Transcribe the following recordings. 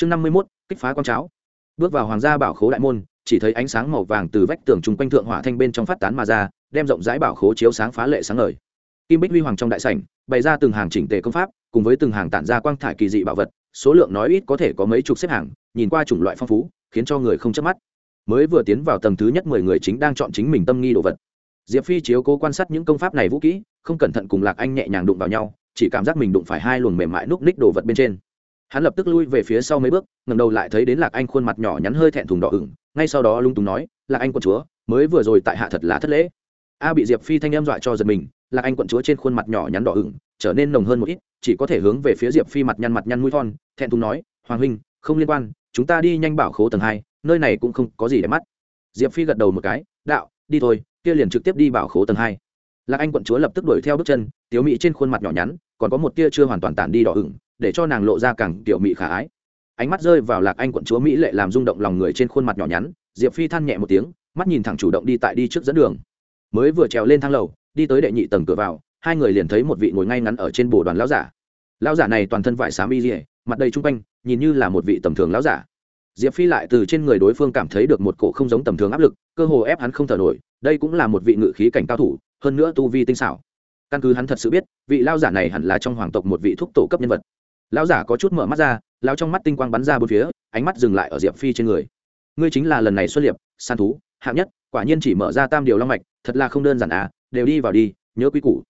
chương năm mươi mốt, kích phá quang cháo. Bước vào hoàng gia bảo khố đại môn, chỉ thấy ánh sáng màu vàng từ vách tường chung quanh thượng hỏa thanh bên trong phát tán mà ra, đem rộng rãi bảo khố chiếu sáng phá lệ sáng ngời. Kim bích huy hoàng trong đại sảnh, bày ra từng hàng chỉnh tề công pháp, cùng với từng hàng tản ra quang thải kỳ dị bảo vật, số lượng nói ít có thể có mấy chục xếp hàng, nhìn qua chủng loại phong phú, khiến cho người không chớp mắt. Mới vừa tiến vào tầng thứ nhất mười người chính đang chọn chính mình tâm nghi đồ vật. Diệp phi chiếu cố quan sát những công pháp này vũ kỹ, không cẩn thận cùng lạc anh nhẹ nhàng đụng vào nhau, chỉ cảm giác mình đụng phải hai luồng mềm mại núp ních đồ vật bên trên hắn lập tức lui về phía sau mấy bước ngầm đầu lại thấy đến lạc anh khuôn mặt nhỏ nhắn hơi thẹn thùng đỏ ửng, ngay sau đó lung tùng nói, lạc anh quận chúa, mới vừa rồi tại hạ thật là thất lễ. A bị diệp phi thanh em dọa cho giật mình, lạc anh quận chúa trên khuôn mặt nhỏ nhắn đỏ ửng, trở nên nồng hơn một ít, chỉ có thể hướng về phía diệp phi mặt nhăn mặt nhăn mũi thon, thẹn thùng nói, hoàng huynh, không liên quan, chúng ta đi nhanh bảo khố tầng hai, nơi này cũng không có gì để mắt. Diệp phi gật đầu một cái, đạo, đi thôi, kia liền trực tiếp đi bảo khố tầng hai. Lạc anh quận chúa lập tức đuổi theo bước chân, tiếu mỹ trên khuôn mặt nhỏ nhắn, còn có một tia chưa hoàn toàn tản đi đỏ ửng để cho nàng lộ ra càng tiểu mị khả ái. Ánh mắt rơi vào lạc anh quận chúa mỹ lệ làm rung động lòng người trên khuôn mặt nhỏ nhắn, diệp phi than nhẹ một tiếng, mắt nhìn thẳng chủ động đi tại đi trước dẫn đường. Mới vừa trèo lên thang lầu, đi tới đệ nhị tầng cửa vào, hai người liền thấy một vị ngồi ngay ngắn ở trên bồ đoàn lão giả. Lão giả này toàn thân vải xám y dỉa mặt đầy trung quanh, nhìn như là một vị tầm thường lão giả. Diệp phi lại từ trên người đối phương cảm thấy được một cổ không giống tầm thường áp lực, cơ hồ ép hắn không thở nổi, đây cũng là một vị ngự khí cảnh cao thủ, hơn nữa tu vi tinh xảo. Căn cứ hắn thật sự biết, vị lao giả này hẳn là trong hoàng tộc một vị thúc tổ cấp nhân vật lão giả có chút mở mắt ra, lão trong mắt tinh quang bắn ra bốn phía, ánh mắt dừng lại ở diệp phi trên người. Ngươi chính là lần này xuất liệp san thú, hạng nhất, quả nhiên chỉ mở ra tam điều long mạch, thật là không đơn giản à đều đi vào đi, nhớ quý củ.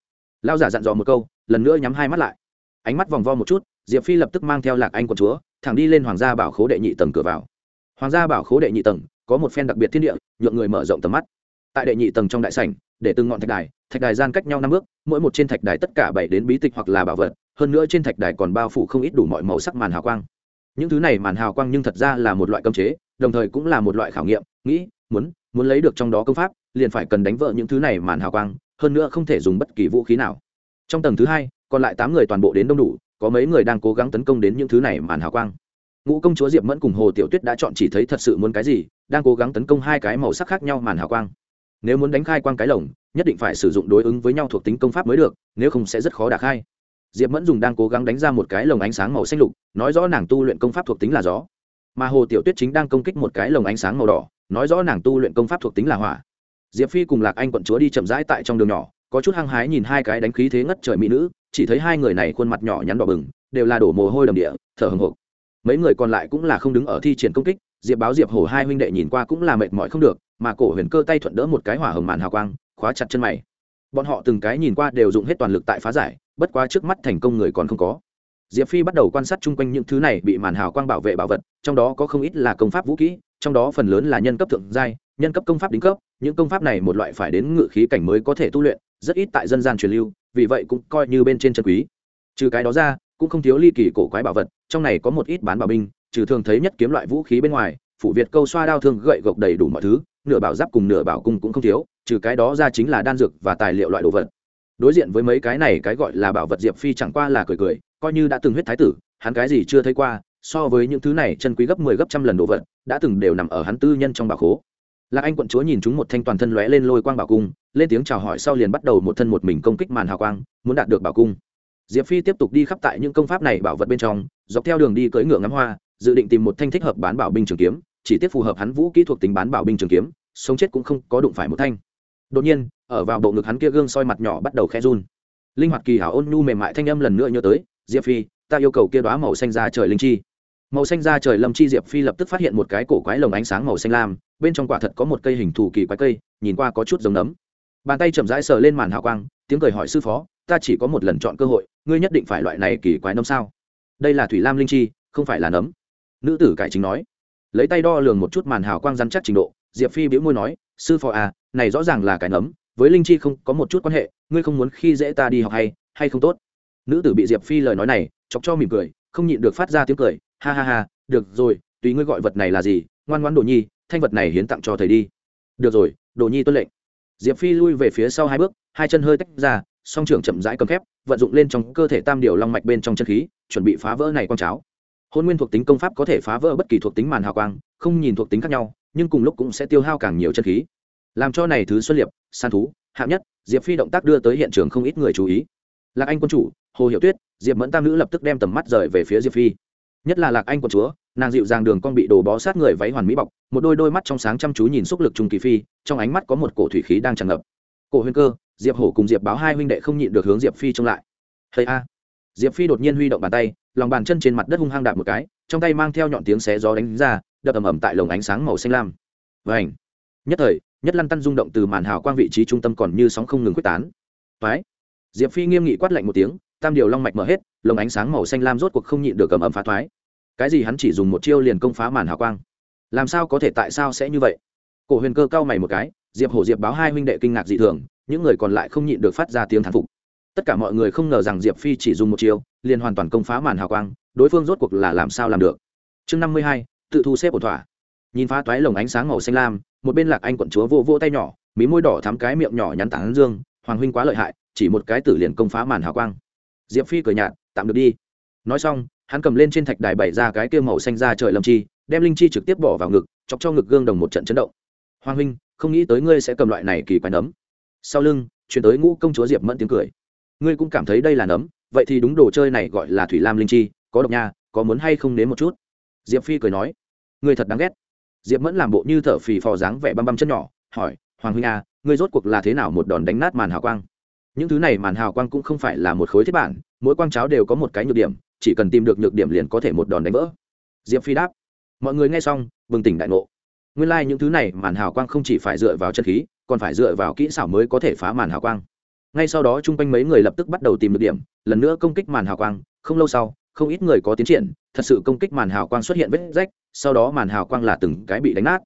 Lão giả dặn dò một câu, lần nữa nhắm hai mắt lại. Ánh mắt vòng vo một chút, diệp phi lập tức mang theo lạc anh quận chúa, thẳng đi lên hoàng gia bảo khố đệ nhị tầng cửa vào. Hoàng gia bảo khố đệ nhị tầng, có một phen đặc biệt thiên địa, nhượng người mở rộng tầm mắt. Tại đệ nhị tầng trong đại sảnh, để từng ngọn thạch đài thạch đài gian cách nhau năm bước, mỗi một trên thạch đài tất cả bảy đến bí tịch hoặc là bảo vật hơn nữa trên thạch đài còn bao phủ không ít đủ mọi màu sắc màn hào quang. Những thứ này màn hào quang nhưng thật ra là một loại cấm chế, đồng thời cũng là một loại khảo nghiệm, nghĩ, muốn muốn lấy được trong đó công pháp, liền phải cần đánh vỡ những thứ này màn hào quang, hơn nữa không thể dùng bất kỳ vũ khí nào. Trong tầng thứ hai, còn lại tám người toàn bộ đến đông đủ, có mấy người đang cố gắng tấn công đến những thứ này màn hào quang. Ngũ công chúa diệp mẫn cùng hồ tiểu tuyết đã chọn chỉ thấy thật sự muốn cái gì, đang cố gắng tấn công hai cái màu sắc khác nhau màn hào quang. Nếu muốn đánh khai quang cái lồng, nhất định phải sử dụng đối ứng với nhau thuộc tính công pháp mới được, nếu không sẽ rất khó đả khai diệp mẫn dùng đang cố gắng đánh ra một cái lồng ánh sáng màu xanh lục, nói rõ nàng tu luyện công pháp thuộc tính là gió. Mà hồ tiểu tuyết chính đang công kích một cái lồng ánh sáng màu đỏ, nói rõ nàng tu luyện công pháp thuộc tính là hỏa. Diệp phi cùng lạc anh quận chúa đi chậm rãi tại trong đường nhỏ, có chút hăng hái nhìn hai cái đánh khí thế ngất trời mỹ nữ, chỉ thấy hai người này khuôn mặt nhỏ nhắn đỏ bừng, đều là đổ mồ hôi đầm địa, thở hồng hộp mấy người còn lại cũng là không đứng ở thi triển công kích, diệp báo diệp hổ hai huynh đệ nhìn qua cũng là mệt mỏi không được, mà cổ huyền cơ tay thuận đỡ một cái hỏa hồng màn hào quang, khóa chặt chân mày. Bọn họ từng cái nhìn qua đều dùng hết toàn lực tại phá giải bất quá trước mắt thành công người còn không có. Diệp phi bắt đầu quan sát chung quanh những thứ này bị màn hào quang bảo vệ bảo vật, trong đó có không ít là công pháp vũ kỹ, trong đó phần lớn là nhân cấp thượng giai, nhân cấp công pháp đính cấp, những công pháp này một loại phải đến ngự khí cảnh mới có thể tu luyện, rất ít tại dân gian truyền lưu, vì vậy cũng coi như bên trên chân quý. Trừ cái đó ra, cũng không thiếu ly kỳ cổ quái bảo vật, trong này có một ít bán bảo binh, trừ thường thấy nhất kiếm loại vũ khí bên ngoài phụ việt câu xoa đao thương gậy gộc đầy đủ mọi thứ, nửa bảo giáp cùng nửa bảo cung cũng không thiếu, trừ cái đó ra chính là đan dược và tài liệu loại đồ vật đối diện với mấy cái này cái gọi là bảo vật diệp phi chẳng qua là cười cười, coi như đã từng huyết thái tử, hắn cái gì chưa thấy qua, so với những thứ này chân quý gấp mười 10 gấp trăm lần đồ vật, đã từng đều nằm ở hắn tư nhân trong bảo khố. Lạc anh quận chúa nhìn chúng một thanh toàn thân lóe lên lôi quang bảo cung, lên tiếng chào hỏi sau liền bắt đầu một thân một mình công kích màn hào quang, muốn đạt được bảo cung. Diệp phi tiếp tục đi khắp tại những công pháp này bảo vật bên trong, dọc theo đường đi cưỡi ngựa ngắm hoa, dự định tìm một thanh thích hợp bán bảo binh trường kiếm, chỉ tiếp phù hợp hắn vũ kỹ thuộc tính bán bảo binh trường kiếm, sống chết cũng không có đụng phải một thanh. Đột nhiên ở vào bộ ngực hắn kia gương soi mặt nhỏ bắt đầu khẽ run. Linh hoạt kỳ hảo ôn nhu mềm mại thanh âm lần nữa nhớ tới, diệp phi, ta yêu cầu kia đoá màu xanh ra trời linh chi. Màu xanh ra trời lâm chi diệp phi lập tức phát hiện một cái cổ quái lồng ánh sáng màu xanh lam, bên trong quả thật có một cây hình thù kỳ quái cây, nhìn qua có chút giống nấm. Bàn tay chậm rãi sờ lên màn hào quang, tiếng cười hỏi sư phó, ta chỉ có một lần chọn cơ hội, ngươi nhất định phải loại này kỳ quái nấm sao? Đây là thủy lam linh chi, không phải là nấm. Nữ tử cải chính nói. Lấy tay đo lường một chút màn hào quang rắn chắc trình độ, diệp phi biễu môi nói, sư phó à này rõ ràng là cái nấm với linh chi không có một chút quan hệ, ngươi không muốn khi dễ ta đi học hay hay không tốt? Nữ tử bị diệp phi lời nói này, chọc cho mỉm cười, không nhịn được phát ra tiếng cười, ha ha ha, được rồi, tùy ngươi gọi vật này là gì, ngoan ngoan đồ nhi, thanh vật này hiến tặng cho thầy đi. Được rồi, đồ nhi tuân lệnh. Diệp phi lui về phía sau hai bước, hai chân hơi tách ra, song trưởng chậm rãi cầm phép vận dụng lên trong cơ thể tam điều long mạch bên trong chân khí, chuẩn bị phá vỡ này quang cháo. Hôn nguyên thuộc tính công pháp có thể phá vỡ bất kỳ thuộc tính màn hào quang, không nhìn thuộc tính khác nhau, nhưng cùng lúc cũng sẽ tiêu hao càng nhiều chân khí làm cho này thứ xuất liệp, san thú, hạng nhất, diệp phi động tác đưa tới hiện trường không ít người chú ý. Lạc anh quân chủ, hồ hiệu tuyết, diệp mẫn tam nữ lập tức đem tầm mắt rời về phía diệp phi. Nhất là lạc anh quân chúa, nàng dịu dàng đường con bị đồ bó sát người váy hoàn mỹ bọc, một đôi đôi mắt trong sáng chăm chú nhìn xúc lực trung kỳ phi, trong ánh mắt có một cổ thủy khí đang tràn ngập. Cổ huyền cơ, diệp hổ cùng diệp báo hai huynh đệ không nhịn được hướng diệp phi trông lại. Hay a! Diệp phi đột nhiên huy động bàn tay, lòng bàn chân trên mặt đất hung hăng đạp một cái, trong tay mang theo nhọn tiếng xé gió đánh ra, đập ầm ầm tại lồng ánh sáng màu xanh lam. Vảnh nhất thời nhất lăn tăn rung động từ màn hào quang vị trí trung tâm còn như sóng không ngừng quyết tán. Phái diệp phi nghiêm nghị quát lạnh một tiếng, tam điều long mạch mở hết, lồng ánh sáng màu xanh lam rốt cuộc không nhịn được cầm ầm phá thoái cái gì hắn chỉ dùng một chiêu liền công phá màn hào quang? Làm sao có thể tại sao sẽ như vậy? Cổ huyền cơ cao mày một cái, diệp hổ diệp báo hai huynh đệ kinh ngạc dị thường, những người còn lại không nhịn được phát ra tiếng thán phục. Tất cả mọi người không ngờ rằng diệp phi chỉ dùng một chiêu, liền hoàn toàn công phá màn hào quang, đối phương rốt cuộc là làm sao làm được? Chương năm mươi hai, tự thu xếp ổn thỏa nhìn phá toái lồng ánh sáng màu xanh lam, một bên lạc anh quận chúa vô vô tay nhỏ, mí môi đỏ thắm cái miệng nhỏ nhắn tảng dương, hoàng huynh quá lợi hại, chỉ một cái tử liền công phá màn hào quang. Diệp phi cười nhạt, tạm được đi. Nói xong, hắn cầm lên trên thạch đài bày ra cái kia màu xanh ra trời lâm chi, đem linh chi trực tiếp bỏ vào ngực, chọc cho ngực gương đồng một trận chấn động. Hoàng huynh, không nghĩ tới ngươi sẽ cầm loại này kỳ quái nấm. Sau lưng, chuyển tới ngũ công chúa diệp mẫn tiếng cười. Ngươi cũng cảm thấy đây là nấm, vậy thì đúng đồ chơi này gọi là thủy lam linh chi, có độc nha, có muốn hay không nếm một chút? Diệp phi cười nói. Ngươi thật đáng ghét diệp mẫn làm bộ như thở phì phò dáng vẻ băm băm chân nhỏ hỏi hoàng huynh A, ngươi rốt cuộc là thế nào một đòn đánh nát màn hào quang? Những thứ này màn hào quang cũng không phải là một khối thiết bản mỗi quang cháo đều có một cái nhược điểm chỉ cần tìm được nhược điểm liền có thể một đòn đánh vỡ. Diệp phi đáp mọi người nghe xong bừng tỉnh đại ngộ. Nguyên lai、like、những thứ này màn hào quang không chỉ phải dựa vào chân khí còn phải dựa vào kỹ xảo mới có thể phá màn hào quang. Ngay sau đó chung quanh mấy người lập tức bắt đầu tìm được điểm lần nữa công kích màn hào quang không lâu sau không ít người có tiến triển thật sự công kích màn hào quang xuất hiện vết rách sau đó màn hào quang là từng cái bị đánh nát.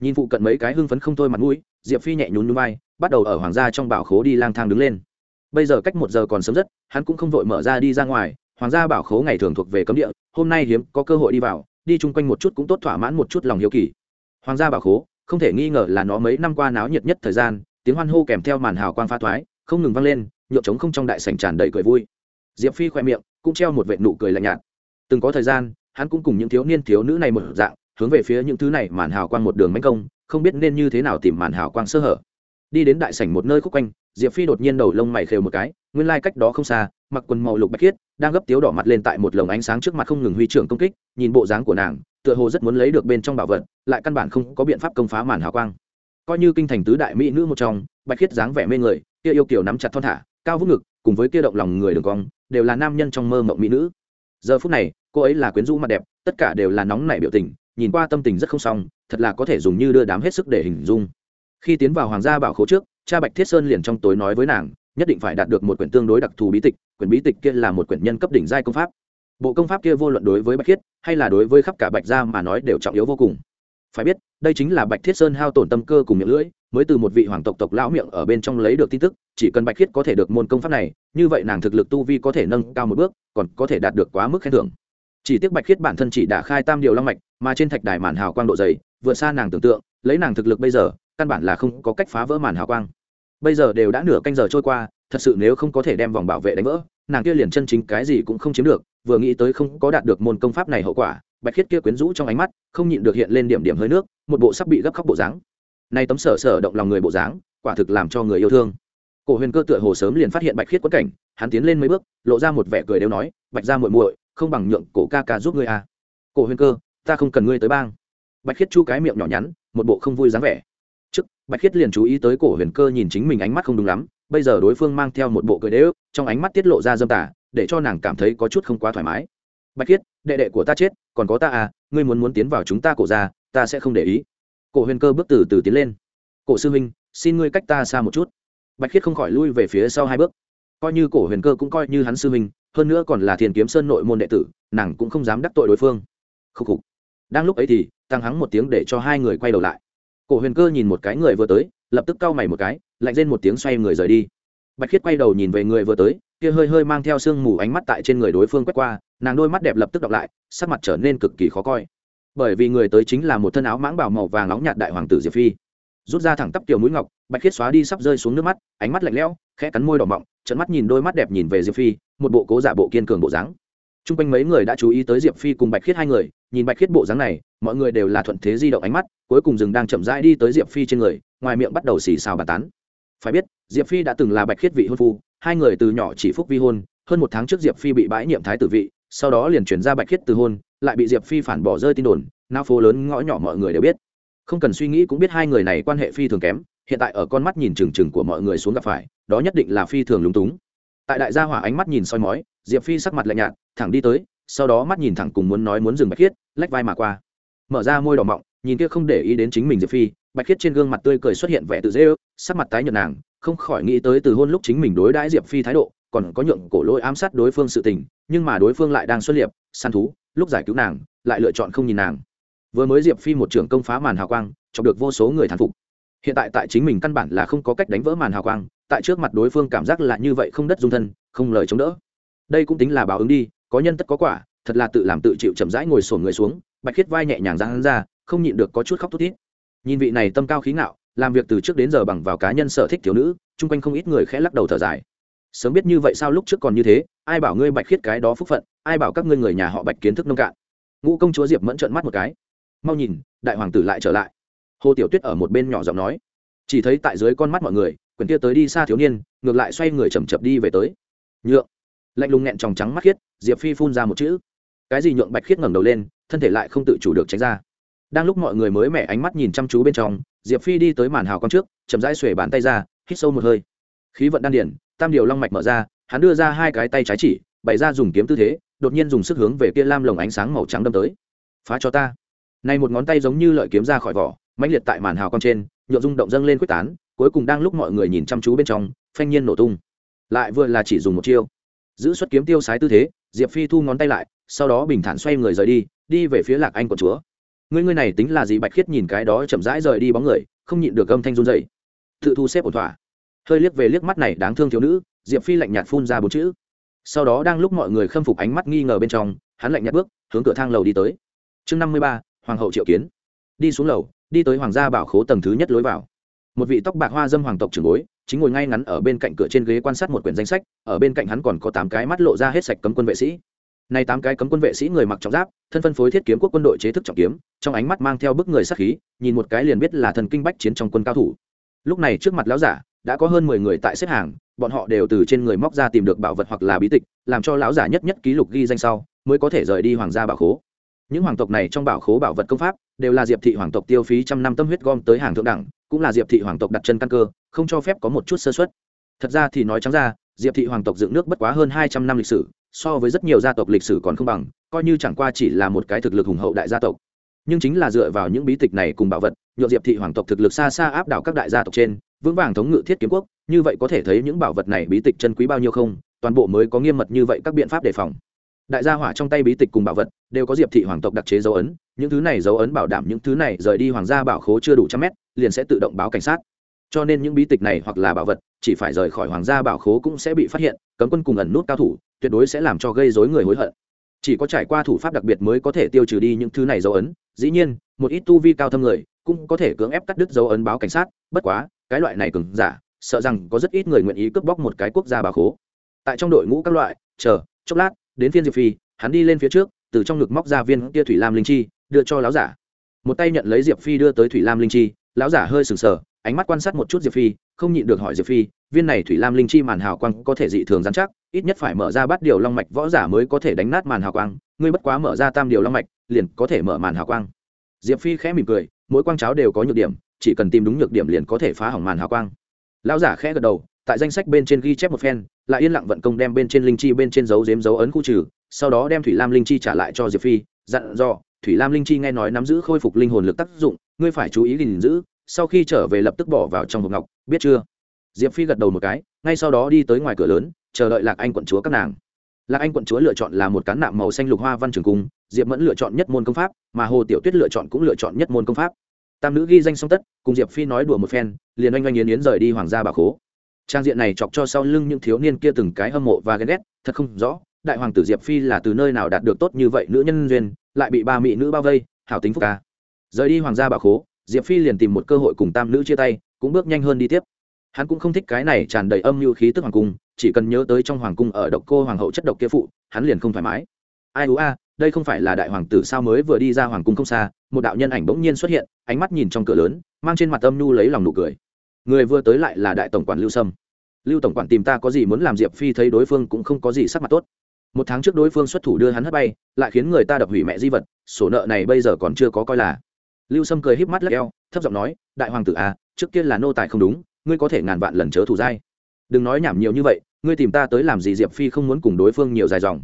Nhìn phụ cận mấy cái hưng phấn không thôi mặt mũi, diệp phi nhẹ nhún núi bay bắt đầu ở hoàng gia trong bảo khố đi lang thang đứng lên. Bây giờ cách một giờ còn sớm rất, hắn cũng không vội mở ra đi ra ngoài, hoàng gia bảo khố ngày thường thuộc về cấm địa, hôm nay hiếm có cơ hội đi vào, đi chung quanh một chút cũng tốt thỏa mãn một chút lòng hiếu kỳ. Hoàng gia bảo khố, không thể nghi ngờ là nó mấy năm qua náo nhiệt nhất thời gian, tiếng hoan hô kèm theo màn hào quang pha thoái, không ngừng vang lên nhộn trống không trong đại sảnh tràn đầy cười vui. Diệp phi khoe miệng, cũng treo một vệ nụ cười lạnh nhạt. Từng có thời gian hắn cũng cùng những thiếu niên thiếu nữ này một dạng, hướng về phía những thứ này màn hào quang một đường mánh công, không biết nên như thế nào tìm màn hào quang sơ hở. Đi đến đại sảnh một nơi khúc quanh, diệp phi đột nhiên đầu lông mày khều một cái, nguyên lai cách đó không xa, mặc quần màu lục bạch khiết, đang gấp tiếu đỏ mặt lên tại một lồng ánh sáng trước mặt không ngừng huy trưởng công kích, nhìn bộ dáng của nàng, tựa hồ rất muốn lấy được bên trong bảo vật, lại căn bản không có biện pháp công phá màn hào quang. Coi như kinh thành tứ đại mỹ nữ một trong, bạch khiết dáng vẻ mê người, kia yêu kiểu nắm chặt thon thả, cao vút ngực, cùng với kia động lòng người đường cong, đều là nam nhân trong mơ mộng mỹ nữ giờ phút này, cô ấy là quyến rũ mặt đẹp, tất cả đều là nóng nảy biểu tình, nhìn qua tâm tình rất không xong, thật là có thể dùng như đưa đám hết sức để hình dung. Khi tiến vào hoàng gia bảo khố trước, cha bạch thiết sơn liền trong tối nói với nàng, nhất định phải đạt được một quyển tương đối đặc thù bí tịch, quyển bí tịch kia là một quyển nhân cấp đỉnh giai công pháp. Bộ công pháp kia vô luận đối với bạch thiết, hay là đối với khắp cả bạch gia mà nói đều trọng yếu vô cùng. Phải biết, đây chính là bạch thiết sơn hao tổn tâm cơ cùng miệng lưỡi mới từ một vị hoàng tộc tộc lão miệng ở bên trong lấy được tin tức, chỉ cần bạch khiết có thể được môn công pháp này, như vậy nàng thực lực tu vi có thể nâng cao một bước, còn có thể đạt được quá mức khen thưởng. Chỉ tiếc bạch khiết bản thân chỉ đã khai tam điều long mạch, mà trên thạch đài màn hào quang độ dày, vượt xa nàng tưởng tượng, lấy nàng thực lực bây giờ, căn bản là không có cách phá vỡ màn hào quang. Bây giờ đều đã nửa canh giờ trôi qua, thật sự nếu không có thể đem vòng bảo vệ đánh vỡ, nàng kia liền chân chính cái gì cũng không chiếm được, vừa nghĩ tới không có đạt được môn công pháp này hậu quả, bạch khiết kia quyến rũ trong ánh mắt, không nhịn được hiện lên điểm điểm hơi nước, một bộ sắp bị gấp khóc bộ dáng nay tấm sở sở động lòng người bộ dáng, quả thực làm cho người yêu thương. Cổ huyền cơ tựa hồ sớm liền phát hiện bạch khiết quất cảnh, hắn tiến lên mấy bước, lộ ra một vẻ cười đều nói, bạch ra muội muội, không bằng nhượng cổ ca ca giúp ngươi à. cổ huyền cơ, ta không cần ngươi tới bang. Bạch khiết chu cái miệng nhỏ nhắn, một bộ không vui dáng vẻ. Trước, bạch khiết liền chú ý tới cổ huyền cơ nhìn chính mình ánh mắt không đúng lắm, bây giờ đối phương mang theo một bộ cười đế ức trong ánh mắt tiết lộ ra dâm tả để cho nàng cảm thấy có chút không quá thoải mái. Bạch khiết, đệ đệ của ta chết, còn có ta à ngươi muốn muốn tiến vào chúng ta cổ ra ta sẽ không để ý cổ huyền cơ bước từ từ tiến lên. Cổ sư huynh, xin ngươi cách ta xa một chút. Bạch khiết không khỏi lui về phía sau hai bước. Coi như cổ huyền cơ cũng coi như hắn sư huynh, hơn nữa còn là thiền kiếm sơn nội môn đệ tử, nàng cũng không dám đắc tội đối phương. Khúc khục. Đang lúc ấy thì, tăng hắng một tiếng để cho hai người quay đầu lại. Cổ huyền cơ nhìn một cái người vừa tới, lập tức cau mày một cái, lạnh lên một tiếng xoay người rời đi. Bạch khiết quay đầu nhìn về người vừa tới, kia hơi hơi mang theo sương mù ánh mắt tại trên người đối phương quét qua, nàng đôi mắt đẹp lập tức đọc lại, sắc mặt trở nên cực kỳ khó coi bởi vì người tới chính là một thân áo mãng bảo màu vàng nóng nhạt đại hoàng tử diệp phi. Rút ra thẳng tắp tiểu mũi ngọc, bạch khiết xóa đi sắp rơi xuống nước mắt, ánh mắt lạnh lẽo, khẽ cắn môi đỏ mọng trận mắt nhìn đôi mắt đẹp nhìn về diệp phi, một bộ cố giả bộ kiên cường bộ dáng. T r u n g quanh mấy người đã chú ý tới diệp phi cùng bạch khiết hai người, nhìn bạch khiết bộ dáng này, mọi người đều là thuận thế di động ánh mắt, cuối cùng rừng đang chậm rãi đi tới diệp phi trên người, ngoài miệng bắt đầu xì xào bàn tán. Phải biết, diệp phi đã từng là bạch khiết vị hôn phu, hai người từ nhỏ chỉ phúc vi hôn, hơn một tháng trước diệp phi bị bãi nhiệm thái tử vị, sau đó liền chuyển ra bạch khiết từ hôn lại bị diệp phi phản bỏ rơi tin đồn, nao phố lớn ngõ nhỏ mọi người đều biết. Không cần suy nghĩ cũng biết hai người này quan hệ phi thường kém, hiện tại ở con mắt nhìn trừng trừng của mọi người xuống gặp phải, đó nhất định là phi thường lúng túng. Tại đại gia hỏa ánh mắt nhìn soi mói, diệp phi sắc mặt lạnh nhạt, thẳng đi tới, sau đó mắt nhìn thẳng cùng muốn nói muốn dừng bạch khiết, lách vai mà qua. Mở ra môi đỏ mọng, nhìn kia không để ý đến chính mình diệp phi, bạch khiết trên gương mặt tươi cười xuất hiện vẻ tự dễ ước, sắc mặt tái nhợt nàng, không khỏi nghĩ tới từ hôn lúc chính mình đối đãi diệp phi thái độ còn có nhượng cổ lỗi ám sát đối phương sự tình, nhưng mà đối phương lại đang xuất liệp, săn thú, lúc giải cứu nàng, lại lựa chọn không nhìn nàng. Vừa mới diệp phi một trưởng công phá màn hào quang, chọc được vô số người thán phục. Hiện tại tại chính mình căn bản là không có cách đánh vỡ màn hào quang, tại trước mặt đối phương cảm giác là như vậy không đất dung thân, không lời chống đỡ. Đây cũng tính là báo ứng đi, có nhân tất có quả, thật là tự làm tự chịu chậm rãi ngồi sổn người xuống, bạch khiết vai nhẹ nhàng ra hắn ra, không nhịn được có chút khóc thút thít. Nhìn vị này tâm cao khí ngạo, làm việc từ trước đến giờ bằng vào cá nhân sở thích thiếu nữ, chung quanh không ít người khẽ lắc đầu thở dài sớm biết như vậy sao lúc trước còn như thế, ai bảo ngươi bạch khiết cái đó phúc phận, ai bảo các ngươi người nhà họ bạch kiến thức nông cạn. Ngũ công chúa diệp mẫn trợn mắt một cái. Mau nhìn, đại hoàng tử lại trở lại. Hồ tiểu tuyết ở một bên nhỏ giọng nói. Chỉ thấy tại dưới con mắt mọi người, quyển kia tới đi xa thiếu niên, ngược lại xoay người chầm chập đi về tới. Nhượng. Lạnh lùng nghẹn tròng trắng mắt khiết, diệp phi phun ra một chữ. Cái gì nhượng bạch khiết ngẩng đầu lên, thân thể lại không tự chủ được tránh ra. Đang lúc mọi người mới mẻ ánh mắt nhìn chăm chú bên trong, diệp phi đi tới màn hào con trước, chậm rãi xuể bàn tay ra, hít sâu một hơi khí vận đan điển tam điều long mạch mở ra, hắn đưa ra hai cái tay trái chỉ, bày ra dùng kiếm tư thế, đột nhiên dùng sức hướng về kia lam lồng ánh sáng màu trắng đâm tới. Phá cho ta. Này một ngón tay giống như lợi kiếm ra khỏi vỏ, mãnh liệt tại màn hào con trên nhộn rung động dâng lên quyết tán, cuối cùng đang lúc mọi người nhìn chăm chú bên trong, phanh nhiên nổ tung. Lại vừa là chỉ dùng một chiêu. Giữ xuất kiếm tiêu sái tư thế, diệp phi thu ngón tay lại, sau đó bình thản xoay người rời đi đi về phía lạc anh quận chúa. Ngươi ngươi này tính là gì bạch khiết nhìn cái đó chậm rãi rời đi bóng người, không nhịn được âm thanh run dày tự thu xếp ổn thỏa hơi liếc về liếc mắt này đáng thương thiếu nữ, diệp phi lạnh nhạt phun ra bốn chữ. Sau đó đang lúc mọi người khâm phục ánh mắt nghi ngờ bên trong, hắn lạnh nhạt bước, hướng cửa thang lầu đi tới. Chương năm mươi ba, hoàng hậu triệu kiến. Đi xuống lầu, đi tới hoàng gia bảo khố tầng thứ nhất lối vào. Một vị tóc bạc hoa dâm hoàng tộc trưởng bối, chính ngồi ngay ngắn ở bên cạnh cửa trên ghế quan sát một quyển danh sách, ở bên cạnh hắn còn có tám cái mắt lộ ra hết sạch cấm quân vệ sĩ. Này tám cái cấm quân vệ sĩ người mặc trọng giáp, thân phân phối thiết kiếm quốc quân đội chế thức trọng kiếm, trong ánh mắt mang theo bức người sắc khí, nhìn một cái liền biết là thần kinh bách chiến trong quân cao thủ. Lúc này trước mặt lão giả đã có hơn mười người tại xếp hàng, bọn họ đều từ trên người móc ra tìm được bảo vật hoặc là bí tịch, làm cho lão giả nhất nhất ký lục ghi danh sau, mới có thể rời đi hoàng gia bảo khố. Những hoàng tộc này trong bảo khố bảo vật công pháp, đều là diệp thị hoàng tộc tiêu phí trăm năm tâm huyết gom tới hàng thượng đẳng, cũng là diệp thị hoàng tộc đặt chân căn cơ, không cho phép có một chút sơ xuất thật ra thì nói trắng ra, diệp thị hoàng tộc dựng nước bất quá hơn hai trăm năm lịch sử, so với rất nhiều gia tộc lịch sử còn không bằng, coi như chẳng qua chỉ là một cái thực lực hùng hậu đại gia tộc. Nhưng chính là dựa vào những bí tịch này cùng bảo vật nhộn diệp thị hoàng tộc thực lực xa xa áp đảo các đại gia tộc trên vững vàng thống ngự thiết kiếm quốc, như vậy có thể thấy những bảo vật này bí tịch chân quý bao nhiêu không? Toàn bộ mới có nghiêm mật như vậy các biện pháp đề phòng. Đại gia hỏa trong tay bí tịch cùng bảo vật đều có diệp thị hoàng tộc đặc chế dấu ấn, những thứ này dấu ấn bảo đảm những thứ này rời đi hoàng gia bảo khố chưa đủ trăm mét, liền sẽ tự động báo cảnh sát. Cho nên những bí tịch này hoặc là bảo vật, chỉ phải rời khỏi hoàng gia bảo khố cũng sẽ bị phát hiện, cấm quân cùng ẩn nút cao thủ tuyệt đối sẽ làm cho gây dối người hối hận. Chỉ có trải qua thủ pháp đặc biệt mới có thể tiêu trừ đi những thứ này dấu ấn, dĩ nhiên, một ít tu vi cao thâm người cũng có thể cưỡng ép cắt đứt dấu ấn báo cảnh sát, bất quá cái loại này cứng giả, sợ rằng có rất ít người nguyện ý cướp bóc một cái quốc gia bà khố. Tại trong đội ngũ các loại, chờ, chốc lát, đến phiên diệp phi, hắn đi lên phía trước, từ trong ngực móc ra viên kia thủy lam linh chi, đưa cho lão giả. Một tay nhận lấy diệp phi đưa tới thủy lam linh chi, lão giả hơi sừng sờ, ánh mắt quan sát một chút diệp phi, không nhịn được hỏi diệp phi, viên này thủy lam linh chi màn hào quang có thể dị thường dán chắc, ít nhất phải mở ra bắt điều long mạch võ giả mới có thể đánh nát màn hào quang, ngươi bất quá mở ra tam điều long mạch, liền có thể mở màn hào quang. Diệp phi khẽ mỉm cười, mỗi quang cháo đều có nhược điểm chỉ cần tìm đúng nhược điểm liền có thể phá hỏng màn hào quang. Lão giả khẽ gật đầu, tại danh sách bên trên ghi chép một phen, lại yên lặng vận công đem bên trên linh chi bên trên dấu dếm dấu ấn khu trừ, sau đó đem thủy lam linh chi trả lại cho diệp phi, dặn dò, thủy lam linh chi nghe nói nắm giữ khôi phục linh hồn lực tác dụng, ngươi phải chú ý gìn giữ, sau khi trở về lập tức bỏ vào trong hộp ngọc, biết chưa? Diệp phi gật đầu một cái, ngay sau đó đi tới ngoài cửa lớn, chờ đợi lạc anh quận chúa các nàng. Lạc anh quận chúa lựa chọn là một cán nạm màu xanh lục hoa văn trường cung, diệp mẫn lựa chọn nhất môn công pháp, mà hồ tiểu tuyết lựa chọn cũng lựa chọn nhất môn công pháp tam nữ ghi danh song tất, cùng diệp phi nói đùa một phen, liền oanh oanh yến yến rời đi hoàng gia bà khố. Trang diện này chọc cho sau lưng những thiếu niên kia từng cái hâm mộ và ghen ghét, thật không rõ, đại hoàng tử diệp phi là từ nơi nào đạt được tốt như vậy nữ nhân duyên, lại bị ba mỹ nữ bao vây, hảo tính phúc ca. Rời đi hoàng gia bà khố, diệp phi liền tìm một cơ hội cùng tam nữ chia tay, cũng bước nhanh hơn đi tiếp. Hắn cũng không thích cái này tràn đầy âm mưu khí tức hoàng cung, chỉ cần nhớ tới trong hoàng cung ở độc cô hoàng hậu chất độc kia phụ, hắn liền không thoải mái. Ai ú a đây không phải là đại hoàng tử sao mới vừa đi ra hoàng cung không xa, một đạo nhân ảnh bỗng nhiên xuất hiện, ánh mắt nhìn trong cửa lớn, mang trên mặt âm nhu lấy lòng nụ cười. Người vừa tới lại là đại tổng quản lưu sâm. Lưu tổng quản tìm ta có gì muốn làm diệp phi thấy đối phương cũng không có gì sắc mặt tốt. Một tháng trước đối phương xuất thủ đưa hắn hất bay, lại khiến người ta đập hủy mẹ di vật, sổ nợ này bây giờ còn chưa có coi là. Lưu sâm cười híp mắt lắc eo, thấp giọng nói, đại hoàng tử à trước kia là nô tài không đúng, ngươi có thể ngàn vạn lần chớ thủ dai. Đừng nói nhảm nhiều như vậy, ngươi tìm ta tới làm gì diệp phi không muốn cùng đối phương nhiều dài dòng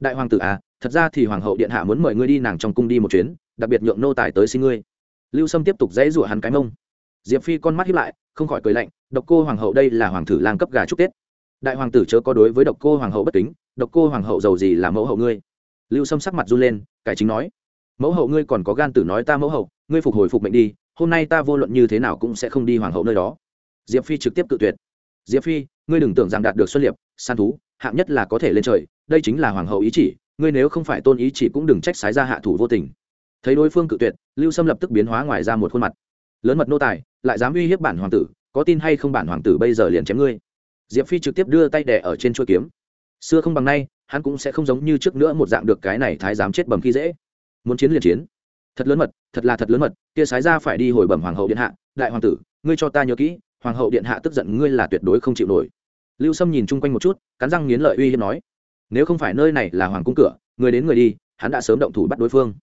đại hoàng tử à thật ra thì hoàng hậu điện hạ muốn mời ngươi đi nàng trong cung đi một chuyến, đặc biệt nhượng nô tài tới xin ngươi. Lưu sâm tiếp tục dãy rủa hắn cái mông. Diệp phi con mắt hiếp lại, không khỏi cười lạnh, độc cô hoàng hậu đây là hoàng tử lang cấp gà chúc tết. Đại hoàng tử chớ có đối với độc cô hoàng hậu bất kính, độc cô hoàng hậu giàu gì là mẫu hậu ngươi? Lưu sâm sắc mặt run lên, cải chính nói, mẫu hậu ngươi còn có gan tử nói ta mẫu hậu, ngươi phục hồi phục mệnh đi, hôm nay ta vô luận như thế nào cũng sẽ không đi hoàng hậu nơi đó. Diệp phi trực tiếp cự tuyệt. Diệp phi, ngươi đừng tưởng rằng đạt được xuân liệp, san thú, hạng nhất là có thể lên trời đây chính là hoàng hậu ý chỉ, ngươi nếu không phải tôn ý chỉ cũng đừng trách sái ra hạ thủ vô tình. Thấy đối phương cự tuyệt, lưu sâm lập tức biến hóa ngoài ra một khuôn mặt. Lớn mật nô tài, lại dám uy hiếp bản hoàng tử, có tin hay không bản hoàng tử bây giờ liền chém ngươi? Diệp phi trực tiếp đưa tay đẻ ở trên chuôi kiếm. Xưa không bằng nay, hắn cũng sẽ không giống như trước nữa một dạng được cái này thái dám chết bầm khi dễ. Muốn chiến liền chiến. Thật lớn mật, thật là thật lớn mật, kia sái ra phải đi hồi bẩm hoàng hậu điện hạ, đại hoàng tử, ngươi cho ta nhớ kỹ, hoàng hậu điện hạ tức giận ngươi là tuyệt đối không chịu nổi. Lưu sâm nhìn chung quanh một chút, cắn răng nghiến lợi uy hiếp nói nếu không phải nơi này là hoàng cung cửa, người đến người đi, hắn đã sớm động thủ bắt đối phương.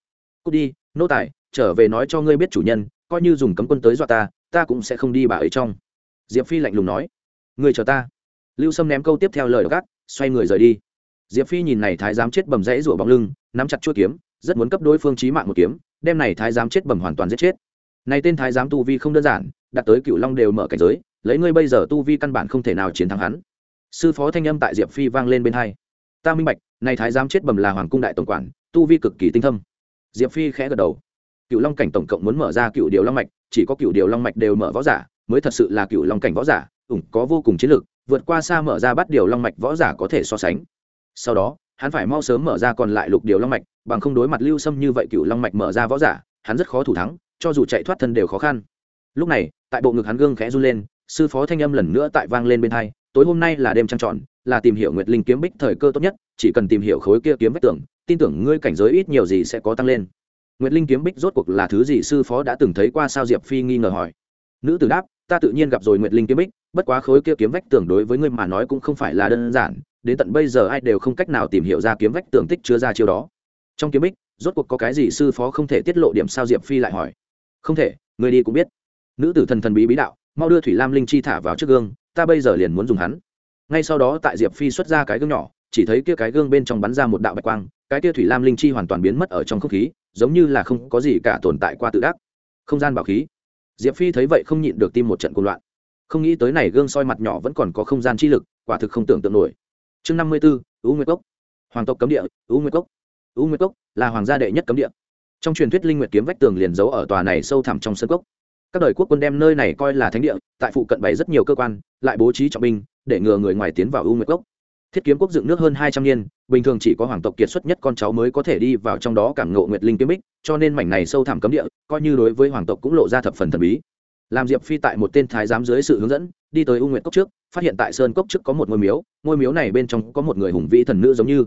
Cút đi, nô tài, trở về nói cho ngươi biết chủ nhân, coi như dùng cấm quân tới dọa ta ta cũng sẽ không đi bà ấy trong. Diệp phi lạnh lùng nói. Người chờ ta. Lưu sâm ném câu tiếp theo lời gác xoay người rời đi. Diệp phi nhìn này thái giám chết bầm rẫy rủa bóng lưng, nắm chặt chuỗi kiếm, rất muốn cấp đối phương trí mạng một kiếm, đem này thái giám chết bầm hoàn toàn giết chết. Này tên thái giám tu vi không đơn giản đạt tới cựu long đều mở cảnh giới, lấy ngươi bây giờ tu vi căn bản không thể nào chiến thắng hắn. Sư phó thanh âm tại diệp phi vang lên bên hai ta minh bạch này thái giám chết bầm là hoàng cung đại tổng quản, tu vi cực kỳ tinh thâm. Diệp phi khẽ gật đầu. Cựu long cảnh tổng cộng muốn mở ra cựu điều long mạch, chỉ có cựu điều long mạch đều mở võ giả, mới thật sự là cựu long cảnh võ giả, ủng có vô cùng chiến lược vượt qua xa mở ra bắt điều long mạch võ giả có thể so sánh. Sau đó, hắn phải mau sớm mở ra còn lại lục điều long mạch, bằng không đối mặt lưu xâm như vậy cựu long mạch mở ra võ giả, hắn rất khó thủ thắng, cho dù chạy thoát thân đều khó khăn. Lúc này, tại bộ ngực hắn gương khẽ run lên, sư phó thanh âm lần nữa tại vang lên bên thai tối hôm nay là đêm trăng tròn là tìm hiểu nguyệt linh kiếm bích thời cơ tốt nhất, chỉ cần tìm hiểu khối kia kiếm vách tưởng tin tưởng ngươi cảnh giới ít nhiều gì sẽ có tăng lên. Nguyệt linh kiếm bích rốt cuộc là thứ gì sư phó đã từng thấy qua sao diệp phi nghi ngờ hỏi. Nữ tử đáp, ta tự nhiên gặp rồi nguyệt linh kiếm bích, bất quá khối kia kiếm vách tưởng đối với ngươi mà nói cũng không phải là đơn giản, đến tận bây giờ ai đều không cách nào tìm hiểu ra kiếm vách tưởng tích chứa ra chiêu đó. Trong kiếm bích, rốt cuộc có cái gì sư phó không thể tiết lộ điểm sao diệp phi lại hỏi. Không thể người đi cũng biết. Nữ tử thần thần bí bí đạo, mau đưa thủy lam linh chi thả vào trước gương, ta bây giờ liền muốn dùng hắn ngay sau đó tại diệp phi xuất ra cái gương nhỏ, chỉ thấy kia cái gương bên trong bắn ra một đạo bạch quang, cái kia thủy lam linh chi hoàn toàn biến mất ở trong không khí, giống như là không có gì cả tồn tại qua tự đắc. Không gian bảo khí. Diệp phi thấy vậy không nhịn được tim một trận cuồng loạn. Không nghĩ tới này gương soi mặt nhỏ vẫn còn có không gian chi lực, quả thực không tưởng tượng nổi. Chương năm mươi b ố u nguyệt cốc. Hoàng tộc cấm địa u nguyệt cốc. U nguyệt cốc là hoàng gia đệ nhất cấm địa. Trong truyền thuyết linh nguyệt kiếm vách tường liền giấu ở tòa này sâu thẳm trong sân cốc các đời quốc quân đem nơi này coi là thánh địa, tại phụ cận bày rất nhiều cơ quan, lại bố trí trọng binh, để ngừa người ngoài tiến vào u nguyệt cốc. Thiết kiếm quốc dựng nước hơn hai trăm niên, bình thường chỉ có hoàng tộc kiệt xuất nhất con cháu mới có thể đi vào trong đó cảm ngộ nguyệt linh kiếm bích, cho nên mảnh này sâu thẳm cấm địa, coi như đối với hoàng tộc cũng lộ ra thập phần thần bí. Làm diệp phi tại một tên thái giám dưới sự hướng dẫn, đi tới u nguyệt cốc trước, phát hiện tại sơn cốc trước có một ngôi miếu ngôi miếu này bên trong có một người hùng vĩ thần nữ giống như.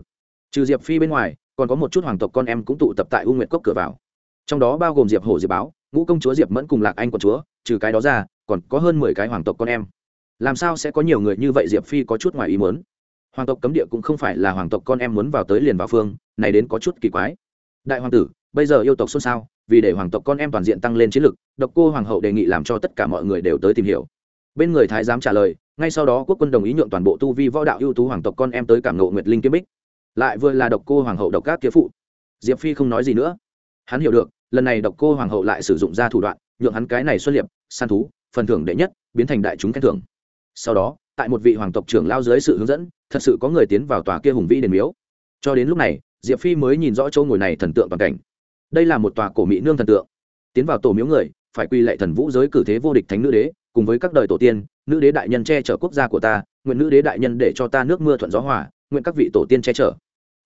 Trừ diệp phi bên ngoài, còn có một chút hoàng tộc con em cũng tụ tập tại u nguyệt cốc cửa vào. Trong đó bao gồm diệp hổ, diệp báo ngũ công chúa diệp mẫn cùng lạc anh quận chúa trừ cái đó ra còn có hơn mười cái hoàng tộc con em làm sao sẽ có nhiều người như vậy diệp phi có chút ngoài ý muốn? hoàng tộc cấm địa cũng không phải là hoàng tộc con em muốn vào tới liền vào phương, này đến có chút kỳ quái. đại hoàng tử, bây giờ yêu tộc xôn xao, vì để hoàng tộc con em toàn diện tăng lên chiến lực, độc cô hoàng hậu đề nghị làm cho tất cả mọi người đều tới tìm hiểu. bên người thái giám trả lời, ngay sau đó quốc quân đồng ý nhượng toàn bộ tu vi võ đạo ưu tú hoàng tộc con em tới cảm nộ nguyệt linh kiếm bích. lại vừa là độc cô hoàng hậu độc các kia phụ. diệp phi không nói gì nữa. hắn hiểu được lần này độc cô hoàng hậu lại sử dụng ra thủ đoạn, nhượng hắn cái này xuất liệp, san thú, phần thưởng đệ nhất, biến thành đại chúng khen thưởng. Sau đó, tại một vị hoàng tộc trưởng lao dưới sự hướng dẫn, thật sự có người tiến vào tòa kia hùng vĩ đền miếu. Cho đến lúc này, diệp phi mới nhìn rõ chỗ ngồi này thần tượng toàn cảnh. Đây là một tòa cổ mỹ nương thần tượng. Tiến vào tổ miếu người, phải quy lệ thần vũ giới cử thế vô địch thánh nữ đế, cùng với các đời tổ tiên, nữ đế đại nhân che chở quốc gia của ta, nguyện nữ đế đại nhân để cho ta nước mưa thuận gió hòa, nguyện các vị tổ tiên che chở.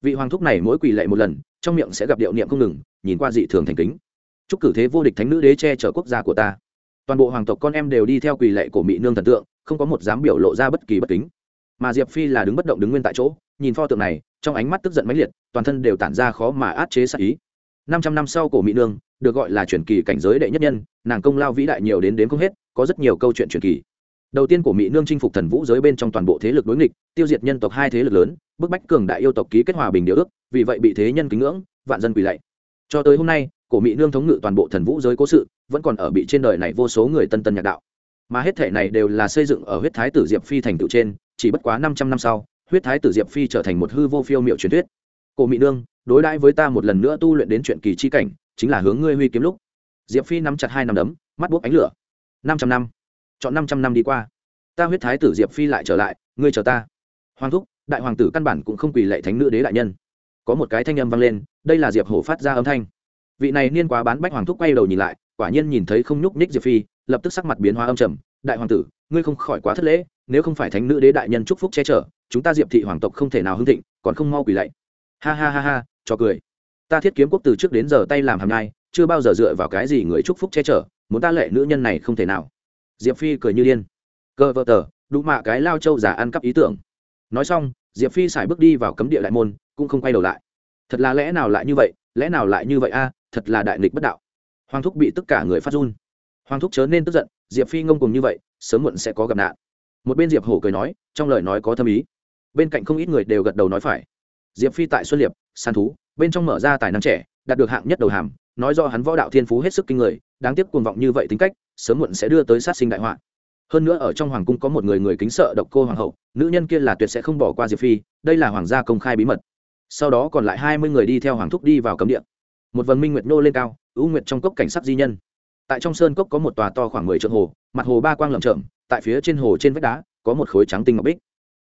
Vị hoàng thúc này mỗi quỳ lệ một lần, trong miệng sẽ gặp điệu niệm không ngừng nhìn qua dị thường thành kính. Chúc cử thế vô địch thánh nữ đế che chở quốc gia của ta. Toàn bộ hoàng tộc con em đều đi theo quỳ lệ của mỹ nương thần tượng, không có một dám biểu lộ ra bất kỳ bất kính. Mà diệp phi là đứng bất động đứng nguyên tại chỗ, nhìn pho tượng này, trong ánh mắt tức giận mãnh liệt, toàn thân đều tản ra khó mà át chế sát ý. Năm trăm năm sau cổ mỹ nương, được gọi là truyền kỳ cảnh giới đệ nhất nhân, nàng công lao vĩ đại nhiều đến đến không hết, có rất nhiều câu chuyện truyền kỳ. Đầu tiên của mỹ nương chinh phục thần vũ giới bên trong toàn bộ thế lực đối nghịch, tiêu diệt nhân tộc hai thế lực lớn, bức bách cường đại yêu tộc ký kết hòa bình điều ước, vì vậy bị thế nhân kính ngưỡng, vạn dân quỳ lạy cho tới hôm nay, cổ mỹ nương thống ngự toàn bộ thần vũ giới cố sự, vẫn còn ở bị trên đời này vô số người tân tân nhạc đạo. Mà hết thể này đều là xây dựng ở huyết thái tử diệp phi thành tựu trên, chỉ bất quá năm trăm năm sau, huyết thái tử diệp phi trở thành một hư vô phiêu miệu truyền thuyết. Cổ mỹ nương, đối đãi với ta một lần nữa tu luyện đến chuyện kỳ chi cảnh, chính là hướng ngươi huy kiếm lúc. Diệp phi nắm chặt hai năm đấm, mắt buốc ánh lửa. Năm trăm năm. Chọn năm trăm năm đi qua. Ta huyết thái tử diệp phi lại trở lại, ngươi chờ ta. Hoàng thúc, đại hoàng tử căn bản cũng không quỳ lệ thánh nữ đế đại nhân có một cái thanh âm vang lên, đây là diệp hổ phát ra âm thanh. Vị này niên quá bán bách hoàng thúc quay đầu nhìn lại, quả nhiên nhìn thấy không nhúc ních diệp phi, lập tức sắc mặt biến hóa âm trầm, đại hoàng tử, ngươi không khỏi quá thất lễ, nếu không phải thánh nữ đế đại nhân chúc phúc che chở, chúng ta diệp thị hoàng tộc không thể nào hưng thịnh, còn không mau quỳ lạy. Ha ha ha ha, cho cười. Ta thiết kiếm quốc từ trước đến giờ tay làm hàm nhai, chưa bao giờ dựa vào cái gì người chúc phúc che chở, muốn ta lệ nữ nhân này không thể nào. Diệp phi cười như điên. Cơ vợ tờ đủ mạ cái lao châu giả ăn cắp ý tưởng. Nói xong diệp phi xài bước đi vào cấm địa đại môn, cũng không quay đầu lại. Thật là lẽ nào lại như vậy? Lẽ nào lại như vậy a? À, thật là đại nghịch bất đạo. Hoàng thúc bị tất cả người phát run. Hoàng thúc chớ nên tức giận, diệp phi ngông cùng như vậy, sớm muộn sẽ có gặp nạn. Một bên diệp hổ cười nói, trong lời nói có thâm ý. Bên cạnh không ít người đều gật đầu nói phải. Diệp phi tại xuân liệp săn thú, bên trong mở ra tài năng trẻ, đạt được hạng nhất đầu hàm, nói do hắn võ đạo thiên phú hết sức kinh người, đáng tiếc cuồng vọng như vậy tính cách, sớm muộn sẽ đưa tới sát sinh đại họa hơn nữa ở trong hoàng cung có một người người kính sợ độc cô hoàng hậu, nữ nhân kia là tuyệt sẽ không bỏ qua diệp phi, đây là hoàng gia công khai bí mật. Sau đó còn lại hai mươi người đi theo hoàng thúc đi vào cấm địa. Một vần minh nguyệt nô lên cao, ưu nguyệt trong cốc cảnh sắc di nhân. Tại trong sơn cốc có một tòa to khoảng mười trượng hồ, mặt hồ ba quang lầm chậm tại phía trên hồ trên vách đá, có một khối trắng tinh ngọc bích.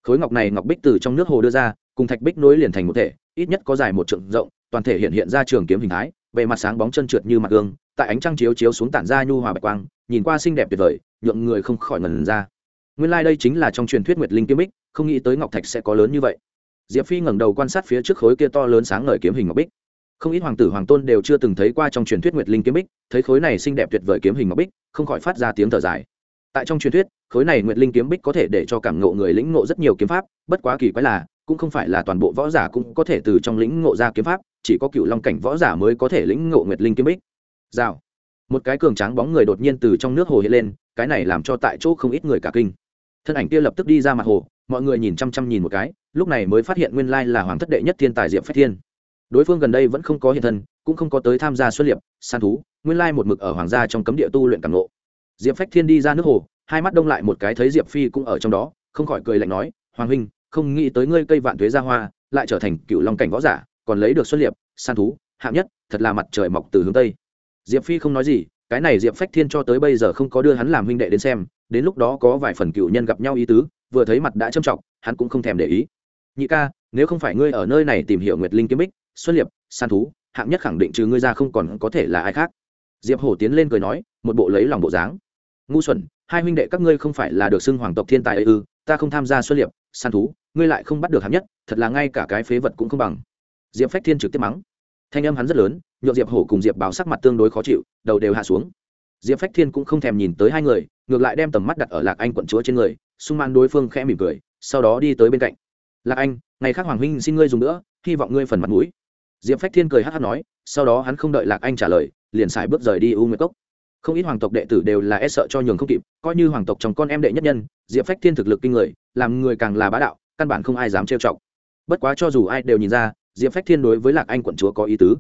Khối ngọc này ngọc bích từ trong nước hồ đưa ra, cùng thạch bích nối liền thành một thể, ít nhất có dài một trượng rộng, toàn thể hiện hiện ra trường kiếm hình thái, bề mặt sáng bóng chân trượt như mặt gương, tại ánh trăng chiếu chiếu xuống tản ra nhu hòa bạch quang, nhìn qua xinh đẹp tuyệt vời nhượng người không khỏi ngần ra. Nguyên lai、like、đây chính là trong truyền thuyết nguyệt linh kiếm bích, không nghĩ tới ngọc thạch sẽ có lớn như vậy. Diệp phi ngẩng đầu quan sát phía trước khối kia to lớn sáng ngời kiếm hình ngọc bích. Không ít hoàng tử, hoàng tôn đều chưa từng thấy qua trong truyền thuyết nguyệt linh kiếm bích, thấy khối này xinh đẹp tuyệt vời kiếm hình ngọc bích, không khỏi phát ra tiếng thở dài. Tại trong truyền thuyết, khối này nguyệt linh kiếm bích có thể để cho cảm ngộ người lĩnh ngộ rất nhiều kiếm pháp, bất quá kỳ quái là, cũng không phải là toàn bộ võ giả cũng có thể từ trong lĩnh ngộ ra kiếm pháp, chỉ có cựu long cảnh võ giả mới có thể lĩnh ngộ nguyệt linh kiếm bích. Rào một cái cường tráng bóng người đột nhiên từ trong nước hồ hiện lên, cái này làm cho tại chỗ không ít người cả kinh. Thân ảnh kia lập tức đi ra mặt hồ, mọi người nhìn chăm chăm nhìn một cái, lúc này mới phát hiện nguyên lai là hoàng thất đệ nhất thiên tài diệm phách thiên. Đối phương gần đây vẫn không có hiện thân, cũng không có tới tham gia xuất liệp san thú, nguyên lai một mực ở hoàng gia trong cấm địa tu luyện càng lộ. Diệp phách thiên đi ra nước hồ, hai mắt đông lại một cái thấy diệp phi cũng ở trong đó, không khỏi cười lạnh nói, hoàng huynh, không nghĩ tới ngươi cây vạn thuế ra hoa, lại trở thành cựu long cảnh võ giả, còn lấy được xuất liệp san thú, hạng nhất, thật là mặt trời mọc từ hướng tây diệp phi không nói gì, cái này diệp phách thiên cho tới bây giờ không có đưa hắn làm huynh đệ đến xem, đến lúc đó có vài phần cựu nhân gặp nhau ý tứ, vừa thấy mặt đã trâm trọng, hắn cũng không thèm để ý. Nhị ca, nếu không phải ngươi ở nơi này tìm hiểu nguyệt linh kiếm bích xuất liệp, san thú, hạng nhất khẳng định trừ ngươi ra không còn có thể là ai khác. Diệp hổ tiến lên cười nói, một bộ lấy lòng bộ dáng. Ngu xuẩn, hai huynh đệ các ngươi không phải là được xưng hoàng tộc thiên tài ấy ư, ta không tham gia xuất liệp, san thú, ngươi lại không bắt được hạng nhất, thật là ngay cả cái phế vật cũng không bằng. Diệp phách thiên trực tiếp mắng. Thanh âm hắn rất lớn nhộn diệp hổ cùng diệp báo sắc mặt tương đối khó chịu, đầu đều hạ xuống. Diệp phách thiên cũng không thèm nhìn tới hai người, ngược lại đem tầm mắt đặt ở lạc anh quận chúa trên người, xung man đối phương khẽ mỉm cười, sau đó đi tới bên cạnh. Lạc anh, ngày khác hoàng huynh xin ngươi dùng nữa, hy vọng ngươi phần mặt mũi. Diệp phách thiên cười hát hát nói, sau đó hắn không đợi lạc anh trả lời, liền xài bước rời đi u nguyệt cốc. Không ít hoàng tộc đệ tử đều là e sợ cho nhường không kịp, coi như hoàng tộc chồng con em đệ nhất nhân, diệp phách thiên thực lực kinh người, làm người càng là bá đạo, căn bản không ai dám trêu chọc. Bất quá cho dù ai đều nhìn ra, diệp phách thiên đối với lạc anh quận chúa có ý tứ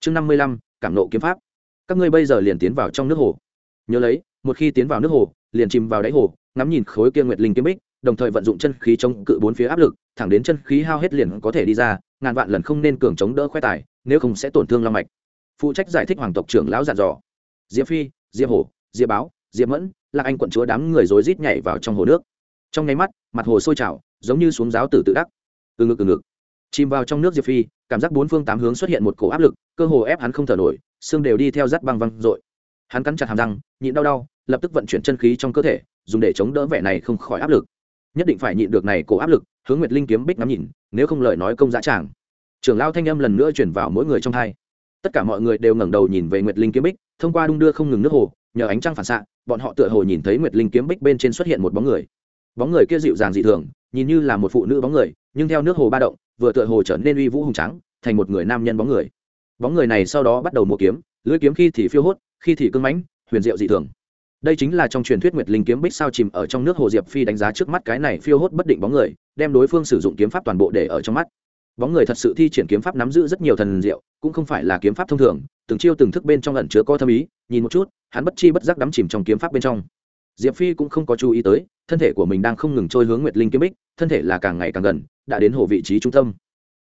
chương năm mươi lăm, cảm nộ kiếm pháp. Các ngươi bây giờ liền tiến vào trong nước hồ. Nhớ lấy, một khi tiến vào nước hồ, liền chìm vào đáy hồ, ngắm nhìn khối kia nguyệt linh kiếm bích, đồng thời vận dụng chân khí chống cự bốn phía áp lực, thẳng đến chân khí hao hết liền có thể đi ra, ngàn vạn lần không nên cường chống đỡ khoe tài, nếu không sẽ tổn thương long mạch. Phụ trách giải thích hoàng tộc trưởng lão dặn dò. Diệp phi, diệp hổ, diệp báo, diệp mẫn, lạc anh quận chúa đám người rối rít nhảy vào trong hồ nước. Trong nháy mắt, mặt hồ sôi trào, giống như xuống giáo tử tự đắc. Từ ngực từ ngực. Chìm vào trong nước diệp phi cảm giác bốn phương tám hướng xuất hiện một cổ áp lực, cơ hồ ép hắn không thở nổi, xương đều đi theo rắt băng văng dội hắn cắn chặt hàm răng, nhịn đau đau, lập tức vận chuyển chân khí trong cơ thể, dùng để chống đỡ vẻ này không khỏi áp lực. Nhất định phải nhịn được này cổ áp lực, hướng nguyệt linh kiếm bích ngắm nhìn, nếu không lời nói công dã tràng. Trưởng lao thanh âm lần nữa chuyển vào mỗi người trong thai tất cả mọi người đều ngẩng đầu nhìn về nguyệt linh kiếm bích, thông qua đung đưa không ngừng nước hồ, nhờ ánh trăng phản xạ, bọn họ tựa hồ nhìn thấy nguyệt linh kiếm bích bên trên xuất hiện một bóng người. Bóng người kia dịu dàng dị thường, nhìn như là một phụ nữ bóng người, nhưng theo nước hồ ba động vừa tựa hồ trở nên uy vũ hùng trắng thành một người nam nhân bóng người. Bóng người này sau đó bắt đầu mua kiếm, lưỡi kiếm khi thì phiêu hốt, khi thì cưng mãnh, huyền diệu dị thường. Đây chính là trong truyền thuyết nguyệt linh kiếm bích sao chìm ở trong nước hồ diệp phi đánh giá trước mắt cái này phiêu hốt bất định bóng người, đem đối phương sử dụng kiếm pháp toàn bộ để ở trong mắt. Bóng người thật sự thi triển kiếm pháp nắm giữ rất nhiều thần diệu, cũng không phải là kiếm pháp thông thường, từng chiêu từng thức bên trong ẩn chứa có thâm ý, nhìn một chút, hắn bất chi bất giác đắm chìm trong kiếm pháp bên trong. Diệp phi cũng không có chú ý tới, thân thể của mình đang không ngừng trôi hướng nguyệt linh kiếm bích, thân thể là càng ngày càng gần đã đến hồ vị trí trung tâm.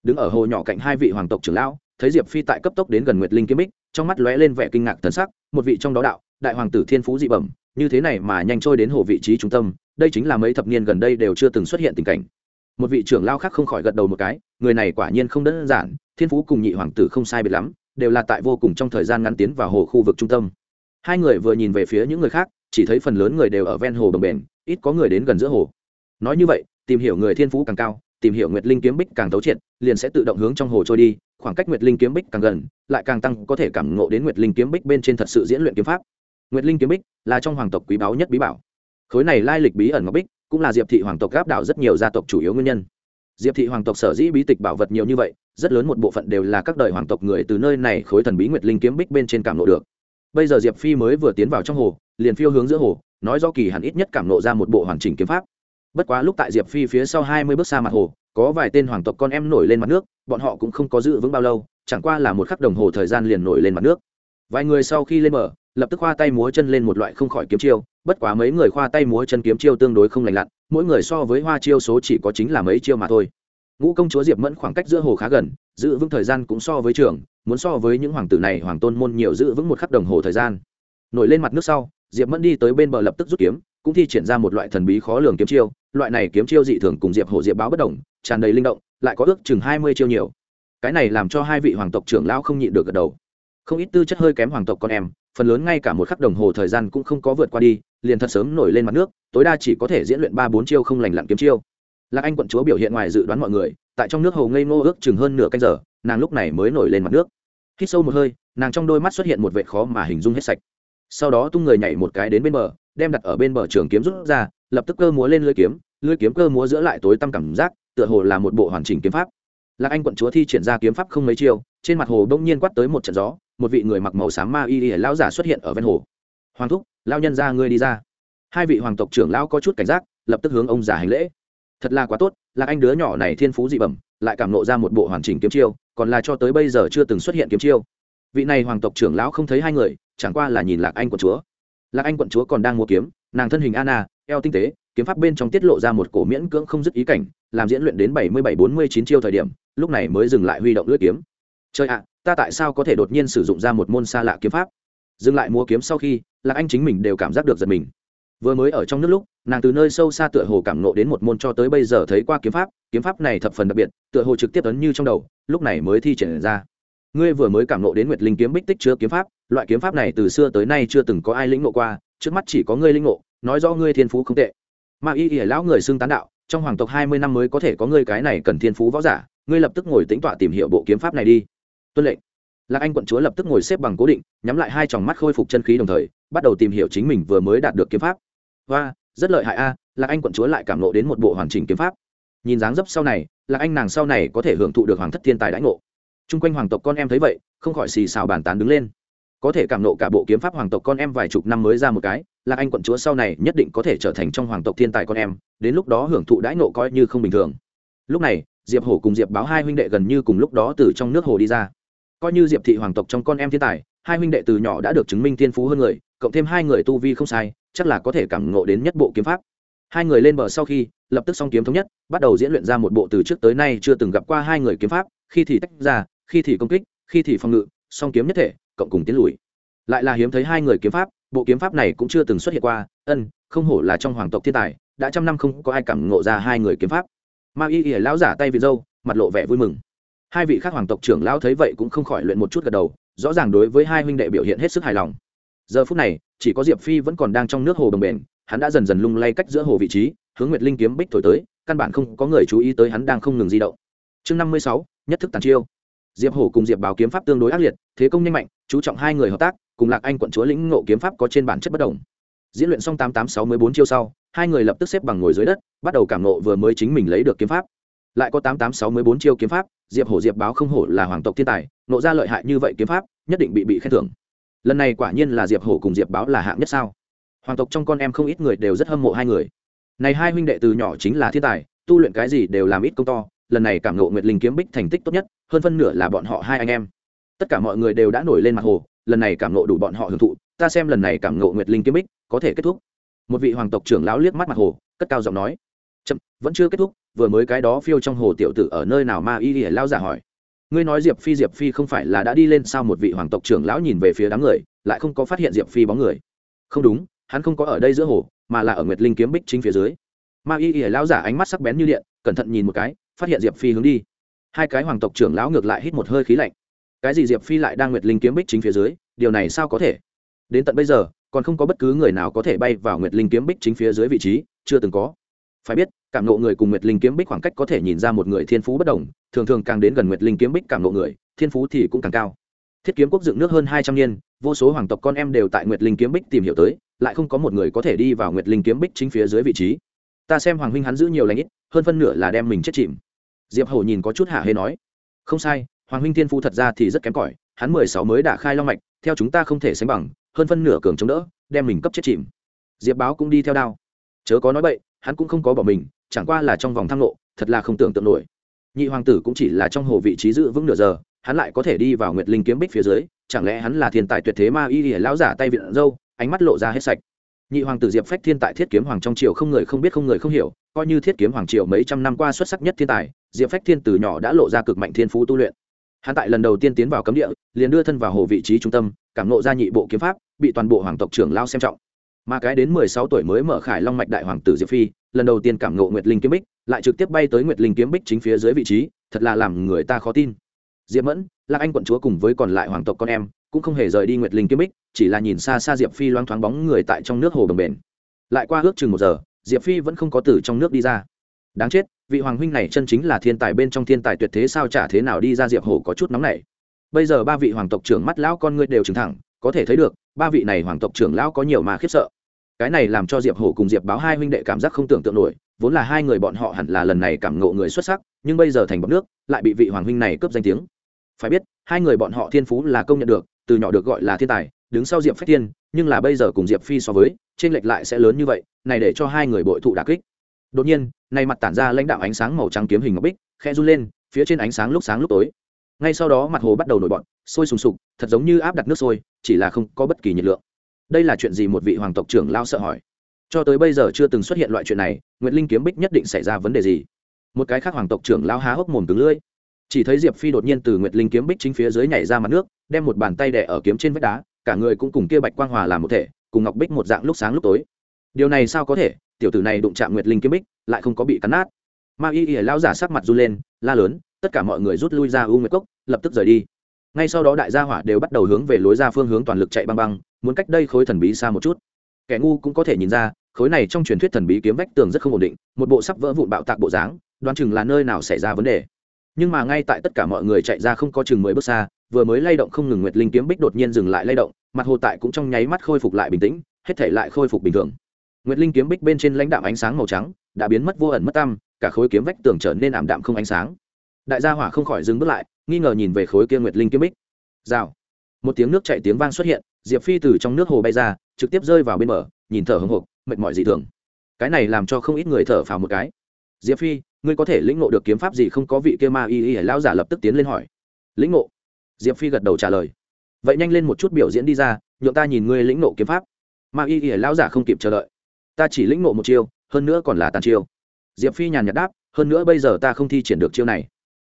Đứng ở hồ nhỏ cạnh hai vị hoàng tộc trưởng lão, thấy diệp phi tại cấp tốc đến gần nguyệt linh kiếm bích, trong mắt lóe lên vẻ kinh ngạc thần sắc, một vị trong đó đạo, đại hoàng tử thiên phú dị bẩm, như thế này mà nhanh trôi đến hồ vị trí trung tâm, đây chính là mấy thập niên gần đây đều chưa từng xuất hiện tình cảnh. Một vị trưởng lao khác không khỏi gật đầu một cái, người này quả nhiên không đơn giản, thiên phú cùng nhị hoàng tử không sai biệt lắm, đều là tại vô cùng trong thời gian ngắn tiến vào hồ khu vực trung tâm. Hai người vừa nhìn về phía những người khác, chỉ thấy phần lớn người đều ở ven hồ đồng bền ít có người đến gần giữa hồ. Nói như vậy, tìm hiểu người thiên phú càng cao tìm hiểu nguyệt linh kiếm bích càng thấu triệt, liền sẽ tự động hướng trong hồ trôi đi, khoảng cách nguyệt linh kiếm bích càng gần, lại càng tăng có thể cảm ngộ đến nguyệt linh kiếm bích bên trên thật sự diễn luyện kiếm pháp. Nguyệt linh kiếm bích là trong hoàng tộc quý báu nhất bí bảo. Khối này lai lịch bí ẩn ngọc bích cũng là diệp thị hoàng tộc gáp đảo rất nhiều gia tộc chủ yếu nguyên nhân. Diệp thị hoàng tộc sở dĩ bí tịch bảo vật nhiều như vậy, rất lớn một bộ phận đều là các đời hoàng tộc người từ nơi này khối thần bí nguyệt linh kiếm bích bên trên cảm nộ được. Bây giờ diệp phi mới vừa tiến vào trong hồ, liền phiêu hướng giữa hồ, nói do kỳ hẳn ít nhất cảm nộ ra một bộ hoàn chỉnh kiếm pháp bất quá lúc tại diệp phi phía sau hai mươi bước xa mặt hồ, có vài tên hoàng tộc con em nổi lên mặt nước, bọn họ cũng không có giữ vững bao lâu, chẳng qua là một khắc đồng hồ thời gian liền nổi lên mặt nước. Vài người sau khi lên bờ, lập tức khoa tay múa chân lên một loại không khỏi kiếm chiêu, bất quá mấy người khoa tay múa chân kiếm chiêu tương đối không lành lặn, mỗi người so với hoa chiêu số chỉ có chính là mấy chiêu mà thôi. Ngũ công chúa diệp mẫn khoảng cách giữa hồ khá gần, giữ vững thời gian cũng so với trường, muốn so với những hoàng tử này hoàng tôn môn nhiều giữ vững một khắc đồng hồ thời gian. Nổi lên mặt nước sau, diệp mẫn đi tới bên bờ lập tức rút kiếm, cũng thi triển ra một loại thần bí khó lường kiếm chiêu loại này kiếm chiêu dị thường cùng diệp hổ diệp báo bất đồng, tràn đầy linh động, lại có ước chừng hai mươi chiêu nhiều. Cái này làm cho hai vị hoàng tộc trưởng lão không nhịn được gật đầu. Không ít tư chất hơi kém hoàng tộc con em, phần lớn ngay cả một khắc đồng hồ thời gian cũng không có vượt qua đi, liền thật sớm nổi lên mặt nước, tối đa chỉ có thể diễn luyện ba bốn chiêu không lành lặn kiếm chiêu. Lạc anh quận chúa biểu hiện ngoài dự đoán mọi người, tại trong nước hồ ngây ngô ước chừng hơn nửa canh giờ, nàng lúc này mới nổi lên mặt nước. Khi sâu một hơi, nàng trong đôi mắt xuất hiện một vệ khó mà hình dung hết sạch. Sau đó tung người nhảy một cái đến bên bờ, đem đặt ở bên bờ trường kiếm rút ra lập tức cơ múa lên lưỡi kiếm lưỡi kiếm cơ múa giữa lại tối tăm cảm giác, tựa hồ là một bộ hoàn chỉnh kiếm pháp. Lạc anh quận chúa thi triển ra kiếm pháp không mấy chiêu, trên mặt hồ bỗng nhiên quát tới một trận gió, một vị người mặc màu xám ma y y lão giả xuất hiện ở ven hồ. Hoàng thúc lao nhân ra ngươi đi ra. Hai vị hoàng tộc trưởng lão có chút cảnh giác, lập tức hướng ông già hành lễ. Thật là quá tốt, lạc anh đứa nhỏ này thiên phú dị bẩm, lại cảm nộ ra một bộ hoàn chỉnh kiếm chiêu, còn là cho tới bây giờ chưa từng xuất hiện kiếm chiêu. Vị này hoàng tộc trưởng lão không thấy hai người, chẳng qua là nhìn lạc anh quận chúa. Lạc anh quận chúa còn đang mua kiếm, nàng thân hình anna eo tinh tế, kiếm pháp bên trong tiết lộ ra một cổ miễn cưỡng không dứt ý cảnh, làm diễn luyện đến bảy mươi bảy bốn mươi chín chiêu thời điểm, lúc này mới dừng lại huy động lưỡi kiếm. Chơi ạ, ta tại sao có thể đột nhiên sử dụng ra một môn xa lạ kiếm pháp? Dừng lại múa kiếm sau khi, lạc anh chính mình đều cảm giác được giật mình. Vừa mới ở trong nước lúc, nàng từ nơi sâu xa tựa hồ cảm nộ đến một môn cho tới bây giờ thấy qua kiếm pháp kiếm pháp này thập phần đặc biệt, tựa hồ trực tiếp ấn như trong đầu, lúc này mới thi triển ra. Ngươi vừa mới cảm nộ đến nguyệt linh kiếm bích tích chứa kiếm pháp, loại kiếm pháp này từ xưa tới nay chưa từng có ai lĩnh ngộ qua, trước mắt chỉ có ngươi lĩnh ngộ nói rõ ngươi thiên phú không tệ. Mà y y lão người xưng tán đạo, trong hoàng tộc hai mươi năm mới có thể có ngươi cái này cần thiên phú võ giả, ngươi lập tức ngồi tính tọa tìm hiểu bộ kiếm pháp này đi. Tuân lệnh. Lạc anh quận chúa lập tức ngồi xếp bằng cố định, nhắm lại hai tròng mắt khôi phục chân khí đồng thời, bắt đầu tìm hiểu chính mình vừa mới đạt được kiếm pháp. Và rất lợi hại a, lạc anh quận chúa lại cảm nộ đến một bộ hoàn chỉnh kiếm pháp. Nhìn dáng dấp sau này, lạc anh nàng sau này có thể hưởng thụ được hoàng thất thiên tài đãi ngộ. Chung quanh hoàng tộc con em thấy vậy, không khỏi xì xào bàn tán đứng lên. Có thể cảm nộ cả bộ kiếm pháp hoàng tộc con em vài chục năm mới ra một cái lạc anh quận chúa sau này nhất định có thể trở thành trong hoàng tộc thiên tài con em, đến lúc đó hưởng thụ đãi ngộ coi như không bình thường. Lúc này, diệp hổ cùng diệp báo hai huynh đệ gần như cùng lúc đó từ trong nước hồ đi ra. Coi như diệp thị hoàng tộc trong con em thiên tài, hai huynh đệ từ nhỏ đã được chứng minh thiên phú hơn người, cộng thêm hai người tu vi không sai, chắc là có thể cảm ngộ đến nhất bộ kiếm pháp. Hai người lên bờ sau khi, lập tức song kiếm thống nhất, bắt đầu diễn luyện ra một bộ từ trước tới nay chưa từng gặp qua hai người kiếm pháp, khi thì tách ra, khi thì công kích, khi thì phòng ngự, song kiếm nhất thể, cộng cùng tiến lùi. Lại là hiếm thấy hai người kiếm pháp bộ kiếm pháp này cũng chưa từng xuất hiện qua, ân, không hổ là trong hoàng tộc thiên tài, đã trăm năm không có ai cảm ngộ ra hai người kiếm pháp. Ma y ỉa lão giả tay vị dâu mặt lộ vẻ vui mừng. Hai vị khác hoàng tộc trưởng lão thấy vậy cũng không khỏi luyện một chút gật đầu, rõ ràng đối với hai huynh đệ biểu hiện hết sức hài lòng. Giờ phút này, chỉ có diệp phi vẫn còn đang trong nước hồ đồng bền, hắn đã dần dần lung lay cách giữa hồ vị trí, hướng nguyệt linh kiếm bích thổi tới, căn bản không có người chú ý tới hắn đang không ngừng di động. Chương năm mươi sáu, nhất thức tàn chiêu. Diệp hổ cùng diệp báo kiếm pháp tương đối ác liệt, thế công nhanh mạnh, chú trọng hai người hợp tác cùng lạc anh quận chúa lĩnh ngộ kiếm pháp có trên bản chất bất đồng. Diễn luyện xong tám tám sáu mươi bốn chiêu sau, hai người lập tức xếp bằng ngồi dưới đất, bắt đầu cảm nộ vừa mới chính mình lấy được kiếm pháp. Lại có tám tám sáu mươi bốn chiêu kiếm pháp, diệp hổ diệp báo không hổ là hoàng tộc thiên tài nộ ra lợi hại như vậy kiếm pháp, nhất định bị bị khen thưởng. Lần này quả nhiên là diệp hổ cùng diệp báo là hạng nhất sao? Hoàng tộc trong con em không ít người đều rất hâm mộ hai người. Này hai huynh đệ từ nhỏ chính là thiên tài, tu luyện cái gì đều làm ít công to, lần này cảm nộ nguyệt linh kiếm bích thành tích tốt nhất, hơn phân nửa là bọn họ hai anh em. Tất cả mọi người đều đã nổi lên mặt hồ lần này cảm ngộ đủ bọn họ hưởng thụ, ta xem lần này cảm ngộ nguyệt linh kiếm bích có thể kết thúc. Một vị hoàng tộc trưởng lão liếc mắt mặt hồ, cất cao giọng nói. Chậm, vẫn chưa kết thúc, vừa mới cái đó phiêu trong hồ tiểu tử ở nơi nào ma y ỉa lao giả hỏi. Ngươi nói diệp phi diệp phi không phải là đã đi lên sao một vị hoàng tộc trưởng lão nhìn về phía đám người, lại không có phát hiện diệp phi bóng người. Không đúng, hắn không có ở đây giữa hồ, mà là ở nguyệt linh kiếm bích chính phía dưới. Ma y ỉa lao giả ánh mắt sắc bén như điện, cẩn thận nhìn một cái, phát hiện diệp phi hướng đi. Hai cái hoàng tộc trưởng lão ngược lại hít một hơi khí lạnh cái gì diệp phi lại đang nguyệt linh kiếm bích chính phía dưới điều này sao có thể đến tận bây giờ còn không có bất cứ người nào có thể bay vào nguyệt linh kiếm bích chính phía dưới vị trí chưa từng có phải biết cảm nộ người cùng nguyệt linh kiếm bích khoảng cách có thể nhìn ra một người thiên phú bất đồng thường thường càng đến gần nguyệt linh kiếm bích cảm nộ người thiên phú thì cũng càng cao thiết kiếm quốc dựng nước hơn hai trăm niên vô số hoàng tộc con em đều tại nguyệt linh kiếm bích tìm hiểu tới lại không có một người có thể đi vào nguyệt linh kiếm bích chính phía dưới vị trí ta xem hoàng huynh hắn giữ nhiều lãnh ít hơn phân nửa là đem mình chết chìm diệp hầu nhìn có chút hạ hê nói không sai hoàng huynh thiên Phu thật ra thì rất kém cỏi, hắn mười sáu mới đã khai long mạch, theo chúng ta không thể sánh bằng, hơn phân nửa cường chống đỡ, đem mình cấp chết chìm. Diệp báo cũng đi theo đao. Chớ có nói vậy hắn cũng không có bỏ mình, chẳng qua là trong vòng thăng lộ, thật là không tưởng tượng nổi. Nhị hoàng tử cũng chỉ là trong hồ vị trí giữ vững nửa giờ, hắn lại có thể đi vào nguyệt linh kiếm bích phía dưới, chẳng lẽ hắn là thiên tài tuyệt thế ma y ỉa lão giả tay viện dâu ánh mắt lộ ra hết sạch. Nhị hoàng tử diệp phách thiên tại thiết kiếm hoàng trong triều không người không biết không người không hiểu, coi như thiết kiếm hoàng triều mấy trăm năm qua xuất sắc nhất thiên tài, diệp phách thiên từ nhỏ đã lộ ra cực mạnh thiên phú tu luyện hắn tại lần đầu tiên tiến vào cấm địa, liền đưa thân vào hồ vị trí trung tâm, cảm nộ ra nhị bộ kiếm pháp, bị toàn bộ hoàng tộc trưởng lao xem trọng. Mà cái đến mười sáu tuổi mới mở khải long mạch đại hoàng tử diệp phi, lần đầu tiên cảm ngộ nguyệt linh kiếm bích, lại trực tiếp bay tới nguyệt linh kiếm bích chính phía dưới vị trí, thật là làm người ta khó tin. Diệp mẫn, lạc anh quận chúa cùng với còn lại hoàng tộc con em, cũng không hề rời đi nguyệt linh kiếm bích, chỉ là nhìn xa xa diệp phi loáng thoáng bóng người tại trong nước hồ đồng bền. Lại qua ước chừng một giờ, diệp phi vẫn không có từ trong nước đi ra. Đáng chết vị hoàng huynh này chân chính là thiên tài bên trong thiên tài tuyệt thế, sao chả thế nào đi ra diệp Hổ có chút nóng này bây giờ ba vị hoàng tộc trưởng mắt lão con ngươi đều trừng thẳng, có thể thấy được, ba vị này hoàng tộc trưởng lão có nhiều mà khiếp sợ. Cái này làm cho diệp hổ cùng diệp báo hai huynh đệ cảm giác không tưởng tượng nổi, vốn là hai người bọn họ hẳn là lần này cảm ngộ người xuất sắc, nhưng bây giờ thành bọc nước, lại bị vị hoàng huynh này cướp danh tiếng. Phải biết, hai người bọn họ thiên phú là công nhận được, từ nhỏ được gọi là thiên tài, đứng sau diệp phách thiên, nhưng là bây giờ cùng diệp phi so với trên lệch lại sẽ lớn như vậy, này để cho hai người bội thụ đà kích đột nhiên, nay mặt tản ra lãnh đạo ánh sáng màu trắng kiếm hình ngọc bích khe run lên, phía trên ánh sáng lúc sáng lúc tối. Ngay sau đó mặt hồ bắt đầu nổi bọn sôi sùng sục, thật giống như áp đặt nước sôi, chỉ là không có bất kỳ nhiệt lượng. Đây là chuyện gì? Một vị hoàng tộc trưởng lao sợ hỏi. Cho tới bây giờ chưa từng xuất hiện loại chuyện này n g u y ệ t linh kiếm bích nhất định xảy ra vấn đề gì? Một cái khác hoàng tộc trưởng lao há hốc mồm cứng lưỡi. Chỉ thấy diệp phi đột nhiên từ nguyệt linh kiếm bích chính phía dưới nhảy ra mặt nước, đem một bàn tay đẻ ở kiếm trên vách đá, cả người cũng cùng kia bạch quang hòa làm một thể, cùng ngọc bích một dạng lúc sáng lúc tối. Điều này sao có thể? Tiểu tử này đụng chạm nguyệt linh kiếm bích, lại không có bị cắn nát. Ma y y lao giả sắc mặt run lên, la lớn, tất cả mọi người rút lui ra u nguyệt cốc, lập tức rời đi. Ngay sau đó đại gia hỏa đều bắt đầu hướng về lối ra phương hướng toàn lực chạy băng băng, muốn cách đây khối thần bí xa một chút. Kẻ ngu cũng có thể nhìn ra, khối này trong truyền thuyết thần bí kiếm vách tường rất không ổn định, một bộ sắp vỡ vụn bạo tạc bộ dáng, đoán chừng là nơi nào xảy ra vấn đề. Nhưng mà ngay tại tất cả mọi người chạy ra không có chừng mười bước xa, vừa mới lay động không ngừng nguyệt linh kiếm bích đột nhiên dừng lại lay động, mặt hồ tại cũng trong nháy mắt khôi phục lại bình tĩnh, hết thể lại khôi phục bình thường nguyệt linh kiếm bích bên trên lãnh đạm ánh sáng màu trắng, đã biến mất vô ẩn mất tăm, cả khối kiếm vách tường trở nên ảm đạm không ánh sáng. Đại gia hỏa không khỏi dừng bước lại, nghi ngờ nhìn về khối kia nguyệt linh kiếm bích. Rào. Một tiếng nước chạy tiếng vang xuất hiện, diệp phi từ trong nước hồ bay ra, trực tiếp rơi vào bên bờ, nhìn thở hồng hộc, mệt mỏi dị thường. Cái này làm cho không ít người thở phào một cái. Diệp phi, ngươi có thể lĩnh ngộ được kiếm pháp gì không có vị kia ma y y lão giả lập tức tiến lên hỏi. Lĩnh ngộ? Diệp phi gật đầu trả lời. Vậy nhanh lên một chút biểu diễn đi ra, nhượng ta nhìn ngươi lĩnh ngộ kiếm pháp. Ma y y lão giả không kịp chờ đợi ta chỉ lĩnh nộ một chiêu, hơn nữa còn là tàn chiêu. Diệp phi nhàn nhạt đáp, hơn nữa bây giờ ta không thi triển được chiêu này.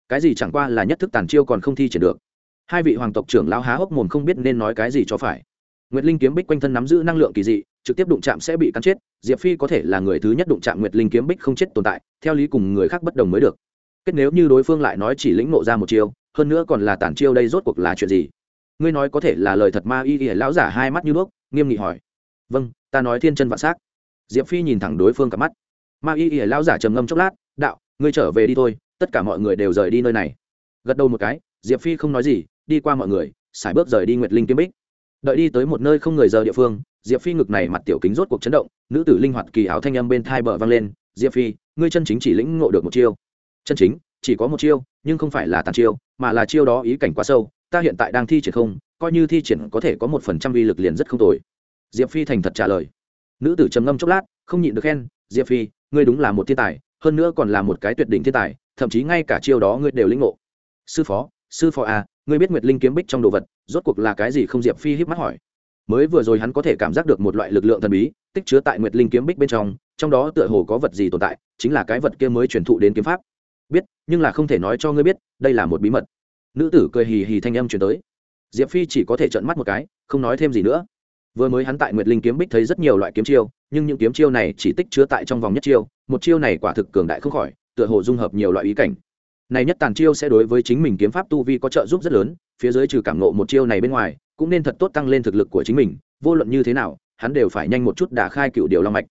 Cái gì chẳng qua là nhất thức tàn chiêu còn không thi triển được. Hai vị hoàng tộc trưởng lão há hốc mồm không biết nên nói cái gì cho phải. Nguyệt linh kiếm bích quanh thân nắm giữ năng lượng kỳ dị, trực tiếp đụng chạm sẽ bị cắn chết, diệp phi có thể là người thứ nhất đụng chạm nguyệt linh kiếm bích không chết tồn tại, theo lý cùng người khác bất đồng mới được. Kết nếu như đối phương lại nói chỉ lĩnh nộ ra một chiêu, hơn nữa còn là tản chiêu đây rốt cuộc là chuyện gì? Ngươi nói có thể là lời thật ma y y, lão giả hai mắt như đuốc, nghiêm nghị hỏi. Vâng ta nói thiên chân vạn s á c diệp phi nhìn thẳng đối phương cả mắt. Ma y y lão giả trầm ngâm chốc lát, đạo, ngươi trở về đi thôi, tất cả mọi người đều rời đi nơi này. Gật đầu một cái, diệp phi không nói gì, đi qua mọi người xài bước rời đi nguyệt linh kiếm bích. Đợi đi tới một nơi không người giờ địa phương, diệp phi ngực này mặt tiểu kính rốt cuộc chấn động, nữ tử linh hoạt kỳ áo thanh âm bên thai bờ vang lên, diệp phi, ngươi chân chính chỉ lĩnh ngộ được một chiêu. Chân chính, chỉ có một chiêu, nhưng không phải là tàn chiêu, mà là chiêu đó ý cảnh quá sâu, ta hiện tại đang thi triển không, coi như thi triển có thể có một phần trăm vi lực liền rất không tồi. Diệp phi thành thật trả lời nữ tử trầm ngâm chốc lát, không nhịn được khen, diệp phi, ngươi đúng là một thiên tài, hơn nữa còn là một cái tuyệt đỉnh thiên tài, thậm chí ngay cả chiêu đó ngươi đều lĩnh ngộ. Sư phó sư phó à ngươi biết nguyệt linh kiếm bích trong đồ vật, rốt cuộc là cái gì không? Diệp phi híp mắt hỏi. Mới vừa rồi hắn có thể cảm giác được một loại lực lượng thần bí, tích chứa tại nguyệt linh kiếm bích bên trong trong đó tựa hồ có vật gì tồn tại, chính là cái vật kia mới truyền thụ đến kiếm pháp. Biết, nhưng là không thể nói cho ngươi biết, đây là một bí mật. Nữ tử cười hì hì thanh âm truyền tới. Diệp phi chỉ có thể trợn mắt một cái, không nói thêm gì nữa vừa mới hắn tại nguyệt linh kiếm bích thấy rất nhiều loại kiếm chiêu, nhưng những kiếm chiêu này chỉ tích chứa tại trong vòng nhất chiêu, một chiêu này quả thực cường đại không khỏi, tựa hồ dung hợp nhiều loại ý cảnh. Này nhất tàn chiêu sẽ đối với chính mình kiếm pháp tu vi có trợ giúp rất lớn, phía dưới trừ cảm nộ một chiêu này bên ngoài, cũng nên thật tốt tăng lên thực lực của chính mình, vô luận như thế nào, hắn đều phải nhanh một chút đả khai cựu điều long mạch.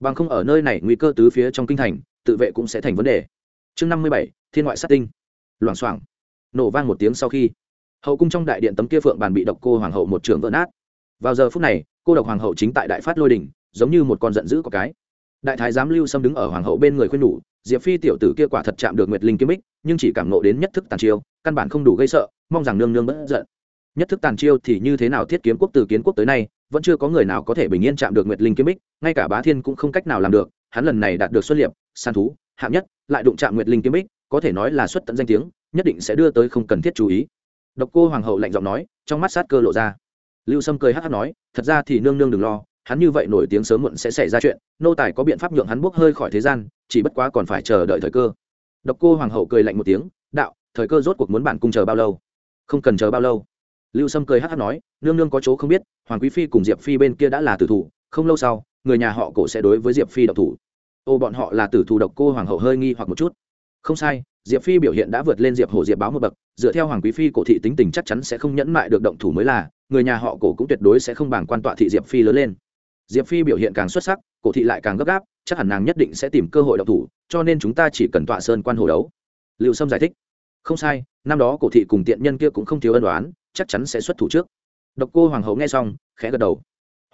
Bằng không ở nơi này nguy cơ tứ phía trong kinh thành, tự vệ cũng sẽ thành vấn đề. Chương năm mươi bảy, thiên ngoại sát tinh. Loảng xoảng. Nổ vang một tiếng sau khi, hậu cung trong đại điện tấm kia phượng bàn bị độc cô hoàng hậu một trường vỡ nát vào giờ phút này, cô độc hoàng hậu chính tại đại phát lôi đình, giống như một con giận dữ có cái. Đại thái giám lưu xâm đứng ở hoàng hậu bên người khuyên nhủ, diệp phi tiểu tử kia quả thật chạm được nguyệt linh kiếm bích, nhưng chỉ cảm nộ đến nhất thức tàn chiêu, căn bản không đủ gây sợ, mong rằng nương nương bất giận. Nhất thức tàn chiêu thì như thế nào thiết kiếm quốc từ kiến quốc tới nay, vẫn chưa có người nào có thể bình yên chạm được nguyệt linh kiếm bích, ngay cả bá thiên cũng không cách nào làm được, hắn lần này đạt được xuất liệp san thú, hạng nhất, lại đụng chạm nguyệt linh kiếm bích, có thể nói là xuất tận danh tiếng, nhất định sẽ đưa tới không cần thiết chú ý. Độc cô hoàng hậu lạnh giọng nói, trong mắt sát cơ lộ ra lưu sâm cười hắc hắc nói, thật ra thì nương nương đừng lo, hắn như vậy nổi tiếng sớm muộn sẽ xảy ra chuyện, nô tài có biện pháp nhượng hắn bốc hơi khỏi thế gian, chỉ bất quá còn phải chờ đợi thời cơ. Độc cô hoàng hậu cười lạnh một tiếng, đạo, thời cơ rốt cuộc muốn bản cung chờ bao lâu? Không cần chờ bao lâu. Lưu sâm cười hắc hắc nói, nương nương có chỗ không biết, hoàng quý phi cùng diệp phi bên kia đã là tử thủ, không lâu sau, người nhà họ cổ sẽ đối với diệp phi độc thủ. Ô, bọn họ là tử thủ, độc cô hoàng hậu hơi nghi hoặc một chút. Không sai, diệp phi biểu hiện đã vượt lên diệp hổ diệp báo một bậc, dựa theo hoàng quý phi cổ thị tính tình chắc chắn sẽ không nhẫn mại được động thủ mới là người nhà họ cổ cũng tuyệt đối sẽ không bằng quan tọa thị diệp phi lớn lên. Diệp phi biểu hiện càng xuất sắc, cổ thị lại càng gấp gáp, chắc hẳn nàng nhất định sẽ tìm cơ hội độc thủ, cho nên chúng ta chỉ cần tọa sơn quan hồ đấu. Liệu sâm giải thích. Không sai, năm đó cổ thị cùng tiện nhân kia cũng không thiếu ân đoán chắc chắn sẽ xuất thủ trước. Độc cô hoàng hậu nghe xong, khẽ gật đầu.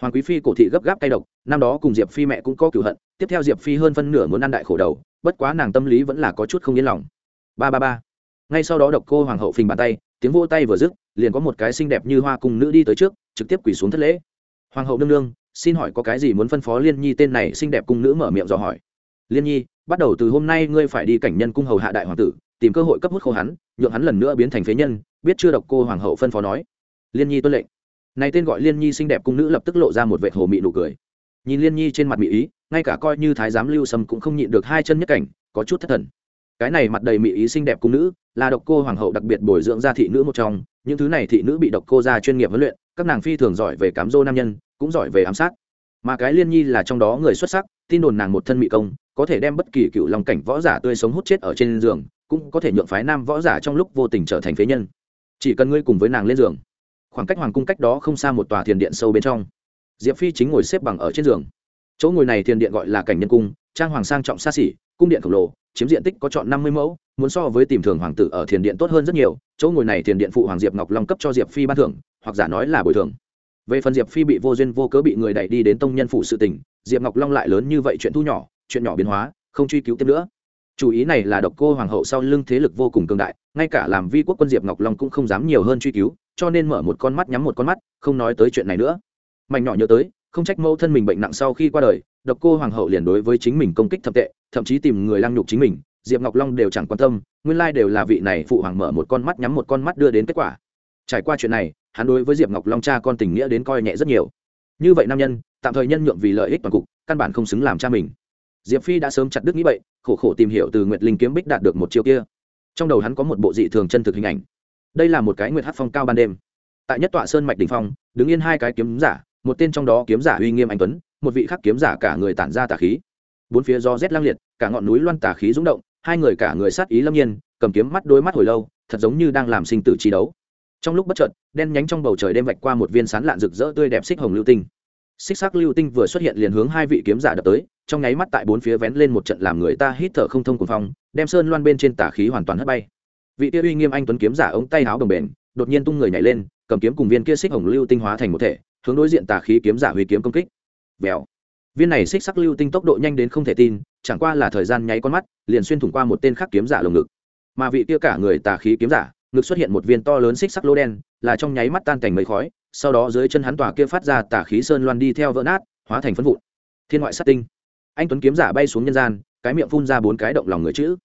Hoàng quý phi cổ thị gấp gáp cay độc, năm đó cùng diệp phi mẹ cũng có cửu hận, tiếp theo diệp phi hơn phân nửa muốn ăn đại khổ đầu, bất quá nàng tâm lý vẫn là có chút không yên lòng. Ba ba ba. Ngay sau đó độc cô hoàng hậu phình bàn tay tiếng vỗ tay vừa dứt, liền có một cái xinh đẹp như hoa cùng nữ đi tới trước, trực tiếp quỳ xuống thất lễ. Hoàng hậu nương nương, xin hỏi có cái gì muốn phân phó liên nhi tên này xinh đẹp cung nữ mở miệng dò hỏi. Liên nhi, bắt đầu từ hôm nay ngươi phải đi cảnh nhân cung hầu hạ đại hoàng tử, tìm cơ hội cấp hút khô hắn, nhượng hắn lần nữa biến thành phế nhân, biết chưa độc cô hoàng hậu phân phó nói. Liên nhi tuân lệnh. Này tên gọi liên nhi xinh đẹp cung nữ lập tức lộ ra một vệ hồ mị nụ cười. Nhìn liên nhi trên mặt mỹ ý, ngay cả coi như thái giám lưu sâm cũng không nhịn được hai chân nhất cảnh, có chút thất thần cái này mặt đầy mỹ ý xinh đẹp cung nữ, là độc cô hoàng hậu đặc biệt bồi dưỡng ra thị nữ một trong. Những thứ này thị nữ bị độc cô ra chuyên nghiệp huấn luyện, các nàng phi thường giỏi về cám dô nam nhân, cũng giỏi về ám sát. Mà cái liên nhi là trong đó người xuất sắc, tin đồn nàng một thân mỹ công, có thể đem bất kỳ cựu lòng cảnh võ giả tươi sống hút chết ở trên giường, cũng có thể nhượng phái nam võ giả trong lúc vô tình trở thành phế nhân. Chỉ cần ngươi cùng với nàng lên giường. Khoảng cách hoàng cung cách đó không xa một tòa thiền điện sâu bên trong. Diệp phi chính ngồi xếp bằng ở trên giường. Chỗ ngồi này thiền điện gọi là cảnh nhân cung, trang hoàng sang trọng xa xỉ, cung điện khổng lồ chiếm diện tích có chọn năm mươi mẫu, muốn so với tìm thường hoàng tử ở thiền điện tốt hơn rất nhiều, chỗ ngồi này thiền điện phụ hoàng diệp ngọc long cấp cho diệp phi ban thưởng, hoặc giả nói là bồi thường. Về phần diệp phi bị vô duyên vô cớ bị người đẩy đi đến tông nhân phụ sự tình, diệp ngọc long lại lớn như vậy chuyện thu nhỏ, chuyện nhỏ biến hóa, không truy cứu tiếp nữa. Chủ ý này là độc cô hoàng hậu sau lưng thế lực vô cùng cường đại, ngay cả làm vi quốc quân diệp ngọc long cũng không dám nhiều hơn truy cứu, cho nên mở một con mắt nhắm một con mắt, không nói tới chuyện này nữa. Mạnh nhỏ nhớ tới không trách mẫu thân mình bệnh nặng sau khi qua đời, độc cô hoàng hậu liền đối với chính mình công kích thập tệ, thậm chí tìm người lăng nhục chính mình, diệp ngọc long đều chẳng quan tâm, nguyên lai đều là vị này phụ hoàng mở một con mắt nhắm một con mắt đưa đến kết quả. Trải qua chuyện này, hắn đối với diệp ngọc long cha con tình nghĩa đến coi nhẹ rất nhiều. Như vậy nam nhân, tạm thời nhân nhượng vì lợi ích toàn cục, căn bản không xứng làm cha mình. Diệp phi đã sớm chặt đứt nghĩ vậy, khổ khổ tìm hiểu từ nguyệt linh kiếm bích đạt được một chiêu kia. Trong đầu hắn có một bộ dị thường chân thực hình ảnh. Đây là một cái nguyệt hát phong cao ban đêm. Tại nhất tọa sơn mạch đình phong, đứng yên hai cái kiếm giả một tên trong đó kiếm giả uy nghiêm anh tuấn, một vị khác kiếm giả cả người tản ra tà khí. Bốn phía do rét lang liệt, cả ngọn núi loan tà khí rúng động, hai người cả người sát ý lâm nhiên, cầm kiếm mắt đôi mắt hồi lâu, thật giống như đang làm sinh tử chi đấu. Trong lúc bất chợt, đen nhánh trong bầu trời đêm vạch qua một viên sán lạn rực rỡ tươi đẹp xích hồng lưu tinh. Xích sắc lưu tinh vừa xuất hiện liền hướng hai vị kiếm giả đập tới, trong nháy mắt tại bốn phía vén lên một trận làm người ta hít thở không thông cuồng phong, đem sơn loan bên trên tà khí hoàn toàn hất bay. Vị tiêu uy nghiêm anh tuấn kiếm giả ống tay áo đồng bền, đột nhiên tung người nhảy lên, cầm kiếm cùng viên kia xích hồng lưu tinh hóa thành một thể hướng đối diện tà khí kiếm giả huy kiếm công kích. Vèo. Viên này xích sắc lưu tinh tốc độ nhanh đến không thể tin, chẳng qua là thời gian nháy con mắt, liền xuyên thủng qua một tên khác kiếm giả lồng ngực. Mà vị kia cả người tà khí kiếm giả, ngực xuất hiện một viên to lớn xích sắc lô đen, là trong nháy mắt tan thành mấy khói, sau đó dưới chân hắn tòa kia phát ra tà khí sơn loan đi theo vỡ nát, hóa thành phân vụn. Thiên ngoại sát tinh. Anh tuấn kiếm giả bay xuống nhân gian, cái miệng phun ra bốn cái động lòng người chữ.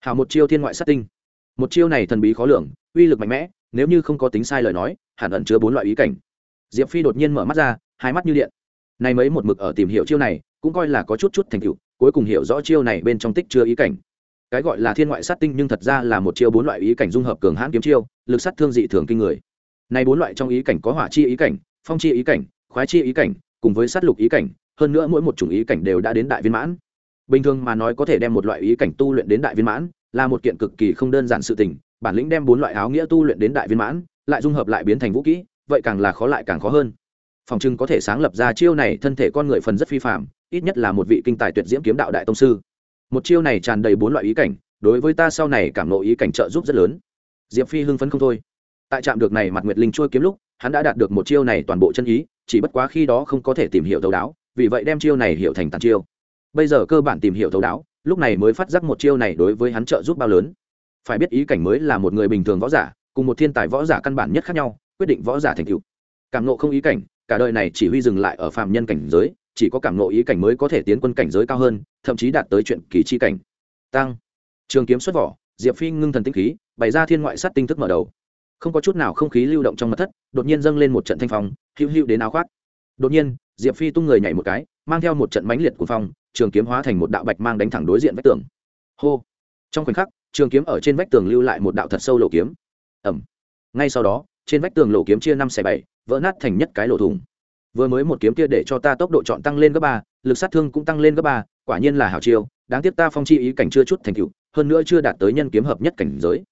Hào một chiêu thiên ngoại sát tinh. Một chiêu này thần bí khó lường, uy lực mạnh mẽ, nếu như không có tính sai lời nói, hẳn ẩn chứa bốn loại ý cảnh diệp phi đột nhiên mở mắt ra, hai mắt như điện. Này mấy một mực ở tìm hiểu chiêu này, cũng coi là có chút chút thành tựu, cuối cùng hiểu rõ chiêu này bên trong tích chưa ý cảnh. Cái gọi là thiên ngoại sát tinh nhưng thật ra là một chiêu bốn loại ý cảnh dung hợp cường hãn kiếm chiêu, lực sát thương dị thường kinh người. Này bốn loại trong ý cảnh có hỏa chi ý cảnh, phong chi ý cảnh, khoái chi ý cảnh, cùng với sát lục ý cảnh, hơn nữa mỗi một chủng ý cảnh đều đã đến đại viên mãn. Bình thường mà nói có thể đem một loại ý cảnh tu luyện đến đại viên mãn, là một kiện cực kỳ không đơn giản sự tình, bản lĩnh đem bốn loại áo nghĩa tu luyện đến đại viên mãn, lại dung hợp lại biến thành vũ kỹ vậy càng là khó lại càng khó hơn. Phòng trưng có thể sáng lập ra chiêu này thân thể con người phần rất phi phạm ít nhất là một vị kinh tài tuyệt diễm kiếm đạo đại tông sư. Một chiêu này tràn đầy bốn loại ý cảnh, đối với ta sau này cảm nộ ý cảnh trợ giúp rất lớn. Diệp phi hưng phấn không thôi. Tại trạm được này mặt nguyệt linh trôi kiếm lúc, hắn đã đạt được một chiêu này toàn bộ chân ý, chỉ bất quá khi đó không có thể tìm hiểu thấu đáo, vì vậy đem chiêu này hiểu thành tàn chiêu. Bây giờ cơ bản tìm hiểu thấu đáo, lúc này mới phát giác một chiêu này đối với hắn trợ giúp bao lớn. Phải biết ý cảnh mới là một người bình thường võ giả, cùng một thiên tài võ giả căn bản nhất khác nhau quyết định võ giả thành tựu. Cảm nộ không ý cảnh, cả đời này chỉ huy dừng lại ở phàm nhân cảnh giới, chỉ có cảm nộ ý cảnh mới có thể tiến quân cảnh giới cao hơn, thậm chí đạt tới chuyện kỳ chi cảnh. Tăng. Trường kiếm xuất vỏ, diệp phi ngưng thần tinh khí, bày ra thiên ngoại sát tinh thức mở đầu. Không có chút nào không khí lưu động trong mặt thất, đột nhiên dâng lên một trận thanh phong, hữu hữu đến áo khoác. Đột nhiên, diệp phi tung người nhảy một cái, mang theo một trận mãnh liệt của phong, trường kiếm hóa thành một đạo bạch mang đánh thẳng đối diện vách tường. Hô. Trong khoảnh khắc, trường kiếm ở trên vách tường lưu lại một đạo thật sâu lộ kiếm. Ẩm ngay sau đó trên vách tường lộ kiếm chia năm xẻ bảy, vỡ nát thành nhất cái lỗ thủng. Vừa mới một kiếm kia để cho ta tốc độ chọn tăng lên gấp ba, lực sát thương cũng tăng lên gấp ba, quả nhiên là hảo chiêu, đáng tiếc ta phong chi ý cảnh chưa chút thành tựu, hơn nữa chưa đạt tới nhân kiếm hợp nhất cảnh giới.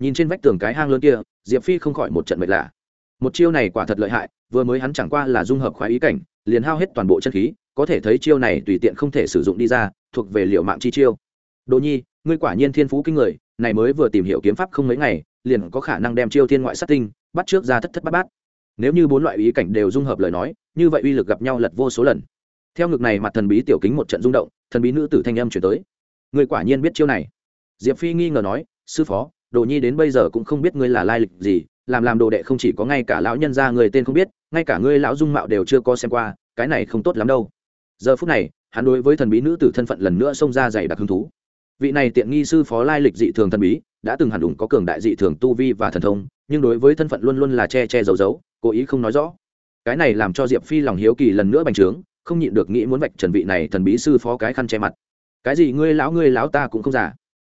Nhìn trên vách tường cái hang lớn kia, diệp phi không khỏi một trận mệt lạ. Một chiêu này quả thật lợi hại, vừa mới hắn chẳng qua là dung hợp khoái ý cảnh, liền hao hết toàn bộ chân khí, có thể thấy chiêu này tùy tiện không thể sử dụng đi ra, thuộc về liệu mạng chi chiêu. Đồ nhi, ngươi quả nhiên thiên phú kinh người, này mới vừa tìm hiểu kiếm pháp không mấy ngày, liền có khả năng đem chiêu thiên ngoại sát tinh bắt trước ra thất thất bát bát. Nếu như bốn loại ý cảnh đều dung hợp lời nói, như vậy uy lực gặp nhau lật vô số lần. Theo ngực này mặt thần bí tiểu kính một trận rung động, thần bí nữ tử thanh âm chuyển tới. Người quả nhiên biết chiêu này. Diệp phi nghi ngờ nói, sư phó, đồ nhi đến bây giờ cũng không biết ngươi là lai lịch gì, làm làm đồ đệ không chỉ có ngay cả lão nhân gia người tên không biết, ngay cả ngươi lão dung mạo đều chưa có xem qua, cái này không tốt lắm đâu. Giờ phút này, hắn đối với thần bí nữ tử thân phận lần nữa xông ra dày đặc hứng thú. Vị này tiện nghi sư phó lai lịch dị thường thần bí đã từng hẳn đủng có cường đại dị thường tu vi và thần thông, nhưng đối với thân phận luôn luôn là che che giấu giấu, cố ý không nói rõ. Cái này làm cho diệp phi lòng hiếu kỳ lần nữa bành trướng, không nhịn được nghĩ muốn vạch trần vị này thần bí sư phó cái khăn che mặt. Cái gì ngươi lão ngươi lão ta cũng không giả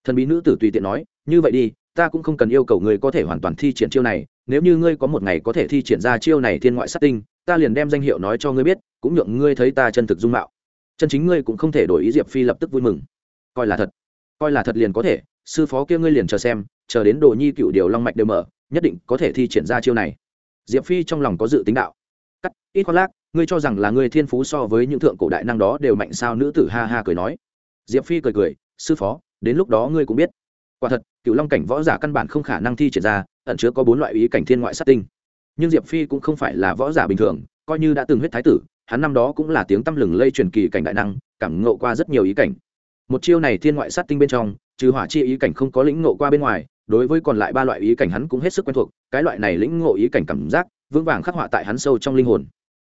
thần bí nữ tử tùy tiện nói, như vậy đi, ta cũng không cần yêu cầu ngươi có thể hoàn toàn thi triển chiêu này, nếu như ngươi có một ngày có thể thi triển ra chiêu này thiên ngoại sát tinh, ta liền đem danh hiệu nói cho ngươi biết, cũng nhượng ngươi thấy ta chân thực dung mạo. Chân chính ngươi cũng không thể đổi ý diệp phi lập tức vui mừng. Coi là thật, coi là thật liền có thể sư phó kia ngươi liền chờ xem, chờ đến đồ nhi cựu điều long mạch đều mở, nhất định có thể thi triển ra chiêu này. Diệp phi trong lòng có dự tính đạo. Cắt, ít khoác lác, ngươi cho rằng là ngươi thiên phú so với những thượng cổ đại năng đó đều mạnh sao? Nữ tử ha ha cười nói. Diệp phi cười cười, sư phó, đến lúc đó ngươi cũng biết. Quả thật, cựu long cảnh võ giả căn bản không khả năng thi triển ra, ẩn chứa có bốn loại ý cảnh thiên ngoại sát tinh. Nhưng diệp phi cũng không phải là võ giả bình thường, coi như đã từng huyết thái tử, hắn năm đó cũng là tiếng tăm lừng lây truyền kỳ cảnh đại năng, cảm ngộ qua rất nhiều ý cảnh. Một chiêu này thiên ngoại sát tinh bên trong trừ hỏa chi ý cảnh không có lĩnh ngộ qua bên ngoài, đối với còn lại ba loại ý cảnh hắn cũng hết sức quen thuộc, cái loại này lĩnh ngộ ý cảnh cảm giác, vững vàng khắc họa tại hắn sâu trong linh hồn.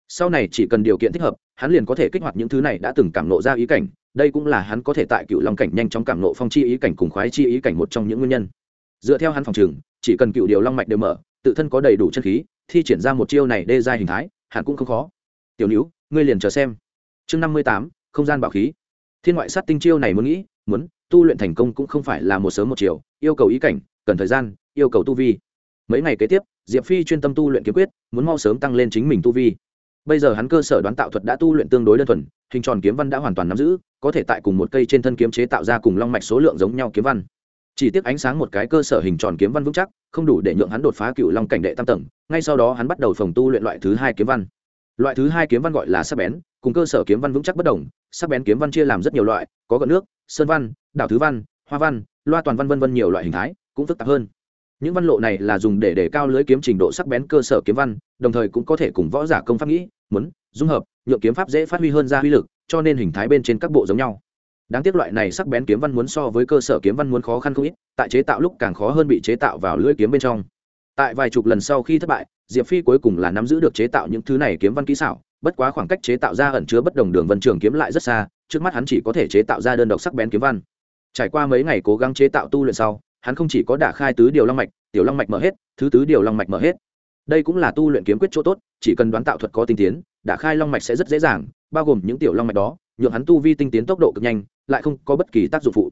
Sau này chỉ cần điều kiện thích hợp, hắn liền có thể kích hoạt những thứ này đã từng cảm nộ ra ý cảnh, đây cũng là hắn có thể tại cựu long cảnh nhanh chóng cảm nộ phong chi ý cảnh cùng khoái chi ý cảnh một trong những nguyên nhân. Dựa theo hắn phòng trường, chỉ cần cựu điều long mạch đều mở, tự thân có đầy đủ chân khí, thi triển ra một chiêu này đê ra hình thái hắn cũng không khó. Tiểu nữ ngươi liền chờ xem. Chương năm mươi tám, không gian bảo khí. Thiên ngoại sát tinh chiêu này muốn nghĩ, muốn tu luyện thành công cũng không phải là một sớm một chiều, yêu cầu ý cảnh, cần thời gian, yêu cầu tu vi. Mấy ngày kế tiếp, diệp phi chuyên tâm tu luyện kiếm quyết, muốn mau sớm tăng lên chính mình tu vi. Bây giờ hắn cơ sở đoán tạo thuật đã tu luyện tương đối đơn thuần, hình tròn kiếm văn đã hoàn toàn nắm giữ, có thể tại cùng một cây trên thân kiếm chế tạo ra cùng long mạch số lượng giống nhau kiếm văn. Chỉ tiếc ánh sáng một cái cơ sở hình tròn kiếm văn vững chắc, không đủ để nhượng hắn đột phá cựu long cảnh đệ tam tầng, ngay sau đó hắn bắt đầu phòng tu luyện loại thứ hai kiếm văn loại thứ hai kiếm văn gọi là sắc bén, cùng cơ sở kiếm văn vững chắc bất đồng. Sắc bén kiếm văn chia làm rất nhiều loại, có gợn nước, sơn văn, đảo thứ văn, hoa văn, loa toàn văn vân vân nhiều loại hình thái, cũng phức tạp hơn. Những văn lộ này là dùng để để cao lưới kiếm trình độ sắc bén cơ sở kiếm văn, đồng thời cũng có thể cùng võ giả công pháp nghĩ, muốn, dung hợp, nhượng kiếm pháp dễ phát huy hơn ra uy lực, cho nên hình thái bên trên các bộ giống nhau. Đáng tiếc loại này sắc bén kiếm văn muốn so với cơ sở kiếm văn muốn khó khăn không ít, tại chế tạo lúc càng khó hơn bị chế tạo vào lưỡi kiếm bên trong tại vài chục lần sau khi thất bại, diệp phi cuối cùng là nắm giữ được chế tạo những thứ này kiếm văn kỹ xảo, bất quá khoảng cách chế tạo ra ẩn chứa bất đồng đường vân trường kiếm lại rất xa, trước mắt hắn chỉ có thể chế tạo ra đơn độc sắc bén kiếm văn. Trải qua mấy ngày cố gắng chế tạo tu luyện sau, hắn không chỉ có đả khai tứ điều long mạch, tiểu long mạch mở hết, thứ tứ điều long mạch mở hết. Đây cũng là tu luyện kiếm quyết chỗ tốt, chỉ cần đoán tạo thuật có tinh tiến, đả khai long mạch sẽ rất dễ dàng, bao gồm những tiểu long mạch đó, nhượng hắn tu vi tinh tiến tốc độ cực nhanh, lại không có bất kỳ tác dụng phụ.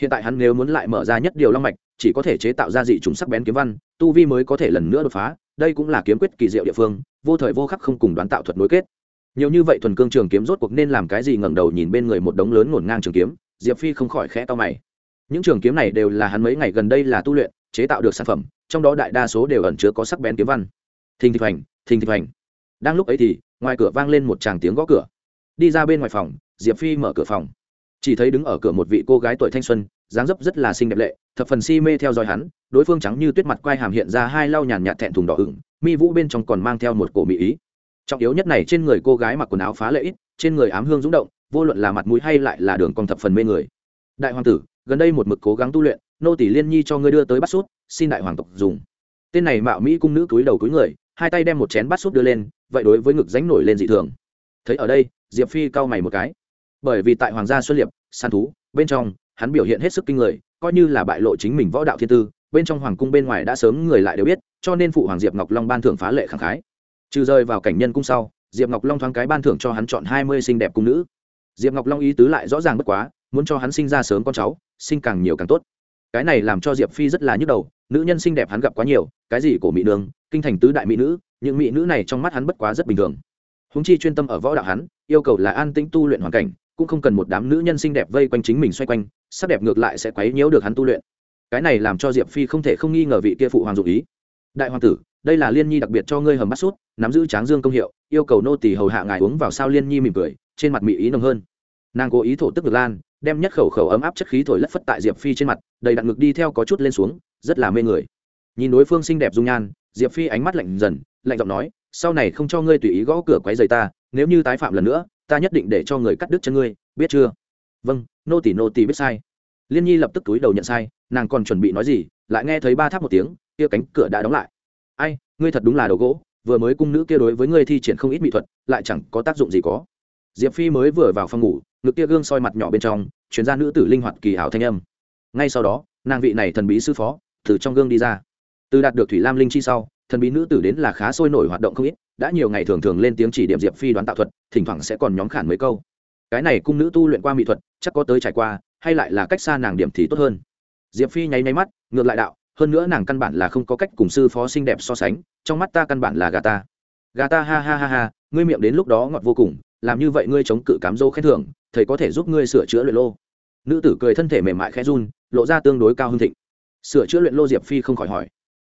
Hiện tại hắn nếu muốn lại mở ra nhất điều long mạch chỉ có thể chế tạo ra dị trùng sắc bén kiếm văn, tu vi mới có thể lần nữa đột phá, đây cũng là kiếm quyết kỳ diệu địa phương, vô thời vô khắc không cùng đoán tạo thuật nối kết. Nhiều như vậy thuần cương trường kiếm rốt cuộc nên làm cái gì ngẩng đầu nhìn bên người một đống lớn ngổn ngang trường kiếm, diệp phi không khỏi khẽ to mày. Những trường kiếm này đều là hắn mấy ngày gần đây là tu luyện, chế tạo được sản phẩm, trong đó đại đa số đều ẩn chứa có sắc bén kiếm văn. Thình thịch hành thình thịch hành đang lúc ấy thì, ngoài cửa vang lên một tràng tiếng gõ cửa. Đi ra bên ngoài phòng, diệp phi mở cửa phòng. Chỉ thấy đứng ở cửa một vị cô gái tuổi thanh xuân dáng dấp rất là xinh đẹp lệ, thập phần si mê theo dõi hắn, đối phương trắng như tuyết mặt quai hàm hiện ra hai lau nhàn nhạt thẹn thùng đỏ ửng, mi vũ bên trong còn mang theo một cổ mỹ ý. Trọng yếu nhất này trên người cô gái mặc quần áo phá lệ ít, trên người ám hương rúng động, vô luận là mặt mũi hay lại là đường còn thập phần mê người. Đại hoàng tử, gần đây một mực cố gắng tu luyện, nô tỷ liên nhi cho ngươi đưa tới bắt sút, xin đại hoàng tộc dùng. Tên này mạo mỹ cung nữ túi đầu túi người, hai tay đem một chén bát sút đưa lên, vậy đối với ngực ránh nổi lên dị thường. Thấy ở đây, diệp phi cau mày một cái. Bởi vì tại hoàng gia xuân liệp, săn thú, bên trong hắn biểu hiện hết sức kinh người, coi như là bại lộ chính mình võ đạo thiên tư, bên trong hoàng cung bên ngoài đã sớm người lại đều biết, cho nên phụ hoàng diệp ngọc long ban thưởng phá lệ khẳng khái. Trừ rơi vào cảnh nhân cung sau, diệp ngọc long thoáng cái ban thưởng cho hắn chọn hai mươi xinh đẹp cung nữ. Diệp ngọc long ý tứ lại rõ ràng bất quá, muốn cho hắn sinh ra sớm con cháu, sinh càng nhiều càng tốt. Cái này làm cho diệp phi rất là nhức đầu, nữ nhân xinh đẹp hắn gặp quá nhiều, cái gì của mỹ nương, kinh thành tứ đại mỹ nữ, những mỹ nữ này trong mắt hắn bất quá rất bình thường. Húng chi chuyên tâm ở võ đạo hắn, yêu cầu là an tĩnh tu luyện hoàn cảnh, cũng không cần một đám nữ nhân xinh đẹp vây quanh chính mình xoay quanh sắc đẹp ngược lại sẽ quấy nhiễu được hắn tu luyện. Cái này làm cho diệp phi không thể không nghi ngờ vị kia phụ hoàng dụ ý. Đại hoàng tử, đây là liên nhi đặc biệt cho ngươi hầm bắt sút, nắm giữ tráng dương công hiệu, yêu cầu nô tỳ hầu hạ ngài uống vào sao liên nhi mỉm cười, trên mặt mỹ ý nồng hơn. Nàng cố ý thổ tức ngược lan, đem nhất khẩu khẩu ấm áp chất khí thổi lất phất tại diệp phi trên mặt, đầy đặn ngực đi theo có chút lên xuống, rất là mê người. Nhìn đối phương xinh đẹp dung nhan, diệp phi ánh mắt lạnh dần, lạnh giọng nói, sau này không cho ngươi tùy ý gõ cửa quấy rầy ta, nếu như tái phạm lần nữa, ta nhất định để cho người cắt đứt chân ngươi, biết chưa? Vâng nô tỷ nô tỷ biết sai. Liên nhi lập tức túi đầu nhận sai, nàng còn chuẩn bị nói gì, lại nghe thấy ba tháp một tiếng, kia cánh cửa đã đóng lại. Ai, ngươi thật đúng là đầu gỗ, vừa mới cung nữ kia đối với ngươi thi triển không ít mỹ thuật, lại chẳng có tác dụng gì có. Diệp phi mới vừa vào phòng ngủ, ngực kia gương soi mặt nhỏ bên trong chuyển ra nữ tử linh hoạt kỳ hảo thanh âm. Ngay sau đó, nàng vị này thần bí sư phó, từ trong gương đi ra. Từ đạt được thủy lam linh chi sau, thần bí nữ tử đến là khá sôi nổi hoạt động không ít, đã nhiều ngày thường thường lên tiếng chỉ điểm diệp phi đoán tạo thuật, thỉnh thoảng sẽ còn nhóm khản mấy câu cái này cung nữ tu luyện qua mỹ thuật, chắc có tới trải qua, hay lại là cách xa nàng điểm thì tốt hơn. Diệp phi nháy nháy mắt, ngược lại đạo, hơn nữa nàng căn bản là không có cách cùng sư phó xinh đẹp so sánh, trong mắt ta căn bản là gà ta. Gà ta, ha ha ha ha, ngươi miệng đến lúc đó ngọt vô cùng, làm như vậy ngươi chống cự cám dỗ khen thưởng, thầy có thể giúp ngươi sửa chữa luyện lô. Nữ tử cười thân thể mềm mại khẽ run, lộ ra tương đối cao hương thịnh. Sửa chữa luyện lô diệp phi không khỏi hỏi.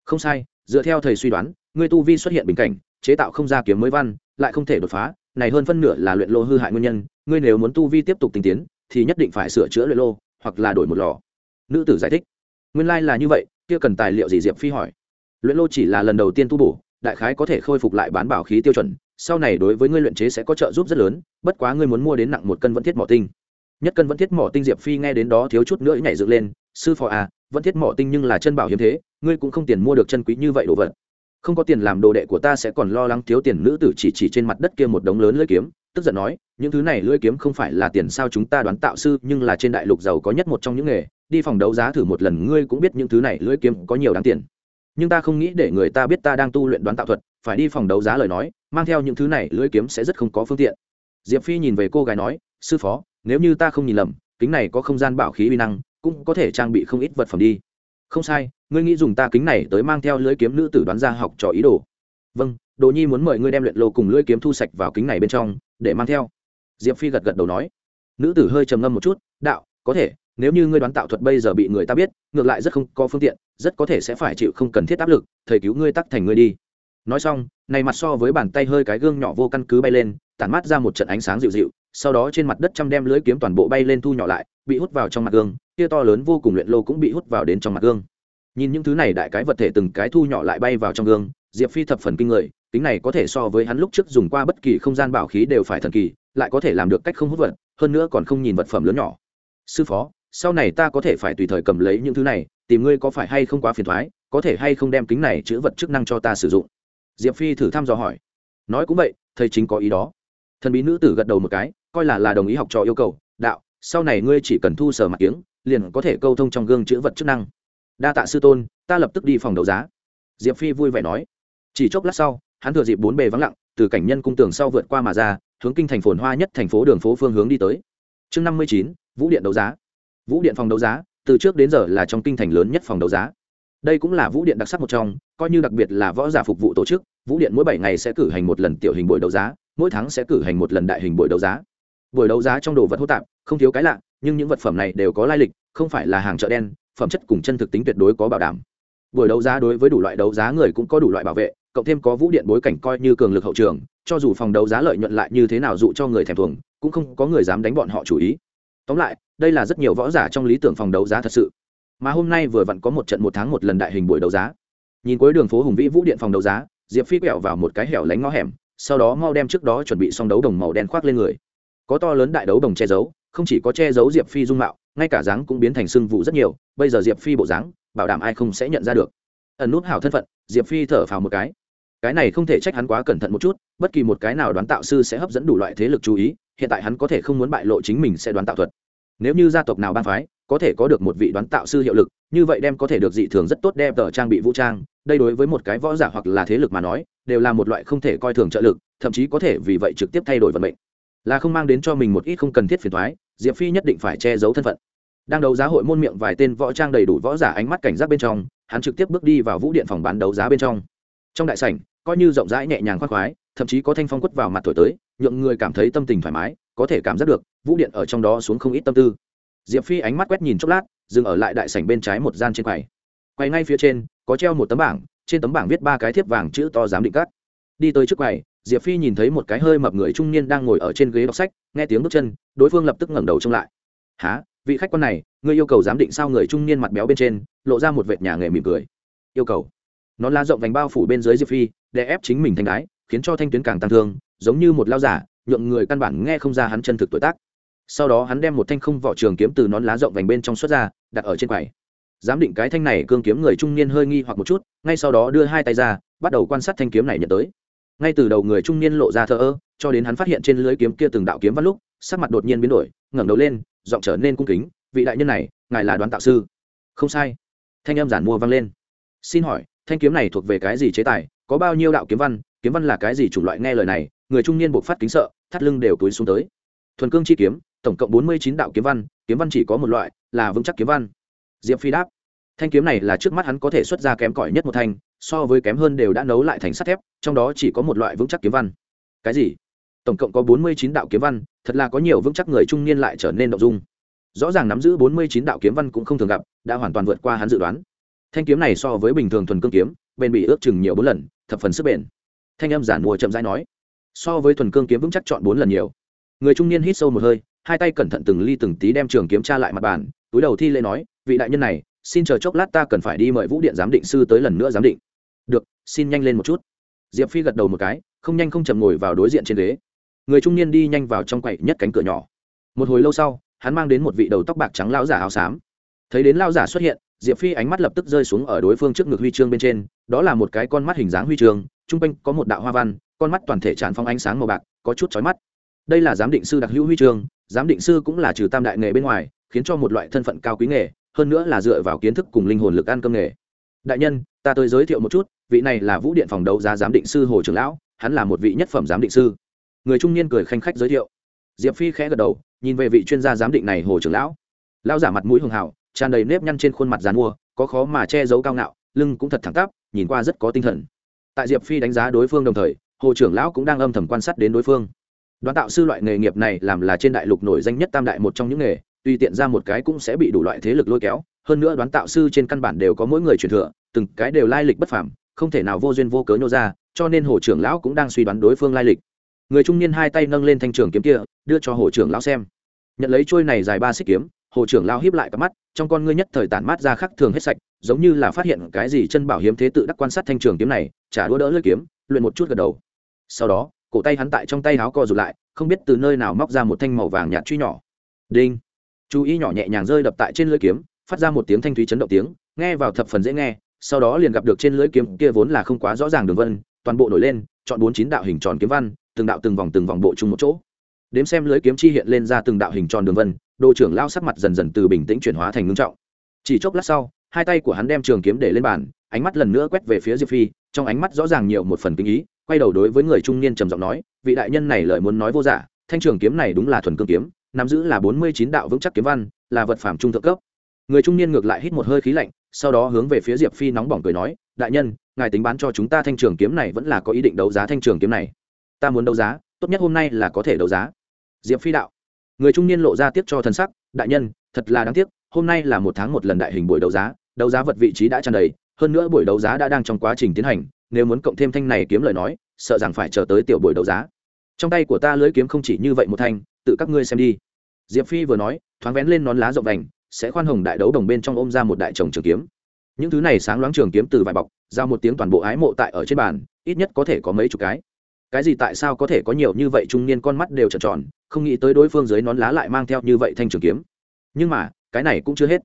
Không sai, dựa theo thầy suy đoán, ngươi tu vi xuất hiện bình cảnh, chế tạo không ra kiếm mới văn, lại không thể đột phá này hơn phân nửa là luyện lô hư hại nguyên nhân, ngươi nếu muốn tu vi tiếp tục tinh tiến, thì nhất định phải sửa chữa luyện lô, hoặc là đổi một lò. Nữ tử giải thích. Nguyên lai là như vậy, kia cần tài liệu gì diệp phi hỏi. Luyện lô chỉ là lần đầu tiên tu bổ, đại khái có thể khôi phục lại bán bảo khí tiêu chuẩn, sau này đối với ngươi luyện chế sẽ có trợ giúp rất lớn, bất quá ngươi muốn mua đến nặng một cân vẫn thiết mỏ tinh. Nhất cân vẫn thiết mỏ tinh diệp phi nghe đến đó thiếu chút nữa nhảy dựng lên, sư phò à vẫn thiết mỏ tinh nhưng là chân bảo hiếm thế, ngươi cũng không tiền mua được chân quý như vậy đồ vật không có tiền làm đồ đệ của ta sẽ còn lo lắng thiếu tiền nữ tử chỉ chỉ trên mặt đất kia một đống lớn lưỡi kiếm, tức giận nói, những thứ này lưỡi kiếm không phải là tiền sao chúng ta đoán tạo sư, nhưng là trên đại lục giàu có nhất một trong những nghề, đi phòng đấu giá thử một lần ngươi cũng biết những thứ này lưỡi kiếm có nhiều đáng tiền. Nhưng ta không nghĩ để người ta biết ta đang tu luyện đoán tạo thuật, phải đi phòng đấu giá lời nói, mang theo những thứ này lưỡi kiếm sẽ rất không có phương tiện. Diệp phi nhìn về cô gái nói, sư phó, nếu như ta không nhìn lầm, kính này có không gian bảo khí uy năng, cũng có thể trang bị không ít vật phẩm đi. Không sai ngươi nghĩ dùng ta kính này tới mang theo lưỡi kiếm nữ tử đoán ra học trò ý đồ. Vâng đồ nhi muốn mời ngươi đem luyện lô cùng lưỡi kiếm thu sạch vào kính này bên trong, để mang theo. Diệp phi gật gật đầu nói. Nữ tử hơi trầm ngâm một chút, đạo, có thể, nếu như ngươi đoán tạo thuật bây giờ bị người ta biết, ngược lại rất không có phương tiện, rất có thể sẽ phải chịu không cần thiết áp lực, thầy cứu ngươi tắc thành ngươi đi. Nói xong, này mặt so với bàn tay hơi cái gương nhỏ vô căn cứ bay lên, tản mát ra một trận ánh sáng dịu dịu, sau đó trên mặt đất chăm đem lưới kiếm toàn bộ bay lên thu nhỏ lại, bị hút vào trong mặt gương kia to lớn vô cùng luyện lô cũng bị hút vào đến trong mặt gương nhìn những thứ này đại cái vật thể từng cái thu nhỏ lại bay vào trong gương, diệp phi thập phần kinh người tính này có thể so với hắn lúc trước dùng qua bất kỳ không gian bảo khí đều phải thần kỳ, lại có thể làm được cách không hút vật, hơn nữa còn không nhìn vật phẩm lớn nhỏ. Sư phó, sau này ta có thể phải tùy thời cầm lấy những thứ này, tìm ngươi có phải hay không quá phiền thoái, có thể hay không đem kính này chữ vật chức năng cho ta sử dụng? Diệp phi thử thăm dò hỏi. Nói cũng vậy, thầy chính có ý đó. Thần bí nữ tử gật đầu một cái, coi là là đồng ý học trò yêu cầu, đạo, sau này ngươi chỉ cần thu sở mặt kiếng, liền có thể câu thông trong gương chữ vật chức năng đa tạ sư tôn, ta lập tức đi phòng đấu giá. Diệp phi vui vẻ nói. Chỉ chốc lát sau, hắn thừa dịp bốn bề vắng lặng, từ cảnh nhân cung tường sau vượt qua mà ra, hướng kinh thành phồn hoa nhất thành phố đường phố phương hướng đi tới. Chương năm mươi chín, vũ điện đấu giá. Vũ điện phòng đấu giá, từ trước đến giờ là trong kinh thành lớn nhất phòng đấu giá. Đây cũng là vũ điện đặc sắc một trong, coi như đặc biệt là võ giả phục vụ tổ chức, vũ điện mỗi bảy ngày sẽ cử hành một lần tiểu hình buổi đấu giá, mỗi tháng sẽ cử hành một lần đại hình buổi đấu giá. Buổi đấu giá trong đồ vật hô tạp, không thiếu cái lạ, nhưng những vật phẩm này đều có lai lịch, không phải là hàng chợ đen phẩm chất cùng chân thực tính tuyệt đối có bảo đảm. Buổi đấu giá đối với đủ loại đấu giá người cũng có đủ loại bảo vệ, cộng thêm có vũ điện bối cảnh coi như cường lực hậu trường, cho dù phòng đấu giá lợi nhuận lại như thế nào dụ cho người thèm thuồng, cũng không có người dám đánh bọn họ chủ ý. Tóm lại, đây là rất nhiều võ giả trong lý tưởng phòng đấu giá thật sự. Mà hôm nay vừa vặn có một trận một tháng một lần đại hình buổi đấu giá. Nhìn cuối đường phố hùng vĩ vũ điện phòng đấu giá, diệp phi quẹo vào một cái hẻo lánh ngõ hẻm, sau đó mau đem trước đó chuẩn bị xong đấu đồng màu đen khoác lên người. Có to lớn đại đấu đồng che giấu, không chỉ có che giấu diệp phi dung mạo ngay cả dáng cũng biến thành sưng vụ rất nhiều, bây giờ diệp phi bộ dáng, bảo đảm ai không sẽ nhận ra được. Ẩn nút hảo thân phận, diệp phi thở phào một cái. Cái này không thể trách hắn quá cẩn thận một chút, bất kỳ một cái nào đoán tạo sư sẽ hấp dẫn đủ loại thế lực chú ý, hiện tại hắn có thể không muốn bại lộ chính mình sẽ đoán tạo thuật. Nếu như gia tộc nào ban phái, có thể có được một vị đoán tạo sư hiệu lực, như vậy đem có thể được dị thường rất tốt đem tờ trang bị vũ trang, đây đối với một cái võ giả hoặc là thế lực mà nói, đều là một loại không thể coi thường trợ lực, thậm chí có thể vì vậy trực tiếp thay đổi vận mệnh. Là không mang đến cho mình một ít không cần thiết phiền thoái diệp phi nhất định phải che giấu thân phận đang đấu giá hội môn miệng vài tên võ trang đầy đủ võ giả ánh mắt cảnh giác bên trong, hắn trực tiếp bước đi vào vũ điện phòng bán đấu giá bên trong. Trong đại sảnh, coi như rộng rãi nhẹ nhàng khoác khoái, thậm chí có thanh phong quất vào mặt thổi tới, nhượng người cảm thấy tâm tình thoải mái, có thể cảm giác được, vũ điện ở trong đó xuống không ít tâm tư. Diệp phi ánh mắt quét nhìn chốc lát, dừng ở lại đại sảnh bên trái một gian trên quầy. Quầy ngay phía trên, có treo một tấm bảng, trên tấm bảng viết ba cái thiếp vàng chữ to giám định cắt đi tới trước quầy, diệp phi nhìn thấy một cái hơi mập người trung niên đang ngồi ở trên ghế đọc sách, nghe tiếng bước chân, đối phương lập tức ngẩng đầu trông lại. Há vị khách quan này, ngươi yêu cầu giám định sao người trung niên mặt béo bên trên, lộ ra một vệt nhà nghề mỉm cười. Yêu cầu. Nó la rộng vành bao phủ bên dưới diệp phi, để ép chính mình thanh đái khiến cho thanh tuyến càng tăng thương, giống như một lao giả, nhượng người căn bản nghe không ra hắn chân thực tuổi tác. Sau đó hắn đem một thanh không vỏ trường kiếm từ nón lá rộng vành bên trong xuất ra, đặt ở trên quầy. Giám định cái thanh này cương kiếm người trung niên hơi nghi hoặc một chút, ngay sau đó đưa hai tay ra, bắt đầu quan sát thanh kiếm này nhận tới. Ngay từ đầu người trung niên lộ ra thờ ơ, cho đến hắn phát hiện trên lưới kiếm kia từng đạo kiếm văn lúc, sắc mặt đột nhiên biến đổi, ngẩng đầu lên giọng trở nên cung kính, vị đại nhân này, ngài là đoán tạo sư. Không sai. Thanh âm giản mua vang lên. Xin hỏi, thanh kiếm này thuộc về cái gì chế tài, có bao nhiêu đạo kiếm văn kiếm văn là cái gì chủng loại? Nghe lời này, người trung niên buộc phát kính sợ, thắt lưng đều túi xuống tới. Thuần cương chi kiếm, tổng cộng bốn mươi chín đạo kiếm văn kiếm văn chỉ có một loại, là vững chắc kiếm văn. Diệp phi đáp. Thanh kiếm này là trước mắt hắn có thể xuất ra kém cỏi nhất một thanh, so với kém hơn đều đã nấu lại thành sắt thép, trong đó chỉ có một loại vững chắc kiếm văn. Cái gì? Tổng cộng có bốn mươi chín đạo kiếm văn, thật là có nhiều vững chắc người trung niên lại trở nên động dung. Rõ ràng nắm giữ bốn mươi chín đạo kiếm văn cũng không thường gặp, đã hoàn toàn vượt qua hắn dự đoán. Thanh kiếm này so với bình thường thuần cương kiếm, bền bị ước chừng nhiều bốn lần, thập phần sức bền. Thanh âm giản mùa chậm rãi nói, so với thuần cương kiếm vững chắc chọn bốn lần nhiều. Người trung niên hít sâu một hơi, hai tay cẩn thận từng ly từng tí đem trường kiếm tra lại mặt bàn, túi đầu thi lễ nói, vị đại nhân này, xin chờ chốc lát ta cần phải đi mời vũ điện giám định sư tới lần nữa giám định. Được, xin nhanh lên một chút. Diệp phi gật đầu một cái, không nhanh không chậm ngồi vào đối diện trên ghế người trung niên đi nhanh vào trong quậy nhất cánh cửa nhỏ. Một hồi lâu sau, hắn mang đến một vị đầu tóc bạc trắng lão giả áo xám. Thấy đến lao giả xuất hiện, diệp phi ánh mắt lập tức rơi xuống ở đối phương trước ngực huy chương bên trên, đó là một cái con mắt hình dáng huy chương t r u n g quanh có một đạo hoa văn, con mắt toàn thể tràn phong ánh sáng màu bạc, có chút chói mắt. Đây là giám định sư đặc hữu huy chương, giám định sư cũng là trừ tam đại nghề bên ngoài, khiến cho một loại thân phận cao quý nghề, hơn nữa là dựa vào kiến thức cùng linh hồn lực ăn cơm nghề. Đại nhân, ta tới giới thiệu một chút, vị này là vũ điện phòng đấu giá giám định sư hồ trưởng lão, hắn là một vị nhất phẩm giám định sư người trung niên cười khanh khách giới thiệu. Diệp phi khẽ gật đầu, nhìn về vị chuyên gia giám định này hồ trưởng lão. Lão giả mặt mũi hường hảo tràn đầy nếp nhăn trên khuôn mặt dàn mua, có khó mà che giấu cao ngạo, lưng cũng thật thẳng tắp, nhìn qua rất có tinh thần. Tại diệp phi đánh giá đối phương đồng thời, hồ trưởng lão cũng đang âm thầm quan sát đến đối phương. Đoán tạo sư loại nghề nghiệp này làm là trên đại lục nổi danh nhất tam đại một trong những nghề tùy tiện ra một cái cũng sẽ bị đủ loại thế lực lôi kéo, hơn nữa đoán tạo sư trên căn bản đều có mỗi người truyền thừa, từng cái đều lai lịch bất phàm, không thể nào vô duyên vô cớ nhô ra, cho nên hồ trưởng lão cũng đang suy đoán đối phương lai lịch người trung niên hai tay nâng lên thanh trường kiếm kia, đưa cho hồ trưởng lão xem. Nhận lấy trôi này dài ba xích kiếm, hồ trưởng lao hiếp lại cặp mắt, trong con ngươi nhất thời tản mát ra khắc thường hết sạch, giống như là phát hiện cái gì chân bảo hiếm thế tự đắc quan sát thanh trường kiếm này trả đũa đỡ lưỡi kiếm, luyện một chút gật đầu. Sau đó, cổ tay hắn tại trong tay áo co rụt lại, không biết từ nơi nào móc ra một thanh màu vàng nhạt truy nhỏ. Đinh. Chú ý nhỏ nhẹ nhàng rơi đập tại trên lưỡi kiếm, phát ra một tiếng thanh thúy chấn động tiếng, nghe vào thập phần dễ nghe, sau đó liền gặp được trên lưỡi kiếm kia vốn là không quá rõ ràng đường vân, toàn bộ nổi lên, chọn bốn chín đạo hình tròn kiếm văn từng đạo từng vòng từng vòng bộ chung một chỗ. Đếm xem lưới kiếm chi hiện lên ra từng đạo hình tròn đường vân, đồ trưởng lao sắc mặt dần dần từ bình tĩnh chuyển hóa thành ngưng trọng. Chỉ chốc lát sau, hai tay của hắn đem trường kiếm để lên bàn, ánh mắt lần nữa quét về phía diệp phi, trong ánh mắt rõ ràng nhiều một phần kinh ý, quay đầu đối với người trung niên trầm giọng nói, vị đại nhân này lời muốn nói vô giả thanh trường kiếm này đúng là thuần cương kiếm, nắm giữ là bốn mươi chín đạo vững chắc kiếm văn, là vật phẩm trung thượng cấp. Người trung niên ngược lại hít một hơi khí lạnh, sau đó hướng về phía diệp phi nóng bỏng cười nói, đại nhân, ngài tính bán cho chúng ta thanh trường kiếm này vẫn là có ý định đấu giá thanh trường kiếm này ta muốn đấu giá, tốt nhất hôm nay là có thể đấu giá. Diệp phi đạo. Người trung niên lộ ra tiếp cho thân sắc, đại nhân, thật là đáng tiếc, hôm nay là một tháng một lần đại hình buổi đấu giá đấu giá vật vị trí đã tràn đầy, hơn nữa buổi đấu giá đã đang trong quá trình tiến hành, nếu muốn cộng thêm thanh này kiếm lời nói, sợ rằng phải chờ tới tiểu buổi đấu giá. Trong tay của ta lưới kiếm không chỉ như vậy một thanh, tự các ngươi xem đi. Diệp phi vừa nói, thoáng vén lên nón lá rộng vành, sẽ khoan hồng đại đấu đồng bên trong ôm ra một đại chồng trường kiếm. Những thứ này sáng loáng trường kiếm từ vài bọc, giao một tiếng toàn bộ ái mộ tại ở trên bàn, ít nhất có thể có mấy chục cái cái gì tại sao có thể có nhiều như vậy trung niên con mắt đều trợn tròn, không nghĩ tới đối phương dưới nón lá lại mang theo như vậy thanh trường kiếm. Nhưng mà, cái này cũng chưa hết.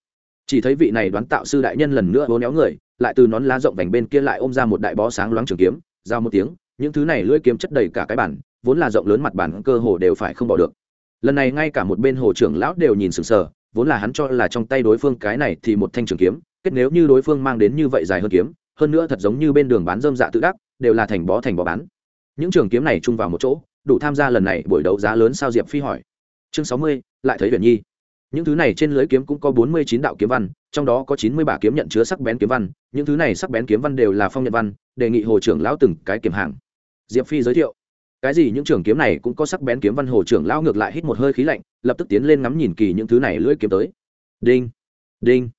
Chỉ thấy vị này đoán tạo sư đại nhân lần nữa hố néo người, lại từ nón lá rộng vành bên kia lại ôm ra một đại bó sáng loáng trường kiếm, giao một tiếng, những thứ này lưỡi kiếm chất đầy cả cái bản, vốn là rộng lớn mặt bản cơ hồ đều phải không bỏ được. Lần này ngay cả một bên hồ trưởng lão đều nhìn sừng sờ, vốn là hắn cho là trong tay đối phương cái này thì một thanh trường kiếm, kết nếu như đối phương mang đến như vậy dài hơn kiếm, hơn nữa thật giống như bên đường bán dơm dạ tự đắc, đều là thành bó thành bó bán những trường kiếm này chung vào một chỗ, đủ tham gia lần này buổi đấu giá lớn sao diệp phi hỏi. Chương sáu mươi, lại thấy huyền nhi. Những thứ này trên lưới kiếm cũng có bốn mươi chín đạo kiếm văn, trong đó có chín mươi bả kiếm nhận chứa sắc bén kiếm văn. Những thứ này sắc bén kiếm văn đều là phong nhận văn, đề nghị hồ trưởng lão từng cái kiểm hàng. Diệp phi giới thiệu. Cái gì? Những trường kiếm này cũng có sắc bén kiếm văn, hồ trưởng lão ngược lại hít một hơi khí lạnh, lập tức tiến lên ngắm nhìn kỳ những thứ này lưỡi kiếm tới. Đinh đinh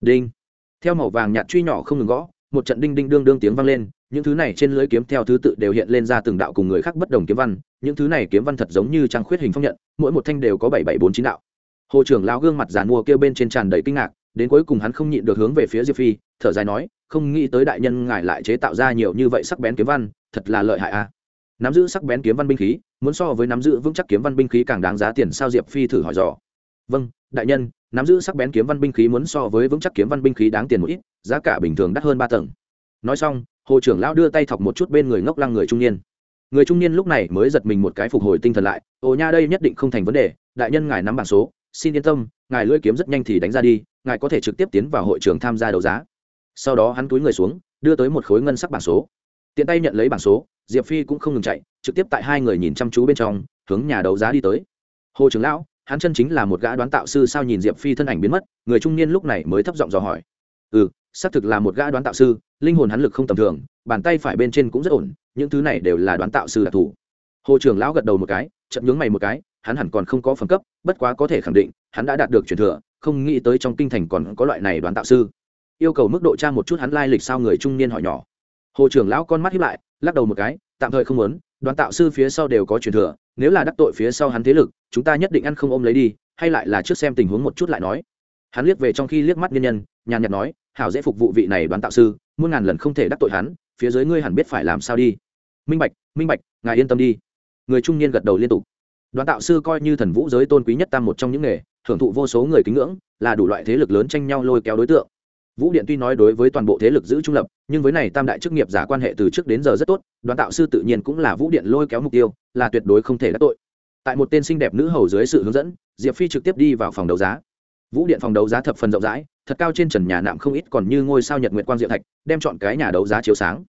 đinh. Theo màu vàng nhạt truy nhỏ không ngừng gõ, một trận đinh đinh đương đương tiếng vang lên những thứ này trên lưới kiếm theo thứ tự đều hiện lên ra từng đạo cùng người khác bất đồng kiếm văn. Những thứ này kiếm văn thật giống như trang khuyết hình phong nhận, mỗi một thanh đều có bảy bảy bốn chín đạo. Hồ trưởng lão gương mặt giàn mua kêu bên trên tràn đầy kinh ngạc, đến cuối cùng hắn không nhịn được hướng về phía diệp phi, thở dài nói, không nghĩ tới đại nhân ngài lại chế tạo ra nhiều như vậy sắc bén kiếm văn, thật là lợi hại a. Nắm giữ sắc bén kiếm văn binh khí, muốn so với nắm giữ vững chắc kiếm văn binh khí càng đáng giá tiền sao diệp phi thử hỏi dò. Vâng đại nhân, nắm giữ sắc bén kiếm văn binh khí muốn so với vững chắc kiếm văn binh khí đáng tiền một ít, giá cả bình thường đắt hơn ba tầng. Nói xong hồ trưởng lão đưa tay thọc một chút bên người ngốc lăng người trung niên. Người trung niên lúc này mới giật mình một cái phục hồi tinh thần lại. Ồ nha, đây nhất định không thành vấn đề, đại nhân ngài nắm bảng số, xin yên tâm, ngài lưỡi kiếm rất nhanh thì đánh ra đi, ngài có thể trực tiếp tiến vào hội trường tham gia đấu giá. Sau đó hắn túi người xuống, đưa tới một khối ngân sắc bảng số. Tiện tay nhận lấy bảng số, diệp phi cũng không ngừng chạy, trực tiếp tại hai người nhìn chăm chú bên trong, hướng nhà đấu giá đi tới. Hồ trưởng lão, hắn chân chính là một gã đoán tạo sư sao? Nhìn diệp phi thân ảnh biến mất, người trung niên lúc này mới thấp giọng dò hỏi. Ừ xác thực là một gã đoán tạo sư, linh hồn hắn lực không tầm thường, bàn tay phải bên trên cũng rất ổn, những thứ này đều là đoán tạo sư đặc thù. Hồ trưởng lão gật đầu một cái chậm nhướng mày một cái, hắn hẳn còn không có phẩm cấp, bất quá có thể khẳng định, hắn đã đạt được truyền thừa, không nghĩ tới trong kinh thành còn có loại này đoán tạo sư. Yêu cầu mức độ tra một chút hắn lai lịch sao người trung niên hỏi nhỏ. Hồ trưởng lão con mắt hiếp lại, lắc đầu một cái, tạm thời không muốn, đoán tạo sư phía sau đều có truyền thừa, nếu là đắc tội phía sau hắn thế lực, chúng ta nhất định ăn không ôm lấy đi, hay lại là trước xem tình huống một chút lại nói. Hắn liếc về trong khi liếc mắt nhân nhân, nhàn nhạt nói hảo dễ phục vụ vị này đoán tạo sư, muôn ngàn lần không thể đắc tội hắn, phía dưới ngươi hẳn biết phải làm sao đi. Minh bạch minh bạch, ngài yên tâm đi. Người trung niên gật đầu liên tục. Đoán tạo sư coi như thần vũ giới tôn quý nhất tam một trong những nghề hưởng thụ vô số người kính ngưỡng, là đủ loại thế lực lớn tranh nhau lôi kéo đối tượng. Vũ điện tuy nói đối với toàn bộ thế lực giữ trung lập, nhưng với này tam đại chức nghiệp giả quan hệ từ trước đến giờ rất tốt, đoán tạo sư tự nhiên cũng là vũ điện lôi kéo mục tiêu, là tuyệt đối không thể đắc tội. Tại một tên xinh đẹp nữ hầu dưới sự hướng dẫn, diệp phi trực tiếp đi vào phòng đấu giá vũ điện phòng đấu giá thập phần rộng rãi, thật cao trên trần nhà nạm không ít còn như ngôi sao nhật nguyện quang diệu thạch, đem chọn cái nhà đấu giá chiếu sáng.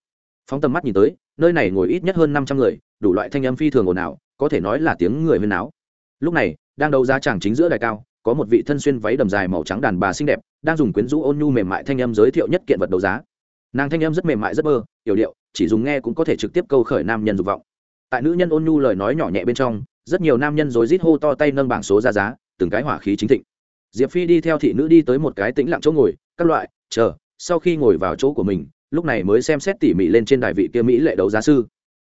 Phóng tầm mắt nhìn tới, nơi này ngồi ít nhất hơn năm trăm người, đủ loại thanh âm phi thường ồn ào, có thể nói là tiếng người huyên náo. Lúc này, đang đấu giá chẳng chính giữa đài cao, có một vị thân xuyên váy đầm dài màu trắng đàn bà xinh đẹp, đang dùng quyến rũ ôn nhu mềm mại thanh âm giới thiệu nhất kiện vật đấu giá. Nàng thanh âm rất mềm mại, rất mơ yểu điệu, chỉ dùng nghe cũng có thể trực tiếp câu khởi nam nhân dục vọng. Tại nữ nhân ôn nhu lời nói nhỏ nhẹ bên trong, rất nhiều nam nhân rối rít hô to tay nâng bảng số ra giá, từng cái hỏa khí chính thịnh diệp phi đi theo thị nữ đi tới một cái tĩnh lặng chỗ ngồi, các loại, chờ, sau khi ngồi vào chỗ của mình, lúc này mới xem xét tỉ mỉ lên trên đài vị kia mỹ lệ đấu giá sư.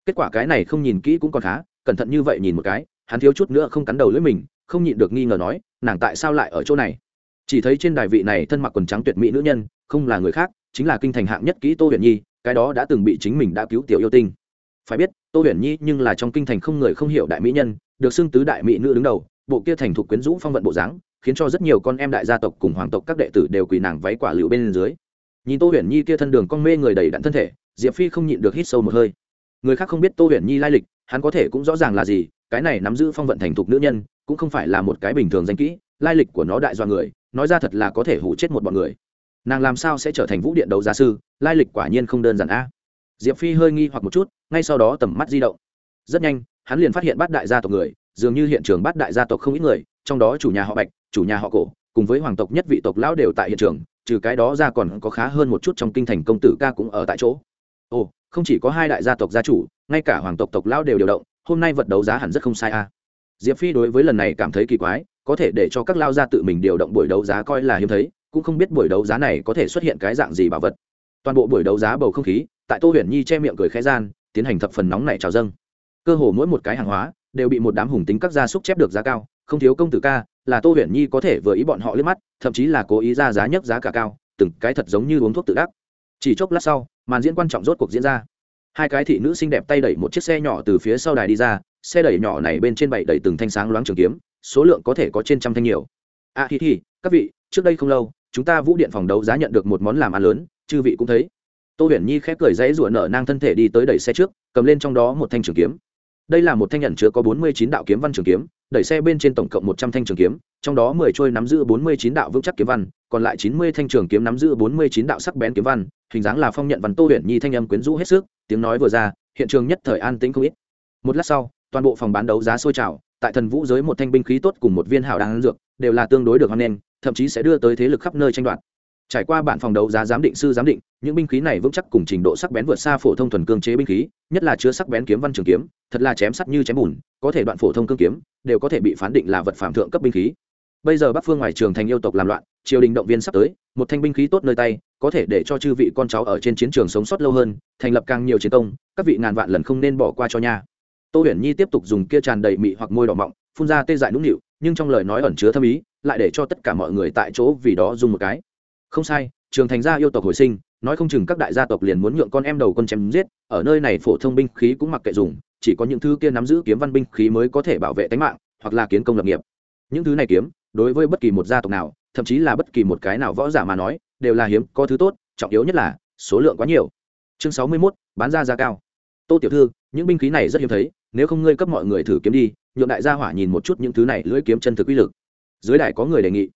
Kết quả cái này không nhìn kỹ cũng còn khá, cẩn thận như vậy nhìn một cái, hắn thiếu chút nữa không cắn đầu lưỡi mình, không nhịn được nghi ngờ nói, nàng tại sao lại ở chỗ này? Chỉ thấy trên đài vị này thân mặc quần trắng tuyệt mỹ nữ nhân, không là người khác, chính là kinh thành hạng nhất kỹ tô huyền nhi, cái đó đã từng bị chính mình đã cứu tiểu yêu tinh. Phải biết, tô huyền nhi nhưng là trong kinh thành không người không hiểu đại mỹ nhân, được xưng tứ đại mỹ nữ đứng đầu, bộ kia thành thục quyến rũ phong vận bộ dáng khiến cho rất nhiều con em đại gia tộc cùng hoàng tộc các đệ tử đều quỳ nàng váy quả lựu bên dưới. Nhìn tô huyền nhi kia thân đường con mê người đầy đặn thân thể, diệp phi không nhịn được hít sâu một hơi. Người khác không biết tô huyền nhi lai lịch, hắn có thể cũng rõ ràng là gì, cái này nắm giữ phong vận thành thục nữ nhân, cũng không phải là một cái bình thường danh kỹ, lai lịch của nó đại do người, nói ra thật là có thể hủ chết một bọn người. Nàng làm sao sẽ trở thành vũ điện đấu gia sư, lai lịch quả nhiên không đơn giản a. Diệp phi hơi nghi hoặc một chút, ngay sau đó tầm mắt di động. Rất nhanh, hắn liền phát hiện bắt đại gia tộc người, dường như hiện trường bắt đại gia tộc không ít người, trong đó chủ nhà họ bạch chủ nhà họ cổ, cùng với hoàng tộc nhất vị tộc lão đều tại hiện trường, trừ cái đó ra còn có khá hơn một chút trong kinh thành công tử ca cũng ở tại chỗ. Ồ, không chỉ có hai đại gia tộc gia chủ, ngay cả hoàng tộc tộc lão đều điều động, hôm nay vật đấu giá hẳn rất không sai a. Diệp phi đối với lần này cảm thấy kỳ quái, có thể để cho các lao gia tự mình điều động buổi đấu giá coi là hiếm thấy, cũng không biết buổi đấu giá này có thể xuất hiện cái dạng gì bảo vật. Toàn bộ buổi đấu giá bầu không khí, tại tô huyền nhi che miệng cười khẽ gian, tiến hành thập phần nóng này trào dâng. Cơ hồ mỗi một cái hàng hóa, đều bị một đám hùng tính các gia súc chép được giá cao, không thiếu công tử ca là tô huyền nhi có thể vừa ý bọn họ liếc mắt, thậm chí là cố ý ra giá nhất giá cả cao, từng cái thật giống như uống thuốc tự đắc. Chỉ chốc lát sau, màn diễn quan trọng rốt cuộc diễn ra. Hai cái thị nữ xinh đẹp tay đẩy một chiếc xe nhỏ từ phía sau đài đi ra, xe đẩy nhỏ này bên trên bảy đẩy từng thanh sáng loáng trường kiếm, số lượng có thể có trên trăm thanh nhiều. À thì thì các vị, trước đây không lâu, chúng ta vũ điện phòng đấu giá nhận được một món làm ăn lớn, chư vị cũng thấy. Tô huyền nhi khép cười dãy rủa nở nang thân thể đi tới đẩy xe trước, cầm lên trong đó một thanh trường kiếm. Đây là một thanh nhận chứa có bốn mươi chín đạo kiếm văn trường kiếm đẩy xe bên trên tổng cộng một trăm thanh trường kiếm, trong đó mười trôi nắm giữ bốn mươi chín đạo vững chắc kiếm văn, còn lại chín mươi thanh trường kiếm nắm giữ bốn mươi chín đạo sắc bén kiếm văn, hình dáng là phong nhận văn tô uyển nhi thanh âm quyến rũ hết sức, tiếng nói vừa ra, hiện trường nhất thời an tĩnh không ít. Một lát sau, toàn bộ phòng bán đấu giá sôi trào, tại thần vũ giới một thanh binh khí tốt cùng một viên hảo đan dược, đều là tương đối được hoan nghênh, thậm chí sẽ đưa tới thế lực khắp nơi tranh đoạt trải qua bản phòng đấu giá giám định sư giám định, những binh khí này vững chắc cùng trình độ sắc bén vượt xa phổ thông thuần cương chế binh khí, nhất là chứa sắc bén kiếm văn trường kiếm, thật là chém sắt như chém bùn, có thể đoạn phổ thông cương kiếm, đều có thể bị phán định là vật phạm thượng cấp binh khí. Bây giờ bắc phương ngoài trường thành yêu tộc làm loạn, triều đình động viên sắp tới, một thanh binh khí tốt nơi tay, có thể để cho chư vị con cháu ở trên chiến trường sống sót lâu hơn, thành lập càng nhiều chiến công, các vị ngàn vạn lần không nên bỏ qua cho nha. Tô huyền nhi tiếp tục dùng kia tràn đầy mị hoặc môi đỏ mọng, phun ra tê dại nũng nịu, nhưng trong lời nói ẩn chứa thâm ý, lại để cho tất cả mọi người tại chỗ vì đó dùng một cái không sai trường thành gia yêu tộc hồi sinh nói không chừng các đại gia tộc liền muốn nhượng con em đầu quân chém giết ở nơi này phổ thông binh khí cũng mặc kệ dùng chỉ có những thứ kia nắm giữ kiếm văn binh khí mới có thể bảo vệ tính mạng hoặc là kiến công lập nghiệp. Những thứ này kiếm đối với bất kỳ một gia tộc nào thậm chí là bất kỳ một cái nào võ giả mà nói đều là hiếm có thứ tốt trọng yếu nhất là số lượng quá nhiều. Chương sáu mươi 61, bán ra giá cao. Tô tiểu thư những binh khí này rất hiếm thấy nếu không ngươi cấp mọi người thử kiếm đi nhượng đại gia hỏa nhìn một chút những thứ này lưỡi kiếm chân thực uy lực. Dưới đại có người đề nghị.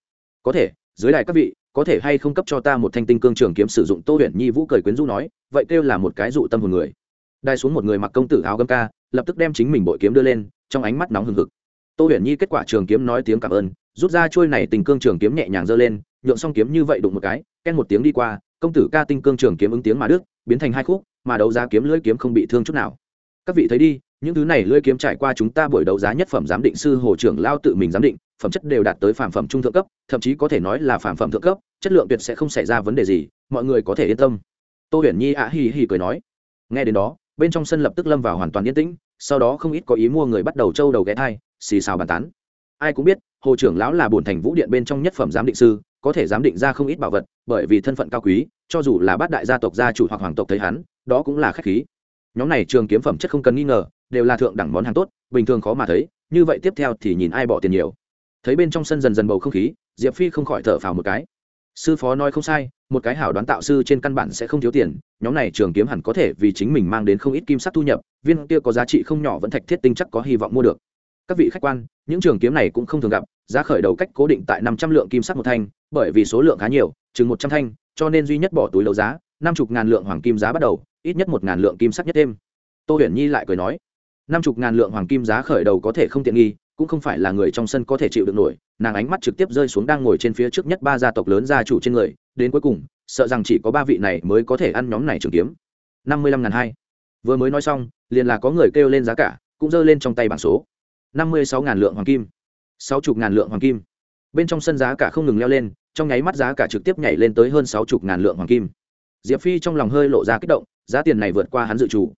Có thể dưới đài các vị, có thể hay không cấp cho ta một thanh tinh cương trường kiếm sử dụng? Tô huyền nhi vũ cười quyến rũ nói, vậy kêu là một cái dụ tâm hồn người. Đai xuống một người mặc công tử áo gấm ca, lập tức đem chính mình bội kiếm đưa lên, trong ánh mắt nóng hừng hực. Tô huyền nhi kết quả trường kiếm nói tiếng cảm ơn, rút ra trôi này tình cương trường kiếm nhẹ nhàng giơ lên, nhượng xong kiếm như vậy đụng một cái, ken một tiếng đi qua, công tử ca tinh cương trường kiếm ứng tiếng mà đức biến thành hai khúc, mà đấu giá kiếm lưỡi kiếm không bị thương chút nào. Các vị thấy đi, những thứ này lưỡi kiếm trải qua chúng ta buổi đấu giá nhất phẩm giám định sư hồ trưởng lao tự mình giám định phẩm chất đều đạt tới phản phẩm trung thượng cấp, thậm chí có thể nói là phản phẩm thượng cấp, chất lượng tuyệt sẽ không xảy ra vấn đề gì, mọi người có thể yên tâm. Tô huyền nhi ạ à hì hì cười nói. Nghe đến đó, bên trong sân lập tức lâm vào hoàn toàn yên tĩnh, sau đó không ít có ý mua người bắt đầu trâu đầu ghé thai, xì xào bàn tán. Ai cũng biết, hồ trưởng lão là bổn thành vũ điện bên trong nhất phẩm giám định sư, có thể giám định ra không ít bảo vật, bởi vì thân phận cao quý, cho dù là bát đại gia tộc gia chủ hoặc hoàng tộc thấy hắn, đó cũng là khách khí. Nhóm này trường kiếm phẩm chất không cần nghi ngờ, đều là thượng đẳng món hàng tốt, bình thường khó mà thấy, như vậy tiếp theo thì nhìn ai bỏ tiền nhiều thấy bên trong sân dần dần bầu không khí, diệp phi không khỏi thở phào một cái. Sư phó nói không sai, một cái hảo đoán tạo sư trên căn bản sẽ không thiếu tiền, nhóm này trường kiếm hẳn có thể vì chính mình mang đến không ít kim sắc thu nhập, viên kia có giá trị không nhỏ vẫn thạch thiết tinh chắc có hy vọng mua được. Các vị khách quan, những trường kiếm này cũng không thường gặp, giá khởi đầu cách cố định tại năm trăm lượng kim sắc một thanh, bởi vì số lượng khá nhiều, chừng một trăm thanh, cho nên duy nhất bỏ túi đấu giá, năm chục ngàn lượng hoàng kim giá bắt đầu, ít nhất một ngàn lượng kim sắc nhất thêm. Tô huyền nhi lại cười nói, năm chục ngàn lượng hoàng kim giá khởi đầu có thể không tiện nghi cũng không phải là người trong sân có thể chịu được nổi, nàng ánh mắt trực tiếp rơi xuống đang ngồi trên phía trước nhất ba gia tộc lớn gia chủ trên người, đến cuối cùng, sợ rằng chỉ có ba vị này mới có thể ăn nhóm này trường kiếm. năm mươi lăm ngàn hai. Vừa mới nói xong, liền là có người kêu lên giá cả, cũng giơ lên trong tay bảng số. năm mươi sáu ngàn lượng hoàng kim. sáu chục ngàn lượng hoàng kim. Bên trong sân giá cả không ngừng leo lên, trong nháy mắt giá cả trực tiếp nhảy lên tới hơn sáu chục ngàn lượng hoàng kim. Diệp phi trong lòng hơi lộ ra kích động, giá tiền này vượt qua hắn dự trù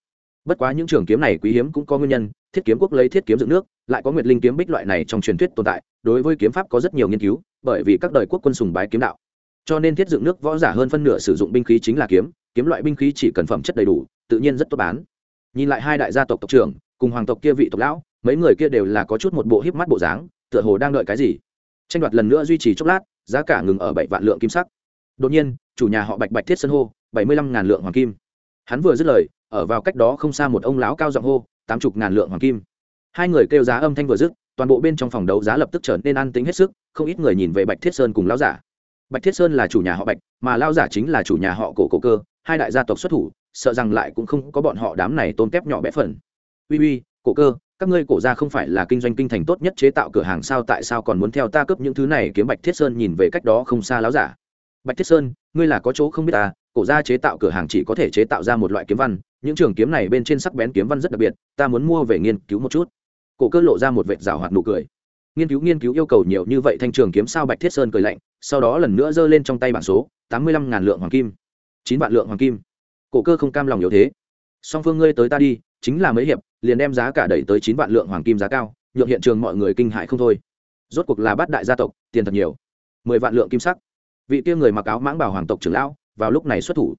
bất quá những trường kiếm này quý hiếm cũng có nguyên nhân, thiết kiếm quốc lấy thiết kiếm dựng nước, lại có nguyệt linh kiếm bích loại này trong truyền thuyết tồn tại, đối với kiếm pháp có rất nhiều nghiên cứu, bởi vì các đời quốc quân sùng bái kiếm đạo. Cho nên thiết dựng nước võ giả hơn phân nửa sử dụng binh khí chính là kiếm kiếm loại binh khí chỉ cần phẩm chất đầy đủ, tự nhiên rất tốt bán. Nhìn lại hai đại gia tộc tộc trưởng, cùng hoàng tộc kia vị tộc lão, mấy người kia đều là có chút một bộ híp mắt bộ dáng, tựa hồ đang đợi cái gì. Tranh đoạt lần nữa duy trì chốc lát, giá cả ngừng ở bảy vạn lượng kim sắc. Đột nhiên, chủ nhà họ bạch bạch thiết sân hô, bảy mươi lăm ngàn lượng hoàng kim hắn vừa dứt lời, ở vào cách đó không xa một ông lão cao giọng hô, tám chục ngàn lượng hoàng kim. Hai người kêu giá âm thanh vừa dứt, toàn bộ bên trong phòng đấu giá lập tức trở nên an tính hết sức, không ít người nhìn về bạch thiết sơn cùng lão giả. Bạch thiết sơn là chủ nhà họ bạch, mà lão giả chính là chủ nhà họ cổ cổ cơ, hai đại gia tộc xuất thủ, sợ rằng lại cũng không có bọn họ đám này tôn kép nhỏ bé phần. Uy uy, cổ cơ, các ngươi cổ ra không phải là kinh doanh kinh thành tốt nhất chế tạo cửa hàng sao tại sao còn muốn theo ta cướp những thứ này? Kiếm bạch thiết sơn nhìn về cách đó không xa láo giả. Bạch thiết sơn, ngươi là có chỗ không biết ta cổ gia chế tạo cửa hàng chỉ có thể chế tạo ra một loại kiếm văn, những trường kiếm này bên trên sắc bén kiếm văn rất đặc biệt, ta muốn mua về nghiên cứu một chút. Cổ cơ lộ ra một vệt rào hoạt nụ cười. Nghiên cứu nghiên cứu yêu cầu nhiều như vậy thanh trường kiếm sao bạch thiết sơn cười lạnh, sau đó lần nữa giơ lên trong tay bảng số, tám mươi lăm ngàn lượng hoàng kim. chín vạn lượng hoàng kim. Cổ cơ không cam lòng yếu thế. Song phương ngươi tới ta đi, chính là mấy hiệp, liền đem giá cả đẩy tới chín vạn lượng hoàng kim giá cao, nhượng hiện trường mọi người kinh hại không thôi. Rốt cuộc là bát đại gia tộc, tiền thật nhiều. mười vạn lượng kim sắc. Vị kia người mặc áo mãng bảo hoàng tộc trưởng lão vào lúc này xuất thủ.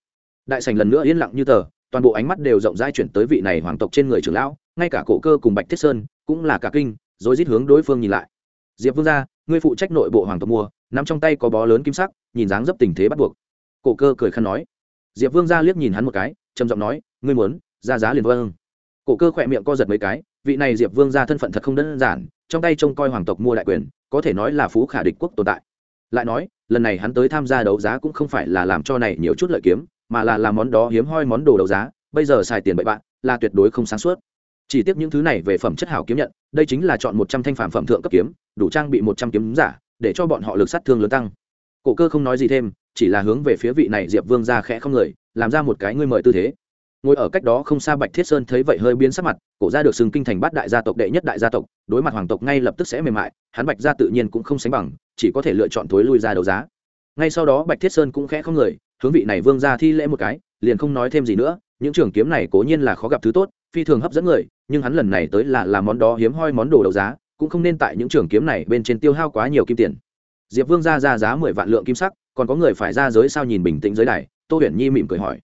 Đại sành lần nữa yên lặng như tờ, toàn bộ ánh mắt đều rộng rãi chuyển tới vị này hoàng tộc trên người trưởng lão, ngay cả cổ cơ cùng bạch thiết sơn, cũng là cả kinh rồi rít hướng đối phương nhìn lại. Diệp vương gia, ngươi phụ trách nội bộ hoàng tộc mua nằm trong tay có bó lớn kim sắc, nhìn dáng dấp tình thế bắt buộc. Cổ cơ cười khăn nói. Diệp vương gia liếc nhìn hắn một cái, trầm giọng nói, ngươi muốn, ra giá liền vâng. Cổ cơ khỏe miệng co giật mấy cái, vị này diệp vương gia thân phận thật không đơn giản, trong tay trông coi hoàng tộc mua đại quyền, có thể nói là phú khả địch quốc tồn tại. Lại nói lần này hắn tới tham gia đấu giá cũng không phải là làm cho này nhiều chút lợi kiếm, mà là làm món đó hiếm hoi món đồ đấu giá, bây giờ xài tiền bậy bạn, là tuyệt đối không sáng suốt. Chỉ tiếc những thứ này về phẩm chất hảo kiếm nhận, đây chính là chọn một trăm thanh phản phẩm thượng cấp kiếm, đủ trang bị một trăm kiếm giả, để cho bọn họ lực sát thương lớn tăng. Cổ cơ không nói gì thêm, chỉ là hướng về phía vị này diệp vương ra khẽ không người, làm ra một cái ngươi mời tư thế. Ngồi ở cách đó không xa bạch thiết sơn thấy vậy hơi biến sắc mặt, cổ ra được xưng kinh thành bát đại gia tộc, đệ nhất đại gia tộc, đối mặt hoàng tộc ngay lập tức sẽ mềm mại, hắn bạch ra tự nhiên cũng không sánh bằng chỉ có thể lựa chọn thối lui ra đấu giá. Ngay sau đó bạch thiết sơn cũng khẽ không người, hướng vị này vương ra thi lễ một cái, liền không nói thêm gì nữa, những trường kiếm này cố nhiên là khó gặp thứ tốt, phi thường hấp dẫn người, nhưng hắn lần này tới là làm món đó hiếm hoi món đồ đấu giá, cũng không nên tại những trường kiếm này bên trên tiêu hao quá nhiều kim tiền. Diệp vương ra ra giá mười vạn lượng kim sắc, còn có người phải ra giới sao nhìn bình tĩnh dưới đài, tô huyền nhi mỉm cười hỏi.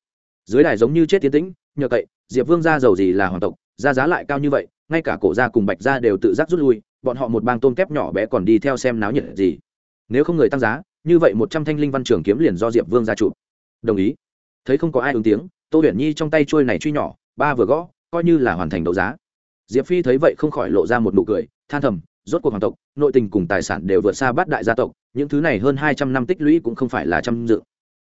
Dưới đài giống như chết tiến tĩnh, nhờ cậy, diệp vương ra giàu gì là hoàng tộc, ra giá lại cao như vậy, ngay cả cổ gia cùng bạch gia đều tự giác rút lui bọn họ một bang tôm kép nhỏ bé còn đi theo xem náo nhiệt gì. Nếu không người tăng giá, như vậy một trăm thanh linh văn trường kiếm liền do diệp vương ra chụp đồng ý. Thấy không có ai ứng tiếng, tô huyền nhi trong tay trôi này truy nhỏ, ba vừa gõ, coi như là hoàn thành đấu giá. Diệp phi thấy vậy không khỏi lộ ra một nụ cười, than thầm, rốt cuộc hoàng tộc, nội tình cùng tài sản đều vượt xa bát đại gia tộc, những thứ này hơn hai trăm năm tích lũy cũng không phải là trăm dự.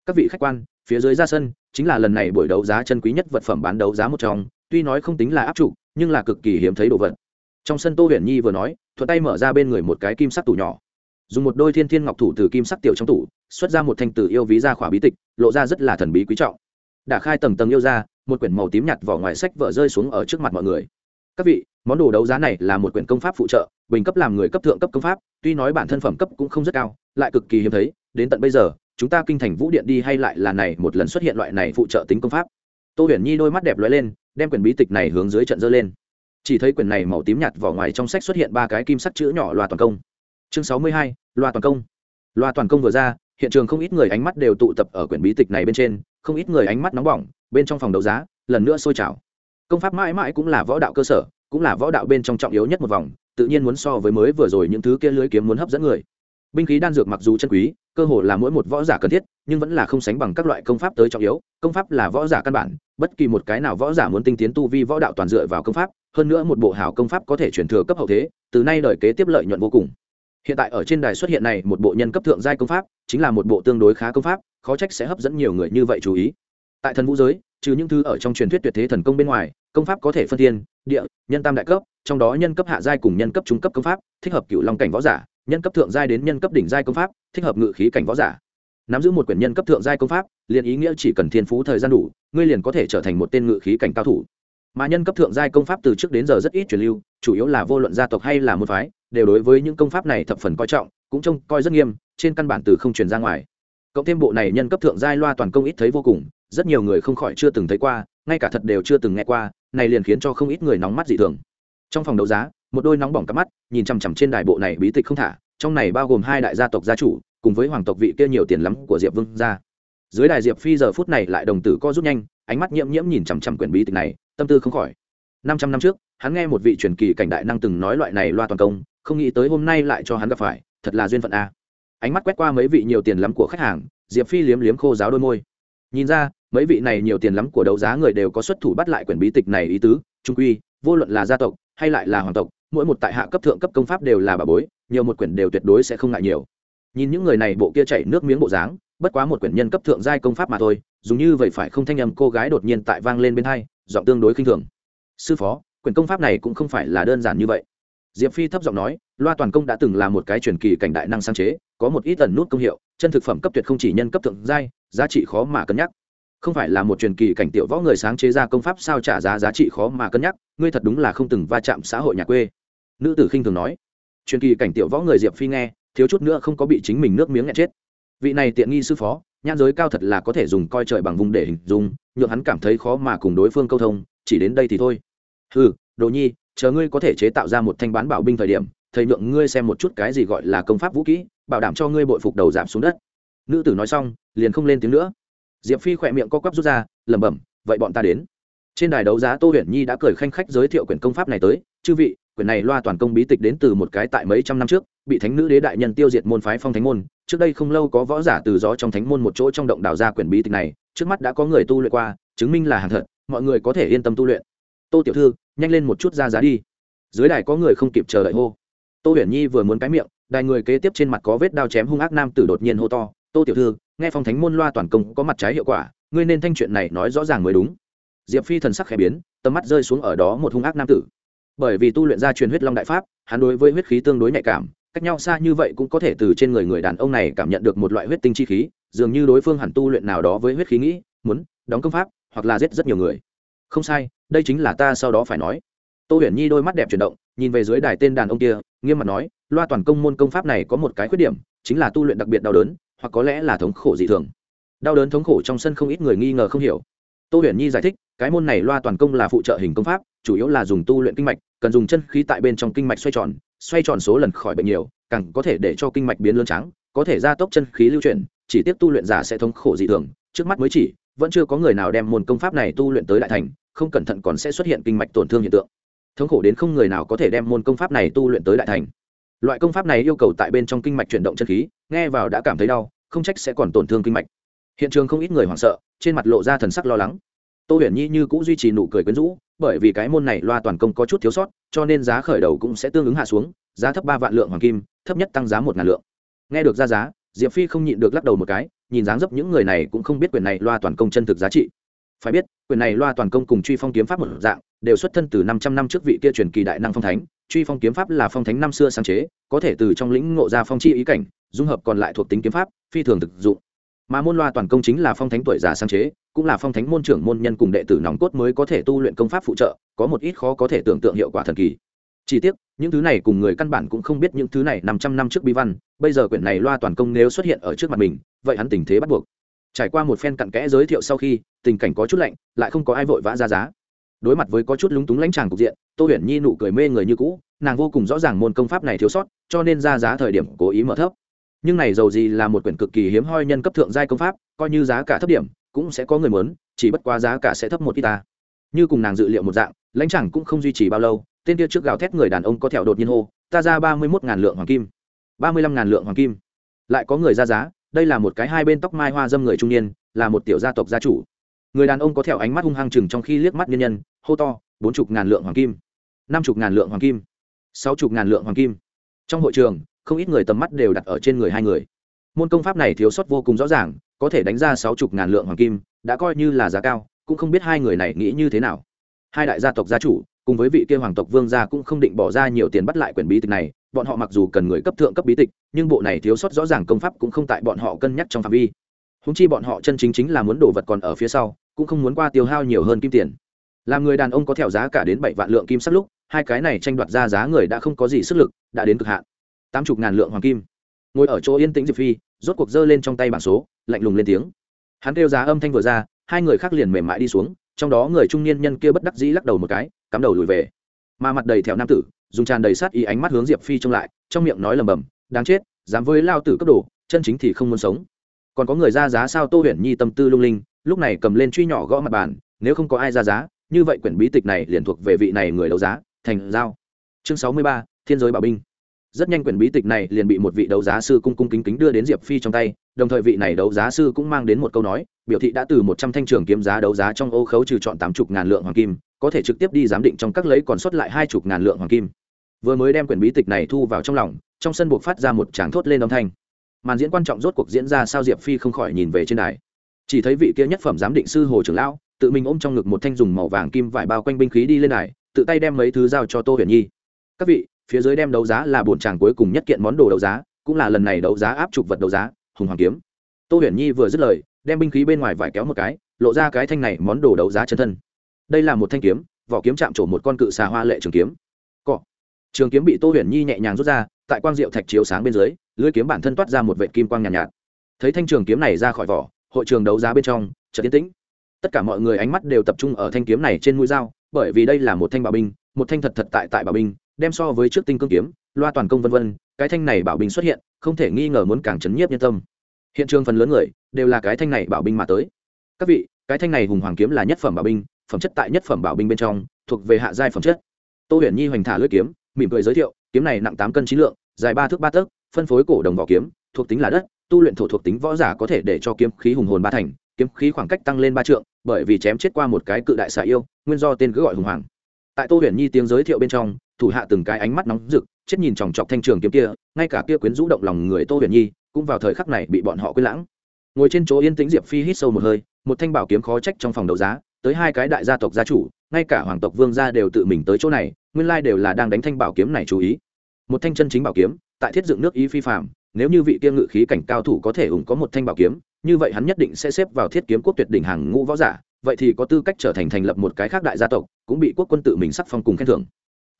Các vị khách quan, phía dưới ra sân, chính là lần này buổi đấu giá chân quý nhất vật phẩm bán đấu giá một trong, tuy nói không tính là áp trụ, nhưng là cực kỳ hiếm thấy đồ vật trong sân tô huyền nhi vừa nói, thuận tay mở ra bên người một cái kim sắc tủ nhỏ. Dùng một đôi thiên thiên ngọc thủ từ kim sắc tiểu trong tủ, xuất ra một thanh tử yêu ví ra khỏa bí tịch, lộ ra rất là thần bí quý trọng. Đã khai tầng tầng yêu ra, một quyển màu tím nhạt vỏ ngoài sách vợ rơi xuống ở trước mặt mọi người. Các vị, món đồ đấu giá này là một quyển công pháp phụ trợ, bình cấp làm người cấp thượng cấp công pháp, tuy nói bản thân phẩm cấp cũng không rất cao, lại cực kỳ hiếm thấy, đến tận bây giờ, chúng ta kinh thành vũ điện đi hay lại là này một lần xuất hiện loại này phụ trợ tính công pháp. Tô huyền nhi đôi mắt đẹp lóe lên, đem quyển bí tịch này hướng dưới trận dơ lên chỉ thấy quyển này màu tím nhạt vỏ ngoài trong sách xuất hiện ba cái kim sắt chữ nhỏ loa toàn công. Chương sáu mươi hai, loa toàn công. Loa toàn công vừa ra, hiện trường không ít người ánh mắt đều tụ tập ở quyển bí tịch này bên trên, không ít người ánh mắt nóng bỏng, bên trong phòng đấu giá, lần nữa sôi trào. Công pháp mãi mãi cũng là võ đạo cơ sở, cũng là võ đạo bên trong trọng yếu nhất một vòng, tự nhiên muốn so với mới vừa rồi những thứ kia lưới kiếm muốn hấp dẫn người. Binh khí đan dược mặc dù chân quý, cơ hồ là mỗi một võ giả cần thiết, nhưng vẫn là không sánh bằng các loại công pháp tới trọng yếu. Công pháp là võ giả căn bản, bất kỳ một cái nào võ giả muốn tinh tiến tu vi võ đạo toàn dựa vào công pháp hơn nữa một bộ hảo công pháp có thể chuyển thừa cấp hậu thế, từ nay đời kế tiếp lợi nhuận vô cùng. Hiện tại ở trên đài xuất hiện này một bộ nhân cấp thượng giai công pháp, chính là một bộ tương đối khá công pháp, khó trách sẽ hấp dẫn nhiều người như vậy chú ý. Tại thần vũ giới, trừ những thứ ở trong truyền thuyết tuyệt thế thần công bên ngoài, công pháp có thể phân thiên, địa, nhân tam đại cấp, trong đó nhân cấp hạ giai cùng nhân cấp trung cấp công pháp, thích hợp cựu long cảnh võ giả, nhân cấp thượng giai đến nhân cấp đỉnh giai công pháp, thích hợp ngự khí cảnh võ giả. Nắm giữ một quyển nhân cấp thượng giai công pháp, liền ý nghĩa chỉ cần thiên phú thời gian đủ, ngươi liền có thể trở thành một tên ngự khí cảnh cao thủ mà nhân cấp thượng giai công pháp từ trước đến giờ rất ít truyền lưu, chủ yếu là vô luận gia tộc hay là môn phái, đều đối với những công pháp này thập phần coi trọng, cũng trông coi rất nghiêm, trên căn bản từ không truyền ra ngoài. Cộng thêm bộ này nhân cấp thượng giai loa toàn công ít thấy vô cùng, rất nhiều người không khỏi chưa từng thấy qua, ngay cả thật đều chưa từng nghe qua, này liền khiến cho không ít người nóng mắt dị thường. Trong phòng đấu giá, một đôi nóng bỏng cắp mắt, nhìn chằm chằm trên đài bộ này bí tịch không thả, trong này bao gồm hai đại gia tộc gia chủ, cùng với hoàng tộc vị kia nhiều tiền lắm của diệp vương gia. Dưới đài diệp phi giờ phút này lại đồng tử co rút nhanh, ánh mắt nhiễm nhiễm nhìn chằm chằm quyển bí tịch này tâm tư không khỏi. Năm trăm năm trước, hắn nghe một vị truyền kỳ cảnh đại năng từng nói loại này loa toàn công, không nghĩ tới hôm nay lại cho hắn gặp phải, thật là duyên phận a. Ánh mắt quét qua mấy vị nhiều tiền lắm của khách hàng, diệp phi liếm liếm khô giáo đôi môi. Nhìn ra, mấy vị này nhiều tiền lắm của đấu giá người đều có xuất thủ bắt lại quyển bí tịch này ý tứ, trung quy, vô luận là gia tộc, hay lại là hoàng tộc, mỗi một tại hạ cấp thượng cấp công pháp đều là bà bối, nhiều một quyển đều tuyệt đối sẽ không ngại nhiều. Nhìn những người này bộ kia chảy nước miếng bộ dáng, bất quá một quyển nhân cấp thượng giai công pháp mà thôi, dùng như vậy phải không thanh âm cô gái đột nhiên tại vang lên bên hai giọng tương đối khinh thường. Sư phó, quyển công pháp này cũng không phải là đơn giản như vậy. Diệp phi thấp giọng nói, loa toàn công đã từng là một cái truyền kỳ cảnh đại năng sáng chế, có một ít tần nút công hiệu, chân thực phẩm cấp tuyệt không chỉ nhân cấp thượng giai, giá trị khó mà cân nhắc. Không phải là một truyền kỳ cảnh tiểu võ người sáng chế ra công pháp sao trả giá giá trị khó mà cân nhắc, ngươi thật đúng là không từng va chạm xã hội nhà quê. Nữ tử khinh thường nói. Truyền kỳ cảnh tiểu võ người diệp phi nghe, thiếu chút nữa không có bị chính mình nước miếng nghẹn chết. Vị này tiện nghi sư phó nhan giới cao thật là có thể dùng coi trời bằng vùng để hình dung nhượng hắn cảm thấy khó mà cùng đối phương câu thông, chỉ đến đây thì thôi. Ừ đồ nhi, chờ ngươi có thể chế tạo ra một thanh bán bảo binh thời điểm, thầy nhượng ngươi xem một chút cái gì gọi là công pháp vũ kỹ, bảo đảm cho ngươi bội phục đầu giảm xuống đất. Nữ tử nói xong, liền không lên tiếng nữa. Diệp phi khỏe miệng co quắp rút ra, lẩm bẩm, vậy bọn ta đến. Trên đài đấu giá tô huyền nhi đã cười khanh khách giới thiệu quyển công pháp này tới. Chư vị, quyển này loa toàn công bí tịch đến từ một cái tại mấy trăm năm trước, bị thánh nữ đế đại nhân tiêu diệt môn phái phong thánh môn. Trước đây không lâu có võ giả từ gió trong thánh môn một chỗ trong động đào ra quyển bí tịch này trước mắt đã có người tu luyện qua, chứng minh là hàng thật, mọi người có thể yên tâm tu luyện. Tô tiểu thư, nhanh lên một chút ra giá đi. Dưới đài có người không kịp chờ đợi hô. Tô huyền nhi vừa muốn cái miệng, đài người kế tiếp trên mặt có vết đao chém hung ác nam tử đột nhiên hô to, tô tiểu thư, nghe phong thánh môn loa toàn công có mặt trái hiệu quả, ngươi nên thanh chuyện này nói rõ ràng mới đúng. Diệp phi thần sắc khẽ biến, tầm mắt rơi xuống ở đó một hung ác nam tử. Bởi vì tu luyện ra truyền huyết long đại pháp, hắn đối với huyết khí tương đối nhạy cảm, cách nhau xa như vậy cũng có thể từ trên người người đàn ông này cảm nhận được một loại huyết tinh chi khí dường như đối phương hẳn tu luyện nào đó với huyết khí nghĩ, muốn đóng công pháp hoặc là giết rất nhiều người. Không sai, đây chính là ta sau đó phải nói. Tô huyền nhi đôi mắt đẹp chuyển động, nhìn về dưới đài tên đàn ông kia, nghiêm mặt nói, loa toàn công môn công pháp này có một cái khuyết điểm, chính là tu luyện đặc biệt đau đớn, hoặc có lẽ là thống khổ dị thường. Đau đớn thống khổ trong sân không ít người nghi ngờ không hiểu. Tô huyền nhi giải thích, cái môn này loa toàn công là phụ trợ hình công pháp, chủ yếu là dùng tu luyện kinh mạch, cần dùng chân khí tại bên trong kinh mạch xoay tròn xoay tròn số lần khỏi bệnh nhiều, càng có thể để cho kinh mạch biến lớn trắng, có thể gia tốc chân khí lưu chuyển chỉ tiếp tu luyện giả sẽ thống khổ dị thường, trước mắt mới chỉ, vẫn chưa có người nào đem môn công pháp này tu luyện tới đại thành, không cẩn thận còn sẽ xuất hiện kinh mạch tổn thương hiện tượng. Thống khổ đến không người nào có thể đem môn công pháp này tu luyện tới đại thành. Loại công pháp này yêu cầu tại bên trong kinh mạch chuyển động chân khí, nghe vào đã cảm thấy đau, không trách sẽ còn tổn thương kinh mạch. Hiện trường không ít người hoảng sợ, trên mặt lộ ra thần sắc lo lắng. Tô huyền nhi như cũng duy trì nụ cười quyến rũ, bởi vì cái môn này loa toàn công có chút thiếu sót, cho nên giá khởi đầu cũng sẽ tương ứng hạ xuống, giá thấp ba vạn lượng hoàng kim, thấp nhất tăng giá một ngàn lượng. Nghe được ra giá diệp phi không nhịn được lắc đầu một cái, nhìn dáng dấp những người này cũng không biết quyền này loa toàn công chân thực giá trị. Phải biết, quyền này loa toàn công cùng truy phong kiếm pháp một dạng, đều xuất thân từ năm trăm năm trước vị kia truyền kỳ đại năng phong thánh. Truy phong kiếm pháp là phong thánh năm xưa sáng chế, có thể từ trong lĩnh ngộ ra phong chi ý cảnh, dung hợp còn lại thuộc tính kiếm pháp, phi thường thực dụng. Mà môn loa toàn công chính là phong thánh tuổi già sáng chế, cũng là phong thánh môn trưởng môn nhân cùng đệ tử nòng cốt mới có thể tu luyện công pháp phụ trợ, có một ít khó có thể tưởng tượng hiệu quả thần kỳ chỉ tiếc, những thứ này cùng người căn bản cũng không biết những thứ này năm trăm năm trước bi văn, bây giờ quyển này loa toàn công nếu xuất hiện ở trước mặt mình, vậy hắn tình thế bắt buộc. Trải qua một phen cặn kẽ giới thiệu sau khi, tình cảnh có chút lạnh, lại không có ai vội vã ra giá. Đối mặt với có chút lúng túng lãnh tràng cục diện, tô huyền nhi nụ cười mê người như cũ, nàng vô cùng rõ ràng môn công pháp này thiếu sót, cho nên ra giá thời điểm cố ý mở thấp. Nhưng này dầu gì là một quyển cực kỳ hiếm hoi nhân cấp thượng giai công pháp, coi như giá cả thấp điểm, cũng sẽ có người muốn, chỉ bất quá giá cả sẽ thấp một ít ta. Như cùng nàng dự liệu một dạng, lãnh chẳng cũng không duy trì bao lâu tên kia trước gào thét người đàn ông có thẹo đột nhiên hô, ta ra ba mươi một ngàn lượng hoàng kim. ba mươi lăm ngàn lượng hoàng kim. Lại có người ra giá, đây là một cái hai bên tóc mai hoa dâm người trung niên, là một tiểu gia tộc gia chủ. Người đàn ông có thẹo ánh mắt hung hăng chừng trong khi liếc mắt nhân nhân, hô to, bốn chục ngàn lượng hoàng kim, năm chục ngàn lượng hoàng kim, sáu chục ngàn lượng hoàng kim. Trong hội trường, không ít người tầm mắt đều đặt ở trên người hai người. Môn công pháp này thiếu sót vô cùng rõ ràng, có thể đánh ra sáu chục ngàn lượng hoàng kim, đã coi như là giá cao, cũng không biết hai người này nghĩ như thế nào. Hai đại gia tộc gia chủ cùng với vị kia hoàng tộc vương gia cũng không định bỏ ra nhiều tiền bắt lại quyển bí tịch này, bọn họ mặc dù cần người cấp thượng cấp bí tịch, nhưng bộ này thiếu sót rõ ràng công pháp cũng không tại bọn họ cân nhắc trong phạm vi. Húng chi bọn họ chân chính chính là muốn đổ vật còn ở phía sau, cũng không muốn qua tiêu hao nhiều hơn kim tiền. Làm người đàn ông có theo giá cả đến bảy vạn lượng kim sắc lúc, hai cái này tranh đoạt ra giá người đã không có gì sức lực, đã đến cực hạn. Tám chục ngàn lượng hoàng kim. Ngồi ở chỗ yên tĩnh diệp phi, rốt cuộc giơ lên trong tay bảng số, lạnh lùng lên tiếng. Hắn kêu giá âm thanh vừa ra, hai người khác liền mềm mại đi xuống trong đó người trung niên nhân kia bất đắc dĩ lắc đầu một cái, cắm đầu lùi về. Mà mặt đầy theo nam tử, dùng tràn đầy sát ý ánh mắt hướng diệp phi trông lại, trong miệng nói lầm bầm, đáng chết, dám với lao tử cấp đồ, chân chính thì không muốn sống. Còn có người ra giá sao tô huyền nhi tâm tư lung linh, lúc này cầm lên truy nhỏ gõ mặt bàn, nếu không có ai ra giá, như vậy quyển bí tịch này liền thuộc về vị này người đấu giá, thành giao. Chương sáu mươi ba, thiên giới bảo binh rất nhanh quyển bí tịch này liền bị một vị đấu giá sư cung cung kính kính đưa đến diệp phi trong tay, đồng thời vị này đấu giá sư cũng mang đến một câu nói, biểu thị đã từ một trăm thanh trường kiếm giá đấu giá trong ô khấu trừ chọn tám chục ngàn lượng hoàng kim, có thể trực tiếp đi giám định trong các lấy còn sót lại hai chục ngàn lượng hoàng kim. Vừa mới đem quyển bí tịch này thu vào trong lòng, trong sân buộc phát ra một tràng thốt lên âm thanh. Màn diễn quan trọng rốt cuộc diễn ra sao diệp phi không khỏi nhìn về trên đài. Chỉ thấy vị kia nhất phẩm giám định sư hồ trưởng lão, tự mình ôm trong ngực một thanh dùng màu vàng kim vải bao quanh binh khí đi lên đài, tự tay đem mấy thứ giao cho tô huyền nhi. Các vị phía dưới đem đấu giá là bổn tràng cuối cùng nhất kiện món đồ đấu giá cũng là lần này đấu giá áp trục vật đấu giá hùng hoàng kiếm. Tô huyền nhi vừa dứt lời đem binh khí bên ngoài vải kéo một cái lộ ra cái thanh này món đồ đấu giá chân thân. Đây là một thanh kiếm vỏ kiếm chạm trổ một con cự xà hoa lệ trường kiếm. Cọ. Trường kiếm bị tô huyền nhi nhẹ nhàng rút ra tại quang diệu thạch chiếu sáng bên dưới lưỡi kiếm bản thân toát ra một vệ kim quang nhàn nhạt, nhạt. Thấy thanh trường kiếm này ra khỏi vỏ hội trường đấu giá bên trong chợt tiến tĩnh. Tất cả mọi người ánh mắt đều tập trung ở thanh kiếm này trên mũi dao bởi vì đây là một thanh bảo binh một thanh thật thật tại tại bảo binh đem so với trước tinh cương kiếm, loa toàn công vân vân, cái thanh này bảo binh xuất hiện, không thể nghi ngờ muốn càng chấn nhiếp nhân tâm. Hiện trường phần lớn người đều là cái thanh này bảo binh mà tới. Các vị, cái thanh này hùng hoàng kiếm là nhất phẩm bảo binh, phẩm chất tại nhất phẩm bảo binh bên trong, thuộc về hạ giai phẩm chất. Tô huyền nhi hoành thả lưỡi kiếm, mỉm cười giới thiệu, kiếm này nặng tám cân trí lượng, dài ba thước ba tấc, phân phối cổ đồng vỏ kiếm, thuộc tính là đất, tu luyện thổ thuộc tính võ giả có thể để cho kiếm khí hùng hồn ba thành, kiếm khí khoảng cách tăng lên ba trượng, bởi vì chém chết qua một cái cự đại xạ yêu, nguyên do tên cứ gọi hùng hoàng. Tại tô huyền nhi tiếng giới thiệu bên trong thủ hạ từng cái ánh mắt nóng rực, chết nhìn chòng chọc thanh trường kiếm kia, ngay cả kia quyến rũ động lòng người tô huyền nhi, cũng vào thời khắc này bị bọn họ quên lãng. Ngồi trên chỗ yên tĩnh diệp phi hít sâu một hơi, một thanh bảo kiếm khó trách trong phòng đấu giá, tới hai cái đại gia tộc gia chủ, ngay cả hoàng tộc vương gia đều tự mình tới chỗ này, nguyên lai đều là đang đánh thanh bảo kiếm này chú ý. Một thanh chân chính bảo kiếm, tại thiết dựng nước ý phi phạm nếu như vị kia ngự khí cảnh cao thủ có thể ủng có một thanh bảo kiếm, như vậy hắn nhất định sẽ xếp vào thiết kiếm quốc tuyệt đỉnh hàng ngũ võ giả, vậy thì có tư cách trở thành thành lập một cái khác đại gia tộc, cũng bị quốc quân tự mình sắc phong cùng khen thưởng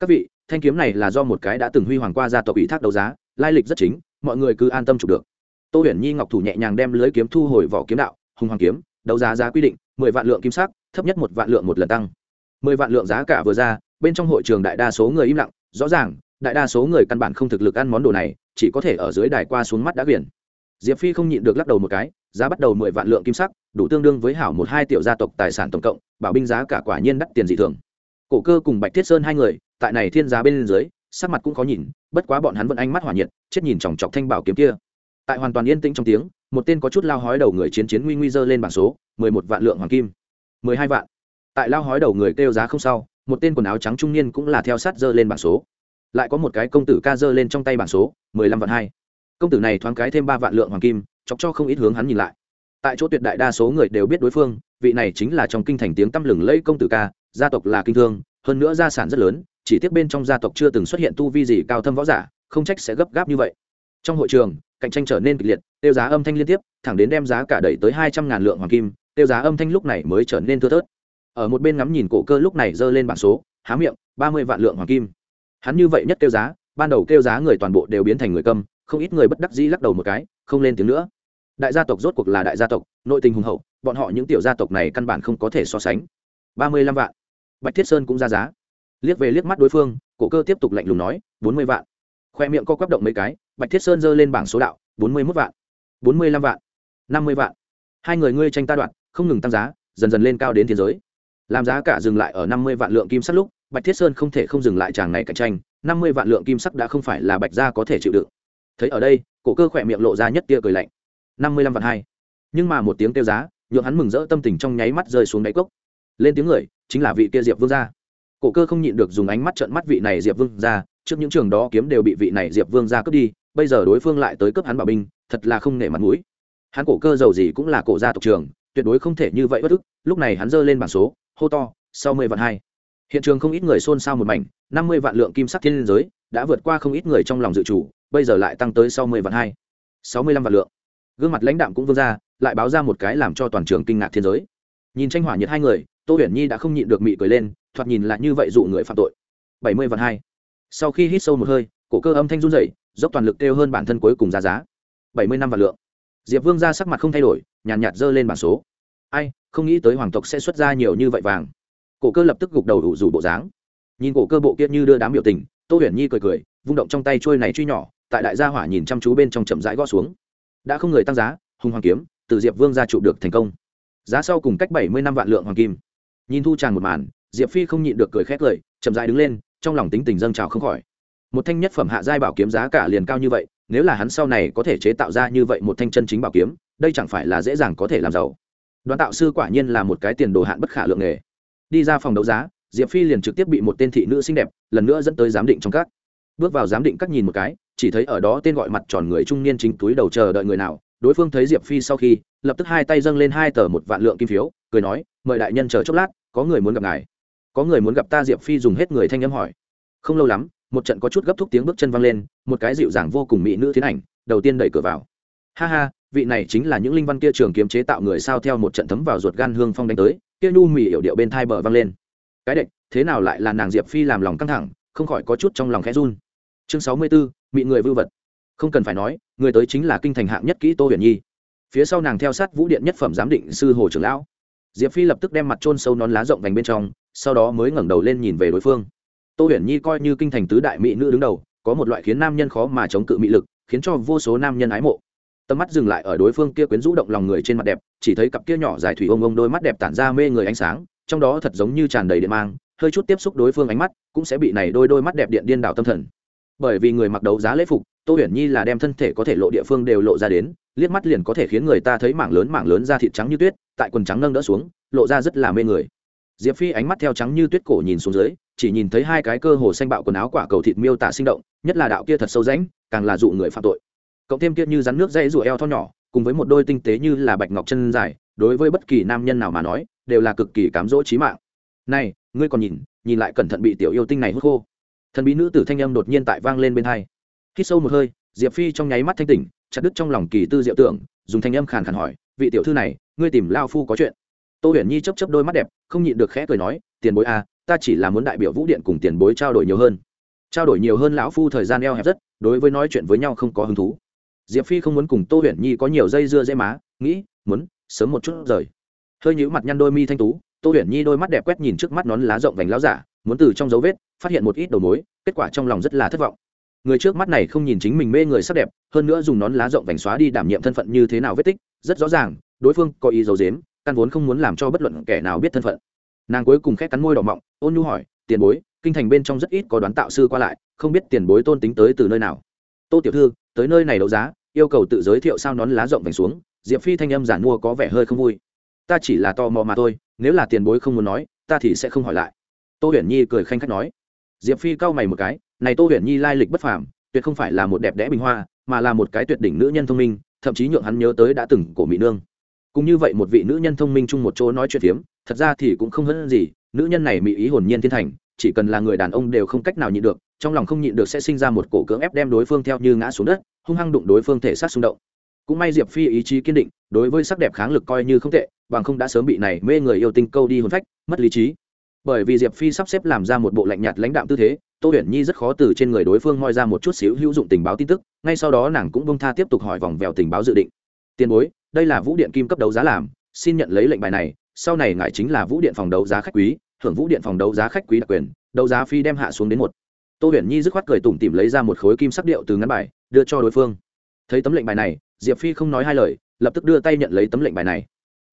các vị, thanh kiếm này là do một cái đã từng huy hoàng qua gia tộc ủy thác đấu giá, lai lịch rất chính, mọi người cứ an tâm chụp được. Tô huyền nhi ngọc thủ nhẹ nhàng đem lưới kiếm thu hồi vỏ kiếm đạo, hùng hoàng kiếm, đấu giá giá quy định, mười vạn lượng kim sắc, thấp nhất một vạn lượng một lần tăng. Mười vạn lượng giá cả vừa ra, bên trong hội trường đại đa số người im lặng, rõ ràng, đại đa số người căn bản không thực lực ăn món đồ này, chỉ có thể ở dưới đài qua xuống mắt đã biển diệp phi không nhịn được lắc đầu một cái, giá bắt đầu mười vạn lượng kim sắc, đủ tương đương với hảo một hai tiểu gia tộc tài sản tổng cộng, bảo binh giá cả quả nhiên đắt tiền dị thường cổ cơ cùng bạch thiết sơn hai người, tại này thiên giá bên dưới, sắc mặt cũng khó nhìn, bất quá bọn hắn vẫn ánh mắt hỏa nhiệt, chết nhìn chòng chọc thanh bảo kiếm kia. Tại hoàn toàn yên tĩnh trong tiếng, một tên có chút lao hói đầu người chiến chiến nguy nguy dơ lên bảng số, mười một vạn lượng hoàng kim. mười hai vạn. Tại lao hói đầu người kêu giá không sau, một tên quần áo trắng trung niên cũng là theo sát dơ lên bảng số. Lại có một cái công tử ca dơ lên trong tay bảng số, mười lăm vạn hai. Công tử này thoáng cái thêm ba vạn lượng hoàng kim, chọc cho không ít hướng hắn nhìn lại. Tại chỗ tuyệt đại đa số người đều biết đối phương, vị này chính là trong kinh thành tiếng tăm lừng lẫy công tử ca gia tộc là kinh thương, hơn nữa gia sản rất lớn, chỉ tiếc bên trong gia tộc chưa từng xuất hiện tu vi gì cao thâm võ giả, không trách sẽ gấp gáp như vậy. Trong hội trường, cạnh tranh trở nên kịch liệt, tiêu giá âm thanh liên tiếp, thẳng đến đem giá cả đẩy tới hai trăm ngàn lượng hoàng kim, tiêu giá âm thanh lúc này mới trở nên thưa thớt. Ở một bên ngắm nhìn cổ cơ lúc này giơ lên bảng số, há miệng, ba mươi vạn lượng hoàng kim. Hắn như vậy nhất tiêu giá, ban đầu kêu giá người toàn bộ đều biến thành người câm không ít người bất đắc dĩ lắc đầu một cái, không lên tiếng nữa. Đại gia tộc rốt cuộc là đại gia tộc, nội tình hùng hậu, bọn họ những tiểu gia tộc này căn bản không có thể so sánh. Ba mươi lăm vạn bạch thiết sơn cũng ra giá. Liếc về liếc mắt đối phương, cổ cơ tiếp tục lạnh lùng nói, bốn mươi vạn. Khoe miệng co quắp động mấy cái, bạch thiết sơn giơ lên bảng số đạo, bốn mươi mốt vạn, bốn mươi lăm vạn, năm mươi vạn. Hai người ngươi tranh ta đoạn không ngừng tăng giá, dần dần lên cao đến thế giới. Làm giá cả dừng lại ở năm mươi vạn lượng kim sắc lúc, bạch thiết sơn không thể không dừng lại chàng này cạnh tranh, năm mươi vạn lượng kim sắc đã không phải là bạch gia có thể chịu đựng. Thấy ở đây, cổ cơ khỏe miệng lộ ra nhất tia cười lạnh. năm mươi lăm vạn hai. Nhưng mà một tiếng kêu giá, nhượng hắn mừng rỡ tâm tình trong nháy mắt rơi xuống đáy cốc. Lên tiếng người chính là vị kia diệp vương gia. Cổ cơ không nhịn được dùng ánh mắt trợn mắt vị này diệp vương gia, trước những trường đó kiếm đều bị vị này diệp vương gia cướp đi, bây giờ đối phương lại tới cướp hắn bảo binh, thật là không nể mặt mũi. Hắn cổ cơ giàu gì cũng là cổ gia tộc trường tuyệt đối không thể như vậy bất ức, lúc này hắn giơ lên bảng số, hô to, sau mười vạn hai. Hiện trường không ít người xôn xao một mảnh, năm mươi vạn lượng kim sắc thiên liên giới, đã vượt qua không ít người trong lòng dự chủ, bây giờ lại tăng tới sau mười vạn hai. Sáu mươi lăm vạn lượng. Gương mặt lãnh đạm cũng vương ra, lại báo ra một cái làm cho toàn trường kinh ngạc thiên giới. Nhìn tranh hỏa nhiệt hai người tô huyền nhi đã không nhịn được mị cười lên, thoạt nhìn lại như vậy dụ người phạm tội. Bảy mươi vạn hai. Sau khi hít sâu một hơi, cổ cơ âm thanh run dậy dốc toàn lực kêu hơn bản thân cuối cùng ra giá. Bảy mươi năm vạn lượng. Diệp vương ra sắc mặt không thay đổi, nhàn nhạt dơ lên bản số. Ai, không nghĩ tới hoàng tộc sẽ xuất ra nhiều như vậy vàng. Cổ cơ lập tức gục đầu đủ rủ bộ dáng. Nhìn cổ cơ bộ kia như đưa đám biểu tình, tô huyền nhi cười cười, vung động trong tay trôi này truy nhỏ, tại đại gia hỏa nhìn chăm chú bên trong chậm rãi gõ xuống. Đã không người tăng giá, hùng hoàng kiếm, từ diệp vương ra trụ được thành công. Giá sau cùng cách bảy mươi năm vạn lượng hoàng kim nhìn thu tràn một màn, diệp phi không nhịn được cười khét cười, chậm rãi đứng lên, trong lòng tính tình dâng trào không khỏi. Một thanh nhất phẩm hạ giai bảo kiếm giá cả liền cao như vậy, nếu là hắn sau này có thể chế tạo ra như vậy một thanh chân chính bảo kiếm, đây chẳng phải là dễ dàng có thể làm giàu. Đoàn tạo sư quả nhiên là một cái tiền đồ hạn bất khả lượng nghề. Đi ra phòng đấu giá, diệp phi liền trực tiếp bị một tên thị nữ xinh đẹp, lần nữa dẫn tới giám định trong các. Bước vào giám định các nhìn một cái, chỉ thấy ở đó tên gọi mặt tròn người trung niên chính túi đầu chờ đợi người nào, đối phương thấy diệp phi sau khi, lập tức hai tay dâng lên hai tờ một vạn lượng kim phiếu, cười nói, mời đại nhân chờ chốc lát có người muốn gặp ngài. Có người muốn gặp ta diệp phi dùng hết người thanh âm hỏi. Không lâu lắm một trận có chút gấp thúc tiếng bước chân văng lên một cái dịu dàng vô cùng mỹ nữ tiến ảnh đầu tiên đẩy cửa vào. Ha ha vị này chính là những linh văn kia trường kiếm chế tạo người sao theo một trận thấm vào ruột gan hương phong đánh tới kia nhu mì yểu điệu bên thai bờ văng lên. Cái đệch thế nào lại là nàng diệp phi làm lòng căng thẳng không khỏi có chút trong lòng khẽ run. Chương sáu mươi 64, bị người vưu vật. Không cần phải nói người tới chính là kinh thành hạng nhất kỹ tô huyền nhi. Phía sau nàng theo sát vũ điện nhất phẩm giám định sư hồ trưởng lão diệp phi lập tức đem mặt trôn sâu nón lá rộng vành bên trong, sau đó mới ngẩng đầu lên nhìn về đối phương. Tô huyền nhi coi như kinh thành tứ đại mỹ nữ đứng đầu, có một loại khiến nam nhân khó mà chống cự mỹ lực, khiến cho vô số nam nhân ái mộ. Tầm mắt dừng lại ở đối phương kia quyến rũ động lòng người trên mặt đẹp, chỉ thấy cặp kia nhỏ dài thủy ông ông đôi mắt đẹp tản ra mê người ánh sáng, trong đó thật giống như tràn đầy điện mang, hơi chút tiếp xúc đối phương ánh mắt, cũng sẽ bị này đôi đôi mắt đẹp điện điên đảo tâm thần. Bởi vì người mặc đấu giá lễ phục, tô huyền nhi là đem thân thể có thể lộ địa phương đều lộ ra đến liếc mắt liền có thể khiến người ta thấy mảng lớn mảng lớn da thịt trắng như tuyết, tại quần trắng nâng đỡ xuống, lộ ra rất là mê người. Diệp phi ánh mắt theo trắng như tuyết cổ nhìn xuống dưới, chỉ nhìn thấy hai cái cơ hồ xanh bạo quần áo quả cầu thịt miêu tả sinh động, nhất là đạo kia thật sâu rãnh, càng là dụ người phạm tội. Cộng thêm kia như rắn nước dây rụa eo thon nhỏ, cùng với một đôi tinh tế như là bạch ngọc chân dài, đối với bất kỳ nam nhân nào mà nói, đều là cực kỳ cám dỗ trí mạng. Này, ngươi còn nhìn nhìn lại cẩn thận bị tiểu yêu tinh này hút khô. Thần bí nữ tử thanh âm đột nhiên tại vang lên bên hai. Khi sâu một hơi, diệp phi trong nháy mắt thanh tỉnh chặt đứt trong lòng kỳ tư diệu tưởng, dùng thanh âm khàn khàn hỏi, vị tiểu thư này, ngươi tìm lao phu có chuyện? Tô huyền nhi chấp chấp đôi mắt đẹp, không nhịn được khẽ cười nói, tiền bối à ta chỉ là muốn đại biểu vũ điện cùng tiền bối trao đổi nhiều hơn. Trao đổi nhiều hơn lão phu thời gian eo hẹp rất, đối với nói chuyện với nhau không có hứng thú. Diệp phi không muốn cùng tô huyền nhi có nhiều dây dưa dây má, nghĩ, muốn, sớm một chút rời. Hơi nhũ mặt nhăn đôi mi thanh tú, tô huyền nhi đôi mắt đẹp quét nhìn trước mắt nón lá rộng vành láo giả, muốn từ trong dấu vết, phát hiện một ít đầu mối, kết quả trong lòng rất là thất vọng người trước mắt này không nhìn chính mình mê người sắc đẹp, hơn nữa dùng nón lá rộng vành xóa đi đảm nhiệm thân phận như thế nào vết tích, rất rõ ràng, đối phương có ý giấu dếm căn vốn không muốn làm cho bất luận kẻ nào biết thân phận. Nàng cuối cùng khét cắn môi đỏ mọng, ôn nhu hỏi, tiền bối, kinh thành bên trong rất ít có đoán tạo sư qua lại, không biết tiền bối tôn tính tới từ nơi nào? Tô tiểu thư, tới nơi này đấu giá, yêu cầu tự giới thiệu sao nón lá rộng vành xuống, diệp phi thanh âm giản mua có vẻ hơi không vui. Ta chỉ là tò mò mà thôi, nếu là tiền bối không muốn nói, ta thì sẽ không hỏi lại. Tô huyền nhi cười khanh khách nói diệp phi cau mày một cái, này tô huyền nhi lai lịch bất phàm, tuyệt không phải là một đẹp đẽ bình hoa, mà là một cái tuyệt đỉnh nữ nhân thông minh, thậm chí nhượng hắn nhớ tới đã từng cổ mỹ nương. Cũng như vậy một vị nữ nhân thông minh chung một chỗ nói chuyện phiếm, thật ra thì cũng không hơn gì, nữ nhân này mỹ ý hồn nhiên thiên thành, chỉ cần là người đàn ông đều không cách nào nhịn được, trong lòng không nhịn được sẽ sinh ra một cổ cưỡng ép đem đối phương theo như ngã xuống đất, hung hăng đụng đối phương thể sát xung động. Cũng may diệp phi ý chí kiên định, đối với sắc đẹp kháng lực coi như không tệ, bằng không đã sớm bị này mê người yêu tinh câu đi hồn phách, mất lý trí bởi vì diệp phi sắp xếp làm ra một bộ lạnh nhạt lãnh đạm tư thế, tô huyền nhi rất khó từ trên người đối phương moi ra một chút xíu hữu dụng tình báo tin tức, ngay sau đó nàng cũng bông tha tiếp tục hỏi vòng vèo tình báo dự định. Tiền bối, đây là vũ điện kim cấp đấu giá làm, xin nhận lấy lệnh bài này, sau này ngài chính là vũ điện phòng đấu giá khách quý hưởng vũ điện phòng đấu giá khách quý đặc quyền, đấu giá phi đem hạ xuống đến một. Tô huyền nhi dứt khoát cười tủm tìm lấy ra một khối kim sắc điệu từ ngắn bài, đưa cho đối phương. Thấy tấm lệnh bài này, diệp phi không nói hai lời, lập tức đưa tay nhận lấy tấm lệnh bài này.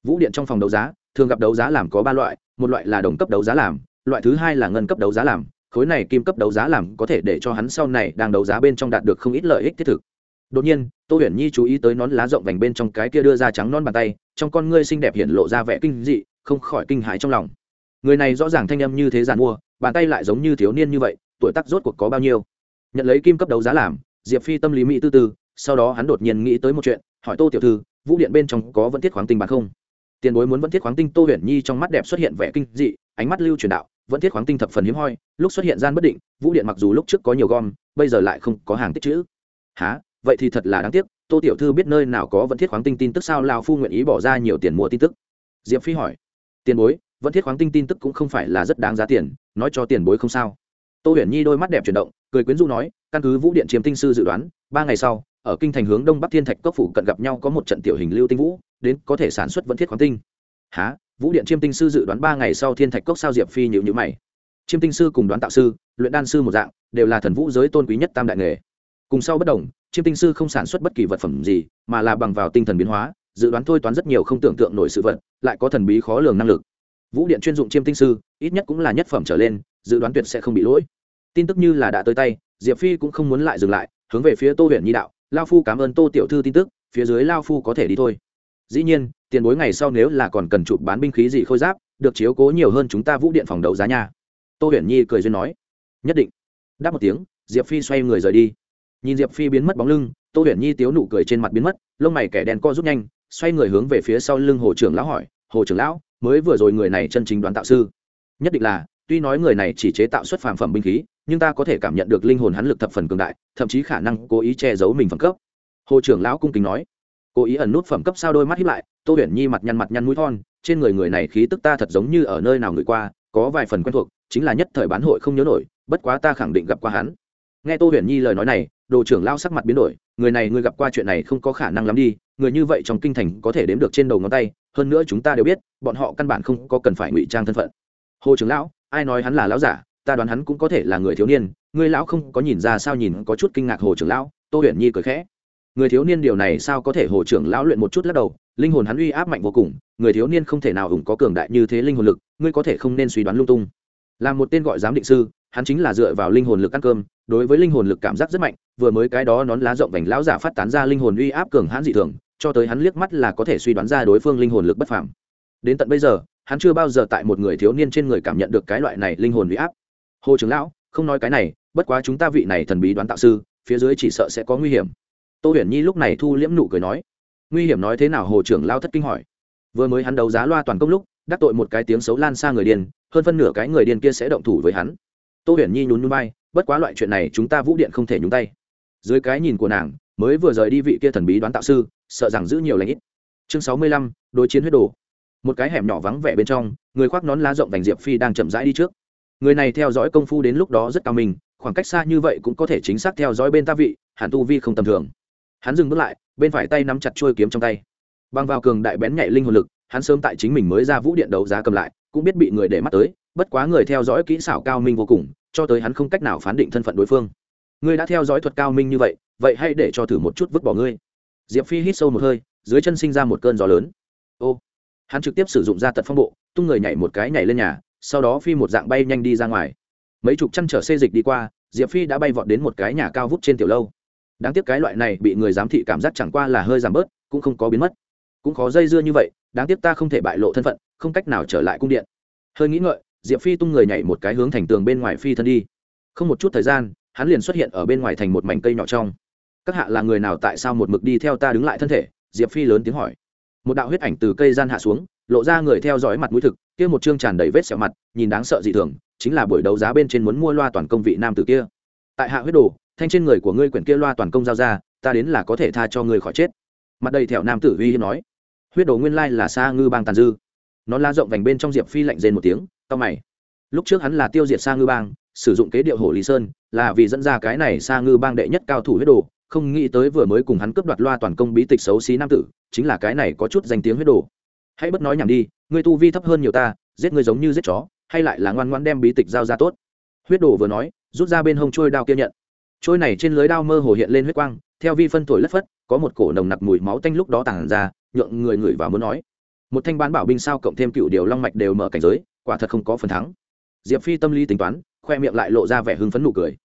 Vũ điện trong phòng đấu giá thường gặp đấu giá làm có ba loại, một loại là đồng cấp đấu giá làm, loại thứ hai là ngân cấp đấu giá làm. Khối này kim cấp đấu giá làm có thể để cho hắn sau này đang đấu giá bên trong đạt được không ít lợi ích thiết thực. Đột nhiên, tô huyền nhi chú ý tới nón lá rộng vành bên trong cái kia đưa ra trắng non bàn tay, trong con ngươi xinh đẹp hiện lộ ra vẻ kinh dị, không khỏi kinh hãi trong lòng. Người này rõ ràng thanh âm như thế giàn mua, bàn tay lại giống như thiếu niên như vậy, tuổi tác rốt cuộc có bao nhiêu? Nhận lấy kim cấp đấu giá làm, diệp phi tâm lý mỹ tư tư, sau đó hắn đột nhiên nghĩ tới một chuyện, hỏi tô tiểu thư, vũ điện bên trong có vẫn thiết khoáng tinh bạc không? Tiền bối muốn vẫn thiết khoáng tinh tô huyền nhi trong mắt đẹp xuất hiện vẻ kinh dị, ánh mắt lưu truyền đạo, vẫn thiết khoáng tinh thập phần hiếm hoi, lúc xuất hiện gian bất định, vũ điện mặc dù lúc trước có nhiều gom, bây giờ lại không có hàng tích chữ. Há vậy thì thật là đáng tiếc, tô tiểu thư biết nơi nào có vẫn thiết khoáng tinh tin tức sao? Lao phu nguyện ý bỏ ra nhiều tiền mua tin tức. Diệp phi hỏi. Tiền bối, vẫn thiết khoáng tinh tin tức cũng không phải là rất đáng giá tiền, nói cho tiền bối không sao. Tô huyền nhi đôi mắt đẹp chuyển động, cười quyến du nói, căn cứ vũ điện chiếm tinh sư dự đoán, ba ngày sau, ở kinh thành hướng đông bắc thiên thạch cốc phủ cận gặp nhau có một trận tiểu hình lưu tinh vũ đến có thể sản xuất vẫn thiết khoáng tinh. Há vũ điện chiêm tinh sư dự đoán ba ngày sau thiên thạch cốc sao diệp phi nhịu nhữ mày. Chiêm tinh sư cùng đoán tạo sư, luyện đan sư một dạng, đều là thần vũ giới tôn quý nhất tam đại nghề. Cùng sau bất đồng, chiêm tinh sư không sản xuất bất kỳ vật phẩm gì, mà là bằng vào tinh thần biến hóa, dự đoán thôi toán rất nhiều không tưởng tượng nổi sự vật, lại có thần bí khó lường năng lực. Vũ điện chuyên dụng chiêm tinh sư, ít nhất cũng là nhất phẩm trở lên, dự đoán tuyệt sẽ không bị lỗi. Tin tức như là đã tới tay, diệp phi cũng không muốn lại dừng lại, hướng về phía tô huyện nhi đạo, lao phu cảm ơn tô tiểu thư tin tức, phía dưới lao phu có thể đi thôi dĩ nhiên, tiền bối ngày sau nếu là còn cần chụp bán binh khí gì khôi giáp, được chiếu cố nhiều hơn chúng ta vũ điện phòng đấu giá nha. Tô huyền nhi cười duyên nói. Nhất định. Đáp một tiếng, diệp phi xoay người rời đi. Nhìn diệp phi biến mất bóng lưng, tô huyền nhi tiếu nụ cười trên mặt biến mất, lông mày kẻ đèn co rút nhanh, xoay người hướng về phía sau lưng hồ trưởng lão hỏi, hồ trưởng lão, mới vừa rồi người này chân chính đoán tạo sư. Nhất định là, tuy nói người này chỉ chế tạo xuất phàm phẩm binh khí, nhưng ta có thể cảm nhận được linh hồn hắn lực thập phần cường đại, thậm chí khả năng cố ý che giấu mình phẩm cấp. Hồ trưởng lão cung kính nói cố ý ẩn nút phẩm cấp sao đôi mắt hiếp lại, tô huyền nhi mặt nhăn mặt nhăn mũi thon, trên người người này khí tức ta thật giống như ở nơi nào người qua, có vài phần quen thuộc, chính là nhất thời bán hội không nhớ nổi, bất quá ta khẳng định gặp qua hắn. Nghe tô huyền nhi lời nói này, đồ trưởng lao sắc mặt biến đổi, người này ngươi gặp qua chuyện này không có khả năng lắm đi, người như vậy trong kinh thành có thể đếm được trên đầu ngón tay, hơn nữa chúng ta đều biết, bọn họ căn bản không có cần phải ngụy trang thân phận. Hồ trưởng lão, ai nói hắn là lão giả, ta đoán hắn cũng có thể là người thiếu niên người lão không có nhìn ra sao nhìn có chút kinh ngạc hồ trưởng lão, tô huyền nhi cười khẽ người thiếu niên điều này sao có thể hồ trưởng lão luyện một chút lắc đầu, linh hồn hắn uy áp mạnh vô cùng, người thiếu niên không thể nào ủng có cường đại như thế linh hồn lực, ngươi có thể không nên suy đoán lung tung. Là một tên gọi giám định sư, hắn chính là dựa vào linh hồn lực ăn cơm, đối với linh hồn lực cảm giác rất mạnh, vừa mới cái đó nón lá rộng vành lão giả phát tán ra linh hồn uy áp cường hãn dị thường, cho tới hắn liếc mắt là có thể suy đoán ra đối phương linh hồn lực bất phàm. Đến tận bây giờ, hắn chưa bao giờ tại một người thiếu niên trên người cảm nhận được cái loại này linh hồn uy áp. Hồ trưởng lão, không nói cái này, bất quá chúng ta vị này thần bí đoán tạo sư, phía dưới chỉ sợ sẽ có nguy hiểm tô huyền nhi lúc này thu liễm nụ cười nói, nguy hiểm nói thế nào? Hồ trưởng lao thất kinh hỏi. Vừa mới hắn đấu giá loa toàn công lúc, đắc tội một cái tiếng xấu lan xa người điên, hơn phân nửa cái người điên kia sẽ động thủ với hắn. Tô huyền nhi nhún nhún bay bất quá loại chuyện này chúng ta vũ điện không thể nhúng tay. Dưới cái nhìn của nàng, mới vừa rời đi vị kia thần bí đoán tạo sư, sợ rằng giữ nhiều lãnh ít. Chương sáu mươi lăm, đối chiến huyết đồ. Một cái hẻm nhỏ vắng vẻ bên trong, người khoác nón lá rộng vành diệp phi đang chậm rãi đi trước. Người này theo dõi công phu đến lúc đó rất cao mình khoảng cách xa như vậy cũng có thể chính xác theo dõi bên ta vị hẳn tu vi không tầm thường hắn dừng bước lại, bên phải tay nắm chặt chuôi kiếm trong tay. Băng vào cường đại bén nhạy linh hồn lực, hắn sớm tại chính mình mới ra vũ điện đấu giá cầm lại, cũng biết bị người để mắt tới, bất quá người theo dõi kỹ xảo cao minh vô cùng, cho tới hắn không cách nào phán định thân phận đối phương. Ngươi đã theo dõi thuật cao minh như vậy vậy hãy để cho thử một chút vứt bỏ ngươi. Diệp phi hít sâu một hơi, dưới chân sinh ra một cơn gió lớn. Ô! Hắn trực tiếp sử dụng ra tật phong bộ, tung người nhảy một cái nhảy lên nhà, sau đó phi một dạng bay nhanh đi ra ngoài. Mấy chục chăn trở xê dịch đi qua, diệp phi đã bay vọt đến một cái nhà cao vút trên tiểu lâu đáng tiếc cái loại này bị người giám thị cảm giác chẳng qua là hơi giảm bớt, cũng không có biến mất. Cũng khó dây dưa như vậy, đáng tiếc ta không thể bại lộ thân phận, không cách nào trở lại cung điện. Hơi nghĩ ngợi, diệp phi tung người nhảy một cái hướng thành tường bên ngoài phi thân đi. Không một chút thời gian, hắn liền xuất hiện ở bên ngoài thành một mảnh cây nhỏ trong. Các hạ là người nào tại sao một mực đi theo ta đứng lại thân thể? Diệp phi lớn tiếng hỏi. Một đạo huyết ảnh từ cây gian hạ xuống, lộ ra người theo dõi mặt mũi thực, kia một chương tràn đầy vết sẹo mặt, nhìn đáng sợ dị thường, chính là buổi đấu giá bên trên muốn mua loa toàn công vị nam tử kia. Tại hạ huyết đồ thanh trên người của ngươi quyển kia loa toàn công giao ra, ta đến là có thể tha cho ngươi khỏi chết. Mặt đầy thẹo nam tử uy hiếp nói. Huyết đồ nguyên lai là sa ngư bang tàn dư. Nó la rộng vành bên trong diệp phi lạnh rên một tiếng tao mày. Lúc trước hắn là tiêu diệt sa ngư bang, sử dụng kế điệu Hổ lý sơn, là vì dẫn ra cái này sa ngư bang đệ nhất cao thủ huyết đồ, không nghĩ tới vừa mới cùng hắn cướp đoạt loa toàn công bí tịch xấu xí nam tử, chính là cái này có chút danh tiếng huyết đồ. Hãy bất nói nhảm đi, ngươi tu vi thấp hơn nhiều ta, giết ngươi giống như giết chó, hay lại là ngoan ngoan đem bí tịch giao ra tốt. Huyết đồ vừa nói, rút ra bên hông trôi đao kia nhận trôi này trên lưới đao mơ hồ hiện lên huyết quang, theo vi phân thổi lất phất, có một cổ nồng nặc mùi máu tanh lúc đó tàn ra, nhượng người ngửi và muốn nói. Một thanh bán bảo binh sao cộng thêm cựu điều long mạch đều mở cảnh giới, quả thật không có phần thắng. Diệp phi tâm lý tính toán, khoe miệng lại lộ ra vẻ hưng phấn nụ cười.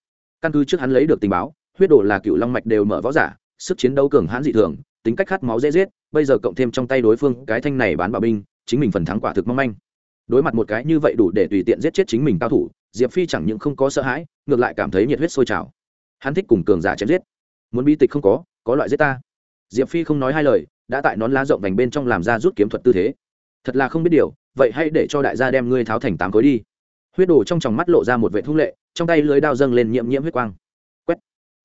Căn cứ trước hắn lấy được tình báo, huyết đồ là cựu long mạch đều mở võ giả, sức chiến đấu cường hãn dị thường, tính cách khát máu dễ giết, bây giờ cộng thêm trong tay đối phương, cái thanh này bán bảo binh, chính mình phần thắng quả thực mong manh. Đối mặt một cái như vậy đủ để tùy tiện giết chết chính mình cao thủ, diệp phi chẳng những không có sợ hãi, ngược lại cảm thấy nhiệt huyết sôi trào hắn thích cùng cường giả chém giết. Muốn bi tịch không có có loại giết ta. Diệp phi không nói hai lời, đã tại nón lá rộng vành bên trong làm ra rút kiếm thuật tư thế. Thật là không biết điều, vậy hãy để cho đại gia đem ngươi tháo thành tám khối đi. Huyết đổ trong tròng mắt lộ ra một vệ thung lệ, trong tay lưới đao dâng lên nhiễm nhiễm huyết quang. Quét.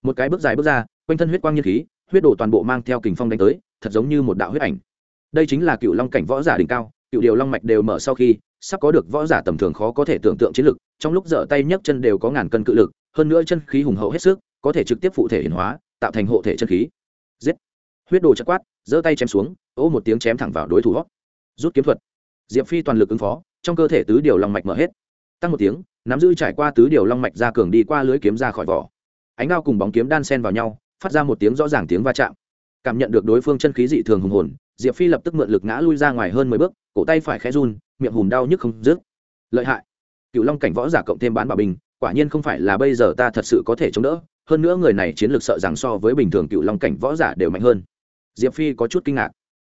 Một cái bước dài bước ra, quanh thân huyết quang nhiên khí, huyết đổ toàn bộ mang theo kình phong đánh tới, thật giống như một đạo huyết ảnh. Đây chính là cựu long cảnh võ giả đỉnh cao, cựu điều long mạch đều mở sau khi, sắp có được võ giả tầm thường khó có thể tưởng tượng chiến lực, trong lúc dở tay nhấc chân đều có ngàn cân cự lực, hơn nữa chân khí hùng hậu hết sức có thể trực tiếp phụ thể hiển hóa, tạo thành hộ thể chân khí. Giết. Huyết đồ chất quát, giơ tay chém xuống, ô một tiếng chém thẳng vào đối thủ hót rút kiếm thuật. Diệp phi toàn lực ứng phó, trong cơ thể tứ điều long mạch mở hết. Tăng một tiếng, nắm giữ trải qua tứ điều long mạch ra cường đi qua lưới kiếm ra khỏi vỏ. Ánh đao cùng bóng kiếm đan sen vào nhau, phát ra một tiếng rõ ràng tiếng va chạm. Cảm nhận được đối phương chân khí dị thường hùng hồn, diệp phi lập tức mượn lực ngã lui ra ngoài hơn mười bước, cổ tay phải khẽ run, miệng hùm đau nhức không dứt. Lợi hại. Cựu long cảnh võ giả cộng thêm bán bảo bình quả nhiên không phải là bây giờ ta thật sự có thể chống đỡ, hơn nữa người này chiến lược sợ rằng so với bình thường cựu long cảnh võ giả đều mạnh hơn. Diệp phi có chút kinh ngạc.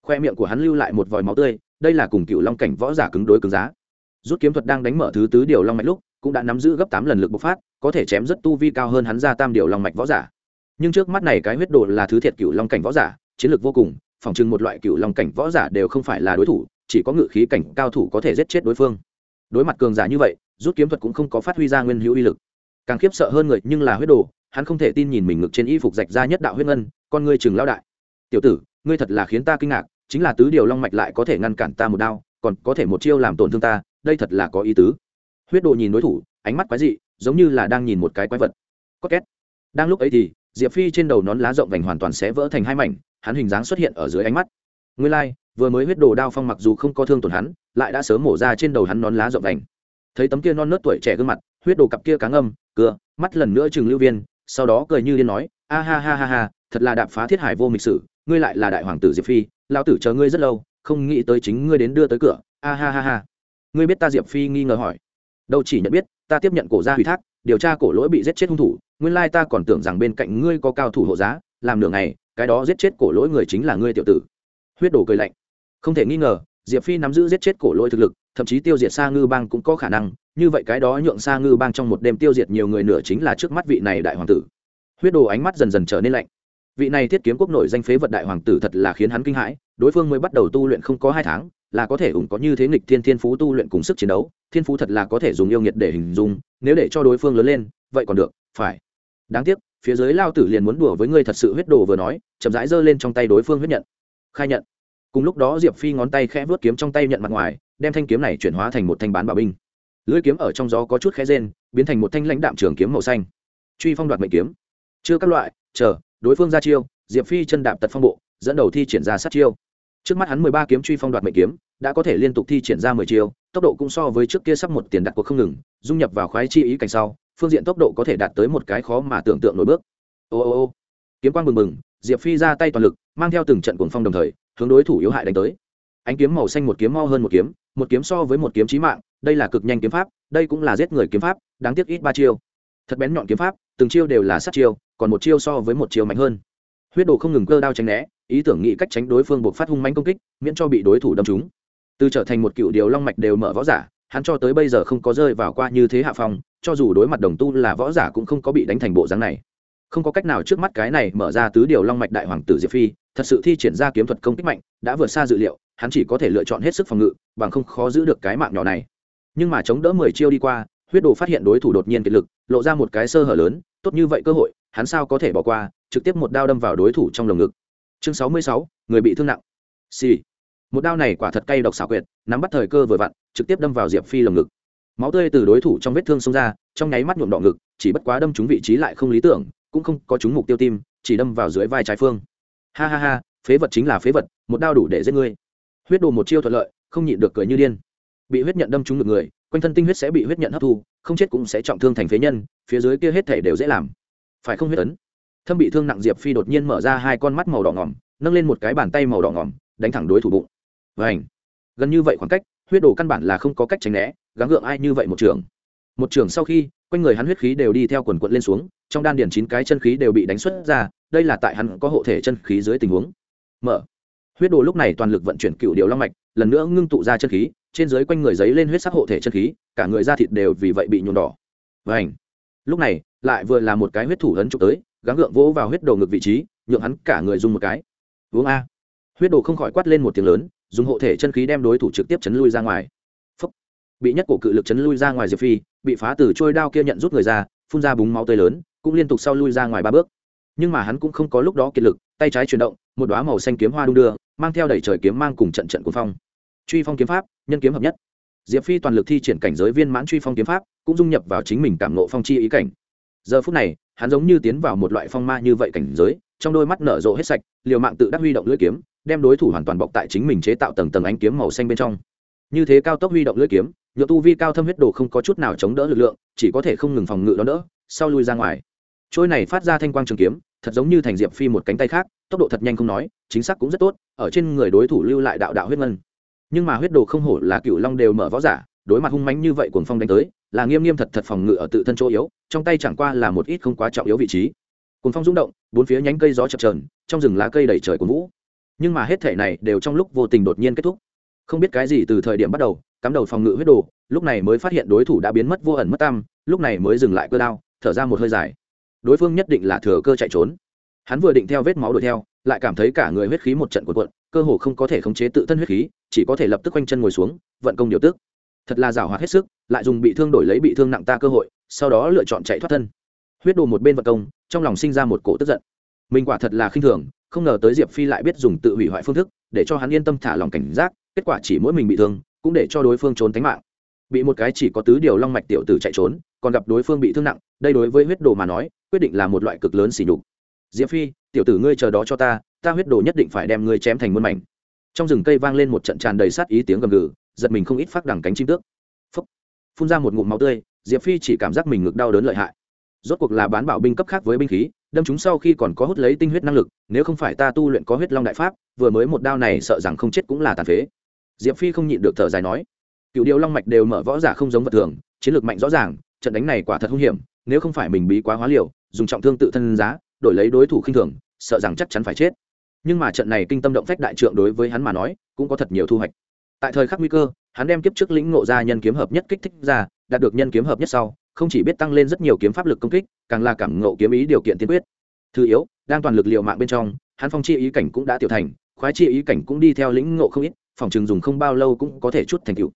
Khoe miệng của hắn lưu lại một vòi máu tươi, đây là cùng cựu long cảnh võ giả cứng đối cứng giá. Rút kiếm thuật đang đánh mở thứ tứ điều long mạch lúc, cũng đã nắm giữ gấp tám lần lực bộc phát, có thể chém rất tu vi cao hơn hắn ra tam điều long mạch võ giả. Nhưng trước mắt này cái huyết đồ là thứ thiệt cựu long cảnh võ giả, chiến lược vô cùng phòng trưng một loại cựu long cảnh võ giả đều không phải là đối thủ, chỉ có ngự khí cảnh cao thủ có thể giết chết đối phương. Đối mặt cường giả như vậy rút kiếm thuật cũng không có phát huy ra nguyên hữu uy lực. Càng khiếp sợ hơn người nhưng là huyết đồ hắn không thể tin nhìn mình ngực trên y phục rạch ra nhất đạo huyết ngân con ngươi chừng lao đại. Tiểu tử ngươi thật là khiến ta kinh ngạc chính là tứ điều long mạch lại có thể ngăn cản ta một đao còn có thể một chiêu làm tổn thương ta đây thật là có ý tứ. Huyết đồ nhìn đối thủ ánh mắt quái dị giống như là đang nhìn một cái quái vật. Có két. Đang lúc ấy thì diệp phi trên đầu nón lá rộng vành hoàn toàn sẽ vỡ thành hai mảnh hắn hình dáng xuất hiện ở dưới ánh mắt. Nguyên lai、like, vừa mới huyết đồ đao phong mặc dù không có thương tổn hắn lại đã sớm mổ ra trên đầu hắn nón lá rộng vành thấy tấm kia non nớt tuổi trẻ gương mặt, huyết đồ cặp kia cá ngâm, cưa, mắt lần nữa chừng lưu viên, sau đó cười như điên nói, a ha ha ha ha, thật là đạp phá thiết hải vô mịch sử, ngươi lại là đại hoàng tử diệp phi lao tử chờ ngươi rất lâu, không nghĩ tới chính ngươi đến đưa tới cửa. A ha ha ha. Ngươi biết ta diệp phi nghi ngờ hỏi? Đâu chỉ nhận biết, ta tiếp nhận cổ gia ủy thác, điều tra cổ lỗi bị giết chết hung thủ, nguyên lai ta còn tưởng rằng bên cạnh ngươi có cao thủ hộ giá, làm nửa ngày, cái đó giết chết cổ lỗi người chính là ngươi tiểu tử. Huyết đổ cười lạnh. Không thể nghi ngờ, diệp phi nắm giữ giết chết cổ lỗi thực lực thậm chí tiêu diệt sa ngư bang cũng có khả năng, như vậy cái đó nhượng sa ngư bang trong một đêm tiêu diệt nhiều người nửa chính là trước mắt vị này đại hoàng tử. Huyết đồ ánh mắt dần dần trở nên lạnh. Vị này thiết kiếm quốc nội danh phế vật đại hoàng tử thật là khiến hắn kinh hãi, đối phương mới bắt đầu tu luyện không có hai tháng, là có thể ủng có như thế nghịch thiên thiên phú tu luyện cùng sức chiến đấu, thiên phú thật là có thể dùng yêu nghiệt để hình dung, nếu để cho đối phương lớn lên, vậy còn được, phải. Đáng tiếc, phía dưới lao tử liền muốn đùa với ngươi thật sự huyết đồ vừa nói, chậm rãi giơ lên trong tay đối phương huyết nhận. Khai nhận. Cùng lúc đó diệp phi ngón tay khẽ vớt kiếm trong tay nhận mặt ngoài đem thanh kiếm này chuyển hóa thành một thanh bán bảo binh. Lưỡi kiếm ở trong gió có chút khẽ rên, biến thành một thanh lãnh đạm trường kiếm màu xanh. Truy phong đoạt mệnh kiếm. Chưa các loại, chờ, đối phương ra chiêu, diệp phi chân đạp tật phong bộ, dẫn đầu thi triển ra sát chiêu. Trước mắt hắn mười ba kiếm truy phong đoạt mệnh kiếm, đã có thể liên tục thi triển ra mười chiêu, tốc độ cũng so với trước kia sắp một tiền đặt cuộc không ngừng, dung nhập vào khoái chi ý cảnh sau, phương diện tốc độ có thể đạt tới một cái khó mà tưởng tượng nổi bước. Ô ô ô. Kiếm quang mừng mừng diệp phi ra tay toàn lực, mang theo từng trận cuồng phong đồng thời, hướng đối thủ yếu hại đánh tới ánh kiếm màu xanh một kiếm mau hơn một kiếm một kiếm so với một kiếm trí mạng, đây là cực nhanh kiếm pháp, đây cũng là giết người kiếm pháp, đáng tiếc ít ba chiêu. Thật bén nhọn kiếm pháp, từng chiêu đều là sát chiêu, còn một chiêu so với một chiêu mạnh hơn. Huyết đồ không ngừng cơ đao tránh né, ý tưởng nghĩ cách tránh đối phương buộc phát hung manh công kích, miễn cho bị đối thủ đâm trúng. Từ trở thành một cựu điều long mạch đều mở võ giả, hắn cho tới bây giờ không có rơi vào qua như thế hạ phong, cho dù đối mặt đồng tu là võ giả cũng không có bị đánh thành bộ dáng này không có cách nào trước mắt cái này mở ra tứ điều long mạch đại hoàng tử diệp phi, thật sự thi triển ra kiếm thuật công kích mạnh, đã vượt xa dự liệu, hắn chỉ có thể lựa chọn hết sức phòng ngự, bằng không khó giữ được cái mạng nhỏ này. Nhưng mà chống đỡ mười chiêu đi qua, huyết đồ phát hiện đối thủ đột nhiên kiệt lực, lộ ra một cái sơ hở lớn, tốt như vậy cơ hội, hắn sao có thể bỏ qua, trực tiếp một đao đâm vào đối thủ trong lồng ngực. Chương sáu mươi sáu, người bị thương nặng. Xì、sì. một đao này quả thật cay độc xảo quyệt, nắm bắt thời cơ vừa vặn, trực tiếp đâm vào diệp phi lồng ngực. Máu tươi từ đối thủ trong vết thương xông ra, trong nháy mắt nhuộm đỏ ngực, chỉ bất quá đâm trúng vị trí lại không lý tưởng cũng không có trúng mục tiêu tim, chỉ đâm vào dưới vai trái phương. Ha ha ha, phế vật chính là phế vật, một đao đủ để giết ngươi. Huyết đồ một chiêu thuận lợi, không nhịn được cười như điên. Bị huyết nhận đâm trúng ngực người, quanh thân tinh huyết sẽ bị huyết nhận hấp thu, không chết cũng sẽ trọng thương thành phế nhân, phía dưới kia hết thể đều dễ làm. Phải không huyết ấn? Thâm bị thương nặng diệp phi đột nhiên mở ra hai con mắt màu đỏ ngỏm, nâng lên một cái bàn tay màu đỏ ngỏm, đánh thẳng đối thủ bụng. Và ảnh gần như vậy khoảng cách, huyết đồ căn bản là không có cách tránh né, gắng gượng ai như vậy một trường. Một trường sau khi quanh người hắn huyết khí đều đi theo quần quận lên xuống, trong đan điền chín cái chân khí đều bị đánh xuất ra, đây là tại hắn có hộ thể chân khí dưới tình huống. Mở. Huyết đồ lúc này toàn lực vận chuyển cựu điều long mạch, lần nữa ngưng tụ ra chân khí, trên dưới quanh người giấy lên huyết sắc hộ thể chân khí, cả người da thịt đều vì vậy bị nhuộm đỏ. Và ảnh lúc này, lại vừa là một cái huyết thủ hấn trục tới, gắng gượng vỗ vào huyết đồ ngực vị trí, nhượng hắn cả người dùng một cái. Uống a. Huyết đồ không khỏi quát lên một tiếng lớn, dùng hộ thể chân khí đem đối thủ trực tiếp chấn lui ra ngoài bị nhất cổ cự lực chấn lui ra ngoài diệp phi, bị phá từ trôi đao kia nhận rút người ra, phun ra búng máu tươi lớn, cũng liên tục sau lui ra ngoài ba bước. Nhưng mà hắn cũng không có lúc đó kiệt lực, tay trái chuyển động, một đoá màu xanh kiếm hoa đung đưa, mang theo đẩy trời kiếm mang cùng trận trận cuốn phong. Truy phong kiếm pháp, nhân kiếm hợp nhất. Diệp phi toàn lực thi triển cảnh giới viên mãn truy phong kiếm pháp, cũng dung nhập vào chính mình cảm nộ phong chi ý cảnh. Giờ phút này, hắn giống như tiến vào một loại phong ma như vậy cảnh giới, trong đôi mắt nở rộ hết sạch, liều mạng tự đắc huy động lưỡi kiếm, đem đối thủ hoàn toàn bọc tại chính mình chế tạo tầng tầng ánh kiếm màu xanh bên trong. Như thế cao tốc huy động lưỡi kiếm nhựa tu vi cao thâm huyết đồ không có chút nào chống đỡ lực lượng, chỉ có thể không ngừng phòng ngự đó đỡ, sau lui ra ngoài. Trôi này phát ra thanh quang trường kiếm, thật giống như thành diệp phi một cánh tay khác, tốc độ thật nhanh không nói, chính xác cũng rất tốt, ở trên người đối thủ lưu lại đạo đạo huyết ngân. Nhưng mà huyết đồ không hổ là cựu long đều mở võ giả, đối mặt hung mánh như vậy cuồng phong đánh tới, là nghiêm nghiêm thật thật phòng ngự ở tự thân chỗ yếu, trong tay chẳng qua là một ít không quá trọng yếu vị trí. Cuồng phong rung động, bốn phía nhánh cây gió chập trờn trong rừng lá cây đầy trời của vũ. Nhưng mà hết thể này đều trong lúc vô tình đột nhiên kết thúc. Không biết cái gì từ thời điểm bắt đầu cắm đầu phòng ngự huyết đồ, lúc này mới phát hiện đối thủ đã biến mất vô ẩn mất tam lúc này mới dừng lại cơ đao, thở ra một hơi dài. Đối phương nhất định là thừa cơ chạy trốn. Hắn vừa định theo vết máu đuổi theo, lại cảm thấy cả người huyết khí một trận cuộn cuộn, cơ hồ không có thể khống chế tự thân huyết khí, chỉ có thể lập tức quanh chân ngồi xuống, vận công điều tức. Thật là giảo hoạt hết sức, lại dùng bị thương đổi lấy bị thương nặng ta cơ hội, sau đó lựa chọn chạy thoát thân. Huyết đồ một bên vận công, trong lòng sinh ra một cổ tức giận. Mình quả thật là khinh thường, không ngờ tới diệp phi lại biết dùng tự hủy hoại phương thức, để cho hắn yên tâm thả lòng cảnh giác, kết quả chỉ mỗi mình bị thương cũng để cho đối phương trốn tính mạng. Bị một cái chỉ có tứ điều long mạch tiểu tử chạy trốn, còn gặp đối phương bị thương nặng, đây đối với huyết đồ mà nói, quyết định là một loại cực lớn xỉ nhục. Diệp phi, tiểu tử ngươi chờ đó cho ta ta huyết đồ nhất định phải đem ngươi chém thành muôn mảnh. Trong rừng cây vang lên một trận tràn đầy sát ý tiếng gầm gừ, giật mình không ít phát đằng cánh chim tước. Phúc. phun ra một ngụm máu tươi, diệp phi chỉ cảm giác mình ngực đau đớn lợi hại. Rốt cuộc là bán bảo binh cấp khác với binh khí, đâm chúng sau khi còn có hút lấy tinh huyết năng lực, nếu không phải ta tu luyện có huyết long đại pháp, vừa mới một đao này sợ rằng không chết cũng là tàn phế diệp phi không nhịn được thở dài nói, cựu điều long mạch đều mở võ giả không giống vật thường, chiến lược mạnh rõ ràng, trận đánh này quả thật hung hiểm, nếu không phải mình bí quá hóa liều, dùng trọng thương tự thân giá, đổi lấy đối thủ khinh thường, sợ rằng chắc chắn phải chết. Nhưng mà trận này kinh tâm động phách đại trượng đối với hắn mà nói, cũng có thật nhiều thu hoạch. Tại thời khắc nguy cơ, hắn đem kiếp trước lĩnh ngộ ra nhân kiếm hợp nhất kích thích ra, đạt được nhân kiếm hợp nhất sau, không chỉ biết tăng lên rất nhiều kiếm pháp lực công kích, càng là cảm ngộ kiếm ý điều kiện tiên quyết. Thứ yếu, đang toàn lực liệu mạng bên trong, hắn phong chi ý cảnh cũng đã tiểu thành, khoái chi ý cảnh cũng đi theo lĩnh ngộ không ít phòng trường dùng không bao lâu cũng có thể chút thành tựu.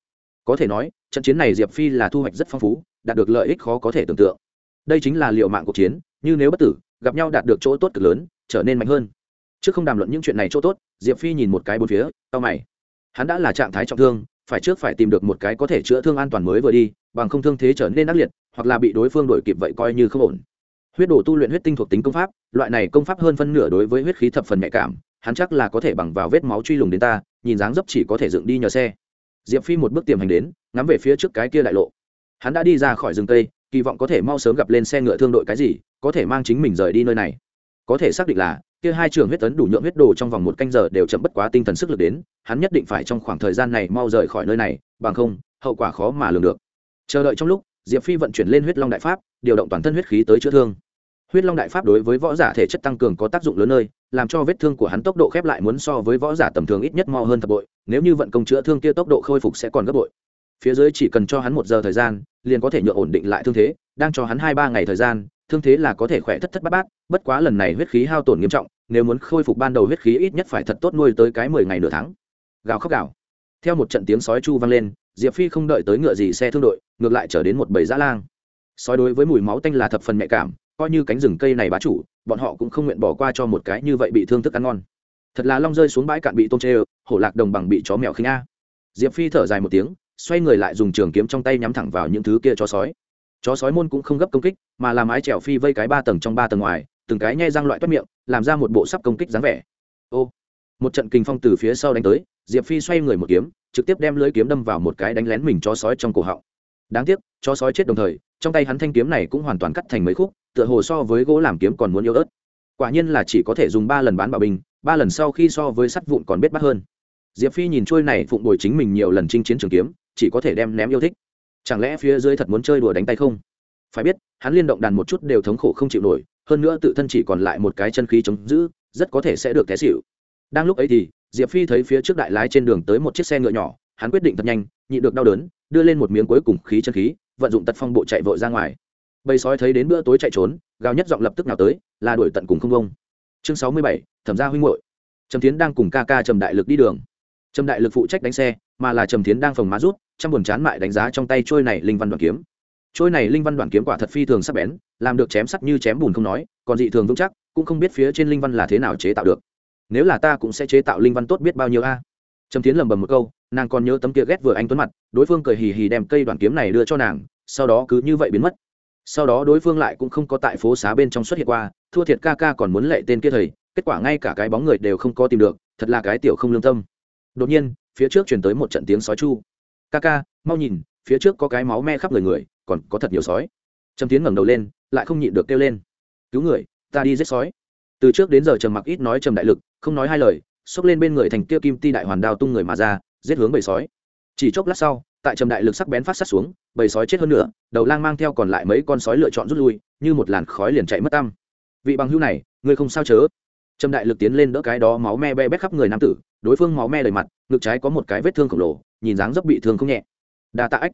Có thể nói, trận chiến này diệp phi là thu hoạch rất phong phú, đạt được lợi ích khó có thể tưởng tượng. Đây chính là liệu mạng cuộc chiến, như nếu bất tử, gặp nhau đạt được chỗ tốt cực lớn, trở nên mạnh hơn. Trước không đàm luận những chuyện này chỗ tốt, diệp phi nhìn một cái bốn phía, cau mày. Hắn đã là trạng thái trọng thương, phải trước phải tìm được một cái có thể chữa thương an toàn mới vừa đi, bằng không thương thế trở nên ác liệt, hoặc là bị đối phương đổi kịp vậy coi như không ổn. Huyết độ tu luyện huyết tinh thuộc tính công pháp, loại này công pháp hơn phân nửa đối với huyết khí thập phần nhạy cảm, hắn chắc là có thể bằng vào vết máu truy lùng đến ta nhìn dáng dấp chỉ có thể dựng đi nhờ xe. Diệp phi một bước tiềm hành đến, ngắm về phía trước cái kia đại lộ. Hắn đã đi ra khỏi rừng tây kỳ vọng có thể mau sớm gặp lên xe ngựa thương đội cái gì, có thể mang chính mình rời đi nơi này. Có thể xác định là, kia hai trường huyết tấn đủ nhượng huyết đồ trong vòng một canh giờ đều chậm bất quá tinh thần sức lực đến, hắn nhất định phải trong khoảng thời gian này mau rời khỏi nơi này, bằng không, hậu quả khó mà lường được. Chờ đợi trong lúc, diệp phi vận chuyển lên huyết long đại pháp, điều động toàn thân huyết khí tới chữa thương huyết long đại pháp đối với võ giả thể chất tăng cường có tác dụng lớn nơi, làm cho vết thương của hắn tốc độ khép lại muốn so với võ giả tầm thường ít nhất mau hơn thập bội, nếu như vận công chữa thương kia tốc độ khôi phục sẽ còn gấp bội. Phía dưới chỉ cần cho hắn một giờ thời gian, liền có thể nhựa ổn định lại thương thế, đang cho hắn hai ba ngày thời gian, thương thế là có thể khỏe thất thất bát bát, bất quá lần này huyết khí hao tổn nghiêm trọng, nếu muốn khôi phục ban đầu huyết khí ít nhất phải thật tốt nuôi tới cái mười ngày nửa tháng. Gào khóc gào. Theo một trận tiếng sói chu vang lên, diệp phi không đợi tới ngựa gì xe thương đội, ngược lại trở đến một bầy dã lang. Sói đối với mùi máu tanh là thập phần nhạy cảm coi như cánh rừng cây này bá chủ, bọn họ cũng không nguyện bỏ qua cho một cái như vậy bị thương thức ăn ngon. Thật là long rơi xuống bãi cạn bị tôm chê hổ lạc đồng bằng bị chó mèo khinh a. Diệp phi thở dài một tiếng, xoay người lại dùng trường kiếm trong tay nhắm thẳng vào những thứ kia chó sói. Chó sói môn cũng không gấp công kích, mà làm mái trèo phi vây cái ba tầng trong ba tầng ngoài, từng cái nhai răng loại toát miệng, làm ra một bộ sắp công kích dáng vẻ. Ô, một trận kinh phong từ phía sau đánh tới, diệp phi xoay người một kiếm, trực tiếp đem lưới kiếm đâm vào một cái đánh lén mình chó sói trong cổ họng. Đáng tiếc, chó sói chết đồng thời, trong tay hắn thanh kiếm này cũng hoàn toàn cắt thành mấy khúc tựa hồ so với gỗ làm kiếm còn muốn yếu ớt. Quả nhiên là chỉ có thể dùng ba lần bán bảo bình ba lần sau khi so với sắt vụn còn biết bắt hơn. Diệp phi nhìn trôi này phụng bồi chính mình nhiều lần chinh chiến trường kiếm, chỉ có thể đem ném yêu thích. Chẳng lẽ phía dưới thật muốn chơi đùa đánh tay không? Phải biết, hắn liên động đàn một chút đều thống khổ không chịu nổi, hơn nữa tự thân chỉ còn lại một cái chân khí chống giữ, rất có thể sẽ được té xịu đang lúc ấy thì, diệp phi thấy phía trước đại lái trên đường tới một chiếc xe ngựa nhỏ, hắn quyết định thật nhanh nhị được đau đớn, đưa lên một miếng cuối cùng khí chân khí, vận dụng tật phong bộ chạy vội ra ngoài bầy sói thấy đến bữa tối chạy trốn, gào nhất giọng lập tức nào tới, là đuổi tận cùng không công chương sáu mươi bảy, thẩm gia huynh hội trầm tiến đang cùng ca ca trầm đại lực đi đường. Trầm đại lực phụ trách đánh xe, mà là trầm tiến đang phòng má rút trong buồn chán mại đánh giá trong tay trôi này linh văn đoàn kiếm. Trôi này linh văn đoàn kiếm quả thật phi thường sắc bén, làm được chém sắc như chém bùn không nói, còn dị thường vững chắc, cũng không biết phía trên linh văn là thế nào chế tạo được. Nếu là ta cũng sẽ chế tạo linh văn tốt biết bao nhiêu a? Trầm tiến lầm bầm một câu, nàng còn nhớ tấm kia ghét vừa anh tuấn mặt, đối phương cười hì hì đem cây đoàn kiếm này đưa cho nàng, sau đó cứ như vậy biến mất sau đó đối phương lại cũng không có tại phố xá bên trong xuất hiện qua, thua thiệt ca ca còn muốn lệ tên kia thầy, kết quả ngay cả cái bóng người đều không có tìm được, thật là cái tiểu không lương tâm. Đột nhiên, phía trước chuyển tới một trận tiếng sói chu. Ca ca, mau nhìn, phía trước có cái máu me khắp người người, còn có thật nhiều sói. Trầm tiến ngẩng đầu lên, lại không nhịn được kêu lên. Cứu người, ta đi giết sói. Từ trước đến giờ trầm mặc ít nói trầm đại lực, không nói hai lời, xốc lên bên người thành kia kim ti đại hoàn đao tung người mà ra, giết hướng bầy sói. Chỉ chốc lát sau tại trầm đại lực sắc bén phát sát xuống, bầy sói chết hơn nữa đầu lang mang theo còn lại mấy con sói lựa chọn rút lui, như một làn khói liền chạy mất tăm. Vị bằng hữu này, ngươi không sao chớ? Trầm đại lực tiến lên đỡ cái đó máu me be bét khắp người nam tử, đối phương máu me đầy mặt, ngực trái có một cái vết thương khổng lồ, nhìn dáng dấp bị thương không nhẹ. Đa tạ ách.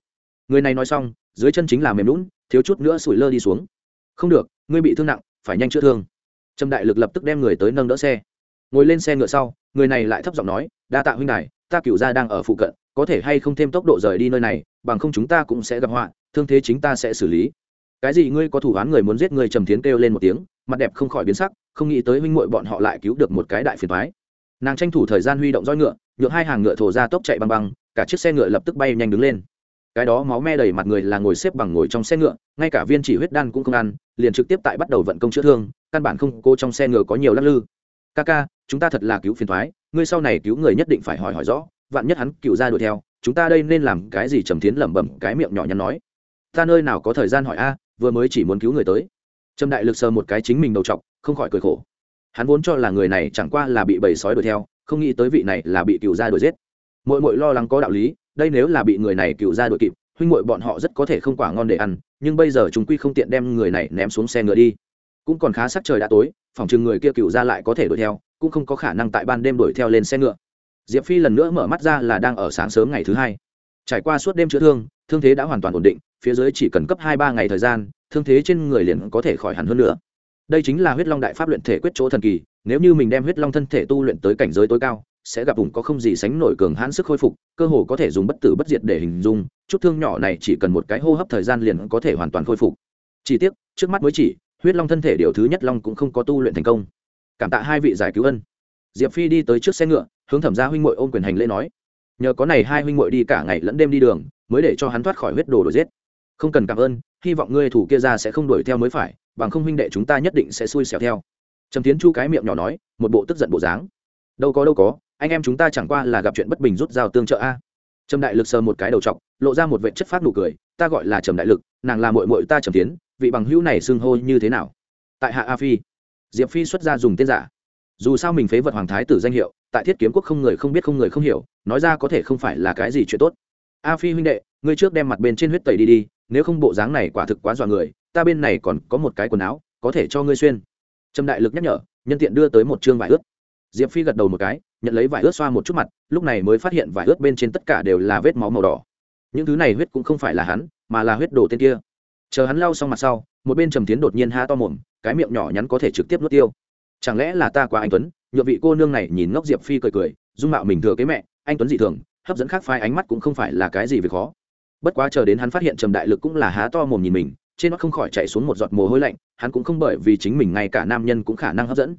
Người này nói xong, dưới chân chính là mềm lún thiếu chút nữa sủi lơ đi xuống. Không được, ngươi bị thương nặng, phải nhanh chữa thương. Trầm đại lực lập tức đem người tới nâng đỡ xe. Ngồi lên xe ngựa sau, người này lại thấp giọng nói, đa tạ huynh đài, ta cựu gia đang ở phụ cận có thể hay không thêm tốc độ rời đi nơi này, bằng không chúng ta cũng sẽ gặp họa, thương thế chính ta sẽ xử lý. Cái gì ngươi có thủ án người muốn giết người trầm tiến kêu lên một tiếng, mặt đẹp không khỏi biến sắc, không nghĩ tới huynh muội bọn họ lại cứu được một cái đại phiền thoái nàng tranh thủ thời gian huy động roi ngựa, nhượng hai hàng ngựa thổ ra tốc chạy băng băng, cả chiếc xe ngựa lập tức bay nhanh đứng lên. Cái đó máu me đầy mặt người là ngồi xếp bằng ngồi trong xe ngựa, ngay cả viên chỉ huyết đan cũng không ăn, liền trực tiếp tại bắt đầu vận công chữa thương, căn bản không cô trong xe ngựa có nhiều lắc lư. Ca ca, chúng ta thật là cứu phiền thoái ngươi sau này cứu người nhất định phải hỏi hỏi rõ vạn nhất hắn cựu ra đuổi theo, chúng ta đây nên làm cái gì? Trầm tiến lẩm bẩm cái miệng nhỏ nhắn nói. Ta nơi nào có thời gian hỏi a, vừa mới chỉ muốn cứu người tới. Trầm đại lực sờ một cái chính mình đầu t không khỏi cười khổ. Hắn vốn cho là người này chẳng qua là bị bầy sói đuổi theo, không nghĩ tới vị này là bị cựu gia đuổi giết. Mỗi mỗi lo lắng có đạo lý, đây nếu là bị người này cựu gia đuổi kịp, huynh muội bọn họ rất có thể không quả ngon để ăn, nhưng bây giờ chúng quy không tiện đem người này ném xuống xe ngựa đi. Cũng còn khá sắc trời đã tối, phòng chừng người kia cựu gia lại có thể đuổi theo, cũng không có khả năng tại ban đêm đuổi theo lên xe ngựa diệp phi lần nữa mở mắt ra là đang ở sáng sớm ngày thứ hai. Trải qua suốt đêm chữa thương thương thế đã hoàn toàn ổn định, phía dưới chỉ cần cấp hai ba ngày thời gian, thương thế trên người liền có thể khỏi hẳn hơn nữa. Đây chính là huyết long đại pháp luyện thể quyết chỗ thần kỳ, nếu như mình đem huyết long thân thể tu luyện tới cảnh giới tối cao, sẽ gặp vùng có không gì sánh nổi cường hãn sức khôi phục, cơ hồ có thể dùng bất tử bất diệt để hình dung, chút thương nhỏ này chỉ cần một cái hô hấp thời gian liền có thể hoàn toàn khôi phục. Chỉ tiếc, trước mắt mới chỉ, huyết long thân thể điều thứ nhất long cũng không có tu luyện thành công. Cảm tạ hai vị giải cứu ân. Diệp phi đi tới trước xe ngựa hướng thẩm gia huynh muội ôm quyền hành lễ nói, nhờ có này hai huynh muội đi cả ngày lẫn đêm đi đường, mới để cho hắn thoát khỏi huyết đồ đổi giết. Không cần cảm ơn, hy vọng ngươi thủ kia ra sẽ không đuổi theo mới phải, bằng không huynh đệ chúng ta nhất định sẽ xui xẻo theo. Trầm tiến chu cái miệng nhỏ nói, một bộ tức giận bộ dáng. Đâu có đâu có, anh em chúng ta chẳng qua là gặp chuyện bất bình rút dao tương trợ a. Trầm đại lực sờ một cái đầu t lộ ra một vệ chất phát nụ cười, ta gọi là trầm đại lực, nàng là mội mội ta trầm tiến vị bằng hữu này xưng hô như thế nào? Tại hạ a phi. Diệp phi xuất ra dùng tên giả dù sao mình phế vật hoàng thái tử danh hiệu, tại thiết kiếm quốc không người không biết không người không hiểu, nói ra có thể không phải là cái gì chuyện tốt. A phi huynh đệ, ngươi trước đem mặt bên trên huyết tẩy đi đi, nếu không bộ dáng này quả thực quá dọa người, ta bên này còn có một cái quần áo, có thể cho ngươi xuyên. Trâm đại lực nhắc nhở, nhân tiện đưa tới một chương vải ướt. Diệp phi gật đầu một cái, nhận lấy vải ướt xoa một chút mặt, lúc này mới phát hiện vải ướt bên trên tất cả đều là vết máu màu đỏ. Những thứ này huyết cũng không phải là hắn, mà là huyết đồ tên kia. Chờ hắn lau xong mặt sau, một bên trầm tiến đột nhiên ha to mồm, cái miệng nhỏ nhắn có thể trực tiếp nuốt tiêu chẳng lẽ là ta quá anh tuấn? Nhựa vị cô nương này nhìn ngốc diệp phi cười cười, dung mạo mình thừa cái mẹ, anh tuấn dị thường, hấp dẫn khác phai ánh mắt cũng không phải là cái gì việc khó. Bất quá chờ đến hắn phát hiện trầm đại lực cũng là há to mồm nhìn mình, trên mắt không khỏi chạy xuống một giọt mồ hôi lạnh, hắn cũng không bởi vì chính mình ngay cả nam nhân cũng khả năng hấp dẫn.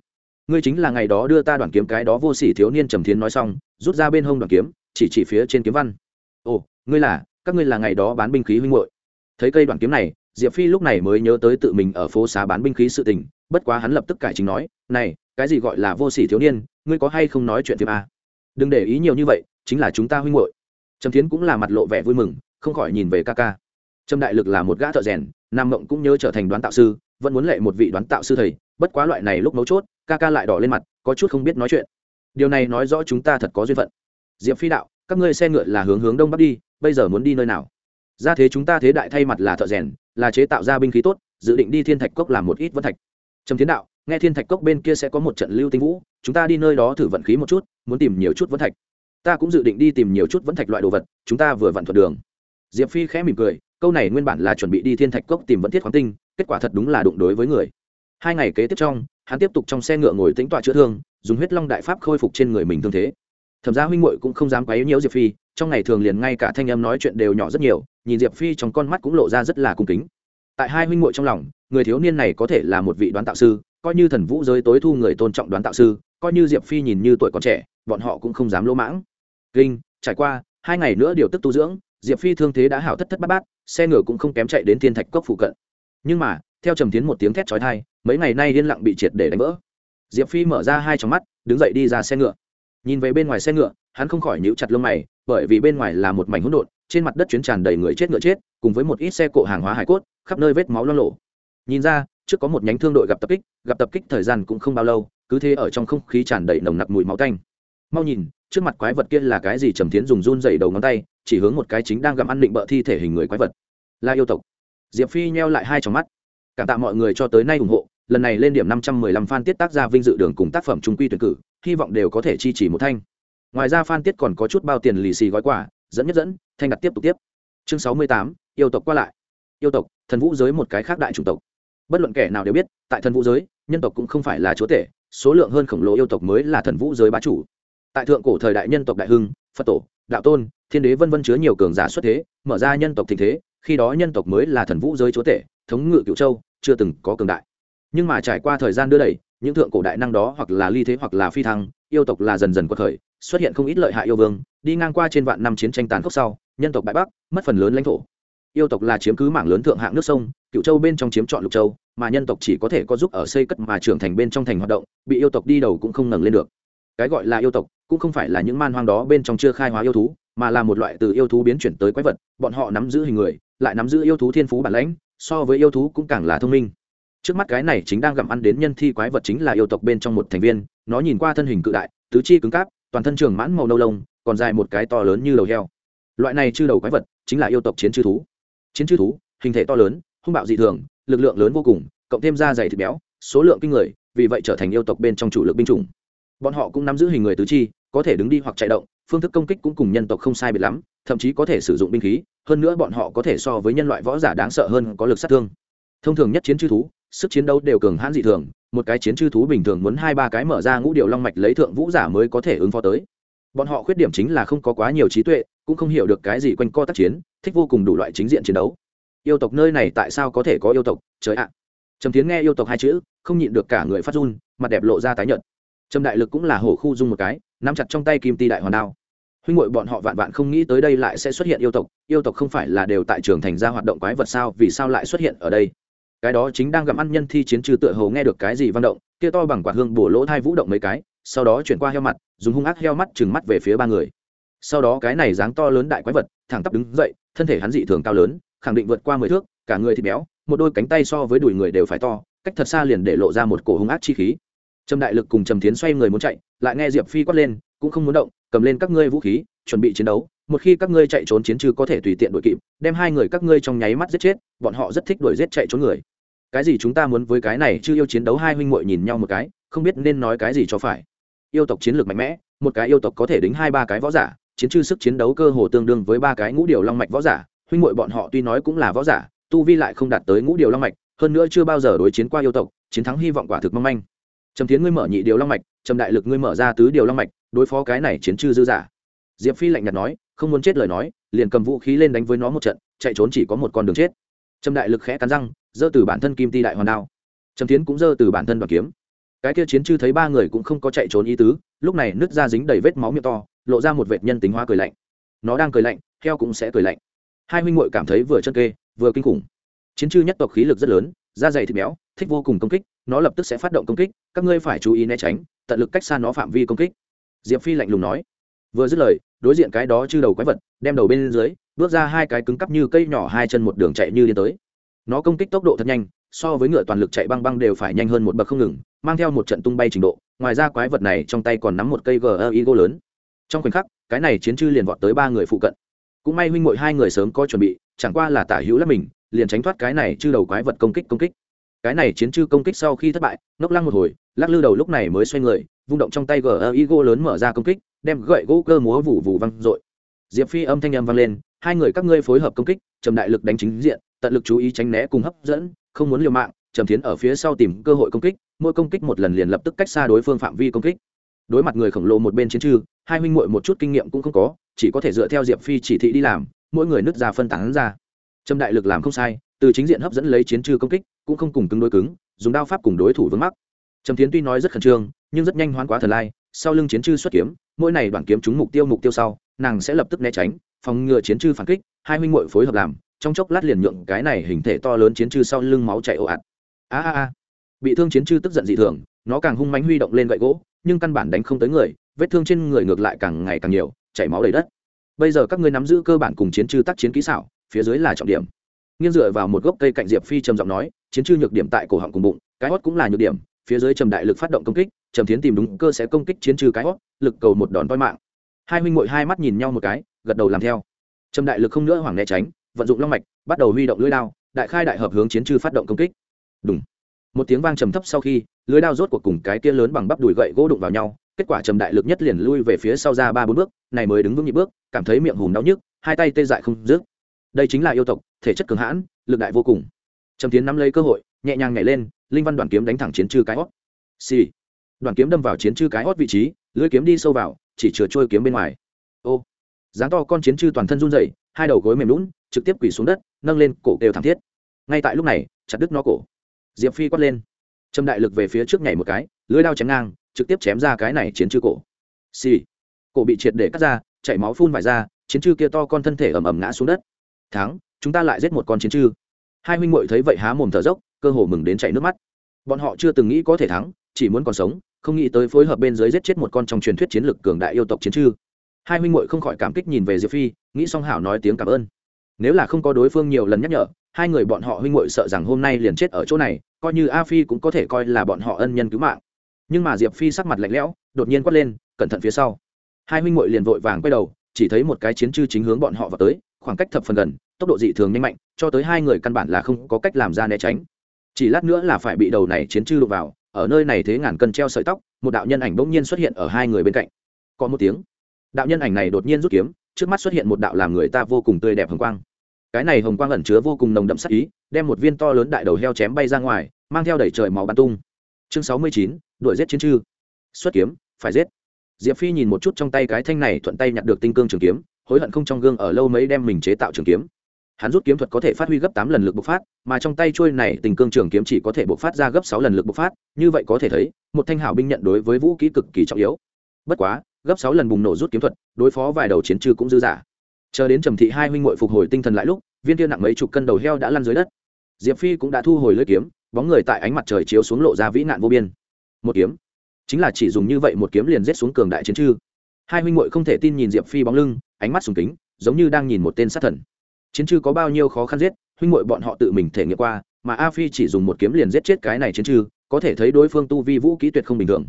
Ngươi chính là ngày đó đưa ta đoàn kiếm cái đó vô sỉ thiếu niên trầm thiến nói xong, rút ra bên hông đoàn kiếm, chỉ chỉ phía trên kiếm văn. Ồ, ngươi là, các ngươi là ngày đó bán binh khí huynh hội thấy cây đoàn kiếm này, diệp phi lúc này mới nhớ tới tự mình ở phố xá bán binh khí sự tình bất quá hắn lập tức cải chính nói, này, cái gì gọi là vô sỉ thiếu niên, ngươi có hay không nói chuyện thêm à? đừng để ý nhiều như vậy, chính là chúng ta huynh hội trầm thiến cũng là mặt lộ vẻ vui mừng, không khỏi nhìn về ca ca. Trâm đại lực là một gã thợ rèn, nam mộng cũng nhớ trở thành đoán tạo sư, vẫn muốn lệ một vị đoán tạo sư thầy, bất quá loại này lúc mấu chốt, ca ca lại đỏ lên mặt, có chút không biết nói chuyện. Điều này nói rõ chúng ta thật có duyên phận. Diệp phi đạo, các ngươi xe ngựa là hướng hướng đông bắc đi, bây giờ muốn đi nơi nào? Ra thế chúng ta thế đại thay mặt là thợ rèn, là chế tạo ra binh khí tốt, dự định đi thiên thạch cốc làm một ít vân thạch trầm tiến đạo, nghe thiên thạch cốc bên kia sẽ có một trận lưu tinh vũ, chúng ta đi nơi đó thử vận khí một chút, muốn tìm nhiều chút vẫn thạch. Ta cũng dự định đi tìm nhiều chút vẫn thạch loại đồ vật, chúng ta vừa vặn thuận đường. Diệp phi khẽ mỉm cười, câu này nguyên bản là chuẩn bị đi thiên thạch cốc tìm vẫn thiết khoáng tinh, kết quả thật đúng là đụng đối với người. Hai ngày kế tiếp trong, hắn tiếp tục trong xe ngựa ngồi tĩnh tọa chữa thương, dùng huyết long đại pháp khôi phục trên người mình thương thế. Thẩm gia huynh muội cũng không dám quấy nhiễu diệp phi, trong ngày thường liền ngay cả thanh âm nói chuyện đều nhỏ rất nhiều, nhìn diệp phi trong con mắt cũng lộ ra rất là cung kính. Tại hai huynh muội trong lòng người thiếu niên này có thể là một vị đoán tạo sư, coi như thần vũ giới tối thu người tôn trọng đoán tạo sư, coi như diệp phi nhìn như tuổi còn trẻ, bọn họ cũng không dám lỗ mãng. Kinh, trải qua, hai ngày nữa điều tức tu dưỡng, diệp phi thương thế đã hảo thất thất bát bát, xe ngựa cũng không kém chạy đến thiên thạch cốc phụ cận. Nhưng mà, theo trầm tiến một tiếng thét trói thai mấy ngày nay yên lặng bị triệt để đánh vỡ. Diệp phi mở ra hai trong mắt, đứng dậy đi ra xe ngựa. Nhìn về bên ngoài xe ngựa, hắn không khỏi nhíu chặt lông mày, bởi vì bên ngoài là một mảnh hỗn độn, trên mặt đất chuyến tràn đầy người chết ngựa chết, cùng với một ít xe cộ hàng hóa hải cốt, khắp nơi vết máu lo lộ nhìn ra, trước có một nhánh thương đội gặp tập kích, gặp tập kích thời gian cũng không bao lâu, cứ thế ở trong không khí tràn đầy nồng nặc mùi máu tanh. Mau nhìn, trước mặt quái vật kia là cái gì trầm tiến dùng run dày đầu ngón tay, chỉ hướng một cái chính đang gặm ăn định bợ thi thể hình người quái vật. Là yêu tộc. Diệp phi nheo lại hai trong mắt. Cảm tạ mọi người cho tới nay ủng hộ, lần này lên điểm năm trăm mười lăm fan tiết tác gia vinh dự đường cùng tác phẩm trung quy tuyển cử, hy vọng đều có thể chi trì một thanh. Ngoài ra fan tiết còn có chút bao tiền lì xì gói quà, dẫn nhất dẫn, thanh đặt tiếp tục tiếp. Chương sáu mươi tám, yêu tộc qua lại. Yêu tộc, thần vũ giới một cái khác đại chủng tộc bất luận kẻ nào đều biết, tại thần vũ giới, nhân tộc cũng không phải là chúa tể, số lượng hơn khổng lồ yêu tộc mới là thần vũ giới bá chủ. Tại thượng cổ thời đại nhân tộc đại hưng, phật tổ, đạo tôn, thiên đế vân vân chứa nhiều cường giả xuất thế, mở ra nhân tộc tình thế, khi đó nhân tộc mới là thần vũ giới chúa tể, thống ngự cựu châu, chưa từng có cường đại. Nhưng mà trải qua thời gian đưa đẩy, những thượng cổ đại năng đó hoặc là ly thế hoặc là phi thăng, yêu tộc là dần dần quật khởi, xuất hiện không ít lợi hại yêu vương, đi ngang qua trên vạn năm chiến tranh tàn khốc sau, nhân tộc bãi bắc, mất phần lớn lãnh thổ yêu tộc là chiếm cứ mảng lớn thượng hạng nước sông, cựu châu bên trong chiếm trọn lục châu, mà nhân tộc chỉ có thể có giúp ở xây cất mà trưởng thành bên trong thành hoạt động, bị yêu tộc đi đầu cũng không ngẩng lên được. Cái gọi là yêu tộc cũng không phải là những man hoang đó bên trong chưa khai hóa yêu thú, mà là một loại từ yêu thú biến chuyển tới quái vật, bọn họ nắm giữ hình người, lại nắm giữ yêu thú thiên phú bản lãnh, so với yêu thú cũng càng là thông minh. Trước mắt cái này chính đang gặm ăn đến nhân thi quái vật chính là yêu tộc bên trong một thành viên, nó nhìn qua thân hình cự đại, tứ chi cứng cáp, toàn thân trường mãn màu nâu lông, còn dài một cái to lớn như đầu heo. Loại này chư đầu quái vật chính là yêu tộc chiến chư thú chiến chư thú, hình thể to lớn, hung bạo dị thường, lực lượng lớn vô cùng, cộng thêm da dày thịt béo, số lượng kinh người, vì vậy trở thành yêu tộc bên trong chủ lực binh chủng. Bọn họ cũng nắm giữ hình người tứ chi, có thể đứng đi hoặc chạy động, phương thức công kích cũng cùng nhân tộc không sai biệt lắm, thậm chí có thể sử dụng binh khí, hơn nữa bọn họ có thể so với nhân loại võ giả đáng sợ hơn có lực sát thương. Thông thường nhất chiến chư thú, sức chiến đấu đều cường hãn dị thường, một cái chiến chư thú bình thường muốn hai ba cái mở ra ngũ điều long mạch lấy thượng vũ giả mới có thể ứng phó tới. Bọn họ khuyết điểm chính là không có quá nhiều trí tuệ, cũng không hiểu được cái gì quanh co tác chiến thích vô cùng đủ loại chính diện chiến đấu. Yêu tộc nơi này tại sao có thể có yêu tộc? Trời ạ. Trầm tiến nghe yêu tộc hai chữ, không nhịn được cả người phát run, mặt đẹp lộ ra tái nhợt. Trầm đại lực cũng là hổ khu dung một cái, nắm chặt trong tay kim ti đại hoàn đao. Huynh ngội bọn họ vạn vạn không nghĩ tới đây lại sẽ xuất hiện yêu tộc yêu tộc không phải là đều tại trường thành ra hoạt động quái vật sao, vì sao lại xuất hiện ở đây? Cái đó chính đang gặm ăn nhân thi chiến trừ tựa hồ nghe được cái gì văn động, kia to bằng quả hương bổ lỗ thai vũ động mấy cái, sau đó chuyển qua heo mặt, dùng hung ác heo mắt trừng mắt về phía ba người. Sau đó cái này dáng to lớn đại quái vật, thẳng tắp đứng dậy thân thể hắn dị thường cao lớn, khẳng định vượt qua mười thước, cả người thịt béo, một đôi cánh tay so với đùi người đều phải to, cách thật xa liền để lộ ra một cổ hung ác chi khí. Trầm đại lực cùng trầm tiến xoay người muốn chạy, lại nghe diệp phi quát lên, cũng không muốn động, cầm lên các ngươi vũ khí, chuẩn bị chiến đấu, một khi các ngươi chạy trốn chiến trừ có thể tùy tiện đuổi kịp, đem hai người các ngươi trong nháy mắt giết chết, bọn họ rất thích đuổi giết chạy trốn người. Cái gì chúng ta muốn với cái này chưa yêu chiến đấu hai huynh muội nhìn nhau một cái, không biết nên nói cái gì cho phải. Yêu tộc chiến lược mạnh mẽ, một cái yêu tộc có thể đính hai ba cái võ giả chiến trừ sức chiến đấu cơ hồ tương đương với ba cái ngũ điều long mạch võ giả, huynh muội bọn họ tuy nói cũng là võ giả, tu vi lại không đạt tới ngũ điều long mạch, hơn nữa chưa bao giờ đối chiến qua yêu tộc, chiến thắng hy vọng quả thực mong manh. Trầm tiến ngươi mở nhị điều long mạch, trầm đại lực ngươi mở ra tứ điều long mạch, đối phó cái này chiến trư dư giả. Diệp phi lạnh nhạt nói, không muốn chết lời nói, liền cầm vũ khí lên đánh với nó một trận, chạy trốn chỉ có một con đường chết. Trầm đại lực khẽ cắn răng, giơ từ bản thân kim ti đại hoàn đao. Trầm tiến cũng giơ từ bản thân đoàn kiếm. Cái kia chiến chư thấy ba người cũng không có chạy trốn ý tứ, lúc này nứt ra dính đầy vết máu miệng to lộ ra một vệt nhân tính hóa cười lạnh. Nó đang cười lạnh, heo cũng sẽ cười lạnh. Hai huynh muội cảm thấy vừa chân kê, vừa kinh khủng. Chiến chư nhất tộc khí lực rất lớn, da dày thịt béo, thích vô cùng công kích, nó lập tức sẽ phát động công kích, các ngươi phải chú ý né tránh, tận lực cách xa nó phạm vi công kích. Diệp phi lạnh lùng nói. Vừa dứt lời, đối diện cái đó chư đầu quái vật, đem đầu bên dưới, bước ra hai cái cứng cắp như cây nhỏ hai chân một đường chạy như đi tới. Nó công kích tốc độ thật nhanh, so với ngựa toàn lực chạy băng băng đều phải nhanh hơn một bậc không ngừng, mang theo một trận tung bay trình độ, ngoài ra quái vật này trong tay còn nắm một cây gờ gô lớn trong khoảnh khắc, cái này chiến chư liền vọt tới ba người phụ cận. Cũng may huynh mội hai người sớm có chuẩn bị, chẳng qua là tả hữu lắp mình, liền tránh thoát cái này chư đầu quái vật công kích công kích. Cái này chiến chư công kích sau khi thất bại, ngốc lăng một hồi, lắc lư đầu lúc này mới xoay người, vung động trong tay gi gô lớn mở ra công kích, đem gậy gỗ cơ múa vụ vụ văng dội diệp phi âm thanh âm vang lên, hai người các ngươi phối hợp công kích trầm đại lực đánh chính diện, tận lực chú ý tránh né cùng hấp dẫn, không muốn liều mạng trầm tiến ở phía sau tìm cơ hội công kích, mỗi công kích một lần liền lập tức cách xa đối phương phạm vi công kích. Đối mặt người khổng lồ một bên chiến trư hai huynh muội một chút kinh nghiệm cũng không có, chỉ có thể dựa theo diệp phi chỉ thị đi làm, mỗi người nứt ra phân tán ra. Trầm đại lực làm không sai, từ chính diện hấp dẫn lấy chiến trư công kích, cũng không cùng cứng đối cứng, dùng đao pháp cùng đối thủ vướng mắc. Trầm tiến tuy nói rất khẩn trương, nhưng rất nhanh hoán quá thần lai, sau lưng chiến trư xuất kiếm, mỗi này đoạn kiếm trúng mục tiêu mục tiêu sau, nàng sẽ lập tức né tránh, phòng ngừa chiến trư phản kích, hai huynh muội phối hợp làm, trong chốc lát liền nhượng cái này hình thể to lớn chiến trư sau lưng máu chảy ồ ạt. A a a. Bị thương chiến trư tức giận dị thường, nó càng hung mãnh huy động lên gậy gỗ, nhưng căn bản đánh không tới người vết thương trên người ngược lại càng ngày càng nhiều, chảy máu đầy đất. Bây giờ các ngươi nắm giữ cơ bản cùng chiến trư tác chiến kỹ xảo, phía dưới là trọng điểm. Nghiêng dựa vào một gốc cây cạnh diệp phi trầm giọng nói, chiến trư nhược điểm tại cổ họng cùng bụng, cái hót cũng là nhược điểm, phía dưới trầm đại lực phát động công kích, trầm tiến tìm đúng cơ sẽ công kích chiến trừ cái hót lực cầu một đòn toi mạng. Hai huynh mội hai mắt nhìn nhau một cái, gật đầu làm theo. Trầm đại lực không nữa hoảng né tránh, vận dụng long mạch, bắt đầu huy động lưỡi đao, đại khai đại hợp hướng chiến trư phát động công kích. Đúng một tiếng vang trầm thấp sau khi, lưỡi đao rốt cuộc cùng cái kia lớn bằng bắp đùi gậy gỗ đụng vào nhau kết quả trầm đại lực nhất liền lui về phía sau ra ba bốn bước, này mới đứng vững nhị bước, cảm thấy miệng hùm đau nhức, hai tay tê dại không dứt. Đây chính là yêu tộc, thể chất cường hãn, lực đại vô cùng. Trầm tiến nắm lấy cơ hội, nhẹ nhàng nhảy lên, linh văn đoàn kiếm đánh thẳng chiến trư cái hót xì、sì. đoàn kiếm đâm vào chiến trư cái hót vị trí, lưỡi kiếm đi sâu vào, chỉ chừa trôi kiếm bên ngoài. Ô. Dáng to con chiến trư toàn thân run dậy hai đầu gối mềm lún trực tiếp quỳ xuống đất, nâng lên cổ đều thảm thiết. Ngay tại lúc này, chặt đứt nó cổ. Diệp phi quát lên. Trầm đại lực về phía trước nhảy một cái, lưỡi đao chém ngang trực tiếp chém ra cái này chiến chư cổ xì、sì. cổ bị triệt để cắt ra, chảy máu phun vải ra, chiến chư kia to con thân thể ầm ầm ngã xuống đất thắng, chúng ta lại giết một con chiến chư. hai huynh muội thấy vậy há mồm thở dốc, cơ hồ mừng đến chảy nước mắt bọn họ chưa từng nghĩ có thể thắng, chỉ muốn còn sống, không nghĩ tới phối hợp bên dưới giết chết một con trong truyền thuyết chiến lược cường đại yêu tộc chiến chư. hai huynh muội không khỏi cảm kích nhìn về diệp phi, nghĩ song hảo nói tiếng cảm ơn nếu là không có đối phương nhiều lần nhắc nhở, hai người bọn họ huynh muội sợ rằng hôm nay liền chết ở chỗ này, coi như a phi cũng có thể coi là bọn họ ân nhân cứu mạng nhưng mà diệp phi sắc mặt lạnh lẽo, đột nhiên quát lên, cẩn thận phía sau. Hai huynh muội liền vội vàng quay đầu, chỉ thấy một cái chiến chư chính hướng bọn họ vào tới, khoảng cách thập phần gần, tốc độ dị thường nhanh mạnh, cho tới hai người căn bản là không có cách làm ra né tránh. Chỉ lát nữa là phải bị đầu này chiến chư đụng vào, ở nơi này thế ngàn cân treo sợi tóc, một đạo nhân ảnh bỗng nhiên xuất hiện ở hai người bên cạnh. Có một tiếng, đạo nhân ảnh này đột nhiên rút kiếm, trước mắt xuất hiện một đạo làm người ta vô cùng tươi đẹp hồng quang. Cái này hồng quang ẩn chứa vô cùng nồng đậm sắc ý, đem một viên to lớn đại đầu heo chém bay ra ngoài, mang theo đẩy trời máu bắn tung. Chương sáu mươi chín đuổi giết chiến chư. Xuất kiếm, phải giết. Diệp phi nhìn một chút trong tay cái thanh này thuận tay nhặt được tinh cương trường kiếm, hối hận không trong gương ở lâu mấy đem mình chế tạo trường kiếm. Hắn rút kiếm thuật có thể phát huy gấp tám lần lực bộc phát, mà trong tay trôi này tình cương trường kiếm chỉ có thể bộc phát ra gấp sáu lần lực bộc phát, như vậy có thể thấy, một thanh hảo binh nhận đối với vũ kỹ cực kỳ trọng yếu. Bất quá, gấp sáu lần bùng nổ rút kiếm thuật, đối phó vài đầu chiến trư cũng dư giả chờ đến trầm thị hai huynh muội phục hồi tinh thần lại lúc, viên tiêu nặng mấy chục cân đầu heo đã lăn dưới đất. Diệp phi cũng đã thu hồi lưỡi kiếm, bóng người tại ánh mặt trời chiếu xuống lộ ra vĩ nạn vô biên một kiếm. Chính là chỉ dùng như vậy một kiếm liền giết xuống cường đại chiến trư hai huynh muội không thể tin nhìn diệp phi bóng lưng, ánh mắt sùng kính, giống như đang nhìn một tên sát thần. Chiến trư có bao nhiêu khó khăn giết, huynh muội bọn họ tự mình thể nghiệm qua, mà a phi chỉ dùng một kiếm liền giết chết cái này chiến trư có thể thấy đối phương tu vi vũ kỹ tuyệt không bình thường.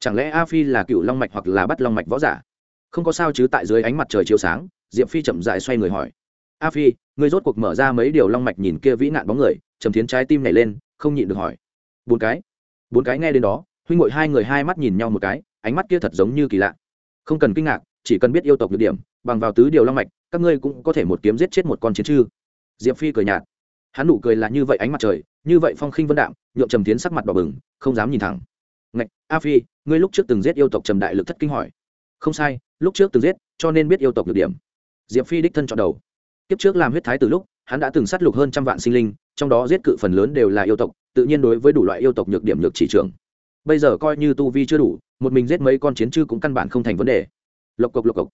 Chẳng lẽ a phi là cựu long mạch hoặc là bắt long mạch võ giả? Không có sao chứ, tại dưới ánh mặt trời chiếu sáng, diệp phi chậm dại xoay người hỏi. A phi người rốt cuộc mở ra mấy điều long mạch nhìn kia vĩ nạn bóng người, trầm thiến trái tim nảy lên, không nhịn được hỏi. Bốn cái. Bốn cái nghe đến đó huynh ngội hai người hai mắt nhìn nhau một cái, ánh mắt kia thật giống như kỳ lạ. Không cần kinh ngạc, chỉ cần biết yêu tộc nhược điểm, bằng vào tứ điều long mạch, các ngươi cũng có thể một kiếm giết chết một con chiến chư. Diệp phi cười nhạt. Hắn nụ cười là như vậy ánh mặt trời, như vậy phong khinh vân đạm nhuộm trầm tiến sắc mặt đỏ bừng, không dám nhìn thẳng. Ngạch, a phi, ngươi lúc trước từng giết yêu tộc trầm đại lực thất kinh hỏi. Không sai, lúc trước từng giết, cho nên biết yêu tộc nhược điểm. Diệp phi đích thân chọn đầu. Kiếp trước làm huyết thái từ lúc, hắn đã từng sát lục hơn trăm vạn sinh linh, trong đó giết cự phần lớn đều là yêu tộc, tự nhiên đối với đủ loại yêu tộc nhược điểm nhược chỉ trường bây giờ coi như tu vi chưa đủ, một mình giết mấy con chiến chư cũng căn bản không thành vấn đề. Lộc cộc lộc cộc.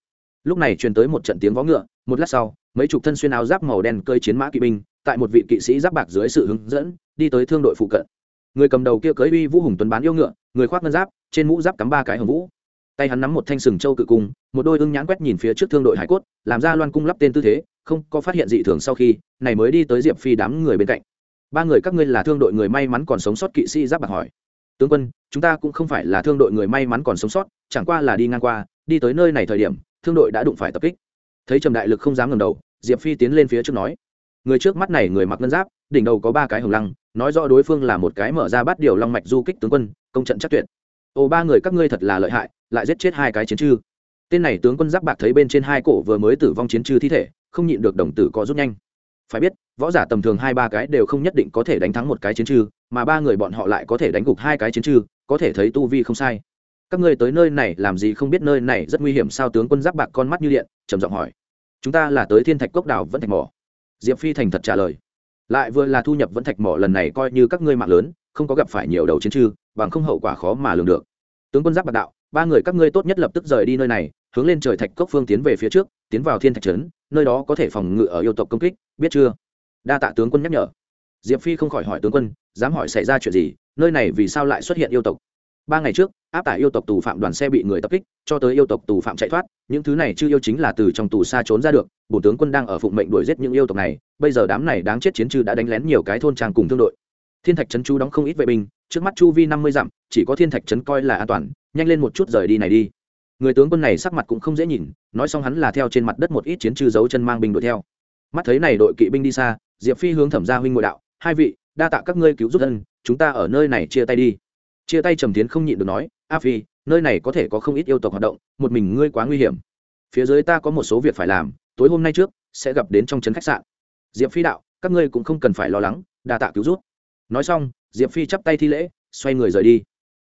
Lúc này truyền tới một trận tiếng vó ngựa, một lát sau, mấy chục thân xuyên áo giáp màu đen cơi chiến mã kỵ binh, tại một vị kỵ sĩ giáp bạc dưới sự hướng dẫn, đi tới thương đội phụ cận. Người cầm đầu kia cưới uy vũ hùng tuấn bán yêu ngựa, người khoác ngân giáp, trên mũ giáp cắm ba cái hồng vũ. Tay hắn nắm một thanh sừng châu cự cung, một đôi ưng nhãn quét nhìn phía trước thương đội hải cốt, làm ra loan cung lắp tên tư thế, không có phát hiện dị thường sau khi, này mới đi tới diệp phi đám người bên cạnh. Ba người các ngươi là thương đội người may mắn còn sống sót kỵ sĩ giáp bạc hỏi tướng quân, chúng ta cũng không phải là thương đội người may mắn còn sống sót, chẳng qua là đi ngang qua, đi tới nơi này thời điểm, thương đội đã đụng phải tập kích. Thấy trầm đại lực không dám ngầm đầu, diệp phi tiến lên phía trước nói, người trước mắt này người mặc ngân giáp, đỉnh đầu có ba cái hồng lăng, nói rõ đối phương là một cái mở ra bắt điều long mạch du kích tướng quân, công trận chắc tuyệt. Ồ ba người các ngươi thật là lợi hại, lại giết chết hai cái chiến chư. Tên này tướng quân giáp bạc thấy bên trên hai cổ vừa mới tử vong chiến chư thi thể, không nhịn được đồng tử có rút nhanh. Phải biết, võ giả tầm thường hai ba cái đều không nhất định có thể đánh thắng một cái chiến chư mà ba người bọn họ lại có thể đánh gục hai cái chiến trừ, có thể thấy tu vi không sai. Các ngươi tới nơi này làm gì không biết nơi này rất nguy hiểm sao tướng quân giáp bạc con mắt như điện trầm giọng hỏi. Chúng ta là tới thiên thạch cốc đảo vẫn thạch mỏ. Diệp phi thành thật trả lời. Lại vừa là thu nhập vẫn thạch mỏ lần này coi như các ngươi mạng lớn không có gặp phải nhiều đầu chiến trừ, bằng không hậu quả khó mà lường được. Tướng quân giáp bạc đạo ba người các ngươi tốt nhất lập tức rời đi nơi này hướng lên trời thạch cốc phương tiến về phía trước tiến vào thiên thạch trấn nơi đó có thể phòng ngự ở yêu tộc công kích biết chưa? Đa tạ tướng quân nhắc nhở. Diệp phi không khỏi hỏi tướng quân dám hỏi xảy ra chuyện gì, nơi này vì sao lại xuất hiện yêu tộc? Ba ngày trước, áp tải yêu tộc tù phạm đoàn xe bị người tập kích, cho tới yêu tộc tù phạm chạy thoát, những thứ này chưa yêu chính là từ trong tù xa trốn ra được bộ tướng quân đang ở phụng mệnh đuổi giết những yêu tộc này, bây giờ đám này đáng chết chiến chư đã đánh lén nhiều cái thôn trang cùng thương đội. Thiên thạch trấn chu đóng không ít vệ binh, trước mắt chu vi năm mươi dặm, chỉ có thiên thạch trấn coi là an toàn, nhanh lên một chút rời đi này đi. Người tướng quân này sắc mặt cũng không dễ nhìn, nói xong hắn là theo trên mặt đất một ít chiến chư giấu chân mang binh đuổi theo. Mắt thấy này đội kỵ binh đi xa, diệp phi hướng thẩm gia huynh ngội đạo, hai vị đa tạ các ngươi cứu giúp dân, chúng ta ở nơi này chia tay đi. Chia tay trầm tiến không nhịn được nói, a phi, nơi này có thể có không ít yêu tộc hoạt động, một mình ngươi quá nguy hiểm. Phía dưới ta có một số việc phải làm, tối hôm nay trước sẽ gặp đến trong trấn khách sạn. Diệp phi đạo, các ngươi cũng không cần phải lo lắng, đa tạ cứu giúp. nói xong, diệp phi chắp tay thi lễ, xoay người rời đi.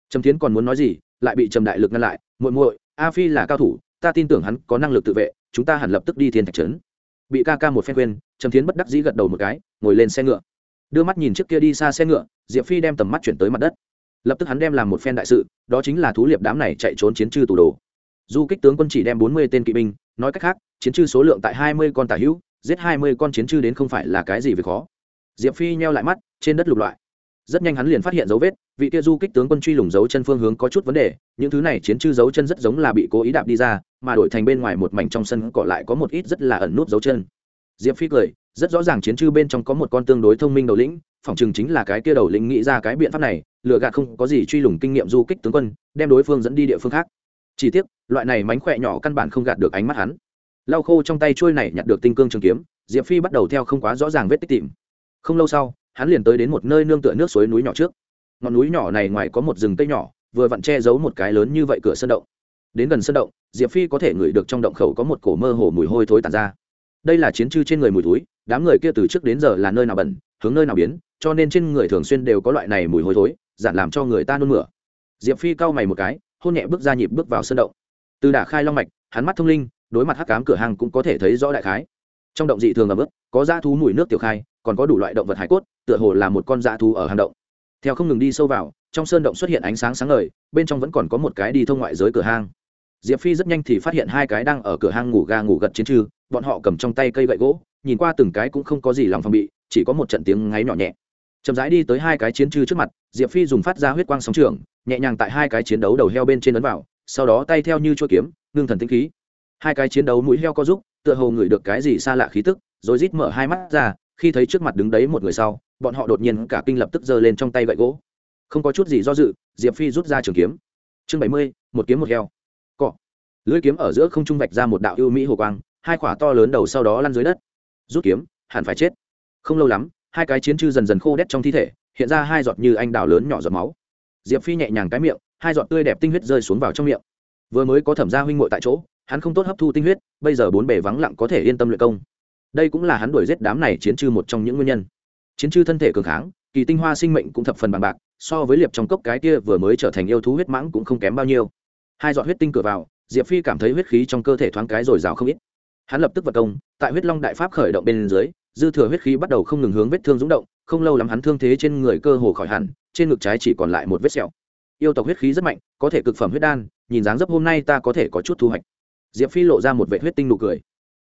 Trầm tiến còn muốn nói gì, lại bị trầm đại lực ngăn lại, muội muội, a phi là cao thủ, ta tin tưởng hắn có năng lực tự vệ, chúng ta hẳn lập tức đi thiên thạch trấn. Bị ca ca một phen quên trầm tiến bất đắc dĩ gật đầu một cái, ngồi lên xe ngựa đưa mắt nhìn trước kia đi xa xe ngựa, diệp phi đem tầm mắt chuyển tới mặt đất. Lập tức hắn đem làm một phen đại sự, đó chính là thú liệp đám này chạy trốn chiến trư tù đồ. Du kích tướng quân chỉ đem bốn mươi tên kỵ binh, nói cách khác, chiến trư số lượng tại hai mươi con tả hữu, giết hai mươi con chiến trư đến không phải là cái gì về khó. Diệp phi nheo lại mắt, trên đất lục loại. Rất nhanh hắn liền phát hiện dấu vết, vị kia du kích tướng quân truy lùng dấu chân phương hướng có chút vấn đề, những thứ này chiến chư dấu chân rất giống là bị cố ý đạp đi ra, mà đổi thành bên ngoài một mảnh trong sân cỏ lại có một ít rất là ẩn nút dấu chân. Diệp phi cười rất rõ ràng chiến chư bên trong có một con tương đối thông minh đầu lĩnh, phỏng chừng chính là cái kia đầu lĩnh nghĩ ra cái biện pháp này lựa gạt không có gì truy lùng kinh nghiệm du kích tướng quân, đem đối phương dẫn đi địa phương khác. Chỉ tiếc, loại này mánh khỏe nhỏ căn bản không gạt được ánh mắt hắn. Lau khô trong tay trôi này nhặt được tinh cương trường kiếm, diệp phi bắt đầu theo không quá rõ ràng vết tích tìm. Không lâu sau, hắn liền tới đến một nơi nương tựa nước suối núi nhỏ trước. Ngọn núi nhỏ này ngoài có một rừng cây nhỏ, vừa vặn che giấu một cái lớn như vậy cửa sân động. Đến gần sân động, diệp phi có thể ngửi được trong động khẩu có một cổ mơ hồ mùi hôi thối tàn ra. Đây là chiến chư trên người mùi túi đám người kia từ trước đến giờ là nơi nào bẩn hướng nơi nào biến cho nên trên người thường xuyên đều có loại này mùi hôi thối giản làm cho người ta nôn mửa. Diệp phi cau mày một cái hôn nhẹ bước ra nhịp bước vào sân động. Từ đả khai long mạch hắn mắt thông linh đối mặt hắc cám cửa hàng cũng có thể thấy rõ đại khái. Trong động dị thường ấm bước, có dã thú mùi nước tiểu khai còn có đủ loại động vật hải cốt tựa hồ là một con dã thú ở hang động. Theo không ngừng đi sâu vào trong sơn động xuất hiện ánh sáng sáng ngời bên trong vẫn còn có một cái đi thông ngoại giới cửa hang. Diệp phi rất nhanh thì phát hiện hai cái đang ở cửa hang ngủ ga ngủ gật chiến trư bọn họ cầm trong tay cây gậy gỗ nhìn qua từng cái cũng không có gì lòng phòng bị, chỉ có một trận tiếng ngáy nhỏ nhẹ. Chậm rãi đi tới hai cái chiến trư trước mặt, diệp phi dùng phát ra huyết quang sóng trường, nhẹ nhàng tại hai cái chiến đấu đầu heo bên trên ấn vào, sau đó tay theo như chua kiếm, ngưng thần tinh khí. Hai cái chiến đấu mũi heo có giúp, tựa hồ ngửi được cái gì xa lạ khí tức, rồi rít mở hai mắt ra, khi thấy trước mặt đứng đấy một người sau, bọn họ đột nhiên cả kinh lập tức giơ lên trong tay gậy gỗ. Không có chút gì do dự, diệp phi rút ra trường kiếm. Chương bảy mươi, một kiếm một heo. Cọ. Lưỡi kiếm ở giữa không trung vạch ra một đạo ưu mỹ hồ quang, hai khỏa to lớn đầu sau đó lăn dưới đất rút kiếm, hẳn phải chết. Không lâu lắm, hai cái chiến chư dần dần khô đét trong thi thể, hiện ra hai giọt như anh đào lớn nhỏ giọt máu. Diệp phi nhẹ nhàng cái miệng, hai giọt tươi đẹp tinh huyết rơi xuống vào trong miệng. Vừa mới có thẩm gia huynh ngội tại chỗ, hắn không tốt hấp thu tinh huyết, bây giờ bốn bề vắng lặng có thể yên tâm luyện công. Đây cũng là hắn đuổi giết đám này chiến chư một trong những nguyên nhân. Chiến chư thân thể cường kháng, kỳ tinh hoa sinh mệnh cũng thập phần bằng bạc, so với liệp trong cốc cái kia vừa mới trở thành yêu thú huyết mãng cũng không kém bao nhiêu. Hai giọt huyết tinh cửa vào, diệp phi cảm thấy huyết khí trong cơ thể thoáng cái dồi dào không ít hắn lập tức vật công, tại huyết long đại pháp khởi động bên dưới, dư thừa huyết khí bắt đầu không ngừng hướng vết thương rúng động, không lâu lắm hắn thương thế trên người cơ hồ khỏi hẳn, trên ngực trái chỉ còn lại một vết sẹo. Yêu tộc huyết khí rất mạnh, có thể cực phẩm huyết đan, nhìn dáng dấp hôm nay ta có thể có chút thu hoạch. Diệp phi lộ ra một vệ huyết tinh nụ cười.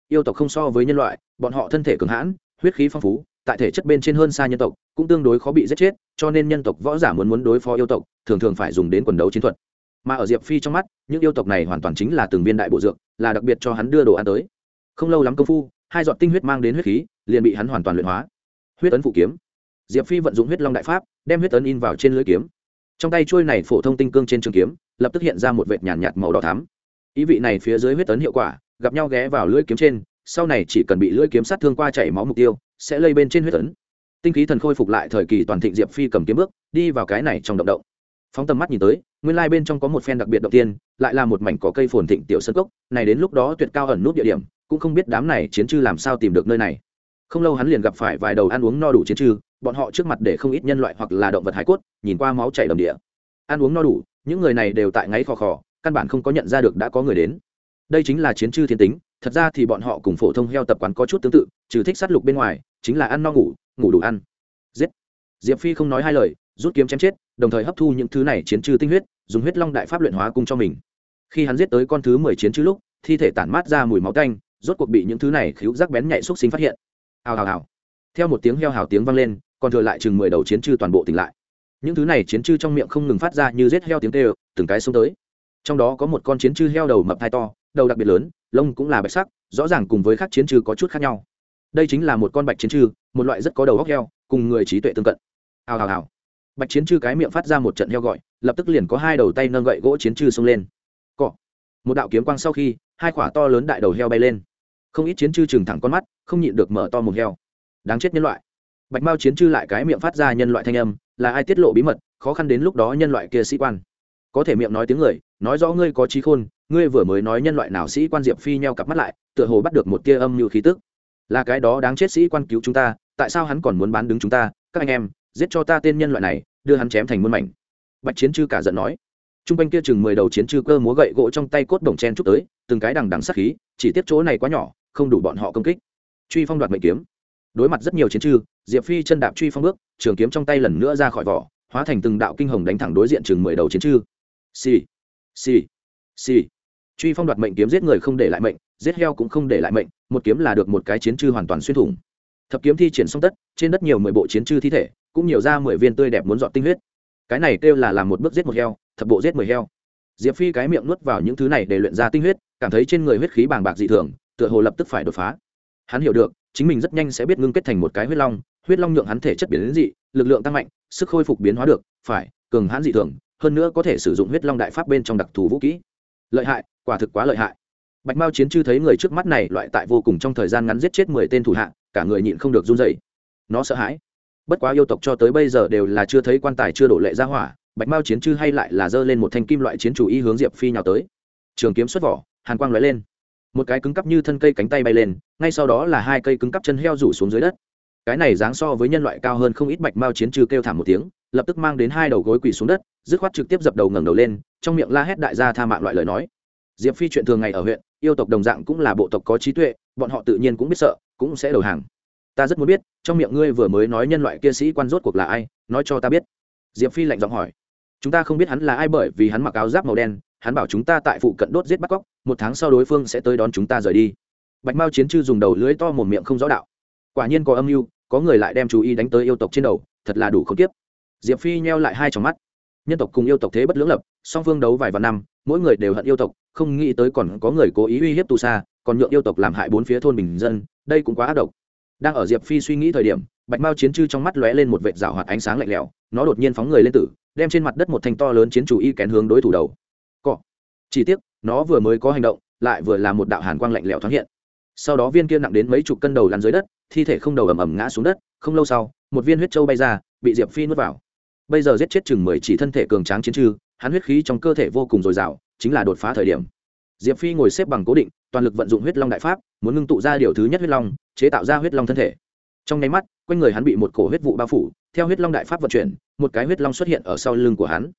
Yêu tộc không so với nhân loại, bọn họ thân thể cường hãn, huyết khí phong phú, tại thể chất bên trên hơn xa nhân tộc, cũng tương đối khó bị giết chết, cho nên nhân tộc võ giả muốn muốn đối phó yêu tộc, thường thường phải dùng đến quần đấu chiến thuật. Mà ở diệp phi trong mắt, những yêu tộc này hoàn toàn chính là từng viên đại bộ dược, là đặc biệt cho hắn đưa đồ ăn tới không lâu lắm công phu hai giọt tinh huyết mang đến huyết khí liền bị hắn hoàn toàn luyện hóa. Huyết ấn phụ kiếm. Diệp phi vận dụng huyết long đại pháp đem huyết ấn in vào trên lưỡi kiếm. Trong tay trôi này phổ thông tinh cương trên trường kiếm lập tức hiện ra một vệt nhàn nhạt, nhạt màu đỏ thắm. Ý vị này phía dưới huyết ấn hiệu quả gặp nhau ghé vào lưỡi kiếm trên sau này chỉ cần bị lưỡi kiếm sát thương qua chảy máu mục tiêu sẽ lây bên trên huyết ấn. Tinh khí thần khôi phục lại thời kỳ toàn thịnh diệp phi cầm kiếm bước đi vào cái này trong động động. Phóng tầm mắt nhìn tới nguyên lai bên trong có một phen đặc biệt động tiên lại là một mảnh có cây phồn thịnh tiểu sân cốc này đến lúc đó tuyệt cao ẩn nút địa điểm cũng không biết đám này chiến chư làm sao tìm được nơi này. Không lâu hắn liền gặp phải vài đầu ăn uống no đủ chiến chư, bọn họ trước mặt để không ít nhân loại hoặc là động vật hải cốt, nhìn qua máu chảy đầm địa. Ăn uống no đủ, những người này đều tại ngáy khò khò, căn bản không có nhận ra được đã có người đến. Đây chính là chiến chư thiên tính, thật ra thì bọn họ cùng phổ thông heo tập quán có chút tương tự, trừ thích sát lục bên ngoài, chính là ăn no ngủ ngủ đủ ăn. Giết. Diệp phi không nói hai lời, rút kiếm chém chết, đồng thời hấp thu những thứ này chiến trừ tinh huyết, dùng huyết long đại pháp luyện hóa cung cho mình. Khi hắn giết tới con thứ mười chiến trừ lúc, thi thể tản mát ra mùi máu tanh rốt cuộc bị những thứ này khíu rác bén nhạy xúc sinh phát hiện. Hào hào hào. Theo một tiếng heo hào tiếng vang lên, còn thừa lại chừng mười đầu chiến trư toàn bộ tỉnh lại. Những thứ này chiến trư trong miệng không ngừng phát ra như rết heo tiếng tê từng cái xông tới. Trong đó có một con chiến trư heo đầu mập thai to, đầu đặc biệt lớn, lông cũng là bạch sắc, rõ ràng cùng với các chiến trư có chút khác nhau. Đây chính là một con bạch chiến trư một loại rất có đầu góc heo, cùng người trí tuệ tương cận. Hào hào hào. Bạch chiến trư cái miệng phát ra một trận heo gọi, lập tức liền có hai đầu tay nâng gậy gỗ chiến trư xông lên. Cọ. Một đạo kiếm quang sau khi, hai quả to lớn đại đầu heo bay lên không ít chiến chư trừng thẳng con mắt, không nhịn được mở to một heo. Đáng chết nhân loại. Bạch mao chiến chư lại cái miệng phát ra nhân loại thanh âm, là ai tiết lộ bí mật, khó khăn đến lúc đó nhân loại kia sĩ quan. Có thể miệng nói tiếng người, nói rõ ngươi có trí khôn, ngươi vừa mới nói nhân loại nào sĩ quan diệp phi nheo cặp mắt lại, tựa hồ bắt được một tia âm như khí tức. Là cái đó đáng chết sĩ quan cứu chúng ta, tại sao hắn còn muốn bán đứng chúng ta? Các anh em, giết cho ta tên nhân loại này, đưa hắn chém thành muôn mảnh. Bạch chiến chư cả giận nói. T r u n g quanh kia chừng mười đầu chiến chư cơ múa gậy gỗ trong tay cốt đồng chen chúc tới, từng cái đằng đằng sắc khí, chỉ tiếp chỗ này quá nhỏ không đủ bọn họ công kích. Truy phong đoạt mệnh kiếm. Đối mặt rất nhiều chiến chư diệp phi chân đạp truy phong bước, trường kiếm trong tay lần nữa ra khỏi vỏ, hóa thành từng đạo kinh hồng đánh thẳng đối diện chừng mười đầu chiến chư xì xì xì. Truy phong đoạt mệnh kiếm giết người không để lại mệnh, giết heo cũng không để lại mệnh, một kiếm là được một cái chiến chư hoàn toàn xuyên thủng. Thập kiếm thi triển xong tất, trên đất nhiều mười bộ chiến chư thi thể, cũng nhiều ra mười viên tươi đẹp muốn dọn tinh huyết. Cái này kêu là làm một bước giết một heo, thập bộ giết mười heo. Diệp phi cái miệng nuốt vào những thứ này để luyện ra tinh huyết, cảm thấy trên người huyết khí bàng bạc dị thường tựa hồ lập tức phải đột phá. Hắn hiểu được, chính mình rất nhanh sẽ biết ngưng kết thành một cái huyết long huyết long nhượng hắn thể chất biến đến dị, lực lượng tăng mạnh, sức khôi phục biến hóa được, phải, cường hãn dị thường, hơn nữa có thể sử dụng huyết long đại pháp bên trong đặc thù vũ kỹ. Lợi hại, quả thực quá lợi hại. Bạch mao chiến chư thấy người trước mắt này loại tại vô cùng trong thời gian ngắn giết chết mười tên thủ hạ, cả người nhịn không được run rẩy. nó sợ hãi. Bất quá yêu tộc cho tới bây giờ đều là chưa thấy quan tài chưa đổ lệ ra hỏa, bạch mao chiến chư hay lại là giơ lên một thanh kim loại chiến chủ y hướng diệp phi nhào tới. Trường kiếm xuất vỏ, hàn quang lóe lên một cái cứng cắp như thân cây cánh tay bay lên, ngay sau đó là hai cây cứng cắp chân heo rủ xuống dưới đất. Cái này dáng so với nhân loại cao hơn không ít bạch mao chiến trừ kêu thảm một tiếng, lập tức mang đến hai đầu gối quỳ xuống đất, dứt khoát trực tiếp dập đầu ngẩng đầu lên, trong miệng la hét đại gia tha mạng loại lời nói. Diệp phi chuyện thường ngày ở huyện, yêu tộc đồng dạng cũng là bộ tộc có trí tuệ, bọn họ tự nhiên cũng biết sợ, cũng sẽ đầu hàng. Ta rất muốn biết, trong miệng ngươi vừa mới nói nhân loại kia sĩ quan rốt cuộc là ai, nói cho ta biết. Diệp phi lạnh giọng hỏi. Chúng ta không biết hắn là ai bởi vì hắn mặc áo giáp màu đen, hắn bảo chúng ta tại phụ cận đốt giết bắt cóc một tháng sau đối phương sẽ tới đón chúng ta rời đi. Bạch mao chiến chư dùng đầu lưới to một miệng không rõ đạo. Quả nhiên có âm mưu, có người lại đem chú ý đánh tới yêu tộc trên đầu, thật là đủ không tiếp diệp phi nheo lại hai trong mắt. Nhân tộc cùng yêu tộc thế bất lưỡng lập, song phương đấu vài vạn năm, mỗi người đều hận yêu tộc, không nghĩ tới còn có người cố ý uy hiếp tu sa, còn nhượng yêu tộc làm hại bốn phía thôn bình dân, đây cũng quá ác độc. Đang ở diệp phi suy nghĩ thời điểm, bạch mao chiến chư trong mắt lóe lên một vệt rào hoạt ánh sáng lạnh lẽo, nó đột nhiên phóng người lên tử, đem trên mặt đất một thanh to lớn chiến chủ y kén hướng đối thủ đầu. Cọ. Chỉ tiếc nó vừa mới có hành động, lại vừa là một đạo hàn quang lạnh lẽo thoáng hiện. Sau đó viên kia nặng đến mấy chục cân đầu lăn dưới đất, thi thể không đầu ầm ầm ngã xuống đất, không lâu sau, một viên huyết trâu bay ra, bị diệp phi nuốt vào. Bây giờ giết chết chừng mười chỉ thân thể cường tráng chiến trư, hắn huyết khí trong cơ thể vô cùng dồi dào, chính là đột phá thời điểm. Diệp phi ngồi xếp bằng cố định, toàn lực vận dụng huyết long đại pháp, muốn ngưng tụ ra điều thứ nhất huyết long, chế tạo ra huyết long thân thể. Trong nháy mắt, quanh người hắn bị một cổ huyết vụ bao phủ, theo huyết long đại pháp vận chuyển, một cái huyết long xuất hiện ở sau lưng của hắn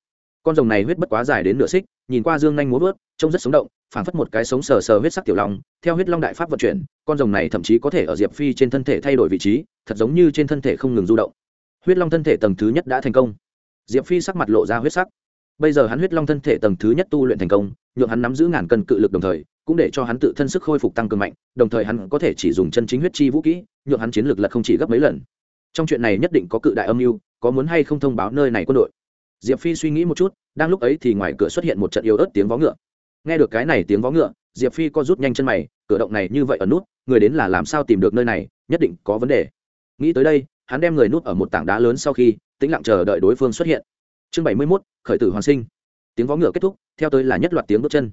con rồng này huyết bất quá dài đến nửa xích, nhìn qua dương nhanh múa vớt, trông rất sống động, phảng phất một cái sống sờ sờ huyết sắc tiểu long, theo huyết long đại pháp vận chuyển, con rồng này thậm chí có thể ở diệp phi trên thân thể thay đổi vị trí, thật giống như trên thân thể không ngừng du động. Huyết long thân thể tầng thứ nhất đã thành công. Diệp phi sắc mặt lộ ra huyết sắc. Bây giờ hắn huyết long thân thể tầng thứ nhất tu luyện thành công, nhượng hắn nắm giữ ngàn cân cự lực đồng thời, cũng để cho hắn tự thân sức khôi phục tăng cường mạnh, đồng thời hắn có thể chỉ dùng chân chính huyết chi vũ kỹ, nhượng hắn chiến lược là không chỉ gấp mấy lần. Trong chuyện này nhất định có cự đại âm mưu, có muốn hay không thông báo nơi này quân đội diệp phi suy nghĩ một chút, đang lúc ấy thì ngoài cửa xuất hiện một trận yếu ớt tiếng vó ngựa. Nghe được cái này tiếng vó ngựa, diệp phi co rút nhanh chân mày, cửa động này như vậy ở nút, người đến là làm sao tìm được nơi này, nhất định có vấn đề. Nghĩ tới đây, hắn đem người nút ở một tảng đá lớn sau khi, tĩnh lặng chờ đợi đối phương xuất hiện. Chương bảy mươi mốt, khởi tử hoàn sinh. Tiếng vó ngựa kết thúc, theo tới là nhất loạt tiếng bước chân.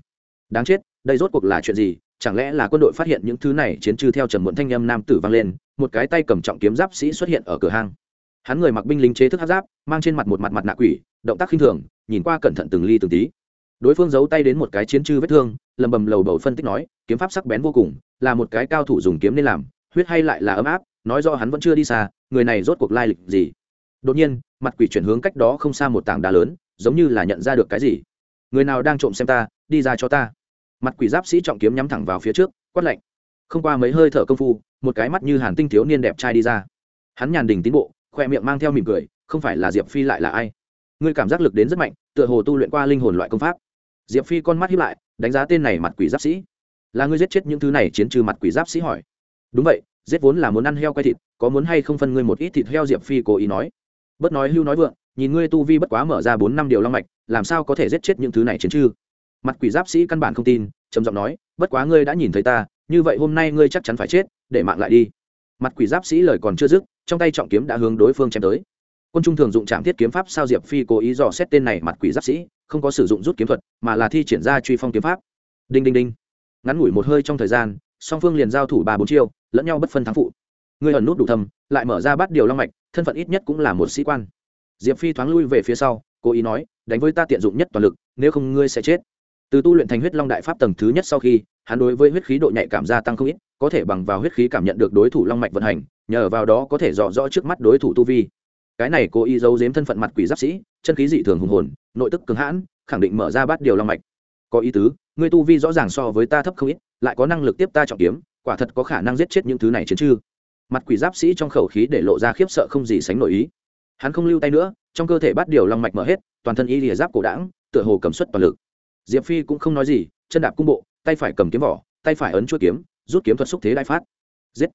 Đáng chết, đây rốt cuộc là chuyện gì? Chẳng lẽ là quân đội phát hiện những thứ này chiến trừ theo trần muộn thanh âm nam tử vang lên, một cái tay cầm trọng kiếm giáp sĩ xuất hiện ở cửa hang? Hắn người mặc binh lính chế thức hát giáp, mang trên mặt một mặt mặt nạ quỷ, động tác khinh thường, nhìn qua cẩn thận từng ly từng tí. Đối phương giấu tay đến một cái chiến trư vết thương, lầm bầm lầu bầu phân tích nói, kiếm pháp sắc bén vô cùng, là một cái cao thủ dùng kiếm nên làm, huyết hay lại là ấm áp, nói do hắn vẫn chưa đi xa, người này rốt cuộc lai lịch gì? Đột nhiên, mặt quỷ chuyển hướng cách đó không xa một tảng đá lớn, giống như là nhận ra được cái gì. Người nào đang trộm xem ta, đi ra cho ta. Mặt quỷ giáp sĩ trọng kiếm nhắm thẳng vào phía trước, quát lạnh. Không qua mấy hơi thở công phu, một cái mắt như hàn tinh thiếu niên đẹp trai đi ra. Hắn nhàn đình tiến bộ khoe miệng mang theo mỉm cười, không phải là diệp phi lại là ai? Ngươi cảm giác lực đến rất mạnh, tựa hồ tu luyện qua linh hồn loại công pháp. Diệp phi con mắt hiếp lại, đánh giá tên này mặt quỷ giáp sĩ. Là ngươi giết chết những thứ này chiến trừ mặt quỷ giáp sĩ hỏi. Đúng vậy, giết vốn là muốn ăn heo quay thịt, có muốn hay không phân ngươi một ít thịt heo diệp phi cố ý nói. Bất nói hưu nói vượng, nhìn ngươi tu vi bất quá mở ra bốn năm điều long mạch, làm sao có thể giết chết những thứ này chiến trừ? mặt quỷ giáp sĩ căn bản không tin, trầm giọng nói, bất quá ngươi đã nhìn thấy ta, như vậy hôm nay ngươi chắc chắn phải chết, để mạng lại đi mặt quỷ giáp sĩ lời còn chưa dứt trong tay trọng kiếm đã hướng đối phương chém tới. Quân trung thường dụng trạm thiết kiếm pháp sao diệp phi cố ý dò xét tên này mặt quỷ giáp sĩ không có sử dụng rút kiếm thuật mà là thi triển ra truy phong kiếm pháp. Đinh đinh đinh. Ngắn ngủi một hơi trong thời gian song phương liền giao thủ ba bốn chiêu lẫn nhau bất phân thắng phụ. Ngươi ẩn nút đủ thầm, lại mở ra bắt điều long mạch thân phận ít nhất cũng là một sĩ quan. Diệp phi thoáng lui về phía sau cố ý nói đánh với ta tiện dụng nhất toàn lực nếu không ngươi sẽ chết từ tu luyện thành huyết long đại pháp tầng thứ nhất sau khi, hắn đối với huyết khí độ nhạy cảm gia tăng không ít, có thể bằng vào huyết khí cảm nhận được đối thủ long mạch vận hành, nhờ vào đó có thể dò rõ trước mắt đối thủ tu vi. Cái này cố ý giấu giếm thân phận mặt quỷ giáp sĩ, chân khí dị thường hùng hồn, nội tức cứng hãn, khẳng định mở ra bát điều long mạch. Có ý tứ, ngươi tu vi rõ ràng so với ta thấp không ít, lại có năng lực tiếp ta trọng kiếm, quả thật có khả năng giết chết những thứ này chiến chư mặt quỷ giáp sĩ trong khẩu khí để lộ ra khiếp sợ không gì sánh nổi ý. Hắn không lưu tay nữa, trong cơ thể bát điều long mạch mở hết, toàn thân y lìa giáp cổ đảng tựa hồ cầm suất toàn lực diệp phi cũng không nói gì, chân đạp cung bộ, tay phải cầm kiếm vỏ, tay phải ấn chuỗi kiếm, rút kiếm thuật xúc thế đại phát. Giết!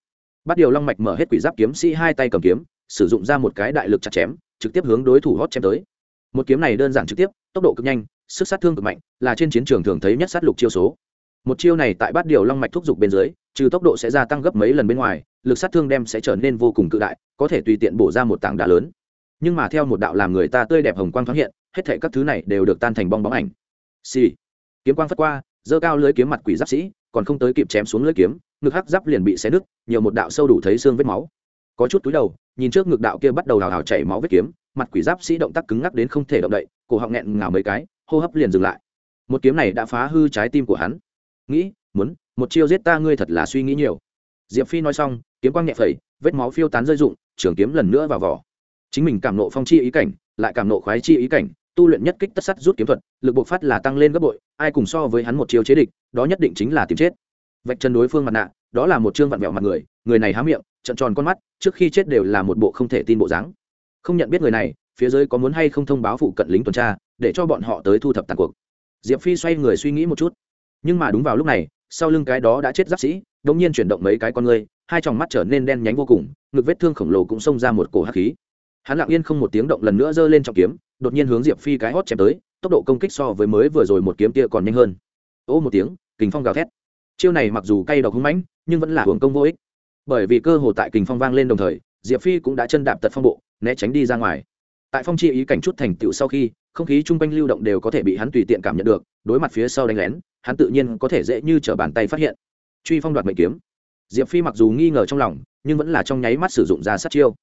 Bắt điều long mạch mở hết quỷ giáp kiếm sĩ hai tay cầm kiếm, sử dụng ra một cái đại lực chặt chém, trực tiếp hướng đối thủ hót chém tới. Một kiếm này đơn giản trực tiếp, tốc độ cực nhanh, sức sát thương cực mạnh, là trên chiến trường thường thấy nhất sát lục chiêu số. Một chiêu này tại bát điều long mạch thúc giục bên dưới, trừ tốc độ sẽ gia tăng gấp mấy lần bên ngoài, lực sát thương đem sẽ trở nên vô cùng cự đại, có thể tùy tiện bổ ra một tảng đá lớn. Nhưng mà theo một đạo làm người ta tươi đẹp hồng quang thoáng hiện, hết thảy các thứ này đều được tan thành bong bóng ảnh xì. Kiếm quang phất qua dơ cao lưới kiếm mặt quỷ giáp sĩ, còn không tới kịp chém xuống lưới kiếm, ngực hắc giáp liền bị xé nứt, nhiều một đạo sâu đủ thấy xương vết máu. Có chút túi đầu, nhìn trước ngực đạo kia bắt đầu hào hào chảy máu vết kiếm, mặt quỷ giáp sĩ động tác cứng ngắc đến không thể động đậy, cổ họng nghẹn ngào mấy cái, hô hấp liền dừng lại. Một kiếm này đã phá hư trái tim của hắn. Nghĩ, muốn, một chiêu giết ta ngươi thật là suy nghĩ nhiều. Diệp phi nói xong, kiếm quang nhẹ phẩy, vết máu phiêu tán rơi rụng, trường kiếm lần nữa vào vỏ. Chính mình cảm nộ phong chi ý cảnh, lại cảm nộ khoái chi ý cảnh tu luyện nhất kích tất sắt rút kiếm thuật, lực bộc phát là tăng lên gấp bội, ai cùng so với hắn một chiêu chế địch, đó nhất định chính là tìm chết. Vạch chân đối phương mặt nạ, đó là một chương vặn vẹo mặt người người này há miệng, trận tròn con mắt, trước khi chết đều là một bộ không thể tin bộ dáng. Không nhận biết người này, phía dưới có muốn hay không thông báo phụ cận lính tuần tra, để cho bọn họ tới thu thập tàn cuộc. Diệp phi xoay người suy nghĩ một chút. Nhưng mà đúng vào lúc này, sau lưng cái đó đã chết giáp sĩ đ ỗ n g nhiên chuyển động mấy cái con người, hai tròng mắt trở nên đen nhánh vô cùng, ngực vết thương khổng lồ cũng xông ra một cổ hắc khí hắn lặng yên không một tiếng động lần nữa giơ lên trọng kiếm, đột nhiên hướng diệp phi cái hót chém tới, tốc độ công kích so với mới vừa rồi một kiếm tia còn nhanh hơn. Ô một tiếng, kình phong gào thét. Chiêu này mặc dù cay độc hung mãnh, nhưng vẫn là hưởng công vô ích. Bởi vì cơ hồ tại kình phong vang lên đồng thời, diệp phi cũng đã chân đạp tật phong bộ, né tránh đi ra ngoài. Tại phong chi ý cảnh chút thành tựu sau khi, không khí chung quanh lưu động đều có thể bị hắn tùy tiện cảm nhận được, đối mặt phía sau đánh lén, hắn tự nhiên có thể dễ như t r ở bàn tay phát hiện. Truy phong đoạt mệnh kiếm. Diệp phi mặc dù nghi ngờ trong lòng, nhưng vẫn là trong nháy mắt sử dụng ra sát chiêu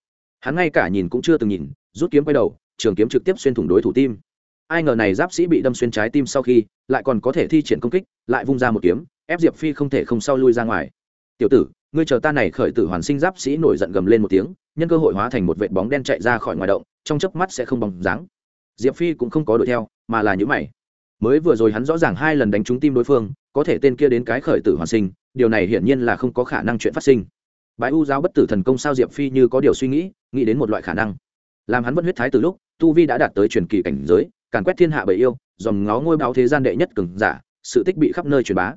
hắn ngay cả nhìn cũng chưa từng nhìn, rút kiếm quay đầu, trường kiếm trực tiếp xuyên thủng đối thủ tim. Ai ngờ này giáp sĩ bị đâm xuyên trái tim sau khi, lại còn có thể thi triển công kích, lại vung ra một kiếm, ép diệp phi không thể không sau lui ra ngoài. Tiểu tử, ngươi chờ ta này khởi tử hoàn sinh giáp sĩ nổi giận gầm lên một tiếng, nhân cơ hội hóa thành một vệt bóng đen chạy ra khỏi ngoài động, trong chớp mắt sẽ không bóng dáng. Diệp phi cũng không có đuổi theo, mà là những mày. Mới vừa rồi hắn rõ ràng hai lần đánh trúng tim đối phương, có thể tên kia đến cái khởi tử hoàn sinh, điều này hiển nhiên là không có khả năng chuyện phát sinh. Bãi u giáo bất tử thần công sao diệp phi như có điều suy nghĩ nghĩ đến một loại khả năng. Làm hắn vẫn huyết thái từ lúc, tu vi đã đạt tới truyền kỳ cảnh giới, càn quét thiên hạ bởi yêu dòng ngó ngôi báo thế gian đệ nhất cường giả, sự tích bị khắp nơi truyền bá.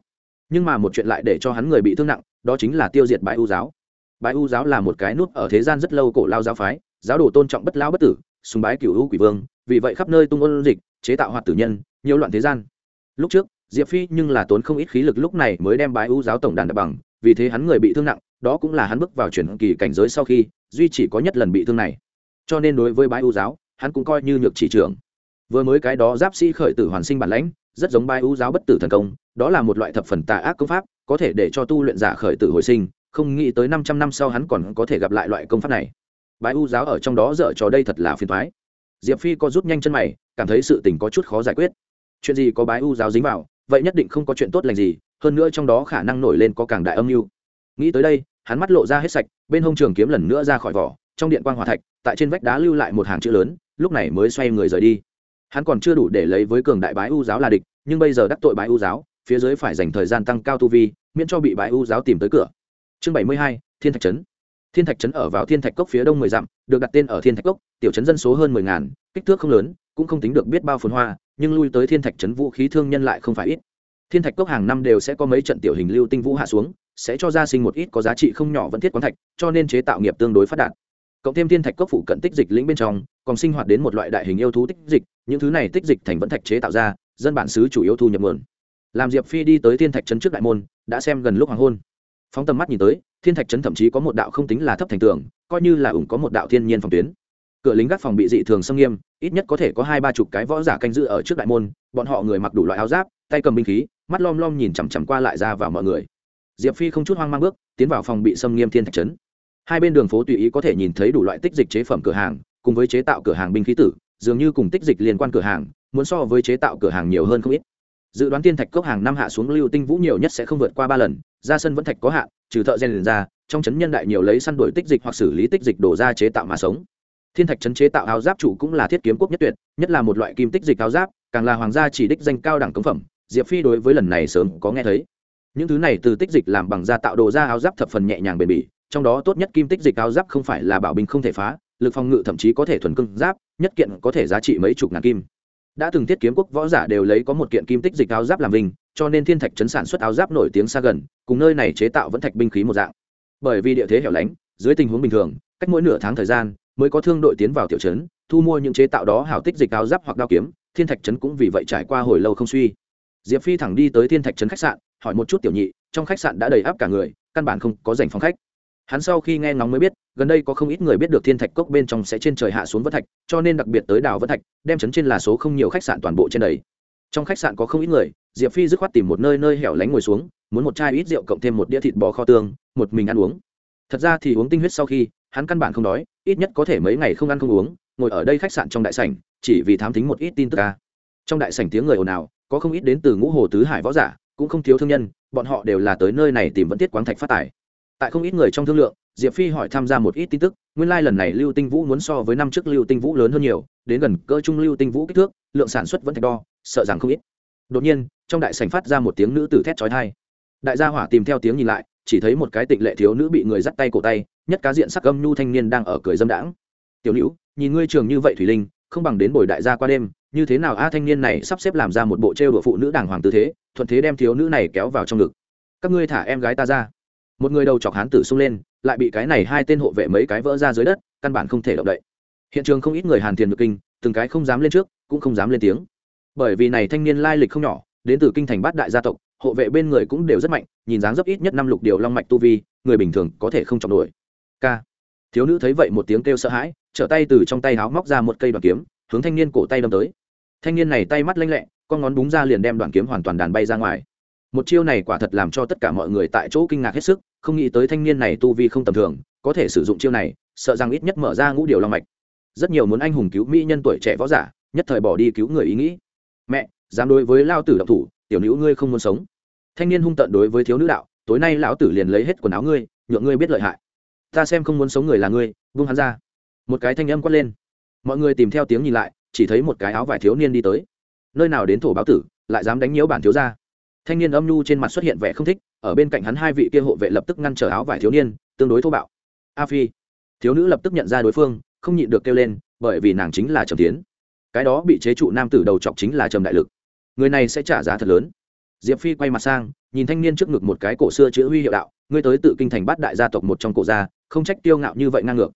Nhưng mà một chuyện lại để cho hắn người bị thương nặng, đó chính là tiêu diệt bái u giáo. Bái u giáo là một cái nút ở thế gian rất lâu cổ lao giáo phái, giáo đồ tôn trọng bất lao bất tử, sùng bái cửu u quỷ vương, vì vậy khắp nơi tung ôn dịch, chế tạo hoạt tử nhân nhiều loạn thế gian. Lúc trước, diệp phi nhưng là tốn không ít khí lực lúc này mới đem bái u giáo tổng đàn đập bằng, vì thế hắn người bị thương nặng, đó cũng là hắn bước vào chuyển kỳ cảnh giới sau khi duy chỉ có nhất lần bị thương này. Cho nên đối với bái u giáo, hắn cũng coi như nhược chỉ trưởng. Vừa mới cái đó giáp sĩ khởi tử hoàn sinh bản lãnh, rất giống bái u giáo bất tử thần công, đó là một loại thập phần tà ác công pháp, có thể để cho tu luyện giả khởi tử hồi sinh, không nghĩ tới năm trăm năm sau hắn còn có thể gặp lại loại công pháp này. Bái u giáo ở trong đó dở trò đây thật là phiền thoái diệp phi có rút nhanh chân mày, cảm thấy sự tình có chút khó giải quyết. Chuyện gì có bái u giáo dính vào, vậy nhất định không có chuyện tốt lành gì, hơn nữa trong đó khả năng nổi lên có càng đại âm mưu. Nghĩ tới đây hắn mắt lộ ra hết sạch, bên hông trường kiếm lần nữa ra khỏi vỏ, trong điện quan hòa thạch, tại trên vách đá lưu lại một hàng chữ lớn, lúc này mới xoay người rời đi. Hắn còn chưa đủ để lấy với cường đại bái u giáo là địch, nhưng bây giờ đắc tội bái u giáo, phía dưới phải dành thời gian tăng cao tu vi, miễn cho bị bái u giáo tìm tới cửa. Chương bảy mươi hai, thiên thạch trấn. Thiên thạch trấn ở vào thiên thạch cốc phía đông mười dặm, được đặt tên ở thiên thạch cốc, tiểu trấn dân số hơn mười ngàn, kích thước không lớn, cũng không tính được biết bao phồn hoa, nhưng lui tới thiên thạch trấn vũ khí thương nhân lại không phải ít. Thiên thạch cốc hàng năm đều sẽ có mấy trận tiểu hình lưu tinh vũ hạ xuống sẽ cho ra sinh một ít có giá trị không nhỏ vẫn thiết quán thạch, cho nên chế tạo nghiệp tương đối phát đạt. Cộng thêm thiên thạch cốc phủ cận tích dịch lĩnh bên trong, còn sinh hoạt đến một loại đại hình yêu thú tích dịch, những thứ này tích dịch thành vẫn thạch chế tạo ra, dân bản xứ chủ yếu thu nhập nguồn. Làm diệp phi đi tới thiên thạch trấn trước đại môn, đã xem gần lúc hoàng hôn. Phóng tầm mắt nhìn tới, thiên thạch trấn thậm chí có một đạo không tính là thấp thành tường, coi như là ủng có một đạo thiên nhiên phòng tuyến. Cửa lính gác phòng bị dị thường xâm nghiêm, ít nhất có thể có hai ba chục cái võ giả canh giữ ở trước đại môn, bọn họ người mặc đủ loại áo giáp, tay cầm binh khí, mắt lom lom nhìn chằm chằm qua lại ra vào mọi người diệp phi không chút hoang mang bước, tiến vào phòng bị xâm nghiêm thiên thạch trấn. Hai bên đường phố tùy ý có thể nhìn thấy đủ loại tích dịch chế phẩm cửa hàng, cùng với chế tạo cửa hàng binh khí tử, dường như cùng tích dịch liên quan cửa hàng, muốn so với chế tạo cửa hàng nhiều hơn không ít. Dự đoán Thiên thạch cốc hàng năm hạ xuống lưu tinh vũ nhiều nhất sẽ không vượt qua ba lần, ra sân vẫn thạch có hạn, trừ thợ rèn ra, trong chấn nhân đại nhiều lấy săn đuổi tích dịch hoặc xử lý tích dịch đổ ra chế tạo mà sống. Thiên thạch chấn chế tạo áo giáp chủ cũng là thiết kiếm quốc nhất tuyệt, nhất là một loại kim tích dịch áo giáp, càng là hoàng gia chỉ đích danh cao đẳng cống phẩm, diệp phi đối với lần này sớm có nghe thấy những thứ này từ tích dịch làm bằng da tạo đồ ra áo giáp thập phần nhẹ nhàng bền bỉ, trong đó tốt nhất kim tích dịch áo giáp không phải là bảo bình không thể phá, lực phòng ngự thậm chí có thể thuần cưng giáp, nhất kiện có thể giá trị mấy chục ngàn kim. Đã từng thiết kiếm quốc võ giả đều lấy có một kiện kim tích dịch áo giáp làm vinh, cho nên thiên thạch chấn sản xuất áo giáp nổi tiếng xa gần, cùng nơi này chế tạo vẫn thạch binh khí một dạng. Bởi vì địa thế hẻo lánh, dưới tình huống bình thường, cách mỗi nửa tháng thời gian, mới có thương đội tiến vào tiểu trấn thu mua những chế tạo đó hảo tích dịch áo giáp hoặc đao kiếm, thiên thạch trấn cũng vì vậy trải qua hồi lâu không suy. Diệp phi thẳng đi tới thiên thạch trấn khách sạn hỏi một chút tiểu nhị, trong khách sạn đã đầy áp cả người, căn bản không có dành phòng khách. Hắn sau khi nghe ngóng mới biết, gần đây có không ít người biết được thiên thạch cốc bên trong sẽ trên trời hạ xuống vân thạch, cho nên đặc biệt tới đảo vân thạch, đem chấn trên là số không nhiều khách sạn toàn bộ trên đầy. Trong khách sạn có không ít người, diệp phi dứt khoát tìm một nơi nơi hẻo lánh ngồi xuống, muốn một chai ít rượu cộng thêm một đĩa thịt bò kho tương, một mình ăn uống. Thật ra thì uống tinh huyết sau khi, hắn căn bản không đói, ít nhất có thể mấy ngày không ăn không uống, ngồi ở đây khách sạn trong đại sảnh, chỉ vì thám tính một ít tin tức ca. Trong đại sảnh tiếng người ồn ào, có không ít đến từ ngũ hồ tứ hải võ giả cũng không thiếu thương nhân, bọn họ đều là tới nơi này tìm vẫn tiết quáng thạch phát tài. Tại không ít người trong thương lượng, diệp phi hỏi tham gia một ít tin tức, nguyên lai、like、lần này lưu tinh vũ muốn so với năm trước lưu tinh vũ lớn hơn nhiều, đến gần cơ trung lưu tinh vũ kích thước, lượng sản xuất vẫn thạch đo, sợ rằng không ít. Đột nhiên, trong đại sảnh phát ra một tiếng nữ tử thét trói thai đại gia hỏa tìm theo tiếng nhìn lại, chỉ thấy một cái tịnh lệ thiếu nữ bị người dắt tay cổ tay, nhất cá diện sắc âm nhu thanh niên đang ở cười dâm đãng. Tiểu nữ nhìn ngươi trường như vậy thủy linh, không bằng đến bồi đại gia qua đêm như thế nào a thanh niên này sắp xếp làm ra một bộ trêu đùa phụ nữ đàng hoàng tư thế, thuận thế đem thiếu nữ này kéo vào trong ngực. Các ngươi thả em gái ta ra. Một người đầu chọc hán tử xung lên, lại bị cái này hai tên hộ vệ mấy cái vỡ ra dưới đất, căn bản không thể động đậy. Hiện trường không ít người hàn thiền được kinh, từng cái không dám lên trước, cũng không dám lên tiếng. Bởi vì này thanh niên lai lịch không nhỏ, đến từ kinh thành bát đại gia tộc, hộ vệ bên người cũng đều rất mạnh, nhìn dáng dấp ít nhất năm lục điều long mạch tu vi, người bình thường có thể không chọn nổi. K thiếu nữ thấy vậy một tiếng kêu sợ hãi, trở tay từ trong tay háo móc ra một cây đoàn kiếm hướng thanh niên cổ tay đâm tới. Thanh niên này tay mắt lanh lẹ, con ngón búng ra liền đem đoạn kiếm hoàn toàn đàn bay ra ngoài. Một chiêu này quả thật làm cho tất cả mọi người tại chỗ kinh ngạc hết sức, không nghĩ tới thanh niên này tu vi không tầm thường, có thể sử dụng chiêu này, sợ rằng ít nhất mở ra ngũ điều long mạch. Rất nhiều muốn anh hùng cứu mỹ nhân tuổi trẻ võ giả, nhất thời bỏ đi cứu người ý nghĩ. Mẹ, dám đối với lao tử độc thủ, tiểu nữ ngươi không muốn sống. Thanh niên hung tận đối với thiếu nữ đạo, tối nay lão tử liền lấy hết quần áo ngươi, nhượng ngươi biết lợi hại. Ta xem không muốn sống người là ngươi. Vung hắn ra. Một cái thanh âm quát lên mọi người tìm theo tiếng nhìn lại, chỉ thấy một cái áo vải thiếu niên đi tới. Nơi nào đến thổ báo tử, lại dám đánh nhiễu bản thiếu gia. Thanh niên âm nhu trên mặt xuất hiện vẻ không thích, ở bên cạnh hắn hai vị kia hộ vệ lập tức ngăn trở áo vải thiếu niên, tương đối thô bạo. A phi. Thiếu nữ lập tức nhận ra đối phương, không nhịn được kêu lên, bởi vì nàng chính là trầm tiến cái đó bị chế trụ nam tử đầu chọc chính là trầm đại lực. Người này sẽ trả giá thật lớn. Diệp phi quay mặt sang, nhìn thanh niên trước ngực một cái cổ xưa chữ huy hiệu đạo, ngươi tới tự kinh thành bát đại gia tộc một trong cổ gia, không trách tiêu ngạo như vậy ngang ngược.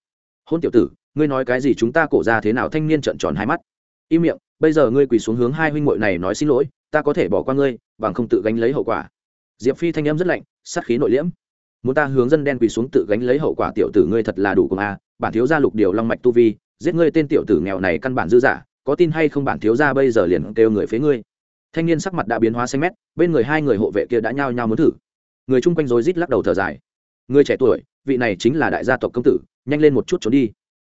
Hôn tiểu tử ngươi nói cái gì chúng ta cổ ra thế nào thanh niên trợn tròn hai mắt. Im miệng, bây giờ ngươi quỳ xuống hướng hai huynh muội này nói xin lỗi, ta có thể bỏ qua ngươi, bằng không tự gánh lấy hậu quả. Diệp phi thanh âm rất lạnh, sát khí nội liễm. Muốn ta hướng dân đen quỳ xuống tự gánh lấy hậu quả tiểu tử ngươi thật là đủ cùng a, bản thiếu gia lục điều long mạch tu vi, giết ngươi tên tiểu tử nghèo này căn bản dư giả, có tin hay không bản thiếu gia bây giờ liền kêu người phế ngươi. Thanh niên sắc mặt đã biến hóa xanh mét, bên người hai người hộ vệ kia đã nhao nhao muốn thử. Người chung quanh rối rít lắc đầu thở dài. Người trẻ tuổi, vị này chính là đại gia tộc công tử, nhanh lên một chút trốn đi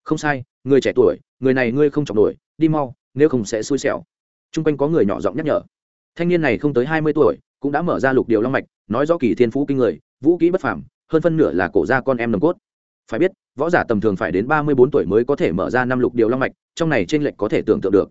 không sai, người trẻ tuổi, người này ngươi không chọc nổi, đi mau, nếu không sẽ xui xẻo. T r u n g quanh có người nhỏ giọng nhắc nhở. Thanh niên này không tới hai mươi tuổi, cũng đã mở ra lục điều long mạch, nói rõ kỳ thiên phú kinh người, vũ kỹ bất phảm hơn phân nửa là cổ ra con em nồng cốt. Phải biết, võ giả tầm thường phải đến ba mươi bốn tuổi mới có thể mở ra năm lục điều long mạch, trong này t r ê n lệch có thể tưởng tượng được.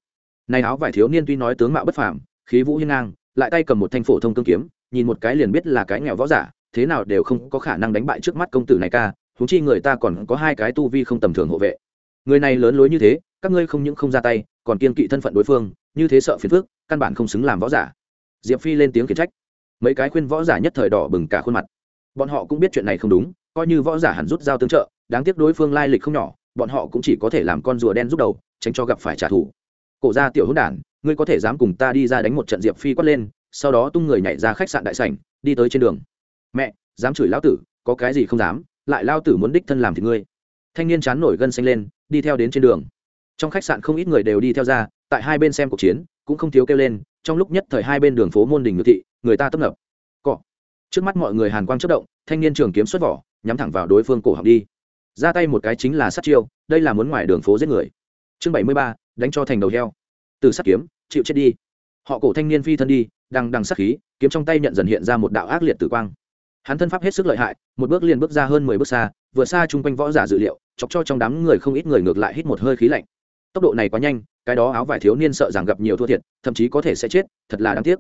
Này áo vải thiếu niên tuy nói tướng mạo bất phàm, khí vũ hiên ngang, lại tay cầm một thanh phổ thông cương kiếm, nhìn một cái liền biết là cái nghèo võ giả, thế nào đều không có khả năng đánh bại trước mắt công tử này ca huống chi người ta còn có hai cái tu vi không tầm thường hộ vệ. Người này lớn lối như thế, các ngươi không những không ra tay, còn kiên kỵ thân phận đối phương, như thế sợ phiền phước căn bản không xứng làm võ giả. Diệp phi lên tiếng khiển trách. Mấy cái khuyên võ giả nhất thời đỏ bừng cả khuôn mặt. Bọn họ cũng biết chuyện này không đúng, coi như võ giả hẳn rút dao tương trợ, đáng tiếc đối phương lai lịch không nhỏ, bọn họ cũng chỉ có thể làm con rùa đen giúp đầu, tránh cho gặp phải trả thù. Cổ ra tiểu hữu đản, ngươi có thể dám cùng ta đi ra đánh một trận diệp phi quát lên, sau đó tung người nhảy ra khách sạn đại sảnh, đi tới trên đường. Mẹ, dám chửi lão tử, có cái gì không dám? Lại lao tử muốn đích thân làm thì ngươi. Thanh niên chán nổi gân xanh lên, đi theo đến trên đường. Trong khách sạn không ít người đều đi theo ra, tại hai bên xem cuộc chiến, cũng không thiếu kêu lên, trong lúc nhất thời hai bên đường phố môn đình ngược thị, người ta tấp nập. Cọ. Trước mắt mọi người hàn quang chất động, thanh niên trường kiếm xuất vỏ, nhắm thẳng vào đối phương cổ học đi. Ra tay một cái chính là sát chiêu, đây là muốn ngoài đường phố giết người. Chương bảy mươi ba, đánh cho thành đầu heo. Từ sát kiếm, chịu chết đi. Họ cổ thanh niên phi thân đi, đằng đằng sát khí, kiếm trong tay nhận dần hiện ra một đạo ác liệt tử quang hắn thân pháp hết sức lợi hại, một bước liền bước ra hơn mười bước xa, vừa xa chung quanh võ giả dự liệu, chọc cho trong đám người không ít người ngược lại hít một hơi khí lạnh. Tốc độ này quá nhanh, cái đó áo vải thiếu niên sợ rằng gặp nhiều thua thiệt, thậm chí có thể sẽ chết, thật là đáng tiếc.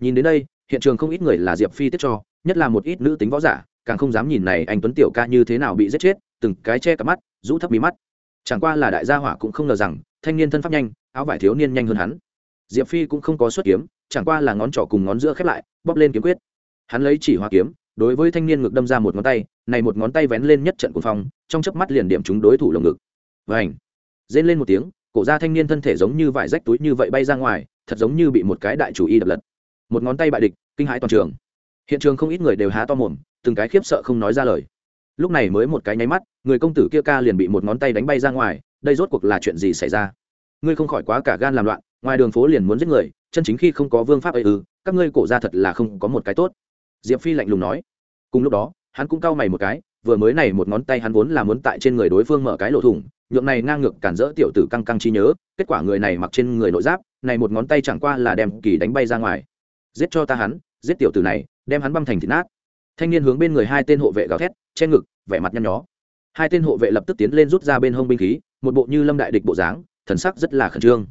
Nhìn đến đây, hiện trường không ít người là diệp phi tiết cho, nhất là một ít nữ tính võ giả, càng không dám nhìn này anh tuấn tiểu ca như thế nào bị giết chết, từng cái che cặp mắt, rũ thấp mí mắt. Chẳng qua là đại gia hỏa cũng không ngờ rằng, thanh niên thân pháp nhanh, áo vải thiếu niên nhanh hơn hắn. Diệp phi cũng không có xuất kiếm, chẳng qua là ngón trỏ cùng ngón giữa khép lại, bóp lên kiếm quyết. Hắn lấy chỉ hoa kiếm đối với thanh niên ngực đâm ra một ngón tay, này một ngón tay vén lên nhất trận cuồng phong, trong chớp mắt liền điểm trúng đối thủ lồng ngực. Vảnh rên lên một tiếng, cổ ra thanh niên thân thể giống như vải rách túi như vậy bay ra ngoài, thật giống như bị một cái đại chủ y đập lật. Một ngón tay bại địch, kinh hãi toàn trường. Hiện trường không ít người đều há to mồm, từng cái khiếp sợ không nói ra lời. Lúc này mới một cái nháy mắt, người công tử kia ca liền bị một ngón tay đánh bay ra ngoài, đây rốt cuộc là chuyện gì xảy ra? Ngươi không khỏi quá cả gan làm loạn, ngoài đường phố liền muốn giết người, chân chính khi không có vương pháp ấy ư, các ngươi cổ ra thật là không có một cái tốt diệp phi lạnh lùng nói. Cùng lúc đó, hắn cũng cau mày một cái, vừa mới này một ngón tay hắn vốn là muốn tại trên người đối phương mở cái lỗ thủng, nhượng này ngang ngược cản rỡ tiểu tử căng căng chi nhớ, kết quả người này mặc trên người nội giáp, này một ngón tay chẳng qua là đem kỳ đánh bay ra ngoài. Giết cho ta hắn, giết tiểu tử này, đem hắn băm thành thịt nát. Thanh niên hướng bên người hai tên hộ vệ gào thét, che ngực, vẻ mặt nhăn nhó. Hai tên hộ vệ lập tức tiến lên rút ra bên hông binh khí, một bộ như lâm đại địch bộ dáng, thần sắc rất là khẩn trương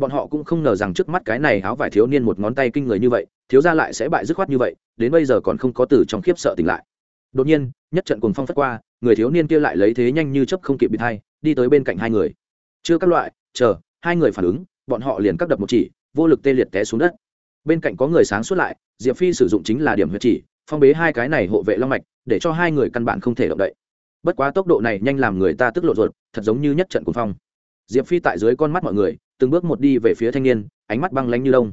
bọn họ cũng không ngờ rằng trước mắt cái này áo vải thiếu niên một ngón tay kinh người như vậy, thiếu ra lại sẽ bại dứt khoát như vậy, đến bây giờ còn không có từ trong khiếp sợ tỉnh lại. Đột nhiên, nhất trận cùng phong phất qua, người thiếu niên kia lại lấy thế nhanh như chấp không kịp bị thay, đi tới bên cạnh hai người. Chưa các loại, chờ, hai người phản ứng, bọn họ liền cắt đập một chỉ, vô lực tê liệt té xuống đất. Bên cạnh có người sáng suốt lại, diệp phi sử dụng chính là điểm huyết chỉ, phong bế hai cái này hộ vệ long mạch, để cho hai người căn bản không thể động đậy. Bất quá tốc độ này nhanh làm người ta tức lộ ruột, thật giống như nhất trận cuồng phong. Diệp phi tại dưới con mắt mọi người từng bước một đi về phía thanh niên, ánh mắt băng lánh như đông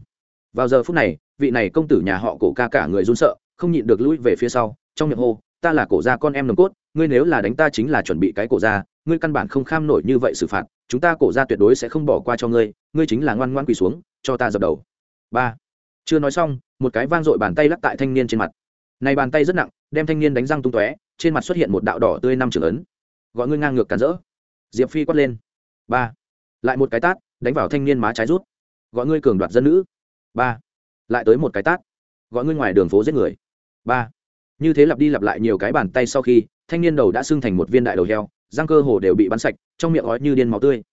vào giờ phút này, vị này công tử nhà họ cổ ca cả người run sợ, không nhịn được lũi về phía sau, trong miệng hô, ta là cổ gia con em nồng cốt, ngươi nếu là đánh ta chính là chuẩn bị cái cổ gia, ngươi căn bản không kham nổi như vậy xử phạt, chúng ta cổ gia tuyệt đối sẽ không bỏ qua cho ngươi ngươi chính là ngoan ngoan quỳ xuống, cho ta dập đầu. Ba. Chưa nói xong, một cái vang dội bàn tay lắc tại thanh niên trên mặt. Này bàn tay rất nặng, đem thanh niên đánh răng tung tóe, trên mặt xuất hiện một đạo đỏ tươi năm trưởng ấn. Gọi ngươi ngang ngược cản rỡ. Diệp phi quát lên. Ba. Lại một cái tát đánh vào thanh niên má trái rút. Gọi ngươi cường đoạt dân nữ. Ba. Lại tới một cái tát. Gọi ngươi ngoài đường phố giết người. Ba. Như thế lặp đi lặp lại nhiều cái bàn tay sau khi, thanh niên đầu đã sưng thành một viên đại đầu heo, răng cơ hồ đều bị bắn sạch, trong miệng ói như điên máu tươi.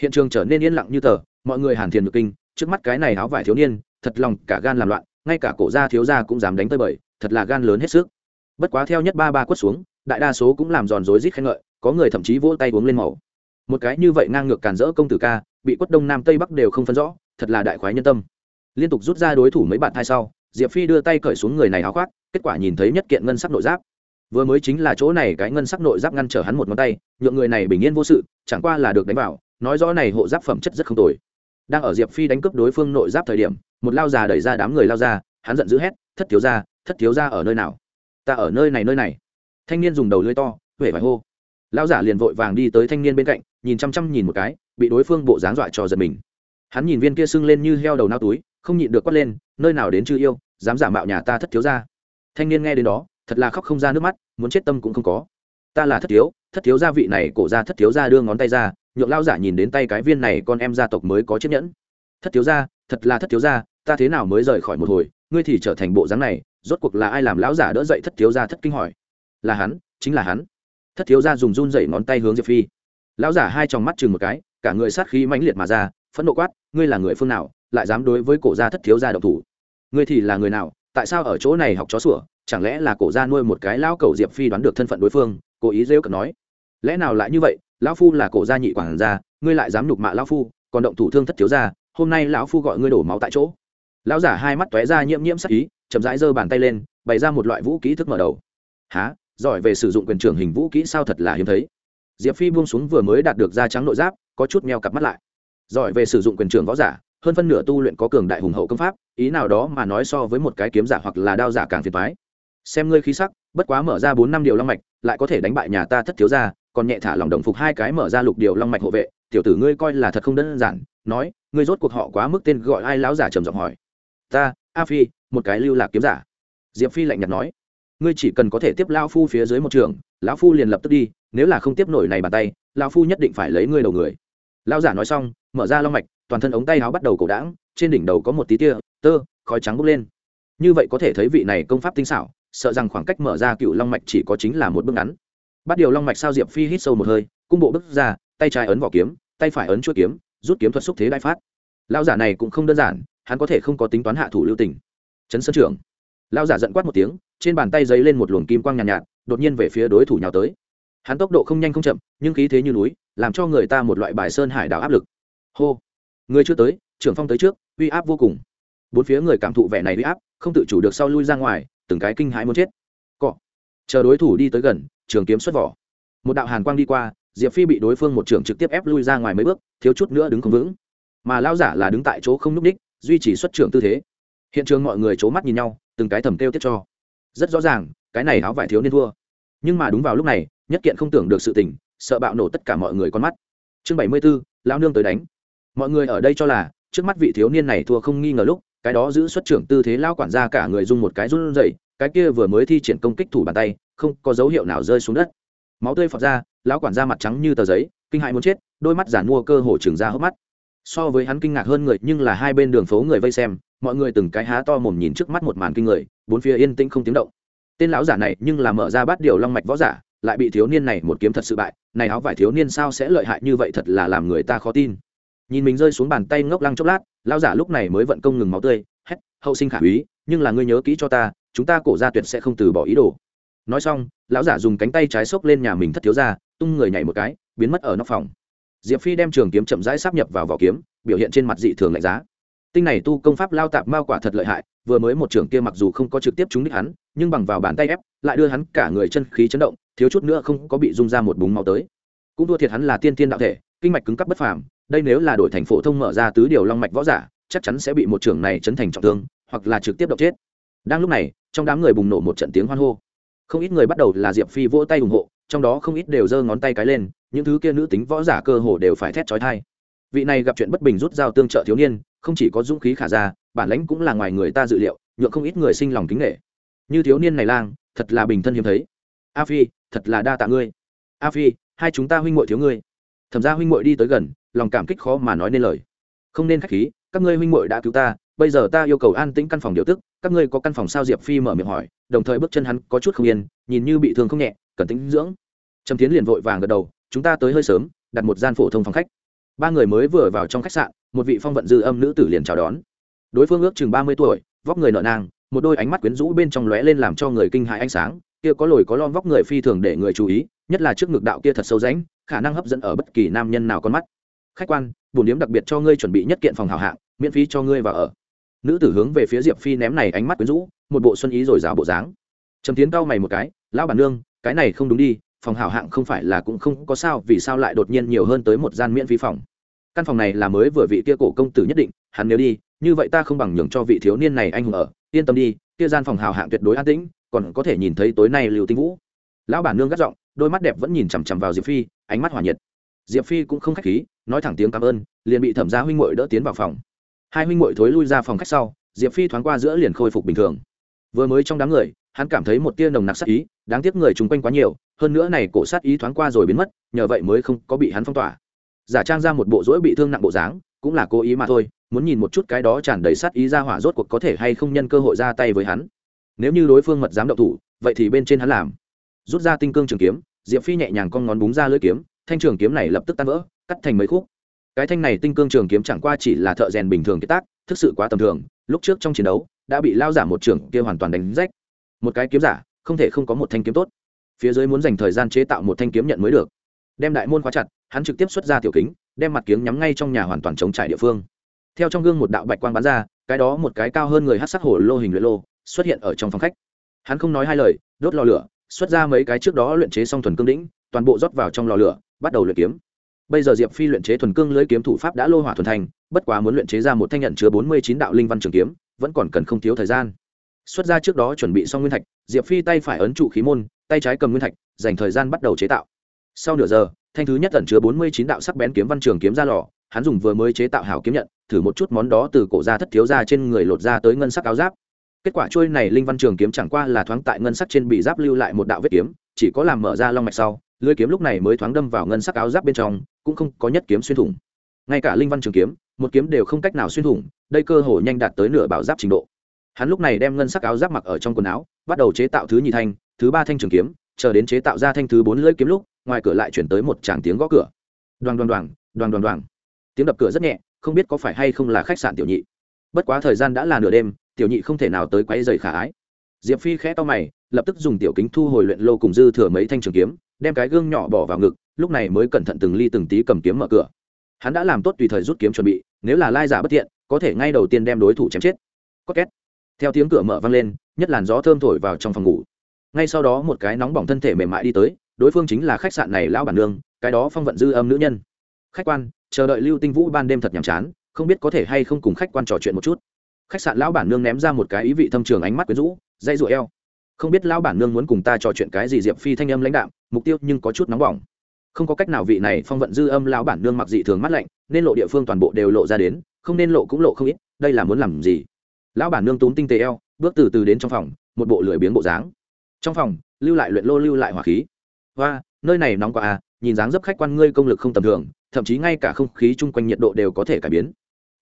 Hiện trường trở nên yên lặng như tờ, mọi người hàn thiền được kinh, trước mắt cái này áo vải thiếu niên, thật lòng cả gan làm loạn, ngay cả cổ gia thiếu gia cũng dám đánh tới bời, thật là gan lớn hết sức. Bất quá theo nhất ba ba quất xuống, đại đa số cũng làm giòn rối rít khen ngợi, có người thậm chí vỗ tay uống lên màu. Một cái như vậy ngang ngược càn rỡ công tử ca bị quất đông nam tây bắc đều không phân rõ, thật là đại khoái nhân tâm. Liên tục rút ra đối thủ mấy bạn thai sau, diệp phi đưa tay cởi xuống người này áo khoác, kết quả nhìn thấy nhất kiện ngân sắc nội giáp. Vừa mới chính là chỗ này cái ngân sắc nội giáp ngăn trở hắn một ngón tay, nhượng người này bình yên vô sự, chẳng qua là được đánh vào, nói rõ này hộ giáp phẩm chất rất không tồi. Đang ở diệp phi đánh cướp đối phương nội giáp thời điểm, một lao già đẩy ra đám người lao ra, hắn giận dữ hét, thất thiếu ra thất thiếu ra ở nơi nào? Ta ở nơi này nơi này. Thanh niên dùng đầu lưỡi to huệ vải hô. Lao giả liền vội vàng đi tới thanh niên bên cạnh nhìn chăm chăm nhìn một cái, bị đối phương bộ dáng dọa cho giật mình. Hắn nhìn viên kia sưng lên như heo đầu nao túi, không nhịn được quát lên, nơi nào đến chưa yêu, dám giả mạo nhà ta thất thiếu ra thanh niên nghe đến đó, thật là khóc không ra nước mắt, muốn chết tâm cũng không có. Ta là thất thiếu thất thiếu gia vị này cổ ra thất thiếu gia đưa ngón tay ra, nhượng lao giả nhìn đến tay cái viên này con em gia tộc mới có chiếc nhẫn. Thất thiếu gia, thật là thất thiếu gia, ta thế nào mới rời khỏi một hồi, ngươi thì trở thành bộ dáng này, rốt cuộc là ai làm lão giả đỡ dậy thất thiếu gia thất kinh hỏi? Là hắn, chính là hắn. Thất thiếu gia dùng run dậy ngón tay hướng diệp phi lão giả hai tròng mắt chừng một cái, cả người sát khí mãnh liệt mà ra, phẫn nộ quát, ngươi là người phương nào, lại dám đối với cổ gia thất thiếu gia độc thủ? Ngươi thì là người nào, tại sao ở chỗ này học chó sủa? Chẳng lẽ là cổ gia nuôi một cái lão cầu diệp phi đoán được thân phận đối phương? Cố ý rêu cợt nói. Lẽ nào lại như vậy? Lão phu là cổ gia nhị quản gia, ngươi lại dám nhục mạ lão phu, còn động thủ thương thất thiếu gia, hôm nay lão phu gọi ngươi đổ máu tại chỗ. Lão giả hai mắt tóe ra nhiễm nhiễm sắc ý, chậm rãi giơ bàn tay lên, bày ra một loại vũ kỹ thức mở đầu. Há giỏi về sử dụng quyền trưởng hình vũ kỹ sao thật là hiếm thấy? Diệp phi buông xuống vừa mới đạt được da trắng nội giáp, có chút meo cặp mắt lại. Giỏi về sử dụng quyền trưởng võ giả, hơn phân nửa tu luyện có cường đại hùng hậu công pháp, ý nào đó mà nói so với một cái kiếm giả hoặc là đao giả càng phiền thoái xem ngươi khí sắc, bất quá mở ra bốn năm điều long mạch, lại có thể đánh bại nhà ta thất thiếu ra còn nhẹ thả lòng đồng phục hai cái mở ra lục điều long mạch hộ vệ, tiểu tử ngươi coi là thật không đơn giản, nói, ngươi rốt cuộc họ quá mức tên gọi ai lão giả trầm giọng hỏi. Ta, a phi, một cái lưu lạc kiếm giả. Diệp phi lạnh nhạt nói ngươi chỉ cần có thể tiếp lao phu phía dưới một trường, lão phu liền lập tức đi, nếu là không tiếp nổi này bàn tay, lão phu nhất định phải lấy ngươi đầu người. Lao giả nói xong, mở ra long mạch, toàn thân ống tay áo bắt đầu cổ đãng, trên đỉnh đầu có một tí tia, tơ, khói trắng bốc lên. Như vậy có thể thấy vị này công pháp tinh xảo, sợ rằng khoảng cách mở ra cựu long mạch chỉ có chính là một bước ngắn. Bắt điều long mạch sao diệp phi hít sâu một hơi, cung bộ bước ra, tay trái ấn vỏ kiếm, tay phải ấn chuỗi kiếm, rút kiếm thuật xúc thế đại phát. Lao giả này cũng không đơn giản, hắn có thể không có tính toán hạ thủ lưu tình. Trấn sơn trưởng lao giả giận quát một tiếng trên bàn tay giấy lên một luồng kim quang nhàn nhạt, nhạt đột nhiên về phía đối thủ nhào tới. Hắn tốc độ không nhanh không chậm nhưng khí thế như núi làm cho người ta một loại bài sơn hải đảo áp lực. Hô! Người chưa tới trưởng phong tới trước uy áp vô cùng. Bốn phía người cảm thụ vẻ này uy áp không tự chủ được sau lui ra ngoài từng cái kinh hãi muốn chết. Cọ! Chờ đối thủ đi tới gần trường kiếm xuất vỏ. Một đạo hàn quang đi qua diệp phi bị đối phương một trường trực tiếp ép lui ra ngoài mấy bước thiếu chút nữa đứng không vững. Mà lao giả là đứng tại chỗ không nhúc ních duy trì xuất trường tư thế. Hiện trường mọi người c h ố mắt nhìn nhau từng cái thầm kêu tiếp cho. Rất rõ ràng, cái này áo vải thiếu niên thua. Nhưng mà đúng vào lúc này, nhất kiện không tưởng được sự tình, sợ bạo nổ tất cả mọi người con mắt. Chương bảy mươi b ố lao nương tới đánh. Mọi người ở đây cho là, trước mắt vị thiếu niên này thua không nghi ngờ lúc, cái đó giữ xuất trưởng tư thế lao quản ra cả người dùng một cái run rẩy, cái kia vừa mới thi triển công kích thủ bàn tay, không có dấu hiệu nào rơi xuống đất. Máu tươi phọt ra, lão quản ra mặt trắng như tờ giấy, kinh hại muốn chết, đôi mắt giản mua cơ hồ trừng ra hốc mắt. So với hắn kinh ngạc hơn người, nhưng là hai bên đường phố người vây xem mọi người từng cái há to mồm nhìn trước mắt một màn kinh người, bốn phía yên tĩnh không tiếng động. Tên lão giả này nhưng là mở ra bát điều long mạch võ giả, lại bị thiếu niên này một kiếm thật sự bại, này áo vải thiếu niên sao sẽ lợi hại như vậy thật là làm người ta khó tin. Nhìn mình rơi xuống bàn tay ngốc lăng chốc lát, lão giả lúc này mới vận công ngừng máu tươi, hét, hậu sinh khả úy, nhưng là ngươi nhớ kỹ cho ta, chúng ta cổ gia tuyệt sẽ không từ bỏ ý đồ. Nói xong, lão giả dùng cánh tay trái xốc lên nhà mình thất thiếu ra tung người nhảy một cái, biến mất ở nóc phòng. Diệp phi đem trường kiếm chậm rãi sắp nhập vào vỏ kiếm, biểu hiện trên mặt dị thường lạnh giá tinh này tu công pháp lao tạp mao quả thật lợi hại, vừa mới một trưởng kia mặc dù không có trực tiếp trúng đích hắn, nhưng bằng vào bàn tay ép, lại đưa hắn cả người chân khí chấn động, thiếu chút nữa không có bị rung ra một búng máu tới. Cũng thua thiệt hắn là tiên tiên đạo thể, kinh mạch cứng cắp bất phàm, đây nếu là đổi thành phổ thông mở ra tứ điều long mạch võ giả, chắc chắn sẽ bị một trưởng này chấn thành trọng thương, hoặc là trực tiếp độc chết. Đang lúc này, trong đám người bùng nổ một trận tiếng hoan hô. Không ít người bắt đầu là diệp phi vỗ tay ủng hộ, trong đó không ít đều giơ ngón tay cái lên, những thứ kia nữ tính võ giả cơ hồ đều phải thét trói thai vị này gặp chuyện bất bình rút dao tương trợ thiếu niên, không chỉ có dũng khí khả ra, bản lãnh cũng là ngoài người ta dự liệu, nhượng không ít người sinh lòng kính nghệ như thiếu niên này lang, thật là bình thân hiếm thấy. A phi, thật là đa tạ ngươi. A phi, hai chúng ta huynh muội thiếu ngươi. Thẩm ra huynh muội đi tới gần, lòng cảm kích khó mà nói nên lời. Không nên khách khí, các ngươi huynh muội đã cứu ta, bây giờ ta yêu cầu an tĩnh căn phòng điều tức, các ngươi có căn phòng sao diệp phi mở miệng hỏi, đồng thời bước chân hắn có chút không yên, nhìn như bị thương không nhẹ, cần tính dưỡng. Trầm tiến liền vội vàng gật đầu, chúng ta tới hơi sớm, đặt một gian phổ thông phòng khách ba người mới vừa vào trong khách sạn một vị phong vận dư âm nữ tử liền chào đón. Đối phương ước chừng ba mươi tuổi vóc người nợ nang một đôi ánh mắt quyến rũ bên trong lóe lên làm cho người kinh hại ánh sáng kia có lồi có lon vóc người phi thường để người chú ý nhất là trước ngực đạo kia thật sâu ránh, khả năng hấp dẫn ở bất kỳ nam nhân nào con mắt. Khách quan bổn điếm đặc biệt cho ngươi chuẩn bị nhất kiện phòng hảo hạng miễn phí cho ngươi vào ở. Nữ tử hướng về phía diệp phi ném này ánh mắt quyến rũ một bộ xuân ý rồi o bộ dáng. Trầm tiến cao mày một cái lão bản nương cái này không đúng đi phòng hảo hạng không phải là cũng không có sao, vì sao lại đột nhiên nhiều hơn tới một gian miễn phí phòng? Căn phòng này là mới vừa vị kia cổ công tử nhất định, hắn nếu đi, như vậy ta không bằng nhường cho vị thiếu niên này anh hùng ở. Yên tâm đi, kia gian phòng hào hạng tuyệt đối an tĩnh, còn có thể nhìn thấy tối nay lưu tinh vũ. Lão bản nương gắt giọng, đôi mắt đẹp vẫn nhìn chằm chằm vào diệp phi, ánh mắt hòa nhiệt. Diệp phi cũng không khách khí, nói thẳng tiếng cảm ơn, liền bị thẩm gia huynh muội đỡ tiến vào phòng. Hai huynh muội thối lui ra phòng khách sau, diệp phi thoáng qua giữa liền khôi phục bình thường. Vừa mới trong đám người hắn cảm thấy một tia nồng nặc sát ý, đáng tiếc người chung quanh quá nhiều, hơn nữa này cổ sát ý thoáng qua rồi biến mất, nhờ vậy mới không có bị hắn phong tỏa. Giả trang ra một bộ rỗi bị thương nặng bộ dáng, cũng là cố ý mà thôi, muốn nhìn một chút cái đó tràn đầy sát ý ra hỏa rốt cuộc có thể hay không nhân cơ hội ra tay với hắn. Nếu như đối phương mật dám động thủ, vậy thì bên trên hắn làm. Rút ra tinh cương trường kiếm, diệp phi nhẹ nhàng con ngón búng ra lưỡi kiếm, thanh trường kiếm này lập tức tan vỡ, cắt thành mấy khúc. Cái thanh này tinh cương trường kiếm chẳng qua chỉ là thợ rèn bình thường kiệt tác, thực sự quá tầm thường, lúc trước trong chiến đấu, đã bị lao giả một trường kia hoàn toàn đánh rách một cái kiếm giả, không thể không có một thanh kiếm tốt. Phía dưới muốn dành thời gian chế tạo một thanh kiếm nhận mới được. Đem đại môn khóa chặt, hắn trực tiếp xuất ra tiểu kính, đem mặt kiếng nhắm ngay trong nhà hoàn toàn chống trải địa phương. Theo trong gương một đạo bạch quang bắn ra, cái đó một cái cao hơn người hát sắc hồ lô hình luyện lô, xuất hiện ở trong phòng khách. Hắn không nói hai lời, đốt lò lửa, xuất ra mấy cái trước đó luyện chế xong thuần cương đĩnh toàn bộ rót vào trong lò lửa, bắt đầu luyện kiếm. Bây giờ diệp phi luyện chế thuần cương lưới kiếm thủ pháp đã lô hỏa thuần thành, bất quá muốn luyện chế ra một thanh nhận chứa bốn mươi chín đạo linh văn trường kiếm, vẫn còn cần không thiếu thời gian xuất ra trước đó chuẩn bị xong nguyên thạch, diệp phi tay phải ấn trụ khí môn, tay trái cầm nguyên thạch, dành thời gian bắt đầu chế tạo. Sau nửa giờ, thanh thứ nhất tẩn chứa bốn mươi chín đạo sắc bén kiếm văn trường kiếm ra lò, hắn dùng vừa mới chế tạo hảo kiếm nhận, thử một chút món đó từ cổ ra thất thiếu ra trên người lột ra tới ngân sắc áo giáp. Kết quả trôi này linh văn trường kiếm chẳng qua là thoáng tại ngân sắc trên bị giáp lưu lại một đạo vết kiếm, chỉ có làm mở ra long mạch sau lưỡi kiếm lúc này mới thoáng đâm vào ngân sắc áo giáp bên trong, cũng không có nhất kiếm xuyên thủng. Ngay cả linh văn trường kiếm, một kiếm đều không cách nào xuyên thủng, đây cơ hội nhanh đạt tới nửa bảo giáp trình độ hắn lúc này đem ngân sắc áo giáp mặc ở trong quần áo, bắt đầu chế tạo thứ nhì thanh, thứ ba thanh trường kiếm, chờ đến chế tạo ra thanh thứ bốn lưỡi kiếm lúc, ngoài cửa lại chuyển tới một tràng tiếng gõ cửa. Đoàn đoàn đoàn đoàn đoàn đoàn tiếng đập cửa rất nhẹ, không biết có phải hay không là khách sạn tiểu nhị. Bất quá thời gian đã là nửa đêm, tiểu nhị không thể nào tới quấy dày khả ái. Diệp phi khẽ to mày, lập tức dùng tiểu kính thu hồi luyện lô cùng dư thừa mấy thanh trường kiếm, đem cái gương nhỏ bỏ vào ngực, lúc này mới cẩn thận từng ly từng tí cầm kiếm mở cửa. Hắn đã làm tốt tùy thời rút kiếm chuẩn bị, nếu là lai giả bất tiện, có thể ngay đầu tiên đem đối thủ chém chết. Có két theo tiếng cửa mở vang lên, nhất làn gió thơm thổi vào trong phòng ngủ. Ngay sau đó một cái nóng bỏng thân thể mềm mại đi tới, đối phương chính là khách sạn này lão bản nương, cái đó phong vận dư âm nữ nhân. Khách quan, chờ đợi lưu tinh vũ ban đêm thật nhàm chán, không biết có thể hay không cùng khách quan trò chuyện một chút. Khách sạn lão bản nương ném ra một cái ý vị thâm trường ánh mắt quyến rũ dây rụa eo. Không biết lão bản nương muốn cùng ta trò chuyện cái gì diệp phi thanh âm lãnh đạm, mục tiêu nhưng có chút nóng bỏng. Không có cách nào vị này phong vận dư âm lão bản nương mặc dị thường mắt lạnh, nên lộ địa phương toàn bộ đều lộ ra đến, không nên lộ cũng lộ không ít, đây là muốn làm gì? Lão bản nương túm tinh tế eo, bước từ từ đến trong phòng, một bộ lười biếng bộ dáng. Trong phòng, lưu lại luyện lô lưu lại hỏa khí. Và nơi này nóng quá à nhìn dáng dấp khách quan ngươi công lực không tầm thường, thậm chí ngay cả không khí chung quanh nhiệt độ đều có thể cải biến.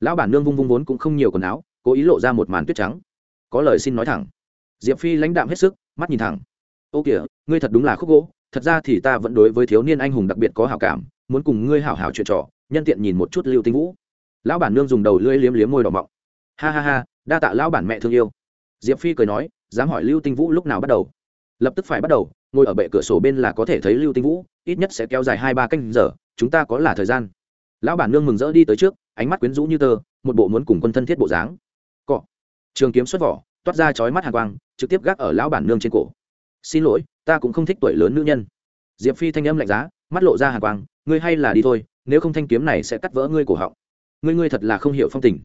Lão bản nương vung vung vốn cũng không nhiều quần áo, cố ý lộ ra một màn tuyết trắng. Có lời xin nói thẳng. Diệp phi lãnh đạm hết sức, mắt nhìn thẳng. Ô kìa, ngươi thật đúng là khúc gỗ, thật ra thì ta vẫn đối với thiếu niên anh hùng đặc biệt có hảo cảm, muốn cùng ngươi hảo hảo chuyện trò, nhân tiện nhìn một chút lưu tinh vũ. Lão bản nương dùng đầu lưỡi liếm liếm môi đỏ mọng. Ha ha ha đa tạ lão bản mẹ thương yêu. Diệp phi cười nói, dám hỏi lưu tinh vũ lúc nào bắt đầu? Lập tức phải bắt đầu, ngồi ở bệ cửa sổ bên là có thể thấy lưu tinh vũ, ít nhất sẽ kéo dài hai ba canh giờ, chúng ta có là thời gian. Lão bản nương mừng rỡ đi tới trước, ánh mắt quyến rũ như tơ, một bộ muốn cùng quân thân thiết bộ dáng. Cọ. Trường kiếm xuất vỏ, toát ra chói mắt hàng quang, trực tiếp gác ở lão bản nương trên cổ. Xin lỗi, ta cũng không thích tuổi lớn nữ nhân. Diệp phi thanh âm lạnh giá, mắt lộ ra hàng quang, ngươi hay là đi thôi, nếu không thanh kiếm này sẽ cắt vỡ ngươi cổ họng. Ngươi ngươi thật là không hiểu phong tình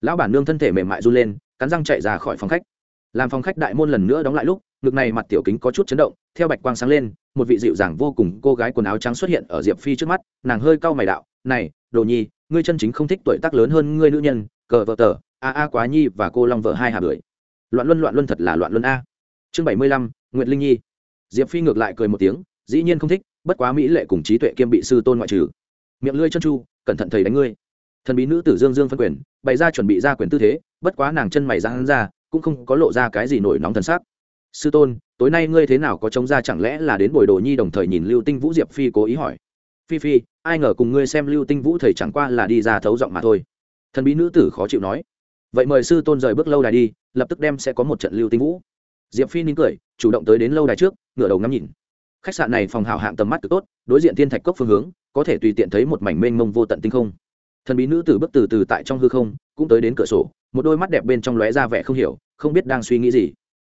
lão bản nương thân thể mềm mại run lên, cắn răng chạy ra khỏi phòng khách. Làm phòng khách đại môn lần nữa đóng lại lúc, ngực này mặt tiểu kính có chút chấn động, theo bạch quang sáng lên, một vị dịu dàng vô cùng cô gái quần áo trắng xuất hiện ở diệp phi trước mắt, nàng hơi cau mày đạo, này, đồ nhi, ngươi chân chính không thích tuổi tác lớn hơn ngươi nữ nhân, cờ vợ tờ, a a quá nhi và cô long vợ hai hà bưởi. Loạn luân loạn luân thật là loạn luân a. Chương bảy mươi lăm nguyễn linh nhi. Diệp phi ngược lại cười một tiếng, dĩ nhiên không thích, bất quá mỹ lệ cùng trí tuệ kiêm bị sư tôn ngoại trừ. Miệng lưỡi chân chu, cẩn thận thầy đánh ngươi. Thần bí nữ tử dương dương phân quyền bày ra chuẩn bị ra quyền tư thế, bất quá nàng chân mày ra hắn ra, cũng không có lộ ra cái gì nổi nóng thần sắc. Sư tôn, tối nay ngươi thế nào có chống ra chẳng lẽ là đến bồi đồ nhi đồng thời nhìn lưu tinh vũ diệp phi cố ý hỏi? Phi phi, ai ngờ cùng ngươi xem lưu tinh vũ thầy chẳng qua là đi ra thấu giọng mà thôi. Thần bí nữ tử khó chịu nói. Vậy mời sư tôn rời bước lâu đài đi, lập tức đem sẽ có một trận lưu tinh vũ. Diệp phi nín cười, chủ động tới đến lâu đài trước, ngửa đầu ngắm nhìn. Khách sạn này phòng hào hạng tầm mắt cực tốt, đối diện thiên thạch cốc phương hướng, có thể tùy tiện thấy một mảnh mênh mông vô tận tinh không thần bí nữ tử bước từ từ tại trong hư không, cũng tới đến cửa sổ, một đôi mắt đẹp bên trong lóe ra vẻ không hiểu, không biết đang suy nghĩ gì.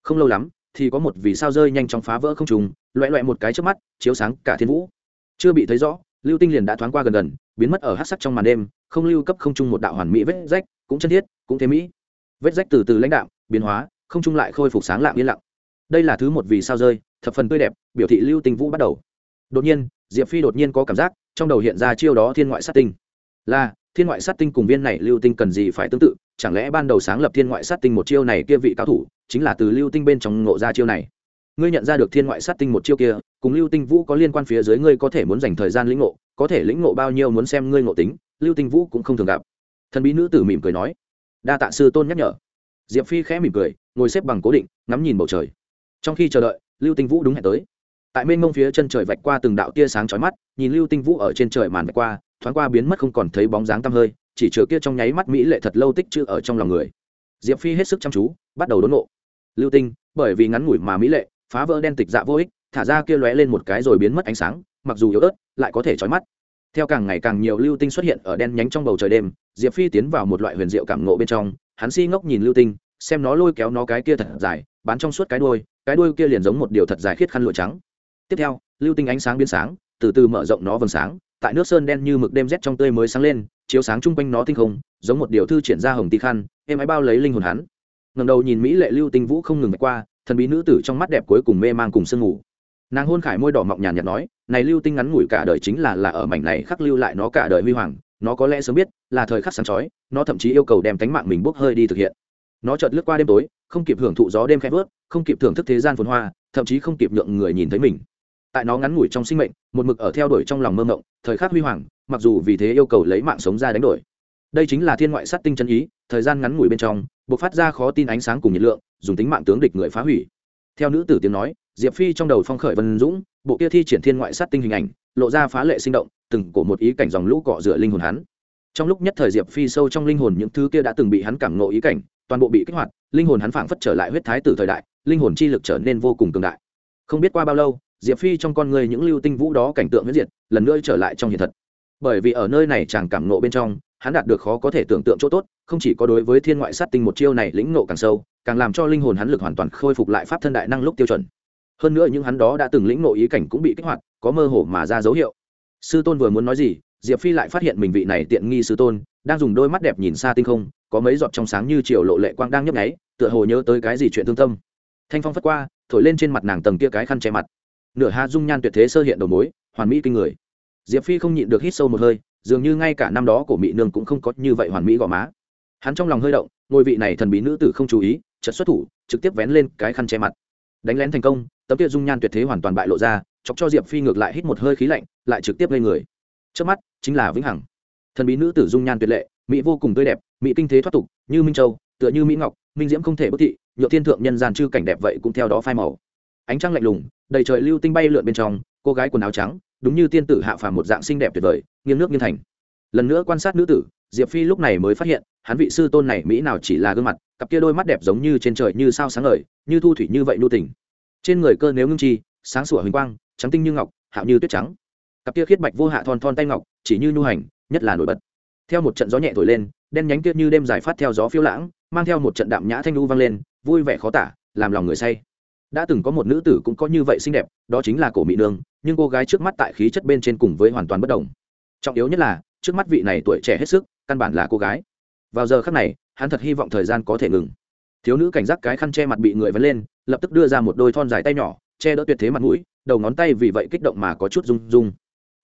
Không lâu lắm, thì có một vì sao rơi nhanh chóng phá vỡ không trùng loẹ loẹ một cái trước mắt, chiếu sáng cả thiên vũ. Chưa bị thấy rõ, lưu tinh liền đã thoáng qua gần gần, biến mất ở hát sắc trong màn đêm, không lưu cấp không trung một đạo hoàn mỹ vết rách, cũng chân thiết, cũng thế mỹ. Vết rách từ từ lãnh đạo biến hóa, không trung lại khôi phục sáng lạng yên lặng. Đây là thứ một vì sao rơi, thập phần tươi đẹp, biểu thị lưu tinh vũ bắt đầu. Đột nhiên, diệp phi đột nhiên có cảm giác, trong đầu hiện ra chiêu đó thiên ngoại sát tinh. Là thiên ngoại sát tinh cùng viên này lưu tinh cần gì phải tương tự, chẳng lẽ ban đầu sáng lập thiên ngoại sát tinh một chiêu này kia vị cao thủ, chính là từ lưu tinh bên trong ngộ ra chiêu này? Ngươi nhận ra được thiên ngoại sát tinh một chiêu kia, cùng lưu tinh vũ có liên quan phía dưới ngươi có thể muốn dành thời gian lĩnh ngộ, có thể lĩnh ngộ bao nhiêu muốn xem ngươi ngộ tính, lưu tinh vũ cũng không thường gặp. Thần bí nữ tử mỉm cười nói. Đa tạ sư tôn nhắc nhở. Diệp phi khẽ mỉm cười, ngồi xếp bằng cố định, ngắm nhìn bầu trời. Trong khi chờ đợi, lưu tinh vũ đúng hẹn tới. Tại mênh mông phía chân trời vạch qua từng đạo tia sáng chói mắt, nhìn lưu tinh vũ ở trên trời màn vạch qua thoáng qua biến mất không còn thấy bóng dáng tăm hơi, chỉ chứa kia trong nháy mắt mỹ lệ thật lâu tích chữ ở trong lòng người. Diệp phi hết sức chăm chú, bắt đầu đốn nộ. Lưu tinh, bởi vì ngắn ngủi mà mỹ lệ, phá vỡ đen tịch dạ vô ích, thả ra kia lóe lên một cái rồi biến mất ánh sáng, mặc dù yếu ớt, lại có thể chói mắt. Theo càng ngày càng nhiều lưu tinh xuất hiện ở đen nhánh trong bầu trời đêm, diệp phi tiến vào một loại huyền diệu cảm ngộ bên trong, hắn si ngốc nhìn lưu tinh, xem nó lôi kéo nó cái kia thật dài bán trong suốt cái đuôi cái đuôi kia liền giống một điều thật dài khiết khăn lụa trắng. Tiếp theo, lưu tinh ánh sáng biến sáng, từ từ mở rộng nó vầng sáng tại nước sơn đen như mực đêm rét trong tươi mới sáng lên, chiếu sáng chung quanh nó tinh không, giống một điều thư triển ra hồng ti khăn em ái bao lấy linh hồn hắn. Ngầm đầu nhìn mỹ lệ lưu tinh vũ không ngừng vạch qua, thần bí nữ tử trong mắt đẹp cuối cùng mê mang cùng sương ngủ nàng hôn khải môi đỏ mọng nhàn nhạt nói, này lưu tinh ngắn ngủi cả đời chính là là ở mảnh này khắc lưu lại nó cả đời huy hoàng, nó có lẽ sớm biết, là thời khắc sáng chói, nó thậm chí yêu cầu đem tánh mạng mình bốc hơi đi thực hiện. Nó chợt lướt qua đêm tối, không kịp hưởng thụ gió đêm khẽ vớt, không kịp thưởng thức thế gian phồn hoa, thậm chí không kịp nhượng người nhìn thấy mình tại nó ngắn ngủi trong sinh mệnh, một mực ở theo đuổi trong lòng mơ mộng, thời khắc huy hoàng, mặc dù vì thế yêu cầu lấy mạng sống ra đánh đổi. Đây chính là thiên ngoại sát tinh chân ý, thời gian ngắn ngủi bên trong buộc phát ra khó tin ánh sáng cùng nhiệt lượng, dùng tính mạng tướng địch người phá hủy. Theo nữ tử tiếng nói, diệp phi trong đầu phong khởi vân dũng, bộ kia thi triển thiên ngoại sát tinh hình ảnh, lộ ra phá lệ sinh động, từng cổ một ý cảnh dòng lũ cọ rửa linh hồn hắn. Trong lúc nhất thời diệp phi sâu trong linh hồn những thứ kia đã từng bị hắn cảm nộ ý cảnh, toàn bộ bị kích hoạt, linh hồn hắn phảng phất trở lại huyết thái tử thời đại, linh hồn chi lực trở nên vô cùng cường đại. Không biết qua bao lâu diệp phi trong con người những lưu tinh vũ đó cảnh tượng huyết diệt, lần nữa trở lại trong hiện thật. Bởi vì ở nơi này chàng cảm nộ bên trong, hắn đạt được khó có thể tưởng tượng chỗ tốt, không chỉ có đối với thiên ngoại sát tinh một chiêu này lĩnh nộ càng sâu, càng làm cho linh hồn hắn lực hoàn toàn khôi phục lại pháp thân đại năng lúc tiêu chuẩn. Hơn nữa những hắn đó đã từng lĩnh nộ ý cảnh cũng bị kích hoạt, có mơ hồ mà ra dấu hiệu. Sư tôn vừa muốn nói gì, diệp phi lại phát hiện mình vị này tiện nghi sư tôn, đang dùng đôi mắt đẹp nhìn xa tinh không, có mấy giọt trong sáng như chiều lộ lệ quang đang nhấp nháy, tựa hồ nhớ tới cái gì chuyện thương tâm. Thanh phong phất qua, thổi lên trên mặt nàng tầng kia cái khăn che mặt nửa ha dung nhan tuyệt thế sơ hiện đầu mối, hoàn mỹ kinh người. Diệp phi không nhịn được hít sâu một hơi, dường như ngay cả năm đó của mỹ nương cũng không có như vậy hoàn mỹ gò má. Hắn trong lòng hơi động, ngôi vị này thần bí nữ tử không chú ý chật xuất thủ, trực tiếp vén lên cái khăn che mặt. Đánh lén thành công, tấm kia dung nhan tuyệt thế hoàn toàn bại lộ ra, chọc cho diệp phi ngược lại hít một hơi khí lạnh, lại trực tiếp lên người. Trước mắt, chính là vĩnh hằng. Thần bí nữ tử dung nhan tuyệt lệ, mỹ vô cùng tươi đẹp, mỹ kinh thế thoát tục, như minh châu, tựa như mỹ ngọc, minh diễm không thể bất thị, nhựa thiên thượng nhân gian chư cảnh đẹp vậy cũng theo đó phai màu ánh trăng lạnh lùng, đầy trời lưu tinh bay lượn bên trong, cô gái quần áo trắng, đúng như tiên tử hạ phàm một dạng xinh đẹp tuyệt vời, nghiêng nước nghiêng thành. Lần nữa quan sát nữ tử, diệp phi lúc này mới phát hiện, hắn vị sư tôn này mỹ nào chỉ là gương mặt, cặp kia đôi mắt đẹp giống như trên trời như sao sáng ngời, như thu thủy như vậy nu tình. Trên người cơ nếu ngưng chi, sáng sủa huỳnh quang, trắng tinh như ngọc, hạo như tuyết trắng. Cặp kia khiết bạch vô hạ thon thon tay ngọc, chỉ như nhu hành, nhất là nổi bật. Theo một trận gió nhẹ thổi lên, đen nhánh kia như đêm dài phát theo gió phiêu lãng, mang theo một trận đạm nhã thanh lưu vang lên, vui vẻ khó tả, làm lòng người say đã từng có một nữ tử cũng có như vậy xinh đẹp, đó chính là cổ mỹ nương, nhưng cô gái trước mắt tại khí chất bên trên cùng với hoàn toàn bất đồng. Trọng yếu nhất là, trước mắt vị này tuổi trẻ hết sức, căn bản là cô gái. Vào giờ khắc này, hắn thật hy vọng thời gian có thể ngừng. Thiếu nữ cảnh giác cái khăn che mặt bị người vấn lên, lập tức đưa ra một đôi thon dài tay nhỏ, che đỡ tuyệt thế mặt mũi, đầu ngón tay vì vậy kích động mà có chút rung rung.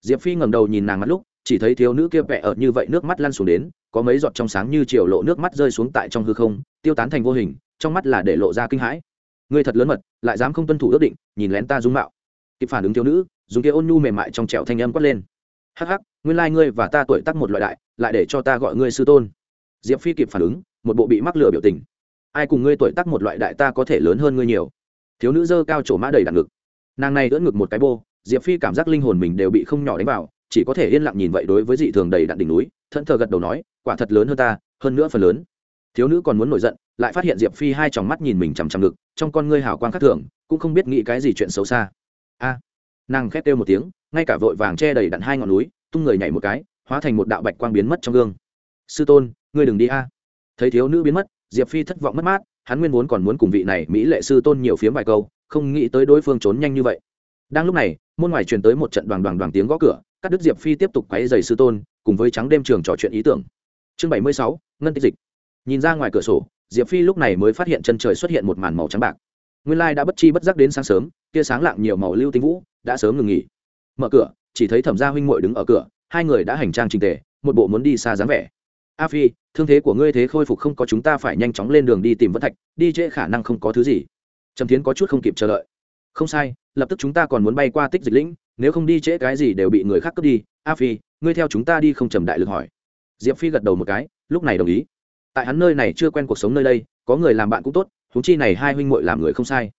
Diệp phi ngầm đầu nhìn nàng mắt lúc, chỉ thấy thiếu nữ kia vẽ ở như vậy nước mắt lăn xuống đến, có mấy giọt trong sáng như chiều lộ nước mắt rơi xuống tại trong hư không, tiêu tán thành vô hình, trong mắt là để lộ ra kinh hãi ngươi thật lớn mật, lại dám không tuân thủ ước định, nhìn lén ta dung mạo. Kịp phản ứng thiếu nữ, dùng kia ôn nhu mềm mại trong trẻo thanh âm quát lên. Hắc hắc, nguyên lai ngươi và ta tuổi tác một loại đại, lại để cho ta gọi ngươi sư tôn. Diệp phi kịp phản ứng, một bộ bị mắc lửa biểu tình. Ai cùng ngươi tuổi tác một loại đại ta có thể lớn hơn ngươi nhiều. Thiếu nữ dơ cao trổ mã đầy đạn ngực. Nàng này đỡ ngực một cái bô, diệp phi cảm giác linh hồn mình đều bị không nhỏ đánh vào, chỉ có thể yên lặng nhìn vậy đối với dị thường đầy đạn đỉnh núi, thẫn thờ gật đầu nói, quả thật lớn hơn ta, hơn nữa phần lớn. Thiếu nữ còn muốn nổi giận, lại phát hiện diệp phi hai tròng mắt nhìn mình chằm chằm ngực trong con ngươi hào quang khắc thường, cũng không biết nghĩ cái gì chuyện xấu xa. A, nàng khét kêu một tiếng, ngay cả vội vàng che đầy đặn hai ngọn núi, tung người nhảy một cái, hóa thành một đạo bạch quang biến mất trong gương. Sư tôn, ngươi đừng đi a. Thấy thiếu nữ biến mất, diệp phi thất vọng mất mát, hắn nguyên vốn còn muốn cùng vị này mỹ lệ sư tôn nhiều phiếm vài câu, không nghĩ tới đối phương trốn nhanh như vậy. Đang lúc này, môn ngoài truyền tới một trận đoàn đoàn đoàn tiếng gõ cửa, cắt đứt diệp phi tiếp tục quấy giày sư tôn, cùng với trắng đêm trường trò chuyện ý tưởng. Chương bảy mươi sáu, ngân tích dịch. Nhìn ra ngoài cửa sổ diệp phi lúc này mới phát hiện chân trời xuất hiện một màn màu trắng bạc. Nguyên lai đã bất chi bất giác đến sáng sớm kia sáng lạng nhiều màu lưu tinh vũ, đã sớm ngừng nghỉ. Mở cửa, chỉ thấy thẩm gia huynh muội đứng ở cửa, hai người đã hành trang trình tề, một bộ muốn đi xa dáng vẻ. A phi, thương thế của ngươi thế khôi phục không có chúng ta phải nhanh chóng lên đường đi tìm vân thạch, đi trễ khả năng không có thứ gì. Trầm Thiến có chút không kịp chờ đợi. Không sai, lập tức chúng ta còn muốn bay qua tích dịch lĩnh, nếu không đi trễ cái gì đều bị người khác cướp đi. A phi, ngươi theo chúng ta đi không trầm đại lực hỏi. Diệp phi gật đầu một cái, lúc này đồng ý tại hắn nơi này chưa quen cuộc sống nơi đây, có người làm bạn cũng tốt thúng chi này hai huynh muội làm người không sai.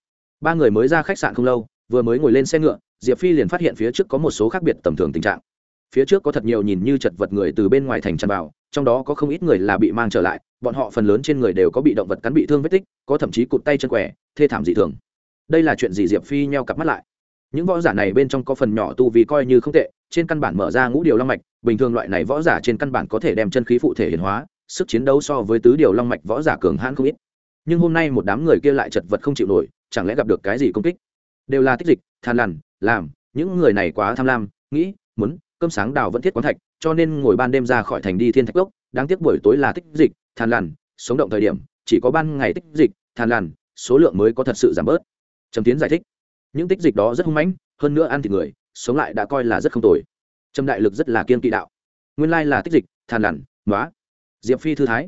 Ba người mới ra khách sạn không lâu, vừa mới ngồi lên xe ngựa, diệp phi liền phát hiện phía trước có một số khác biệt tầm thường tình trạng. Phía trước có thật nhiều nhìn như chật vật người từ bên ngoài thành tràn vào, trong đó có không ít người là bị mang trở lại, bọn họ phần lớn trên người đều có bị động vật cắn bị thương vết tích, có thậm chí cụt tay chân quẻ, thê thảm dị thường. Đây là chuyện gì? Diệp phi nheo cặp mắt lại. Những võ giả này bên trong có phần nhỏ tu vì coi như không tệ, trên căn bản mở ra ngũ điều long mạch, bình thường loại này võ giả trên căn bản có thể đem chân khí phụ thể hiển hóa sức chiến đấu so với tứ điều long mạch võ giả cường hãn không ít. Nhưng hôm nay một đám người kia lại chật vật không chịu nổi, chẳng lẽ gặp được cái gì công kích? Đều là tích dịch than lằn, làm, những người này quá tham lam, nghĩ, muốn, cơm sáng đào vẫn thiết quán thạch, cho nên ngồi ban đêm ra khỏi thành đi thiên thạch gốc đáng tiếc buổi tối là tích dịch than lằn, sống động thời điểm, chỉ có ban ngày tích dịch than lằn, số lượng mới có thật sự giảm bớt. Trầm tiến giải thích, những tích dịch đó rất hung mãnh, hơn nữa ăn thịt người, sống lại đã coi là rất không tồi. Trầm đại lực rất là kiên kỵ đạo. Nguyên lai là tích dịch than lằn nói diệp phi thư thái.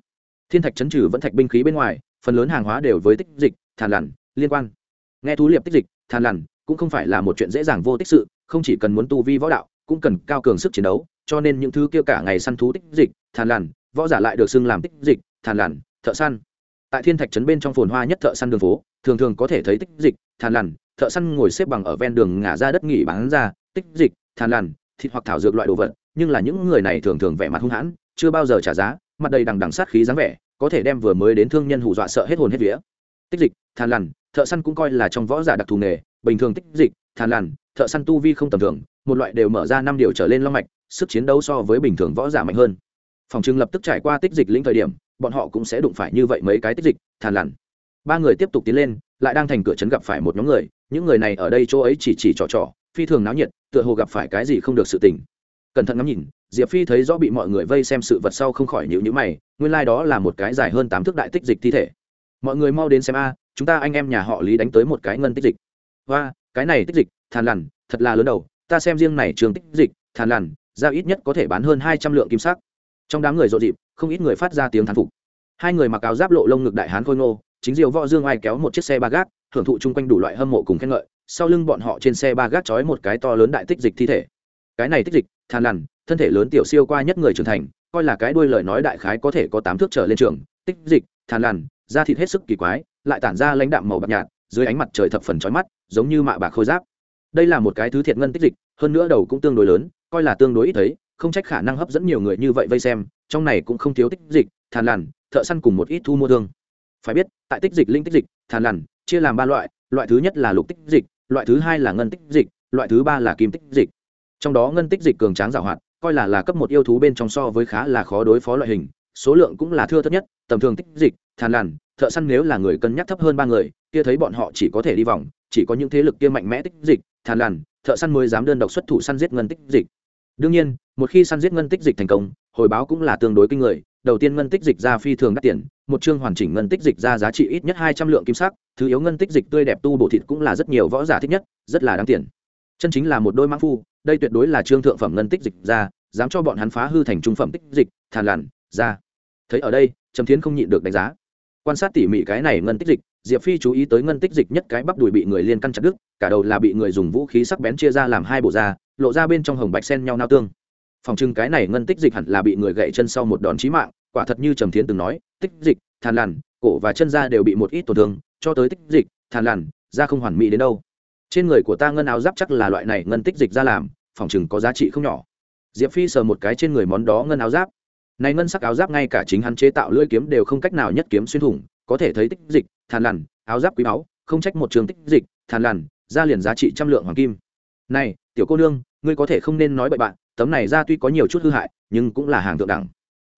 Thiên thạch chấn trừ vẫn thạch binh khí bên ngoài, phần lớn hàng hóa đều với tích dịch, thàn lằn, liên quan. Nghe thú liệp tích dịch, thàn lằn cũng không phải là một chuyện dễ dàng vô tích sự, không chỉ cần muốn tu vi võ đạo, cũng cần cao cường sức chiến đấu, cho nên những thứ kia cả ngày săn thú tích dịch, thàn lằn, võ giả lại được xưng làm tích dịch, thàn lằn, thợ săn. Tại thiên thạch trấn bên trong phồn hoa nhất thợ săn đường phố, thường thường có thể thấy tích dịch, thàn lằn, thợ săn ngồi xếp bằng ở ven đường ngả ra đất nghỉ bán ra, tích dịch, thàn lằn, thịt hoặc thảo dược loại đồ vật, nhưng là những người này thường thường vẻ mặt hung hãn, chưa bao giờ trả giá mặt đầy đằng đằng sát khí dáng vẻ, có thể đem vừa mới đến thương nhân hù dọa sợ hết hồn hết vía. Tích dịch than lằn, thợ săn cũng coi là trong võ giả đặc thù nghề, bình thường tích dịch than lằn, thợ săn tu vi không tầm thường, một loại đều mở ra năm điều trở lên long mạch, sức chiến đấu so với bình thường võ giả mạnh hơn. Phòng trưng lập tức trải qua tích dịch lĩnh thời điểm, bọn họ cũng sẽ đụng phải như vậy mấy cái tích dịch than lằn. Ba người tiếp tục tiến lên, lại đang thành cửa trấn gặp phải một nhóm người, những người này ở đây chỗ ấy chỉ chỉ trò trò, phi thường náo nhiệt, tựa hồ gặp phải cái gì không được sự tình. Cẩn thận ngắm nhìn diệp phi thấy rõ bị mọi người vây xem sự vật sau không khỏi nhịu nhữ mày, nguyên lai、like、đó là một cái dài hơn tám thước đại tích dịch thi thể. Mọi người mau đến xem a, chúng ta anh em nhà họ lý đánh tới một cái ngân tích dịch. Và cái này tích dịch, thàn lằn, thật là lớn đầu, ta xem riêng này trường tích dịch, thàn lằn ra ít nhất có thể bán hơn hai trăm lượng kim sắc. Trong đám người rộn rịp, không ít người phát ra tiếng thán phục. Hai người mặc áo giáp lộ lông ngực đại hán khôi ngô, chính diều võ dương ai kéo một chiếc xe ba gác, hưởng thụ chung quanh đủ loại hâm mộ cùng khen ngợi, sau lưng bọn họ trên xe ba gác trói một cái to lớn đại tích dịch thi thể. Cái này tích dịch, thàn lằn thân thể lớn tiểu siêu qua nhất người trưởng thành, coi là cái đuôi lời nói đại khái có thể có tám thước trở lên trường, tích dịch, thàn lằn, da thịt hết sức kỳ quái, lại tản ra lãnh đạm màu bạc nhạt, dưới ánh mặt trời thập phần trói mắt, giống như mạ bạc khôi giáp. Đây là một cái thứ thiệt ngân tích dịch, hơn nữa đầu cũng tương đối lớn, coi là tương đối ít thấy, không trách khả năng hấp dẫn nhiều người như vậy vây xem, trong này cũng không thiếu tích dịch, thàn lằn, thợ săn cùng một ít thu mua thương. Phải biết, tại tích dịch linh tích dịch, thàn lằn, chia làm ba loại loại thứ nhất là lục tích dịch, loại thứ hai là ngân tích dịch, loại thứ ba là kim tích dịch. Trong đó ngân tích dịch cường tráng giảo hoạt coi là là cấp một yêu thú bên trong so với khá là khó đối phó loại hình, số lượng cũng là thưa thất nhất, tầm thường tích dịch, thàn làn thợ săn nếu là người cân nhắc thấp hơn ba người, kia thấy bọn họ chỉ có thể đi vòng, chỉ có những thế lực kia mạnh mẽ tích dịch, thàn làn thợ săn mới dám đơn độc xuất thủ săn giết ngân tích dịch. Đương nhiên, một khi săn giết ngân tích dịch thành công, hồi báo cũng là tương đối kinh người, đầu tiên ngân tích dịch ra phi thường đắt tiền, một chương hoàn chỉnh ngân tích dịch ra giá trị ít nhất hai trăm lượng kim sắc, thứ yếu ngân tích dịch tươi đẹp tu bổ thịt cũng là rất nhiều võ giả thích nhất, rất là đáng tiền. Chân chính là một đôi mãng phu đây tuyệt đối là trương thượng phẩm ngân tích dịch ra, dám cho bọn hắn phá hư thành trung phẩm tích dịch, thàn lằn, ra. Thấy ở đây, trầm thiến không nhịn được đánh giá. Quan sát tỉ mỉ cái này ngân tích dịch, diệp phi chú ý tới ngân tích dịch nhất cái bắp đùi bị người liên căn chặt đứt, cả đầu là bị người dùng vũ khí sắc bén chia ra làm hai bộ da, lộ ra bên trong hồng bạch sen nhau nao tương. Phòng trưng cái này ngân tích dịch hẳn là bị người gậy chân sau một đòn chí mạng, quả thật như trầm thiến từng nói, tích dịch, thàn lằn, cổ và chân da đều bị một ít tổn thương, cho tới tích dịch, thàn lằn, da không hoàn mỹ đến đâu. Trên người của ta ngân áo giáp chắc là loại này ngân tích dịch ra làm phòng chừng có giá trị không nhỏ. Diệp phi sờ một cái trên người món đó ngân áo giáp. Này ngân sắc áo giáp ngay cả chính hắn chế tạo lưỡi kiếm đều không cách nào nhất kiếm xuyên thủng, có thể thấy tích dịch, thàn lằn, áo giáp quý báu, không trách một trường tích dịch, thàn lằn, ra liền giá trị trăm lượng hoàng kim. Này, tiểu cô nương, ngươi có thể không nên nói bậy bạn, tấm này ra tuy có nhiều chút hư hại, nhưng cũng là hàng thượng đẳng.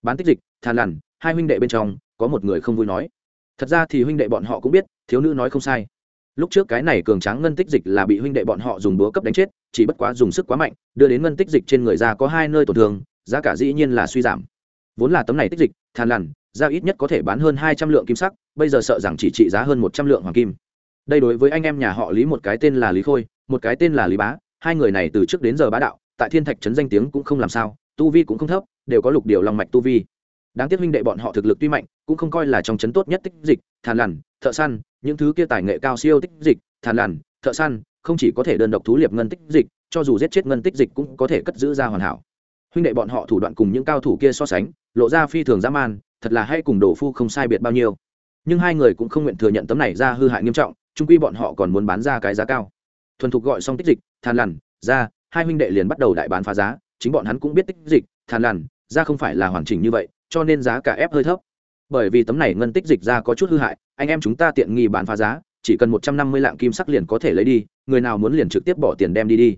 Bán tích dịch, thàn lằn, hai huynh đệ bên trong, có một người không vui nói. Thật ra thì huynh đệ bọn họ cũng biết, thiếu nữ nói không sai. Lúc trước cái này cường tráng ngân tích dịch là bị huynh đệ bọn họ dùng búa cấp đánh chết chỉ bất quá dùng sức quá mạnh, đưa đến ngân tích dịch trên người da có hai nơi tổn thương, giá cả dĩ nhiên là suy giảm. Vốn là tấm này tích dịch than lằn, da ít nhất có thể bán hơn hai trăm lượng kim sắc, bây giờ sợ rằng chỉ trị giá hơn một trăm lượng hoàng kim. Đây đối với anh em nhà họ lý một cái tên là lý khôi, một cái tên là lý bá, hai người này từ trước đến giờ bá đạo, tại thiên thạch trấn danh tiếng cũng không làm sao, tu vi cũng không thấp, đều có lục điều lòng mạch tu vi. Đáng tiếc huynh đệ bọn họ thực lực tuy mạnh, cũng không coi là trong trấn tốt nhất tích dịch, thàn lằn, thợ săn, những thứ kia tài nghệ cao siêu tích dịch, thàn lằn, thợ săn không chỉ có thể đơn độc thú liệp ngân tích dịch, cho dù giết chết ngân tích dịch cũng có thể cất giữ ra hoàn hảo. Huynh đệ bọn họ thủ đoạn cùng những cao thủ kia so sánh, lộ ra phi thường dã man, thật là hay cùng đồ phu không sai biệt bao nhiêu. Nhưng hai người cũng không nguyện thừa nhận tấm này ra hư hại nghiêm trọng trung quy bọn họ còn muốn bán ra cái giá cao. Thuần thục gọi xong tích dịch than lằn, ra, hai huynh đệ liền bắt đầu đại bán phá giá, chính bọn hắn cũng biết tích dịch than lằn, ra không phải là hoàn chỉnh như vậy, cho nên giá cả ép hơi thấp. Bởi vì tấm này ngân tích dịch ra có chút hư hại, anh em chúng ta tiện nghi bán phá giá chỉ cần một trăm năm mươi lạng kim sắc liền có thể lấy đi, người nào muốn liền trực tiếp bỏ tiền đem đi đi.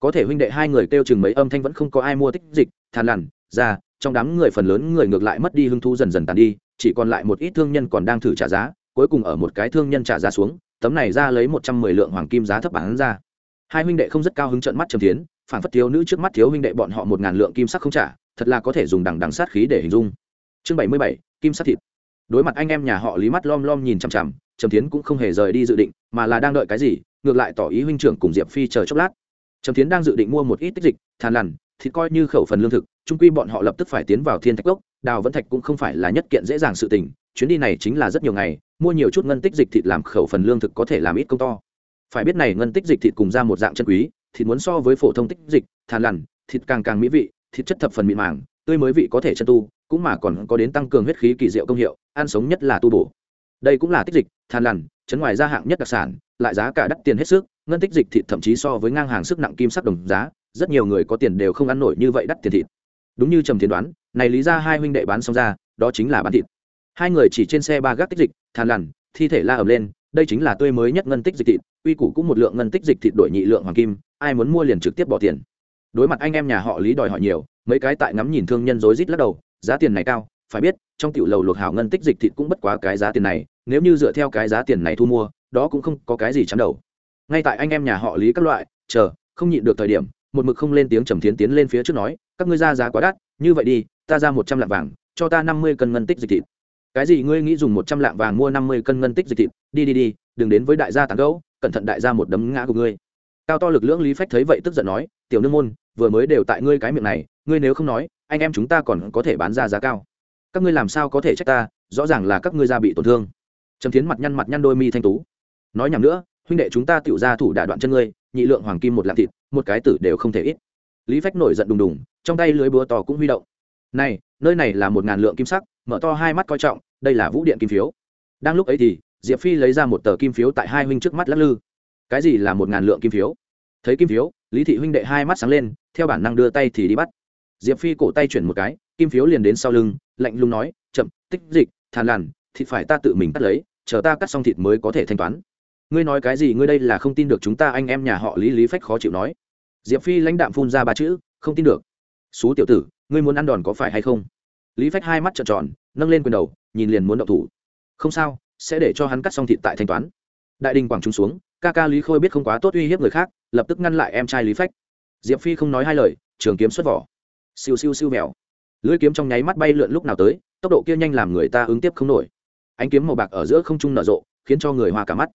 Có thể huynh đệ hai người kêu chừng mấy âm thanh vẫn không có ai mua tích dịch than lằn, ra, trong đám người phần lớn người ngược lại mất đi hứng thú dần dần tàn đi, chỉ còn lại một ít thương nhân còn đang thử trả giá, cuối cùng ở một cái thương nhân trả giá xuống, tấm này ra lấy một trăm mười lượng hoàng kim giá thấp bán ra. Hai huynh đệ không rất cao hứng trận mắt trầm tiến phản phất thiếu nữ trước mắt thiếu huynh đệ bọn họ một ngàn lượng kim sắc không trả, thật là có thể dùng đằng đằng sát khí để hình dung. Chương bảy mươi bảy, kim sắc thịt. Đối mặt anh em nhà họ lý mắt lom lom nhìn chằm chằm trầm tiến cũng không hề rời đi dự định, mà là đang đợi cái gì, ngược lại tỏ ý huynh trưởng cùng diệp phi chờ chốc lát. Trầm tiến đang dự định mua một ít tích dịch than lằn thì coi như khẩu phần lương thực trung quy bọn họ lập tức phải tiến vào thiên thạch gốc đào vẫn thạch cũng không phải là nhất kiện dễ dàng sự tình, chuyến đi này chính là rất nhiều ngày, mua nhiều chút ngân tích dịch thịt làm khẩu phần lương thực có thể làm ít công to. Phải biết này ngân tích dịch thịt cùng ra một dạng chân quý, thịt muốn so với phổ thông tích dịch than lằn, thịt càng càng mỹ vị, thịt chất thập phần mịn màng, tươi mới vị có thể chân tu, cũng mà còn có đến tăng cường huyết khí kỳ diệu công hiệu, ăn sống nhất là tu bổ đây cũng là tích dịch, than lằn, chấn ngoài ra hạng nhất đặc sản, lại giá cả đắt tiền hết sức, ngân tích dịch thịt thậm chí so với ngang hàng sức nặng kim sắc đồng giá, rất nhiều người có tiền đều không ăn nổi như vậy đắt tiền thịt. Đúng như trầm tiến đoán, này lý ra hai huynh đệ bán xong ra, đó chính là bán thịt. Hai người chỉ trên xe ba gác tích dịch, than lằn, thi thể la ầm lên, đây chính là tươi mới nhất ngân tích dịch thịt, uy củ cũng một lượng ngân tích dịch thịt đổi nhị lượng hoàng kim, ai muốn mua liền trực tiếp bỏ tiền. Đối mặt anh em nhà họ lý đòi hỏi nhiều, mấy cái tại ngắm nhìn thương nhân rối rít lắc đầu, giá tiền này cao, phải biết, trong tiểu lầu luộc hảo ngân tích dịch thịt cũng bất quá cái giá tiền này nếu như dựa theo cái giá tiền này thu mua, đó cũng không có cái gì chắn đầu. Ngay tại anh em nhà họ lý các loại, chờ, không nhịn được thời điểm, một mực không lên tiếng trầm thiến tiến lên phía trước nói, các ngươi ra giá quá đắt, như vậy đi, ta ra một trăm lạng vàng, cho ta năm mươi cân ngân tích dịch thịt. Cái gì ngươi nghĩ dùng một trăm lạng vàng mua năm mươi cân ngân tích dịch thịt? Đi đi đi, đừng đến với đại gia tàn gấu cẩn thận đại gia một đấm ngã của ngươi. Cao to lực lưỡng lý phách thấy vậy tức giận nói, tiểu nương môn, vừa mới đều tại ngươi cái miệng này, ngươi nếu không nói, anh em chúng ta còn có thể bán ra giá cao. Các ngươi làm sao có thể trách ta, rõ ràng là các ngươi da bị tổn thương trầm thiến mặt nhăn mặt nhăn đôi mi thanh tú. Nói nhầm nữa, huynh đệ chúng ta tự ra thủ đả đoạn chân ngươi, nhị lượng hoàng kim một lạng thịt, một cái tử đều không thể ít. Lý phách nổi giận đùng đùng, trong tay lưới búa to cũng huy động. Này, nơi này là một ngàn lượng kim sắc, mở to hai mắt coi trọng, đây là vũ điện kim phiếu. Đang lúc ấy thì, diệp phi lấy ra một tờ kim phiếu tại hai huynh trước mắt lắc lư. Cái gì là một ngàn lượng kim phiếu? Thấy kim phiếu, lý thị huynh đệ hai mắt sáng lên, theo bản năng đưa tay thì đi bắt. Diệp phi cổ tay chuyển một cái, kim phiếu liền đến sau lưng, lạnh lùng nói, chậm, tích dịch, thàn lằn, thịt phải ta tự mình cắt lấy chờ ta cắt xong thịt mới có thể thanh toán. Ngươi nói cái gì, ngươi đây là không tin được chúng ta anh em nhà họ lý lý phách khó chịu nói. Diệp phi lãnh đạm phun ra ba chữ, không tin được. Xú tiểu tử, ngươi muốn ăn đòn có phải hay không? Lý phách hai mắt trợn tròn, nâng lên quyền đầu, nhìn liền muốn động thủ. Không sao, sẽ để cho hắn cắt xong thịt tại thanh toán. Đại đình quảng trung xuống, ca ca lý khôi biết không quá tốt uy hiếp người khác, lập tức ngăn lại em trai lý phách. Diệp phi không nói hai lời, trường kiếm xuất vỏ. Siêu siêu siêu mèo lưỡi kiếm trong nháy mắt bay lượn lúc nào tới, tốc độ kia nhanh làm người ta ứng tiếp không nổi ánh kiếm màu bạc ở giữa không trung nở rộ, khiến cho người hoa cả mắt.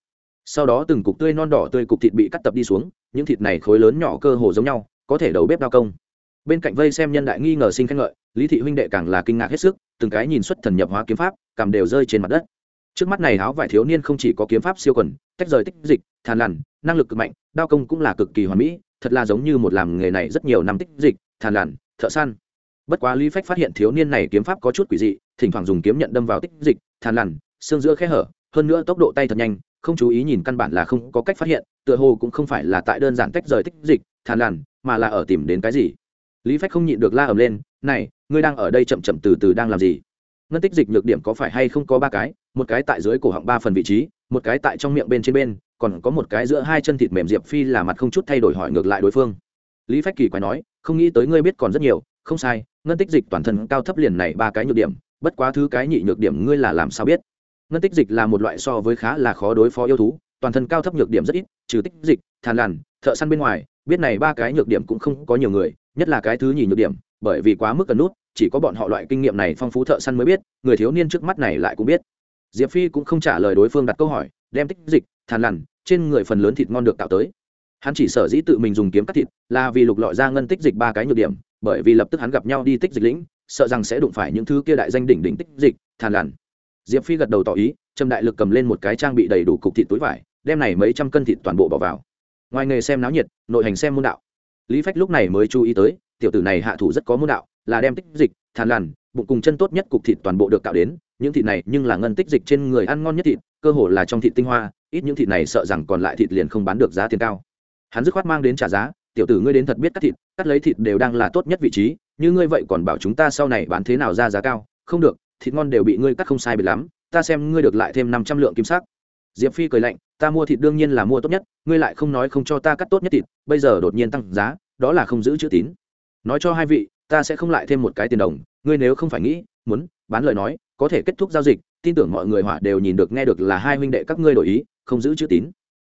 Sau đó từng cục tươi non đỏ tươi cục thịt bị cắt tập đi xuống, những thịt này khối lớn nhỏ cơ hồ giống nhau, có thể đầu bếp đao công. Bên cạnh vây xem nhân đại nghi ngờ sinh khen ngợi, lý thị huynh đệ càng là kinh ngạc hết sức, từng cái nhìn xuất thần nhập hóa kiếm pháp cảm đều rơi trên mặt đất. Trước mắt này áo vải thiếu niên không chỉ có kiếm pháp siêu quần, tách rời tích dịch, thàn lằn, năng lực cực mạnh, đao công cũng là cực kỳ hoàn mỹ, thật là giống như một làm nghề này rất nhiều năm tích dịch, thàn lằn, thợ săn bất quá lý phách phát hiện thiếu niên này kiếm pháp có chút quỷ dị, thỉnh thoảng dùng kiếm nhận đâm vào tích dịch, thàn lằn, xương giữa khe hở, hơn nữa tốc độ tay thật nhanh, không chú ý nhìn căn bản là không có cách phát hiện, tựa hồ cũng không phải là tại đơn giản tách rời tích dịch, thàn lằn, mà là ở tìm đến cái gì. Lý phách không nhịn được la ầm lên, này, ngươi đang ở đây chậm chậm từ từ đang làm gì? Ngân tích dịch nhược điểm có phải hay không có ba cái? Một cái tại dưới cổ họng ba phần vị trí, một cái tại trong miệng bên trên bên, còn có một cái giữa hai chân thịt mềm diệp phi là mặt không chút thay đổi hỏi ngược lại đối phương. Lý phách kỳ quái nói, không nghĩ tới ngươi biết còn rất nhiều, không sai ngân tích dịch toàn thân cao thấp liền này ba cái nhược điểm, bất quá thứ cái nhị nhược điểm ngươi là làm sao biết? Ngân tích dịch là một loại so với khá là khó đối phó yêu thú, toàn thân cao thấp nhược điểm rất ít, trừ tích dịch, thàn lằn, thợ săn bên ngoài, biết này ba cái nhược điểm cũng không có nhiều người, nhất là cái thứ nhì nhược điểm, bởi vì quá mức cần nút, chỉ có bọn họ loại kinh nghiệm này phong phú thợ săn mới biết, người thiếu niên trước mắt này lại cũng biết. Diệp phi cũng không trả lời đối phương đặt câu hỏi, đem tích dịch, thàn lằn trên người phần lớn thịt ngon được tạo tới. Hắn chỉ sở dĩ tự mình dùng kiếm cắt thịt là vì lục lọi ra ngân tích dịch ba cái nhược điểm bởi vì lập tức hắn gặp nhau đi tích dịch lĩnh, sợ rằng sẽ đụng phải những thứ kia đại danh đỉnh đỉnh tích dịch, thàn lằn. Diệp phi gật đầu tỏ ý trầm đại lực cầm lên một cái trang bị đầy đủ cục thịt túi vải, đem này mấy trăm cân thịt toàn bộ bỏ vào. Ngoài nghề xem náo nhiệt, nội hành xem môn đạo. Lý phách lúc này mới chú ý tới, tiểu tử này hạ thủ rất có môn đạo, là đem tích dịch, thàn lằn, bụng cùng chân tốt nhất cục thịt toàn bộ được tạo đến, những thịt này nhưng là ngân tích dịch trên người ăn ngon nhất thịt, cơ hồ là trong thịt tinh hoa, ít những thịt này sợ rằng còn lại thịt liền không bán được giá tiền cao. Hắn dứt khoát mang đến trả giá tiểu tử ngươi đến thật biết cắt thịt, cắt lấy thịt đều đang là tốt nhất vị trí, như ngươi vậy còn bảo chúng ta sau này bán thế nào ra giá cao? Không được, thịt ngon đều bị ngươi cắt không sai biệt lắm, ta xem ngươi được lại thêm năm trăm lượng kim sắc. Diệp phi cười lạnh, ta mua thịt đương nhiên là mua tốt nhất, ngươi lại không nói không cho ta cắt tốt nhất thịt, bây giờ đột nhiên tăng giá, đó là không giữ chữ tín. Nói cho hai vị, ta sẽ không lại thêm một cái tiền đồng, ngươi nếu không phải nghĩ, muốn, bán lời nói, có thể kết thúc giao dịch, tin tưởng mọi người họa đều nhìn được nghe được là hai huynh đệ các ngươi đổi ý, không giữ chữ tín.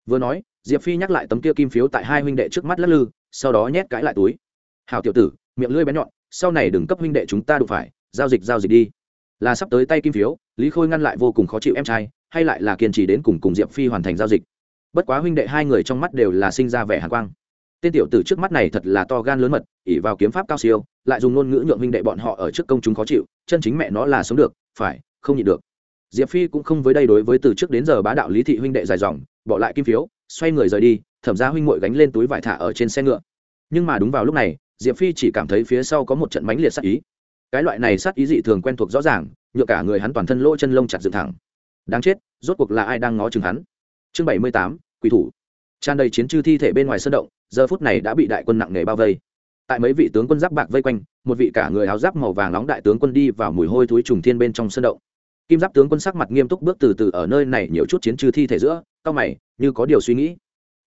Vừa nói diệp phi nhắc lại tấm kia kim phiếu tại hai huynh đệ trước mắt lắc lư, sau đó nhét cãi lại túi. Hào tiểu tử, miệng lưỡi bén nhọn, sau này đừng cấp huynh đệ chúng ta đụng phải, giao dịch giao dịch đi. Là sắp tới tay kim phiếu, lý khôi ngăn lại vô cùng khó chịu em trai, hay lại là kiên trì đến cùng cùng diệp phi hoàn thành giao dịch. Bất quá huynh đệ hai người trong mắt đều là sinh ra vẻ hàn quang. Tên tiểu tử trước mắt này thật là to gan lớn mật ỉ vào kiếm pháp cao siêu, lại dùng ngôn ngữ nhượng huynh đệ bọn họ ở trước công chúng khó chịu, chân chính mẹ nó là sống được, phải, không nhịn được. Diệp phi cũng không với đây đối với từ trước đến giờ bá đạo lý thị huynh đệ dài dòng, bỏ lại kim phiếu xoay người rời đi, thẩm ra huynh mội gánh lên túi vải thả ở trên xe ngựa. Nhưng mà đúng vào lúc này, diệp phi chỉ cảm thấy phía sau có một trận mánh liệt sát ý. Cái loại này sát ý dị thường quen thuộc rõ ràng, nhựa cả người hắn toàn thân lỗ chân lông chặt dựng thẳng. Đáng chết, rốt cuộc là ai đang ngó chừng hắn? Chương bảy mươi tám, quỷ thủ. Tràn đầy chiến chư thi thể bên ngoài sân động, giờ phút này đã bị đại quân nặng nề bao vây. Tại mấy vị tướng quân giáp bạc vây quanh, một vị cả người áo giáp màu vàng nóng đại tướng quân đi vào mùi hôi thúi trùng thiên bên trong sân động. Kim giáp tướng quân sắc mặt nghiêm túc bước từ từ ở nơi này nhiều chút chiến trừ thi thể giữa, cao mày như có điều suy nghĩ.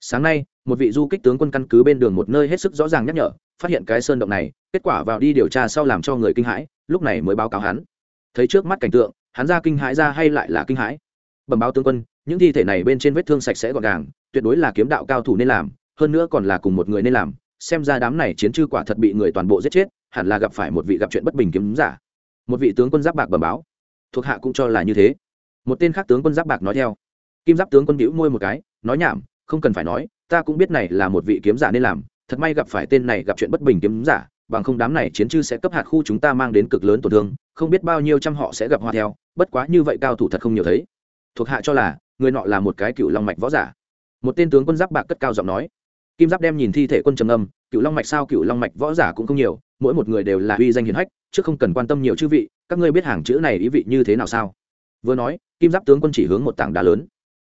Sáng nay, một vị du kích tướng quân căn cứ bên đường một nơi hết sức rõ ràng nhắc nhở, phát hiện cái sơn động này, kết quả vào đi điều tra sau làm cho người kinh hãi, lúc này mới báo cáo hắn. Thấy trước mắt cảnh tượng, hắn ra kinh hãi ra hay lại là kinh hãi? Bẩm báo tướng quân, những thi thể này bên trên vết thương sạch sẽ gọn gàng, tuyệt đối là kiếm đạo cao thủ nên làm, hơn nữa còn là cùng một người nên làm, xem ra đám này chiến chư quả thật bị người toàn bộ giết chết, hẳn là gặp phải một vị gặp chuyện bất bình kiếm giả. Một vị tướng quân giáp bạc bẩm báo, thuộc hạ cũng cho là như thế. Một tên khác tướng quân giáp bạc nói theo kim giáp tướng quân bĩu môi một cái, nói nhảm, không cần phải nói, ta cũng biết này là một vị kiếm giả nên làm, thật may gặp phải tên này gặp chuyện bất bình kiếm giả, bằng không đám này chiến chư sẽ cấp hạt khu chúng ta mang đến cực lớn tổn thương, không biết bao nhiêu trăm họ sẽ gặp hoa theo, bất quá như vậy cao thủ thật không nhiều thấy. Thuộc hạ cho là, người nọ là một cái cựu long mạch võ giả. Một tên tướng quân giáp bạc cất cao giọng nói. Kim giáp đem nhìn thi thể quân trầm âm cựu long mạch sao cựu long mạch võ giả cũng không nhiều, mỗi một người đều là uy danh hiền hách, chứ không cần quan tâm nhiều chư vị, các ngươi biết hàng chữ này ý vị như thế nào sao? Vừa nói, kim giáp tướng quân chỉ hướng một tảng đá lớn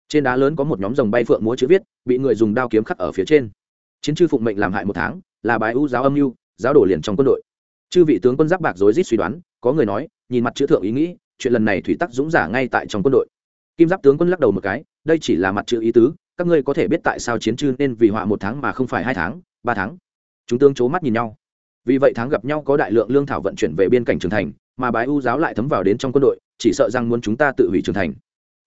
trên đá lớn có một nhóm rồng bay phượng múa chữ viết, bị người dùng đao kiếm khắc ở phía trên. Chiến chư phụng mệnh làm hại một tháng, là bài ưu giáo âm mưu, giáo đổ liền trong quân đội. Chư vị tướng quân giáp bạc rối rít suy đoán, có người nói, nhìn mặt chữ thượng ý nghĩ, chuyện lần này thủy tắc dũng giả ngay tại trong quân đội. Kim giáp tướng quân lắc đầu một cái, đây chỉ là mặt chữ ý tứ, các ngươi có thể biết tại sao chiến chư nên vì họa một tháng mà không phải hai tháng, ba tháng? Chúng tướng c mắt nhìn nhau. Vì vậy tháng gặp nhau có đại lượng lương thảo vận chuyển về biên cảnh trường thành, mà bái u giáo lại thấm vào đến trong quân đội, chỉ sợ rằng muốn chúng ta tự hủy trường thành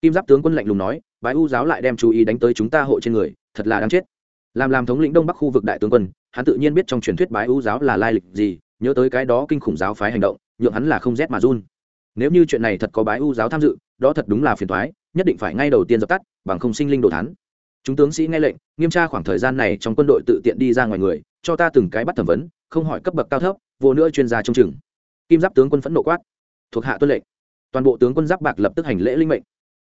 kim giáp tướng quân lạnh lùng nói, bái u giáo lại đem chú ý đánh tới chúng ta hộ trên người, thật là đáng chết. Làm làm thống lĩnh đông bắc khu vực đại tướng quân, hắn tự nhiên biết trong truyền thuyết bái u giáo là lai lịch gì, nhớ tới cái đó kinh khủng giáo phái hành động, nhượng hắn là không rét mà run. Nếu như chuyện này thật có bái u giáo tham dự, đó thật đúng là phiền thoái nhất định phải ngay đầu tiên dập tắt, bằng không sinh linh đồ thắn chúng tướng sĩ nghe lệnh, nghiêm tra khoảng thời gian này trong quân đội tự tiện đi ra ngoài người, cho ta từng cái bắt thẩm vấn, không hỏi cấp bậc cao thấp, vô nữa chuyên gia trông chừng. Kim giáp tướng quân phẫn nộ quát, thuộc hạ tuân lệnh. Toàn bộ tướng quân giáp bạc lập tức hành lễ linh mệnh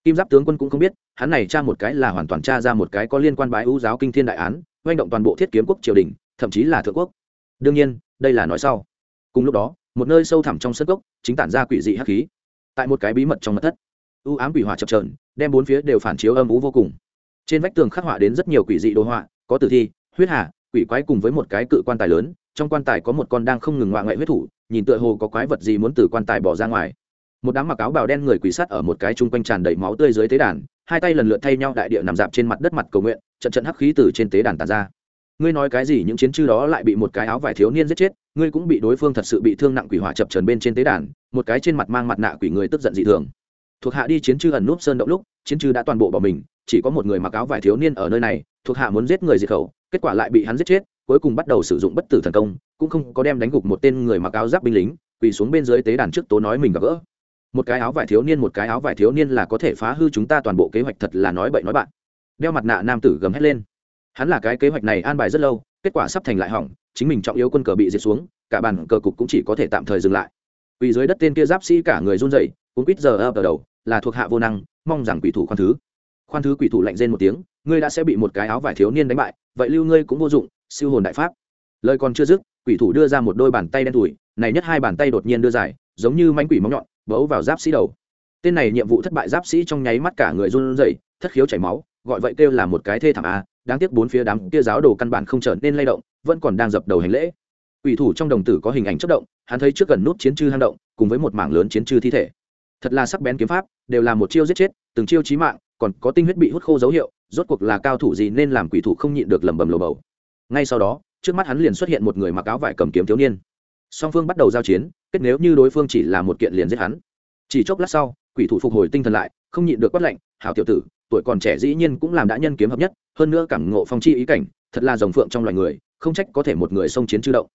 kim giáp tướng quân cũng không biết, hắn này tra một cái là hoàn toàn tra ra một cái có liên quan bái ưu giáo kinh thiên đại án manh động toàn bộ thiết kiếm quốc triều đình, thậm chí là thượng quốc. Đương nhiên, đây là nói sau. Cùng lúc đó, một nơi sâu thẳm trong sân cốc, chính tản ra quỷ dị hắc khí. Tại một cái bí mật trong mật thất ưu ám quỷ hỏa chập trờn đem bốn phía đều phản chiếu âm ú vô cùng. Trên vách tường khắc họa đến rất nhiều quỷ dị đồ họa, có tử thi, huyết hà, quỷ quái cùng với một cái cự quan tài lớn, trong quan tài có một con đang không ngừng ngoạ ngoại huyết thủ, nhìn tựa hồ có quái vật gì muốn từ quan tài bỏ ra ngoài một đám mặc áo bào đen người quỷ sát ở một cái chung quanh tràn đầy máu tươi dưới tế đàn, hai tay lần lượt thay nhau đại địa nằm dạp trên mặt đất mặt cầu nguyện, trận trận hắc khí từ trên tế đàn tàn ra. Ngươi nói cái gì những chiến chư đó lại bị một cái áo vải thiếu niên giết chết, ngươi cũng bị đối phương thật sự bị thương nặng quỷ hỏa chập trần bên trên tế đàn, một cái trên mặt mang mặt nạ quỷ người tức giận dị thường. Thuộc hạ đi chiến chư ẩn núp sơn động lúc, chiến chư đã toàn bộ bỏ mình, chỉ có một người mặc áo vải thiếu niên ở nơi này, thuộc hạ muốn giết người diệt khẩu, kết quả lại bị hắn giết chết, cuối cùng bắt đầu sử dụng bất tử thần công, cũng không có đem đánh gục một tên người mặc áo giáp binh lính, quỳ xuống bên dưới tế đàn trước tố nói mình gặp gỡ một cái áo vải thiếu niên, một cái áo vải thiếu niên là có thể phá hư chúng ta toàn bộ kế hoạch, thật là nói bậy nói bạn. Đeo mặt nạ nam tử gầm hét lên. Hắn là cái kế hoạch này an bài rất lâu, kết quả sắp thành lại hỏng, chính mình trọng yếu quân cờ bị diệt xuống, cả bàn cờ cục cũng chỉ có thể tạm thời dừng lại. Vì dưới đất tên kia giáp sĩ cả người run rẩy cũng quýt giờ ập đầu, là thuộc hạ vô năng, mong rằng quỷ thủ khoan thứ. Khoan thứ quỷ thủ lạnh rên một tiếng, ngươi đã sẽ bị một cái áo vải thiếu niên đánh bại, vậy lưu ngươi cũng vô dụng, siêu hồn đại pháp. Lời còn chưa dứt, quỷ thủ đưa ra một đôi bàn tay đen thủi này nhất hai bàn tay đột nhiên đưa dài, giống như mánh quỷ móng nhọn bấu vào giáp sĩ đầu. Tên này nhiệm vụ thất bại giáp sĩ trong nháy mắt cả người run rẩy, thất khiếu chảy máu, gọi vậy kêu là một cái thê thảm a, đáng tiếc bốn phía đám kia giáo đồ căn bản không trở nên lay động, vẫn còn đang dập đầu hành lễ. Quỷ thủ trong đồng tử có hình ảnh chất động, hắn thấy trước gần nút chiến chư hang động, cùng với một mảng lớn chiến chư thi thể. Thật là sắc bén kiếm pháp, đều là một chiêu giết chết, từng chiêu chí mạng, còn có tinh huyết bị hút khô dấu hiệu, rốt cuộc là cao thủ gì nên làm quỷ thủ không nhịn được lẩm bẩm lồ bầu. Ngay sau đó, trước mắt hắn liền xuất hiện một người mặc áo vải cầm kiếm thiếu niên. Song phương bắt đầu giao chiến kết nếu như đối phương chỉ là một kiện liền giết hắn. Chỉ chốc lát sau, quỷ thủ phục hồi tinh thần lại, không nhịn được quát lệnh hảo tiểu tử, tuổi còn trẻ dĩ nhiên cũng làm đã nhân kiếm hợp nhất, hơn nữa cảm ngộ phong chi ý cảnh, thật là rồng phượng trong loài người, không trách có thể một người xông chiến chư động.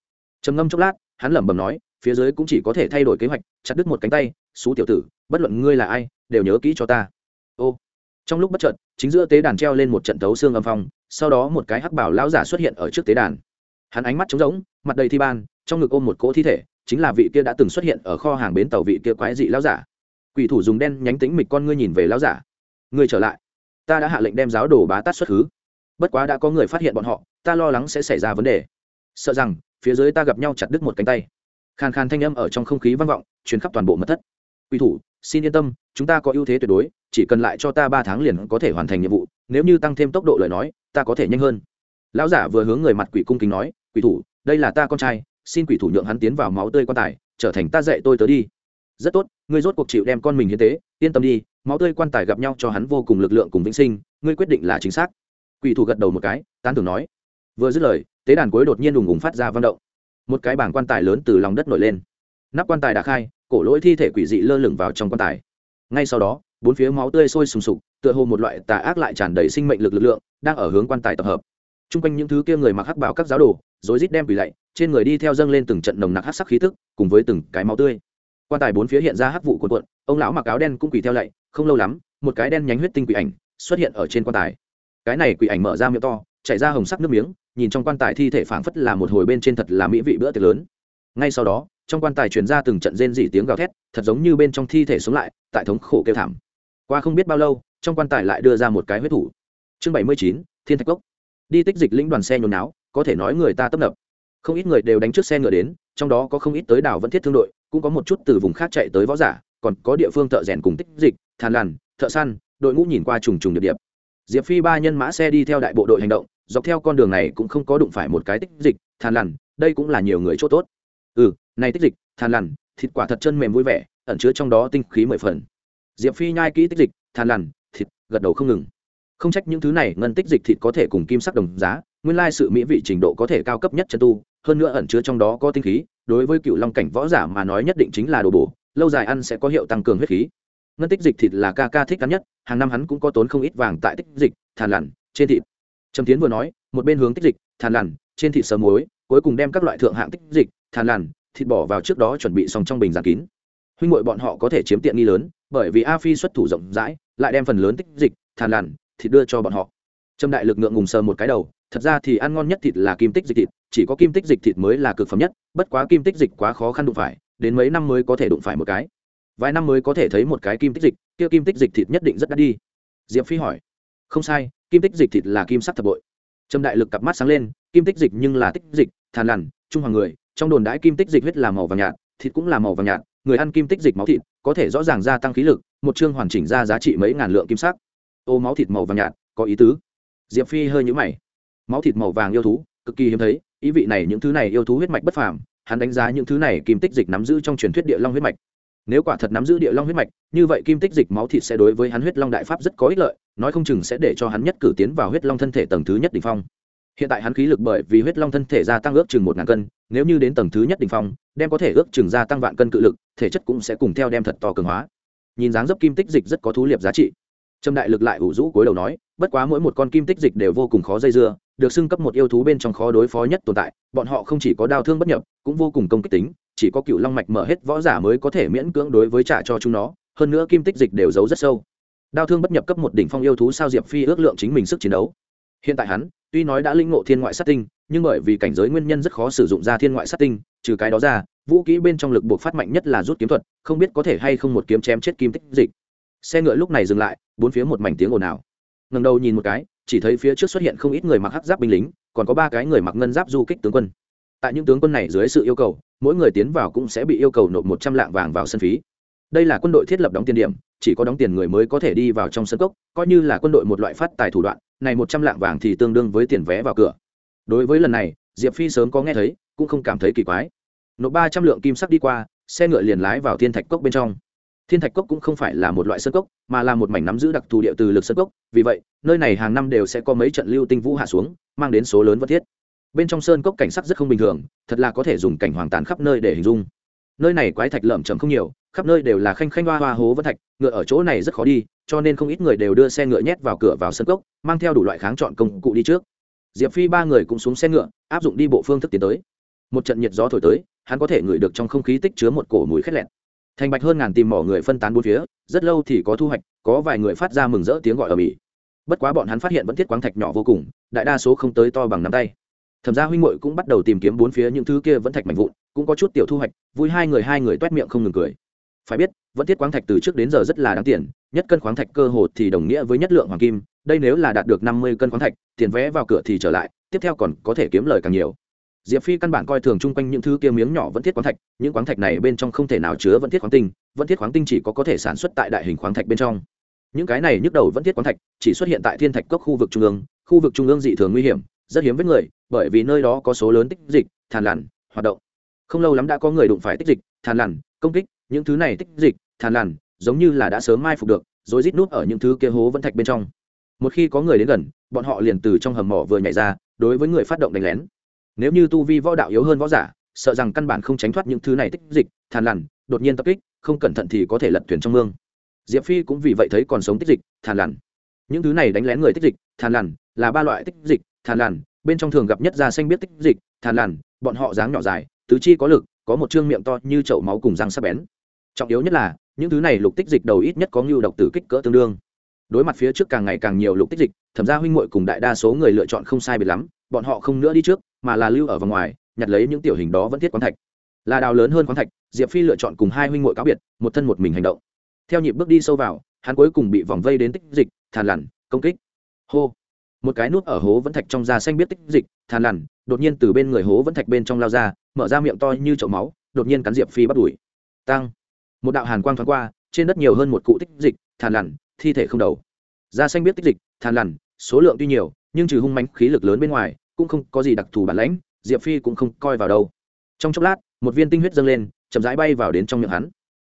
Trầm ngâm chốc lát, hắn lẩm bẩm nói, phía dưới cũng chỉ có thể thay đổi kế hoạch, chặt đứt một cánh tay, xú tiểu tử, bất luận ngươi là ai, đều nhớ kỹ cho ta. Ô. Trong lúc bất chợt, chính giữa tế đàn treo lên một trận tấu xương âm phong, sau đó một cái hắc bảo lão giả xuất hiện ở trước tế đàn. Hắn ánh mắt trống rỗng, mặt đầy thi ban, trong ngực ôm một cỗ thi thể chính là vị kia đã từng xuất hiện ở kho hàng bến tàu vị kia quái dị lão giả. Quỷ thủ dùng đen nhánh tính mịch con ngươi nhìn về lão giả. Ngươi trở lại. Ta đã hạ lệnh đem giáo đồ bá tát xuất khứ. Bất quá đã có người phát hiện bọn họ, ta lo lắng sẽ xảy ra vấn đề. Sợ rằng, phía dưới ta gặp nhau chặt đứt một cánh tay. Khàn khàn thanh âm ở trong không khí vang vọng, truyền khắp toàn bộ mật thất. Quỷ thủ, xin yên tâm, chúng ta có ưu thế tuyệt đối, chỉ cần lại cho ta ba tháng liền có thể hoàn thành nhiệm vụ, nếu như tăng thêm tốc độ lời nói, ta có thể nhanh hơn. Lão giả vừa hướng người mặt quỷ cung kính nói, quỷ thủ, đây là ta con trai xin quỷ thủ nhượng hắn tiến vào máu tươi quan tài, trở thành ta dạy tôi tớ đi. Rất tốt, ngươi rốt cuộc chịu đem con mình hiến tế, yên tâm đi, máu tươi quan tài gặp nhau cho hắn vô cùng lực lượng cùng vĩnh sinh, ngươi quyết định là chính xác. Quỷ thủ gật đầu một cái, tán tưởng nói. Vừa dứt lời, tế đàn cuối đột nhiên đùng ùng phát ra vang động. Một cái bảng quan tài lớn từ lòng đất nổi lên. Nắp quan tài đã khai, cổ lỗi thi thể quỷ dị lơ lửng vào trong quan tài. Ngay sau đó, bốn phía máu tươi sôi sùng sục, tựa hồ một loại tà ác lại tràn đầy sinh mệnh lực lực lượng, đang ở hướng quan tài tập hợp t r u n g quanh những thứ kia người mặc hắc bảo các giáo đồ, rối rít đem quỷ lạy, trên người đi theo dâng lên từng trận nồng nặc hắc sắc khí tức, cùng với từng cái máu tươi. Quan tài bốn phía hiện ra hắc vụ cuộn cuộn, ông lão mặc áo đen cũng quỷ theo lạy, không lâu lắm, một cái đen nhánh huyết tinh quỷ ảnh xuất hiện ở trên quan tài. Cái này quỷ ảnh mở ra miệng to, chảy ra hồng sắc nước miếng, nhìn trong quan tài thi thể phảng phất là một hồi bên trên thật là mỹ vị bữa tiệc lớn. Ngay sau đó, trong quan tài truyền ra từng trận rên rỉ tiếng gào thét, thật giống như bên trong thi thể sống lại, tại thống khổ kêu thảm. Qua không biết bao lâu, trong quan tài lại đưa ra một cái huyết thủ. Chương bảy mươi chín, thiên thạch cốc đi tích dịch lĩnh đoàn xe nhồi náo, có thể nói người ta tấp nập. Không ít người đều đánh trước xe ngựa đến, trong đó có không ít tới đảo vẫn thiết thương đội, cũng có một chút từ vùng khác chạy tới võ giả, còn có địa phương thợ rèn cùng tích dịch, thàn lằn, thợ săn, đội ngũ nhìn qua trùng trùng điệp điệp. Diệp phi ba nhân mã xe đi theo đại bộ đội hành động, dọc theo con đường này cũng không có đụng phải một cái tích dịch, thàn lằn, đây cũng là nhiều người chỗ tốt. Ừ này tích dịch, thàn lằn, thịt quả thật chân mềm vui vẻ, ẩn chứa trong đó tinh khí mười phần. Diệp phi nhai kỹ tích dịch, thàn lằn, thịt, gật đầu không ngừng không trách những thứ này, ngân tích dịch thịt có thể cùng kim sắc đồng giá, nguyên lai sự mỹ vị trình độ có thể cao cấp nhất chân tu, hơn nữa ẩn chứa trong đó có tinh khí, đối với cựu long cảnh võ giả mà nói nhất định chính là đồ bổ, lâu dài ăn sẽ có hiệu tăng cường huyết khí. Ngân tích dịch thịt là ca ca thích cắn nhất, hàng năm hắn cũng có tốn không ít vàng tại tích dịch, thàn lằn, trên thịt. Trầm tiến vừa nói, một bên hướng tích dịch, thàn lằn, trên thịt sờ muối, cuối cùng đem các loại thượng hạng tích dịch, thàn lằn, thịt bỏ vào trước đó chuẩn bị xong trong bình giàn kín. Huynh ngội bọn họ có thể chiếm tiện nghi lớn, bởi vì a phi xuất thủ rộng rãi, lại đem phần lớn tích dịch, thàn lằn thịt đưa cho bọn họ. Trâm đại lực ngượng ngùng sờ một cái đầu, thật ra thì ăn ngon nhất thịt là kim tích dịch thịt, chỉ có kim tích dịch thịt mới là cực phẩm nhất, bất quá kim tích dịch quá khó khăn đụng phải, đến mấy năm mới có thể đụng phải một cái. Vài năm mới có thể thấy một cái kim tích dịch, kia kim tích dịch thịt nhất định rất đắt đi. Diệp phi hỏi, không sai, kim tích dịch thịt là kim sắc thập bội. Trâm đại lực cặp mắt sáng lên, kim tích dịch nhưng là tích dịch, thàn lằn, trung hoàng người, trong đồn đãi kim tích dịch huyết là màu vàng nhạt, thịt cũng là màu vàng nhạt, người ăn kim tích dịch máu thịt, có thể rõ ràng gia tăng khí lực, một chương hoàn chỉnh ra giá trị mấy ngàn lượng kim sắc ô máu thịt màu vàng nhạt, có ý tứ. Diệp phi hơi nhũ mày. Máu thịt màu vàng yêu thú, cực kỳ hiếm thấy, ý vị này những thứ này yêu thú huyết mạch bất phàm, hắn đánh giá những thứ này kim tích dịch nắm giữ trong truyền thuyết địa long huyết mạch. Nếu quả thật nắm giữ địa long huyết mạch, như vậy kim tích dịch máu thịt sẽ đối với hắn huyết long đại pháp rất có ích lợi, nói không chừng sẽ để cho hắn nhất cử tiến vào huyết long thân thể tầng thứ nhất đ ỉ n h phong. Hiện tại hắn khí lực bởi vì huyết long thân thể gia tăng ước chừng một ngàn cân, nếu như đến tầng thứ nhất đ ỉ n h phong, đem có thể ước chừng gia tăng vạn cân cự lực, thể chất cũng sẽ cùng theo đem thật to cường hóa. Nhìn dáng dấp kim tích dịch rất có thú liệp giá trị trâm đại lực lại ủ rũ cuối đầu nói, bất quá mỗi một con kim tích dịch đều vô cùng khó dây dưa, được xưng cấp một yêu thú bên trong khó đối phó nhất tồn tại, bọn họ không chỉ có đau thương bất nhập, cũng vô cùng công kích tính, chỉ có cựu long mạch mở hết võ giả mới có thể miễn cưỡng đối với trả cho chúng nó, hơn nữa kim tích dịch đều giấu rất sâu. Đau thương bất nhập cấp một đỉnh phong yêu thú sao diệp phi ước lượng chính mình sức chiến đấu. Hiện tại hắn, tuy nói đã linh ngộ thiên ngoại sát tinh, nhưng bởi vì cảnh giới nguyên nhân rất khó sử dụng ra thiên ngoại sát tinh, trừ cái đó ra, vũ kỹ bên trong lực buộc phát mạnh nhất là rút kiếm thuật, không biết có thể hay không một kiếm chém chết kim tích dịch xe ngựa lúc này dừng lại, bốn phía một mảnh tiếng ồn ào. Ngần đầu nhìn một cái, chỉ thấy phía trước xuất hiện không ít người mặc hắc giáp binh lính, còn có ba cái người mặc ngân giáp du kích tướng quân. Tại những tướng quân này dưới sự yêu cầu, mỗi người tiến vào cũng sẽ bị yêu cầu nộp một trăm lạng vàng vào sân phí. Đây là quân đội thiết lập đóng tiền điểm, chỉ có đóng tiền người mới có thể đi vào trong sân cốc, coi như là quân đội một loại phát tài thủ đoạn, này một trăm lạng vàng thì tương đương với tiền vé vào cửa. Đối với lần này, diệp phi sớm có nghe thấy, cũng không cảm thấy kỳ quái. Nộp ba trăm lượng kim sắc đi qua, xe ngựa liền lái vào thiên thạch cốc bên trong thiên thạch cốc cũng không phải là một loại sơ cốc, mà là một mảnh nắm giữ đặc thù địa từ lực sơ cốc. Vì vậy, nơi này hàng năm đều sẽ có mấy trận lưu tinh vũ hạ xuống, mang đến số lớn vật thiết. Bên trong sơn cốc cảnh sắc rất không bình thường, thật là có thể dùng cảnh hoàng tàn khắp nơi để hình dung. Nơi này quái thạch lởm chầm không nhiều, khắp nơi đều là khanh khanh hoa hoa hố vân thạch, ngựa ở chỗ này rất khó đi, cho nên không ít người đều đưa xe ngựa nhét vào cửa vào sân cốc, mang theo đủ loại kháng chọn công cụ đi trước. Diệp phi ba người cũng xuống xe ngựa, áp dụng đi bộ phương thức tiến tới. Một trận nhiệt gió thổi tới, hắn có thể ngửi được trong không khí tích chứa một cổ mùi khét lẹt thành bạch hơn ngàn tìm mỏ người phân tán bốn phía, rất lâu thì có thu hoạch, có vài người phát ra mừng rỡ tiếng gọi ở mỹ. Bất quá bọn hắn phát hiện vẫn thiết quáng thạch nhỏ vô cùng, đại đa số không tới to bằng nắm tay. Thẩm gia huynh muội cũng bắt đầu tìm kiếm bốn phía những thứ kia vẫn thạch mạnh vụn, cũng có chút tiểu thu hoạch, vui hai người hai người toét miệng không ngừng cười. Phải biết, vẫn thiết khoáng thạch từ trước đến giờ rất là đáng tiền, nhất cân khoáng thạch cơ hồ thì đồng nghĩa với nhất lượng hoàng kim, đây nếu là đạt được năm mươi cân khoáng thạch, tiền vé vào cửa thì trở lại, tiếp theo còn có thể kiếm lời càng nhiều diệp phi căn bản coi thường chung quanh những thứ kia miếng nhỏ vẫn thiết khoáng thạch, những khoáng thạch này bên trong không thể nào chứa vẫn thiết khoáng tinh, vẫn thiết khoáng tinh chỉ có có thể sản xuất tại đại hình khoáng thạch bên trong. Những cái này nhức đầu vẫn thiết khoáng thạch chỉ xuất hiện tại thiên thạch cốc khu vực trung ương, khu vực trung ương dị thường nguy hiểm, rất hiếm với người, bởi vì nơi đó có số lớn tích dịch, thàn lằn, hoạt động. Không lâu lắm đã có người đụng phải tích dịch, thàn lằn, công kích, những thứ này tích dịch, thàn lằn, giống như là đã sớm mai phục được, rồi rít nút ở những thứ kia hố vẫn thạch bên trong. Một khi có người đến gần, bọn họ liền từ trong hầm mỏ vừa nhảy ra, đối với người phát động đánh lén nếu như tu vi võ đạo yếu hơn võ giả, sợ rằng căn bản không tránh thoát những thứ này tích dịch, thàn lằn, đột nhiên tập kích, không cẩn thận thì có thể lật thuyền trong mương. Diệp phi cũng vì vậy thấy còn sống tích dịch, thàn lằn. Những thứ này đánh lén người tích dịch, thàn lằn, là ba loại tích dịch, thàn lằn, bên trong thường gặp nhất da xanh biết tích dịch, thàn lằn, bọn họ dáng nhỏ dài, tứ chi có lực, có một chương miệng to như chậu máu cùng răng sắc bén. Trọng yếu nhất là, những thứ này lục tích dịch đầu ít nhất có ngưu độc tử kích cỡ tương đương. Đối mặt phía trước càng ngày càng nhiều lục tích dịch, thẩm ra huynh muội cùng đại đa số người lựa chọn không sai biệt lắm, bọn họ không nữa đi trước mà là lưu ở vòng ngoài, nhặt lấy những tiểu hình đó vẫn thiết khoáng thạch. Là đào lớn hơn khoáng thạch, diệp phi lựa chọn cùng hai huynh muội cáo biệt, một thân một mình hành động. Theo nhịp bước đi sâu vào, hắn cuối cùng bị vòng vây đến tích dịch, thàn lằn, công kích. Hô! Một cái nút ở hố vẫn thạch trong da xanh biết tích dịch, thàn lằn, đột nhiên từ bên người hố vẫn thạch bên trong lao ra, mở ra miệng to như chậu máu, đột nhiên cắn diệp phi bắt đuổi. Tăng một đạo hàn quang thoáng qua, trên đất nhiều hơn một cụ tích dịch, thàn lằn, thi thể không đầu. Da xanh biết tích dịch, thàn lằn, số lượng tuy nhiều, nhưng trừ hung mánh khí lực lớn bên ngoài cũng không có gì đặc thù bản lãnh, diệp phi cũng không coi vào đâu. Trong chốc lát, một viên tinh huyết dâng lên, chậm rãi bay vào đến trong miệng hắn.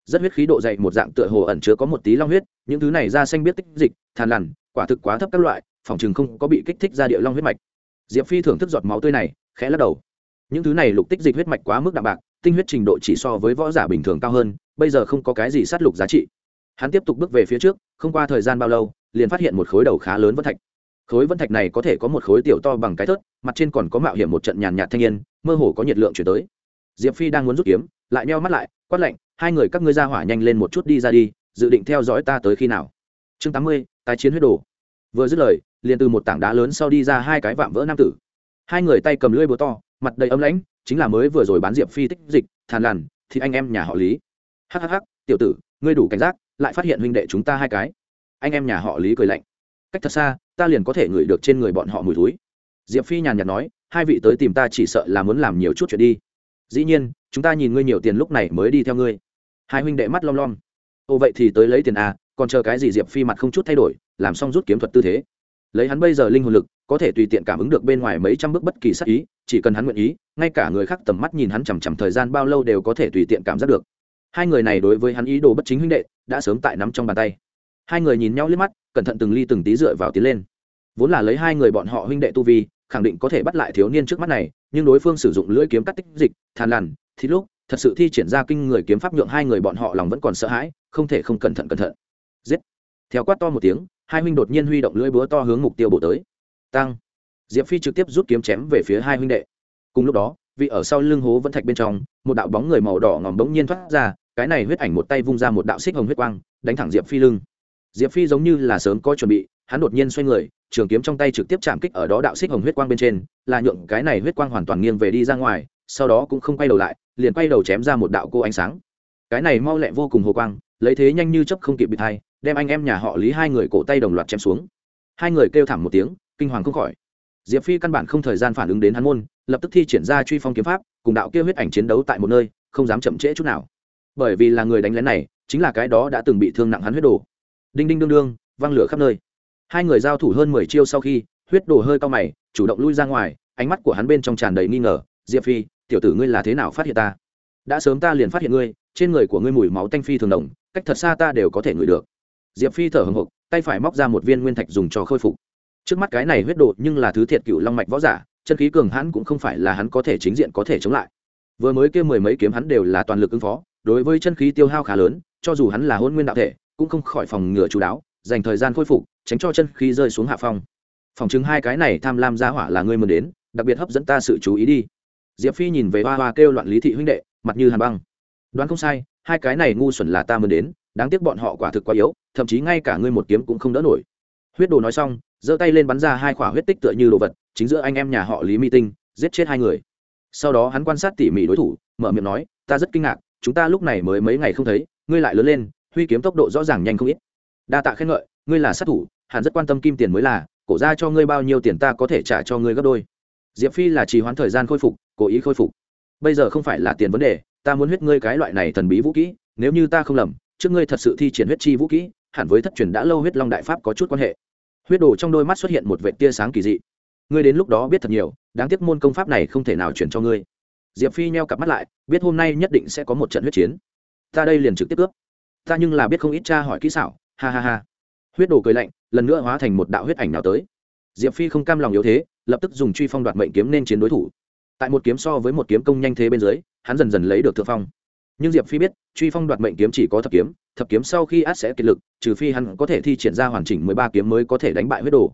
Rất huyết khí độ dày một dạng tựa hồ ẩn chứa có một tí long huyết, những thứ này ra xanh biết tích dịch, thàn lằn, quả thực quá thấp các loại, phòng chừng không có bị kích thích ra địa long huyết mạch. Diệp phi thưởng thức giọt máu tươi này, khẽ lắc đầu. Những thứ này lục tích dịch huyết mạch quá mức đạm bạc, tinh huyết trình độ chỉ so với võ giả bình thường cao hơn, bây giờ không có cái gì sát lục giá trị. Hắn tiếp tục bước về phía trước, không qua thời gian bao lâu, liền phát hiện một khối đầu khá lớn vân thạch khối vân thạch này có thể có một khối tiểu to bằng cái thớt, mặt trên còn có mạo hiểm một trận nhàn nhạt thanh niên, mơ hồ có nhiệt lượng chuyển tới. Diệp phi đang muốn rút kiếm, lại nheo mắt lại, quát lạnh, hai người các ngươi ra hỏa nhanh lên một chút đi ra đi, dự định theo dõi ta tới khi nào? Chương tám mươi, tái chiến huyết đồ. Vừa dứt lời, liền từ một tảng đá lớn sau đi ra hai cái vạm vỡ nam tử. Hai người tay cầm lưỡi búa to, mặt đầy ấm lãnh, chính là mới vừa rồi bán diệp phi tích dịch, thàn lằn, thì anh em nhà họ lý. Hhh tiểu tử, ngươi đủ cảnh giác, lại phát hiện huynh đệ chúng ta hai cái. Anh em nhà họ lý cười lạnh cách thật xa, ta liền có thể ngửi được trên người bọn họ mùi thúi. Diệp phi nhàn nhạt nói, hai vị tới tìm ta chỉ sợ là muốn làm nhiều chút chuyện đi. Dĩ nhiên, chúng ta nhìn ngươi nhiều tiền lúc này mới đi theo ngươi. Hai huynh đệ mắt lom lom. Ồ vậy thì tới lấy tiền à còn chờ cái gì diệp phi mặt không chút thay đổi, làm xong rút kiếm thuật tư thế. Lấy hắn bây giờ linh hồn lực, có thể tùy tiện cảm ứng được bên ngoài mấy trăm bước bất kỳ sắc ý, chỉ cần hắn nguyện ý, ngay cả người khác tầm mắt nhìn hắn chằm chằm thời gian bao lâu đều có thể tùy tiện cảm giác được. Hai người này đối với hắn ý đồ bất chính huynh đệ, đã sớm tại nắm trong bàn tay hai người nhìn nhau liếc mắt, cẩn thận từng ly từng tí dựa vào tiến lên. Vốn là lấy hai người bọn họ huynh đệ tu vi, khẳng định có thể bắt lại thiếu niên trước mắt này, nhưng đối phương sử dụng lưỡi kiếm cắt tích dịch, thàn lằn thì lúc, thật sự thi triển ra kinh người kiếm pháp nhượng hai người bọn họ lòng vẫn còn sợ hãi, không thể không cẩn thận cẩn thận. Giết! Theo quát to một tiếng, hai huynh đột nhiên huy động lưỡi búa to hướng mục tiêu bổ tới. Tăng! Diệp phi trực tiếp rút kiếm chém về phía hai huynh đệ. Cùng lúc đó, vị ở sau lưng hố vẫn thạch bên trong, một đạo bóng người màu đỏ ngòm bỗng nhiên thoát ra, cái này huyết ảnh một tay vung ra một đạo xích hồng huyết quang, đánh thẳng diệp phi lưng diệp phi giống như là sớm có chuẩn bị, hắn đột nhiên xoay người, trường kiếm trong tay trực tiếp chạm kích ở đó đạo xích hồng huyết quang bên trên, là nhượng cái này huyết quang hoàn toàn nghiêng về đi ra ngoài, sau đó cũng không quay đầu lại, liền quay đầu chém ra một đạo cô ánh sáng. Cái này mau lẹ vô cùng hồ quang, lấy thế nhanh như chấp không kịp bị thay, đem anh em nhà họ lý hai người cổ tay đồng loạt chém xuống. Hai người kêu thảm một tiếng, kinh hoàng không khỏi. Diệp phi căn bản không thời gian phản ứng đến hắn môn, lập tức thi triển ra truy phong kiếm pháp, cùng đạo kia huyết ảnh chiến đấu tại một nơi, không dám chậm trễ chút nào. Bởi vì là người đánh lén này, chính là cái đó đã từng bị thương nặng hắn huyết đồ đinh đinh đương đương, văng lửa khắp nơi. Hai người giao thủ hơn mười chiêu sau khi, huyết đồ hơi cao mày, chủ động lui ra ngoài, ánh mắt của hắn bên trong tràn đầy nghi ngờ. Diệp phi, tiểu tử ngươi là thế nào phát hiện ta? Đã sớm ta liền phát hiện ngươi, trên người của ngươi mùi máu tanh phi thường đồng cách thật xa ta đều có thể ngửi được. Diệp phi thở hồng hộc, tay phải móc ra một viên nguyên thạch dùng cho khôi phục. Trước mắt cái này huyết đồ nhưng là thứ thiệt cựu long mạch võ giả, chân khí cường hãn cũng không phải là hắn có thể chính diện có thể chống lại. Vừa mới kêu mười mấy kiếm hắn đều là toàn lực ứng phó, đối với chân khí tiêu hao khá lớn, cho dù hắn là hôn nguyên đạo thể cũng không khỏi phòng ngừa chú đáo, dành thời gian khôi phục, tránh cho chân khi rơi xuống hạ phong. Phòng chứng hai cái này tham lam gia hỏa là ngươi muốn đến, đặc biệt hấp dẫn ta sự chú ý đi. Diệp phi nhìn về hoa hoa kêu loạn lý thị huynh đệ, mặt như hàn băng. Đoán không sai, hai cái này ngu xuẩn là ta muốn đến, đáng tiếc bọn họ quả thực quá yếu, thậm chí ngay cả ngươi một kiếm cũng không đỡ nổi. Huyết đồ nói xong, giơ tay lên bắn ra hai khỏa huyết tích tựa như đồ vật, chính giữa anh em nhà họ lý mi tinh, giết chết hai người. Sau đó hắn quan sát tỉ mỉ đối thủ, mở miệng nói, ta rất kinh ngạc, chúng ta lúc này mới mấy ngày không thấy, ngươi lại lớn lên huy kiếm tốc độ rõ ràng nhanh không ít. Đa tạ khen ngợi, ngươi là sát thủ, hẳn rất quan tâm kim tiền mới là, cổ ra cho ngươi bao nhiêu tiền ta có thể trả cho ngươi gấp đôi. Diệp phi là trì hoãn thời gian khôi phục, cố ý khôi phục. Bây giờ không phải là tiền vấn đề, ta muốn huyết ngươi cái loại này thần bí vũ kỹ, nếu như ta không lầm, trước ngươi thật sự thi triển huyết chi vũ kỹ, hẳn với thất truyền đã lâu huyết long đại pháp có chút quan hệ. Huyết đồ trong đôi mắt xuất hiện một vệ tia sáng kỳ dị. Ngươi đến lúc đó biết thật nhiều, đáng tiếc môn công pháp này không thể nào chuyển cho ngươi. Diệp phi nheo cặp mắt lại, biết hôm nay nhất định sẽ có một trận huyết chiến. Ta đây liền trực tiếp cướp ta nhưng là biết không ít cha hỏi kỹ xảo, ha ha ha. Huyết đồ cười lạnh, lần nữa hóa thành một đạo huyết ảnh nào tới. Diệp phi không cam lòng yếu thế, lập tức dùng truy phong đoạt mệnh kiếm nên chiến đối thủ. Tại một kiếm so với một kiếm công nhanh thế bên dưới, hắn dần dần lấy được thượng phong. Nhưng diệp phi biết, truy phong đoạt mệnh kiếm chỉ có thập kiếm thập kiếm sau khi át sẽ kiệt lực, trừ phi hắn có thể thi triển ra hoàn chỉnh mười ba kiếm mới có thể đánh bại huyết đồ.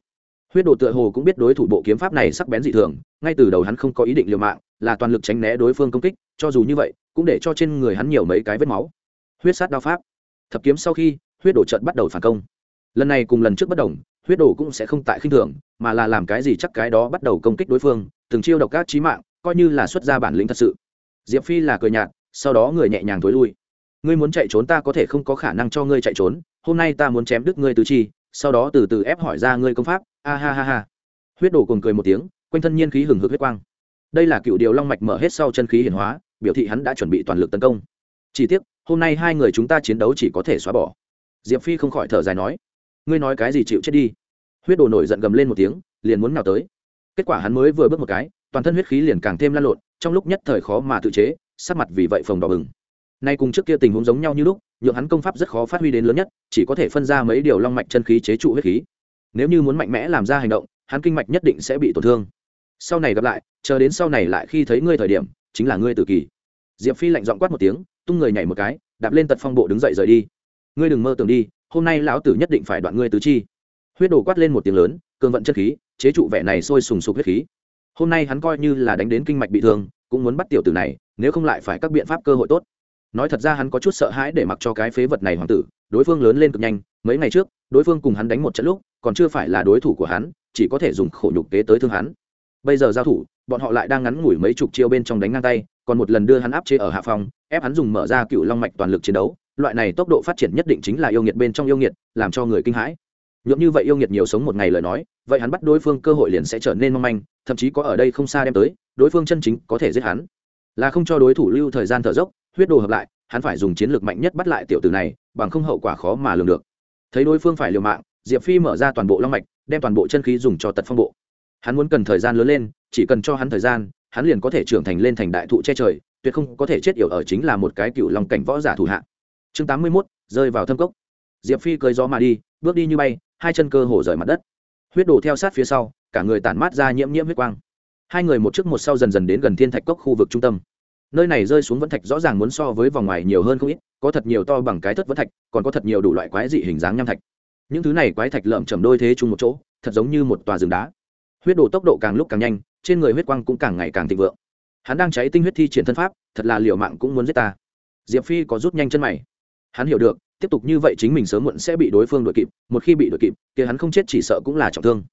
Huyết đồ tựa hồ cũng biết đối thủ bộ kiếm pháp này sắc bén dị thường, ngay từ đầu hắn không có ý định liều mạng, là toàn lực tránh né đối phương công kích, cho dù như vậy, cũng để cho trên người hắn nhiều mấy cái vết máu. Huyết sát đao pháp thập kiếm sau khi, huyết đổ trận bắt đầu phản công. Lần này cùng lần trước bất đồng, huyết đổ cũng sẽ không tại khinh thường, mà là làm cái gì chắc cái đó bắt đầu công kích đối phương, từng chiêu độc các trí mạng, coi như là xuất ra bản lĩnh thật sự. Diệp phi là cười nhạt, sau đó người nhẹ nhàng thối lui. Ngươi muốn chạy trốn ta có thể không có khả năng cho ngươi chạy trốn, hôm nay ta muốn chém đứt ngươi tứ chi, sau đó từ từ ép hỏi ra ngươi công pháp, a ha ha ha. Huyết đổ cùng cười một tiếng, quanh thân nhiên khí hừng hực huyết quang. Đây là cựu điều long mạch mở hết sau chân khí hiển hóa, biểu thị hắn đã chuẩn bị toàn lực tấn công. Chỉ tiếc hôm nay hai người chúng ta chiến đấu chỉ có thể xóa bỏ. Diệp phi không khỏi thở dài nói, ngươi nói cái gì chịu chết đi. Huyết đồ nổi giận gầm lên một tiếng, liền muốn nào tới. Kết quả hắn mới vừa bước một cái, toàn thân huyết khí liền càng thêm lan lộn, trong lúc nhất thời khó mà tự chế, sắc mặt vì vậy phồng đỏ bừng. Nay cùng trước kia tình huống giống nhau như lúc, nhượng hắn công pháp rất khó phát huy đến lớn nhất, chỉ có thể phân ra mấy điều long mạch chân khí chế trụ huyết khí. Nếu như muốn mạnh mẽ làm ra hành động, hắn kinh mạch nhất định sẽ bị tổn thương. Sau này gặp lại, chờ đến sau này lại khi thấy ngươi thời điểm, chính là ngươi tự kỳ. Diệp phi lạnh giọng quát một tiếng tung người nhảy một cái, đạp lên tật phong bộ đứng dậy rời đi. Ngươi đừng mơ tưởng đi, hôm nay lão tử nhất định phải đoạn ngươi tứ chi. Huyết đổ quát lên một tiếng lớn, cường vận chất khí, chế trụ vẻ này sôi sùng sục huyết khí. Hôm nay hắn coi như là đánh đến kinh mạch bị thương, cũng muốn bắt tiểu tử này, nếu không lại phải các biện pháp cơ hội tốt. Nói thật ra hắn có chút sợ hãi để mặc cho cái phế vật này hoàng tử, đối phương lớn lên cực nhanh, mấy ngày trước, đối phương cùng hắn đánh một trận lúc, còn chưa phải là đối thủ của hắn, chỉ có thể dùng khổ nhục kế tới thương hắn. Bây giờ giao thủ, bọn họ lại đang ngắn ngủi mấy chục chiêu bên trong đánh ngang tay, còn một lần đưa hắn áp chế ở hạ phòng ép hắn dùng mở ra cựu long mạch toàn lực chiến đấu, loại này tốc độ phát triển nhất định chính là yêu nghiệt bên trong yêu nghiệt, làm cho người kinh hãi. Nhuộm như vậy yêu nghiệt nhiều sống một ngày lời nói, vậy hắn bắt đối phương cơ hội liền sẽ trở nên mong manh, thậm chí có ở đây không xa đem tới, đối phương chân chính có thể giết hắn. Là không cho đối thủ lưu thời gian thở dốc, huyết đồ hợp lại, hắn phải dùng chiến lược mạnh nhất bắt lại tiểu tử này, bằng không hậu quả khó mà lường được. Thấy đối phương phải liều mạng, diệp phi mở ra toàn bộ long mạch, đem toàn bộ chân khí dùng cho tật phong bộ. Hắn muốn cần thời gian lớn lên, chỉ cần cho hắn thời gian hắn liền có thể trưởng thành lên thành đại thụ che trời, tuyệt không có thể chết yểu ở chính là một cái cựu lòng cảnh võ giả thủ hạ. Chương tám mươi mốt, rơi vào thâm cốc. Diệp phi cười gió mà đi, bước đi như bay, hai chân cơ hồ rời mặt đất. Huyết đổ theo sát phía sau, cả người tản mát ra nhiễm nhiễm huyết quang. Hai người một trước một sau dần dần đến gần thiên thạch cốc khu vực trung tâm. Nơi này rơi xuống vẫn thạch rõ ràng muốn so với vòng ngoài nhiều hơn không ít, có thật nhiều to bằng cái thất vẫn thạch, còn có thật nhiều đủ loại quái dị hình dáng nham thạch. Những thứ này quái thạch lợm chầm đôi thế chung một chỗ, thật giống như một tòa rừng đá. Huyết đổ tốc độ càng lúc càng nhanh trên người huyết quang cũng càng ngày càng thịnh vượng. Hắn đang cháy tinh huyết thi triển thân pháp, thật là liều mạng cũng muốn giết ta. Diệp phi có rút nhanh chân mày. Hắn hiểu được, tiếp tục như vậy chính mình sớm muộn sẽ bị đối phương đuổi kịp, một khi bị đuổi kịp thì hắn không chết chỉ sợ cũng là trọng thương.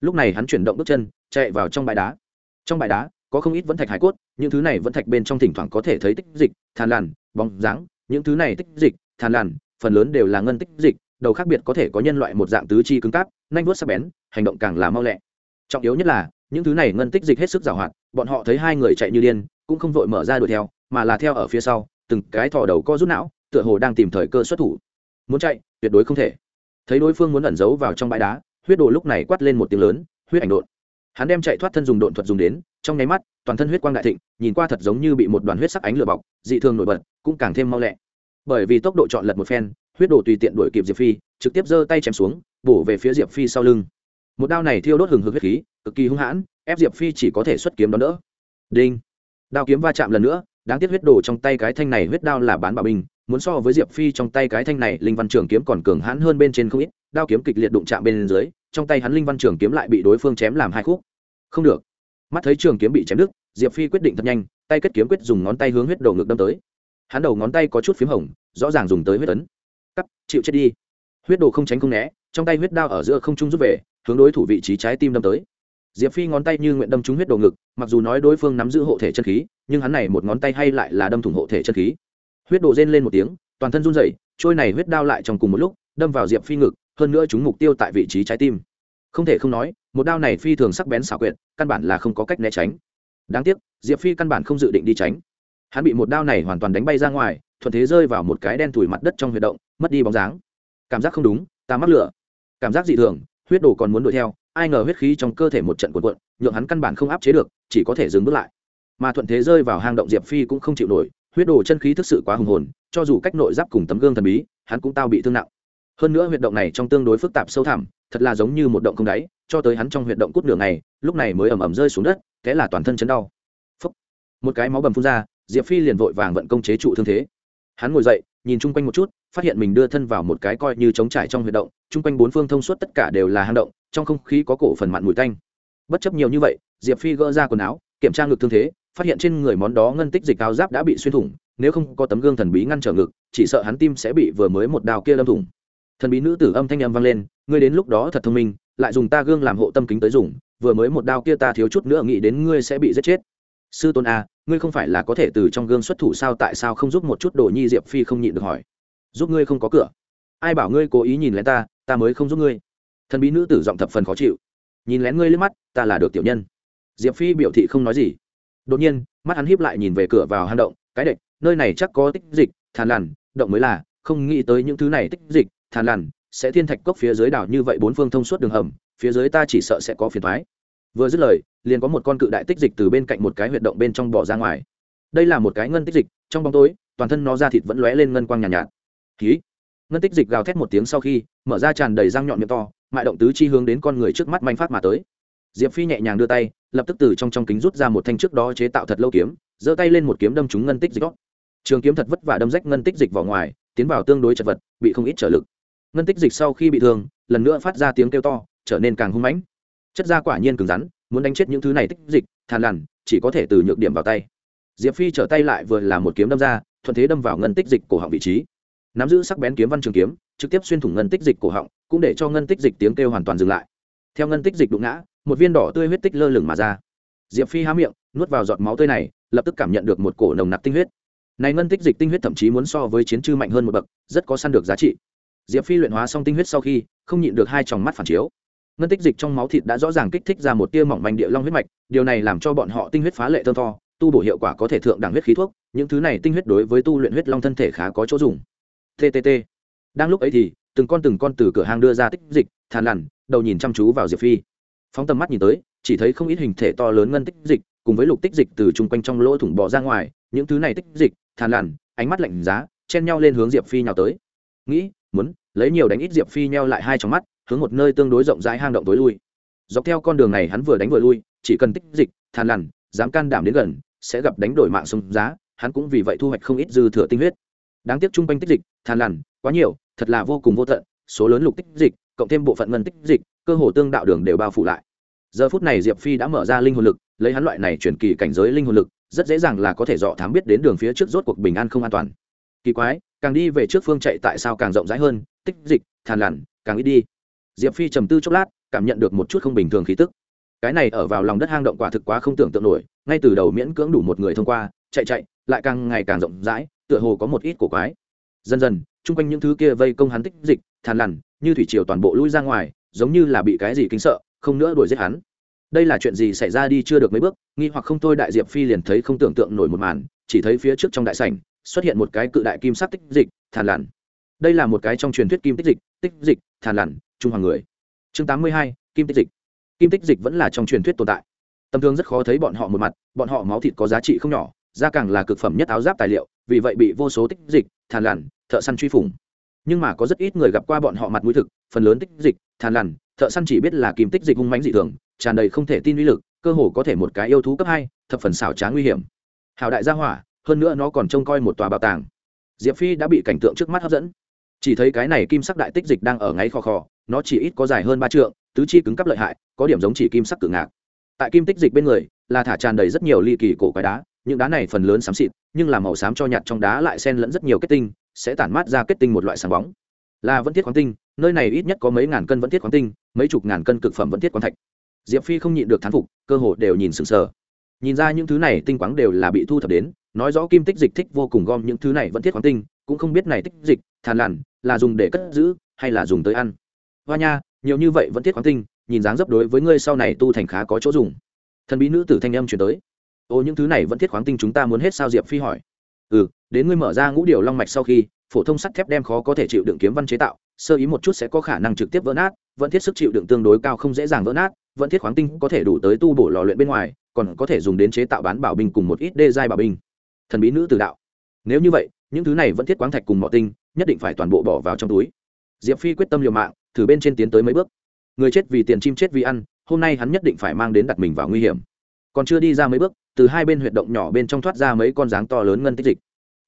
Lúc này hắn chuyển động bước chân, chạy vào trong bãi đá. Trong bãi đá, có không ít vẫn thạch hải cốt, những thứ này vẫn thạch bên trong thỉnh thoảng có thể thấy tích dịch than làn bóng dáng. Những thứ này tích dịch than làn phần lớn đều là ngân tích dịch, đầu khác biệt có thể có nhân loại một dạng tứ chi cứng cáp, nanh vuốt sắc bén, hành động càng là mau lẹ. Trọng yếu nhất là những thứ này ngân tích dịch hết sức giàu hoạt bọn họ thấy hai người chạy như điên, cũng không vội mở ra đuổi theo, mà là theo ở phía sau, từng cái thò đầu co rút não, tựa hồ đang tìm thời cơ xuất thủ. Muốn chạy, tuyệt đối không thể. Thấy đối phương muốn ẩn giấu vào trong bãi đá, huyết đồ lúc này quát lên một tiếng lớn, huyết ảnh đột hắn đem chạy thoát thân dùng độn thuật dùng đến, trong nháy mắt, toàn thân huyết quang đại thịnh, nhìn qua thật giống như bị một đoàn huyết sắc ánh lửa bọc, dị thường nổi bật, cũng càng thêm mau lẹ. Bởi vì tốc độ chọn lật một phen, huyết đồ tùy tiện đuổi kịp diệp phi, trực tiếp giơ tay chém xuống, bổ về phía diệp phi sau lưng. Một đao này thiêu đốt hừng hực huyết khí cực kỳ hung hãn ép diệp phi chỉ có thể xuất kiếm đón đỡ. Đinh. Đao kiếm va chạm lần nữa đáng tiếc huyết đồ trong tay cái thanh này huyết đao là bán bảo bình, muốn so với diệp phi trong tay cái thanh này linh văn trường kiếm còn cường hãn hơn bên trên không ít đao kiếm kịch liệt đụng chạm bên dưới trong tay hắn linh văn trường kiếm lại bị đối phương chém làm hai khúc. Không được. Mắt thấy trường kiếm bị chém đứt diệp phi quyết định thật nhanh tay kết kiếm quyết dùng ngón tay hướng huyết đồ ngực đâm tới. Hắn đầu ngón tay có chút p h í m hồng rõ ràng dùng tới huyết tấn cắp chịu chết đi. Huyết đồ không tránh không né trong tay huyết đao ở giữa không trung rút về hướng đối thủ vị trí trái tim đâm tới diệp phi ngón tay như nguyện đâm trúng huyết đồ ngực, mặc dù nói đối phương nắm giữ hộ thể chân khí, nhưng hắn này một ngón tay hay lại là đâm thủng hộ thể chân khí. Huyết đồ rên lên một tiếng, toàn thân run rẩy, trôi này huyết đao lại trong cùng một lúc, đâm vào diệp phi ngực, hơn nữa chúng mục tiêu tại vị trí trái tim. Không thể không nói, một đao này phi thường sắc bén xảo quyệt, căn bản là không có cách né tránh. Đáng tiếc, diệp phi căn bản không dự định đi tránh. Hắn bị một đao này hoàn toàn đánh bay ra ngoài, thuận thế rơi vào một cái đen thủi mặt đất trong huyệt động, mất đi bóng dáng. Cảm giác không đúng, ta mắc lửa. Cảm giác dị thường huyết đồ còn muốn đuổi theo, ai ngờ huyết khí trong cơ thể một trận cuộn cuộn, nhượng hắn căn bản không áp chế được, chỉ có thể dừng bước lại. Mà thuận thế rơi vào hang động diệp phi cũng không chịu nổi, huyết đồ chân khí thực sự quá hùng hồn, cho dù cách nội giáp cùng tấm gương thần bí, hắn cũng tao bị thương nặng. Hơn nữa huyệt động này trong tương đối phức tạp sâu thẳm, thật là giống như một động không đáy, cho tới hắn trong huyệt động cút nửa ngày, lúc này mới ầm ầm rơi xuống đất, thế là toàn thân chấn đau. Phúc. một cái máu bầm phun ra, diệp phi liền vội vàng vận công chế trụ thương thế. Hắn ngồi dậy, nhìn chung quanh một chút phát hiện mình đưa thân vào một cái coi như trống trải trong huyệt động, chung quanh bốn phương thông suốt tất cả đều là hang động, trong không khí có cổ phần mặn mùi tanh. Bất chấp nhiều như vậy, diệp phi gỡ ra quần áo, kiểm tra ngực thương thế, phát hiện trên người món đó ngân tích dịch áo giáp đã bị xuyên thủng, nếu không có tấm gương thần bí ngăn trở ngực, chỉ sợ hắn tim sẽ bị vừa mới một đào kia lâm thủng. Thần bí nữ tử âm thanh âm vang lên, ngươi đến lúc đó thật thông minh, lại dùng ta gương làm hộ tâm kính tới dùng, vừa mới một đao kia ta thiếu chút nữa nghĩ đến ngươi sẽ bị giết chết. Sư tôn a ngươi không phải là có thể từ trong gương xuất thủ sao, tại sao không giúp một chút đồ nhi? Diệp phi không nhịn được hỏi giúp ngươi không có cửa. Ai bảo ngươi cố ý nhìn lén ta ta mới không giúp ngươi. Thần bí nữ tử giọng thập phần khó chịu. Nhìn lén ngươi lên mắt ta là được tiểu nhân. Diệp phi biểu thị không nói gì. Đột nhiên mắt hắn híp lại nhìn về cửa vào hang động cái đệch nơi này chắc có tích dịch thàn lằn động mới là không nghĩ tới những thứ này tích dịch thàn lằn sẽ thiên thạch cốc phía dưới đảo như vậy bốn phương thông suốt đường hầm phía dưới ta chỉ sợ sẽ có phiền thoái vừa dứt lời liền có một con cự đại tích dịch từ bên cạnh một cái huyệt động bên trong bỏ ra ngoài. Đây là một cái ngân tích dịch trong bóng tối toàn thân nó ra thịt vẫn lóe lên ngân quang nhàn nhạt, nhạt ký ngân tích dịch gào thét một tiếng sau khi, mở ra tràn đầy răng nhọn miệng to, mại động tứ chi hướng đến con người trước mắt manh phát mà tới. Diệp phi nhẹ nhàng đưa tay, lập tức từ trong trong kính rút ra một thanh trước đó chế tạo thật lâu kiếm, giơ tay lên một kiếm đâm trúng ngân tích dịch trường kiếm thật vất vả đâm rách ngân tích dịch vào ngoài, tiến vào tương đối chật vật, bị không ít trở lực. Ngân tích dịch sau khi bị thương, lần nữa phát ra tiếng kêu to, trở nên càng hung mãnh. Chất da quả nhiên cứng rắn, muốn đánh chết những thứ này tích dịch than lằn, chỉ có thể từ nhược điểm vào tay. Diệp phi trở tay lại vừa là một kiếm đâm ra, thuận thế đâm vào ngân tích dịch cổ họng vị trí nắm giữ sắc bén kiếm văn trường kiếm, trực tiếp xuyên thủng ngân tích dịch cổ họng, cũng để cho ngân tích dịch tiếng kêu hoàn toàn dừng lại. Theo ngân tích dịch đụng ngã, một viên đỏ tươi huyết tích lơ lửng mà ra. Diệp phi há miệng, nuốt vào giọt máu tươi này, lập tức cảm nhận được một cổ nồng nặc tinh huyết. Này ngân tích dịch tinh huyết thậm chí muốn so với chiến chư mạnh hơn một bậc, rất có săn được giá trị. Diệp phi luyện hóa xong tinh huyết sau khi, không nhịn được hai tròng mắt phản chiếu. Ngân tích dịch trong máu thịt đã rõ ràng kích thích ra một tia mỏng manh địa long huyết mạch, điều này làm cho bọn họ tinh huyết phá lệ thơm tho, tu bổ hiệu quả có thể thượng đẳng huyết khí thuốc, những thứ này tinh huyết đối với tu luyện huyết long thân thể khá có chỗ dùng ttt đang lúc ấy thì, từng con từng con từ cửa hàng đưa ra tích dịch, thàn lằn, đầu nhìn chăm chú vào diệp phi. Phóng tầm mắt nhìn tới, chỉ thấy không ít hình thể to lớn ngân tích dịch, cùng với lục tích dịch từ chung quanh trong lỗ thủng bò ra ngoài, những thứ này tích dịch, thàn lằn, ánh mắt lạnh giá, chen nhau lên hướng diệp phi nhào tới. Nghĩ, muốn, lấy nhiều đánh ít diệp phi nheo lại hai trong mắt, hướng một nơi tương đối rộng rãi hang động tối lui. Dọc theo con đường này hắn vừa đánh vừa lui, chỉ cần tích dịch, thàn lằn, dám can đảm đến gần, sẽ gặp đánh đổi mạng sông giá, hắn cũng vì vậy thu hoạch không ít dư thừa tinh huyết đáng tiếc chung quanh tích dịch than lằn, quá nhiều, thật là vô cùng vô tận, số lớn lục tích dịch, cộng thêm bộ phận ngân tích dịch, cơ hồ tương đạo đường đều bao phủ lại. Giờ phút này diệp phi đã mở ra linh hồn lực, lấy hắn loại này chuyển kỳ cảnh giới linh hồn lực, rất dễ dàng là có thể dọ thám biết đến đường phía trước rốt cuộc bình an không an toàn. Kỳ quái, càng đi về trước phương chạy tại sao càng rộng rãi hơn, tích dịch than lằn, càng ít đi. Diệp phi trầm tư chốc lát, cảm nhận được một chút không bình thường khí tức. Cái này ở vào lòng đất hang động quả thực quá không tưởng tượng nổi, ngay từ đầu miễn cưỡng đủ một người thông qua, chạy chạy lại càng ngày càng rộng rãi, tựa hồ có một ít cổ quái. Dần dần, chung quanh những thứ kia vây công hắn tích dịch, thàn lằn, như thủy triều toàn bộ lui ra ngoài, giống như là bị cái gì kính sợ, không nữa đuổi giết hắn. Đây là chuyện gì xảy ra đi chưa được mấy bước, nghi hoặc không thôi đại diệp phi liền thấy không tưởng tượng nổi một màn, chỉ thấy phía trước trong đại sảnh, xuất hiện một cái cự đại kim sắc tích dịch, thàn lằn. Đây là một cái trong truyền thuyết kim tích dịch tích dịch, thàn lằn, trung hoàng người. Chương tám mươi hai, kim tích dịch. Kim tích dịch vẫn là trong truyền thuyết tồn tại. Tầm thường rất khó thấy bọn họ một mặt, bọn họ máu thịt có giá trị không nhỏ da càng là cực phẩm nhất áo giáp tài liệu, vì vậy bị vô số tích dịch, thàn lằn, thợ săn truy phủng. Nhưng mà có rất ít người gặp qua bọn họ mặt mũi thực, phần lớn tích dịch, thàn lằn, thợ săn chỉ biết là kim tích dịch hung mãnh dị thường, tràn đầy không thể tin uy lực, cơ hồ có thể một cái yêu thú cấp hai, thập phần xảo trá nguy hiểm. Hào đại gia hỏa, hơn nữa nó còn trông coi một tòa bảo tàng. Diệp phi đã bị cảnh tượng trước mắt hấp dẫn. Chỉ thấy cái này kim sắc đại tích dịch đang ở ngáy khò khò, nó chỉ ít có dài hơn ba trượng, tứ chi cứng cắp lợi hại, có điểm giống chỉ kim sắc cự ngạc. Tại kim tích dịch bên người, là thả tràn đầy rất nhiều ly kỳ cổ quái đá những đá này phần lớn xám xịt, nhưng là màu xám cho nhạt trong đá lại xen lẫn rất nhiều kết tinh, sẽ tản mát ra kết tinh một loại sáng bóng. Là vẫn thiết khoáng tinh, nơi này ít nhất có mấy ngàn cân vẫn thiết khoáng tinh, mấy chục ngàn cân cực phẩm vẫn thiết khoáng thạch. Diệp phi không nhịn được thán phục, cơ hồ đều nhìn sừng sờ. Nhìn ra những thứ này tinh quáng đều là bị thu thập đến, nói rõ kim tích dịch thích vô cùng gom những thứ này vẫn thiết khoáng tinh, cũng không biết này tích dịch, thàn lằn, là dùng để cất giữ, hay là dùng tới ăn. Hoa nha, nhiều như vậy vẫn thiết khoáng tinh, nhìn dáng dấp đối với ngươi sau này tu thành khá có chỗ dùng. Thần bí nữ tử thanh âm chuyển tới ô những thứ này vẫn thiết khoáng tinh chúng ta muốn hết sao diệp phi hỏi. Ừ đến ngươi mở ra ngũ điều long mạch sau khi, phổ thông sắt thép đem khó có thể chịu đựng kiếm văn chế tạo, sơ ý một chút sẽ có khả năng trực tiếp vỡ nát, vẫn thiết sức chịu đựng tương đối cao không dễ dàng vỡ nát, vẫn thiết khoáng tinh có thể đủ tới tu bổ lò luyện bên ngoài, còn có thể dùng đến chế tạo bán bảo binh cùng một ít đê giai bảo binh. Thần bí nữ tử đạo. Nếu như vậy, những thứ này vẫn thiết quáng thạch cùng mỏ tinh, nhất định phải toàn bộ bỏ vào trong túi. Diệp phi quyết tâm liều mạng, thử bên trên tiến tới mấy bước. Người chết vì tiền chim chết vì ăn, hôm nay hắn nhất định phải mang đến đặt mình vào nguy hiểm. Còn chưa đi ra mấy bước từ hai bên huyệt động nhỏ bên trong thoát ra mấy con dáng to lớn ngân tích dịch.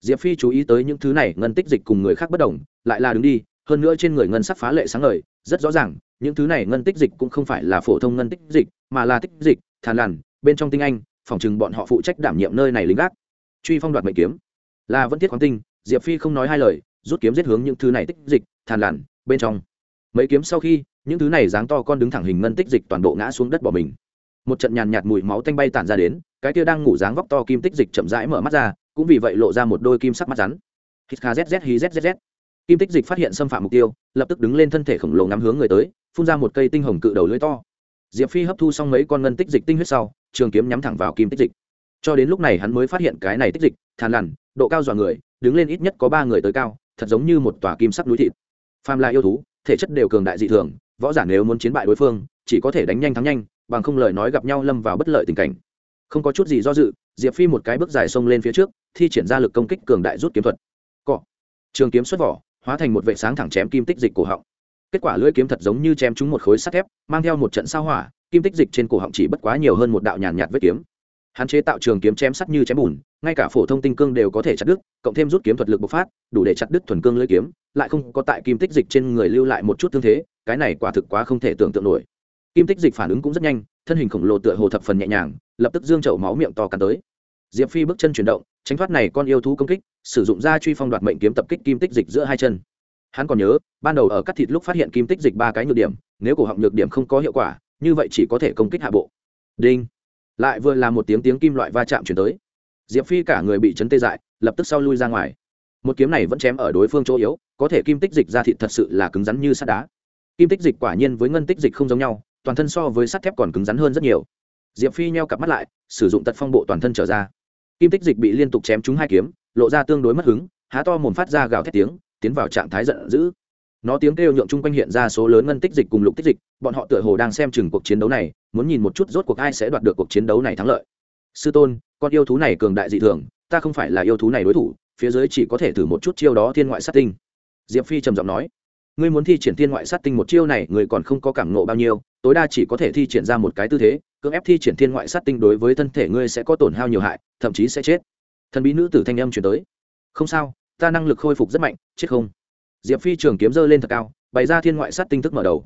Diệp phi chú ý tới những thứ này, ngân tích dịch cùng người khác bất đồng, lại là đứng đi, hơn nữa trên người ngân sắc phá lệ sáng ngời, rất rõ ràng, những thứ này ngân tích dịch cũng không phải là phổ thông ngân tích dịch, mà là tích dịch, thàn lằn, bên trong tinh anh, phòng chừng bọn họ phụ trách đảm nhiệm nơi này lính gác. Truy phong đoạt mệnh kiếm. Là vẫn thiết khoáng tinh, diệp phi không nói hai lời, rút kiếm giết hướng những thứ này tích dịch, thàn lằn, bên trong. Mấy kiếm sau khi, những thứ này dáng to con đứng thẳng hình ngân tích dịch toàn bộ ngã xuống đất bỏ mình một trận nhàn nhạt mùi máu tanh bay tản ra đến, cái kia đang ngủ dáng vóc to kim tích dịch chậm rãi mở mắt ra, cũng vì vậy lộ ra một đôi kim sắc mắt rắn. Hít kzz hí zzz kim tích dịch phát hiện xâm phạm mục tiêu, lập tức đứng lên thân thể khổng lồ ngắm hướng người tới, phun ra một cây tinh hồng cự đầu lưỡi to. Diệp phi hấp thu xong mấy con ngân tích dịch tinh huyết sau, trường kiếm nhắm thẳng vào kim tích dịch. Cho đến lúc này hắn mới phát hiện cái này tích dịch, thàn lằn, độ cao dọa người, đứng lên ít nhất có ba người tới cao, thật giống như một tòa kim sắc núi thịt. Phàm là yêu thú, thể chất đều cường đại dị thường, võ giả nếu muốn chiến bại đối phương, chỉ có thể đánh nhanh thắng nhanh bằng không lời nói gặp nhau lâm vào bất lợi tình cảnh. Không có chút gì do dự, diệp phi một cái bước dài xông lên phía trước, thi triển ra lực công kích cường đại rút kiếm thuật. Cọ. Trường kiếm xuất vỏ, hóa thành một vệ sáng thẳng chém kim tích dịch cổ họng. Kết quả lưỡi kiếm thật giống như chém trúng một khối sắt thép, mang theo một trận sao hỏa, kim tích dịch trên cổ họng chỉ bất quá nhiều hơn một đạo nhàn nhạt vết kiếm. Hạn chế tạo trường kiếm chém sắt như chém bùn, ngay cả phổ thông tinh cương đều có thể chặt đứt, cộng thêm rút kiếm thuật lực bộc phát, đủ để chặt đứt thuần cương lưỡi kiếm, lại không có tại kim tích dịch trên người lưu lại một chút thương thế, cái này quả thực quá không thể tưởng tượng nổi kim tích dịch phản ứng cũng rất nhanh, thân hình khổng lồ tựa hồ thập phần nhẹ nhàng, lập tức dương chậu máu miệng to cắn tới. Diệp phi bước chân chuyển động, tránh thoát này con yêu thú công kích, sử dụng ra truy phong đoạt mệnh kiếm tập kích kim tích dịch giữa hai chân. Hắn còn nhớ, ban đầu ở cắt thịt lúc phát hiện kim tích dịch ba cái nhược điểm, nếu cổ họng nhược điểm không có hiệu quả, như vậy chỉ có thể công kích hạ bộ. Đinh. Lại vừa là một tiếng tiếng kim loại va chạm chuyển tới. Diệp phi cả người bị chấn tê dại, lập tức sau lui ra ngoài. Một kiếm này vẫn chém ở đối phương chỗ yếu, có thể kim tích dịch ra thịt thật sự là cứng rắn như sắt đá. Kim tích dịch quả nhiên với ngân tích dịch không giống nhau toàn thân so với sắt thép còn cứng rắn hơn rất nhiều. Diệp phi nheo cặp mắt lại, sử dụng tật phong bộ toàn thân trở ra. Kim tích dịch bị liên tục chém trúng hai kiếm, lộ ra tương đối mất hứng, há to mồm phát ra gào thét tiếng, tiến vào trạng thái giận dữ. Nó tiếng kêu nhượng chung quanh hiện ra số lớn ngân tích dịch cùng lục tích dịch, bọn họ tựa hồ đang xem chừng cuộc chiến đấu này, muốn nhìn một chút rốt cuộc ai sẽ đoạt được cuộc chiến đấu này thắng lợi. Sư tôn, con yêu thú này cường đại dị thường, ta không phải là yêu thú này đối thủ, phía dưới chỉ có thể thử một chút chiêu đó thiên ngoại sát tinh. Diệp phi trầm giọng nói ngươi muốn thi triển thiên ngoại sát tinh một chiêu này người còn không có cảm nộ bao nhiêu, tối đa chỉ có thể thi triển ra một cái tư thế, cưỡng ép thi triển thiên ngoại sát tinh đối với thân thể ngươi sẽ có tổn hao nhiều hại, thậm chí sẽ chết. Thần bí nữ tử thanh âm chuyển tới. Không sao, ta năng lực khôi phục rất mạnh, chết không? Diệp phi trường kiếm dơ lên thật cao, bày ra thiên ngoại sát tinh thức mở đầu.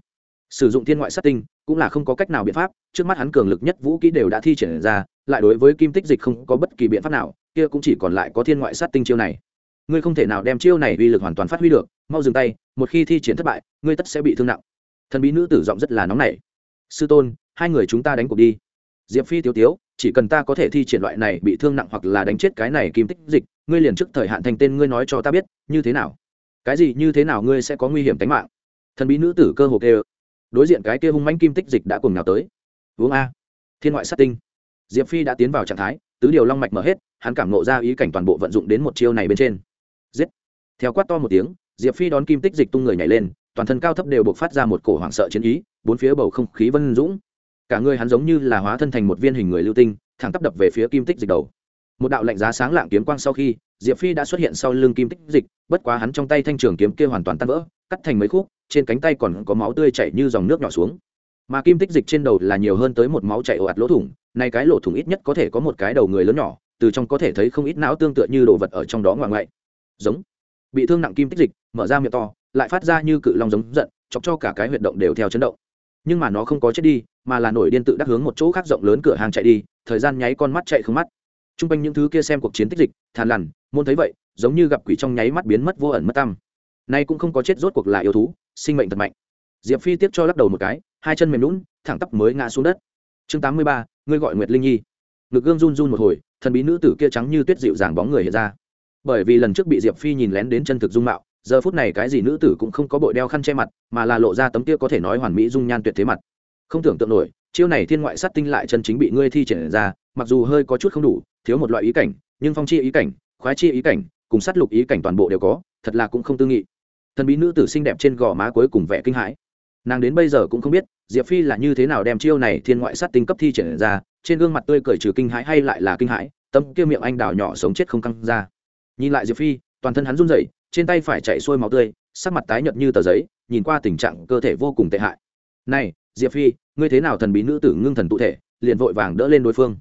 Sử dụng thiên ngoại sát tinh cũng là không có cách nào biện pháp, trước mắt hắn cường lực nhất vũ kỹ đều đã thi triển ra, lại đối với kim tích dịch không có bất kỳ biện pháp nào, kia cũng chỉ còn lại có thiên ngoại sát tinh chiêu này ngươi không thể nào đem chiêu này uy lực hoàn toàn phát huy được, mau dừng tay, một khi thi triển thất bại, ngươi tất sẽ bị thương nặng. Thần bí nữ tử giọng rất là nóng nảy. Sư tôn, hai người chúng ta đánh cuộc đi. Diệp phi tiêu tiếu, chỉ cần ta có thể thi triển loại này bị thương nặng hoặc là đánh chết cái này kim tích dịch, ngươi liền trước thời hạn thành tên ngươi nói cho ta biết, như thế nào? Cái gì, như thế nào ngươi sẽ có nguy hiểm tính mạng? Thần bí nữ tử cơ hồ kêu. Đối diện cái kia hung manh kim tích dịch đã cùng nào tới. Uống a. Thiên ngoại sát tinh. Diệp phi đã tiến vào trạng thái, tứ điều long mạch mở hết, hắn cảm nộ ra ý cảnh toàn bộ vận dụng đến một chiêu này bên trên giết. Theo quát to một tiếng, diệp phi đón kim tích dịch tung người nhảy lên, toàn thân cao thấp đều buộc phát ra một cổ hoảng sợ chiến ý, bốn phía bầu không khí vân dũng. Cả người hắn giống như là hóa thân thành một viên hình người lưu tinh, thẳng tắp đập về phía kim tích dịch đầu. Một đạo lạnh giá sáng lạng kiếm quang sau khi, diệp phi đã xuất hiện sau lưng kim tích dịch, bất quá hắn trong tay thanh trường kiếm kia hoàn toàn tan vỡ, cắt thành mấy khúc, trên cánh tay còn có máu tươi chảy như dòng nước nhỏ xuống. Mà kim tích dịch trên đầu là nhiều hơn tới một máu chảy ồ ạt lỗ thủng, nay cái lỗ thủng ít nhất có thể có một cái đầu người lớn nhỏ, từ trong có thể thấy không ít não tương tự như đồ vật ở trong đó ngoại ngoại giống. Bị thương nặng kim tích dịch, mở ra miệng to, lại phát ra như cự long giống giận, chọc cho cả cái huyệt động đều theo chấn động. Nhưng mà nó không có chết đi, mà là nổi điên tự đắc hướng một chỗ khác rộng lớn cửa hàng chạy đi, thời gian nháy con mắt chạy không mắt. T r u n g quanh những thứ kia xem cuộc chiến tích dịch, thàn lằn môn thấy vậy, giống như gặp quỷ trong nháy mắt biến mất vô ẩn mất tâm nay cũng không có chết rốt cuộc là yêu thú, sinh mệnh thật mạnh. Diệp phi tiếp cho lắc đầu một cái, hai chân mềm lún thẳng tắp mới ngã xuống đất. Chương tám mươi ba, ngươi gọi nguyệt linh nhi. Ngực gương run run một hồi, thần bí nữ tử kia trắng như tuyết dịu dàng bóng người hiện ra bởi vì lần trước bị diệp phi nhìn lén đến chân thực dung mạo, giờ phút này cái gì nữ tử cũng không có bội đeo khăn che mặt, mà là lộ ra tấm kia có thể nói hoàn mỹ dung nhan tuyệt thế mặt. Không tưởng tượng nổi, chiêu này thiên ngoại sát tinh lại chân chính bị ngươi thi triển ra, mặc dù hơi có chút không đủ, thiếu một loại ý cảnh, nhưng phong chi ý cảnh, khoái chi ý cảnh, cùng sát lục ý cảnh toàn bộ đều có, thật là cũng không tư nghị. Thần bí nữ tử xinh đẹp trên gò má cuối cùng vẻ kinh hãi. Nàng đến bây giờ cũng không biết, diệp phi là như thế nào đem chiêu này thiên ngoại sát tinh cấp thi triển ra, trên gương mặt tươi cười trừ kinh hãi hay lại là kinh hãi, tấm kia miệng anh đào nhỏ sống chết không căng ra nhìn lại diệp phi, toàn thân hắn run rẩy, trên tay phải chạy xuôi máu tươi, sắc mặt tái nhợt như tờ giấy, nhìn qua tình trạng cơ thể vô cùng tệ hại. Này, diệp phi, ngươi thế nào thần bí nữ tử ngưng thần tụ thể, liền vội vàng đỡ lên đối phương?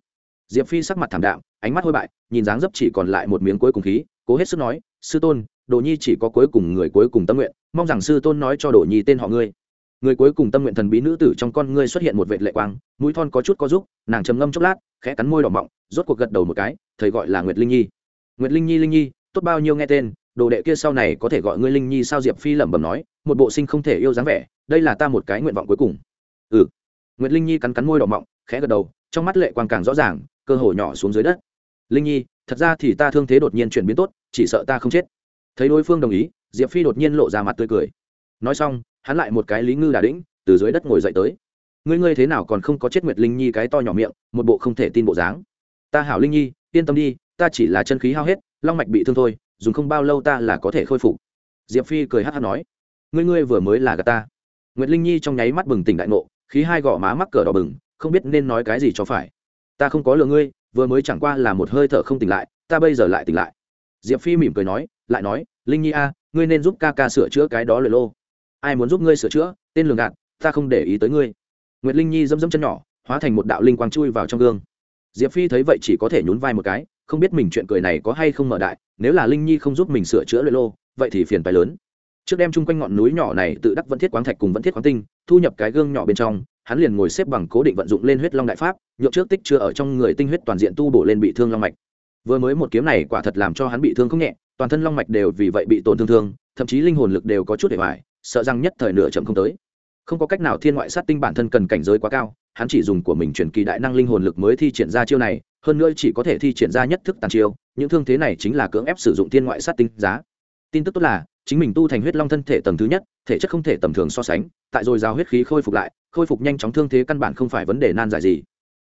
Diệp phi sắc mặt thảm đạm, ánh mắt hôi bại, nhìn dáng dấp chỉ còn lại một miếng cuối cùng khí, cố hết sức nói, sư tôn, đồ nhi chỉ có cuối cùng người cuối cùng tâm nguyện, mong rằng sư tôn nói cho đồ nhi tên họ ngươi. Người cuối cùng tâm nguyện thần bí nữ tử trong con ngươi xuất hiện một vệ lệ quang, mũi thon có chút có giúp nàng trầm ngâm chốc lát, khẽ cắn môi đỏ mọng, rốt cuộc gật đầu một cái, thầy gọi là nguyệt linh nhi nguyệt linh nhi linh nhi, tốt bao nhiêu nghe tên, đồ đệ kia sau này có thể gọi ngươi linh nhi sao diệp phi lẩm bẩm nói, một bộ sinh không thể yêu dáng vẻ, đây là ta một cái nguyện vọng cuối cùng. Ừ. Nguyệt linh nhi cắn cắn môi đỏ mọng, khẽ gật đầu, trong mắt lệ quang càng rõ ràng, cơ hồ nhỏ xuống dưới đất. Linh nhi, thật ra thì ta thương thế đột nhiên chuyển biến tốt, chỉ sợ ta không chết. Thấy đối phương đồng ý, diệp phi đột nhiên lộ ra mặt tươi cười. Nói xong, hắn lại một cái lý ngư đà đĩnh, từ dưới đất ngồi dậy tới. Ngươi ngươi thế nào còn không có chết nguyệt linh nhi cái to nhỏ miệng, một bộ không thể tin bộ dáng. Ta hảo linh nhi, yên tâm đi ta chỉ là chân khí hao hết, long mạch bị thương thôi, dùng không bao lâu ta là có thể khôi phục. Diệp phi cười hát hát nói, ngươi ngươi vừa mới là gà ta. Nguyệt linh nhi trong nháy mắt bừng tỉnh đại ngộ, khí hai gò má mắc cờ đỏ bừng, không biết nên nói cái gì cho phải. Ta không có lừa ngươi, vừa mới chẳng qua là một hơi thở không tỉnh lại, ta bây giờ lại tỉnh lại. Diệp phi mỉm cười nói, lại nói, linh nhi a, ngươi nên giúp ca ca sửa chữa cái đó lời lô. Ai muốn giúp ngươi sửa chữa, tên lường gạt, ta không để ý tới ngươi. Nguyệt linh nhi dâm dâm chân nhỏ, hóa thành một đạo linh quang chui vào trong gương. Diệp phi thấy vậy chỉ có thể nhún vai một cái không biết mình chuyện cười này có hay không mở đại, nếu là linh nhi không giúp mình sửa chữa luyện lô, vậy thì phiền phái lớn. Trước đem chung quanh ngọn núi nhỏ này tự đắc vẫn thiết quán thạch cùng vẫn thiết quán tinh, thu nhập cái gương nhỏ bên trong, hắn liền ngồi xếp bằng cố định vận dụng lên huyết long đại pháp, nhượng trước tích chưa ở trong người tinh huyết toàn diện tu bổ lên bị thương long mạch. Vừa mới một kiếm này quả thật làm cho hắn bị thương không nhẹ, toàn thân long mạch đều vì vậy bị tổn thương thương, thậm chí linh hồn lực đều có chút để hoài, sợ rằng nhất thời nửa chậm không tới. Không có cách nào thiên ngoại sát tinh bản thân cần cảnh giới quá cao, hắn chỉ dùng của mình truyền kỳ đại năng linh hồn lực mới thi triển ra chiêu này hơn nữa chỉ có thể thi triển ra nhất thức tàn chiêu, những thương thế này chính là cưỡng ép sử dụng thiên ngoại sát tinh giá. Tin tức tốt là, chính mình tu thành huyết long thân thể tầng thứ nhất, thể chất không thể tầm thường so sánh, tại rồi giao huyết khí khôi phục lại, khôi phục nhanh chóng thương thế căn bản không phải vấn đề nan giải gì.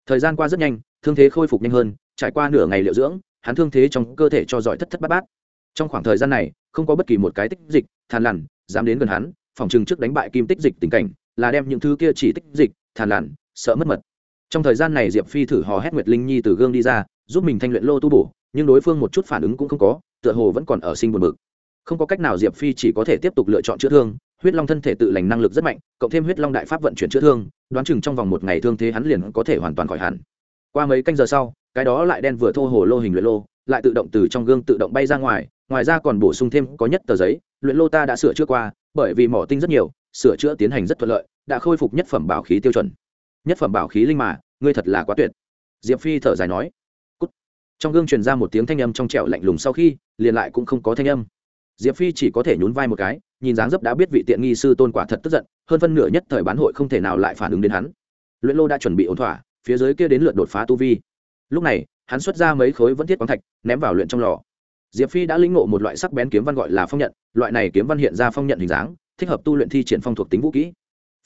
Thời gian qua rất nhanh, thương thế khôi phục nhanh hơn, trải qua nửa ngày liệu dưỡng, hắn thương thế trong cơ thể cho giỏi thất thất bát bát. Trong khoảng thời gian này, không có bất kỳ một cái tích dịch than lằn, dám đến gần hắn, phòng trường trước đánh bại kim tích dịch tình cảnh, là đem những thứ kia chỉ tích dịch than lằn, sợ mất mật trong thời gian này diệp phi thử hò hét nguyệt linh nhi từ gương đi ra, giúp mình thanh luyện lô tu bổ, nhưng đối phương một chút phản ứng cũng không có, tựa hồ vẫn còn ở sinh buồn bực. Không có cách nào diệp phi chỉ có thể tiếp tục lựa chọn chữa thương, huyết long thân thể tự lành năng lực rất mạnh, cộng thêm huyết long đại pháp vận chuyển chữa thương, đoán chừng trong vòng một ngày thương thế hắn liền có thể hoàn toàn khỏi hẳn. Qua mấy canh giờ sau, cái đó lại đen vừa thô hồ lô hình luyện lô, lại tự động từ trong gương tự động bay ra ngoài ngoài ra còn bổ sung thêm có nhất tờ giấy, luyện lô ta đã sửa chữa qua, bởi vì mỏ tinh rất nhiều, sửa chữa tiến hành rất thuận lợi, đã khôi phục nhất phẩm bảo khí tiêu chuẩn nhất phẩm bảo khí linh mà, ngươi thật là quá tuyệt. Diệp phi thở dài nói. Cút. trong gương truyền ra một tiếng thanh âm trong trẻo lạnh lùng sau khi, liền lại cũng không có thanh âm. Diệp phi chỉ có thể nhún vai một cái, nhìn dáng dấp đã biết vị tiện nghi sư tôn quả thật tức giận, hơn phân nửa nhất thời bán hội không thể nào lại phản ứng đến hắn. Luyện lô đã chuẩn bị ổn thỏa, phía dưới kia đến lượt đột phá tu vi. Lúc này, hắn xuất ra mấy khối vẫn thiết quán thạch, ném vào luyện trong lò. Diệp phi đã lĩnh ngộ một loại sắc bén kiếm văn gọi là phong nhận, loại này kiếm văn hiện ra phong nhận hình dáng, thích hợp tu luyện thi triển phong thuộc tính vũ kỹ.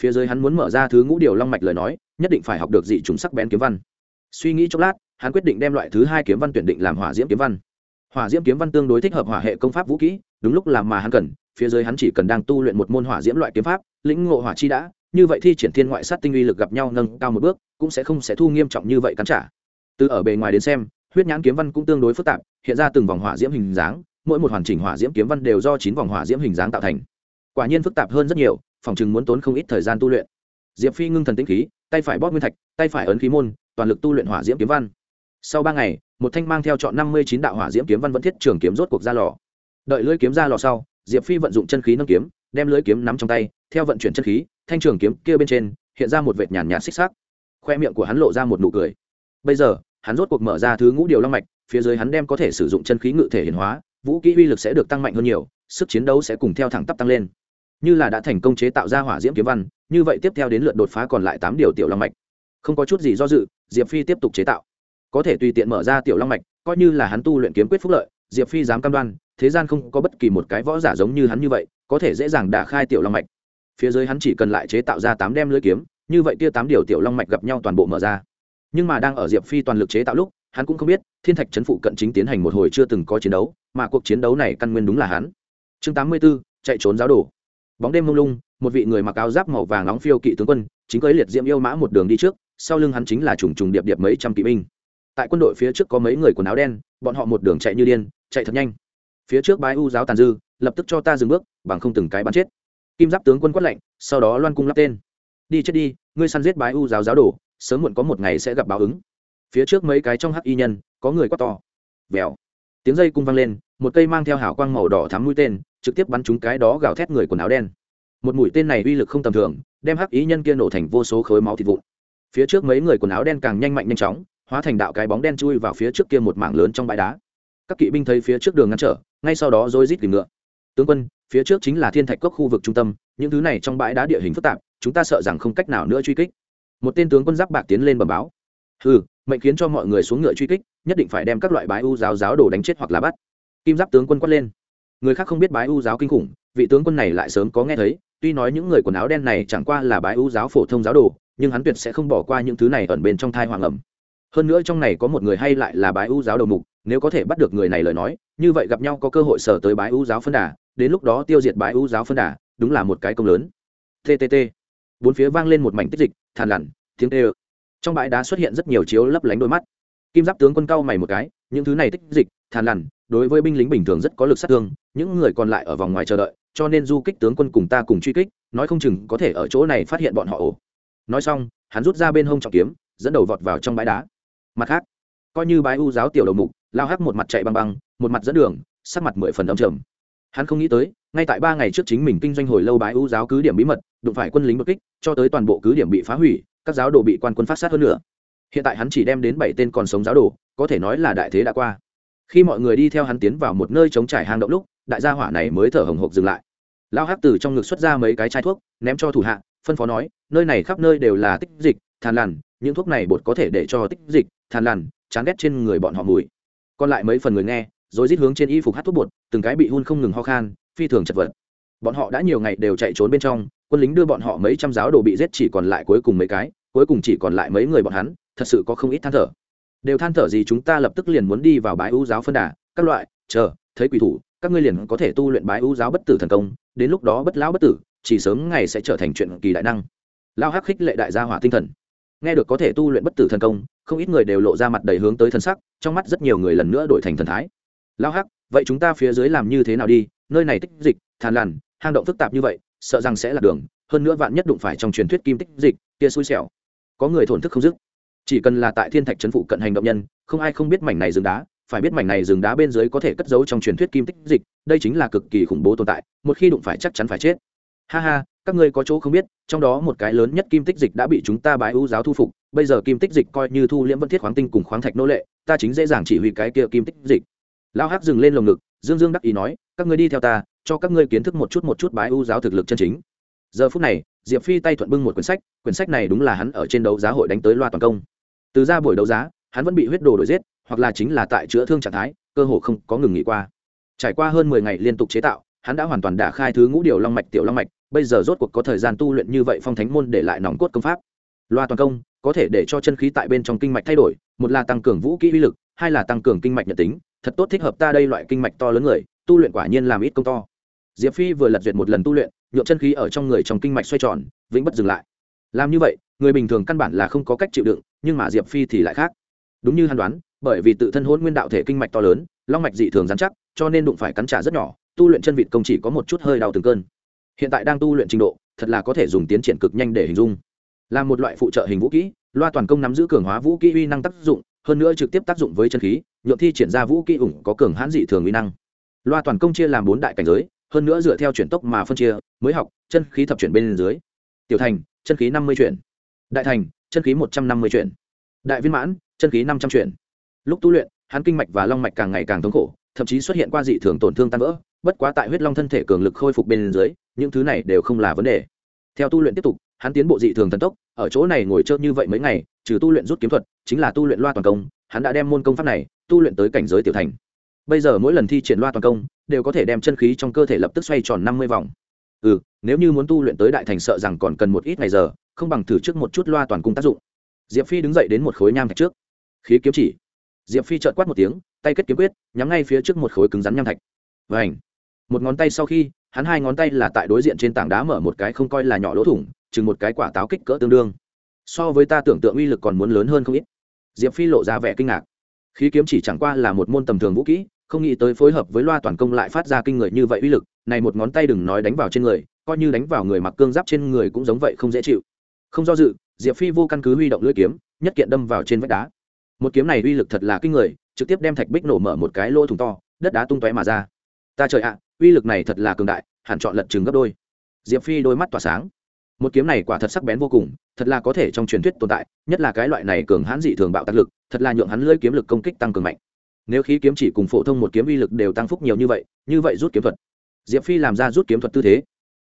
Phía dưới hắn muốn mở ra thứ ngũ điều long mạch lời nói nhất định phải học được dị chúng sắc bén kiếm văn. Suy nghĩ chốc lát, hắn quyết định đem loại thứ hai kiếm văn tuyển định làm hỏa diễm kiếm văn. Hỏa diễm kiếm văn tương đối thích hợp hỏa hệ công pháp vũ kỹ, đúng lúc làm mà hắn cần, phía dưới hắn chỉ cần đang tu luyện một môn hỏa diễm loại kiếm pháp, lĩnh ngộ hỏa chi đã, như vậy thi triển thiên ngoại sát tinh uy lực gặp nhau nâng cao một bước, cũng sẽ không sẽ thu nghiêm trọng như vậy cắn trả. Từ ở bề ngoài đến xem, huyết nhãn kiếm văn cũng tương đối phức tạp, hiện ra từng vòng hỏa diễm hình dáng, mỗi một hoàn chỉnh hỏa diễm kiếm văn đều do chín vòng hỏa diễm hình dáng tạo thành. Quả nhiên phức tạp hơn rất nhiều, phòng chừng muốn tốn không ít thời gian tu luyện. Diệp phi ngưng thần tĩnh khí tay phải bóp nguyên thạch, tay phải ấn khí môn, toàn lực tu luyện hỏa diễm kiếm văn. Sau ba ngày, một thanh mang theo chọn năm mươi chín đạo hỏa diễm kiếm văn vẫn thiết trường kiếm rốt cuộc ra lò. Đợi lưỡi kiếm ra lò sau, diệp phi vận dụng chân khí nâng kiếm, đem lưỡi kiếm nắm trong tay, theo vận chuyển chân khí, thanh trường kiếm kia bên trên, hiện ra một vệt nhàn nhạt xích xác khoe miệng của hắn lộ ra một nụ cười. Bây giờ, hắn rốt cuộc mở ra thứ ngũ điều long mạch, phía dưới hắn đem có thể sử dụng chân khí ngự thể hiển hóa, vũ kỹ uy lực sẽ được tăng mạnh hơn nhiều, sức chiến đấu sẽ cùng theo thẳng tắp tăng lên như là đã thành công chế tạo ra hỏa diễm kiếm văn như vậy tiếp theo đến lượt đột phá còn lại tám điều tiểu long mạch. Không có chút gì do dự diệp phi tiếp tục chế tạo. Có thể tùy tiện mở ra tiểu long mạch coi như là hắn tu luyện kiếm quyết phúc lợi diệp phi dám cam đoan thế gian không có bất kỳ một cái võ giả giống như hắn như vậy có thể dễ dàng đả khai tiểu long mạch. Phía dưới hắn chỉ cần lại chế tạo ra tám đem lưỡi kiếm như vậy kia tám điều tiểu long mạch gặp nhau toàn bộ mở ra. Nhưng mà đang ở diệp phi toàn lực chế tạo lúc hắn cũng không biết thiên thạch trấn phụ cận chính tiến hành một hồi chưa từng có chiến đấu mà cuộc chiến đấu này căn nguyên đúng là hắn. Chương tám mươi 84, chạy trốn giáo đồ bóng đêm mông lung, một vị người mặc áo giáp màu vàng nóng phiêu kỵ tướng quân, chính cưới liệt diễm yêu mã một đường đi trước, sau lưng hắn chính là trùng trùng điệp điệp mấy trăm kỵ binh. Tại quân đội phía trước có mấy người quần áo đen, bọn họ một đường chạy như điên, chạy thật nhanh. Phía trước bái u giáo tàn dư, lập tức cho ta dừng bước, bằng không từng cái bắn chết. Kim giáp tướng quân quát lệnh sau đó loan cung lắp tên. Đi chết đi, ngươi săn giết bái u giáo giáo đồ, sớm muộn có một ngày sẽ gặp báo ứng. Phía trước mấy cái trong hắc y nhân, có người quát to. Vèo. Tiếng dây cung vang lên một cây mang theo hảo quang màu đỏ thắm mũi tên, trực tiếp bắn trúng cái đó gào thét người quần áo đen. Một mũi tên này uy lực không tầm thường, đem hắc ý nhân kia nổ thành vô số khối máu thịt vụn. Phía trước mấy người quần áo đen càng nhanh mạnh nhanh chóng, hóa thành đạo cái bóng đen chui vào phía trước kia một mảng lớn trong bãi đá. Các kỵ binh thấy phía trước đường ngăn trở, ngay sau đó rồi rít tìm ngựa. Tướng quân, phía trước chính là thiên thạch cốc khu vực trung tâm, những thứ này trong bãi đá địa hình phức tạp, chúng ta sợ rằng không cách nào nữa truy kích. Một tên tướng quân giáp bạc tiến lên bẩm báo. Ừ mệnh khiến cho mọi người xuống ngựa truy kích, nhất định phải đem các loại bái u giáo giáo đồ đánh chết hoặc là bắt kim giáp tướng quân quát lên. Người khác không biết bái u giáo kinh khủng, vị tướng quân này lại sớm có nghe thấy, tuy nói những người quần áo đen này chẳng qua là bái u giáo phổ thông giáo đồ, nhưng hắn tuyệt sẽ không bỏ qua những thứ này ẩn bên trong thai hoàng ẩm. Hơn nữa trong này có một người hay lại là bái u giáo đầu mục, nếu có thể bắt được người này lời nói, như vậy gặp nhau có cơ hội sở tới bái u giáo phân đà, đến lúc đó tiêu diệt bái u giáo phân đà, đúng là một cái công lớn. Tt bốn phía vang lên một mảnh tích dịch, thàn lằn tiếng tê trong bãi đá xuất hiện rất nhiều chiếu lấp lánh đôi mắt. Kim giáp tướng quân cao mày một cái, những thứ này tích dịch, thàn lằn đối với binh lính bình thường rất có lực sát thương, những người còn lại ở vòng ngoài chờ đợi, cho nên du kích tướng quân cùng ta cùng truy kích, nói không chừng có thể ở chỗ này phát hiện bọn họ ổ nói xong, hắn rút ra bên hông trọng kiếm, dẫn đầu vọt vào trong bãi đá. Mặt khác, coi như bãi u giáo tiểu đầu mục, lao hắc một mặt chạy băng băng, một mặt dẫn đường, sắc mặt mười phần âm trầm. Hắn không nghĩ tới, ngay tại ba ngày trước chính mình kinh doanh hồi lâu bái u giáo cứ điểm bí mật, đụng phải quân lính bất kích, cho tới toàn bộ cứ điểm bị phá hủy, các giáo đồ bị quan quân phát sát hơn nữa. Hiện tại hắn chỉ đem đến bảy tên còn sống giáo đồ, có thể nói là đại thế đã qua khi mọi người đi theo hắn tiến vào một nơi trống trải hang động lúc, đại gia hỏa này mới thở hồng hộc dừng lại. Lao hắc từ trong ngực xuất ra mấy cái chai thuốc, ném cho thủ hạ, phân phó nói, nơi này khắp nơi đều là tích dịch than lằn, những thuốc này bột có thể để cho tích dịch than lằn, chán ghét trên người bọn họ mùi. Còn lại mấy phần người nghe, rồi rít hướng trên y phục hát thuốc bột, từng cái bị hun không ngừng ho khan, phi thường chật vật. Bọn họ đã nhiều ngày đều chạy trốn bên trong, quân lính đưa bọn họ mấy trăm giáo đồ bị giết chỉ còn lại cuối cùng mấy cái, cuối cùng chỉ còn lại mấy người bọn hắn, thật sự có không ít than thở đều than thở gì chúng ta lập tức liền muốn đi vào bái ưu giáo phân đà. Các loại, chờ, thấy quỷ thủ, các ngươi liền có thể tu luyện bái ưu giáo bất tử thần công, đến lúc đó bất lão bất tử, chỉ sớm ngày sẽ trở thành chuyện kỳ đại năng. Lao hắc khích lệ đại gia hỏa tinh thần. Nghe được có thể tu luyện bất tử thần công, không ít người đều lộ ra mặt đầy hướng tới thần sắc, trong mắt rất nhiều người lần nữa đổi thành thần thái. Lao hắc, vậy chúng ta phía dưới làm như thế nào đi? Nơi này tích dịch, thàn lằn, hang động phức tạp như vậy, sợ rằng sẽ là đường, hơn nữa vạn nhất đụng phải trong truyền thuyết kim tích dịch, kia xui xẻo. Có người thổn thức không dứt chỉ cần là tại thiên thạch trấn phụ cận hành động nhân, không ai không biết mảnh này rừng đá, phải biết mảnh này rừng đá bên dưới có thể cất giấu trong truyền thuyết kim tích dịch, đây chính là cực kỳ khủng bố tồn tại, một khi đụng phải chắc chắn phải chết. Ha ha, các ngươi có chỗ không biết, trong đó một cái lớn nhất kim tích dịch đã bị chúng ta bái ưu giáo thu phục, bây giờ kim tích dịch coi như thu liễm vân thiết khoáng tinh cùng khoáng thạch nô lệ, ta chính dễ dàng chỉ huy cái kia kim tích dịch. Lao hắc dừng lên lồng ngực, dương dương đắc ý nói, các ngươi đi theo ta, cho các ngươi kiến thức một chút một chút bái ưu giáo thực lực chân chính. Giờ phút này, diệp phi tay thuận bưng một quyển sách quyển sách này đúng là hắn ở trên đấu giá hội đánh tới loa toàn công từ ra buổi đấu giá, hắn vẫn bị huyết đồ đổi giết, hoặc là chính là tại chữa thương trạng thái, cơ hồ không có ngừng nghỉ qua. Trải qua hơn mười ngày liên tục chế tạo, hắn đã hoàn toàn đả khai thứ ngũ điều long mạch, tiểu long mạch, bây giờ rốt cuộc có thời gian tu luyện như vậy phong thánh môn để lại nòng cốt công pháp. Loa toàn công, có thể để cho chân khí tại bên trong kinh mạch thay đổi, một là tăng cường vũ kỹ uy lực, hai là tăng cường kinh mạch nhận tính, thật tốt thích hợp ta đây loại kinh mạch to lớn người, tu luyện quả nhiên làm ít công to. Diệp phi vừa lật duyệt một lần tu luyện nhuộm chân khí ở trong người trong kinh mạch xoay tròn, vĩnh bất dừng lại. Làm như vậy người bình thường căn bản là không có cách chịu đựng, nhưng mà diệp phi thì lại khác. Đúng như hắn đoán, bởi vì tự thân hôn nguyên đạo thể kinh mạch to lớn, long mạch dị thường dán chắc, cho nên đụng phải cắn trả rất nhỏ, tu luyện chân vịt công chỉ có một chút hơi đau từng cơn. Hiện tại đang tu luyện trình độ, thật là có thể dùng tiến triển cực nhanh để hình dung. Là một loại phụ trợ hình vũ kỹ, loa toàn công nắm giữ cường hóa vũ kỹ uy năng tác dụng, hơn nữa trực tiếp tác dụng với chân khí, nhuộm thi triển ra vũ kỹ ủng có cường hãn dị thường uy năng. Loa toàn công chia làm bốn đại cảnh giới, hơn nữa dựa theo chuyển tốc mà phân chia, mới học, chân khí thập chuyển bên dưới. Tiểu thành, chân khí năm mươi chuyển đại thành, chân khí một trăm năm mươi chuyển. Đại viên mãn, chân khí năm trăm chuyển. Lúc tu luyện, hắn kinh mạch và long mạch càng ngày càng thống khổ, thậm chí xuất hiện qua dị thường tổn thương tan vỡ, bất quá tại huyết long thân thể cường lực khôi phục bên dưới, những thứ này đều không là vấn đề. Theo tu luyện tiếp tục, hắn tiến bộ dị thường thần tốc, ở chỗ này ngồi chơi như vậy mấy ngày, trừ tu luyện rút kiếm thuật, chính là tu luyện loa toàn công, hắn đã đem môn công pháp này tu luyện tới cảnh giới tiểu thành. Bây giờ mỗi lần thi triển loa toàn công, đều có thể đem chân khí trong cơ thể lập tức xoay tròn năm mươi vòng. Ừ nếu như muốn tu luyện tới đại thành sợ rằng còn cần một ít ngày giờ không bằng thử trước một chút loa toàn cung tác dụng. Diệp phi đứng dậy đến một khối nham thạch trước. Khí kiếm chỉ. Diệp phi chợt quát một tiếng, tay kết kiếm quyết, nhắm ngay phía trước một khối cứng rắn nham thạch. Và ảnh một ngón tay sau khi, hắn hai ngón tay là tại đối diện trên tảng đá mở một cái không coi là nhỏ lỗ thủng, chừng một cái quả táo kích cỡ tương đương. So với ta tưởng tượng uy lực còn muốn lớn hơn không ít. Diệp phi lộ ra vẻ kinh ngạc. Khí kiếm chỉ chẳng qua là một môn tầm thường vũ kỹ, không nghĩ tới phối hợp với loa toàn công lại phát ra kinh người như vậy uy lực, này một ngón tay đừng nói đánh vào trên người, coi như đánh vào người mặc cương giáp trên người cũng giống vậy không dễ chịu không do dự, diệp phi vô căn cứ huy động lưỡi kiếm, nhất kiện đâm vào trên vách đá. Một kiếm này uy lực thật là kinh người, trực tiếp đem thạch bích nổ mở một cái lỗ thủng to, đất đá tung tóe mà ra. Ta trời ạ, uy lực này thật là cường đại, hẳn chọn lật chừng gấp đôi. Diệp phi đôi mắt tỏa sáng. Một kiếm này quả thật sắc bén vô cùng, thật là có thể trong truyền thuyết tồn tại, nhất là cái loại này cường hãn dị thường bạo tác lực, thật là nhượng hắn lưỡi kiếm lực công kích tăng cường mạnh. Nếu khí kiếm chỉ cùng phổ thông một kiếm uy lực đều tăng phúc nhiều như vậy như vậy rút kiếm thuật. Diệp phi làm ra rút kiếm thuật tư thế.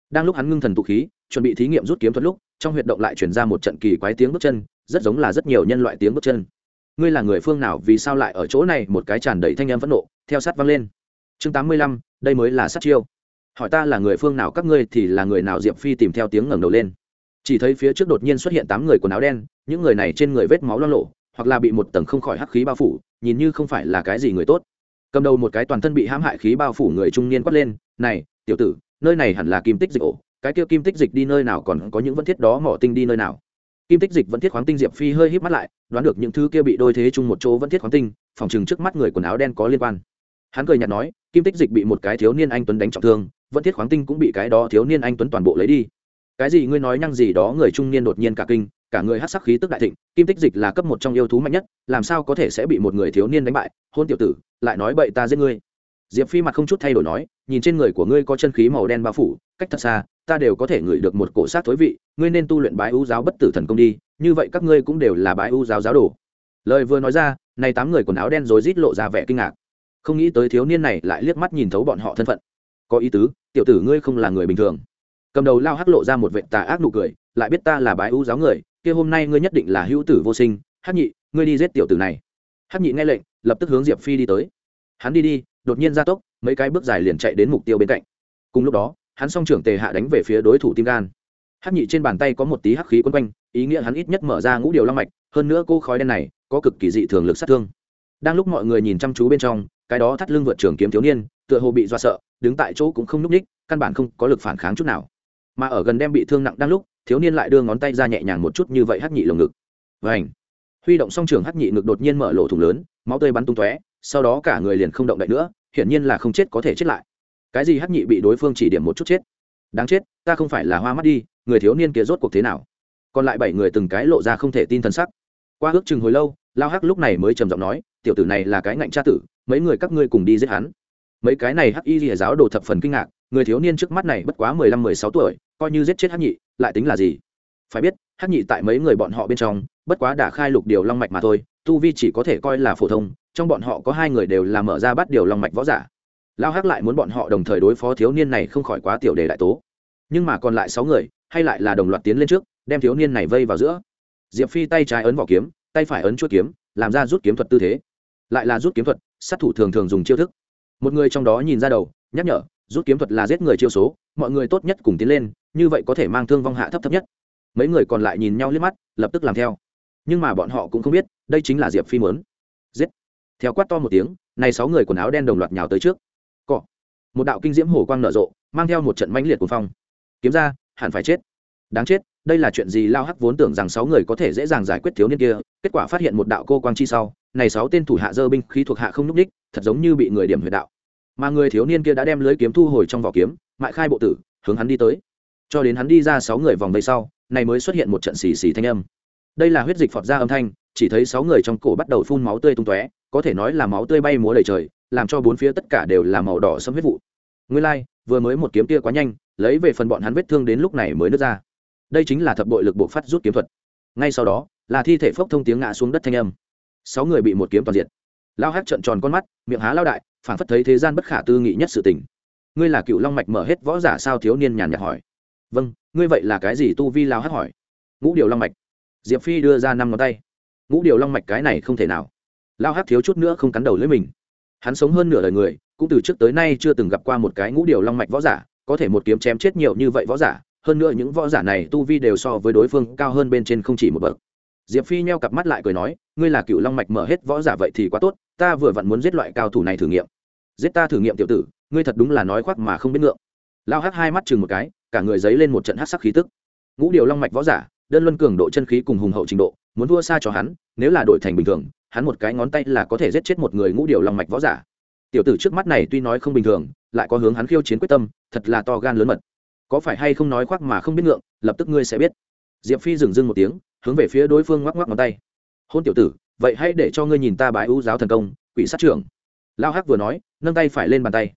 Đang lúc hắn ngưng thần tụ khí, chuẩn bị thí nghiệm rút kiếm thuật lúc trong huyệt động lại chuyển ra một trận kỳ quái tiếng bước chân, rất giống là rất nhiều nhân loại tiếng bước chân. Ngươi là người phương nào, vì sao lại ở chỗ này? Một cái tràn đầy thanh em phẫn nộ, theo sát vang lên. Chương tám mươi lăm, đây mới là sát chiêu. Hỏi ta là người phương nào, các ngươi thì là người nào? Diệp phi tìm theo tiếng ngẩng đầu lên. Chỉ thấy phía trước đột nhiên xuất hiện tám người quần áo đen, những người này trên người vết máu lo lộ hoặc là bị một tầng không khỏi hắc khí bao phủ, nhìn như không phải là cái gì người tốt. Cầm đầu một cái toàn thân bị hãm hại khí bao phủ người trung niên quát lên, này, tiểu tử, nơi này hẳn là kim tích dịch ổ cái kia kim tích dịch đi nơi nào còn có những vẫn thiết đó mỏ tinh đi nơi nào. Kim tích dịch vẫn thiết khoáng tinh diệp phi hơi híp mắt lại, đoán được những thứ kia bị đôi thế chung một chỗ vẫn thiết khoáng tinh, phòng chừng trước mắt người quần áo đen có liên quan. Hắn cười nhạt nói, kim tích dịch bị một cái thiếu niên anh tuấn đánh trọng thương, vẫn thiết khoáng tinh cũng bị cái đó thiếu niên anh tuấn toàn bộ lấy đi. Cái gì ngươi nói nhăng gì đó người trung niên đột nhiên cả kinh, cả người hát sắc khí tức đại thịnh, kim tích dịch là cấp một trong yêu thú mạnh nhất, làm sao có thể sẽ bị một người thiếu niên đánh bại, hôn tiểu tử, lại nói bậy ta giết ngươi diệp phi mặt không chút thay đổi nói, nhìn trên người của ngươi có chân khí màu đen bao phủ, cách thật xa, ta đều có thể ngửi được một cổ sát thối vị, ngươi nên tu luyện bái ưu giáo bất tử thần công đi, như vậy các ngươi cũng đều là bái ưu giáo giáo đồ. Lời vừa nói ra, này tám người quần áo đen rối rít lộ ra vẻ kinh ngạc. Không nghĩ tới thiếu niên này lại liếc mắt nhìn thấu bọn họ thân phận. Có ý tứ, tiểu tử ngươi không là người bình thường. Cầm đầu lao hắc lộ ra một vệ tà ác nụ cười, lại biết ta là bái ưu giáo người, kia hôm nay ngươi nhất định là hữu tử vô sinh. Hắc nhị, ngươi đi giết tiểu tử này. Hắc nhị nghe lệnh, lập tức hướng diệp phi đi tới hắn đi đi, đột nhiên ra tốc, mấy cái bước dài liền chạy đến mục tiêu bên cạnh. Cùng lúc đó, hắn song trưởng tề hạ đánh về phía đối thủ tim gan. Hắc nhị trên bàn tay có một tí hắc khí quấn quanh, ý nghĩa hắn ít nhất mở ra ngũ điều long mạch, hơn nữa cô khói đen này có cực kỳ dị thường lực sát thương. Đang lúc mọi người nhìn chăm chú bên trong, cái đó thắt lưng vượt trường kiếm thiếu niên, tựa hồ bị do sợ, đứng tại chỗ cũng không n ú c ních căn bản không có lực phản kháng chút nào. Mà ở gần đem bị thương nặng đang lúc, thiếu niên lại đưa ngón tay ra nhẹ nhàng một chút như vậy hắc nhị lồng ngực. Vảnh huy động song trường hắc nhị ngực đột nhiên mở lộ thùng lớn, máu tươi bắn tung tóe, sau đó cả người liền không động đậy nữa, hiển nhiên là không chết có thể chết lại. Cái gì hắc nhị bị đối phương chỉ điểm một chút chết? Đáng chết, ta không phải là hoa mắt đi, người thiếu niên kia rốt cuộc thế nào? Còn lại bảy người từng cái lộ ra không thể tin thân sắc. Qua ước chừng hồi lâu, lao hắc lúc này mới trầm giọng nói, tiểu tử này là cái ngạnh tra tử, mấy người các ngươi cùng đi giết hắn. Mấy cái này hắc y lìa giáo đồ thập phần kinh ngạc, người thiếu niên trước mắt này bất quá mười lăm mười sáu tuổi, coi như giết chết hắc nhị, lại tính là gì? Phải biết, hắc nhị tại mấy người bọn họ bên trong bất quá đã khai lục điều long mạch mà thôi, tu vi chỉ có thể coi là phổ thông, trong bọn họ có hai người đều là mở ra bắt điều long mạch võ giả. Lao hắc lại muốn bọn họ đồng thời đối phó thiếu niên này không khỏi quá tiểu đề đại tố. Nhưng mà còn lại sáu người, hay lại là đồng loạt tiến lên trước, đem thiếu niên này vây vào giữa. Diệp phi tay trái ấn vỏ kiếm, tay phải ấn chuôi kiếm, làm ra rút kiếm thuật tư thế. Lại là rút kiếm thuật, sát thủ thường thường dùng chiêu thức. Một người trong đó nhìn ra đầu, nhắc nhở, rút kiếm thuật là giết người chiêu số, mọi người tốt nhất cùng tiến lên, như vậy có thể mang thương vong hạ thấp thấp nhất. Mấy người còn lại nhìn nhau liếc mắt, lập tức làm theo nhưng mà bọn họ cũng không biết, đây chính là diệp phi mớn giết. Theo quát to một tiếng, này sáu người quần áo đen đồng loạt nhào tới trước. Cọ. Một đạo kinh diễm hồ quang nở rộ, mang theo một trận mãnh liệt của phong. Kiếm ra, hẳn phải chết. Đáng chết, đây là chuyện gì lao hắc vốn tưởng rằng sáu người có thể dễ dàng giải quyết thiếu niên kia, kết quả phát hiện một đạo cô quang chi sau, này sáu tên thủ hạ dơ binh khí thuộc hạ không nhúc ních thật giống như bị người điểm huyệt đạo. Mà người thiếu niên kia đã đem lưới kiếm thu hồi trong vỏ kiếm, mại khai bộ tử, hướng hắn đi tới. Cho đến hắn đi ra sáu người vòng vây sau, này mới xuất hiện một trận xì xì thanh âm đây là huyết dịch phọt ra âm thanh chỉ thấy sáu người trong cổ bắt đầu phun máu tươi tung tóe có thể nói là máu tươi bay múa đầy trời làm cho bốn phía tất cả đều là màu đỏ sẫm huyết vụ. Nguyên lai vừa mới một kiếm kia quá nhanh lấy về phần bọn hắn vết thương đến lúc này mới nứt ra. Đây chính là thập bội lực bộ phát rút kiếm thuật. Ngay sau đó là thi thể phốc thông tiếng ngã xuống đất thanh âm. Sáu người bị một kiếm toàn diện, lao hát trợn tròn con mắt miệng há lao đại phản phất thấy thế gian bất khả tư nghị nhất sự tình. Ngươi là cựu long mạch mở hết võ giả sao thiếu niên nhàn nhạt hỏi. Vâng ngươi vậy là cái gì tu vi lao hát hỏi? Ngũ điều long mạch diệp phi đưa ra năm ngón tay. Ngũ điều long mạch cái này không thể nào. Lao hát thiếu chút nữa không cắn đầu lưỡi mình. Hắn sống hơn nửa đời người, cũng từ trước tới nay chưa từng gặp qua một cái ngũ điều long mạch võ giả, có thể một kiếm chém chết nhiều như vậy võ giả, hơn nữa những võ giả này tu vi đều so với đối phương cao hơn bên trên không chỉ một bậc. Diệp phi nheo cặp mắt lại cười nói, ngươi là cựu long mạch mở hết võ giả vậy thì quá tốt, ta vừa vặn muốn giết loại cao thủ này thử nghiệm. Giết ta thử nghiệm tiểu tử, ngươi thật đúng là nói khoác mà không biết ngượng. Lao hắc hai mắt chừng một cái, cả người dấy lên một trận hát sắc khí tức. Ngũ điều long mạch võ giả đơn luân cường độ chân khí cùng hùng hậu trình độ, muốn thua xa cho hắn, nếu là đội thành bình thường, hắn một cái ngón tay là có thể giết chết một người ngũ điều long mạch võ giả. Tiểu tử trước mắt này tuy nói không bình thường, lại có hướng hắn khiêu chiến quyết tâm, thật là to gan lớn mật. Có phải hay không nói khoác mà không biết ngượng, lập tức ngươi sẽ biết. Diệp phi dừng dưng một tiếng, hướng về phía đối phương ngoắc ngoắc ngón tay. Hôn tiểu tử, vậy hãy để cho ngươi nhìn ta bái ưu giáo thần công, quỷ sát trưởng. Lao hắc vừa nói, nâng tay phải lên bàn tay.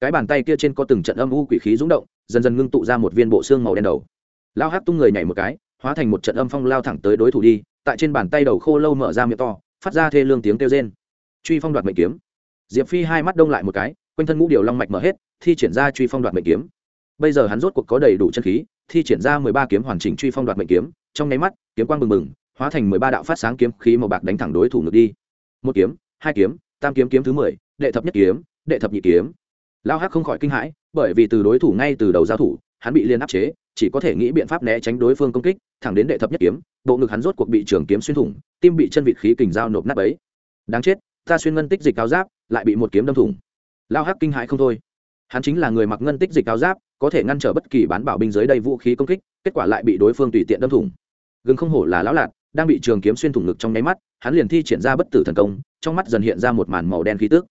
Cái bàn tay kia trên có từng trận âm u quỷ khí rúng động, dần dần ngưng tụ ra một viên bộ xương màu đen đầu. Lao hắc tung người nhảy một cái hóa thành một trận âm phong lao thẳng tới đối thủ đi, tại trên bàn tay đầu khô lâu mở ra miệng to, phát ra thê lương tiếng kêu rên. Truy phong đoạt mệnh kiếm. Diệp phi hai mắt đông lại một cái, quanh thân ngũ điều long mạch mở hết, thi triển ra truy phong đoạt mệnh kiếm. Bây giờ hắn rốt cuộc có đầy đủ chân khí, thi triển ra mười ba kiếm hoàn chỉnh truy phong đoạt mệnh kiếm, trong nháy mắt, kiếm quang bừng bừng, hóa thành mười ba đạo phát sáng kiếm khí màu bạc đánh thẳng đối thủ ngược đi. Một kiếm, hai kiếm, tam kiếm kiếm thứ mười, đệ thập nhất kiếm, đệ thập nhị kiếm. Lao hắc không khỏi kinh hãi, bởi vì từ đối thủ ngay từ đầu giao thủ, hắn bị liên áp chế chỉ có thể nghĩ biện pháp né tránh đối phương công kích, thẳng đến đệ thập nhất kiếm, bộ ngực hắn rốt cuộc bị trường kiếm xuyên thủng, tim bị chân vịt khí kình dao nộp nát ấy đáng chết, ta xuyên ngân tích dịch cao giáp, lại bị một kiếm đâm thủng. Lao hắc kinh hãi không thôi. Hắn chính là người mặc ngân tích dịch cao giáp, có thể ngăn trở bất kỳ bán bảo binh dưới đầy vũ khí công kích, kết quả lại bị đối phương tùy tiện đâm thủng. Gừng không hổ là lão lạt, đang bị trường kiếm xuyên thủng ngực trong nháy mắt, hắn liền thi triển ra bất tử thần công, trong mắt dần hiện ra một màn màu đen khí tức.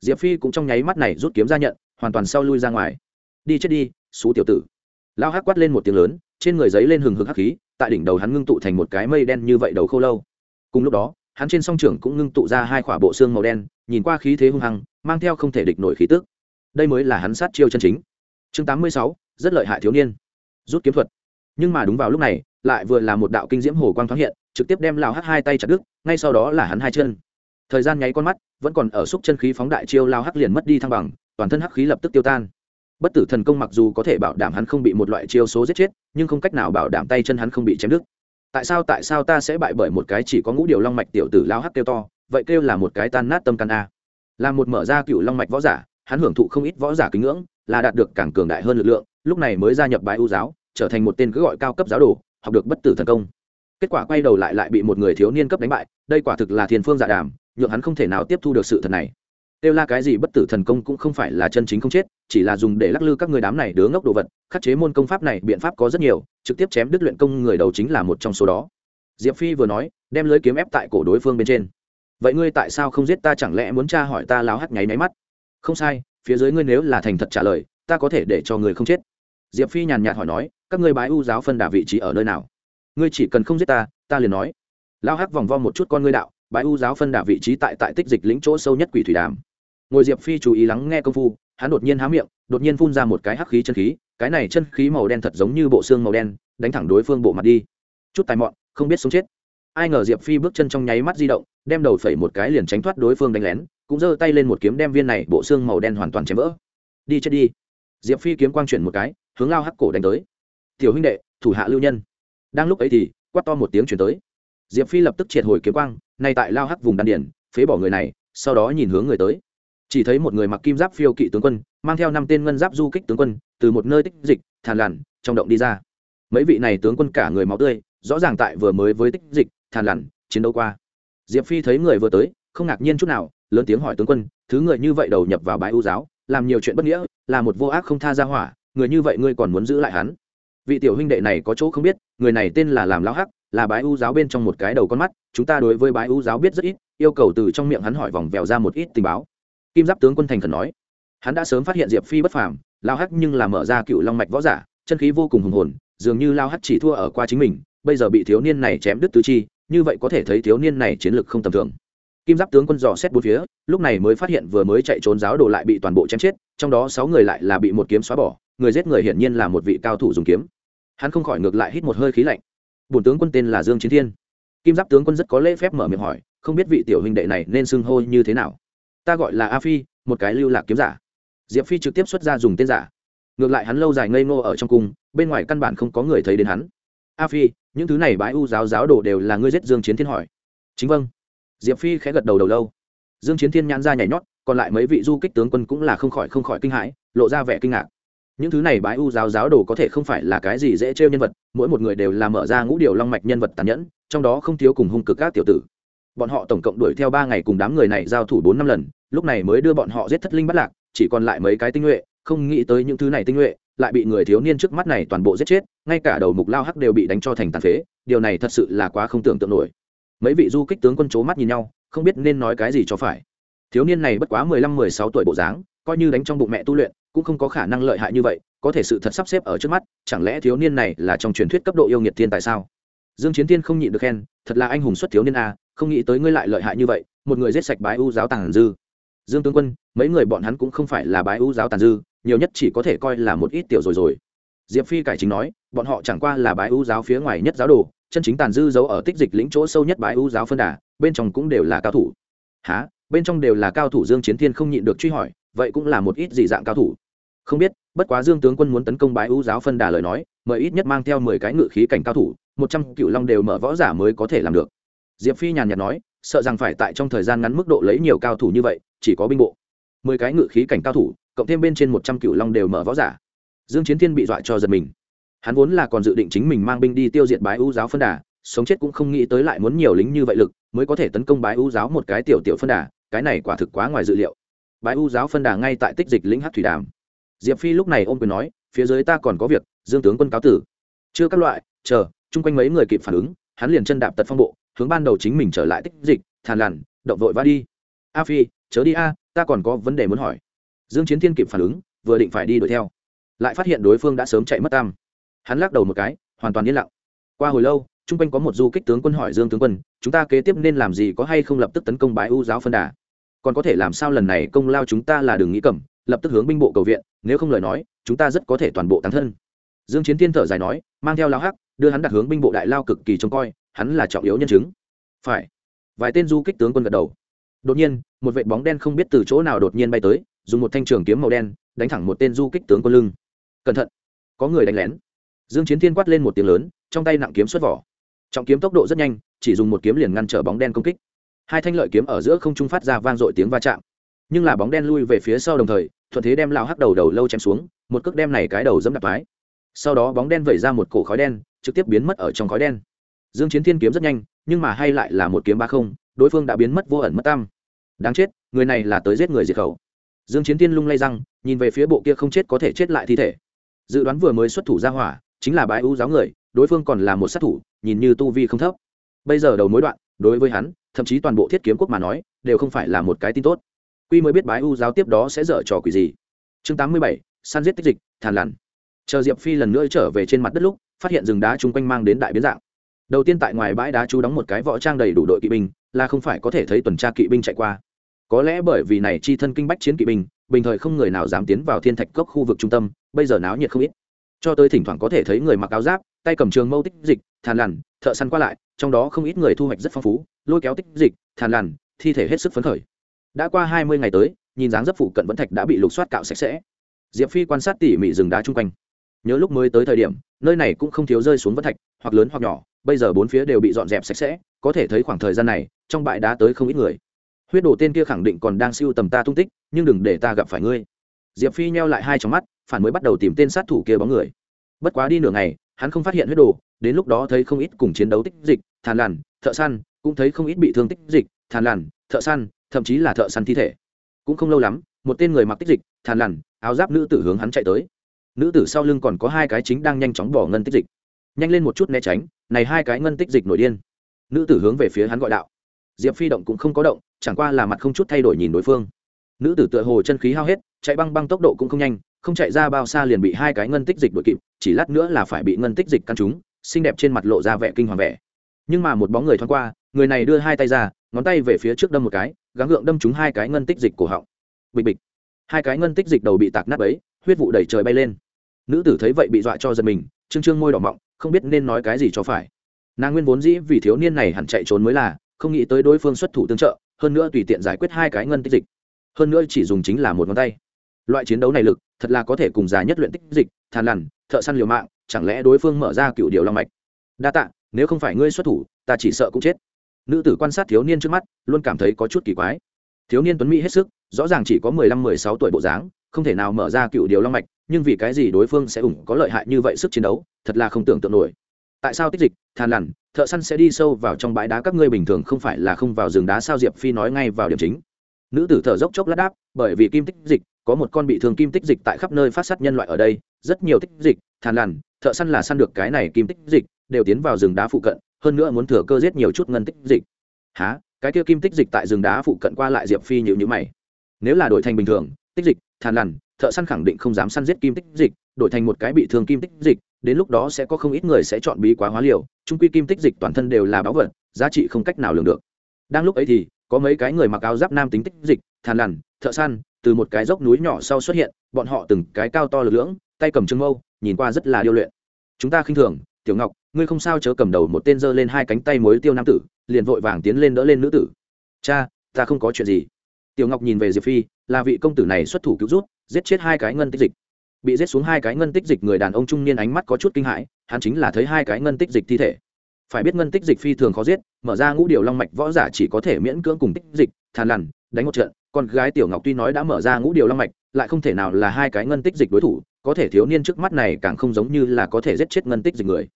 Diệp phi cũng trong nháy mắt này rút kiếm ra nhận, hoàn toàn sau lui ra ngoài. Đi chết đi, xú tiểu tử lao hắc quát lên một tiếng lớn, trên người giấy lên hừng hực hắc khí, tại đỉnh đầu hắn ngưng tụ thành một cái mây đen như vậy đầu khô lâu. Cùng lúc đó, hắn trên song trưởng cũng ngưng tụ ra hai khỏa bộ xương màu đen, nhìn qua khí thế hung hăng, mang theo không thể địch nổi khí tức. Đây mới là hắn sát chiêu chân chính. Chương tám mươi sáu, rất lợi hại thiếu niên. Rút kiếm thuật. Nhưng mà đúng vào lúc này, lại vừa là một đạo kinh diễm hồ quang thoáng hiện, trực tiếp đem lao hắc hai tay chặt đứt, ngay sau đó là hắn hai chân. Thời gian nháy con mắt, vẫn còn ở xúc chân khí phóng đại chiêu lao hắc liền mất đi thăng bằng, toàn thân hắc khí lập tức tiêu tan bất tử thần công mặc dù có thể bảo đảm hắn không bị một loại chiêu số giết chết, nhưng không cách nào bảo đảm tay chân hắn không bị chém đứt. Tại sao tại sao ta sẽ bại bởi một cái chỉ có ngũ điều long mạch tiểu tử lao hắc kêu to, vậy kêu là một cái tan nát tâm can a. Là một mở ra cựu long mạch võ giả, hắn hưởng thụ không ít võ giả kính ngưỡng, là đạt được càng cường đại hơn lực lượng, lúc này mới gia nhập bãi ưu giáo, trở thành một tên cứ gọi cao cấp giáo đồ, học được bất tử thần công. Kết quả quay đầu lại lại bị một người thiếu niên cấp đánh bại, đây quả thực là thiên phương dạ đàm, nhượng hắn không thể nào tiếp thu được sự thật này kêu la cái gì bất tử thần công cũng không phải là chân chính không chết, chỉ là dùng để lắc lư các người đám này đứa ngốc đồ vật, khắc chế môn công pháp này biện pháp có rất nhiều, trực tiếp chém đứt luyện công người đầu chính là một trong số đó. Diệp phi vừa nói, đem lưới kiếm ép tại cổ đối phương bên trên. Vậy ngươi tại sao không giết ta, chẳng lẽ muốn tra hỏi ta láo hắt nháy máy mắt? Không sai, phía dưới ngươi nếu là thành thật trả lời, ta có thể để cho người không chết. Diệp phi nhàn nhạt hỏi nói, các ngươi bái u giáo phân đà vị trí ở nơi nào? Ngươi chỉ cần không giết ta ta liền nói. Lao hắc vòng vo một chút con ngươi đạo, bái u giáo phân đà vị trí tại tại tích dịch lĩnh chỗ sâu nhất quỷ thủy đàm ngồi diệp phi chú ý lắng nghe công phu, hắn đột nhiên há miệng, đột nhiên phun ra một cái hắc khí chân khí, cái này chân khí màu đen thật giống như bộ xương màu đen, đánh thẳng đối phương bộ mặt đi. Chút tài mọn, không biết sống chết. Ai ngờ diệp phi bước chân trong nháy mắt di động, đem đầu phẩy một cái liền tránh thoát đối phương đánh lén, cũng giơ tay lên một kiếm đem viên này bộ xương màu đen hoàn toàn chém vỡ. Đi chết đi. Diệp phi kiếm quang chuyển một cái, hướng lao hắc cổ đánh tới. Tiểu huynh đệ, thủ hạ lưu nhân. Đang lúc ấy thì, quát to một tiếng chuyển tới. Diệp phi lập tức triệt hồi kiếm quang, nay tại lao hắc vùng đan điển phế bỏ người này, sau đó nhìn hướng người tới chỉ thấy một người mặc kim giáp phiêu kỵ tướng quân, mang theo năm tên ngân giáp du kích tướng quân, từ một nơi tích dịch, thàn lằn, trong động đi ra. Mấy vị này tướng quân cả người máu tươi, rõ ràng tại vừa mới với tích dịch, thàn lằn, chiến đấu qua. Diệp phi thấy người vừa tới, không ngạc nhiên chút nào, lớn tiếng hỏi tướng quân, thứ người như vậy đầu nhập vào bãi ưu giáo, làm nhiều chuyện bất nghĩa, là một vô ác không tha ra hỏa, người như vậy ngươi còn muốn giữ lại hắn? Vị tiểu huynh đệ này có chỗ không biết, người này tên là làm lão hắc, là bái ưu giáo bên trong một cái đầu con mắt, chúng ta đối với bái ưu giáo biết rất ít, yêu cầu từ trong miệng hắn hỏi vòng vèo ra một ít tình báo kim giáp tướng quân thành khẩn nói, hắn đã sớm phát hiện diệp phi bất phàm, lao hắc nhưng là mở ra cựu long mạch võ giả, chân khí vô cùng hùng hồn, dường như lao hắc chỉ thua ở qua chính mình, bây giờ bị thiếu niên này chém đứt tứ chi, như vậy có thể thấy thiếu niên này chiến lược không tầm thường. Kim giáp tướng quân dò xét bốn phía, lúc này mới phát hiện vừa mới chạy trốn giáo đồ lại bị toàn bộ chém chết, trong đó sáu người lại là bị một kiếm xóa bỏ, người giết người hiển nhiên là một vị cao thủ dùng kiếm. Hắn không khỏi ngược lại hít một hơi khí lạnh. Bổn tướng quân tên là dương chiến thiên. Kim giáp tướng quân rất có lễ phép mở miệng hỏi, không biết vị tiểu huynh đệ này nên xưng hô như thế nào ta gọi là a phi, một cái lưu lạc kiếm giả. Diệp phi trực tiếp xuất ra dùng tên giả. Ngược lại hắn lâu dài ngây ngô ở trong cung, bên ngoài căn bản không có người thấy đến hắn. A phi, những thứ này bái u giáo giáo đồ đều là ngươi giết dương chiến thiên hỏi. Chính vâng. Diệp phi khẽ gật đầu đầu lâu. Dương chiến thiên nhãn ra nhảy nhót, còn lại mấy vị du kích tướng quân cũng là không khỏi không khỏi kinh hãi, lộ ra vẻ kinh ngạc. Những thứ này bái u giáo giáo đồ có thể không phải là cái gì dễ trêu nhân vật, mỗi một người đều là mở ra ngũ điều long mạch nhân vật tàn nhẫn, trong đó không thiếu cùng hung cực các tiểu tử bọn họ tổng cộng đuổi theo ba ngày cùng đám người này giao thủ bốn năm lần, lúc này mới đưa bọn họ giết thất linh bắt lạc, chỉ còn lại mấy cái tinh nhuệ, không nghĩ tới những thứ này tinh nhuệ, lại bị người thiếu niên trước mắt này toàn bộ giết chết, ngay cả đầu mục lao hắc đều bị đánh cho thành tàn phế, điều này thật sự là quá không tưởng tượng nổi. Mấy vị du kích tướng quân c mắt nhìn nhau, không biết nên nói cái gì cho phải. Thiếu niên này bất quá mười lăm mười sáu tuổi bộ dáng, coi như đánh trong bụng mẹ tu luyện, cũng không có khả năng lợi hại như vậy, có thể sự thật sắp xếp ở trước mắt, chẳng lẽ thiếu niên này là trong truyền thuyết cấp độ yêu nghiệt thiên tại sao? Dương chiến thiên không nhịn được khen, thật là anh hùng xuất thiếu niên a không nghĩ tới ngươi lại lợi hại như vậy, một người giết sạch bái u giáo tàn dư. Dương tướng quân, mấy người bọn hắn cũng không phải là bái u giáo tàn dư, nhiều nhất chỉ có thể coi là một ít tiểu rồi rồi. Diệp phi cải chính nói, bọn họ chẳng qua là bái u giáo phía ngoài nhất giáo đồ, chân chính tàn dư giấu ở tích dịch lĩnh chỗ sâu nhất bái u giáo phân đà, bên trong cũng đều là cao thủ. Há bên trong đều là cao thủ dương chiến thiên không nhịn được truy hỏi, vậy cũng là một ít gì dạng cao thủ. Không biết, bất quá dương tướng quân muốn tấn công bái u giáo phân đà lời nói, mời ít nhất mang theo mười cái ngự khí cảnh cao thủ, một trăm cựu long đều mở võ giả mới có thể làm được diệp phi nhàn nhạt nói, sợ rằng phải tại trong thời gian ngắn mức độ lấy nhiều cao thủ như vậy, chỉ có binh bộ. Mười cái ngự khí cảnh cao thủ, cộng thêm bên trên một trăm cựu long đều mở võ giả. Dương chiến thiên bị dọa cho giật mình. Hắn vốn là còn dự định chính mình mang binh đi tiêu diệt bái u giáo phân đà, sống chết cũng không nghĩ tới lại muốn nhiều lính như vậy lực, mới có thể tấn công bái u giáo một cái tiểu tiểu phân đà, cái này quả thực quá ngoài dự liệu. Bái u giáo phân đà ngay tại tích dịch lĩnh hát thủy đàm. Diệp phi lúc này ôm quyền nói, phía dưới ta còn có việc, dương tướng quân cáo tử. Chưa các loại, chờ, chung quanh mấy người kịp phản ứng, hắn liền chân đạp tật phong bộ hướng ban đầu chính mình trở lại tích dịch, thàn lằn, động vội va đi. A phi, chớ đi a, ta còn có vấn đề muốn hỏi. Dương chiến thiên kịp phản ứng, vừa định phải đi đuổi theo, lại phát hiện đối phương đã sớm chạy mất tam. Hắn lắc đầu một cái, hoàn toàn yên lặng. Qua hồi lâu, chung quanh có một du kích tướng quân hỏi dương tướng quân, chúng ta kế tiếp nên làm gì, có hay không lập tức tấn công bãi u giáo phân đà? Còn có thể làm sao lần này công lao chúng ta là đường nghĩ cẩm lập tức hướng binh bộ cầu viện, nếu không lời nói, chúng ta rất có thể toàn bộ tăng thân. Dương chiến thiên thở dài nói, mang theo lao hắc, đưa hắn đặt hướng binh bộ đại lao cực kỳ trông coi hắn là trọng yếu nhân chứng. Phải. Vài tên du kích tướng quân gật đầu. Đột nhiên, một vệ bóng đen không biết từ chỗ nào đột nhiên bay tới, dùng một thanh trường kiếm màu đen, đánh thẳng một tên du kích tướng quân lưng. Cẩn thận. Có người đánh lén. Dương chiến thiên quát lên một tiếng lớn, trong tay nặng kiếm xuất vỏ. Trọng kiếm tốc độ rất nhanh, chỉ dùng một kiếm liền ngăn trở bóng đen công kích. Hai thanh lợi kiếm ở giữa không trung phát ra vang dội tiếng va chạm. Nhưng là bóng đen lui về phía sau đồng thời, thuận thế đem lão hắc đầu đầu lâu chém xuống, một cước đem này cái đầu dẫm đạp mái sau đó bóng đen vẩy ra một cổ khói đen, trực tiếp biến mất ở trong khói đen dương chiến thiên kiếm rất nhanh nhưng mà hay lại là một kiếm ba không đối phương đã biến mất vô ẩn mất tâm. đáng chết người này là tới giết người diệt khẩu. Dương chiến thiên lung lay răng nhìn về phía bộ kia không chết có thể chết lại thi thể. Dự đoán vừa mới xuất thủ ra hỏa chính là bái ưu giáo người đối phương còn là một sát thủ nhìn như tu vi không thấp. Bây giờ đầu mối đoạn đối với hắn thậm chí toàn bộ thiết kiếm quốc mà nói đều không phải là một cái tin tốt. Quy mới biết bái ưu giáo tiếp đó sẽ dở trò quỷ gì. Chương 87, săn giết tích dịch thàn lằn chờ diệp phi lần nữa trở về trên mặt đất lúc phát hiện rừng đá chung quanh mang đến đại biến dạng đầu tiên tại ngoài bãi đá chú đóng một cái võ trang đầy đủ đội kỵ binh, là không phải có thể thấy tuần tra kỵ binh chạy qua. Có lẽ bởi vì này chi thân kinh bách chiến kỵ binh, bình thời không người nào dám tiến vào thiên thạch cốc khu vực trung tâm, bây giờ náo nhiệt không ít. Cho tới thỉnh thoảng có thể thấy người mặc áo giáp, tay cầm trường mâu tích dịch, thàn lằn, thợ săn qua lại, trong đó không ít người thu hoạch rất phong phú, lôi kéo tích dịch, thàn lằn, thi thể hết sức phấn khởi. Đã qua hai mươi ngày tới, nhìn dáng dấp phụ cận vẫn thạch đã bị lục soát cạo sạch sẽ. Diệp phi quan sát tỉ mỉ rừng đá chung quanh. Nhớ lúc mới tới thời điểm, nơi này cũng không thiếu rơi xuống vẫn thạch, hoặc lớn hoặc nhỏ bây giờ bốn phía đều bị dọn dẹp sạch sẽ, có thể thấy khoảng thời gian này, trong bãi đá tới không ít người. Huyết đổ tên kia khẳng định còn đang siêu tầm ta tung tích, nhưng đừng để ta gặp phải ngươi. Diệp phi nheo lại hai trong mắt, phản mới bắt đầu tìm tên sát thủ kia bóng người. Bất quá đi nửa ngày, hắn không phát hiện huyết đồ, đến lúc đó thấy không ít cùng chiến đấu tích dịch, thàn lằn, thợ săn, cũng thấy không ít bị thương tích dịch, thàn lằn, thợ săn, thậm chí là thợ săn thi thể. Cũng không lâu lắm, một tên người mặc tích dịch, thàn lằn, áo giáp nữ tử hướng hắn chạy tới. Nữ tử sau lưng còn có hai cái chính đang nhanh chóng bỏ ngân tích dịch nhanh lên một chút né tránh, này hai cái ngân tích dịch nổi điên. Nữ tử hướng về phía hắn gọi đạo. Diệp phi động cũng không có động, chẳng qua là mặt không chút thay đổi nhìn đối phương. Nữ tử tựa hồ chân khí hao hết, chạy băng băng tốc độ cũng không nhanh, không chạy ra bao xa liền bị hai cái ngân tích dịch đuổi kịp, chỉ lát nữa là phải bị ngân tích dịch căn trúng, xinh đẹp trên mặt lộ ra vẻ kinh hoàng vẻ. Nhưng mà một bóng người thoáng qua, người này đưa hai tay ra, ngón tay về phía trước đâm một cái, gắng gượng đâm trúng hai cái ngân tích dịch cổ họng. Bịch bịch. Hai cái ngân tích dịch đầu bị tạc nát ấy huyết vụ đẩy trời bay lên. Nữ tử thấy vậy bị dọa cho giật mình, trương trương môi đỏ mọng không biết nên nói cái gì cho phải. Nàng nguyên vốn dĩ vì thiếu niên này hẳn chạy trốn mới là, không nghĩ tới đối phương xuất thủ tương trợ, hơn nữa tùy tiện giải quyết hai cái ngân tích dịch. Hơn nữa chỉ dùng chính là một ngón tay. Loại chiến đấu này lực, thật là có thể cùng giá nhất luyện tích dịch, thàn lằn, thợ săn liều mạng, chẳng lẽ đối phương mở ra cựu điều long mạch? Đa tạ, nếu không phải ngươi xuất thủ, ta chỉ sợ cũng chết. Nữ tử quan sát thiếu niên trước mắt, luôn cảm thấy có chút kỳ quái. Thiếu niên tuấn mỹ hết sức, rõ ràng chỉ có mười lăm, mười sáu tuổi bộ dáng, không thể nào mở ra cựu điều long mạch nhưng vì cái gì đối phương sẽ ủng có lợi hại như vậy sức chiến đấu, thật là không tưởng tượng nổi. Tại sao tích dịch than lằn, thợ săn sẽ đi sâu vào trong bãi đá các ngươi bình thường không phải là không vào rừng đá sao diệp phi nói ngay vào điểm chính. Nữ tử thở dốc chốc lát đáp, bởi vì kim tích dịch, có một con bị thương kim tích dịch tại khắp nơi phát sát nhân loại ở đây, rất nhiều tích dịch than lằn, thợ săn là săn được cái này kim tích dịch, đều tiến vào rừng đá phụ cận, hơn nữa muốn thừa cơ giết nhiều chút ngân tích dịch. Há cái kia kim tích dịch tại rừng đá phụ cận qua lại diệp phi nhịu nhữ mày. Nếu là đổi thành bình thường, tích dịch than lằn thợ săn khẳng định không dám săn giết kim tích dịch, đổi thành một cái bị thương kim tích dịch, đến lúc đó sẽ có không ít người sẽ chọn bí quá hóa liều trung quy kim tích dịch toàn thân đều là báu vật, giá trị không cách nào lường được. Đang lúc ấy thì, có mấy cái người mặc áo giáp nam tính tích dịch, thàn lằn, thợ săn, từ một cái dốc núi nhỏ sau xuất hiện, bọn họ từng cái cao to lực lưỡng, tay cầm trưng mâu, nhìn qua rất là điêu luyện. Chúng ta khinh thường, tiểu ngọc, ngươi không sao chớ cầm đầu một tên giơ lên hai cánh tay mối tiêu nam tử, liền vội vàng tiến lên đỡ lên nữ tử. Cha, ta không có chuyện gì. Tiểu ngọc nhìn về diệp phi là vị công tử này xuất thủ cứu rút, giết chết hai cái ngân tích dịch. Bị giết xuống hai cái ngân tích dịch người đàn ông trung niên ánh mắt có chút kinh hãi, hắn chính là thấy hai cái ngân tích dịch thi thể. Phải biết ngân tích dịch phi thường khó giết, mở ra ngũ điều long mạch võ giả chỉ có thể miễn cưỡng cùng tích dịch, thàn lằn, đánh một trận. Con gái tiểu ngọc tuy nói đã mở ra ngũ điều long mạch, lại không thể nào là hai cái ngân tích dịch đối thủ, có thể thiếu niên trước mắt này càng không giống như là có thể giết chết ngân tích dịch người.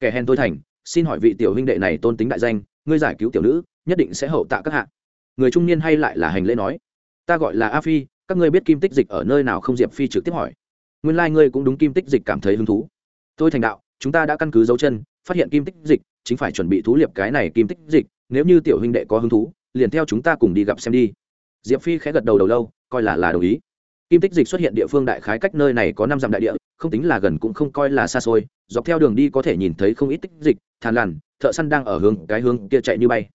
Kẻ hèn tôi thành, xin hỏi vị tiểu huynh đệ này tôn tính đại danh, ngươi giải cứu tiểu nữ, nhất định sẽ hậu tạ các hạ. Người trung niên hay lại là hành lễ nói ta gọi là a phi, các ngươi biết kim tích dịch ở nơi nào không? Diệp phi trực tiếp hỏi. Nguyên lai、like、ngươi cũng đúng kim tích dịch cảm thấy hứng thú. Tôi thành đạo, chúng ta đã căn cứ dấu chân, phát hiện kim tích dịch, chính phải chuẩn bị thú liệp cái này kim tích dịch, nếu như tiểu huynh đệ có hứng thú, liền theo chúng ta cùng đi gặp xem đi. Diệp phi khẽ gật đầu đầu lâu, coi là là đồng ý. Kim tích dịch xuất hiện địa phương đại khái cách nơi này có năm dặm đại địa, không tính là gần cũng không coi là xa xôi, dọc theo đường đi có thể nhìn thấy không ít tích dịch, thàn lằn, thợ săn đang ở hướng cái hướng kia chạy như bay.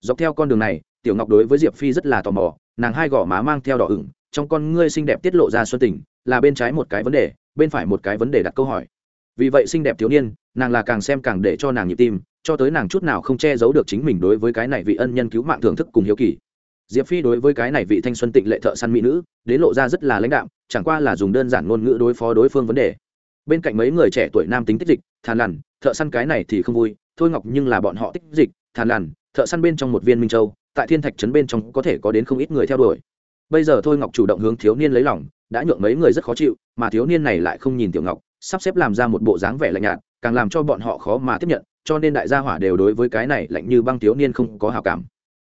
Dọc theo con đường này, tiểu ngọc đối với diệp phi rất là tò mò nàng hai gò má mang theo đỏ ửng, trong con ngươi xinh đẹp tiết lộ ra xuân tình, là bên trái một cái vấn đề, bên phải một cái vấn đề đặt câu hỏi. Vì vậy xinh đẹp thiếu niên, nàng là càng xem càng để cho nàng nhịp tim, cho tới nàng chút nào không che giấu được chính mình đối với cái này vị ân nhân cứu mạng thưởng thức cùng hiếu kỳ. Diệp phi đối với cái này vị thanh xuân tịnh lệ thợ săn mỹ nữ, đến lộ ra rất là lãnh đạm, chẳng qua là dùng đơn giản ngôn ngữ đối phó đối phương vấn đề. Bên cạnh mấy người trẻ tuổi nam tính tích dịch, thàn lằn, thợ săn cái này thì không vui, thôi ngọc nhưng là bọn họ tích dịch, thàn lằn, thợ săn bên trong một viên minh châu tại thiên thạch trấn bên trong có thể có đến không ít người theo đuổi. Bây giờ thôi ngọc chủ động hướng thiếu niên lấy lòng, đã nhượng mấy người rất khó chịu, mà thiếu niên này lại không nhìn tiểu ngọc, sắp xếp làm ra một bộ dáng vẻ lạnh nhạt, càng làm cho bọn họ khó mà tiếp nhận, cho nên đại gia hỏa đều đối với cái này lạnh như băng thiếu niên không có hào cảm.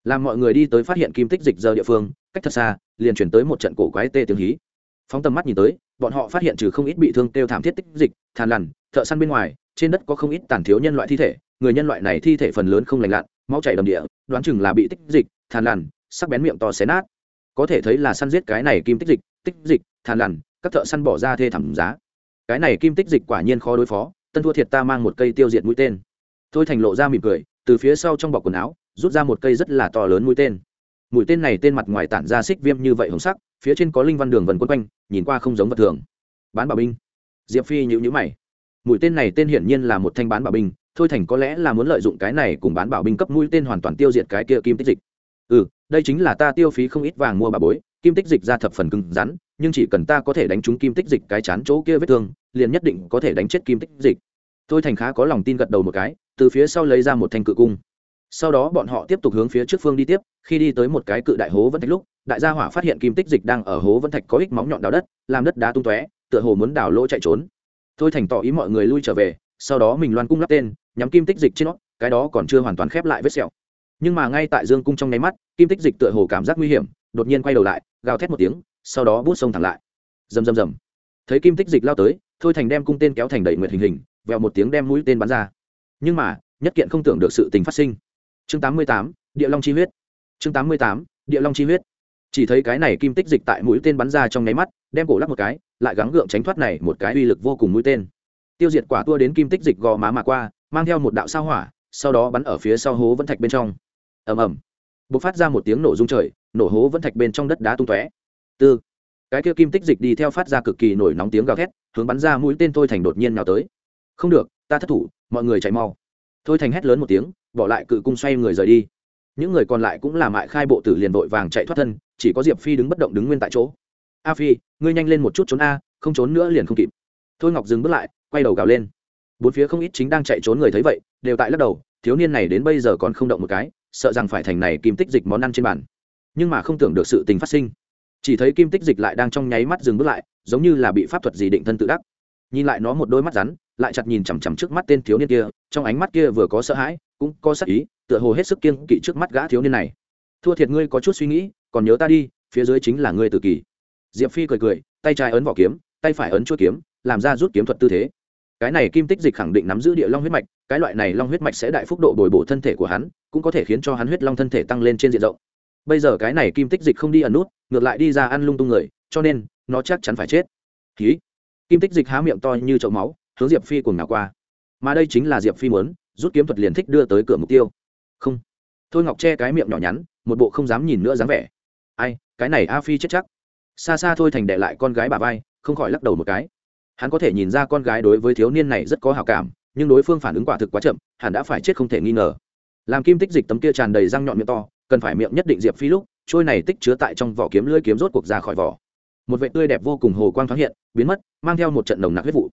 Làm mọi người đi tới phát hiện kim tích dịch giờ địa phương, cách thật xa, liền chuyển tới một trận cổ quái tê tiếng hí. Phóng tầm mắt nhìn tới, bọn họ phát hiện trừ không ít bị thương tiêu thảm thiết tích dịch, thàn lằn, thợ săn bên ngoài, trên đất có không ít tàn thiếu nhân loại thi thể, người nhân loại này thi thể phần lớn không lành lặn máu chảy đầm địa, đoán chừng là bị tích dịch, thàn lằn, sắc bén miệng to xé nát. Có thể thấy là săn giết cái này kim tích dịch tích dịch, thàn lằn, các thợ săn bỏ ra thê thảm giá. Cái này kim tích dịch quả nhiên khó đối phó, tân thua thiệt ta mang một cây tiêu diệt mũi tên. Thôi thành lộ ra mỉm cười, từ phía sau trong bọc quần áo, rút ra một cây rất là to lớn mũi tên. Mũi tên này tên mặt ngoài tản ra xích viêm như vậy hồng sắc, phía trên có linh văn đường vần quân quanh, nhìn qua không giống vật thường. Bán bảo binh. Diệp phi nhữ nhữ mày. Mũi tên này tên hiển nhiên là một thanh bán bảo binh thôi thành có lẽ là muốn lợi dụng cái này cùng bán bảo binh cấp mũi tên hoàn toàn tiêu diệt cái kia kim tích dịch. Ừ đây chính là ta tiêu phí không ít vàng mua bà bối, kim tích dịch ra thập phần cứng rắn, nhưng chỉ cần ta có thể đánh trúng kim tích dịch cái chán chỗ kia vết thương, liền nhất định có thể đánh chết kim tích dịch. Thôi thành khá có lòng tin gật đầu một cái, từ phía sau lấy ra một thanh cự cung. Sau đó bọn họ tiếp tục hướng phía trước phương đi tiếp, khi đi tới một cái cự đại hố vân thạch lúc, đại gia hỏa phát hiện kim tích dịch đang ở hố vân thạch có ích móng nhọn đào đất, làm đất đá tung tóe, tựa hồ muốn đào lỗ chạy trốn. Thôi thành tỏ ý mọi người lui trở về, sau đó mình loan cung lắp tên nhắm kim tích dịch trên nó cái đó còn chưa hoàn toàn khép lại vết sẹo. Nhưng mà ngay tại dương cung trong nháy mắt kim tích dịch tựa hồ cảm giác nguy hiểm đột nhiên quay đầu lại gào thét một tiếng sau đó bút sông thẳng lại. Rầm rầm rầm. Thấy kim tích dịch lao tới thôi thành đem cung tên kéo thành đầy nguyệt hình hình vèo một tiếng đem mũi tên bắn ra. Nhưng mà nhất kiện không tưởng được sự tình phát sinh. Chương 88, địa long chi huyết. Chương 88, địa long chi huyết. Chỉ thấy cái này kim tích dịch tại mũi tên bắn ra trong nháy mắt đem cổ lắc một cái lại gắng gượng tránh thoát này một cái uy lực vô cùng mũi tên. Tiêu diệt quả tua đến kim tích dịch gò má mà qua mang theo một đạo sao hỏa, sau đó bắn ở phía sau hố vẫn thạch bên trong. Ầm ầm. B ộ c phát ra một tiếng nổ rung trời, nổ hố vẫn thạch bên trong đất đá tung tóe. Tư. Cái kia kim tích dịch đi theo phát ra cực kỳ nổi nóng tiếng gào thét, hướng bắn ra mũi tên thôi thành đột nhiên nào tới. Không được, ta thất thủ, mọi người chạy mau. Thôi thành hét lớn một tiếng, bỏ lại cự cung xoay người rời đi. Những người còn lại cũng là mại khai bộ tử liền vội vàng chạy thoát thân, chỉ có diệp phi đứng bất động đứng nguyên tại chỗ. A phi, ngươi nhanh lên một chút trốn a, không trốn nữa liền không kịp. Thôi ngọc dừng bước lại, quay đầu gào lên bốn phía không ít chính đang chạy trốn người thấy vậy, đều tại lắc đầu, thiếu niên này đến bây giờ còn không động một cái, sợ rằng phải thành này kim tích dịch món ăn trên bàn. Nhưng mà không tưởng được sự tình phát sinh. Chỉ thấy kim tích dịch lại đang trong nháy mắt dừng bước lại, giống như là bị pháp thuật gì định thân tự đắc. Nhìn lại nó một đôi mắt rắn, lại chặt nhìn chằm chằm trước mắt tên thiếu niên kia, trong ánh mắt kia vừa có sợ hãi, cũng có sắc ý, tựa hồ hết sức kiên kỵ trước mắt gã thiếu niên này. Thua thiệt ngươi có chút suy nghĩ, còn nhớ ta đi, phía dưới chính là ngươi tự kỷ diệp phi cười cười, tay trái ấn vỏ kiếm, tay phải ấn chuỗi kiếm, làm ra rút kiếm thuật tư thế cái này kim tích dịch khẳng định nắm giữ địa long huyết mạch, cái loại này long huyết mạch sẽ đại phúc độ bồi bổ thân thể của hắn, cũng có thể khiến cho hắn huyết long thân thể tăng lên trên diện rộng. Bây giờ cái này kim tích dịch không đi ẩn nút, ngược lại đi ra ăn lung tung người, cho nên, nó chắc chắn phải chết. Ký kim tích dịch há miệng to như chậu máu, hướng diệp phi cùng nào qua. Mà đây chính là diệp phi muốn, rút kiếm thuật liền thích đưa tới cửa mục tiêu. Không. Thôi ngọc che cái miệng nhỏ nhắn, một bộ không dám nhìn nữa dáng vẻ. Ai, cái này a phi chết chắc. Xa xa thôi thành đệ lại con gái bà vai, không khỏi lắc đầu một cái hắn có thể nhìn ra con gái đối với thiếu niên này rất có hào cảm, nhưng đối phương phản ứng quả thực quá chậm hắn đã phải chết không thể nghi ngờ. Làm kim tích dịch tấm kia tràn đầy răng nhọn miệng to, cần phải miệng nhất định diệp phi lúc, trôi này tích chứa tại trong vỏ kiếm lưỡi kiếm rốt cuộc ra khỏi vỏ. Một vệ tươi đẹp vô cùng hồ quang thoáng hiện, biến mất, mang theo một trận nồng nặc huyết vụ.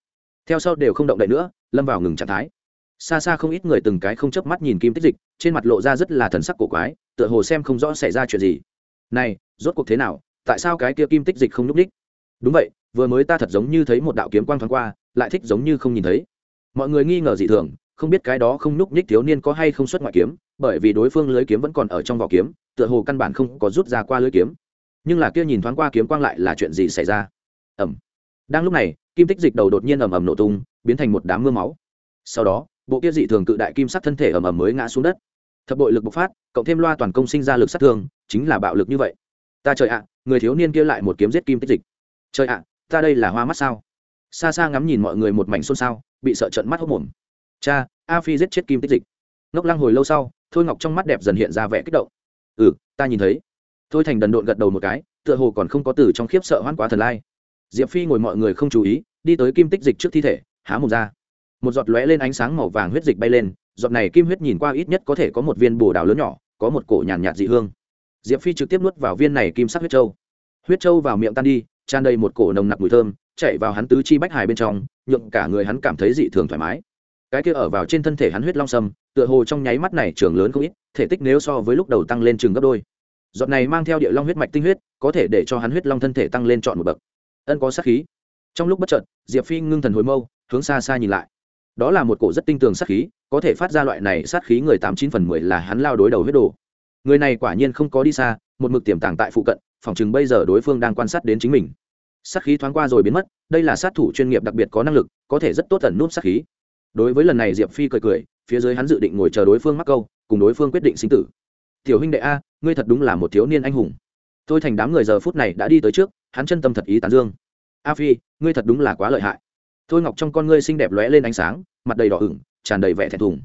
Theo sau đều không động đậy nữa, lâm vào ngừng trạng thái. Xa xa không ít người từng cái không chớp mắt nhìn kim tích dịch, trên mặt lộ ra rất là thần sắc cổ quái, tựa hồ xem không rõ xảy ra chuyện gì. Này, rốt cuộc thế nào, tại sao cái kia kim tích dịch không nhúc ních đúng vậy vừa mới ta thật giống như thấy một đạo kiếm quang thoáng qua, lại thích giống như không nhìn thấy. Mọi người nghi ngờ dị thường, không biết cái đó không nhúc nhích thiếu niên có hay không xuất ngoại kiếm, bởi vì đối phương lưới kiếm vẫn còn ở trong vỏ kiếm, tựa hồ căn bản không có rút ra qua lưới kiếm. Nhưng là kia nhìn thoáng qua kiếm quang lại là chuyện gì xảy ra? Ẩm. Đang lúc này, kim tích dịch đầu đột nhiên ầm ầm nổ tung, biến thành một đám mưa máu. Sau đó, bộ kia dị thường cự đại kim sắc thân thể ầm ầm mới ngã xuống đất. Thập bội lực bộc phát, cộng thêm loa toàn công sinh ra lực sát thương, chính là bạo lực như vậy. Ta trời ạ, người thiếu niên kia lại một kiếm giết kim tích dịch. Trời ạ ta đây là hoa mắt sao? Xa xa ngắm nhìn mọi người một mảnh xôn xao, bị sợ trận mắt hốc mồm cha, a phi giết chết kim tích dịch. Ngốc lăng hồi lâu sau, thôi ngọc trong mắt đẹp dần hiện ra vẻ kích động. Ừ ta nhìn thấy. Thôi thành đần độn gật đầu một cái, tựa hồ còn không có từ trong khiếp sợ hoan quá thần lai. Diệp phi ngồi mọi người không chú ý, đi tới kim tích dịch trước thi thể, há mồm ra. Một giọt lóe lên ánh sáng màu vàng huyết dịch bay lên, giọt này kim huyết nhìn qua ít nhất có thể có một viên bồ đào lớn nhỏ, có một cổ nhàn nhạt dị hương. Diệp phi trực tiếp nuốt vào viên này kim sắc huyết trâu huyết trâu vào miệng tan đi tràn đầy một cổ nồng nặc mùi thơm chạy vào hắn tứ chi bách hài bên trong, nhượng cả người hắn cảm thấy dị thường thoải mái. Cái kia ở vào trên thân thể hắn huyết long sâm, tựa hồ trong nháy mắt này trường lớn không ít, thể tích nếu so với lúc đầu tăng lên trường gấp đôi. Giọt này mang theo địa long huyết mạch tinh huyết, có thể để cho hắn huyết long thân thể tăng lên chọn một bậc. Ân có sát khí. Trong lúc bất chợt, diệp phi ngưng thần hồi mâu, hướng xa xa nhìn lại. Đó là một cổ rất tinh tường sát khí, có thể phát ra loại này sát khí người tám chín phần mười là hắn lao đối đầu huyết đồ. Người này quả nhiên không có đi xa, một mực tiềm tàng tại phụ cận phòng chừng bây giờ đối phương đang quan sát đến chính mình sát khí thoáng qua rồi biến mất, đây là sát thủ chuyên nghiệp đặc biệt có năng lực, có thể rất tốt tẩn nút sát khí. Đối với lần này diệp phi cười cười, phía dưới hắn dự định ngồi chờ đối phương mắc câu, cùng đối phương quyết định sinh tử. Tiểu huynh đệ a, ngươi thật đúng là một thiếu niên anh hùng. Tôi thành đám người giờ phút này đã đi tới trước, hắn chân tâm thật ý tán dương. A phi, ngươi thật đúng là quá lợi hại. Thôi ngọc trong con ngươi xinh đẹp lóe lên ánh sáng, mặt đầy đỏ ửng, tràn đầy vẻ thẹn thùng.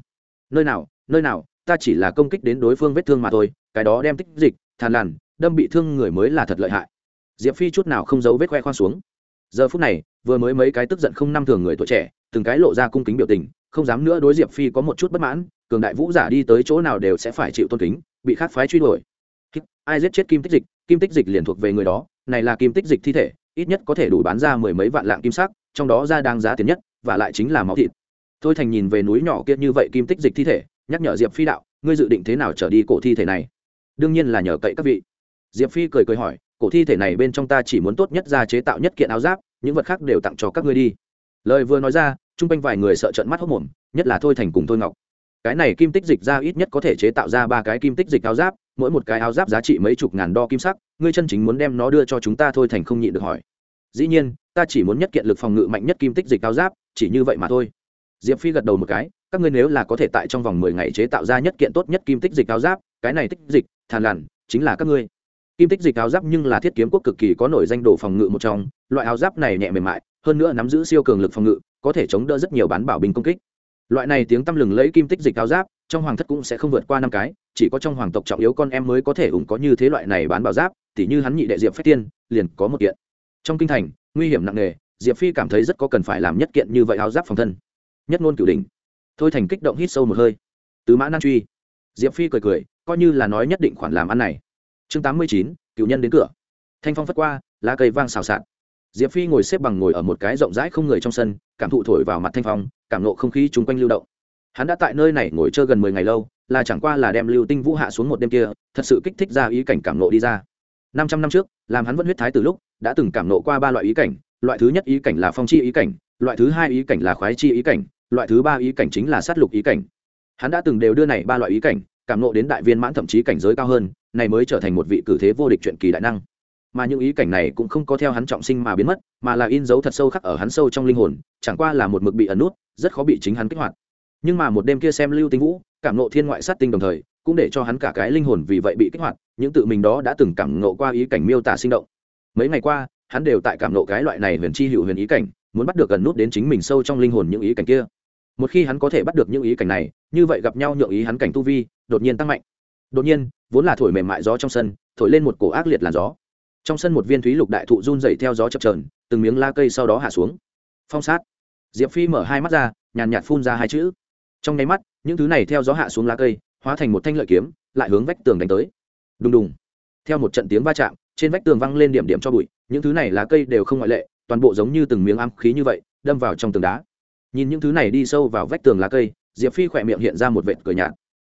Nơi nào nơi nào, ta chỉ là công kích đến đối phương vết thương mà thôi, cái đó đem tích dịch, thàn lằn, đâm bị thương người mới là thật lợi hại diệp phi chút nào không giấu vết khoe khoang xuống. Giờ phút này, vừa mới mấy cái tức giận không năm thường người tuổi trẻ, từng cái lộ ra cung kính biểu tình, không dám nữa đối diệp phi có một chút bất mãn, cường đại vũ giả đi tới chỗ nào đều sẽ phải chịu tôn kính, bị khác phái truy đuổi. Ai giết chết kim tích dịch, kim tích dịch liền thuộc về người đó, này là kim tích dịch thi thể, ít nhất có thể đủ bán ra mười mấy vạn lạng kim sắc, trong đó ra đang giá tiền nhất, và lại chính là máu thịt. Thôi thành nhìn về núi nhỏ kia như vậy kim tích dịch thi thể, nhắc nhở diệp phi đạo, ngươi dự định thế nào trở đi cổ thi thể này? Đương nhiên là nhờ cậy các vị. Diệp phi cười cười hỏi cổ thi thể này bên trong ta chỉ muốn tốt nhất ra chế tạo nhất kiện áo giáp, những vật khác đều tặng cho các ngươi đi. Lời vừa nói ra, chung quanh vài người sợ trận mắt hốc mồm nhất là thôi thành cùng thôi ngọc. Cái này kim tích dịch ra ít nhất có thể chế tạo ra ba cái kim tích dịch áo giáp, mỗi một cái áo giáp giá trị mấy chục ngàn đo kim sắc, ngươi chân chính muốn đem nó đưa cho chúng ta thôi thành không nhịn được hỏi. Dĩ nhiên, ta chỉ muốn nhất kiện lực phòng ngự mạnh nhất kim tích dịch áo giáp, chỉ như vậy mà thôi. Diệp phi gật đầu một cái, các ngươi nếu là có thể tại trong vòng mười ngày chế tạo ra nhất kiện tốt nhất kim tích dịch áo giáp, cái này tích dịch, thàn lằn, chính là các ngươi kim tích dịch áo giáp nhưng là thiết kiếm quốc cực kỳ có nổi danh đồ phòng ngự một trong, loại áo giáp này nhẹ mềm mại, hơn nữa nắm giữ siêu cường lực phòng ngự, có thể chống đỡ rất nhiều bán bảo binh công kích. Loại này tiếng tăm lừng lấy kim tích dịch áo giáp, trong hoàng thất cũng sẽ không vượt qua năm cái, chỉ có trong hoàng tộc trọng yếu con em mới có thể ủng có như thế loại này bán bảo giáp, tỉ như hắn nhị đệ diệp phách tiên, liền có một kiện. Trong kinh thành, nguy hiểm nặng nề, diệp phi cảm thấy rất có cần phải làm nhất kiện như vậy áo giáp phòng thân. Nhất ngôn cửu đình thôi thành kích động hít sâu một hơi. Tứ mã nan truy. Diệp phi cười cười, coi như là nói nhất định khoản làm ăn này chương tám mươi chín, cựu nhân đến cửa. Thanh phong phất qua, lá cây vang xào xạc. Diệp phi ngồi xếp bằng ngồi ở một cái rộng rãi không người trong sân, cảm thụ thổi vào mặt thanh phong, cảm nộ không khí chung quanh lưu động. Hắn đã tại nơi này ngồi chơi gần mười ngày lâu, là chẳng qua là đem lưu tinh vũ hạ xuống một đêm kia, thật sự kích thích ra ý cảnh cảm nộ đi ra. Năm trăm năm trước, làm hắn vẫn huyết thái từ lúc, đã từng cảm nộ qua ba loại ý cảnh, loại thứ nhất ý cảnh là phong chi ý cảnh, loại thứ hai ý cảnh là khoái chi ý cảnh, loại thứ ba ý cảnh chính là sát lục ý cảnh. Hắn đã từng đều đưa này ba loại ý cảnh, cảm nộ đến đại viên mãn thậm chí cảnh giới cao hơn này mới trở thành một vị cử thế vô địch chuyện kỳ đại năng. Mà những ý cảnh này cũng không có theo hắn trọng sinh mà biến mất, mà là in dấu thật sâu khắc ở hắn sâu trong linh hồn, chẳng qua là một mực bị ẩn nút, rất khó bị chính hắn kích hoạt. Nhưng mà một đêm kia xem lưu tinh vũ, cảm nộ thiên ngoại sát tinh đồng thời, cũng để cho hắn cả cái linh hồn vì vậy bị kích hoạt, những tự mình đó đã từng cảm nộ qua ý cảnh miêu tả sinh động. Mấy ngày qua, hắn đều tại cảm nộ cái loại này huyền chi hữu huyền ý cảnh, muốn bắt được gần nút đến chính mình sâu trong linh hồn những ý cảnh kia. Một khi hắn có thể bắt được những ý cảnh này, như vậy gặp nhau nhượng ý hắn cảnh tu vi, đột nhiên tăng mạnh đột nhiên, vốn là thổi mềm mại gió trong sân, thổi lên một cổ ác liệt làn gió. Trong sân một viên thúy lục đại thụ run dày theo gió chập trờn từng miếng la cây sau đó hạ xuống. Phong sát. Diệp phi mở hai mắt ra, nhàn nhạt phun ra hai chữ. Trong nháy mắt, những thứ này theo gió hạ xuống lá cây, hóa thành một thanh lợi kiếm, lại hướng vách tường đánh tới. Đùng đùng. Theo một trận tiếng va chạm, trên vách tường văng lên điểm điểm cho bụi, những thứ này lá cây đều không ngoại lệ, toàn bộ giống như từng miếng ám khí như vậy, đâm vào trong tường đá. Nhìn những thứ này đi sâu vào vách tường lá cây, diệp phi khỏe miệng hiện ra một vệt cười nhạt.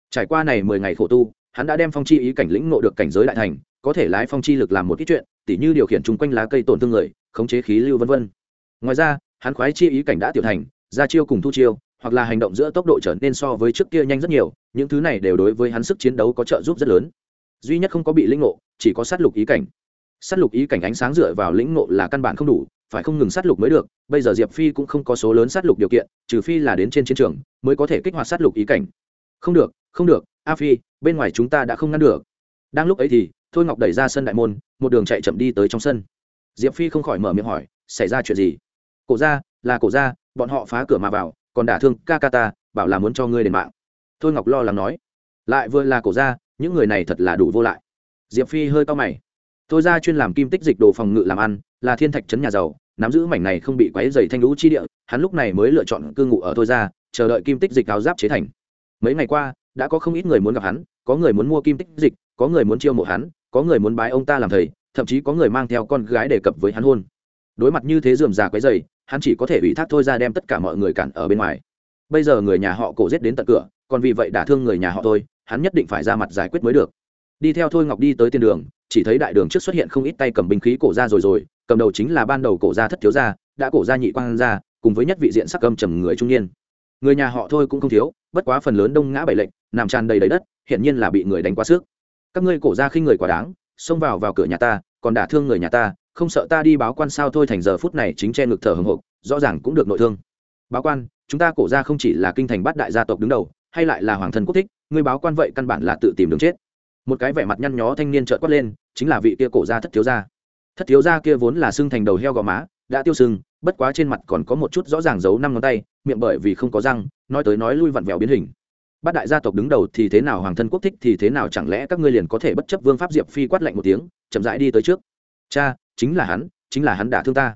Trải qua này mười ngày khổ tu hắn đã đem phong chi ý cảnh lĩnh ngộ được cảnh giới đại thành, có thể lái phong chi lực làm một ít chuyện, tỉ như điều khiển chung quanh lá cây tổn thương người, khống chế khí lưu vân vân. Ngoài ra, hắn khoái chi ý cảnh đã tiểu thành, ra chiêu cùng thu chiêu, hoặc là hành động giữa tốc độ trở nên so với trước kia nhanh rất nhiều, những thứ này đều đối với hắn sức chiến đấu có trợ giúp rất lớn. Duy nhất không có bị lĩnh ngộ, chỉ có sát lục ý cảnh. Sát lục ý cảnh ánh sáng dựa vào lĩnh ngộ là căn bản không đủ, phải không ngừng sát lục mới được, bây giờ diệp phi cũng không có số lớn sát lục điều kiện, trừ phi là đến trên chiến trường, mới có thể kích hoạt sát lục ý cảnh. Không được không được a phi, bên ngoài chúng ta đã không ngăn được. Đang lúc ấy thì, thôi ngọc đẩy ra sân đại môn, một đường chạy chậm đi tới trong sân. Diệp phi không khỏi mở miệng hỏi, xảy ra chuyện gì? Cổ ra là cổ ra bọn họ phá cửa mà vào, còn đả thương ca ca ta, bảo là muốn cho ngươi đền mạng. Thôi ngọc lo lắng nói, lại vừa là cổ ra những người này thật là đủ vô lại. Diệp phi hơi cao mày tôi ra chuyên làm kim tích dịch đồ phòng ngự làm ăn, là thiên thạch trấn nhà giàu, nắm giữ mảnh này không bị quáy dày thanh lũ chi địa, hắn lúc này mới lựa chọn cư ngụ ở tôi ra chờ đợi kim tích dịch áo giáp chế thành. Mấy ngày qua đã có không ít người muốn gặp hắn, có người muốn mua kim tích dịch, có người muốn chiêu mộ hắn, có người muốn bái ông ta làm thầy, thậm chí có người mang theo con gái đề cập với hắn hôn. Đối mặt như thế dườm già quấy dày hắn chỉ có thể ủy thác thôi ra đem tất cả mọi người cản ở bên ngoài. Bây giờ người nhà họ cổ giết đến tận cửa, còn vì vậy đả thương người nhà họ thôi, hắn nhất định phải ra mặt giải quyết mới được. Đi theo thôi ngọc đi tới tiền đường, chỉ thấy đại đường trước xuất hiện không ít tay cầm binh khí cổ ra rồi rồi, cầm đầu chính là ban đầu cổ ra thất thiếu gia, đã cổ ra nhị quang ra cùng với nhất vị diện sắc âm trầm người trung niên. Người nhà họ thôi cũng không thiếu, bất quá phần lớn đông ngã bảy lệnh nằm tràn đầy đầy đất hiện nhiên là bị người đánh quá sức. Các ngươi cổ ra khi người quá đáng, xông vào vào cửa nhà ta, còn đả thương người nhà ta, không sợ ta đi báo quan sao thôi, thành giờ phút này chính che ngực thở hồng hộc rõ ràng cũng được nội thương. Báo quan, chúng ta cổ ra không chỉ là kinh thành bát đại gia tộc đứng đầu, hay lại là hoàng thân quốc thích, ngươi báo quan vậy căn bản là tự tìm đường chết. Một cái vẻ mặt nhăn nhó thanh niên trợn quát lên, chính là vị kia cổ gia thất thiếu gia. Thất thiếu gia kia vốn là xương thành đầu heo gò má, đã tiêu sưng, bất quá trên mặt còn có một chút rõ ràng giấu năm ngón tay, miệng bởi vì không có răng, nói tới nói lui vặn vẹo biến hình bát đại gia tộc đứng đầu thì thế nào, hoàng thân quốc thích thì thế nào, chẳng lẽ các ngươi liền có thể bất chấp vương pháp diệp phi quát lạnh một tiếng, chậm rãi đi tới trước. Cha, chính là hắn, chính là hắn đả thương ta.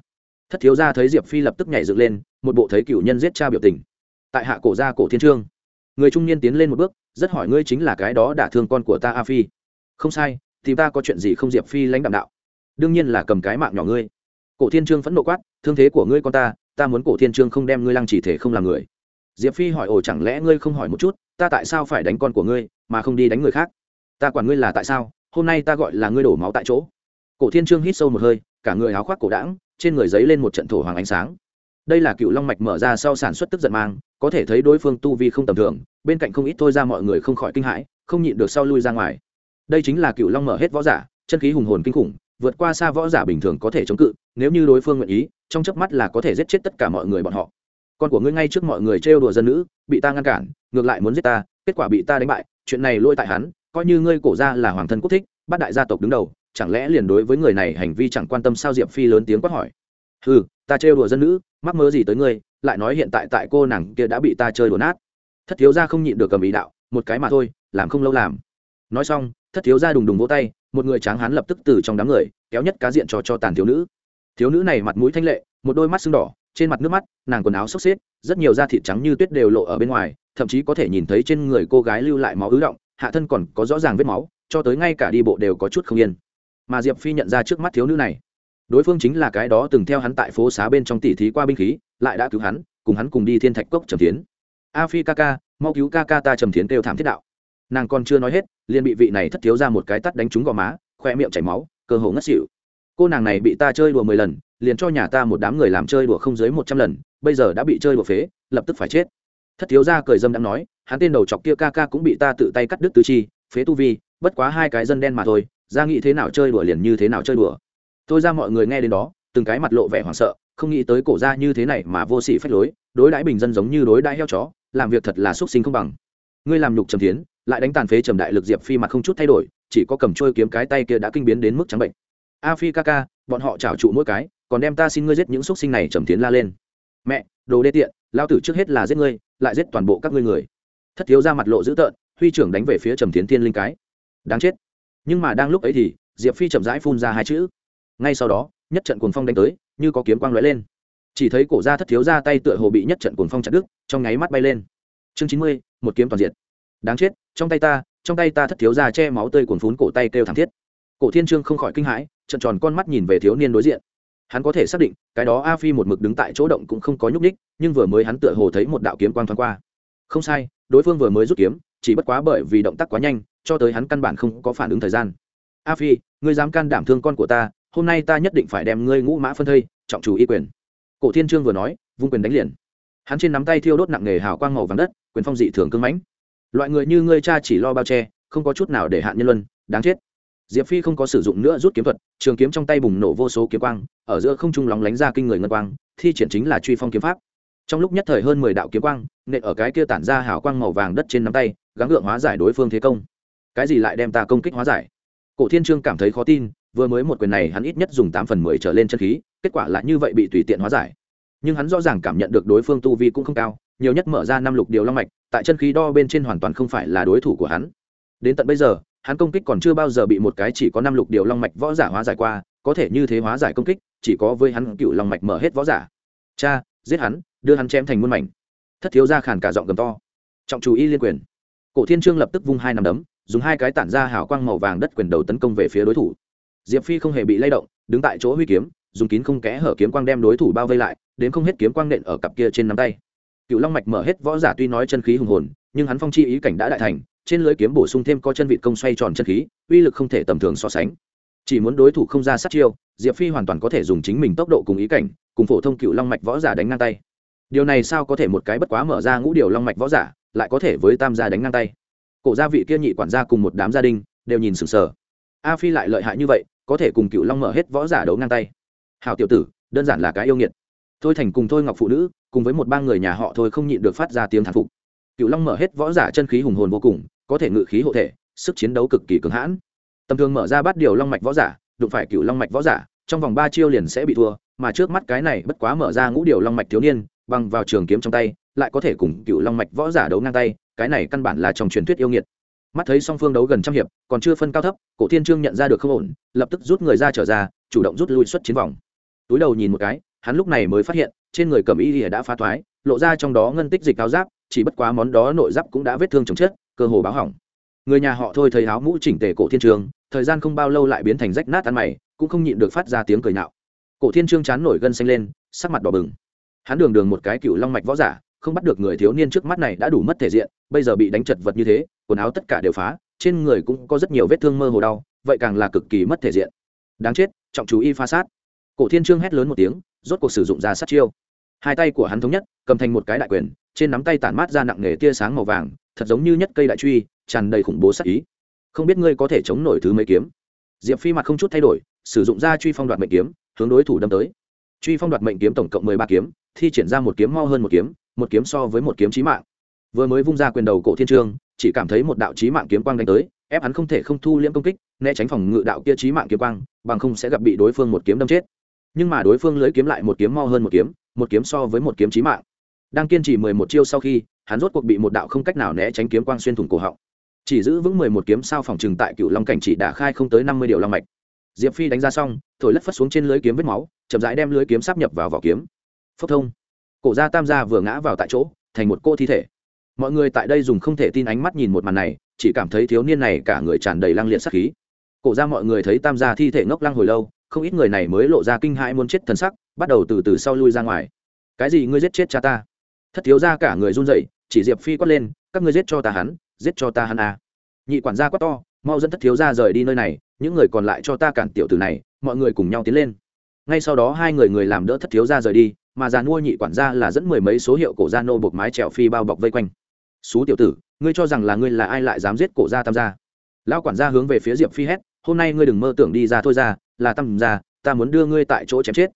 Thất thiếu gia thấy diệp phi lập tức nhảy dựng lên, một bộ thấy cựu nhân giết cha biểu tình. Tại hạ cổ gia cổ thiên trương. Người trung niên tiến lên một bước, rất hỏi ngươi chính là cái đó đả thương con của ta a phi. Không sai, thì ta có chuyện gì không diệp phi lãnh đạm đạo? Đương nhiên là cầm cái mạng nhỏ ngươi. Cổ thiên trương phẫn nộ quát, thương thế của ngươi con ta ta muốn cổ thiên trương không đem ngươi lăng chỉ thể không làm người diệp phi hỏi, ồ, chẳng lẽ ngươi không hỏi một chút, ta tại sao phải đánh con của ngươi, mà không đi đánh người khác? Ta quản ngươi là tại sao, hôm nay ta gọi là ngươi đổ máu tại chỗ. Cổ thiên trương hít sâu một hơi, cả người áo khoác cổ đãng, trên người giấy lên một trận thổ hoàng ánh sáng. Đây là cựu long mạch mở ra sau sản xuất tức giận mang, có thể thấy đối phương tu vi không tầm thường, bên cạnh không ít thôi ra mọi người không khỏi kinh hãi, không nhịn được sau lui ra ngoài. Đây chính là cựu long mở hết võ giả, chân khí hùng hồn kinh khủng, vượt qua xa võ giả bình thường có thể chống cự, nếu như đối phương nguyện ý, trong chớp mắt là có thể giết chết tất cả mọi người bọn họ con của ngươi ngay trước mọi người trêu đùa dân nữ, bị ta ngăn cản, ngược lại muốn giết ta, kết quả bị ta đánh bại, chuyện này lôi tại hắn, coi như ngươi cổ ra là hoàng thân quốc thích, bắt đại gia tộc đứng đầu, chẳng lẽ liền đối với người này hành vi chẳng quan tâm sao? Diệp phi lớn tiếng quát hỏi. Ừ ta trêu đùa dân nữ, mắc mơ gì tới ngươi, lại nói hiện tại tại cô nàng kia đã bị ta chơi đùa nát. Thất thiếu gia không nhịn được cầm ý đạo, một cái mà thôi, làm không lâu làm. Nói xong, thất thiếu gia đùng đùng vỗ tay, một người tráng hán lập tức từ trong đám người, kéo nhất cá diện cho cho tàn thiếu nữ. Thiếu nữ này mặt mũi thanh lệ, một đôi mắt sưng đỏ trên mặt nước mắt, nàng quần áo xốc xếp, rất nhiều da thịt trắng như tuyết đều lộ ở bên ngoài, thậm chí có thể nhìn thấy trên người cô gái lưu lại máu ứ động, hạ thân còn có rõ ràng vết máu, cho tới ngay cả đi bộ đều có chút không yên. Mà diệp phi nhận ra trước mắt thiếu nữ này. Đối phương chính là cái đó từng theo hắn tại phố xá bên trong tỉ thí qua binh khí, lại đã cứu hắn, cùng hắn cùng đi thiên thạch cốc trầm tiến a phi ca ca, mau cứu ca ca ta trầm tiến kêu thảm thiết đạo. Nàng còn chưa nói hết, liền bị vị này thất thiếu ra một cái tắt đánh trúng gò má khoe miệng chảy máu, cơ hồ ngất xỉu. Cô nàng này bị ta chơi đùa mười lần liền cho nhà ta một đám người làm chơi đùa không dưới một trăm lần, bây giờ đã bị chơi đùa phế, lập tức phải chết. Thất thiếu gia cười dâm đã nói, hắn tên đầu chọc kia ca ca cũng bị ta tự tay cắt đứt tứ chi, phế tu vi, bất quá hai cái dân đen mà thôi, ra nghĩ thế nào chơi đùa liền như thế nào chơi đùa. Tôi ra mọi người nghe đến đó, từng cái mặt lộ vẻ hoảng sợ, không nghĩ tới cổ ra như thế này mà vô sỉ phách lối, đối đãi bình dân giống như đối đãi heo chó, làm việc thật là xúc sinh không bằng. Ngươi làm nhục trầm tiến lại đánh tàn phế trầm đại lực diệp phi mặt không chút thay đổi, chỉ có cầm trôi kiếm cái tay kia đã kinh biến đến mức trắng bệnh. A phi ca ca, bọn họ trảo trụ mỗi cái còn đem ta xin ngươi giết những x sinh này trầm tiến la lên. Mẹ, đồ đê tiện, lao tử trước hết là giết ngươi, lại giết toàn bộ các ngươi người. Thất thiếu ra mặt lộ dữ tợn, huy trưởng đánh về phía trầm tiến thiên linh cái. Đáng chết. Nhưng mà đang lúc ấy thì, diệp phi chậm rãi phun ra hai chữ. Ngay sau đó, nhất trận cuồng phong đánh tới, như có kiếm quang lóe lên. Chỉ thấy cổ ra thất thiếu ra tay tựa hồ bị nhất trận cuồng phong chặt đứt, trong nháy mắt bay lên. Chương chín mươi, một kiếm toàn diện đáng chết, trong tay ta, trong tay ta thất thiếu ra che máu tươi cuồn phún cổ tay kêu thảm thiết. Cổ thiên trương không khỏi kinh hãi trận tròn con mắt nhìn về thiếu niên đối diện hắn có thể xác định, cái đó a phi một mực đứng tại chỗ động cũng không có nhúc ních nhưng vừa mới hắn tựa hồ thấy một đạo kiếm quang thoáng qua. Không sai, đối phương vừa mới rút kiếm, chỉ bất quá bởi vì động tác quá nhanh, cho tới hắn căn bản không có phản ứng thời gian. A phi, ngươi dám can đảm thương con của ta, hôm nay ta nhất định phải đem ngươi ngũ mã phân thây, trọng chủ y quyền. Cổ thiên trương vừa nói, vung quyền đánh liền. Hắn trên nắm tay thiêu đốt nặng nghề hào quang màu vàng đất, quyền phong dị thường cưng mãnh. Loại người như ngươi cha chỉ lo bao che, không có chút nào để hạn nhân luân, đáng chết diệp phi không có sử dụng nữa rút kiếm thuật, trường kiếm trong tay bùng nổ vô số kiếm quang, ở giữa không trung lóng lánh ra kinh người ngân quang, thi triển chính là truy phong kiếm pháp. Trong lúc nhất thời hơn mười đạo kiếm quang, nện ở cái kia tản ra hào quang màu vàng đất trên nắm tay, gắng gượng hóa giải đối phương thế công. Cái gì lại đem ta công kích hóa giải? Cổ thiên trương cảm thấy khó tin, vừa mới một quyền này hắn ít nhất dùng tám phần mười trở lên chân khí, kết quả lại như vậy bị tùy tiện hóa giải. Nhưng hắn rõ ràng cảm nhận được đối phương tu vi cũng không cao, nhiều nhất mở ra năm lục điều long mạch, tại chân khí đo bên trên hoàn toàn không phải là đối thủ của hắn. Đến tận bây giờ hắn công kích còn chưa bao giờ bị một cái chỉ có năm lục điều long mạch võ giả hóa giải qua, có thể như thế hóa giải công kích, chỉ có với hắn cựu long mạch mở hết võ giả. Cha, giết hắn, đưa hắn chém thành muôn mảnh. Thất thiếu ra khàn cả giọng gầm to. Trọng chú ý liên quyền. Cổ thiên trương lập tức vung hai nằm đấm, dùng hai cái tản ra hào quang màu vàng đất quyền đầu tấn công về phía đối thủ. Diệp phi không hề bị lay động, đứng tại chỗ huy kiếm, dùng kín không kẽ hở kiếm quang đem đối thủ bao vây lại, đến không hết kiếm quang nện ở cặp kia trên nắm tay. Cựu long mạch mở hết võ giả tuy nói chân khí hùng hồn, nhưng hắn phong chi ý cảnh đã đại thành trên lưới kiếm bổ sung thêm có chân vịt công xoay tròn chân khí, uy lực không thể tầm thường so sánh. Chỉ muốn đối thủ không ra sát chiêu, diệp phi hoàn toàn có thể dùng chính mình tốc độ cùng ý cảnh, cùng phổ thông cựu long mạch võ giả đánh ngang tay. Điều này sao có thể một cái bất quá mở ra ngũ điều long mạch võ giả, lại có thể với tam gia đánh ngang tay? Cổ gia vị kia nhị quản gia cùng một đám gia đình, đều nhìn sừng sờ. A phi lại lợi hại như vậy, có thể cùng cựu long mở hết võ giả đấu ngang tay. Hào tiểu tử, đơn giản là cái yêu nghiệt. Thôi thành cùng thôi ngọc phụ nữ, cùng với một ba người nhà họ thôi không nhịn được phát ra tiếng thán phục. Cựu long mở hết võ giả chân khí hùng hồn vô cùng có thể ngự khí hộ thể, sức chiến đấu cực kỳ cứng hãn. Tầm thường mở ra bắt điều long mạch võ giả, đụng phải cựu long mạch võ giả, trong vòng ba chiêu liền sẽ bị thua, mà trước mắt cái này bất quá mở ra ngũ điều long mạch thiếu niên, bằng vào trường kiếm trong tay, lại có thể cùng cựu long mạch võ giả đấu ngang tay, cái này căn bản là trong truyền thuyết yêu nghiệt. Mắt thấy song phương đấu gần trăm hiệp, còn chưa phân cao thấp, cổ thiên trương nhận ra được không ổn, lập tức rút người ra trở ra, chủ động rút lui xuất chiến vòng. Túi đầu nhìn một cái, hắn lúc này mới phát hiện, trên người cầm y đã phá thoái, lộ ra trong đó ngân tích dịch áo giáp, chỉ bất quá món đó nội giáp cũng đã vết thương chồng chết cơ hồ báo hỏng. Người nhà họ thôi thấy áo mũ chỉnh tề cổ thiên trường, thời gian không bao lâu lại biến thành rách nát ăn mày cũng không nhịn được phát ra tiếng cười nạo cổ thiên trương chán nổi gân xanh lên sắc mặt đỏ bừng. Hắn đường đường một cái cựu long mạch võ giả không bắt được người thiếu niên trước mắt này đã đủ mất thể diện bây giờ bị đánh chật vật như thế quần áo tất cả đều phá trên người cũng có rất nhiều vết thương mơ hồ đau vậy càng là cực kỳ mất thể diện. Đáng chết trọng chú y pha sát. Cổ thiên trương hét lớn một tiếng rốt cuộc sử dụng ra sát chiêu. Hai tay của hắn thống nhất cầm thành một cái đại quyền trên nắm tay tản mát ra nặng nề tia sáng màu vàng, thật giống như nhất cây đại truy, tràn đầy khủng bố sát ý. Không biết ngươi có thể chống nổi thứ mấy kiếm? Diệp phi mặt không chút thay đổi, sử dụng ra truy phong đoạt mệnh kiếm, hướng đối thủ đâm tới. Truy phong đoạt mệnh kiếm tổng cộng mười ba kiếm, thi triển ra một kiếm mo hơn một kiếm một kiếm so với một kiếm chí mạng. Vừa mới vung ra quyền đầu cổ thiên trương chỉ cảm thấy một đạo chí mạng kiếm quang đánh tới, ép hắn không thể không thu liễm công kích, né tránh phòng ngự đạo kia chí mạng kiếm quang, bằng không sẽ gặp bị đối phương một kiếm đâm chết. Nhưng mà đối phương lưới kiếm lại một kiếm mo hơn một kiếm một kiếm so với một kiếm chí mạng đang kiên trì mười một chiêu sau khi, hắn rốt cuộc bị một đạo không cách nào né tránh kiếm quang xuyên thủng cổ họng. Chỉ giữ vững mười một kiếm sao phòng trừng tại cựu long cảnh chỉ đả khai không tới năm mươi điều long mạch. Diệp phi đánh ra xong, thổi lất phất xuống trên lưới kiếm vết máu, chậm rãi đem lưới kiếm sắp nhập vào vỏ kiếm. Phốc thông. Cổ gia tam gia vừa ngã vào tại chỗ, thành một cô thi thể. Mọi người tại đây dùng không thể tin ánh mắt nhìn một màn này, chỉ cảm thấy thiếu niên này cả người tràn đầy lăng liệt sắc khí. Cổ ra mọi người thấy tam gia thi thể ngốc lăng hồi lâu, không ít người này mới lộ ra kinh hãi muốn chết thần sắc, bắt đầu từ từ sau lui ra ngoài. Cái gì ngươi giết chết cha ta? Thất thiếu ra cả người run rẩy, chỉ diệp phi quát lên, các ngươi giết cho ta hắn, giết cho ta hắn à. nhị quản gia quát to, mau dẫn thất thiếu ra rời đi nơi này, những người còn lại cho ta cản tiểu tử này, mọi người cùng nhau tiến lên. Ngay sau đó hai người người làm đỡ thất thiếu ra rời đi, mà già mua nhị quản gia là dẫn mười mấy số hiệu cổ gia nô buộc mái trèo phi bao bọc vây quanh. Xú tiểu tử, ngươi cho rằng là ngươi là ai lại dám giết cổ gia tam gia? Lão quản gia hướng về phía diệp phi hét, hôm nay ngươi đừng mơ tưởng đi ra thôi ra, là tam gia, ta muốn đưa ngươi tại chỗ chém chết.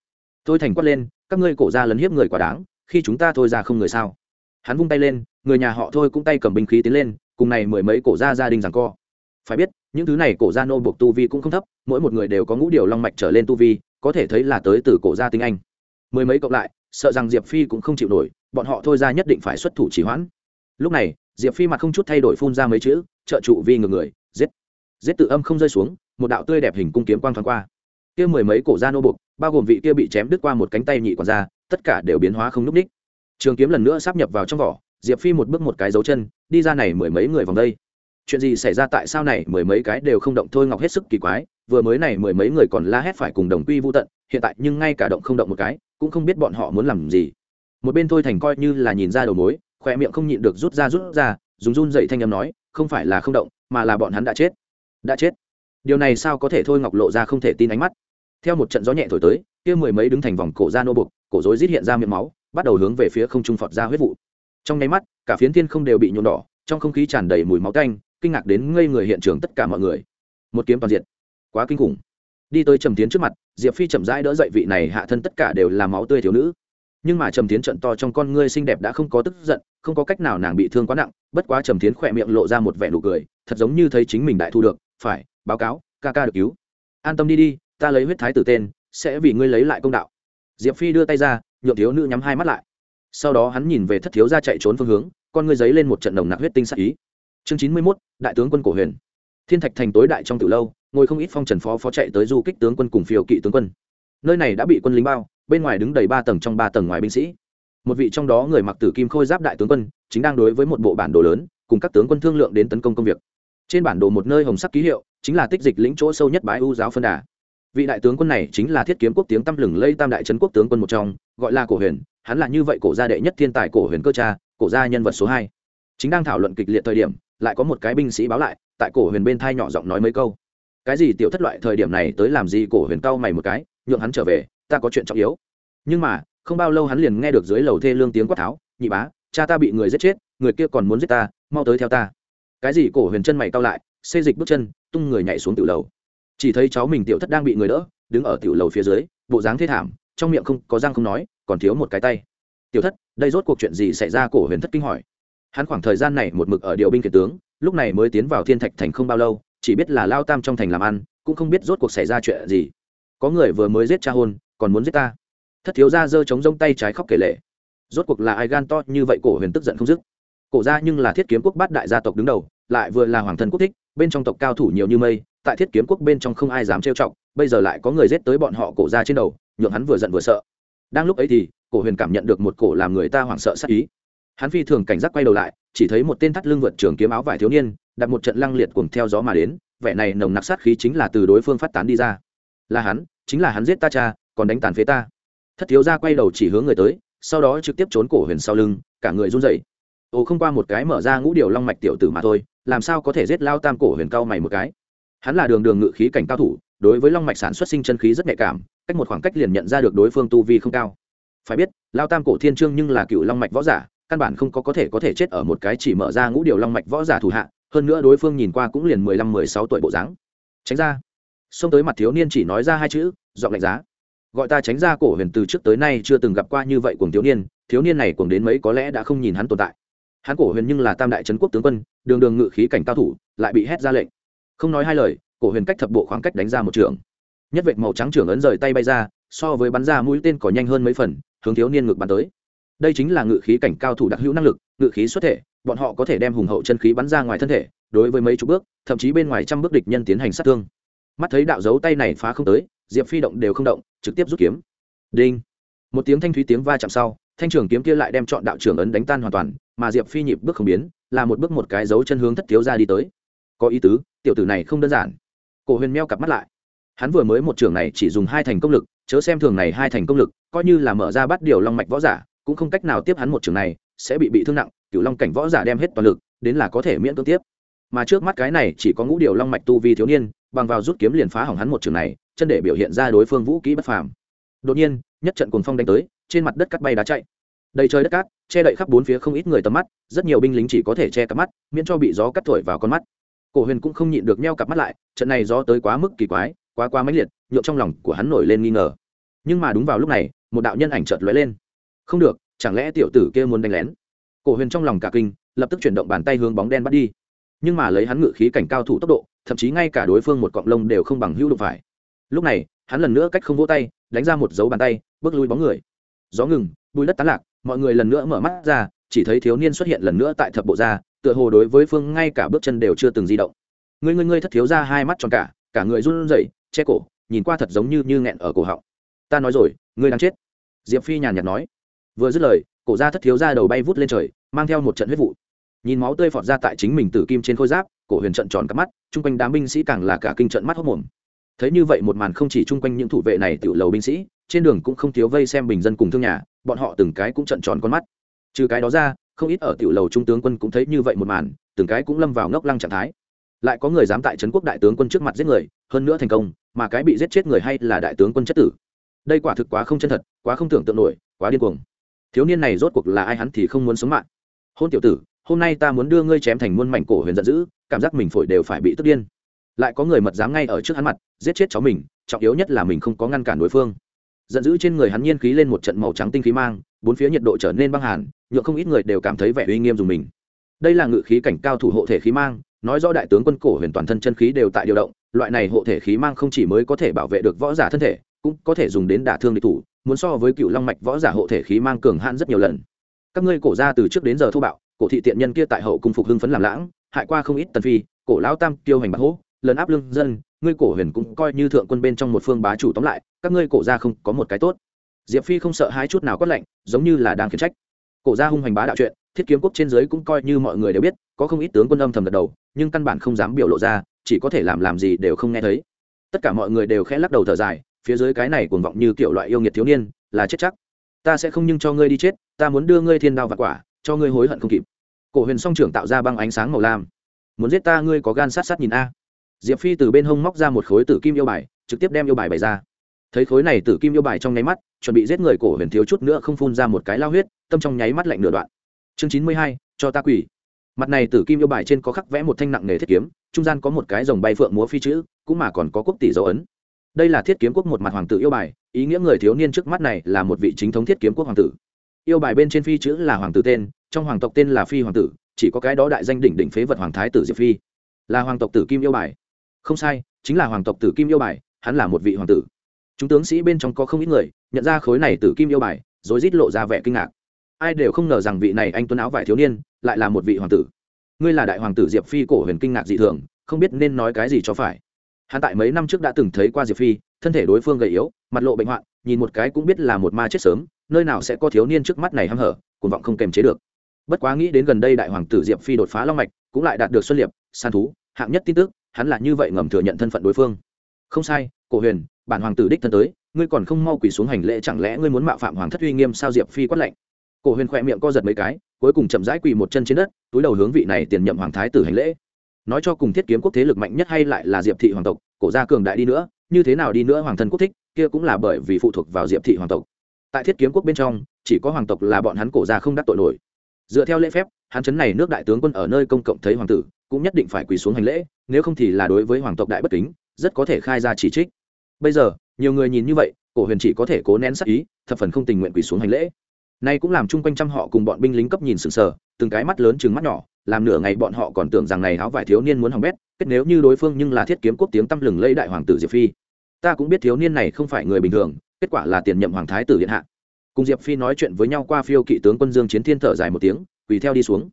Tôi thành quát lên, các ngươi cổ gia lấn hiếp người quá đáng khi chúng ta thôi ra không người sao? Hắn vung tay lên, người nhà họ thôi cũng tay cầm binh khí tiến lên, cùng này mười mấy cổ gia gia đình rằng co. Phải biết, những thứ này cổ gia nô buộc tu vi cũng không thấp, mỗi một người đều có ngũ điều long mạch trở lên tu vi, có thể thấy là tới từ cổ gia tinh anh. Mười mấy cộng lại, sợ rằng diệp phi cũng không chịu nổi, bọn họ thôi ra nhất định phải xuất thủ chỉ hoãn. Lúc này, diệp phi mặt không chút thay đổi phun ra mấy chữ, trợ trụ vi ngược người, giết. Giết tự âm không rơi xuống, một đạo tươi đẹp hình cung kiếm quang thoáng qua. Kia mười mấy cổ gia nô buộc bao gồm vị kia bị chém đứt qua một cánh tay nhị quản ra tất cả đều biến hóa không núp ních. Trường kiếm lần nữa sắp nhập vào trong vỏ, diệp phi một bước một cái dấu chân, đi ra này mười mấy người vòng đây. Chuyện gì xảy ra tại sao này mười mấy cái đều không động thôi ngọc hết sức kỳ quái, vừa mới này mười mấy người còn la hét phải cùng đồng quy vô tận, hiện tại nhưng ngay cả động không động một cái, cũng không biết bọn họ muốn làm gì. Một bên thôi thành coi như là nhìn ra đầu mối, khoe miệng không nhịn được rút ra rút ra, dùng run dậy thanh âm nói, không phải là không động, mà là bọn hắn đã chết. Đã chết. Điều này sao có thể thôi ngọc lộ ra không thể tin ánh mắt theo một trận gió nhẹ thổi tới, kia mười mấy đứng thành vòng cổ ra nô bục cổ rối rít hiện ra miệng máu, bắt đầu hướng về phía không trung phọt ra huyết vụ. Trong nháy mắt, cả phiến thiên không đều bị nhuộm đỏ, trong không khí tràn đầy mùi máu canh kinh ngạc đến ngây người hiện trường tất cả mọi người. Một kiếm toàn diện quá kinh khủng. Đi tới trầm tiến trước mặt, diệp phi chậm rãi đỡ dậy vị này, hạ thân tất cả đều là máu tươi thiếu nữ. Nhưng mà trầm tiến trận to trong con ngươi xinh đẹp đã không có tức giận, không có cách nào nàng bị thương quá nặng, bất quá trầm tiến khỏe miệng lộ ra một vẻ nụ cười, thật giống như thấy chính mình đại thu được, phải, báo cáo, ca ca được cứu. An tâm đi đi ta lấy huyết thái tử tên, sẽ vì ngươi lấy lại công đạo. Diệp phi đưa tay ra, nhượng thiếu nữ nhắm hai mắt lại. Sau đó hắn nhìn về thất thiếu ra chạy trốn phương hướng, con ngươi giấy lên một trận đồng nặc huyết tinh sắc ý. Chương chín mươi mốt, đại tướng quân cổ huyền. Thiên thạch thành tối đại trong từ lâu, ngồi không ít phong trần phó phó chạy tới du kích tướng quân cùng phiêu kỵ tướng quân. Nơi này đã bị quân lính bao, bên ngoài đứng đầy ba tầng trong ba tầng ngoài binh sĩ. Một vị trong đó người mặc tử kim khôi giáp đại tướng quân, chính đang đối với một bộ bản đồ lớn, cùng các tướng quân thương lượng đến tấn công công việc. Trên bản đồ một nơi hồng sắc ký hiệu, chính là tích dịch lĩnh chỗ sâu nhất bái u giáo phân đà vị đại tướng quân này chính là thiết kiếm quốc tiếng tăm lừng lây tam đại trấn quốc tướng quân một trong, gọi là cổ huyền, hắn là như vậy cổ gia đệ nhất thiên tài cổ huyền cơ cha, cổ gia nhân vật số hai. Chính đang thảo luận kịch liệt thời điểm, lại có một cái binh sĩ báo lại, tại cổ huyền bên thai nhỏ giọng nói mấy câu. Cái gì tiểu thất loại thời điểm này tới làm gì cổ huyền cau mày một cái, nhượng hắn trở về, ta có chuyện trọng yếu. Nhưng mà, không bao lâu hắn liền nghe được dưới lầu thê lương tiếng quát tháo, nhị bá, cha ta bị người giết chết, người kia còn muốn giết ta, mau tới theo ta. Cái gì cổ huyền chân mày cau lại, xê dịch bước chân, tung người nhảy xuống từ lầu chỉ thấy cháu mình tiểu thất đang bị người đỡ, đứng ở tiểu lầu phía dưới, bộ dáng thê thảm, trong miệng không, có răng không nói, còn thiếu một cái tay. Tiểu thất, đây rốt cuộc chuyện gì xảy ra? Cổ huyền thất kinh hỏi. Hắn khoảng thời gian này một mực ở điều binh kiệt tướng, lúc này mới tiến vào thiên thạch thành không bao lâu, chỉ biết là lao tam trong thành làm ăn, cũng không biết rốt cuộc xảy ra chuyện gì. Có người vừa mới giết cha hôn, còn muốn giết ta? Thất thiếu ra giơ chống rông tay trái khóc kể lệ rốt cuộc là ai gan to như vậy? Cổ huyền tức giận không dứt. Cổ ra nhưng là thiết kiếm quốc bát đại gia tộc đứng đầu, lại vừa là hoàng thân quốc thích, bên trong tộc cao thủ nhiều như mây tại thiết kiếm quốc bên trong không ai dám trêu chọc, bây giờ lại có người giết tới bọn họ cổ ra trên đầu, nhượng hắn vừa giận vừa sợ. Đang lúc ấy thì, cổ huyền cảm nhận được một cổ làm người ta hoảng sợ sắc ý. Hắn phi thường cảnh giác quay đầu lại, chỉ thấy một tên thắt lưng vượt trường kiếm áo vải thiếu niên, đặt một trận lăng liệt cùng theo gió mà đến, vẻ này nồng nặc sát khí chính là từ đối phương phát tán đi ra. Là hắn, chính là hắn giết ta cha, còn đánh tàn phế ta. Thất thiếu gia quay đầu chỉ hướng người tới, sau đó trực tiếp trốn cổ huyền sau lưng, cả người run rẩy. Ồ, không qua một cái mở ra ngũ điều long mạch tiểu tử mà thôi, làm sao có thể giết lao tam cổ huyền cao mày một cái? Hắn là đường đường ngự khí cảnh cao thủ, đối với long mạch sản xuất sinh chân khí rất nhạy cảm, cách một khoảng cách liền nhận ra được đối phương tu vi không cao. Phải biết, lao tam cổ thiên trương nhưng là cựu long mạch võ giả, căn bản không có có thể có thể chết ở một cái chỉ mở ra ngũ điều long mạch võ giả thủ hạ, hơn nữa đối phương nhìn qua cũng liền mười lăm, mười sáu tuổi bộ dáng. Tránh ra. Xông tới mặt thiếu niên chỉ nói ra hai chữ, giọng lạnh giá. Gọi ta tránh ra cổ huyền từ trước tới nay chưa từng gặp qua như vậy cùng thiếu niên thiếu niên này cùng đến mấy có lẽ đã không nhìn hắn tồn tại. Hắn cổ huyền nhưng là tam đại trấn quốc tướng quân, đường đường ngự khí cảnh cao thủ, lại bị hét ra lệnh không nói hai lời, cổ huyền cách thập bộ khoảng cách đánh ra một trường. Nhất vệt màu trắng trưởng ấn rời tay bay ra, so với bắn ra mũi tên có nhanh hơn mấy phần, hướng thiếu niên ngực bắn tới. Đây chính là ngự khí cảnh cao thủ đặc hữu năng lực, ngự khí xuất thể, bọn họ có thể đem hùng hậu chân khí bắn ra ngoài thân thể, đối với mấy chục bước, thậm chí bên ngoài trăm bước địch nhân tiến hành sát thương. Mắt thấy đạo dấu tay này phá không tới, diệp phi động đều không động, trực tiếp rút kiếm. Đinh. Một tiếng thanh thúy tiếng va chạm sau, thanh trưởng kiếm kia lại đem chọn đạo trưởng ấn đánh tan hoàn toàn, mà diệp phi nhịp bước không biến, là một bước một cái dấu chân hướng thất thiếu ra đi tới có ý tứ, tiểu tử này không đơn giản. Cổ huyền meo cặp mắt lại. Hắn vừa mới một trường này chỉ dùng hai thành công lực, chớ xem thường này hai thành công lực, coi như là mở ra bắt điều long mạch võ giả, cũng không cách nào tiếp hắn một trường này, sẽ bị bị thương nặng cựu long cảnh võ giả đem hết toàn lực, đến là có thể miễn cưỡng tiếp. Mà trước mắt cái này chỉ có ngũ điều long mạch tu vi thiếu niên, bằng vào rút kiếm liền phá hỏng hắn một trường này, chân để biểu hiện ra đối phương vũ kỹ bất phàm. Đột nhiên, nhất trận cuồng phong đánh tới, trên mặt đất cắt bay đá chạy. Đầy trời đất cát, che đậy khắp bốn phía không ít người tầm mắt, rất nhiều binh lính chỉ có thể che cặp mắt, miễn cho bị gió cắt thổi vào con mắt cổ huyền cũng không nhịn được meo cặp mắt lại, trận này gió tới quá mức kỳ quái, quá quá mãnh liệt nhộn trong lòng của hắn nổi lên nghi ngờ. Nhưng mà đúng vào lúc này, một đạo nhân ảnh chợt lóe lên. Không được, chẳng lẽ tiểu tử kia muốn đánh lén? Cổ huyền trong lòng cả kinh, lập tức chuyển động bàn tay hướng bóng đen bắt đi. Nhưng mà lấy hắn ngự khí cảnh cao thủ tốc độ, thậm chí ngay cả đối phương một cọng lông đều không bằng hữu đục phải. Lúc này, hắn lần nữa cách không vỗ tay, đánh ra một dấu bàn tay, bước lui bóng người. Gió ngừng bùi đất tán lạc, mọi người lần nữa mở mắt ra chỉ thấy thiếu niên xuất hiện lần nữa tại thập bộ ra tựa hồ đối với phương ngay cả bước chân đều chưa từng di động. Ngươi ngươi ngươi thất thiếu ra hai mắt tròn cả cả người run rẩy, che cổ, nhìn qua thật giống như như nghẹn ở cổ họng. Ta nói rồi, ngươi đang chết. Diệp phi nhàn nhạt nói. Vừa dứt lời, cổ ra thất thiếu ra đầu bay vút lên trời, mang theo một trận huyết vụ. Nhìn máu tươi phọt ra tại chính mình tử kim trên khôi giáp, cổ huyền trận tròn cắp mắt, chung quanh đám binh sĩ càng là cả kinh trận mắt hốc mồm. Thấy như vậy một màn không chỉ chung quanh những thủ vệ này tự lầu binh sĩ, trên đường cũng không thiếu vây xem bình dân cùng thương nhà, bọn họ từng cái cũng trận tròn con mắt trừ cái đó ra, không ít ở tiểu lầu trung tướng quân cũng thấy như vậy một màn, từng cái cũng lâm vào ngốc lăng trạng thái. Lại có người dám tại trấn quốc đại tướng quân trước mặt giết người, hơn nữa thành công, mà cái bị giết chết người hay là đại tướng quân chất tử. Đây quả thực quá không chân thật, quá không tưởng tượng nổi, quá điên cuồng. Thiếu niên này rốt cuộc là ai hắn thì không muốn sống mạng. Hôn tiểu tử, hôm nay ta muốn đưa ngươi chém thành muôn mảnh cổ huyền giận dữ, cảm giác mình phổi đều phải bị tức điên. Lại có người mật dám ngay ở trước hắn mặt, giết chết cháu mình, trọng yếu nhất là mình không có ngăn cản đối phương. Giận dữ trên người hắn nhiên khí lên một trận màu trắng tinh khí mang bốn phía nhiệt độ trở nên băng hàn nhựa không ít người đều cảm thấy vẻ uy nghiêm dùng mình. Đây là ngự khí cảnh cao thủ hộ thể khí mang, nói rõ đại tướng quân cổ huyền toàn thân chân khí đều tại điều động, loại này hộ thể khí mang không chỉ mới có thể bảo vệ được võ giả thân thể, cũng có thể dùng đến đả thương địch thủ, muốn so với cựu long mạch võ giả hộ thể khí mang cường hãn rất nhiều lần. Các ngươi cổ ra từ trước đến giờ thô bạo, cổ thị tiện nhân kia tại hậu cung phục hưng phấn làm lãng, hại qua không ít tần phi, cổ lão tam, tiêu hành bạc hố lần áp lương dân, ngươi cổ huyền cũng coi như thượng quân bên trong một phương bá chủ tóm lại, các ngươi cổ ra không có một cái tốt diệp phi không sợ hai chút nào quất lạnh, giống như là đang khiển trách. Cổ ra hung hoành bá đạo chuyện, thiết kiếm quốc trên dưới cũng coi như mọi người đều biết, có không ít tướng quân âm thầm gật đầu, nhưng căn bản không dám biểu lộ ra, chỉ có thể làm làm gì đều không nghe thấy. Tất cả mọi người đều khẽ lắc đầu thở dài, phía dưới cái này cuồng vọng như kiểu loại yêu nghiệt thiếu niên, là chết chắc. Ta sẽ không nhưng cho ngươi đi chết, ta muốn đưa ngươi thiên đao và quả, cho ngươi hối hận không kịp. Cổ huyền song trưởng tạo ra băng ánh sáng màu lam. Muốn giết ta ngươi có gan sát sát nhìn a. Diệp phi từ bên hông móc ra một khối tử kim yêu bài, trực tiếp đem yêu bài bày ra thấy khối này tử kim yêu bài trong nháy mắt, chuẩn bị giết người cổ huyền thiếu chút nữa không phun ra một cái lao huyết, tâm trong nháy mắt lạnh nửa đoạn. Chương chín mươi hai, cho ta quỷ. Mặt này tử kim yêu bài trên có khắc vẽ một thanh nặng nghề thiết kiếm, trung gian có một cái dòng bay phượng múa phi chữ, cũng mà còn có quốc tỷ dấu ấn. Đây là thiết kiếm quốc một mặt hoàng tử yêu bài, ý nghĩa người thiếu niên trước mắt này là một vị chính thống thiết kiếm quốc hoàng tử. Yêu bài bên trên phi chữ là hoàng tử tên, trong hoàng tộc tên là phi hoàng tử, chỉ có cái đó đại danh đỉnh đỉnh phế vật hoàng thái tử diệp phi. Là hoàng tộc tử kim yêu bài. Không sai, chính là hoàng tộc tử kim yêu bài, hắn là một vị hoàng tử chúng tướng sĩ bên trong có không ít người, nhận ra khối này từ kim yêu bài, rồi rít lộ ra vẻ kinh ngạc. Ai đều không ngờ rằng vị này anh tuấn áo vải thiếu niên lại là một vị hoàng tử. Ngươi là đại hoàng tử diệp phi cổ huyền kinh ngạc dị thường, không biết nên nói cái gì cho phải. Hắn tại mấy năm trước đã từng thấy qua diệp phi, thân thể đối phương gầy yếu, mặt lộ bệnh hoạn, nhìn một cái cũng biết là một ma chết sớm, nơi nào sẽ có thiếu niên trước mắt này hăm hở, cuồng vọng không kềm chế được. Bất quá nghĩ đến gần đây đại hoàng tử diệp phi đột phá long mạch, cũng lại đạt được xuân liệp, san thú, hạng nhất tin tức, hắn là như vậy ngầm thừa nhận thân phận đối phương. Không sai, cổ huyền bản hoàng tử đích thân tới, ngươi còn không mau quỳ xuống hành lễ, chẳng lẽ ngươi muốn mạo phạm hoàng thất uy nghiêm sao diệp phi quát lệnh cổ huyền khỏe miệng co giật mấy cái, cuối cùng chậm rãi quỳ một chân trên đất, túi đầu hướng vị này tiền nhậm hoàng thái tử hành lễ. Nói cho cùng thiết kiếm quốc thế lực mạnh nhất hay lại là diệp thị hoàng tộc, cổ gia cường đại đi nữa, như thế nào đi nữa hoàng thân quốc thích, kia cũng là bởi vì phụ thuộc vào diệp thị hoàng tộc. Tại thiết kiếm quốc bên trong, chỉ có hoàng tộc là bọn hắn cổ gia không đắc tội nổi. Dựa theo lễ phép, hắn chấn này nước đại tướng quân ở nơi công cộng thấy hoàng tử, cũng nhất định phải quỳ xuống hành lễ, nếu không thì là đối với hoàng tộc đại bất kính, rất có thể khai ra chỉ trích bây giờ, nhiều người nhìn như vậy, cổ huyền chỉ có thể cố nén sắc ý, thập phần không tình nguyện quỳ xuống hành lễ. Nay cũng làm chung quanh trăm họ cùng bọn binh lính cấp nhìn sừng sờ, từng cái mắt lớn chừng mắt nhỏ, làm nửa ngày bọn họ còn tưởng rằng này áo vải thiếu niên muốn hỏng bét, kết nếu như đối phương nhưng là thiết kiếm quốc tiếng tăm lừng lây đại hoàng tử diệp phi. Ta cũng biết thiếu niên này không phải người bình thường, kết quả là tiền nhậm hoàng thái tử điện hạ. Cùng diệp phi nói chuyện với nhau qua phiêu kỵ tướng quân dương chiến thiên thở dài một tiếng, quỳ theo đi xuống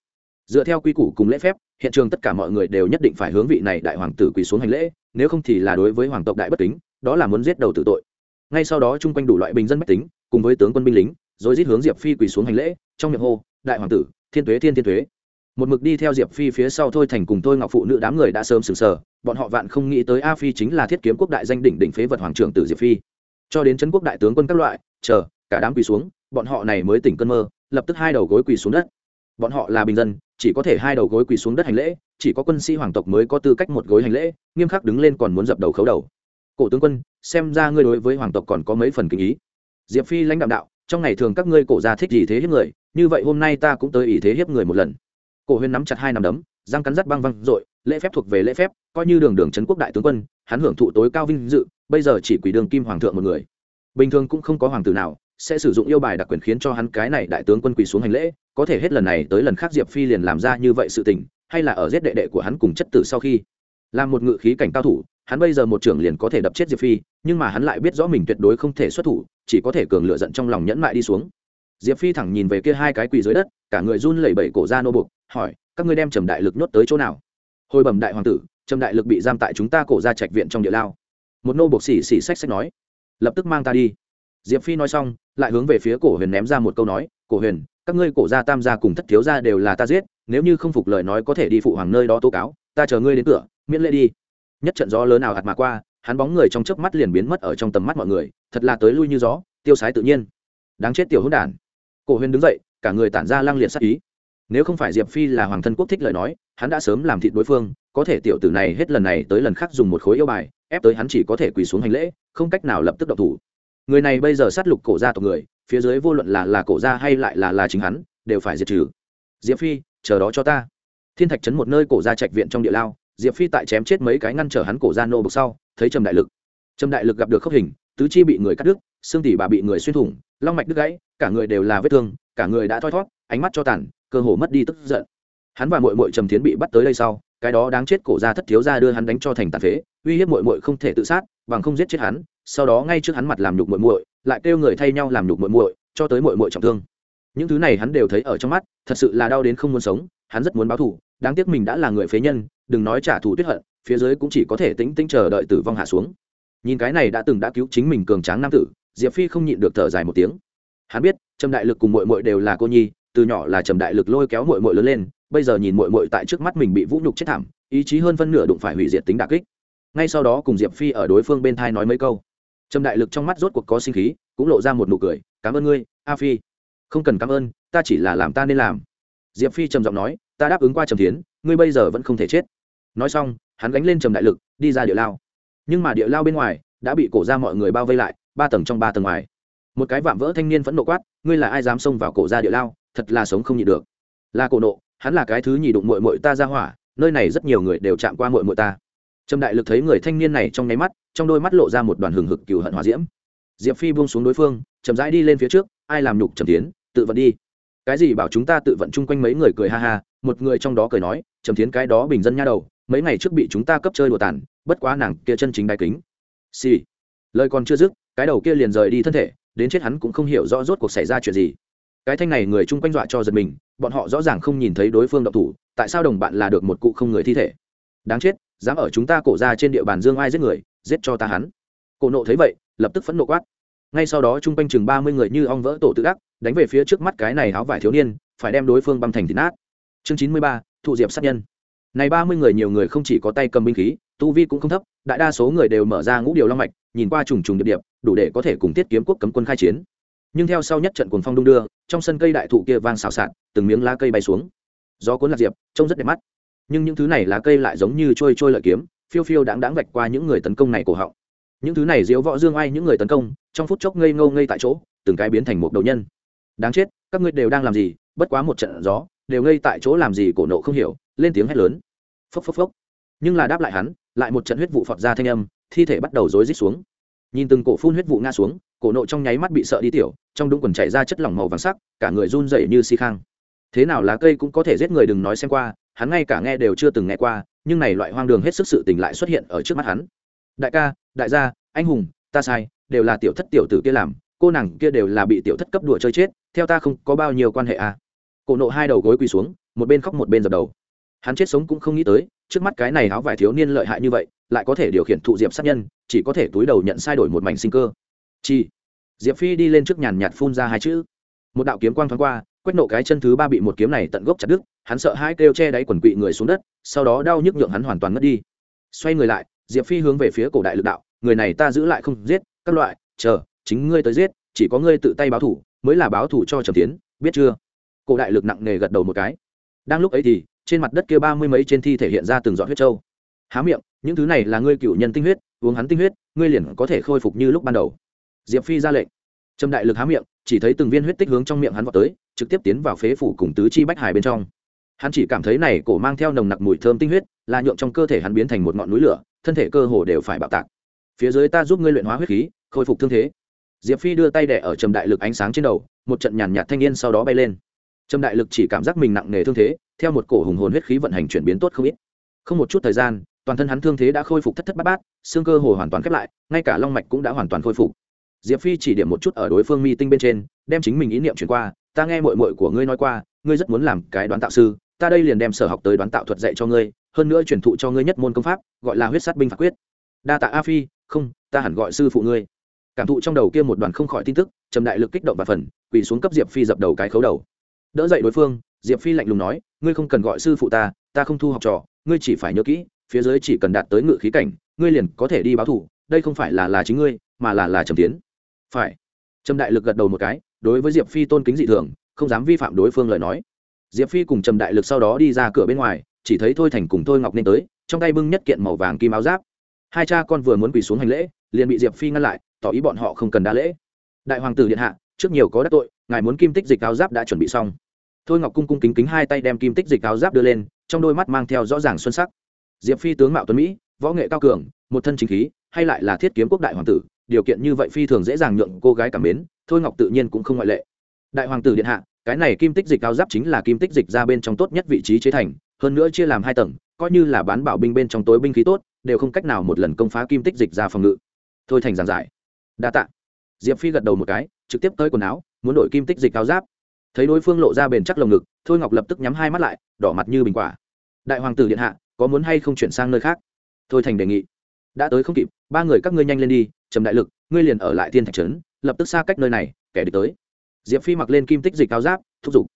dựa theo quy củ cùng lễ phép, hiện trường tất cả mọi người đều nhất định phải hướng vị này đại hoàng tử quỳ xuống hành lễ, nếu không thì là đối với hoàng tộc đại bất kính, đó là muốn giết đầu tử tội. Ngay sau đó chung quanh đủ loại bình dân bách tính, cùng với tướng quân binh lính, rồi giết hướng diệp phi quỳ xuống hành lễ, trong miệng hô, đại hoàng tử, thiên tuế, thiên thiên tuế. Một mực đi theo diệp phi phía sau thôi thành cùng tôi ngọc phụ nữ đám người đã sớm sừng sờ, bọn họ vạn không nghĩ tới a phi chính là thiết kiếm quốc đại danh đỉnh đỉnh phế vật hoàng trưởng tử diệp phi. Cho đến trấn quốc đại tướng quân các loại, chờ, cả đám quỳ xuống, bọn họ này mới tỉnh cơn mơ, lập tức hai đầu gối quỳ xuống đất. Bọn họ là bình dân chỉ có thể hai đầu gối quỳ xuống đất hành lễ, chỉ có quân sĩ hoàng tộc mới có tư cách một gối hành lễ, nghiêm khắc đứng lên còn muốn dập đầu khấu đầu. Cổ tướng quân, xem ra ngươi đối với hoàng tộc còn có mấy phần kinh ý. Diệp phi lãnh đạo đạo, trong ngày thường các ngươi cổ ra thích gì thế hiếp người, như vậy hôm nay ta cũng tới ý thế hiếp người một lần. Cổ huyên nắm chặt hai nắm đấm, răng cắn rắt băng văng r ộ i lễ phép thuộc về lễ phép, coi như đường đường trấn quốc đại tướng quân, hắn hưởng thụ tối cao vinh dự, bây giờ chỉ quỷ đường kim hoàng thượng một người. Bình thường cũng không có hoàng tử nào sẽ sử dụng yêu bài đặc quyền khiến cho hắn cái này đại tướng quân quỳ xuống hành lễ, có thể hết lần này tới lần khác diệp phi liền làm ra như vậy sự tình, hay là ở giết đệ đệ của hắn cùng chất tử sau khi. Làm một ngự khí cảnh cao thủ, hắn bây giờ một trưởng liền có thể đập chết diệp phi, nhưng mà hắn lại biết rõ mình tuyệt đối không thể xuất thủ, chỉ có thể cường lựa giận trong lòng nhẫn mại đi xuống. Diệp phi thẳng nhìn về kia hai cái quỳ dưới đất, cả người run lẩy bẩy cổ ra nô bục hỏi, các ngươi đem trầm đại lực nhốt tới chỗ nào? Hồi bẩm đại hoàng tử, trầm đại lực bị giam tại chúng ta cổ ra trạch viện trong địa lao. Một nô bục xỉ xỉ xách xách nói, lập tức mang ta đi. Diệp phi nói xong lại hướng về phía cổ huyền ném ra một câu nói, cổ huyền, các ngươi cổ gia tam gia cùng thất thiếu gia đều là ta giết, nếu như không phục lời nói có thể đi phụ hoàng nơi đó tố cáo, ta chờ ngươi đến cửa, miễn lễ đi. Nhất trận gió lớn nào hạt mà qua, hắn bóng người trong chớp mắt liền biến mất ở trong tầm mắt mọi người, thật là tới lui như gió, tiêu sái tự nhiên. Đáng chết tiểu hỗn đản. Cổ huyền đứng dậy, cả người tản ra lang liệt sắc ý. Nếu không phải diệp phi là hoàng thân quốc thích lời nói, hắn đã sớm làm thịt đối phương, có thể tiểu tử này hết lần này tới lần khác dùng một khối yêu bài, ép tới hắn chỉ có thể quỳ xuống hành lễ, không cách nào lập tức độc thủ người này bây giờ sát lục cổ gia tộc người, phía dưới vô luận là là cổ gia hay lại là là chính hắn, đều phải diệt trừ. Diệp phi, chờ đó cho ta. Thiên thạch trấn một nơi cổ gia trạch viện trong địa lao, diệp phi tại chém chết mấy cái ngăn trở hắn cổ gia nô bực sau, thấy trầm đại lực. Trầm đại lực gặp được khốc hình, tứ chi bị người cắt đứt, xương tỉ bà bị người xuyên thủng, long mạch đứt gãy, cả người đều là vết thương, cả người đã thoi thót, ánh mắt cho tàn, cơ hồ mất đi tức giận. Hắn và mội mội trầm tiến bị bắt tới đây sau, cái đó đáng chết cổ gia thất thiếu gia đưa hắn đánh cho thành tàn phế, uy hiếp mội mội không thể tự sát, bằng không giết chết hắn sau đó ngay trước hắn mặt làm nhục muội muội, lại kêu người thay nhau làm nhục muội muội, cho tới muội muội trọng thương. Những thứ này hắn đều thấy ở trong mắt thật sự là đau đến không muốn sống hắn rất muốn báo thù đáng tiếc mình đã là người phế nhân đừng nói trả thù tuyết hận phía dưới cũng chỉ có thể tính tính chờ đợi tử vong hạ xuống. Nhìn cái này đã từng đã cứu chính mình cường tráng nam tử diệp phi không nhịn được thở dài một tiếng. Hắn biết trầm đại lực cùng mội mội đều là cô nhi từ nhỏ là trầm đại lực lôi kéo mội mội lớn lên bây giờ nhìn mội mội tại trước mắt mình bị vũ nhục chết thảm ý chí hơn phân nửa đụng phải hủy diệt tính đà kích. Ngay sau đó cùng diệp phi ở đối phương bên thai nói mấy câu trầm đại lực trong mắt rốt cuộc có sinh khí, cũng lộ ra một nụ cười, cảm ơn ngươi, a phi. Không cần cảm ơn, ta chỉ là làm ta nên làm. Diệp phi trầm giọng nói, ta đáp ứng qua trầm tiến ngươi bây giờ vẫn không thể chết. Nói xong, hắn gánh lên trầm đại lực, đi ra địa lao. Nhưng mà địa lao bên ngoài đã bị cổ ra mọi người bao vây lại, ba tầng trong ba tầng ngoài. Một cái vạm vỡ thanh niên phẫn nộ quát, ngươi là ai dám xông vào cổ ra địa lao? Thật là sống không nhịn được. Là cổ nộ, hắn là cái thứ nhì đụng mội mội ta ra hỏa, nơi này rất nhiều người đều chạm qua mội mội ta trầm đại lực thấy người thanh niên này trong nháy mắt, trong đôi mắt lộ ra một đoàn hừng hực cừu hận hòa diễm. Diệp phi buông xuống đối phương, chậm rãi đi lên phía trước, ai làm nhục trầm tiến tự vận đi. Cái gì bảo chúng ta tự vận chung quanh mấy người cười ha ha, một người trong đó cười nói, trầm tiến cái đó bình dân nha đầu, mấy ngày trước bị chúng ta cấp chơi đùa tàn, bất quá nàng kia chân chính đai kính. Xì、sì. lời còn chưa dứt, cái đầu kia liền rời đi thân thể, đến chết hắn cũng không hiểu rõ rốt cuộc xảy ra chuyện gì. Cái thanh này người chung quanh dọa cho giật mình, bọn họ rõ ràng không nhìn thấy đối phương độc thủ, tại sao đồng bạn là được một cụ không người thi thể. Đáng chết dám ở chúng ta cổ ra trên địa bàn dương ai giết người, giết cho ta hắn. Cổ nộ thấy vậy, lập tức phẫn nộ quát. Ngay sau đó chung quanh chừng ba mươi người như ong vỡ tổ tự đắc đánh về phía trước mắt cái này áo vải thiếu niên, phải đem đối phương băm thành thịt nát. Chương chín mươi ba, thụ diệp sát nhân. Này ba mươi người nhiều người không chỉ có tay cầm binh khí, tu vi cũng không thấp, đại đa số người đều mở ra ngũ điều long mạch, nhìn qua trùng trùng điệp điệp, đủ để có thể cùng tiết kiếm quốc cấm quân khai chiến. Nhưng theo sau nhất trận cuồng phong đung đưa, trong sân cây đại thụ kia vang xào xạc, từng miếng lá cây bay xuống. Gió cuốn lạc diệp, trông rất đẹp mắt nhưng những thứ này lá cây lại giống như trôi trôi lợi kiếm, phiêu phiêu đáng đáng vạch qua những người tấn công này cổ họng. Những thứ này diếu võ dương ai những người tấn công, trong phút chốc ngây ngâu ngây tại chỗ, từng cái biến thành một đầu nhân. Đáng chết, các ngươi đều đang làm gì? Bất quá một trận gió, đều ngây tại chỗ làm gì cổ nộ không hiểu, lên tiếng hét lớn. Phốc phốc phốc. Nhưng là đáp lại hắn, lại một trận huyết vụ phọt ra thanh âm, thi thể bắt đầu rối rít xuống. Nhìn từng cổ phun huyết vụ ngã xuống, cổ nộ trong nháy mắt bị sợ đi tiểu, trong đúng quần chảy ra chất lỏng màu vàng sắc, cả người run rẩy như xi si khang. Thế nào lá cây cũng có thể giết người đừng nói xem qua hắn ngay cả nghe đều chưa từng nghe qua, nhưng này loại hoang đường hết sức sự tình lại xuất hiện ở trước mắt hắn. Đại ca, đại gia, anh hùng, ta sai, đều là tiểu thất tiểu tử kia làm, cô nàng kia đều là bị tiểu thất cấp đùa chơi chết, theo ta không có bao nhiêu quan hệ à. Cổ nộ hai đầu gối quỳ xuống, một bên khóc một bên dập đầu. Hắn chết sống cũng không nghĩ tới, trước mắt cái này áo vải thiếu niên lợi hại như vậy, lại có thể điều khiển thụ diệp sát nhân, chỉ có thể túi đầu nhận sai đổi một mảnh sinh cơ. Chi. Diệp phi đi lên trước nhàn nhạt phun ra hai chữ. Một đạo kiếm quang thoáng qua quét nộ cái chân thứ ba bị một kiếm này tận gốc chặt đứt, hắn sợ hai kêu che đáy quần quỵ người xuống đất, sau đó đau nhức nhượng hắn hoàn toàn mất đi. Xoay người lại, diệp phi hướng về phía cổ đại lực đạo, người này ta giữ lại không giết, các loại, chờ, chính ngươi tới giết, chỉ có ngươi tự tay báo thủ, mới là báo thủ cho trầm tiến biết chưa? Cổ đại lực nặng nề gật đầu một cái. Đang lúc ấy thì, trên mặt đất kia ba mươi mấy trên thi thể hiện ra từng giọt huyết trâu. Há miệng, những thứ này là ngươi cựu nhân tinh huyết, uống hắn tinh huyết, ngươi liền có thể khôi phục như lúc ban đầu. Diệp phi ra lệnh. Trâm đại lực há miệng, chỉ thấy từng viên huyết tích hướng trong miệng hắn vào tới, trực tiếp tiến vào phế phủ cùng tứ chi bách hải bên trong. Hắn chỉ cảm thấy này cổ mang theo nồng nặc mùi thơm tinh huyết, là nhuộm trong cơ thể hắn biến thành một ngọn núi lửa, thân thể cơ hồ đều phải bạo tạc. Phía dưới ta giúp ngươi luyện hóa huyết khí, khôi phục thương thế. Diệp phi đưa tay đẻ ở trầm đại lực ánh sáng trên đầu, một trận nhàn nhạt thanh niên sau đó bay lên. Trầm đại lực chỉ cảm giác mình nặng nề thương thế, theo một cổ hùng hồn huyết khí vận hành chuyển biến tốt không ít. Không một chút thời gian, toàn thân hắn thương thế đã khôi phục thất thất bát bát, xương cơ hồ hoàn toàn khép lại, ngay cả long mạch cũng đã hoàn toàn khôi phục diệp phi chỉ điểm một chút ở đối phương mi tinh bên trên, đem chính mình ý niệm chuyển qua, ta nghe mội mội của ngươi nói qua, ngươi rất muốn làm cái đoán tạo sư, ta đây liền đem sở học tới đoán tạo thuật dạy cho ngươi, hơn nữa truyền thụ cho ngươi nhất môn công pháp, gọi là huyết sát binh phạt quyết. Đa tạ a phi, không, ta hẳn gọi sư phụ ngươi. Cảm thụ trong đầu kia một đoàn không khỏi tin tức, trầm đại lực kích động và phần, quỳ xuống cấp diệp phi dập đầu cái khấu đầu. Đỡ dậy đối phương, diệp phi lạnh lùng nói, ngươi không cần gọi sư phụ ta ta không thu học trò, ngươi chỉ phải nhớ kỹ, phía dưới chỉ cần đạt tới ngự khí cảnh, ngươi liền có thể đi báo thủ, đây không phải là là chính ngươi, mà là là trầm tiến phải. Trầm đại lực gật đầu một cái, đối với diệp phi tôn kính dị thường, không dám vi phạm đối phương lời nói. Diệp phi cùng trầm đại lực sau đó đi ra cửa bên ngoài, chỉ thấy thôi thành cùng thôi ngọc nên tới, trong tay bưng nhất kiện màu vàng kim áo giáp. Hai cha con vừa muốn quỳ xuống hành lễ, liền bị diệp phi ngăn lại, tỏ ý bọn họ không cần đa lễ. Đại hoàng tử điện hạ, trước nhiều có đắc tội, ngài muốn kim tích dịch áo giáp đã chuẩn bị xong. Thôi ngọc cung cung kính kính hai tay đem kim tích dịch áo giáp đưa lên, trong đôi mắt mang theo rõ ràng xuân sắc. Diệp phi tướng mạo tuấn mỹ, võ nghệ cao cường, một thân chính khí, hay lại là thiết kiếm quốc đại hoàng tử điều kiện như vậy phi thường dễ dàng nhượng cô gái cảm mến, thôi ngọc tự nhiên cũng không ngoại lệ. Đại hoàng tử điện hạ, cái này kim tích dịch cao giáp chính là kim tích dịch ra bên trong tốt nhất vị trí chế thành, hơn nữa chia làm hai tầng, coi như là bán bảo binh bên trong tối binh khí tốt, đều không cách nào một lần công phá kim tích dịch ra phòng ngự. Thôi thành giảng giải. Đa tạ. Diệp phi gật đầu một cái, trực tiếp tới quần áo, muốn đổi kim tích dịch cao giáp. Thấy đối phương lộ ra bền chắc lồng ngực, thôi ngọc lập tức nhắm hai mắt lại, đỏ mặt như bình quả. Đại hoàng tử điện hạ, có muốn hay không chuyển sang nơi khác? Thôi thành đề nghị. Đã tới không kịp ba người các ngươi nhanh lên đi, trầm đại lực, ngươi liền ở lại thiên thạch trấn, lập tức xa cách nơi này, kẻ địch tới. Diệp phi mặc lên kim tích dịch cao giáp, thúc giục.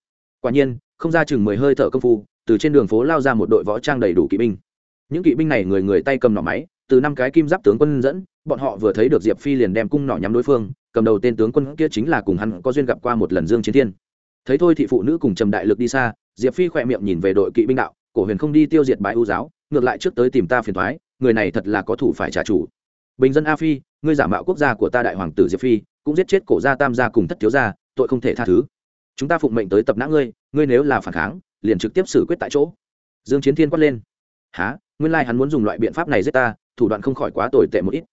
Quả nhiên, không ra chừng mười hơi thở công phu, từ trên đường phố lao ra một đội võ trang đầy đủ kỵ binh. Những kỵ binh này người người tay cầm nỏ máy, từ năm cái kim giáp tướng quân dẫn, bọn họ vừa thấy được diệp phi liền đem cung nỏ nhắm đối phương, cầm đầu tên tướng quân kia chính là cùng hắn có duyên gặp qua một lần dương chiến thiên. Thấy thôi thị phụ nữ cùng trầm đại lực đi xa, diệp phi khỏe miệng nhìn về đội kỵ binh đạo, cổ huyền không đi tiêu diệt bãi ưu giáo, ngược lại trước tới tìm ta phiền thoái người này thật là có thủ phải trả chủ bình dân a phi, ngươi giả mạo quốc gia của ta đại hoàng tử diệp phi, cũng giết chết cổ gia tam gia cùng thất thiếu gia, tội không thể tha thứ. Chúng ta phụng mệnh tới tập nã ngươi ngươi nếu là phản kháng, liền trực tiếp xử quyết tại chỗ. Dương chiến thiên quát lên. Há nguyên lai hắn muốn dùng loại biện pháp này giết ta, thủ đoạn không khỏi quá tồi tệ một ít.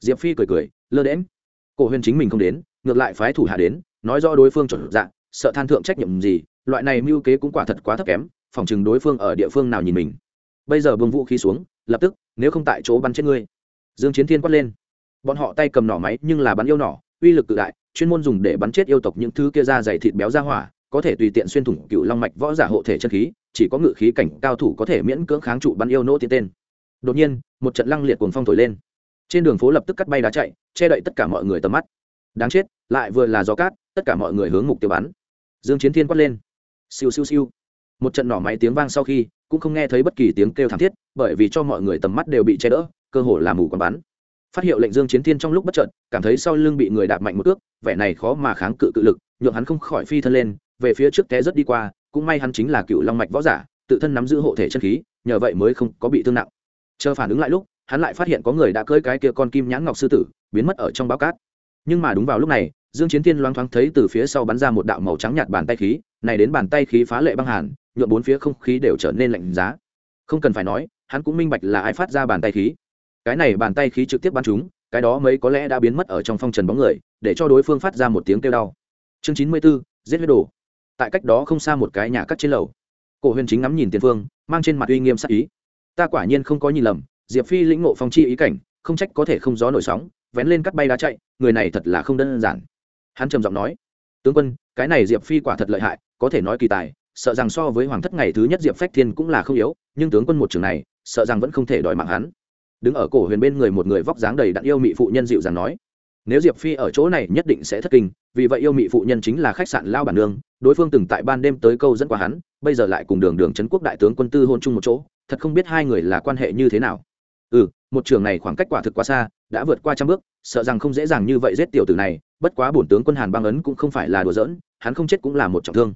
Diệp phi cười cười, lơ đễm cổ huyền chính mình không đến, ngược lại phái thủ hạ đến, nói rõ đối phương chuẩn dạng sợ than thượng trách nhiệm gì, loại này mưu kế cũng quả thật quá thấp kém, phòng chừng đối phương ở địa phương nào nhìn mình. Bây giờ vương vũ khí xuống, lập tức, nếu không tại chỗ bắn chết ngươi dương chiến thiên quát lên. Bọn họ tay cầm nỏ máy nhưng là bắn yêu nỏ, uy lực cực đại, chuyên môn dùng để bắn chết yêu tộc những thứ kia ra dày thịt béo ra hỏa, có thể tùy tiện xuyên thủng cựu long mạch võ giả hộ thể chân khí, chỉ có ngự khí cảnh cao thủ có thể miễn cưỡng kháng trụ bắn yêu nỗ tiến tên. Đột nhiên, một trận lăng liệt cuồng phong thổi lên. Trên đường phố lập tức cắt bay đá chạy, che đậy tất cả mọi người tầm mắt. Đáng chết, lại vừa là gió cát, tất cả mọi người hướng mục tiêu bắn. Dương chiến thiên quát lên. Siêu siêu siêu. Một trận nỏ máy tiếng vang sau khi, cũng không nghe thấy bất kỳ tiếng kêu thảm thiết, bởi vì cho mọi người tầm mắt đều bị che đỡ cơ hồ là mù quán bắn. Phát hiệu lệnh dương chiến thiên trong lúc bất chợt, cảm thấy sau lưng bị người đạp mạnh một cước, vẻ này khó mà kháng cự cự lực, nhượng hắn không khỏi phi thân lên, về phía trước té rất đi qua, cũng may hắn chính là cựu long mạch võ giả, tự thân nắm giữ hộ thể chân khí, nhờ vậy mới không có bị thương nặng. Chờ phản ứng lại lúc, hắn lại phát hiện có người đã cưỡi cái kia con kim nhãn ngọc sư tử, biến mất ở trong báo cát. Nhưng mà đúng vào lúc này, dương chiến thiên loáng thoáng thấy từ phía sau bắn ra một đạo màu trắng nhạt bàn tay khí, này đến bàn tay khí phá lệ băng hàn nhuộm bốn phía không khí đều trở nên lạnh giá. Không cần phải nói, hắn cũng minh bạch là ai phát ra bàn tay khí cái này bàn tay khí trực tiếp bắn chúng cái đó mấy có lẽ đã biến mất ở trong phong trần bóng người để cho đối phương phát ra một tiếng kêu đau. Chương chín mươi bốn, giết huyết đồ. Tại cách đó không xa một cái nhà cắt trên lầu. Cổ huyền chính ngắm nhìn tiền phương mang trên mặt uy nghiêm sắc ý. Ta quả nhiên không có nhìn lầm diệp phi lĩnh ngộ phong chi ý cảnh không trách có thể không gió nổi sóng vén lên cắt bay đá chạy người này thật là không đơn giản. Hắn trầm giọng nói tướng quân cái này diệp phi quả thật lợi hại có thể nói kỳ tài sợ rằng so với hoàng thất ngày thứ nhất diệp phách thiên cũng là không yếu nhưng tướng quân một trường này sợ rằng vẫn không thể đòi mạng hắn đứng ở cổ huyền bên người một người vóc dáng đầy đặn yêu mị phụ nhân dịu dàng nói, nếu diệp phi ở chỗ này nhất định sẽ thất kinh, vì vậy yêu mị phụ nhân chính là khách sạn lao bản nương, đối phương từng tại ban đêm tới câu dẫn qua hắn, bây giờ lại cùng đường đường trấn quốc đại tướng quân tư hôn chung một chỗ, thật không biết hai người là quan hệ như thế nào. Ừ một trường này khoảng cách quả thực quá xa, đã vượt qua trăm bước, sợ rằng không dễ dàng như vậy giết tiểu tử này, bất quá bổn tướng quân hàn băng ấn cũng không phải là đùa giỡn, hắn không chết cũng là một trọng thương.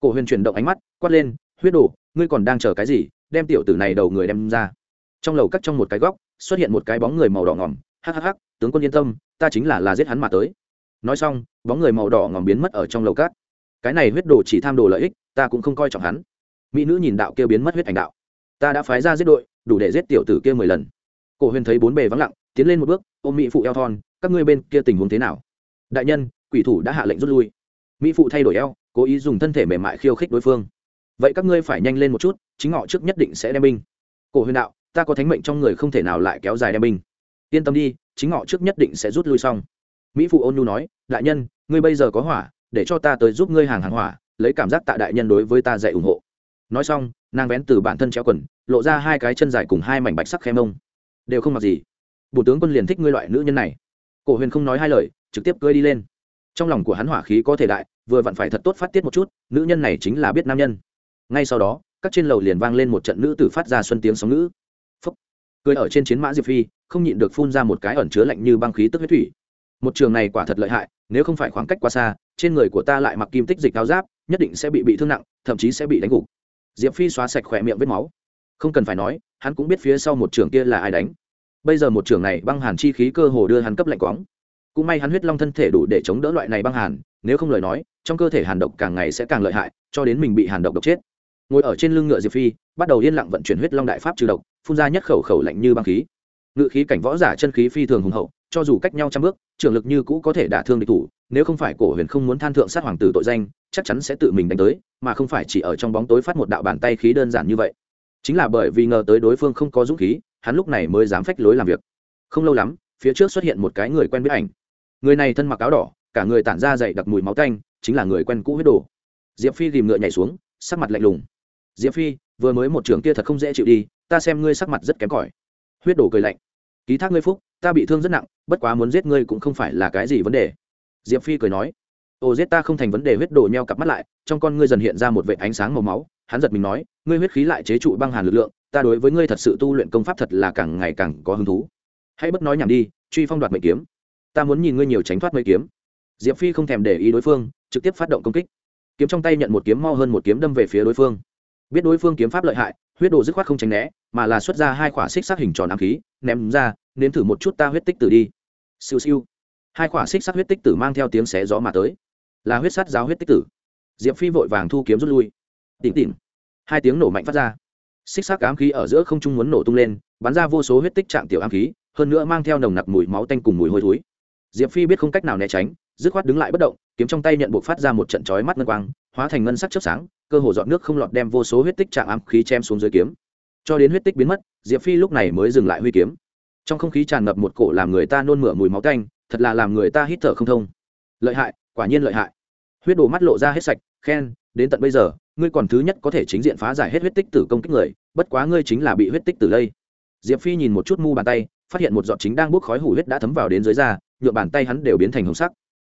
Cổ huyền chuyển động ánh mắt, quát lên, huyết đổ ngươi còn đang chờ cái gì, đem tiểu tử này đầu người đem ra trong lầu cắt trong một cái góc, xuất hiện một cái bóng người màu đỏ ngỏm hhh tướng quân yên tâm, ta chính là là giết hắn mà tới. Nói xong, bóng người màu đỏ ngỏm biến mất ở trong lầu cát cái này huyết đồ chỉ tham đồ lợi ích, ta cũng không coi trọng hắn. Mỹ nữ nhìn đạo kia biến mất huyết ảnh đạo. Ta đã phái ra giết đội, đủ để giết tiểu tử kia mười lần. Cổ huyền thấy bốn bề vắng lặng, tiến lên một bước, ôm mỹ phụ eo thon, các ngươi bên kia tình huống thế nào? Đại nhân, quỷ thủ đã hạ lệnh rút lui. Mỹ phụ thay đổi eo, cố ý dùng thân thể mềm mại khiêu khích đối phương. Vậy các ngươi phải nhanh lên một chút, chính họ trước nhất định sẽ đem binh. Cổ huyền đạo ta có thánh mệnh trong người không thể nào lại kéo dài đem binh. Yên tâm đi, chính họ trước nhất định sẽ rút lui xong. Mỹ phụ ôn nhu nói, đại nhân, ngươi bây giờ có hỏa, để cho ta tới giúp ngươi hàng hàng hỏa, lấy cảm giác tạ đại nhân đối với ta dạy ủng hộ. Nói xong, nàng vén từ bản thân treo quần, lộ ra hai cái chân dài cùng hai mảnh bạch sắc khe mông. Đều không mặc gì. Bộ tướng quân liền thích ngươi loại nữ nhân này. Cổ huyền không nói hai lời, trực tiếp cưỡi đi lên. Trong lòng của hắn hỏa khí có thể đại, vừa vặn phải thật tốt phát tiết một chút, nữ nhân này chính là biết nam nhân. Ngay sau đó, các trên lầu liền vang lên một trận nữ tử phát ra xuân tiếng sóng nữ cười ở trên chiến mã diệp phi, không nhịn được phun ra một cái ẩn chứa lạnh như băng khí tức huyết thủy. Một trường này quả thật lợi hại, nếu không phải khoảng cách quá xa, trên người của ta lại mặc kim tích dịch áo giáp, nhất định sẽ bị bị thương nặng, thậm chí sẽ bị đánh gục. Diệp phi xóa sạch khỏe miệng vết máu. Không cần phải nói, hắn cũng biết phía sau một trường kia là ai đánh. Bây giờ một trường này băng hàn chi khí cơ hồ đưa hắn cấp lạnh quáng. Cũng may hắn huyết long thân thể đủ để chống đỡ loại này băng hàn, nếu không lời nói, trong cơ thể hàn độc càng ngày sẽ càng lợi hại, cho đến mình bị hàn độc độc chết. Ngồi ở trên lưng ngựa diệp phi, bắt đầu yên lặng vận chuyển huyết long đại pháp trừ độc phun ra nhất khẩu khẩu lạnh như băng khí. Ngự khí cảnh võ giả chân khí phi thường hùng hậu, cho dù cách nhau trăm bước, trường lực như cũ có thể đả thương địch thủ, nếu không phải cổ huyền không muốn than thượng sát hoàng tử tội danh, chắc chắn sẽ tự mình đánh tới, mà không phải chỉ ở trong bóng tối phát một đạo bàn tay khí đơn giản như vậy. Chính là bởi vì ngờ tới đối phương không có dũng khí, hắn lúc này mới dám phách lối làm việc. Không lâu lắm, phía trước xuất hiện một cái người quen biết ảnh. Người này thân mặc áo đỏ, cả người tản ra dậy đặc mùi máu tanh, chính là người quen cũ huyết đồ. Diệp phi tìm ngựa nhảy xuống, sắc mặt lạnh lùng. Diệp phi vừa mới một trường kia thật không dễ chịu đi, ta xem ngươi sắc mặt rất kém cỏi. Huyết đồ cười lạnh. Ký thác ngươi phúc, ta bị thương rất nặng, bất quá muốn giết ngươi cũng không phải là cái gì vấn đề. Diệp phi cười nói. Ồ giết ta không thành vấn đề, huyết đồ nheo cặp mắt lại, trong con ngươi dần hiện ra một vệ ánh sáng màu máu, hắn giật mình nói, ngươi huyết khí lại chế trụ băng hàn lực lượng, ta đối với ngươi thật sự tu luyện công pháp thật là càng ngày càng có hứng thú. Hãy bất nói nhảm đi, truy phong đoạt mệnh kiếm. Ta muốn nhìn ngươi nhiều tránh thoát mấy kiếm. Diệp phi không thèm để ý đối phương, trực tiếp phát động công kích. Kiếm trong tay nhận một kiếm mau hơn một kiếm đâm về phía đối phương biết đối phương kiếm pháp lợi hại huyết đồ dứt khoát không tránh né mà là xuất ra hai khỏa xích sát hình tròn ám khí ném ra nếm thử một chút ta huyết tích tử đi. Siêu siêu. Hai khỏa xích sát huyết tích tử mang theo tiếng xé gió mà tới. Là huyết sát giáo huyết tích tử. Diệp phi vội vàng thu kiếm rút lui. Tỉnh tỉnh, hai tiếng nổ mạnh phát ra. Xích sắc ám khí ở giữa không trung muốn nổ tung lên bắn ra vô số huyết tích trạng tiểu ám khí hơn nữa mang theo nồng nặc mùi máu tanh cùng mùi hôi thối. Diệp phi biết không cách nào né tránh dứt khoát đứng lại bất động kiếm trong tay nhận buộc phát ra một trận chói mắt ngân quang hóa thành ngân sắc chớp sáng cơ hồ dọn nước không lọt đem vô số huyết tích trạng ám khí chém xuống dưới kiếm. Cho đến huyết tích biến mất, diệp phi lúc này mới dừng lại huy kiếm. Trong không khí tràn ngập một cổ làm người ta nôn mửa mùi máu tanh, thật là làm người ta hít thở không thông. Lợi hại, quả nhiên lợi hại. Huyết đồ mắt lộ ra hết sạch, khen, đến tận bây giờ, ngươi còn thứ nhất có thể chính diện phá giải hết huyết tích tử công kích người, bất quá ngươi chính là bị huyết tích tử lây. Diệp phi nhìn một chút mu bàn tay, phát hiện một giọt chính đang bốc khói hủ huyết đã thấm vào đến dưới da, nhựa bàn tay hắn đều biến thành hồng sắc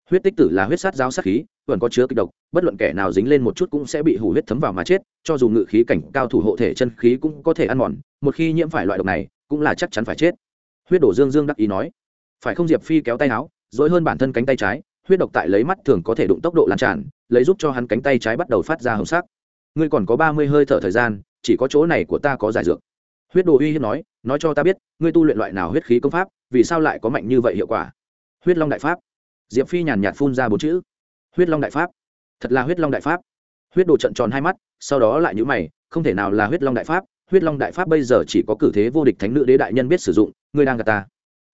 huyết tích tử là huyết sát giáo sát khí, vẫn có chứa kịch độc, bất luận kẻ nào dính lên một chút cũng sẽ bị hủ huyết thấm vào mà chết, cho dù ngự khí cảnh cao thủ hộ thể chân khí cũng có thể ăn mòn, một khi nhiễm phải loại độc này, cũng là chắc chắn phải chết. Huyết đổ dương dương đắc ý nói, phải không diệp phi kéo tay áo dối hơn bản thân cánh tay trái, huyết độc tại lấy mắt thường có thể đụng tốc độ lan tràn, lấy giúp cho hắn cánh tay trái bắt đầu phát ra hồng sắc. Ngươi còn có ba mươi hơi thở thời gian, chỉ có chỗ này của ta có giải dược. Huyết đồ uy hiếp nói nói cho ta biết, ngươi tu luyện loại nào huyết khí công pháp, vì sao lại có mạnh như vậy hiệu quả? Huyết long đại pháp diệp phi nhàn nhạt phun ra bốn chữ. Huyết long đại pháp. Thật là huyết long đại pháp. Huyết đồ trận tròn hai mắt, sau đó lại nhữ mày, không thể nào là huyết long đại pháp. Huyết long đại pháp bây giờ chỉ có cử thế vô địch thánh nữ đế đại nhân biết sử dụng ngươi đang gạt ta.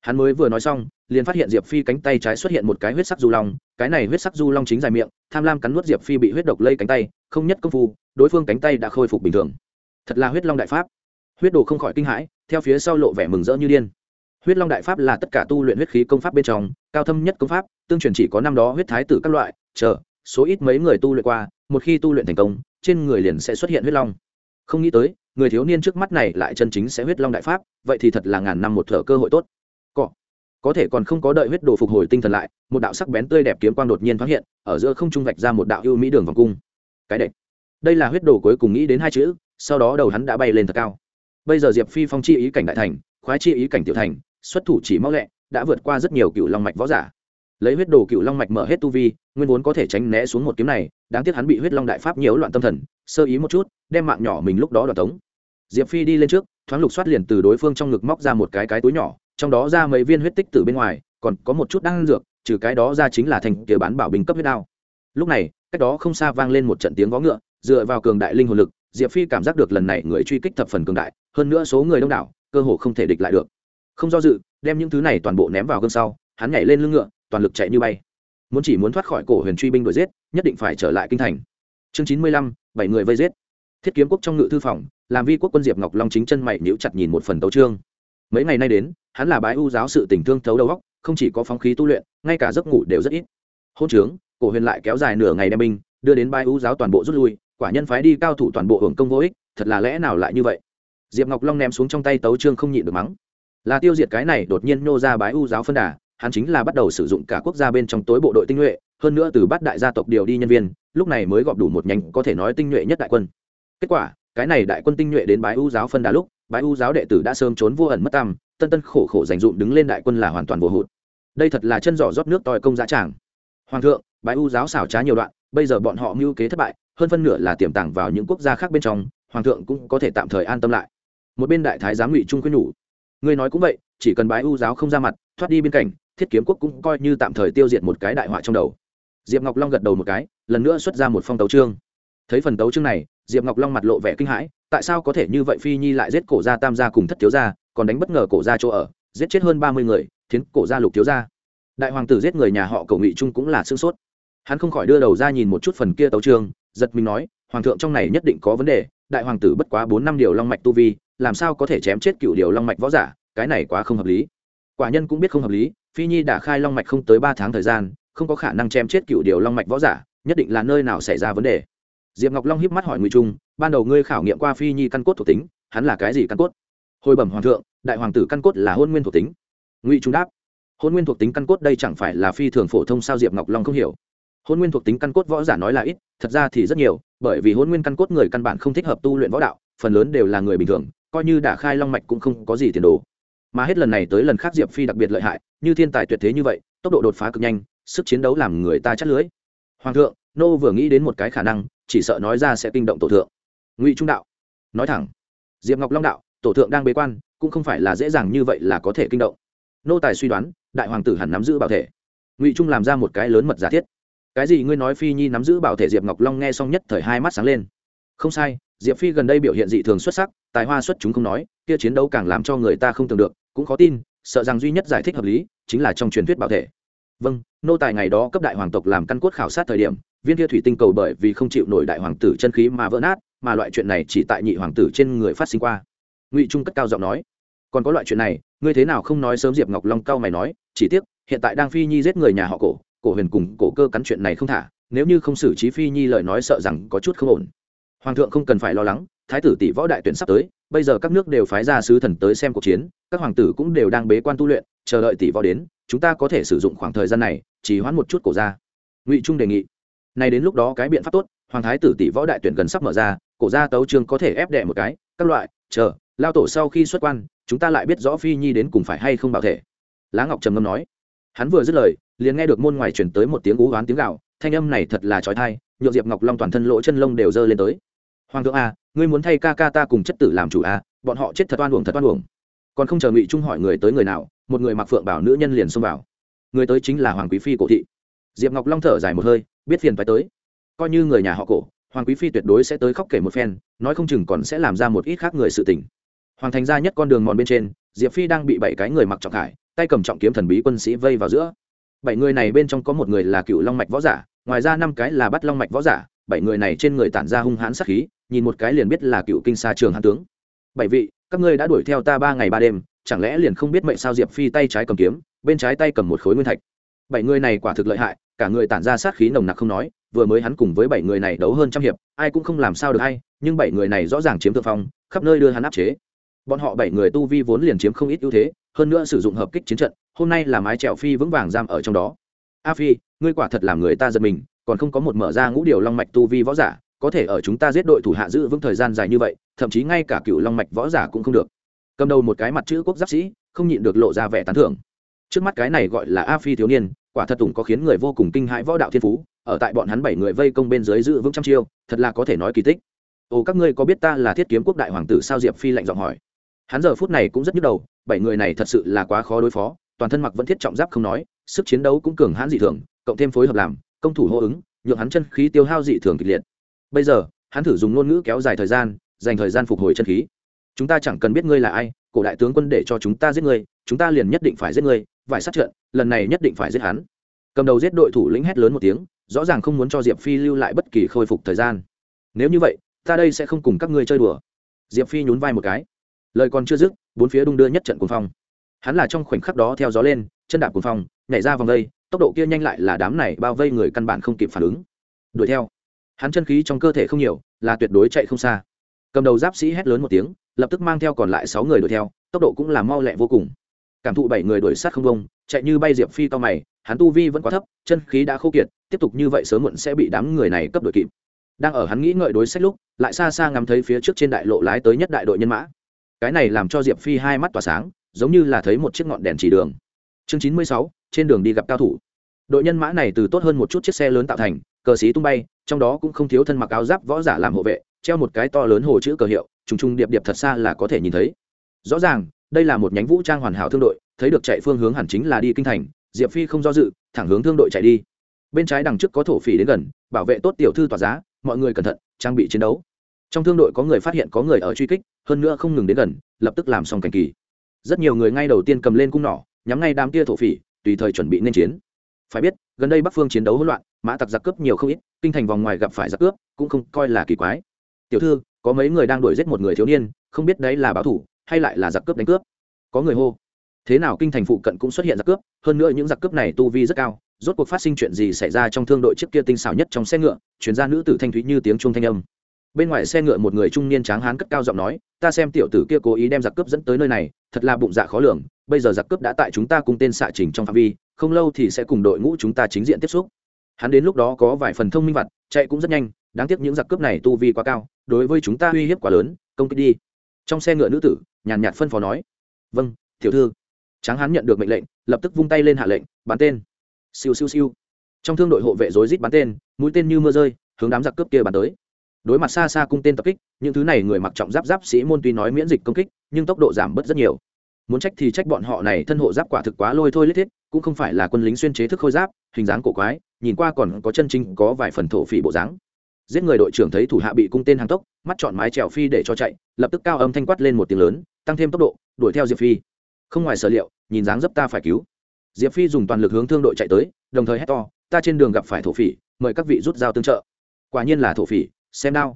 Hắn mới vừa nói xong, liền phát hiện diệp phi cánh tay trái xuất hiện một cái huyết sắc du long, cái này huyết sắc du long chính dài miệng, tham lam cắn nuốt diệp phi bị huyết độc lây cánh tay, không nhất công phu, đối phương cánh tay đã khôi phục bình thường. Thật là huyết long đại pháp. Huyết đồ không khỏi kinh hãi, theo phía sau lộ vẻ mừng rỡ như điên huyết long đại pháp là tất cả tu luyện huyết khí công pháp bên trong cao thâm nhất công pháp tương truyền chỉ có năm đó huyết thái tử các loại chờ số ít mấy người tu luyện qua một khi tu luyện thành công trên người liền sẽ xuất hiện huyết long. Không nghĩ tới người thiếu niên trước mắt này lại chân chính sẽ huyết long đại pháp vậy thì thật là ngàn năm một thở cơ hội tốt. Có, có thể còn không có đợi huyết đồ phục hồi tinh thần lại một đạo sắc bén tươi đẹp kiếm quang đột nhiên thoáng hiện ở giữa không trung vạch ra một đạo ưu mỹ đường vòng cung. Cái đệch đây là huyết đồ cuối cùng nghĩ đến hai chữ sau đó đầu hắn đã bay lên thật cao. Bây giờ diệp phi phong chi ý cảnh đại thành khoái chi ý cảnh tiểu thành xuất thủ chỉ mau lẹ, đã vượt qua rất nhiều cựu long mạch võ giả. Lấy huyết đồ cựu long mạch mở hết tu vi, nguyên vốn có thể tránh né xuống một kiếm này, đáng tiếc hắn bị huyết long đại pháp nhiễu loạn tâm thần, sơ ý một chút, đem mạng nhỏ mình lúc đó đoạt tống. Diệp phi đi lên trước, thoáng lục soát liền từ đối phương trong ngực móc ra một cái cái túi nhỏ, trong đó ra mấy viên huyết tích từ bên ngoài, còn có một chút đan dược, trừ cái đó ra chính là thành kia bán bảo bình cấp huyết đao. Lúc này, cách đó không xa vang lên một trận tiếng vó ngựa, dựa vào cường đại linh hồn lực, diệp phi cảm giác được lần này người truy kích thập phần cường đại, hơn nữa số người đông đảo, cơ hồ không thể địch lại được không do dự, đem những thứ này toàn bộ ném vào gương sau, hắn nhảy lên lưng ngựa, toàn lực chạy như bay. Muốn chỉ muốn thoát khỏi cổ huyền truy binh đuổi giết, nhất định phải trở lại kinh thành. Chương chín mươi lăm, bảy người vây giết. Thiết kiếm quốc trong ngự thư phòng, làm vi quốc quân diệp ngọc long chính chân mày níu chặt nhìn một phần tấu trương mấy ngày nay đến, hắn là bái ưu giáo sự tình thương thấu đầu góc không chỉ có phóng khí tu luyện, ngay cả giấc ngủ đều rất ít. Hôn trướng, cổ huyền lại kéo dài nửa ngày đem binh, đưa đến bái ưu giáo toàn bộ rút lui, quả nhân phái đi cao thủ toàn bộ hưởng công vô ích, thật là lẽ nào lại như vậy? Diệp ngọc long ném xuống trong tay tấu trương không nhịn được mắng là tiêu diệt cái này đột nhiên nô ra bái u giáo phân đà, hắn chính là bắt đầu sử dụng cả quốc gia bên trong tối bộ đội tinh nhuệ, hơn nữa từ bát đại gia tộc điều đi nhân viên, lúc này mới gọp đủ một nhánh có thể nói tinh nhuệ nhất đại quân. Kết quả, cái này đại quân tinh nhuệ đến bái u giáo phân đà lúc, bái u giáo đệ tử đã sớm trốn vô ẩn mất tăm, tân tân khổ khổ dành dụm đứng lên đại quân là hoàn toàn vô hụt. Đây thật là chân giỏ rót nước tòi công giá tràng. Hoàng thượng, bái u giáo xảo trá nhiều đoạn, bây giờ bọn họ mưu kế thất bại, hơn phân nửa là tiềm tàng vào những quốc gia khác bên trong, hoàng thượng cũng có thể tạm thời an tâm lại. Một bên đại thái giám ngụy trung khuyên nhủ ngươi nói cũng vậy, chỉ cần bái ưu giáo không ra mặt, thoát đi bên cạnh thiết kiếm quốc cũng coi như tạm thời tiêu diệt một cái đại họa trong đầu. Diệp ngọc long gật đầu một cái, lần nữa xuất ra một phong tấu trương thấy phần tấu trương này, diệp ngọc long mặt lộ vẻ kinh hãi, tại sao có thể như vậy phi nhi lại giết cổ gia tam gia cùng thất thiếu gia, còn đánh bất ngờ cổ gia chỗ ở, giết chết hơn ba mươi người, thiến cổ gia lục thiếu gia. Đại hoàng tử giết người nhà họ cầu nghị trung cũng là sương sốt. Hắn không khỏi đưa đầu ra nhìn một chút phần kia tấu trương giật mình nói, hoàng thượng trong này nhất định có vấn đề, đại hoàng tử bất quá bốn năm điều long mạch tu vi làm sao có thể chém chết cựu điều long mạch võ giả, cái này quá không hợp lý. Quả nhân cũng biết không hợp lý, phi nhi đã khai long mạch không tới ba tháng thời gian, không có khả năng chém chết cựu điều long mạch võ giả, nhất định là nơi nào xảy ra vấn đề. Diệp ngọc long híp mắt hỏi ngụy trung, ban đầu ngươi khảo nghiệm qua phi nhi căn cốt thuộc tính, hắn là cái gì căn cốt? Hồi bẩm hoàng thượng, đại hoàng tử căn cốt là hôn nguyên thuộc tính. Ngụy trung đáp, hôn nguyên thuộc tính căn cốt đây chẳng phải là phi thường phổ thông sao diệp ngọc long không hiểu. Hôn nguyên thuộc tính căn cốt võ giả nói là ít, thật ra thì rất nhiều, bởi vì hôn nguyên căn cốt người căn bản không thích hợp tu luyện võ đạo, phần lớn đều là người bình thường coi như đã khai long mạch cũng không có gì tiền đồ. Mà hết lần này tới lần khác diệp phi đặc biệt lợi hại, như thiên tài tuyệt thế như vậy, tốc độ đột phá cực nhanh, sức chiến đấu làm người ta chắt lưới. Hoàng thượng, nô vừa nghĩ đến một cái khả năng, chỉ sợ nói ra sẽ kinh động tổ thượng. Ngụy trung đạo, nói thẳng. Diệp ngọc long đạo, tổ thượng đang bế quan, cũng không phải là dễ dàng như vậy là có thể kinh động. Nô tài suy đoán, đại hoàng tử hẳn nắm giữ bảo thể. Ngụy trung làm ra một cái lớn mật giả thiết. Cái gì ngươi nói phi nhi nắm giữ bảo thể diệp ngọc long nghe xong nhất thời hai mắt sáng lên. Không sai diệp phi gần đây biểu hiện dị thường xuất sắc, tài hoa xuất chúng không nói, kia chiến đấu càng làm cho người ta không tưởng được, cũng khó tin, sợ rằng duy nhất giải thích hợp lý, chính là trong truyền thuyết bảo thể. Vâng nô tài ngày đó cấp đại hoàng tộc làm căn cốt khảo sát thời điểm, viên kia thủy tinh cầu bởi vì không chịu nổi đại hoàng tử chân khí mà vỡ nát, mà loại chuyện này chỉ tại nhị hoàng tử trên người phát sinh qua. Ngụy trung cất cao giọng nói, còn có loại chuyện này, ngươi thế nào không nói sớm diệp ngọc long cao mày nói, chỉ tiếc, hiện tại đang phi nhi giết người nhà họ cổ cổ huyền cùng cổ cơ cắn chuyện này không thả, nếu như không xử trí phi nhi lời nói sợ rằng có chút không ổn hoàng thượng không cần phải lo lắng, thái tử tỷ võ đại tuyển sắp tới, bây giờ các nước đều phái ra sứ thần tới xem cuộc chiến, các hoàng tử cũng đều đang bế quan tu luyện, chờ đợi tỷ võ đến, chúng ta có thể sử dụng khoảng thời gian này chỉ hoãn một chút cổ ra ngụy trung đề nghị. Này đến lúc đó cái biện pháp tốt, hoàng thái tử tỷ võ đại tuyển gần sắp mở ra, cổ ra tấu trương có thể ép đệ một cái, các loại, chờ, lao tổ sau khi xuất quan, chúng ta lại biết rõ phi nhi đến cùng phải hay không bảo thể. Lá ngọc trầm ngâm nói. Hắn vừa dứt lời, liền nghe được môn ngoài chuyển tới một tiếng ú oán tiếng gạo thanh âm này thật là trói thai nhựa diệp ngọc long toàn thân lỗ chân lông đều dơ lên tới hoàng thượng à, ngươi muốn thay ca ca ta cùng chất tử làm chủ à, bọn họ chết thật oan uổng thật oan uổng. Còn không chờ ngụy trung hỏi người tới người nào một người mặc phượng bảo nữ nhân liền xông vào. Người tới chính là hoàng quý phi cổ thị. Diệp ngọc long thở dài một hơi biết phiền phải tới. Coi như người nhà họ cổ hoàng quý phi tuyệt đối sẽ tới khóc kể một phen nói không chừng còn sẽ làm ra một ít khác người sự tình. Hoàng thành ra nhất con đường mòn bên trên diệp phi đang bị bảy cái người mặc trọng khải tay cầm trọng kiếm thần bí quân sĩ vây vào giữa. Bảy người này bên trong có một người là cựu long mạch võ giả ngoài ra năm cái là bắt long mạch võ giả bảy người này trên người tản ra hung hãn sát khí, nhìn một cái liền biết là cựu kinh sa trường hãn tướng. Bảy vị, các ngươi đã đuổi theo ta ba ngày ba đêm, chẳng lẽ liền không biết mệnh sao diệp phi tay trái cầm kiếm, bên trái tay cầm một khối nguyên thạch. Bảy người này quả thực lợi hại, cả người tản ra sát khí nồng nặc không nói, vừa mới hắn cùng với bảy người này đấu hơn trăm hiệp, ai cũng không làm sao được hay nhưng bảy người này rõ ràng chiếm thượng phong, khắp nơi đưa hắn áp chế. Bọn họ bảy người tu vi vốn liền chiếm không ít ưu thế, hơn nữa sử dụng hợp kích chiến trận, hôm nay là mái trèo phi vững vàng giam ở trong đó. A phi ngươi quả thật làm người ta giật mình, còn không có một mở ra ngũ điều long mạch tu vi võ giả, có thể ở chúng ta giết đội thủ hạ giữ vững thời gian dài như vậy, thậm chí ngay cả cựu long mạch võ giả cũng không được. Cầm đầu một cái mặt chữ quốc giáp sĩ, không nhịn được lộ ra vẻ tán thưởng. Trước mắt cái này gọi là a phi thiếu niên, quả thật tùng có khiến người vô cùng kinh hãi võ đạo thiên phú, ở tại bọn hắn bảy người vây công bên dưới giữ vững trăm chiêu, thật là có thể nói kỳ tích. Ồ các ngươi có biết ta là thiết kiếm quốc đại hoàng tử sao? Diệp phi lạnh giọng hỏi. Hắn giờ phút này cũng rất nhức đầu, bảy người này thật sự là quá khó đối phó, toàn thân mặc vẫn thiết trọng giáp không nói, sức chiến đấu cũng cường hãn dị thường cộng thêm phối hợp làm, công thủ hô ứng, nhượng hắn chân khí tiêu hao dị thường kịch liệt. Bây giờ, hắn thử dùng ngôn ngữ kéo dài thời gian, dành thời gian phục hồi chân khí. Chúng ta chẳng cần biết ngươi là ai, cổ đại tướng quân để cho chúng ta giết ngươi, chúng ta liền nhất định phải giết ngươi vải sát trận, lần này nhất định phải giết hắn. Cầm đầu giết đội thủ lĩnh hét lớn một tiếng, rõ ràng không muốn cho diệp phi lưu lại bất kỳ khôi phục thời gian. Nếu như vậy, ta đây sẽ không cùng các ngươi chơi đùa. Diệp phi nhún vai một cái. Lời còn chưa dứt, bốn phía đung đưa nhất trận cuồng phong. Hắn là trong khoảnh khắc đó theo gió lên, chân đạp cuồng phong, nhảy ra vòng đây tốc độ kia nhanh lại là đám này bao vây người căn bản không kịp phản ứng. Đuổi theo. Hắn chân khí trong cơ thể không nhiều, là tuyệt đối chạy không xa. Cầm đầu giáp sĩ hét lớn một tiếng, lập tức mang theo còn lại sáu người đuổi theo, tốc độ cũng là mau lẹ vô cùng. Cảm thụ bảy người đuổi sát không vông, chạy như bay diệp phi cao mày, hắn tu vi vẫn quá thấp, chân khí đã khô kiệt, tiếp tục như vậy sớm muộn sẽ bị đám người này cấp đội kịp. Đang ở hắn nghĩ ngợi đối sách lúc, lại xa xa ngắm thấy phía trước trên đại lộ lái tới nhất đại đội nhân mã. Cái này làm cho diệp phi hai mắt tỏa sáng, giống như là thấy một chiếc ngọn đèn chỉ đường. Chương chín mươi sáu trên đường đi gặp cao thủ. Đội nhân mã này từ tốt hơn một chút chiếc xe lớn tạo thành, cờ xí tung bay, trong đó cũng không thiếu thân mặc áo giáp võ giả làm hộ vệ, treo một cái to lớn hồ chữ cờ hiệu, trùng trùng điệp điệp thật xa là có thể nhìn thấy. Rõ ràng, đây là một nhánh vũ trang hoàn hảo thương đội, thấy được chạy phương hướng hẳn chính là đi kinh thành, diệp phi không do dự, thẳng hướng thương đội chạy đi. Bên trái đằng trước có thổ phỉ đến gần, bảo vệ tốt tiểu thư tỏa giá, mọi người cẩn thận, trang bị chiến đấu. Trong thương đội có người phát hiện có người ở truy kích, hơn nữa không ngừng đến gần, lập tức làm xong cảnh kỳ. Rất nhiều người ngay đầu tiên cầm lên cung nỏ, nhắm ngay đám tia thổ phỉ tùy thời chuẩn bị nên chiến. Phải biết, gần đây bắc phương chiến đấu hỗn loạn, mã tặc giặc cướp nhiều không ít, kinh thành vòng ngoài gặp phải giặc cướp, cũng không coi là kỳ quái. Tiểu thư, có mấy người đang đuổi giết một người thiếu niên, không biết đấy là báo thủ, hay lại là giặc cướp đánh cướp? Có người hô. Thế nào kinh thành phụ cận cũng xuất hiện giặc cướp, hơn nữa những giặc cướp này tu vi rất cao, rốt cuộc phát sinh chuyện gì xảy ra trong thương đội trước kia tinh xảo nhất trong xe ngựa chuyển ra nữ tử thanh thúy như tiếng chuông thanh âm. Bên ngoài xe ngựa một người trung niên tráng hán cất cao giọng nói, ta xem tiểu tử kia cố ý đem giặc cướp dẫn tới nơi này, thật là bụng dạ khó lường bây giờ giặc cướp đã tại chúng ta cùng tên xạ trình trong phạm vi, không lâu thì sẽ cùng đội ngũ chúng ta chính diện tiếp xúc. Hắn đến lúc đó có vài phần thông minh vặt, chạy cũng rất nhanh, đáng tiếc những giặc cướp này tu vi quá cao, đối với chúng ta uy hiếp quá lớn, công kích đi. Trong xe ngựa nữ tử, nhàn nhạt phân phó nói vâng tiểu thư. Tráng hán nhận được mệnh lệnh, lập tức vung tay lên hạ lệnh, bắn tên. Siêu siêu siêu. Trong thương đội hộ vệ rối rít bắn tên, mũi tên như mưa rơi, hướng đám giặc cướp kia bắn tới. Đối mặt xa xa cung tên tập kích, những thứ này người mặc trọng giáp giáp sĩ môn tuy nói miễn dịch công kích, nhưng tốc độ giảm bớt rất nhiều muốn trách thì trách bọn họ này, thân hộ giáp quả thực quá lôi thôi lết thiết, cũng không phải là quân lính xuyên chế thức khôi giáp, hình dáng cổ quái, nhìn qua còn có chân chính, có vài phần thổ phỉ bộ dáng. Giết người đội trưởng thấy thủ hạ bị cung tên hàng tốc, mắt chọn mái trèo phi để cho chạy, lập tức cao âm thanh quát lên một tiếng lớn, tăng thêm tốc độ, đuổi theo diệp phi. Không ngoài sở liệu, nhìn dáng dấp ta phải cứu. Diệp phi dùng toàn lực hướng thương đội chạy tới, đồng thời hét to, ta trên đường gặp phải thổ phỉ, mời các vị rút dao tương trợ. Quả nhiên là thổ phỉ, xem đao.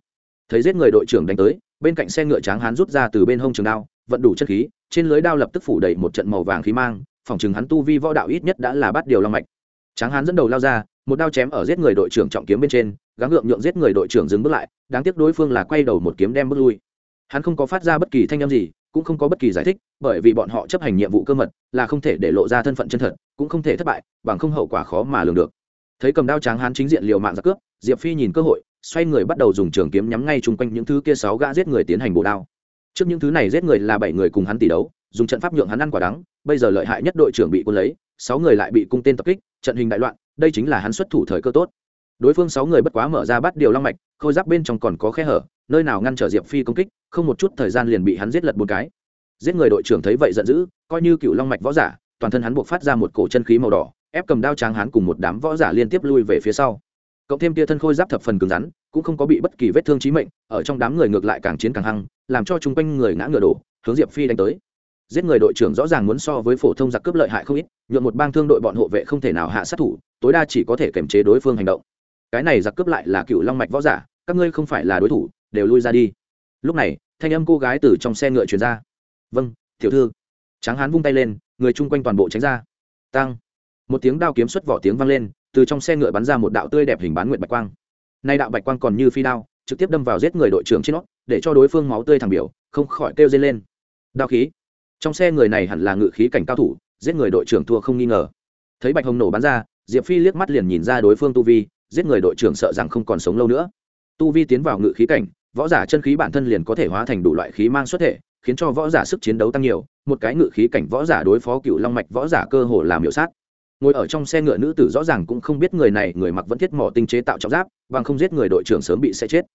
Thấy giết người đội trưởng đánh tới, bên cạnh xe ngựa tráng hán rút ra từ bên hông trường đao, vận đủ chất khí trên lưới đao lập tức phủ đầy một trận màu vàng khí mang, phòng chừng hắn tu vi võ đạo ít nhất đã là bắt điều long mạch. Tráng hán dẫn đầu lao ra, một đao chém ở giết người đội trưởng trọng kiếm bên trên, gắng gượng nhượng giết người đội trưởng dừng bước lại, đáng tiếc đối phương là quay đầu một kiếm đem bước lui. Hắn không có phát ra bất kỳ thanh âm gì, cũng không có bất kỳ giải thích, bởi vì bọn họ chấp hành nhiệm vụ cơ mật, là không thể để lộ ra thân phận chân thật, cũng không thể thất bại, bằng không hậu quả khó mà lường được. Thấy cầm đao tráng hán chính diện liều mạng giặc cướp, diệp phi nhìn cơ hội, xoay người bắt đầu dùng trường kiếm nhắm ngay chung quanh những thứ kia sáu gã giết người tiến hành bổ đao trước những thứ này giết người là bảy người cùng hắn tỷ đấu, dùng trận pháp nhượng hắn ăn quả đắng, bây giờ lợi hại nhất đội trưởng bị quân lấy, sáu người lại bị cung tên tập kích, trận hình đại loạn, đây chính là hắn xuất thủ thời cơ tốt. Đối phương sáu người bất quá mở ra bắt điều long mạch, khôi giáp bên trong còn có khe hở, nơi nào ngăn trở diệp phi công kích, không một chút thời gian liền bị hắn giết lật một cái. Giết người đội trưởng thấy vậy giận dữ, coi như cựu long mạch võ giả, toàn thân hắn buộc phát ra một cổ chân khí màu đỏ, ép cầm đao tráng hắn cùng một đám võ giả liên tiếp lui về phía sau. Cộng thêm tia thân khôi giáp thập phần cứng rắn, cũng không có bị bất kỳ vết thương chí mệnh, ở trong đám người ngược lại càng chiến càng hăng làm cho chung quanh người ngã ngựa đổ, hướng diệp phi đánh tới. Giết người đội trưởng rõ ràng muốn so với phổ thông giặc cướp lợi hại không ít nhuộm một bang thương đội bọn hộ vệ không thể nào hạ sát thủ, tối đa chỉ có thể kiềm chế đối phương hành động. Cái này giặc cướp lại là cựu long mạch võ giả, các ngươi không phải là đối thủ, đều lui ra đi. Lúc này, thanh âm cô gái từ trong xe ngựa chuyển ra. Vâng tiểu thư. Tráng hán vung tay lên, người chung quanh toàn bộ tránh ra. Tăng một tiếng đao kiếm xuất vỏ tiếng vang lên, từ trong xe ngựa bắn ra một đạo tươi đẹp hình bán nguyện bạch quang. Nay đạo bạch quang còn như phi đao trực tiếp đâm vào giết người đội trưởng trên nó, để cho đối phương máu tươi thẳng biểu, không khỏi kêu dây lên. Đao khí. Trong xe người này hẳn là ngự khí cảnh cao thủ, giết người đội trưởng thua không nghi ngờ. Thấy bạch hồng nổ bắn ra, diệp phi liếc mắt liền nhìn ra đối phương tu vi, giết người đội trưởng sợ rằng không còn sống lâu nữa. Tu vi tiến vào ngự khí cảnh, võ giả chân khí bản thân liền có thể hóa thành đủ loại khí mang xuất thể, khiến cho võ giả sức chiến đấu tăng nhiều, một cái ngự khí cảnh võ giả đối phó cựu long mạch võ giả cơ hồ làm hiệu sát ngồi ở trong xe ngựa nữ tử rõ ràng cũng không biết người này, người mặc vẫn thiết mỏ tinh chế tạo trọng giáp, bằng không giết người đội trưởng sớm bị sẽ chết.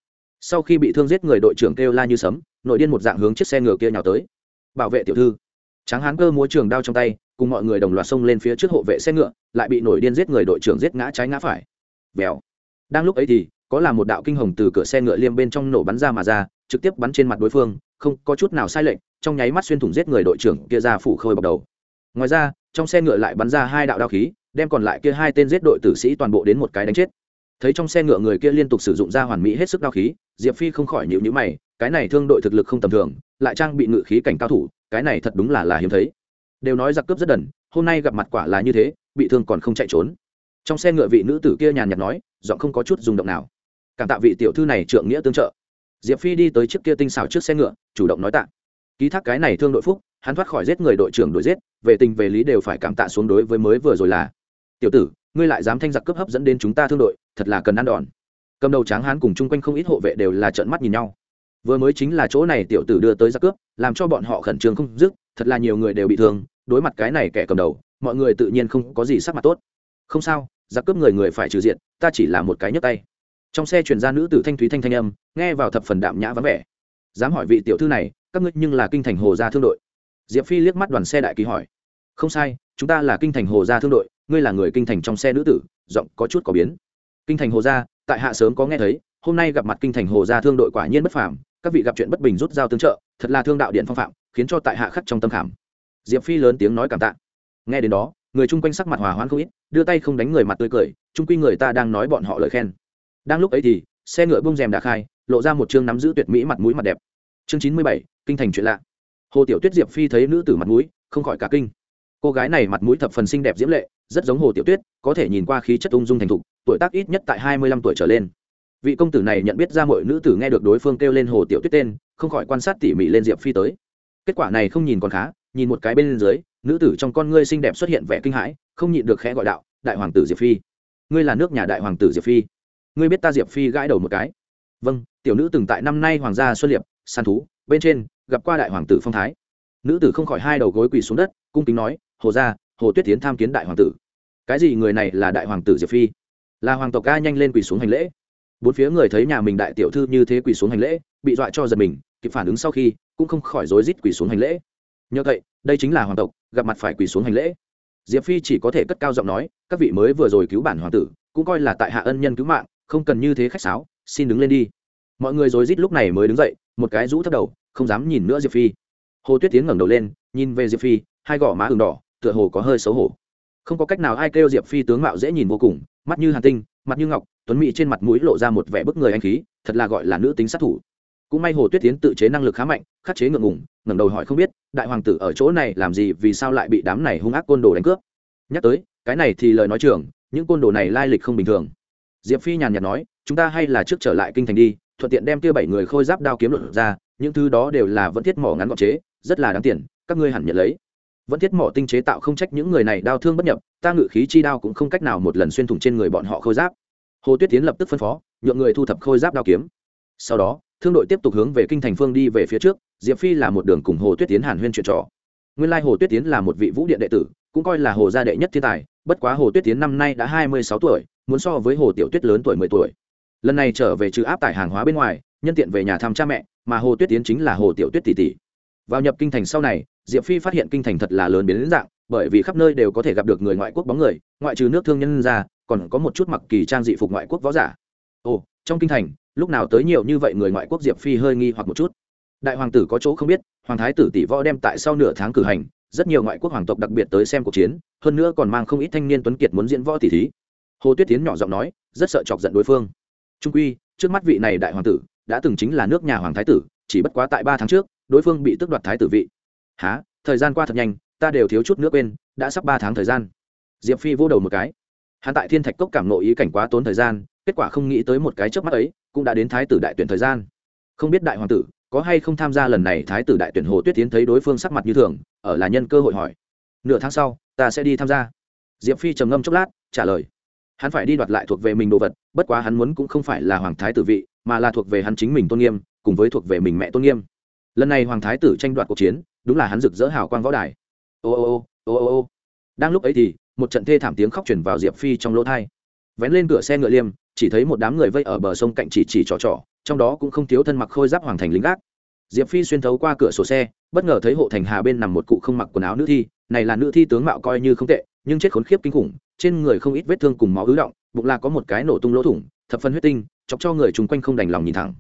Sau khi bị thương giết người đội trưởng kêu la như sấm, nội điên một dạng hướng chiếc xe ngựa kia nhào tới. Bảo vệ tiểu thư. Tráng hán cơ múa trường đao trong tay, cùng mọi người đồng loạt xông lên phía trước hộ vệ xe ngựa, lại bị nổi điên giết người đội trưởng giết ngã trái ngã phải. Vèo. Đang lúc ấy thì, có là một đạo kinh hồng từ cửa xe ngựa liêm bên trong nổ bắn ra mà ra, trực tiếp bắn trên mặt đối phương, không có chút nào sai lệch, trong nháy mắt xuyên thủng giết người đội trưởng kia ra phủ khôi bọc đầu. Ngoài ra trong xe ngựa lại bắn ra hai đạo đao khí, đem còn lại kia hai tên giết đội tử sĩ toàn bộ đến một cái đánh chết. Thấy trong xe ngựa người kia liên tục sử dụng ra hoàn mỹ hết sức đao khí, diệp phi không khỏi nhịu nhữ mày, cái này thương đội thực lực không tầm thường, lại trang bị ngự khí cảnh cao thủ, cái này thật đúng là là hiếm thấy. Đều nói giặc cướp rất đần, hôm nay gặp mặt quả là như thế, bị thương còn không chạy trốn. Trong xe ngựa vị nữ tử kia nhàn nhạt nói, giọng không có chút rung động nào. Cảm tạ vị tiểu thư này trượng nghĩa tương trợ. Diệp phi đi tới chiếc kia tinh xào trước xe ngựa, chủ động nói tạ. Ký thác cái này thương đội phúc hắn thoát khỏi giết người đội trưởng đuổi giết, về tình về lý đều phải cảm tạ xuống đối với mới vừa rồi là, tiểu tử, ngươi lại dám thanh giặc cướp hấp dẫn đến chúng ta thương đội, thật là cần ăn đòn. Cầm đầu tráng hán cùng chung quanh không ít hộ vệ đều là trợn mắt nhìn nhau. Vừa mới chính là chỗ này tiểu tử đưa tới giặc cướp, làm cho bọn họ khẩn trương không dứt, thật là nhiều người đều bị thương, đối mặt cái này kẻ cầm đầu, mọi người tự nhiên không có gì sắc mặt tốt. Không sao, giặc cướp người người phải trừ diện ta chỉ là một cái nhấc tay. Trong xe chuyển ra nữ tử thanh thúy thanh thanh âm, nghe vào thập phần đạm nhã vắng vẻ. Dám hỏi vị tiểu thư này, các ngươi nhưng là kinh thành hồ gia thương đội diệp phi liếc mắt đoàn xe đại ký hỏi. Không sai, chúng ta là kinh thành hồ gia thương đội, ngươi là người kinh thành trong xe nữ tử, giọng có chút có biến. Kinh thành hồ gia, tại hạ sớm có nghe thấy, hôm nay gặp mặt kinh thành hồ gia thương đội quả nhiên bất phàm, các vị gặp chuyện bất bình rút dao tương trợ, thật là thương đạo điện phong phạm, khiến cho tại hạ khắc trong tâm khảm. Diệp phi lớn tiếng nói cảm tạ. Nghe đến đó, người chung quanh sắc mặt hòa hoãn không ít, đưa tay không đánh người mặt tươi cười, chung quy người ta đang nói bọn họ lời khen. Đang lúc ấy thì, xe ngựa bông rèm đã khai, lộ ra một chương nắm giữ tuyệt mỹ mặt mũi mặt đẹp. Chương chín mươi bảy, kinh thành chuyện lạ hồ tiểu tuyết diệp phi thấy nữ tử mặt mũi, không khỏi cả kinh. Cô gái này mặt mũi thập phần xinh đẹp diễm lệ, rất giống hồ tiểu tuyết, có thể nhìn qua khí chất ung dung thành thục, tuổi tác ít nhất tại hai mươi lăm tuổi trở lên. Vị công tử này nhận biết ra mọi nữ tử nghe được đối phương kêu lên hồ tiểu tuyết tên, không khỏi quan sát tỉ mỉ lên diệp phi tới. Kết quả này không nhìn còn khá, nhìn một cái bên dưới, nữ tử trong con ngươi xinh đẹp xuất hiện vẻ kinh hãi, không nhịn được khẽ gọi đạo, đại hoàng tử diệp phi, ngươi là nước nhà đại hoàng tử diệp phi. Ngươi biết ta diệp phi gãi đầu một cái. Vâng tiểu nữ từng tại năm nay hoàng gia xuân liệp, săn thú, bên trên gặp qua đại hoàng tử phong thái. Nữ tử không khỏi hai đầu gối quỳ xuống đất, cung kính nói, hồ gia, hồ tuyết tiến tham kiến đại hoàng tử. Cái gì người này là đại hoàng tử diệp phi? Là hoàng tộc ca nhanh lên quỳ xuống hành lễ. Bốn phía người thấy nhà mình đại tiểu thư như thế quỳ xuống hành lễ, bị dọa cho giật mình, kịp phản ứng sau khi, cũng không khỏi rối rít quỳ xuống hành lễ. Nhờ vậy đây chính là hoàng tộc, gặp mặt phải quỳ xuống hành lễ. Diệp phi chỉ có thể cất cao giọng nói, các vị mới vừa rồi cứu bản hoàng tử, cũng coi là tại hạ ân nhân cứu mạng, không cần như thế khách sáo, xin đứng lên đi. Mọi người rối rít lúc này mới đứng dậy, một cái rũ thấp đầu không dám nhìn nữa diệp phi hồ tuyết tiến ngẩng đầu lên nhìn về diệp phi hai gò má ừng đỏ tựa hồ có hơi xấu hổ không có cách nào ai kêu diệp phi tướng mạo dễ nhìn vô cùng mắt như hàn tinh mặt như ngọc tuấn mỹ trên mặt mũi lộ ra một vẻ bức người anh khí thật là gọi là nữ tính sát thủ cũng may hồ tuyết tiến tự chế năng lực khá mạnh khắc chế ngượng ngùng ngẩng đầu hỏi không biết đại hoàng tử ở chỗ này làm gì vì sao lại bị đám này hung ác côn đồ đánh cướp nhắc tới cái này thì lời nói trưởng những côn đồ này lai lịch không bình thường diệp phi nhàn nhạt nói chúng ta hay là trước trở lại kinh thành đi thuận tiện đem kia bảy người khôi giáp đao kiếm luận ra những thứ đó đều là vẫn thiết mỏ ngắn gọn chế, rất là đáng tiền, các ngươi hẳn nhận lấy. Vẫn thiết mỏ tinh chế tạo không trách những người này đau thương bất nhập, ta ngự khí chi đao cũng không cách nào một lần xuyên thủng trên người bọn họ khôi giáp. Hồ tuyết tiến lập tức phân phó, nhượng người thu thập khôi giáp đao kiếm. Sau đó, thương đội tiếp tục hướng về kinh thành phương đi về phía trước, diệp phi là một đường cùng hồ tuyết tiến hàn huyên chuyện trò. Nguyên lai hồ tuyết tiến là một vị vũ điện đệ tử, cũng coi là hồ gia đệ nhất thiên tài, bất quá hồ tuyết tiến năm nay đã hai mươi sáu tuổi, muốn so với hồ tiểu tuyết lớn tuổi mười tuổi. Lần này trở về trừ áp tải hàng hóa bên ngoài nhân tiện về nhà thăm cha mẹ, mà hồ tuyết tiến chính là hồ tiểu tuyết tỷ tỷ. Vào nhập kinh thành sau này, diệp phi phát hiện kinh thành thật là lớn biến đến dạng, bởi vì khắp nơi đều có thể gặp được người ngoại quốc bóng người, ngoại trừ nước thương nhân ra, còn có một chút mặc kỳ trang dị phục ngoại quốc võ giả. Ồ, trong kinh thành, lúc nào tới nhiều như vậy người ngoại quốc diệp phi hơi nghi hoặc một chút. Đại hoàng tử có chỗ không biết, hoàng thái tử tỷ võ đem tại sau nửa tháng cử hành, rất nhiều ngoại quốc hoàng tộc đặc biệt tới xem cuộc chiến, hơn nữa còn mang không ít thanh niên tuấn kiệt muốn diễn võ tỷ thí. Hồ tuyết tiến nhỏ giọng nói, rất sợ chọc giận đối phương. Trung quy, trước mắt vị này đại hoàng tử đã từng chính là nước nhà hoàng thái tử, chỉ bất quá tại ba tháng trước, đối phương bị tước đoạt thái tử vị. Há thời gian qua thật nhanh, ta đều thiếu chút nước quên, đã sắp ba tháng thời gian. Diệp phi vô đầu một cái. Hắn tại thiên thạch cốc cảm nộ ý cảnh quá tốn thời gian, kết quả không nghĩ tới một cái trước mắt ấy, cũng đã đến thái tử đại tuyển thời gian. Không biết đại hoàng tử, có hay không tham gia lần này thái tử đại tuyển hồ tuyết tiến thấy đối phương sắc mặt như thường, ở là nhân cơ hội hỏi. Nửa tháng sau, ta sẽ đi tham gia. Diệp phi trầm ngâm chốc lát, trả lời. Hắn phải đi đoạt lại thuộc về mình đồ vật, bất quá hắn muốn cũng không phải là hoàng thái tử vị mà là thuộc về hắn chính mình tôn nghiêm, cùng với thuộc về mình mẹ tôn nghiêm. Lần này hoàng thái tử tranh đoạt cuộc chiến, đúng là hắn rực rỡ hào quang võ đài. Ô ô ô ô ô ô. Đang lúc ấy thì, một trận thê thảm tiếng khóc chuyển vào diệp phi trong lỗ thai. Vén lên cửa xe ngựa liêm, chỉ thấy một đám người vây ở bờ sông cạnh chỉ chỉ trò trò, trong đó cũng không thiếu thân mặc khôi giáp hoàng thành lính gác. Diệp phi xuyên thấu qua cửa sổ xe, bất ngờ thấy hộ thành hà bên nằm một cụ không mặc quần áo nữ thi, này là nữ thi tướng mạo coi như không tệ, nhưng chết khốn khiếp kinh khủng, trên người không ít vết thương cùng máu ứ động, bụng là có một cái nổ tung lỗ thủng, thập phân huyết tinh chọc cho người chung quanh không đành lòng nhìn thẳng.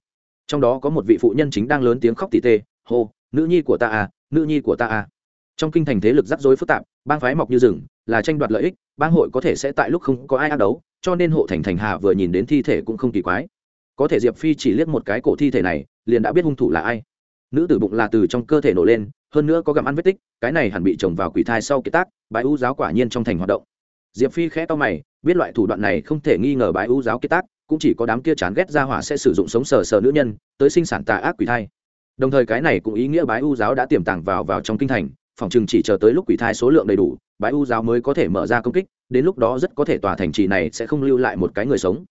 Trong đó có một vị phụ nhân chính đang lớn tiếng khóc tỉ tê, hô, nữ nhi của ta à nữ nhi của ta à. Trong kinh thành thế lực rắc rối phức tạp, bang phái mọc như rừng, là tranh đoạt lợi ích, bang hội có thể sẽ tại lúc không có ai ác đấu, cho nên hộ thành thành hà vừa nhìn đến thi thể cũng không kỳ quái. Có thể diệp phi chỉ liếc một cái cổ thi thể này, liền đã biết hung thủ là ai. Nữ tử bụng là từ trong cơ thể nổ lên, hơn nữa có gặm ăn vết tích, cái này hẳn bị chồng vào quỷ thai sau kiệt tác bãi u giáo quả nhiên trong thành hoạt động. Diệp phi khẽ to mày biết loại thủ đoạn này không thể nghi ngờ bái u giáo kiệt tác, cũng chỉ có đám kia chán ghét ra hỏa sẽ sử dụng sống sờ sờ nữ nhân, tới sinh sản tà ác quỷ thai. Đồng thời cái này cũng ý nghĩa bái u giáo đã tiềm tàng vào vào trong kinh thành, phòng chừng chỉ chờ tới lúc quỷ thai số lượng đầy đủ, bái u giáo mới có thể mở ra công kích, đến lúc đó rất có thể tòa thành trì này sẽ không lưu lại một cái người sống.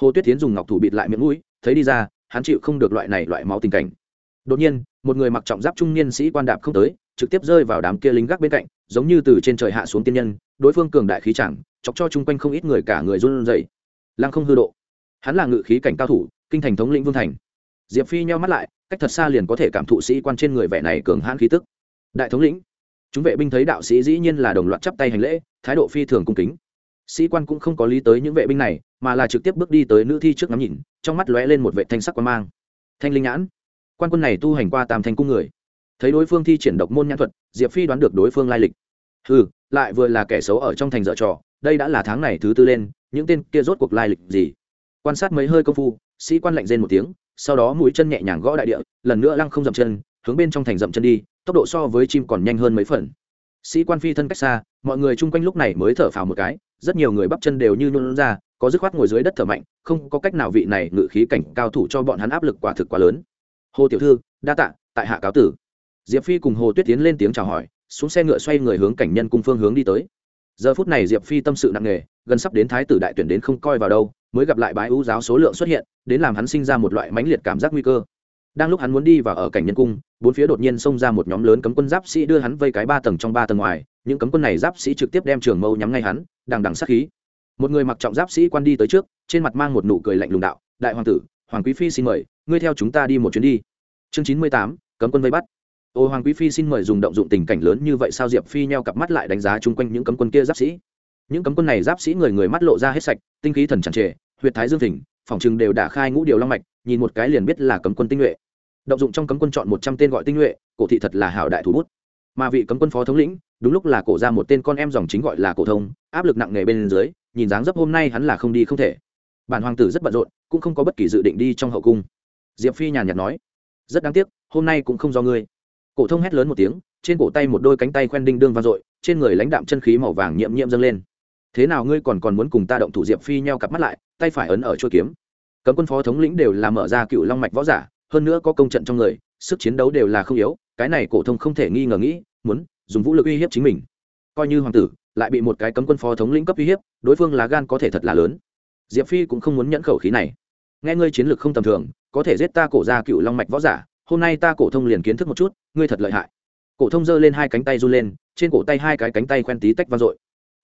Hồ tuyết tiến dùng ngọc thủ bịt lại miệng mũi, thấy đi ra, hắn chịu không được loại này loại máu tình cảnh. Đột nhiên, một người mặc trọng giáp trung niên sĩ quan đạp không tới, trực tiếp rơi vào đám kia lính gác bên cạnh, giống như từ trên trời hạ xuống tiên nhân, đối phương cường đại khí chẳng chọc cho chung quanh không ít người cả người run rẩy. Lăng không hư độ. Hắn là ngự khí cảnh cao thủ kinh thành thống lĩnh vương thành. Diệp phi nheo mắt lại cách thật xa liền có thể cảm thụ sĩ quan trên người vẻ này cường hãn khí tức. Đại thống lĩnh. Chúng vệ binh thấy đạo sĩ dĩ nhiên là đồng loạt chắp tay hành lễ thái độ phi thường cung kính. Sĩ quan cũng không có lý tới những vệ binh này mà là trực tiếp bước đi tới nữ thi trước ngắm nhìn trong mắt lóe lên một vệ thanh sắc quan mang. Thanh linh nhãn. Quan quân này tu hành qua tam thanh cung người. Thấy đối phương thi triển độc môn nhãn thuật diệp phi đoán được đối phương lai lịch. Hừ, lại vừa là kẻ xấu ở trong thành dở trò đây đã là tháng này thứ tư lên, những tên kia rốt cuộc lai lịch gì? Quan sát mấy hơi công phu, sĩ quan lạnh rên một tiếng, sau đó mũi chân nhẹ nhàng gõ đại địa, lần nữa lăng không dậm chân, hướng bên trong thành dậm chân đi, tốc độ so với chim còn nhanh hơn mấy phần. Sĩ quan phi thân cách xa, mọi người chung quanh lúc này mới thở phào một cái, rất nhiều người bắp chân đều như nôn ra, có dứt khoát ngồi dưới đất thở mạnh, không có cách nào vị này ngự khí cảnh cao thủ cho bọn hắn áp lực quả thực quá lớn. Hồ tiểu thư, đa tạ, tại hạ cáo tử. Diệp phi cùng hồ tuyết tiến lên tiếng chào hỏi, xuống xe ngựa xoay người hướng cảnh nhân cung phương hướng đi tới giờ phút này diệp phi tâm sự nặng nề, gần sắp đến thái tử đại tuyển đến không coi vào đâu, mới gặp lại bái ưu giáo số lượng xuất hiện, đến làm hắn sinh ra một loại mãnh liệt cảm giác nguy cơ. Đang lúc hắn muốn đi vào ở cảnh nhân cung, bốn phía đột nhiên xông ra một nhóm lớn cấm quân giáp sĩ đưa hắn vây cái ba tầng trong ba tầng ngoài, những cấm quân này giáp sĩ trực tiếp đem trường mâu nhắm ngay hắn, đằng đằng sát khí. Một người mặc trọng giáp sĩ quan đi tới trước, trên mặt mang một nụ cười lạnh lùng đạo, đại hoàng tử, hoàng quý phi xin mời, ngươi theo chúng ta đi một chuyến đi. Chương chín mươi tám, cấm quân vây bắt ô hoàng quý phi xin mời dùng động dụng tình cảnh lớn như vậy sao diệp phi nheo cặp mắt lại đánh giá chung quanh những cấm quân kia giáp sĩ. Những cấm quân này giáp sĩ người người mắt lộ ra hết sạch, tinh khí thần chẳng trề, huyệt thái dương thỉnh, phòng chừng đều đã khai ngũ điều long mạch, nhìn một cái liền biết là cấm quân tinh nhuệ. Động dụng trong cấm quân chọn một trăm tên gọi tinh nhuệ, cổ thị thật là hảo đại thủ bút. Mà vị cấm quân phó thống lĩnh, đúng lúc là cổ ra một tên con em dòng chính gọi là cổ thông, áp lực nặng nề bên dưới, nhìn dáng dấp hôm nay hắn là không đi không thể. Bản hoàng tử rất bận rộn, cũng không có bất kỳ dự định đi trong hậu cung. Diệp phi nhàn nhạt nói, rất đáng tiếc, hôm nay cũng không do ngươi cổ thông hét lớn một tiếng, trên cổ tay một đôi cánh tay khoen đinh đương vang dội, trên người lãnh đạm chân khí màu vàng nhiễm nhiễm dâng lên. Thế nào ngươi còn còn muốn cùng ta động thủ diệp phi nheo cặp mắt lại, tay phải ấn ở chuôi kiếm. Cấm quân phó thống lĩnh đều là mở ra cựu long mạch võ giả, hơn nữa có công trận trong người, sức chiến đấu đều là không yếu, cái này cổ thông không thể nghi ngờ nghĩ, muốn dùng vũ lực uy hiếp chính mình. Coi như hoàng tử, lại bị một cái cấm quân phó thống lĩnh cấp uy hiếp, đối phương lá gan có thể thật là lớn. Diệp phi cũng không muốn nhẫn khẩu khí này. Nghe ngươi chiến lược không tầm thường, có thể giết ta cổ ra cựu long mạch võ giả hôm nay ta cổ thông liền kiến thức một chút, ngươi thật lợi hại. Cổ thông giơ lên hai cánh tay run lên, trên cổ tay hai cái cánh tay quen tí tách vang dội.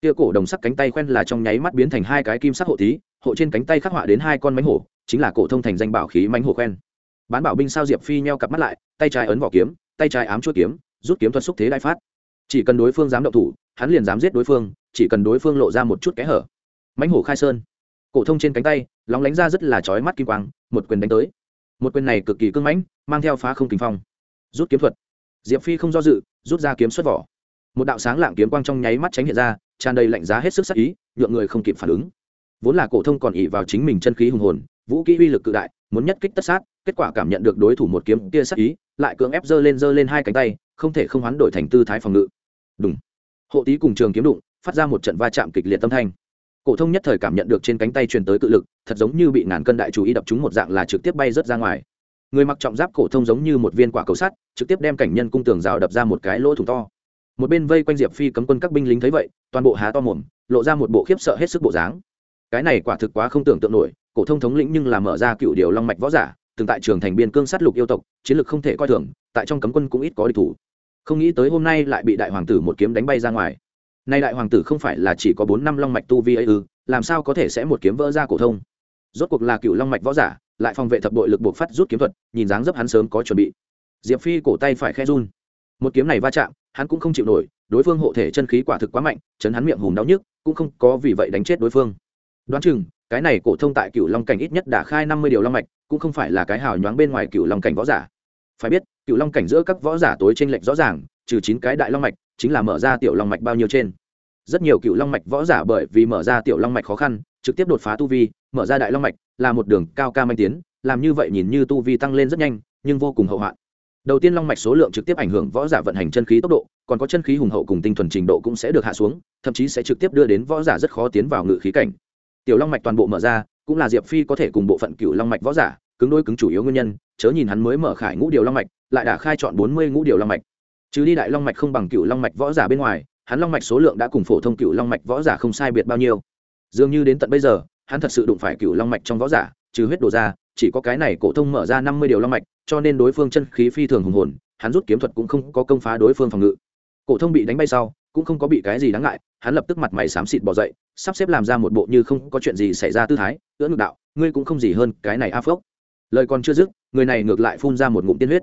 Kia cổ đồng sắc cánh tay quen là trong nháy mắt biến thành hai cái kim sắc hộ tí hộ trên cánh tay khắc họa đến hai con mánh hổ, chính là cổ thông thành danh bảo khí mánh hổ quen. bán bảo binh sao diệp phi nheo cặp mắt lại, tay trái ấn vỏ kiếm, tay trái ám chuốt kiếm, rút kiếm thuật xúc thế đại phát. Chỉ cần đối phương dám động thủ, hắn liền dám giết đối phương, chỉ cần đối phương lộ ra một chút kẽ hở. Mánh hổ khai sơn. Cổ thông trên cánh tay, lóng lánh ra rất là chói mắt kim quang, một quyền đánh tới. Một quyền này cực kỳ cưng mãnh mang theo phá không kinh phong, rút kiếm thuật. Diệp phi không do dự, rút ra kiếm xuất vỏ. Một đạo sáng lạng kiếm quang trong nháy mắt tránh hiện ra, tràn đầy lạnh giá hết sức sắc ý, nhượng người không kịp phản ứng. Vốn là cổ thông còn ỉ vào chính mình chân khí hùng hồn, vũ kỹ uy lực cự đại, muốn nhất kích tất sát, kết quả cảm nhận được đối thủ một kiếm kia sắc ý, lại cưỡng ép giơ lên giơ lên hai cánh tay, không thể không hoán đổi thành tư thái phòng ngự. Đúng hộ tý cùng trường kiếm đụng, phát ra một trận va chạm kịch liệt tâm thanh. Cổ thông nhất thời cảm nhận được trên cánh tay truyền tới cự lực, thật giống như bị ngàn cân đại chú ý đập trúng một dạng là trực tiếp bay rớt ra ngoài người mặc trọng giáp cổ thông giống như một viên quả cầu sắt, trực tiếp đem cảnh nhân cung tường rào đập ra một cái lỗ thủng to. Một bên vây quanh diệp phi cấm quân các binh lính thấy vậy, toàn bộ há to mồm, lộ ra một bộ khiếp sợ hết sức bộ dáng. Cái này quả thực quá không tưởng tượng nổi, cổ thông thống lĩnh nhưng là mở ra cựu điều long mạch võ giả, từng tại trường thành biên cương sát lục yêu tộc, chiến lược không thể coi thường, tại trong cấm quân cũng ít có địch thủ. Không nghĩ tới hôm nay lại bị đại hoàng tử một kiếm đánh bay ra ngoài. Nay đại hoàng tử không phải là chỉ có bốn năm long mạch tu vi ấy ư, làm sao có thể sẽ một kiếm vỡ ra cổ thông? Rốt cuộc là cựu long mạch võ giả lại phòng vệ thập đội lực buộc phát rút kiếm thuật, nhìn dáng dấp hắn sớm có chuẩn bị. Diệp phi cổ tay phải khe run. Một kiếm này va chạm, hắn cũng không chịu nổi, đối phương hộ thể chân khí quả thực quá mạnh, chấn hắn miệng hùng đau nhức, cũng không có vì vậy đánh chết đối phương. Đoán chừng, cái này cổ thông tại cựu long cảnh ít nhất đã khai năm mươi điều long mạch, cũng không phải là cái hào nhoáng bên ngoài cựu long cảnh võ giả. Phải biết cựu long cảnh giữa các võ giả tối t r ê n lệch rõ ràng, trừ chín cái đại long mạch, chính là mở ra tiểu long mạch bao nhiêu trên rất nhiều cựu long mạch võ giả bởi vì mở ra tiểu long mạch khó khăn, trực tiếp đột phá tu vi, mở ra đại long mạch là một đường cao ca manh tiến, làm như vậy nhìn như tu vi tăng lên rất nhanh, nhưng vô cùng hậu hoạn. Đầu tiên long mạch số lượng trực tiếp ảnh hưởng võ giả vận hành chân khí tốc độ, còn có chân khí hùng hậu cùng tinh thuần trình độ cũng sẽ được hạ xuống, thậm chí sẽ trực tiếp đưa đến võ giả rất khó tiến vào ngự khí cảnh. Tiểu long mạch toàn bộ mở ra, cũng là diệp phi có thể cùng bộ phận cựu long mạch võ giả, cứng đôi cứng chủ yếu nguyên nhân, chớ nhìn hắn mới mở khải ngũ điều long mạch, lại đã khai chọn bốn mươi ngũ điều long mạch. Chứ đi đại long mạch không bằng cựu long mạch võ giả bên ngoài hắn long mạch số lượng đã cùng phổ thông cựu long mạch võ giả không sai biệt bao nhiêu. Dường như đến tận bây giờ, hắn thật sự đụng phải cựu long mạch trong võ giả, trừ huyết đồ ra, chỉ có cái này cổ thông mở ra năm mươi điều long mạch, cho nên đối phương chân khí phi thường hùng hồn, hắn rút kiếm thuật cũng không có công phá đối phương phòng ngự. Cổ thông bị đánh bay sau, cũng không có bị cái gì đáng ngại, hắn lập tức mặt mày xám xịt bỏ dậy, sắp xếp làm ra một bộ như không có chuyện gì xảy ra tư thái, ưỡn ngược đạo, ngươi cũng không gì hơn cái này a phốc lời còn chưa dứt, người này ngược lại phun ra một ngụm tiên huyết.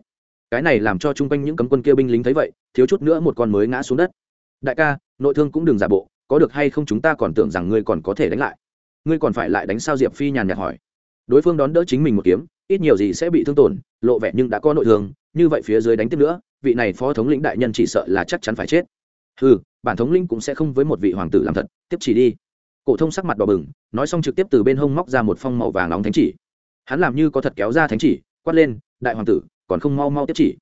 Cái này làm cho chung quanh những cấm quân kia binh lính thấy vậy, thiếu chút nữa một con mới ngã xuống đất đại ca, nội thương cũng đừng giả bộ, có được hay không chúng ta còn tưởng rằng ngươi còn có thể đánh lại. Ngươi còn phải lại đánh sao diệp phi nhàn nhạt hỏi. Đối phương đón đỡ chính mình một kiếm, ít nhiều gì sẽ bị thương tổn, lộ vẻ nhưng đã có nội thương, như vậy phía dưới đánh tiếp nữa, vị này phó thống lĩnh đại nhân chỉ sợ là chắc chắn phải chết. Ừ bản thống lĩnh cũng sẽ không với một vị hoàng tử làm thật, tiếp chỉ đi. Cổ thông sắc mặt đỏ bừng, nói xong trực tiếp từ bên hông móc ra một phong màu vàng nóng thánh chỉ. Hắn làm như có thật kéo ra thánh chỉ, quát lên, đại hoàng tử, còn không mau mau tiếp chỉ.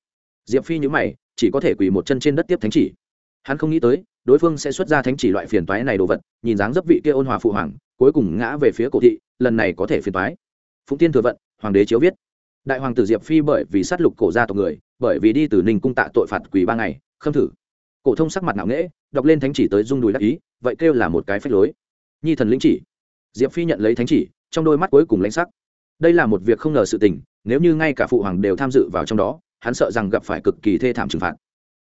Diệp phi nhữ mày, chỉ có thể quỳ một chân trên đất tiếp thánh chỉ hắn không nghĩ tới, đối phương sẽ xuất ra thánh chỉ loại phiền toái này đồ vật, nhìn dáng dấp vị kia ôn hòa phụ hoàng, cuối cùng ngã về phía cổ thị, lần này có thể phiền toái. Phụng tiên thừa vận, hoàng đế chiếu viết. Đại hoàng tử diệp phi bởi vì sát lục cổ gia tộc người, bởi vì đi từ ninh cung tạ tội phạt quỳ ba ngày, khâm thử. Cổ thông sắc mặt ngạo nghễ, đọc lên thánh chỉ tới rung đùi đắc ý, vậy kêu là một cái phách lối. Nhi thần lĩnh chỉ. Diệp phi nhận lấy thánh chỉ, trong đôi mắt cuối cùng lãnh sắc. Đây là một việc không ngờ sự tình, nếu như ngay cả phụ hoàng đều tham dự vào trong đó, hắn sợ rằng gặp phải cực kỳ thê thảm trừng phạt.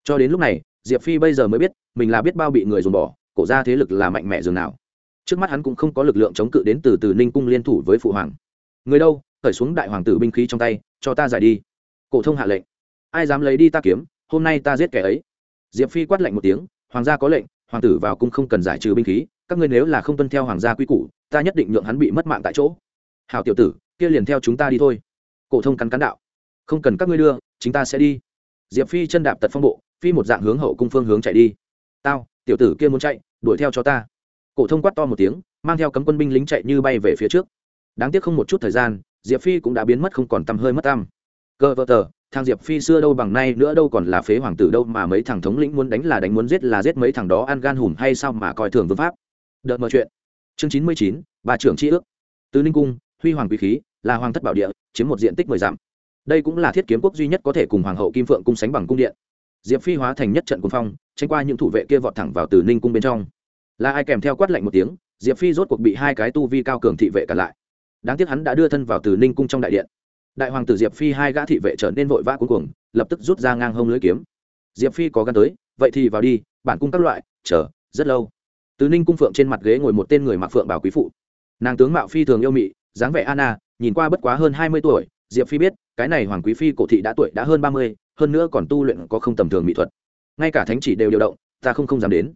Cho đến lúc này diệp phi bây giờ mới biết, mình là biết bao bị người dồn bỏ, cổ ra thế lực là mạnh mẽ dường nào. Trước mắt hắn cũng không có lực lượng chống cự đến từ từ ninh cung liên thủ với phụ hoàng. Người đâu khởi xuống đại hoàng tử binh khí trong tay, cho ta giải đi. Cổ thông hạ lệnh. Ai dám lấy đi ta kiếm, hôm nay ta giết kẻ ấy. Diệp phi quát lạnh một tiếng, hoàng gia có lệnh, hoàng tử vào cung không cần giải trừ binh khí, các ngươi nếu là không tuân theo hoàng gia quy củ, ta nhất định nhượng hắn bị mất mạng tại chỗ. Hào tiểu tử, kia liền theo chúng ta đi thôi. Cổ thông cắn cắn đạo. Không cần các ngươi đưa chúng ta sẽ đi. Diệp phi chân đạp tật phong bộ phi một dạng hướng hậu cung phương hướng chạy đi. Tao, tiểu tử kia muốn chạy, đuổi theo cho ta. Cổ thông quát to một tiếng, mang theo cấm quân binh lính chạy như bay về phía trước. Đáng tiếc không một chút thời gian, diệp phi cũng đã biến mất không còn tăm hơi mất tăm. Cơ vợ tờ thằng diệp phi xưa đâu bằng nay nữa đâu còn là phế hoàng tử đâu mà mấy thằng thống lĩnh muốn đánh là đánh, muốn giết là giết mấy thằng đó ăn gan hùm hay sao mà coi thường vương pháp. Đợt mở chuyện. Chương chín mươi chín bà trưởng tri ước. Tứ ninh cung, huy hoàng quý khí, là hoàng thất bảo địa, chiếm một diện tích mười dặm. Đây cũng là thiết kiếm quốc duy nhất có thể cùng hoàng hậu kim phượng cung sánh bằng cung điện diệp phi hóa thành nhất trận cung phong tranh qua những thủ vệ kia vọt thẳng vào từ ninh cung bên trong. Là ai kèm theo quát lạnh một tiếng, diệp phi rốt cuộc bị hai cái tu vi cao cường thị vệ cả lại. Đáng tiếc hắn đã đưa thân vào từ ninh cung trong đại điện. Đại hoàng tử diệp phi hai gã thị vệ trở nên vội vã cuối cùng lập tức rút ra ngang hông lưới kiếm. Diệp phi có gan tới, vậy thì vào đi, bản cung các loại, chờ, rất lâu. Từ ninh cung phượng trên mặt ghế ngồi một tên người mặc phượng bảo quý phụ. Nàng tướng mạo phi thường yêu mị, dáng vẻ anna, nhìn qua bất quá hơn hai mươi tuổi, diệp phi biết, cái này hoàng quý phi cổ thị đã tuổi đã hơn ba mươi hơn nữa còn tu luyện có không tầm thường mỹ thuật. Ngay cả thánh chỉ đều điều động, ta không không dám đến.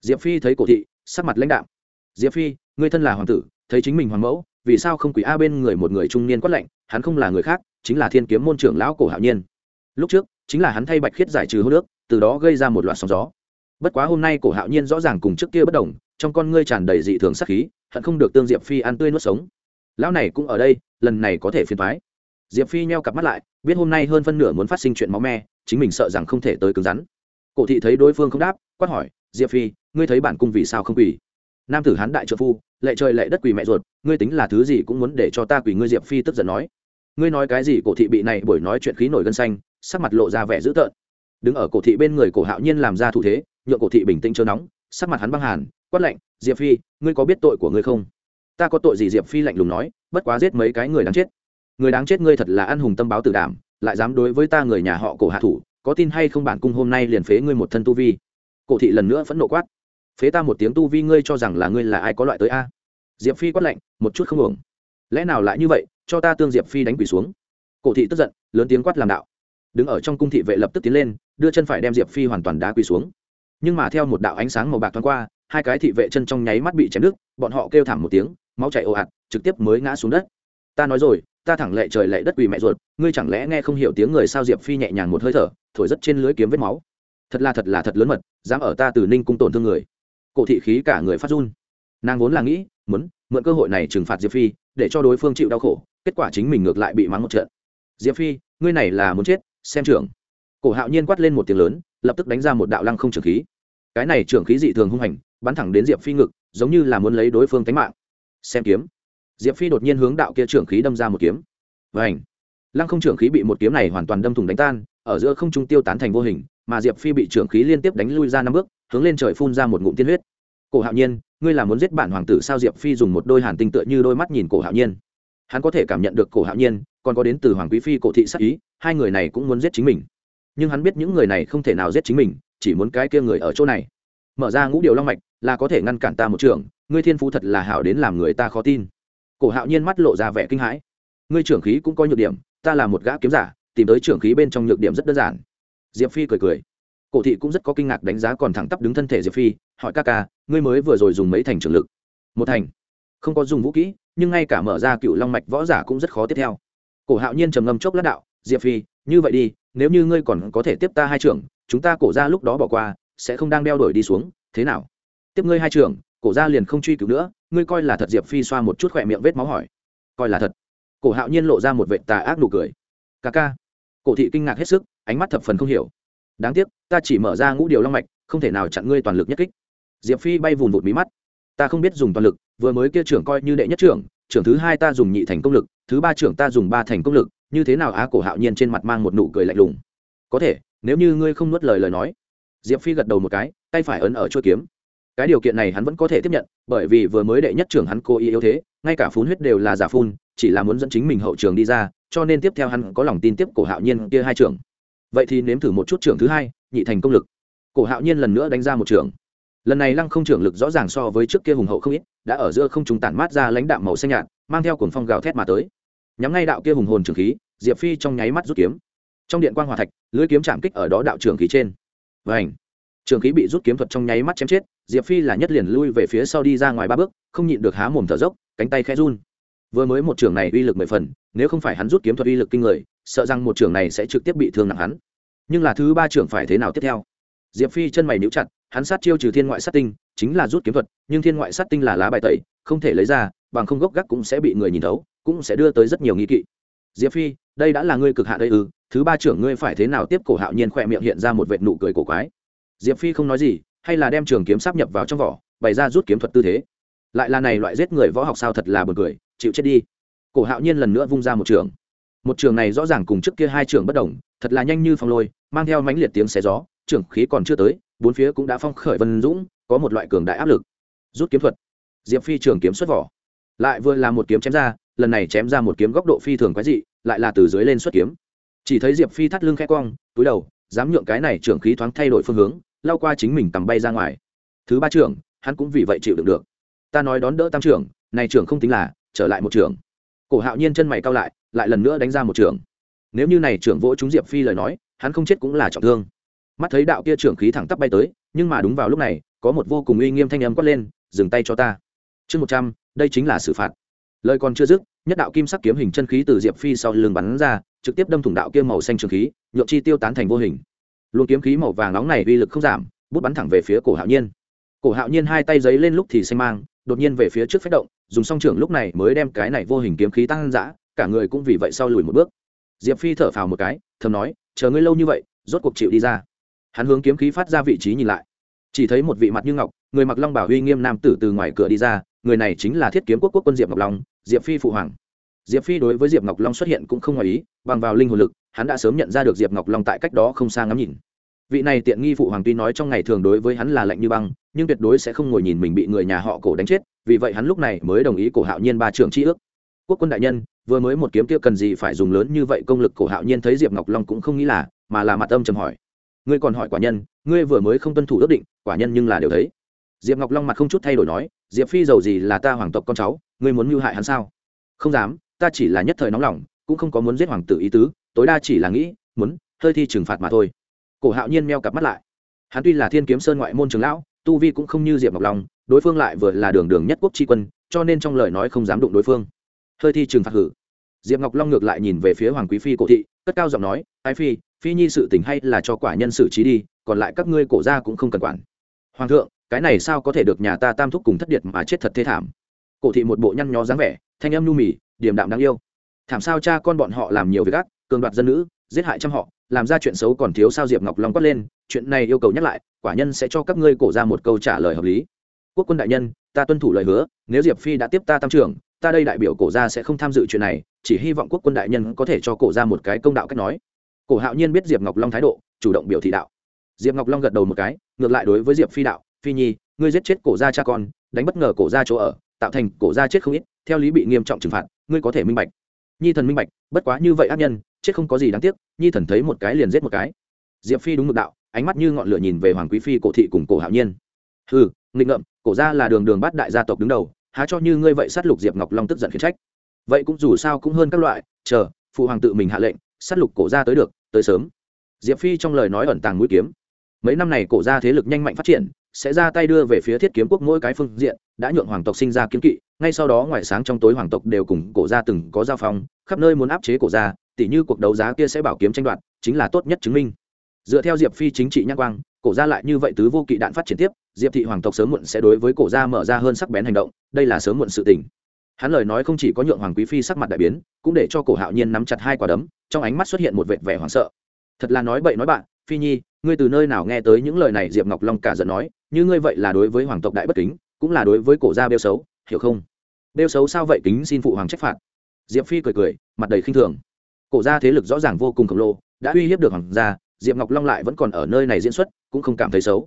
Diệp phi thấy cổ thị, sắc mặt lãnh đạo diệp phi người thân là hoàng tử, thấy chính mình hoàng mẫu, vì sao không quỷ a bên người một người trung niên quát lạnh, hắn không là người khác, chính là thiên kiếm môn trưởng lão cổ hạo nhiên. Lúc trước, chính là hắn thay bạch khiết giải trừ hô nước từ đó gây ra một loạt sóng gió. Bất quá hôm nay cổ hạo nhiên rõ ràng cùng trước kia bất đồng, trong con ngươi tràn đầy dị thường sắc khí, hận không được tương diệp phi ăn tươi nuốt sống. Lão này cũng ở đây, lần này có thể phiền thoái diệp phi nheo cặp mắt lại, biết hôm nay hơn phân nửa muốn phát sinh chuyện máu me, chính mình sợ rằng không thể tới cứng rắn. Cổ thị thấy đối phương không đáp, quát hỏi, diệp phi, ngươi thấy bản cung vì sao không quỳ? Nam tử hán đại trợ phu, lệ trời lệ đất quỳ mẹ ruột, ngươi tính là thứ gì cũng muốn để cho ta quỳ ngươi. Diệp phi tức giận nói, ngươi nói cái gì? Cổ thị bị này buổi nói chuyện khí nổi gân xanh, sắc mặt lộ ra vẻ dữ tợn. Đứng ở cổ thị bên người cổ hạo nhiên làm ra thủ thế, nhượng cổ thị bình tĩnh chớ nóng, sắc mặt hắn băng hàn, quát lạnh, diệp phi, ngươi có biết tội của ngươi không? Ta có tội gì? Diệp phi lạnh lùng nói, bất quá giết mấy cái người đáng chết người đáng chết ngươi thật là ăn hùng tâm báo tử đảm, lại dám đối với ta người nhà họ cổ hạ thủ, có tin hay không bản cung hôm nay liền phế ngươi một thân tu vi. Cổ thị lần nữa phẫn nộ quát. Phế ta một tiếng tu vi ngươi cho rằng là ngươi là ai có loại tới a? Diệp phi quát lạnh, một chút không ổng lẽ nào lại như vậy, cho ta tương diệp phi đánh quỷ xuống? Cổ thị tức giận, lớn tiếng quát làm đạo. Đứng ở trong cung thị vệ lập tức tiến lên, đưa chân phải đem diệp phi hoàn toàn đá quỳ xuống. Nhưng mà theo một đạo ánh sáng màu bạc thoáng qua, hai cái thị vệ chân trong nháy mắt bị chém đứt, bọn họ kêu thảm một tiếng, máu chảy ồ ạt, trực tiếp mới ngã xuống đất. Ta nói rồi ta thẳng lệ trời lệ đất quỳ mẹ ruột, ngươi chẳng lẽ nghe không hiểu tiếng người sao diệp phi nhẹ nhàng một hơi thở, thổi rất trên lưới kiếm vết máu. Thật là thật là thật lớn mật, dám ở ta từ ninh cung tổn thương người. Cổ thị khí cả người phát run. Nàng vốn là nghĩ, muốn mượn cơ hội này trừng phạt diệp phi, để cho đối phương chịu đau khổ, kết quả chính mình ngược lại bị mắng một trận. Diệp phi, ngươi này là muốn chết, xem trưởng. Cổ hạo nhiên quát lên một tiếng lớn, lập tức đánh ra một đạo lăng không trưởng khí. Cái này trưởng khí dị thường hung hành, bắn thẳng đến diệp phi ngực, giống như là muốn lấy đối phương tánh mạng. Xem kiếm diệp phi đột nhiên hướng đạo kia trưởng khí đâm ra một kiếm. Và ảnh lăng không trưởng khí bị một kiếm này hoàn toàn đâm thủng đánh tan, ở giữa không trung tiêu tán thành vô hình, mà diệp phi bị trưởng khí liên tiếp đánh lui ra năm bước, hướng lên trời phun ra một ngụm tiên huyết. Cổ hạo nhiên, ngươi là muốn giết bản hoàng tử sao? Diệp phi dùng một đôi hàn tinh tựa như đôi mắt nhìn cổ hạo nhiên. Hắn có thể cảm nhận được cổ hạo nhiên, còn có đến từ hoàng quý phi cổ thị sắc ý, hai người này cũng muốn giết chính mình. Nhưng hắn biết những người này không thể nào giết chính mình, chỉ muốn cái kia người ở chỗ này. Mở ra ngũ điều long mạch, là có thể ngăn cản ta một trường, ngươi thiên phú thật là hảo đến làm người ta khó tin cổ hạo nhiên mắt lộ ra vẻ kinh hãi. Ngươi trưởng khí cũng có nhược điểm, ta là một gã kiếm giả, tìm tới trưởng khí bên trong nhược điểm rất đơn giản. Diệp phi cười cười. Cổ thị cũng rất có kinh ngạc đánh giá còn thẳng tắp đứng thân thể diệp phi, hỏi ca ca, ngươi mới vừa rồi dùng mấy thành trường lực? Một thành. Không có dùng vũ kỹ, nhưng ngay cả mở ra cựu long mạch võ giả cũng rất khó tiếp theo. Cổ hạo nhiên trầm ngâm chốc lát đạo, diệp phi, như vậy đi, nếu như ngươi còn có thể tiếp ta hai trưởng, chúng ta cổ ra lúc đó bỏ qua, sẽ không đang đeo đổi đi xuống, thế nào? Tiếp ngươi hai trưởng cổ ra liền không truy cứu nữa, ngươi coi là thật diệp phi xoa một chút khỏe miệng vết máu hỏi. Coi là thật. Cổ hạo nhiên lộ ra một vệ tà ác nụ cười. Ca ca. Cổ thị kinh ngạc hết sức, ánh mắt thập phần không hiểu. Đáng tiếc, ta chỉ mở ra ngũ điều long mạch, không thể nào chặn ngươi toàn lực nhất kích. Diệp phi bay vùn vụt mí mắt. Ta không biết dùng toàn lực, vừa mới kia trưởng coi như đệ nhất trưởng trưởng thứ hai ta dùng nhị thành công lực, thứ ba trưởng ta dùng ba thành công lực, như thế nào á cổ hạo nhiên trên mặt mang một nụ cười lạnh lùng. Có thể, nếu như ngươi không nuốt lời lời nói. Diệp phi gật đầu một cái, tay phải ấn ở chuôi kiếm cái điều kiện này hắn vẫn có thể tiếp nhận, bởi vì vừa mới đệ nhất trưởng hắn cố ý yếu thế, ngay cả phun huyết đều là giả phun, chỉ là muốn dẫn chính mình hậu trường đi ra, cho nên tiếp theo hắn có lòng tin tiếp cổ hạo nhiên kia hai trưởng. Vậy thì nếm thử một chút trưởng thứ hai, nhị thành công lực. Cổ hạo nhiên lần nữa đánh ra một trưởng. Lần này lăng không trưởng lực rõ ràng so với trước kia hùng hậu không ít, đã ở giữa không trùng tản mát ra lãnh đạo màu xanh nhạt, mang theo cuồng phong gào thét mà tới. Nhắm ngay đạo kia hùng hồn trường khí, diệp phi trong nháy mắt rút kiếm. Trong điện quan hòa thạch lưới kiếm chạm kích ở đó đạo trường khí trên. Và ảnh trường khí bị rút kiếm thuật trong nháy mắt chém chết diệp phi là nhất liền lui về phía sau đi ra ngoài ba bước, không nhịn được há mồm thở dốc, cánh tay khẽ run. Vừa mới một trường này uy lực mười phần, nếu không phải hắn rút kiếm thuật uy lực kinh người, sợ rằng một trường này sẽ trực tiếp bị thương nặng hắn. Nhưng là thứ ba trường phải thế nào tiếp theo? Diệp phi chân mày níu chặt, hắn sát chiêu trừ thiên ngoại sát tinh, chính là rút kiếm thuật, nhưng thiên ngoại sát tinh là lá bài tẩy, không thể lấy ra, bằng không gốc gác cũng sẽ bị người nhìn thấu, cũng sẽ đưa tới rất nhiều nghi kỵ. Diệp phi, đây đã là ngươi cực hạ đây ư? Thứ ba trưởng ngươi phải thế nào tiếp cổ hạo nhiên khỏe miệng hiện ra một vệt nụ cười cổ quái. Diệp phi không nói gì hay là đem trường kiếm sắp nhập vào trong vỏ bày ra rút kiếm thuật tư thế. Lại là này loại giết người võ học sao thật là buồn cười chịu chết đi. Cổ hạo nhiên lần nữa vung ra một trường. Một trường này rõ ràng cùng trước kia hai trường bất đồng thật là nhanh như phong lôi mang theo mãnh liệt tiếng xé gió trưởng khí còn chưa tới bốn phía cũng đã phong khởi vân dũng có một loại cường đại áp lực. Rút kiếm thuật. Diệp phi trường kiếm xuất vỏ. Lại vừa là một kiếm chém ra lần này chém ra một kiếm góc độ phi thường quái dị lại là từ dưới lên xuất kiếm. Chỉ thấy diệp phi thắt lưng khẽ quang, túi đầu dám nhượng cái này trưởng khí thoáng thay đổi phương hướng lao qua chính mình tầm bay ra ngoài. Thứ ba trưởng, hắn cũng vì vậy chịu đựng được. Ta nói đón đỡ tam trưởng, này trưởng không tính là, trở lại một trưởng. Cổ hạo nhiên chân mày cao lại lại lần nữa đánh ra một trưởng. Nếu như này trưởng vỗ chúng diệp phi lời nói, hắn không chết cũng là trọng thương. Mắt thấy đạo kia trưởng khí thẳng tắp bay tới, nhưng mà đúng vào lúc này, có một vô cùng uy nghiêm thanh âm quát lên, dừng tay cho ta. Chương một trăm, đây chính là xử phạt. Lời còn chưa dứt, nhất đạo kim sắc kiếm hình chân khí từ diệp phi sau lưng bắn ra, trực tiếp đâm thủng đạo kia màu xanh trường khí nhộn chi tiêu tán thành vô hình luôn kiếm khí màu vàng nóng này uy lực không giảm, bút bắn thẳng về phía cổ hạo nhiên. Cổ hạo nhiên hai tay giấy lên lúc thì xanh mang, đột nhiên về phía trước phách động, dùng song trưởng lúc này mới đem cái này vô hình kiếm khí tăng dã, cả người cũng vì vậy sau lùi một bước. Diệp phi thở phào một cái, thầm nói, chờ ngươi lâu như vậy, rốt cuộc chịu đi ra. Hắn hướng kiếm khí phát ra vị trí nhìn lại. Chỉ thấy một vị mặt như ngọc, người mặc long bảo huy nghiêm nam tử từ ngoài cửa đi ra, người này chính là thiết kiếm quốc quốc quân diệp ngọc long, diệp phi phụ hoàng. Diệp phi đối với diệp ngọc long xuất hiện cũng không ngoài ý, bằng vào linh hồn lực hắn đã sớm nhận ra được diệp ngọc long tại cách đó không xa ngắm nhìn. Vị này tiện nghi phụ hoàng tuy nói trong ngày thường đối với hắn là lạnh như băng, nhưng tuyệt đối sẽ không ngồi nhìn mình bị người nhà họ cổ đánh chết, vì vậy hắn lúc này mới đồng ý cổ hạo nhiên ba trưởng tri ước. Quốc quân đại nhân, vừa mới một kiếm kia cần gì phải dùng lớn như vậy công lực cổ hạo nhiên thấy diệp ngọc long cũng không nghĩ là, mà là mặt âm trầm hỏi. Ngươi còn hỏi quả nhân, ngươi vừa mới không tuân thủ ước định, quả nhân nhưng là đều thấy. Diệp ngọc long mặt không chút thay đổi nói, diệp phi giàu gì là ta hoàng tộc con cháu, ngươi muốn mưu hại hắn sao? Không dám, ta chỉ là nhất thời nóng lòng, cũng không có muốn giết hoàng tử ý tứ tối đa chỉ là nghĩ, muốn, hơi thi trừng phạt mà thôi. Cổ hạo nhiên meo cặp mắt lại. Hắn tuy là thiên kiếm sơn ngoại môn trường lão, tu vi cũng không như diệp ngọc long, đối phương lại vừa là đường đường nhất quốc tri quân, cho nên trong lời nói không dám đụng đối phương. Hơi thi trừng phạt hử. Diệp ngọc long ngược lại nhìn về phía hoàng quý phi cổ thị, cất cao giọng nói ai phi phi nhi sự tình hay là cho quả nhân xử trí đi, còn lại các ngươi cổ ra cũng không cần quản. Hoàng thượng, cái này sao có thể được nhà ta tam thúc cùng thất điệt mà chết thật thế thảm? Cổ thị một bộ nhăn nhó dáng vẻ, thanh âm nu mì, điềm đạm đáng yêu. Thảm sao cha con bọn họ làm nhiều việc ác cường đoạt dân nữ, giết hại trăm họ, làm ra chuyện xấu còn thiếu sao diệp ngọc long quát lên, chuyện này yêu cầu nhắc lại, quả nhân sẽ cho các ngươi cổ ra một câu trả lời hợp lý. Quốc quân đại nhân, ta tuân thủ lời hứa, nếu diệp phi đã tiếp ta tam trưởng, ta đây đại biểu cổ ra sẽ không tham dự chuyện này, chỉ hy vọng quốc quân đại nhân có thể cho cổ ra một cái công đạo cách nói. Cổ hạo nhiên biết diệp ngọc long thái độ, chủ động biểu thị đạo. Diệp ngọc long gật đầu một cái, ngược lại đối với diệp phi đạo, phi nhi, ngươi giết chết cổ ra cha con, đánh bất ngờ cổ ra chỗ ở, tạo thành cổ ra chết không ít, theo lý bị nghiêm trọng trừng phạt, ngươi có thể minh bạch. Nhi thần minh bạch, bất quá như vậy ác nhân chết không có gì đáng tiếc, nhi thần thấy một cái liền giết một cái. Diệp phi đúng mực đạo, ánh mắt như ngọn lửa nhìn về hoàng quý phi, cổ thị cùng cổ hạo nhiên. Ừ nghịch ngợm, cổ ra là đường đường bắt đại gia tộc đứng đầu, há cho như ngươi vậy sát lục diệp ngọc long tức giận khiển trách. Vậy cũng dù sao cũng hơn các loại, chờ, phụ hoàng tự mình hạ lệnh, sát lục cổ ra tới được, tới sớm. Diệp phi trong lời nói ẩn tàng mũi kiếm. Mấy năm này cổ ra thế lực nhanh mạnh phát triển, sẽ ra tay đưa về phía thiết kiếm quốc mỗi cái phương diện, đã nhượng hoàng tộc sinh ra kiếm kỵ, ngay sau đó ngoài sáng trong tối hoàng tộc đều cùng cổ ra từng có giao phong, khắp nơi muốn áp chế cổ ra tỉ như cuộc đấu giá kia sẽ bảo kiếm tranh đoạt, chính là tốt nhất chứng minh. Dựa theo diệp phi chính trị nhắc quang, cổ gia lại như vậy tứ vô kỵ đạn phát triển tiếp, diệp thị hoàng tộc sớm muộn sẽ đối với cổ gia mở ra hơn sắc bén hành động, đây là sớm muộn sự tình. Hắn lời nói không chỉ có nhượng hoàng quý phi sắc mặt đại biến, cũng để cho cổ hạo nhiên nắm chặt hai quả đấm, trong ánh mắt xuất hiện một vệt vẻ hoảng sợ. Thật là nói bậy nói bạn, phi nhi, ngươi từ nơi nào nghe tới những lời này? Diệp ngọc long cả giận nói, như ngươi vậy là đối với hoàng tộc đại bất kính, cũng là đối với cổ gia bêu xấu, hiểu không? Bêu xấu sao vậy? Kính xin phụ hoàng trách phạt. Diệp phi cười cười, mặt đầy khinh thường cổ gia thế lực rõ ràng vô cùng khổng lồ, đã uy hiếp được hoàng gia, diệp ngọc long lại vẫn còn ở nơi này diễn xuất, cũng không cảm thấy xấu.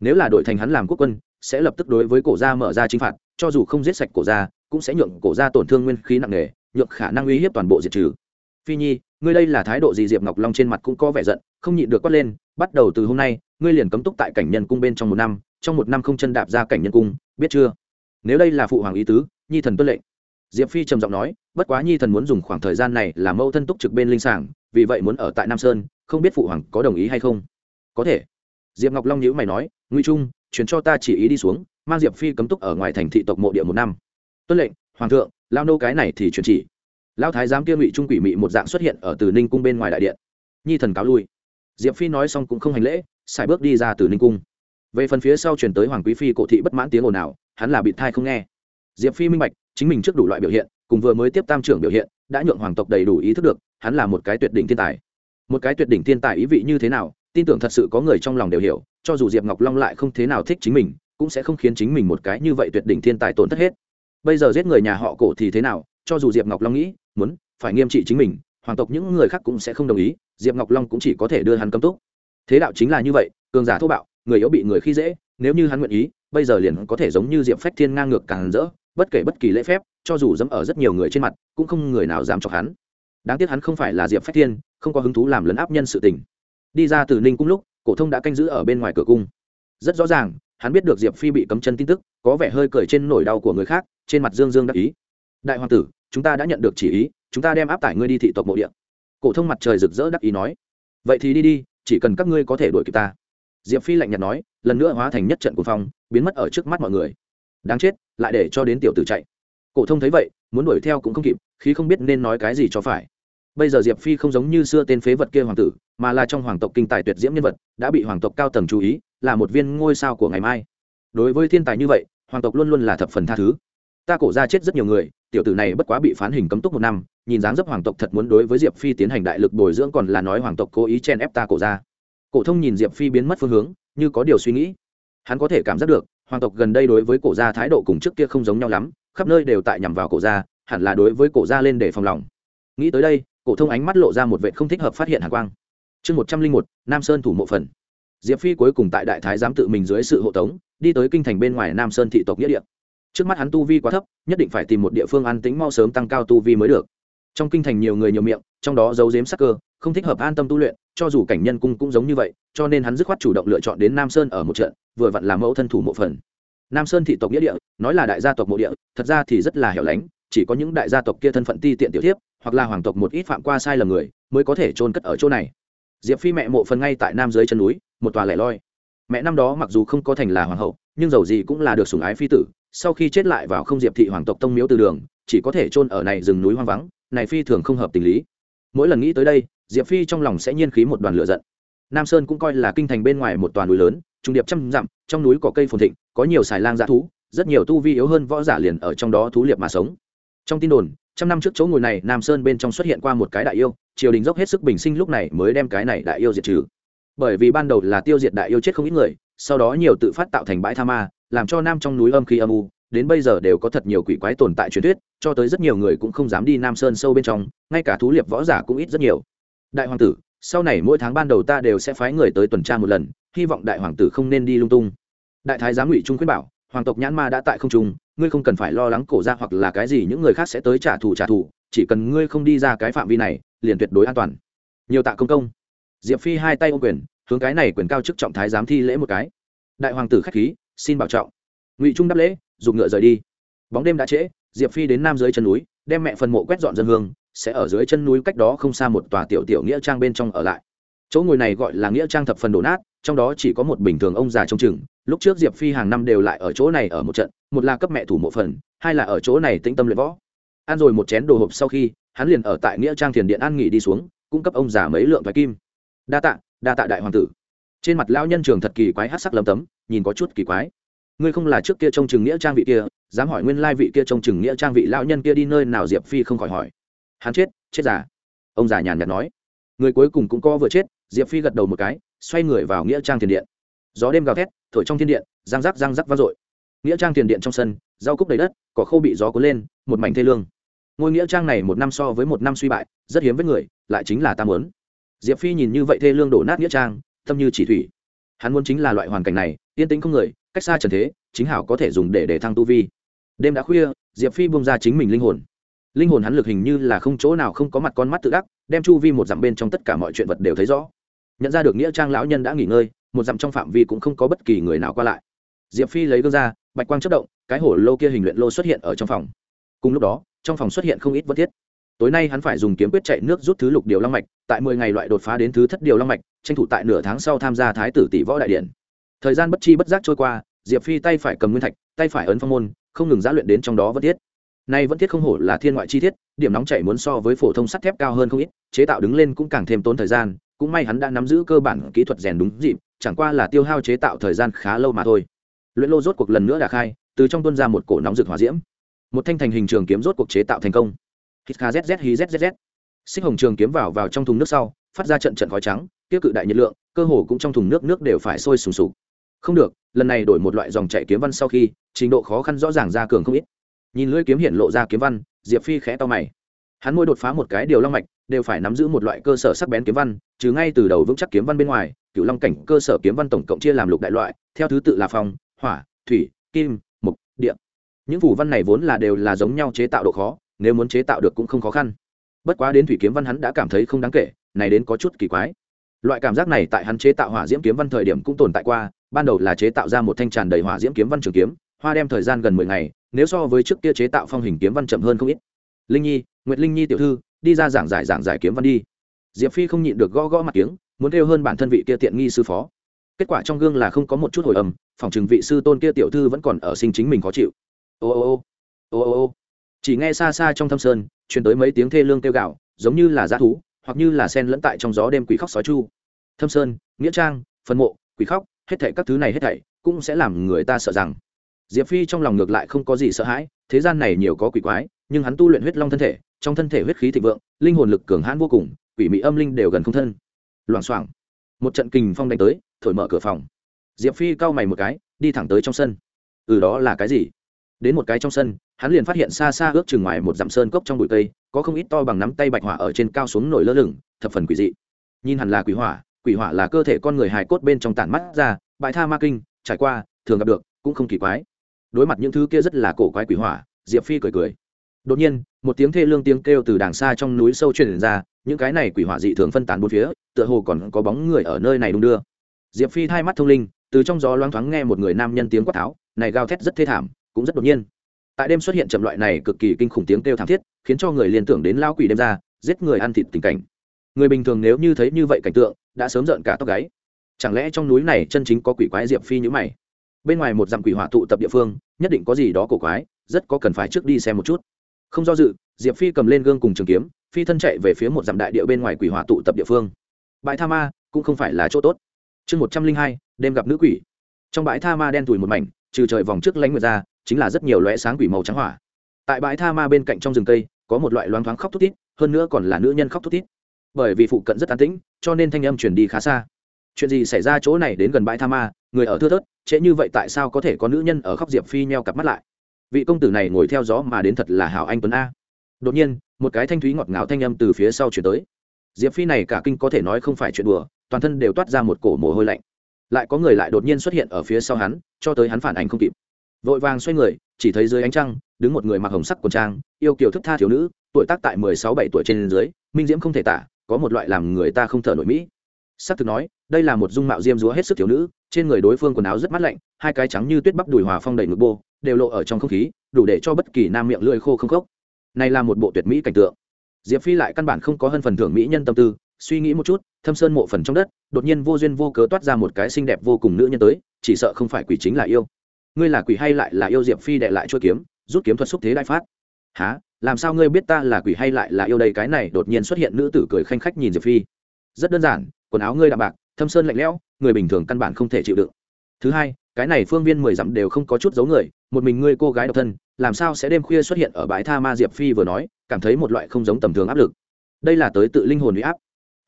Nếu là đội thành hắn làm quốc quân, sẽ lập tức đối với cổ gia mở ra chinh phạt, cho dù không giết sạch cổ gia, cũng sẽ nhượng cổ gia tổn thương nguyên khí nặng nề, nhượng khả năng uy hiếp toàn bộ diệt trừ. Phi nhi, ngươi đây là thái độ gì? Diệp ngọc long trên mặt cũng có vẻ giận, không nhịn được quát lên, bắt đầu từ hôm nay, ngươi liền cấm túc tại cảnh nhân cung bên trong một năm, trong một năm không chân đạp ra cảnh nhân cung, biết chưa? Nếu đây là phụ hoàng ý tứ, nhi thần tuân lệnh diệp phi trầm giọng nói, bất quá nhi thần muốn dùng khoảng thời gian này làm mâu thân túc trực bên linh sảng, vì vậy muốn ở tại nam sơn, không biết phụ hoàng có đồng ý hay không? Có thể. Diệp ngọc long nhữ mày nói, ngụy trung, chuyển cho ta chỉ ý đi xuống, mang diệp phi cấm túc ở ngoài thành thị tộc mộ địa một năm. Tuân lệnh, hoàng thượng, lao nô cái này thì chuyển chỉ. Lao thái giám kia ngụy trung quỷ mị một dạng xuất hiện ở từ ninh cung bên ngoài đại điện. Nhi thần cáo lui. Diệp phi nói xong cũng không hành lễ, xài bước đi ra từ ninh cung. Về phần phía sau chuyển tới hoàng quý phi cổ thị bất mãn tiếng ồn ào, hắn là bị thai không nghe. Diệp phi minh bạch chính mình trước đủ loại biểu hiện, cùng vừa mới tiếp tam trưởng biểu hiện, đã nhượng hoàng tộc đầy đủ ý thức được, hắn là một cái tuyệt đỉnh thiên tài. Một cái tuyệt đỉnh thiên tài ý vị như thế nào, tin tưởng thật sự có người trong lòng đều hiểu, cho dù diệp ngọc long lại không thế nào thích chính mình, cũng sẽ không khiến chính mình một cái như vậy tuyệt đỉnh thiên tài tổn thất hết. Bây giờ giết người nhà họ cổ thì thế nào, cho dù diệp ngọc long nghĩ, muốn phải nghiêm trị chính mình, hoàng tộc những người khác cũng sẽ không đồng ý, diệp ngọc long cũng chỉ có thể đưa hắn cấm túc. Thế đạo chính là như vậy, cường giả thô bạo, người yếu bị người khi dễ, nếu như hắn nguyện ý, bây giờ liền có thể giống như diệp phách thiên ngang ngược càng rỡ bất kể bất kỳ lễ phép, cho dù dẫm ở rất nhiều người trên mặt, cũng không người nào dám chọc hắn. Đáng tiếc hắn không phải là diệp phách thiên, không có hứng thú làm lấn áp nhân sự tình. Đi ra từ ninh cung lúc, cổ thông đã canh giữ ở bên ngoài cửa cung. Rất rõ ràng, hắn biết được diệp phi bị cấm chân tin tức, có vẻ hơi cười trên nỗi đau của người khác, trên mặt dương dương đắc ý. Đại hoàng tử, chúng ta đã nhận được chỉ ý, chúng ta đem áp tải ngươi đi thị tộc mộ địa. Cổ thông mặt trời rực rỡ đắc ý nói. Vậy thì đi đi, chỉ cần các ngươi có thể đuổi kịp ta. Diệp phi lạnh nhạt nói, lần nữa hóa thành nhất trận cuồng phong, biến mất ở trước mắt mọi người đáng chết, lại để cho đến tiểu tử chạy. Cổ thông thấy vậy, muốn đuổi theo cũng không kịp khí không biết nên nói cái gì cho phải. Bây giờ diệp phi không giống như xưa tên phế vật kia hoàng tử, mà là trong hoàng tộc kinh tài tuyệt diễm nhân vật, đã bị hoàng tộc cao tầng chú ý, là một viên ngôi sao của ngày mai. Đối với thiên tài như vậy, hoàng tộc luôn luôn là thập phần tha thứ. Ta cổ ra chết rất nhiều người, tiểu tử này bất quá bị phán hình cấm túc một năm, nhìn dáng dấp hoàng tộc thật muốn đối với diệp phi tiến hành đại lực bồi dưỡng còn là nói hoàng tộc cố ý chen ép ta cổ ra. Cổ thông nhìn diệp phi biến mất phương hướng, như có điều suy nghĩ. Hắn có thể cảm giác được hoàng tộc gần đây đối với cổ gia thái độ cùng trước kia không giống nhau lắm, khắp nơi đều tại nhằm vào cổ gia, hẳn là đối với cổ gia lên để phòng lòng. Nghĩ tới đây, cổ thông ánh mắt lộ ra một vệ không thích hợp phát hiện hàn quang. Chương một trăm linh một, nam sơn thủ mộ phần. Diệp phi cuối cùng tại đại thái giám tự mình dưới sự hộ tống, đi tới kinh thành bên ngoài nam sơn thị tộc nghĩa địa. Trước mắt hắn tu vi quá thấp, nhất định phải tìm một địa phương an tính mau sớm tăng cao tu vi mới được. Trong kinh thành nhiều người nhiều miệng, trong đó giấu giếm sắc cơ, không thích hợp an tâm tu luyện cho dù cảnh nhân cung cũng giống như vậy, cho nên hắn dứt khoát chủ động lựa chọn đến nam sơn ở một trận, vừa vặn làm mẫu thân thủ mộ phần. Nam sơn thị tộc nghĩa địa, nói là đại gia tộc mộ địa, thật ra thì rất là hẻo lánh, chỉ có những đại gia tộc kia thân phận ti tiện tiểu thiếp, hoặc là hoàng tộc một ít phạm qua sai lầm người, mới có thể trôn cất ở chỗ này. Diệp phi mẹ mộ phần ngay tại nam dưới chân núi, một tòa lẻ loi. Mẹ năm đó mặc dù không có thành là hoàng hậu, nhưng dầu gì cũng là được sủng ái phi tử, sau khi chết lại vào không diệp thị hoàng tộc tông miếu từ đường, chỉ có thể chôn ở này rừng núi hoang vắng, này phi thường không hợp tình lý. Mỗi lần nghĩ tới đây diệp phi trong lòng sẽ nhiên khí một đoàn lửa giận. Nam sơn cũng coi là kinh thành bên ngoài một toàn núi lớn, trung điệp trăm dặm, trong núi có cây phồn thịnh, có nhiều xài lang dã thú, rất nhiều tu vi yếu hơn võ giả liền ở trong đó thú liệp mà sống. Trong tin đồn, trăm năm trước chỗ ngồi này, nam sơn bên trong xuất hiện qua một cái đại yêu, triều đình dốc hết sức bình sinh lúc này mới đem cái này đại yêu diệt trừ. Bởi vì ban đầu là tiêu diệt đại yêu chết không ít người, sau đó nhiều tự phát tạo thành bãi tha ma, làm cho nam trong núi âm khí âm u, đến bây giờ đều có thật nhiều quỷ quái tồn tại truyền thuyết, cho tới rất nhiều người cũng không dám đi nam sơn sâu bên trong, ngay cả thú liệp võ giả cũng ít rất nhiều đại hoàng tử, sau này mỗi tháng ban đầu ta đều sẽ phái người tới tuần tra một lần, hy vọng đại hoàng tử không nên đi lung tung. Đại thái giám ngụy trung khuyên bảo, hoàng tộc nhãn ma đã tại không trung, ngươi không cần phải lo lắng cổ ra hoặc là cái gì những người khác sẽ tới trả thù trả thù, chỉ cần ngươi không đi ra cái phạm vi này, liền tuyệt đối an toàn. Nhiều tạ công công. Diệp phi hai tay ô quyền, hướng cái này quyền cao chức trọng thái giám thi lễ một cái. Đại hoàng tử k h á c h khí, xin bảo trọng. Ngụy trung đáp lễ dùng ngựa rời đi. Bóng đêm đã trễ, diệp phi đến nam dưới chân núi, đem mẹ phần mộ quét dọn dân hương sẽ ở dưới chân núi cách đó không xa một tòa tiểu tiểu nghĩa trang bên trong ở lại. Chỗ ngồi này gọi là nghĩa trang thập phần đổ nát, trong đó chỉ có một bình thường ông già trông chừng, lúc trước diệp phi hàng năm đều lại ở chỗ này ở một trận, một là cấp mẹ thủ mộ phần, hai là ở chỗ này tĩnh tâm luyện võ. Ăn rồi một chén đồ hộp sau khi, hắn liền ở tại nghĩa trang thiền điện an nghỉ đi xuống, cung cấp ông già mấy lượng thoái kim. Đa tạ đa tạ đại hoàng tử. Trên mặt lão nhân trường thật kỳ quái hát sắc lấm tấm, nhìn có chút kỳ quái. Ngươi không là trước kia trông chừng nghĩa trang vị kia, dám hỏi nguyên lai vị kia trông chừng nghĩa trang vị lão nhân kia đi nơi nào? Diệp phi không khỏi hỏi hắn chết chết già. Ông già nhàn nhạt nói. Người cuối cùng cũng co vừa chết, diệp phi gật đầu một cái, xoay người vào nghĩa trang thiền điện. Gió đêm gào thét, thổi trong thiên điện, răng rắc răng rắc vang dội. Nghĩa trang thiền điện trong sân, rau cúc đầy đất, cỏ khô bị gió cuốn lên, một mảnh thê lương. Ngôi nghĩa trang này một năm so với một năm suy bại, rất hiếm với người, lại chính là tam muốn diệp phi nhìn như vậy thê lương đổ nát nghĩa trang, tâm như chỉ thủy. Hắn muốn chính là loại hoàn cảnh này, yên tĩnh không người, cách xa trần thế, chính hảo có thể dùng để để thăng tu vi. Đêm đã khuya, diệp phi bung ra chính mình linh hồn linh hồn hắn lực hình như là không chỗ nào không có mặt con mắt tự đắc, đem chu vi một dặm bên trong tất cả mọi chuyện vật đều thấy rõ. Nhận ra được nghĩa trang lão nhân đã nghỉ ngơi, một dặm trong phạm vi cũng không có bất kỳ người nào qua lại. Diệp phi lấy gương ra, bạch quang chất động, cái hổ lô kia hình luyện lô xuất hiện ở trong phòng. Cùng lúc đó, trong phòng xuất hiện không ít vật thiết. Tối nay hắn phải dùng kiếm quyết chạy nước rút thứ lục điều long mạch, tại mười ngày loại đột phá đến thứ thất điều long mạch, tranh thủ tại nửa tháng sau tham gia thái tử tỷ võ đại điện. Thời gian bất chi bất giác trôi qua, diệp phi tay phải cầm nguyên thạch, tay phải ấn phong môn, không ngừng giã luyện đến trong đó vất thiết nay vẫn thiết không hổ là thiên ngoại chi thiết, điểm nóng chảy muốn so với phổ thông sắt thép cao hơn không ít, chế tạo đứng lên cũng càng thêm tốn thời gian, cũng may hắn đã nắm giữ cơ bản kỹ thuật rèn đúng dịp, chẳng qua là tiêu hao chế tạo thời gian khá lâu mà thôi. Luyện lô rốt cuộc lần nữa đã khai, từ trong tuôn ra một cổ nóng rực hỏa diễm. Một thanh thành hình trường kiếm rốt cuộc chế tạo thành công. Hít kha zz hí zzz xích hồng trường kiếm vào vào trong thùng nước sau, phát ra trận trận khói trắng tiêu cự đại nhiệt lượng, cơ hồ cũng trong thùng nước nước đều phải sôi sùng sục. Không được, lần này đổi một loại dòng chạy kiếm văn sau khi, trình độ khó khăn rõ ràng ra cường không ít nhìn lưỡi kiếm hiện lộ ra kiếm văn, diệp phi khẽ to mày. Hắn mỗi đột phá một cái điều long mạch, đều phải nắm giữ một loại cơ sở sắc bén kiếm văn chứ ngay từ đầu vững chắc kiếm văn bên ngoài, cựu long cảnh cơ sở kiếm văn tổng cộng chia làm lục đại loại, theo thứ tự là phong, hỏa, thủy, kim mục địa. Những phủ văn này vốn là đều là giống nhau chế tạo độ khó, nếu muốn chế tạo được cũng không khó khăn. Bất quá đến thủy kiếm văn hắn đã cảm thấy không đáng kể, này đến có chút kỳ quái. Loại cảm giác này tại hắn chế tạo hỏa diễm kiếm văn thời điểm cũng tồn tại qua, ban đầu là chế tạo ra một thanh tràn đầy hỏa diễm kiếm văn trường kiếm, hoa đem thời gian gần mười ngày nếu so với trước kia chế tạo phong hình kiếm văn chậm hơn không ít. Linh nhi nguyệt linh nhi tiểu thư đi ra giảng giải giảng giải kiếm văn đi. Diệp phi không nhịn được gõ gõ mặt kiếng muốn kêu hơn bản thân vị kia tiện nghi sư phó. Kết quả trong gương là không có một chút hồi âm, phòng chừng vị sư tôn kia tiểu thư vẫn còn ở sinh chính mình khó chịu. Ô ô ô ô ô ô. Chỉ nghe xa xa trong thâm sơn truyền tới mấy tiếng thê lương kêu gạo giống như là g thú hoặc như là sen lẫn tại trong gió đêm quỷ khóc sói chu. Thâm sơn nghĩa trang phân mộ quỷ khóc hết thảy các thứ này hết thảy cũng sẽ làm người ta sợ rằng diệp phi trong lòng ngược lại không có gì sợ hãi, thế gian này nhiều có quỷ quái, nhưng hắn tu luyện huyết long thân thể, trong thân thể huyết khí thịnh vượng, linh hồn lực cường hãn vô cùng, quỷ mị âm linh đều gần không thân. Loảng xoảng, một trận kình phong đánh tới, thổi mở cửa phòng. Diệp phi cau mày một cái, đi thẳng tới trong sân. Ừ đó là cái gì? Đến một cái trong sân, hắn liền phát hiện xa xa ước chừng ngoài một dặm sơn cốc trong bụi cây, có không ít to bằng nắm tay bạch hỏa ở trên cao xuống nổi lơ lửng, thập phần quỷ dị. Nhìn hẳn là quỷ hỏa quỷ hỏa là cơ thể con người hài cốt bên trong tản mắt ra bại tha ma kinh, trải qua, thường gặp được, cũng không kỳ quái đối mặt những thứ kia rất là cổ quái quỷ hỏa, diệp phi cười cười. Đột nhiên, một tiếng thê lương tiếng kêu từ đàng xa trong núi sâu truyền ra, những cái này quỷ hỏa dị thường phân tán bốn phía, tựa hồ còn có bóng người ở nơi này đung đưa. Diệp phi hai mắt thông linh, từ trong gió loáng thoáng nghe một người nam nhân tiếng quát tháo, này gào thét rất thê thảm, cũng rất đột nhiên. Tại đêm xuất hiện chậm loại này cực kỳ kinh khủng tiếng kêu thảm thiết, khiến cho người liên tưởng đến lao quỷ đêm ra, giết người ăn thịt tình cảnh. Người bình thường nếu như thấy như vậy cảnh tượng, đã sớm rợn cả tóc gáy. Chẳng lẽ trong núi này chân chính có quỷ quái diệp phi như mày? Bên ngoài một dặm quỷ hỏa tụ tập địa phương, nhất định có gì đó cổ quái, rất có cần phải trước đi xem một chút. Không do dự, diệp phi cầm lên gương cùng trường kiếm, phi thân chạy về phía một dặm đại địa bên ngoài quỷ hỏa tụ tập địa phương. Bãi tha ma cũng không phải là chỗ tốt. Chương một trăm linh hai, đêm gặp nữ quỷ. Trong bãi tha ma đen tủi một mảnh, trừ trời vòng trước lánh nguyệt ra, chính là rất nhiều lóe sáng quỷ màu trắng hỏa. Tại bãi tha ma bên cạnh trong rừng cây, có một loại loáng thoáng khóc thút thít, hơn nữa còn là nữ nhân khóc thút thít. Bởi vì phụ cận rất an tĩnh, cho nên thanh âm chuyển đi khá xa. Chuyện gì xảy ra chỗ này đến gần bãi tha ma người ở thưa thớt, trễ như vậy tại sao có thể có nữ nhân ở khóc diệp phi nheo cặp mắt lại? Vị công tử này ngồi theo gió mà đến thật là hảo anh tuấn a. Đột nhiên, một cái thanh thúy ngọt ngào thanh âm từ phía sau chuyển tới. Diệp phi này cả kinh có thể nói không phải chuyện đùa, toàn thân đều toát ra một cổ mồ hôi lạnh. Lại có người lại đột nhiên xuất hiện ở phía sau hắn, cho tới hắn phản ảnh không kịp. Vội vàng xoay người, chỉ thấy dưới ánh trăng, đứng một người mặc hồng sắc quần trang, yêu kiều thức tha thiếu nữ, tuổi tác tại mười sáu bảy tuổi trên dưới, minh diễm không thể tả, có một loại làm người ta không thở nổi mỹ s thực nói, đây là một dung mạo diêm dúa hết sức thiếu nữ, trên người đối phương quần áo rất mát lạnh, hai cái trắng như tuyết bắp đùi hòa phong đầy ngực bô, đều lộ ở trong không khí, đủ để cho bất kỳ nam miệng lưỡi khô không khốc. Này là một bộ tuyệt mỹ cảnh tượng. Diệp phi lại căn bản không có hơn phần thưởng mỹ nhân tâm tư, suy nghĩ một chút, thâm sơn mộ phần trong đất, đột nhiên vô duyên vô cớ toát ra một cái xinh đẹp vô cùng nữ nhân tới, chỉ sợ không phải quỷ chính là yêu. Ngươi là quỷ hay lại là yêu diệp phi đệ lại chua kiếm, rút kiếm thuật xúc thế đại phát. Há làm sao ngươi biết ta là quỷ hay lại là yêu đây? Cái này đột nhiên xuất hiện, nữ tử cười khanh khách nhìn diệp phi. Rất đơn giản quần áo ngươi đạm bạc, thâm sơn lạnh lẽo, người bình thường căn bản không thể chịu đựng. Thứ hai, cái này phương viên mười dặm đều không có chút giấu người, một mình ngươi cô gái độc thân, làm sao sẽ đêm khuya xuất hiện ở bãi tha ma diệp phi vừa nói, cảm thấy một loại không giống tầm thường áp lực. Đây là tới tự linh hồn huy áp.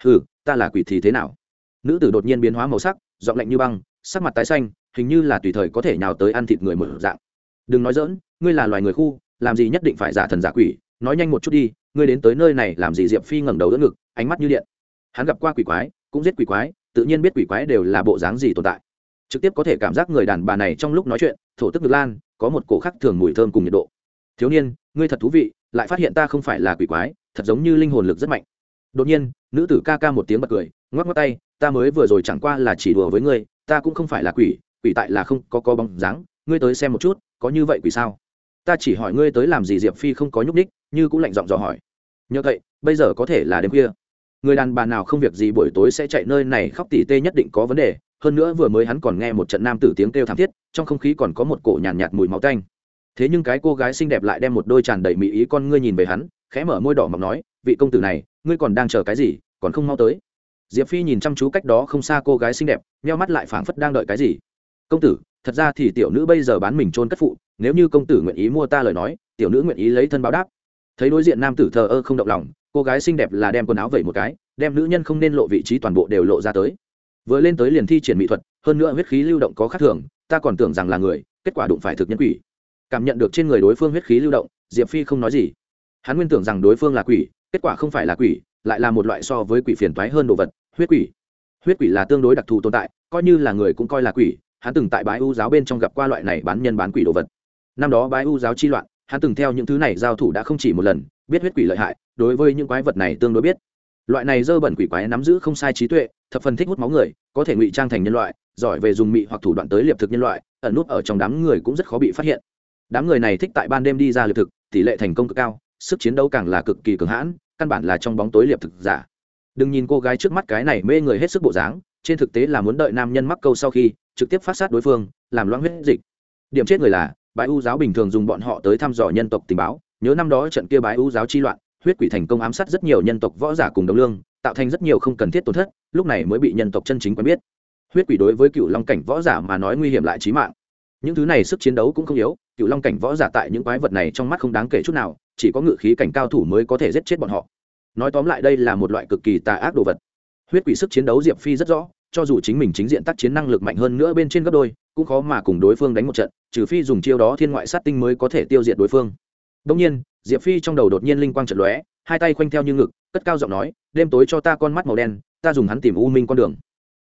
Ừ ta là quỷ thì thế nào? Nữ tử đột nhiên biến hóa màu sắc, giọng lạnh như băng, sắc mặt tái xanh, hình như là tùy thời có thể nhào tới ăn thịt người mở dạng. Đừng nói dỡn ngươi là loài người khu, làm gì nhất định phải giả thần giả quỷ, nói nhanh một chút đi, ngươi đến tới nơi này làm gì diệp phi ngẩng đầu đỡ ngực, ánh mắt như điện. Hắn gặp qua quỷ quái cũng giết quỷ quái, tự nhiên biết quỷ quái đều là bộ dáng gì tồn tại. Trực tiếp có thể cảm giác người đàn bà này trong lúc nói chuyện, thổ tức ngực lan, có một cổ khắc thường mùi thơm cùng nhiệt độ. Thiếu niên, ngươi thật thú vị, lại phát hiện ta không phải là quỷ quái, thật giống như linh hồn lực rất mạnh. Đột nhiên, nữ tử ca ca một tiếng bật cười, ngoắc ngoắc tay, ta mới vừa rồi chẳng qua là chỉ đùa với ngươi, ta cũng không phải là quỷ quỷ tại là không có có bóng dáng, ngươi tới xem một chút, có như vậy quỷ sao? Ta chỉ hỏi ngươi tới làm gì? Diệp phi không có nhúc ních như cũng lạnh giọng dò hỏi. Nhờ vậy, bây giờ có thể là đêm khuya người đàn bà nào không việc gì buổi tối sẽ chạy nơi này khóc tỉ tê nhất định có vấn đề. Hơn nữa vừa mới hắn còn nghe một trận nam tử tiếng kêu thảm thiết trong không khí còn có một cổ nhàn nhạt, nhạt mùi máu tanh. Thế nhưng cái cô gái xinh đẹp lại đem một đôi tràn đầy mỹ ý con ngươi nhìn về hắn khẽ mở môi đỏ mọc nói vị công tử này ngươi còn đang chờ cái gì? Còn không mau tới. Diệp phi nhìn chăm chú cách đó không xa cô gái xinh đẹp nheo mắt lại phảng phất đang đợi cái gì. Công tử thật ra thì tiểu nữ bây giờ bán mình trôn cất phụ nếu như công tử nguyện ý mua ta lời nói tiểu nữ nguyện ý lấy thân báo đáp thấy đối diện nam tử thờ ơ không động lòng, cô gái xinh đẹp là đem quần áo vẩy một cái, đem nữ nhân không nên lộ vị trí toàn bộ đều lộ ra tới. Vừa lên tới liền thi triển mỹ thuật, hơn nữa huyết khí lưu động có khác thường, ta còn tưởng rằng là người, kết quả đụng phải thực nhân quỷ. Cảm nhận được trên người đối phương huyết khí lưu động, diệp phi không nói gì. Hắn nguyên tưởng rằng đối phương là quỷ, kết quả không phải là quỷ, lại là một loại so với quỷ phiền toái hơn đồ vật, huyết quỷ. Huyết quỷ là tương đối đặc thù tồn tại, coi như là người cũng coi là quỷ, hắn từng tại bãi u giáo bên trong gặp qua loại này bán nhân bán quỷ đồ vật. Năm đó bãi u giáo chi loạn hắn từng theo những thứ này giao thủ đã không chỉ một lần, biết huyết quỷ lợi hại, đối với những quái vật này tương đối biết. Loại này dơ bẩn quỷ quái nắm giữ không sai trí tuệ, thập phần thích hút máu người, có thể ngụy trang thành nhân loại, giỏi về dùng mị hoặc thủ đoạn tới liệp thực nhân loại, ẩn nút ở trong đám người cũng rất khó bị phát hiện. Đám người này thích tại ban đêm đi ra liệp thực, tỷ lệ thành công cực cao, sức chiến đấu càng là cực kỳ cường hãn, căn bản là trong bóng tối liệp thực giả. Đừng nhìn cô gái trước mắt cái này mê người hết sức bộ dáng, trên thực tế là muốn đợi nam nhân mắc câu sau khi trực tiếp phát sát đối phương, làm loãng huyết dịch. Điểm chết người là Bái u giáo bình thường dùng bọn họ tới thăm dò nhân tộc tình báo. Nhớ năm đó trận kia Bái u giáo chi loạn, huyết quỷ thành công ám sát rất nhiều nhân tộc võ giả cùng đồng lương, tạo thành rất nhiều không cần thiết tổn thất, lúc này mới bị nhân tộc chân chính quen biết. Huyết quỷ đối với cựu long cảnh võ giả mà nói nguy hiểm lại trí mạng. Những thứ này sức chiến đấu cũng không yếu, cựu long cảnh võ giả tại những quái vật này trong mắt không đáng kể chút nào, chỉ có ngự khí cảnh cao thủ mới có thể giết chết bọn họ. Nói tóm lại đây là một loại cực kỳ tà ác đồ vật. Huyết quỷ sức chiến đấu diệp phi rất rõ, cho dù chính mình chính diện tác chiến năng lực mạnh hơn nữa bên trên gấp đôi cũng khó mà cùng đối phương đánh một trận, trừ phi dùng chiêu đó thiên ngoại sát tinh mới có thể tiêu diệt đối phương. Đông nhiên, diệp phi trong đầu đột nhiên linh quang trận lóe, hai tay khoanh theo như ngực, cất cao giọng nói, đêm tối cho ta con mắt màu đen, ta dùng hắn tìm u minh con đường.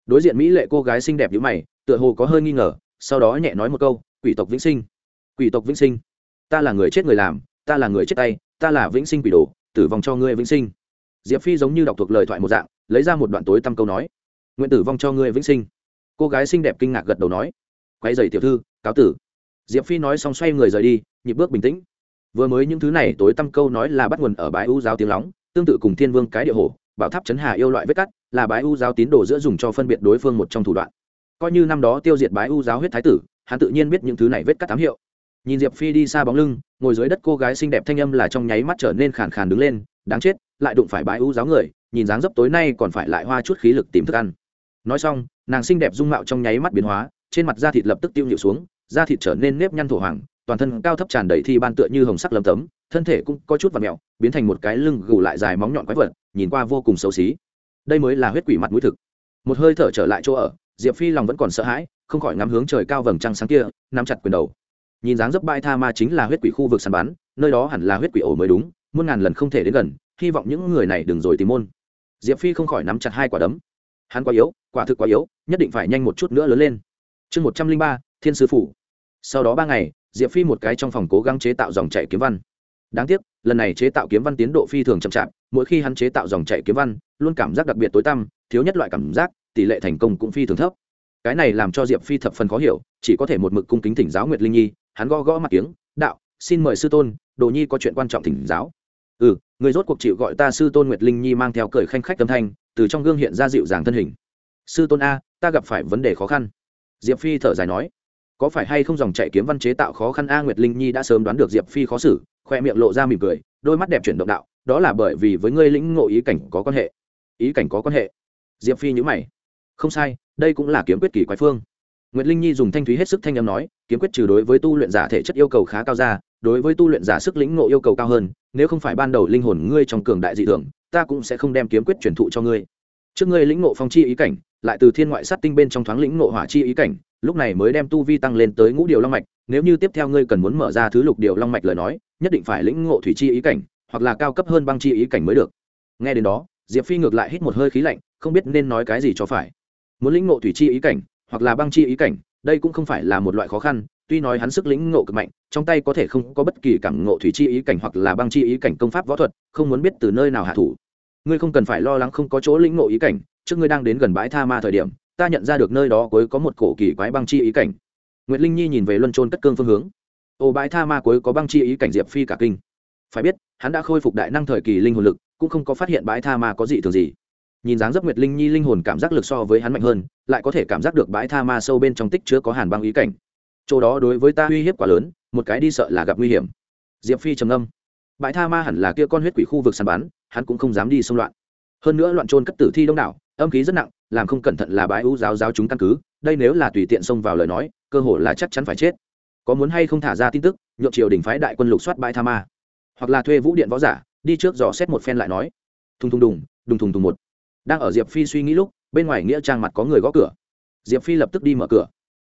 Đối diện mỹ lệ cô gái xinh đẹp như mày, tựa hồ có hơi nghi ngờ, sau đó nhẹ nói một câu, quỷ tộc vĩnh sinh, quỷ tộc vĩnh sinh, ta là người chết người làm, ta là người chết tay, ta là vĩnh sinh quỷ đồ, tử vong cho ngươi vĩnh sinh. Diệp phi giống như đọc thuộc lời thoại một dạng, lấy ra một đoạn tối tăm câu nói, nguyện tử vong cho ngươi vĩnh sinh. Cô gái xinh đẹp kinh ngạc gật đầu nói quay dày tiểu thư, cáo tử. Diệp phi nói xong xoay người rời đi, nhịp bước bình tĩnh. Vừa mới những thứ này tối tăm câu nói là bắt nguồn ở bãi u giáo tiếng lóng, tương tự cùng thiên vương cái địa hồ bảo tháp chấn hà yêu loại vết cắt, là bãi u giáo tín đồ giữa dùng cho phân biệt đối phương một trong thủ đoạn. Coi như năm đó tiêu diệt bãi u giáo huyết thái tử, hắn tự nhiên biết những thứ này vết cắt tám hiệu. Nhìn diệp phi đi xa bóng lưng, ngồi dưới đất cô gái xinh đẹp thanh âm là trong nháy mắt trở nên khàn khàn đứng lên, đáng chết, lại đụng phải bãi u giáo người, nhìn dáng dấp tối nay còn phải lại hoa chút khí lực tìm thức ăn. Nói xong, nàng xinh đẹp dung mạo trong nháy mắt biến hóa trên mặt da thịt lập tức tiêu nhịu xuống, da thịt trở nên nếp nhăn thổ hoàng, toàn thân cao thấp tràn đầy thi ban tựa như hồng sắc lấm tấm, thân thể cũng có chút và mẹo biến thành một cái lưng gù lại dài móng nhọn quái vật, nhìn qua vô cùng xấu xí. Đây mới là huyết quỷ mặt mũi thực. Một hơi thở trở lại chỗ ở, diệp phi lòng vẫn còn sợ hãi, không khỏi ngắm hướng trời cao vầng trăng sáng kia, nắm chặt quyền đầu. Nhìn dáng dấp bãi tha ma chính là huyết quỷ khu vực săn bắn, nơi đó hẳn là huyết quỷ ổ mới đúng, muôn ngàn lần không thể đến gần, hy vọng những người này đừng rồi tìm môn. Diệp phi không khỏi nắm chặt hai quả đấm. Hắn quá yếu, quả thực quá yếu, nhất định phải nhanh một chút nữa lớn lên chương một trăm linh ba, thiên sư phủ. Sau đó ba ngày, diệp phi một cái trong phòng cố gắng chế tạo dòng chạy kiếm văn. Đáng tiếc, lần này chế tạo kiếm văn tiến độ phi thường chậm chạp, mỗi khi hắn chế tạo dòng chạy kiếm văn, luôn cảm giác đặc biệt tối tăm, thiếu nhất loại cảm giác, tỷ lệ thành công cũng phi thường thấp. Cái này làm cho diệp phi thập phần khó hiểu, chỉ có thể một mực cung kính thỉnh giáo nguyệt linh nhi, hắn gõ gõ mặt tiếng đạo, xin mời sư tôn, đồ nhi có chuyện quan trọng thỉnh giáo. Ừ người rốt cuộc chịu gọi ta sư tôn nguyệt linh nhi mang theo cười khanh khách tâm thanh, từ trong gương hiện ra dịu dàng thân hình. Sư tôn a, ta gặp phải vấn đề khó khăn diệp phi thở dài nói có phải hay không dòng chạy kiếm văn chế tạo khó khăn a nguyệt linh nhi đã sớm đoán được diệp phi khó xử khoe miệng lộ ra mỉm cười đôi mắt đẹp chuyển động đạo đó là bởi vì với ngươi lĩnh ngộ ý cảnh có quan hệ. Ý cảnh có quan hệ? Diệp phi nhữ mày. Không sai đây cũng là kiếm quyết kỳ quái phương. Nguyệt Linh Nhi dùng thanh thúy hết sức thanh âm nói, kiếm quyết trừ đối với tu luyện giả thể chất yêu cầu khá cao ra, đối với tu luyện giả sức lĩnh ngộ yêu cầu cao hơn, nếu không phải ban đầu linh hồn ngươi trong cường đại dị thường, ta cũng sẽ không đem kiếm quyết truyền thụ cho ngươi. Trước ngươi lĩnh ngộ phong chi ý cảnh, lại từ thiên ngoại sát tinh bên trong thoáng lĩnh ngộ hỏa chi ý cảnh, lúc này mới đem tu vi tăng lên tới ngũ điều long mạch, nếu như tiếp theo ngươi cần muốn mở ra thứ lục điều long mạch lời nói, nhất định phải lĩnh ngộ thủy chi ý cảnh, hoặc là cao cấp hơn băng chi ý cảnh mới được. Nghe đến đó, Diệp Phi ngược lại hít một hơi khí lạnh, không biết nên nói cái gì cho phải. Muốn lĩnh ngộ thủy chi ý cảnh, hoặc là băng chi ý cảnh đây cũng không phải là một loại khó khăn tuy nói hắn sức lĩnh ngộ cực mạnh trong tay có thể không có bất kỳ cảm ngộ thủy chi ý cảnh hoặc là băng chi ý cảnh công pháp võ thuật không muốn biết từ nơi nào hạ thủ ngươi không cần phải lo lắng không có chỗ lĩnh ngộ ý cảnh, trước ngươi đang đến gần bãi tha ma thời điểm, ta nhận ra được nơi đó cuối có một cổ kỳ quái băng chi ý cảnh. Nguyệt linh nhi nhìn về luân trôn cất cương phương hướng. Ô bãi tha ma cuối có băng chi ý cảnh diệp phi cả kinh. Phải biết, hắn đã khôi phục đại năng thời kỳ linh hồn lực, cũng không có phát hiện bãi tha ma có gì thường gì. Nhìn dáng dấp nguyệt linh nhi linh hồn cảm giác lực so với hắn mạnh hơn, lại có thể cảm giác được bãi tha ma sâu bên trong tích chứa có hàn băng ý cảnh. Chỗ đó đối với ta uy hiếp quá lớn, một cái đi sợ là gặp nguy hiểm. Diệp phi trầm âm bãi tha ma hẳn là kia con huyết quỷ khu vực săn bắn hắn cũng không dám đi xung loạn. Hơn nữa loạn trôn cất tử thi đông đảo, âm khí rất nặng, làm không cẩn thận là bãi ưu giáo giáo chúng căn cứ, đây nếu là tùy tiện xông vào lời nói, cơ hội là chắc chắn phải chết. Có muốn hay không thả ra tin tức, nhượng triều đình phái đại quân lục soát bãi tha ma. Hoặc là thuê vũ điện võ giả, đi trước dò xét một phen lại nói. Thùng thùng đùng đùng thùng thùng một. Đang ở diệp phi suy nghĩ lúc, bên ngoài nghĩa trang mặt có người gõ cửa. Diệp phi lập tức đi mở cửa.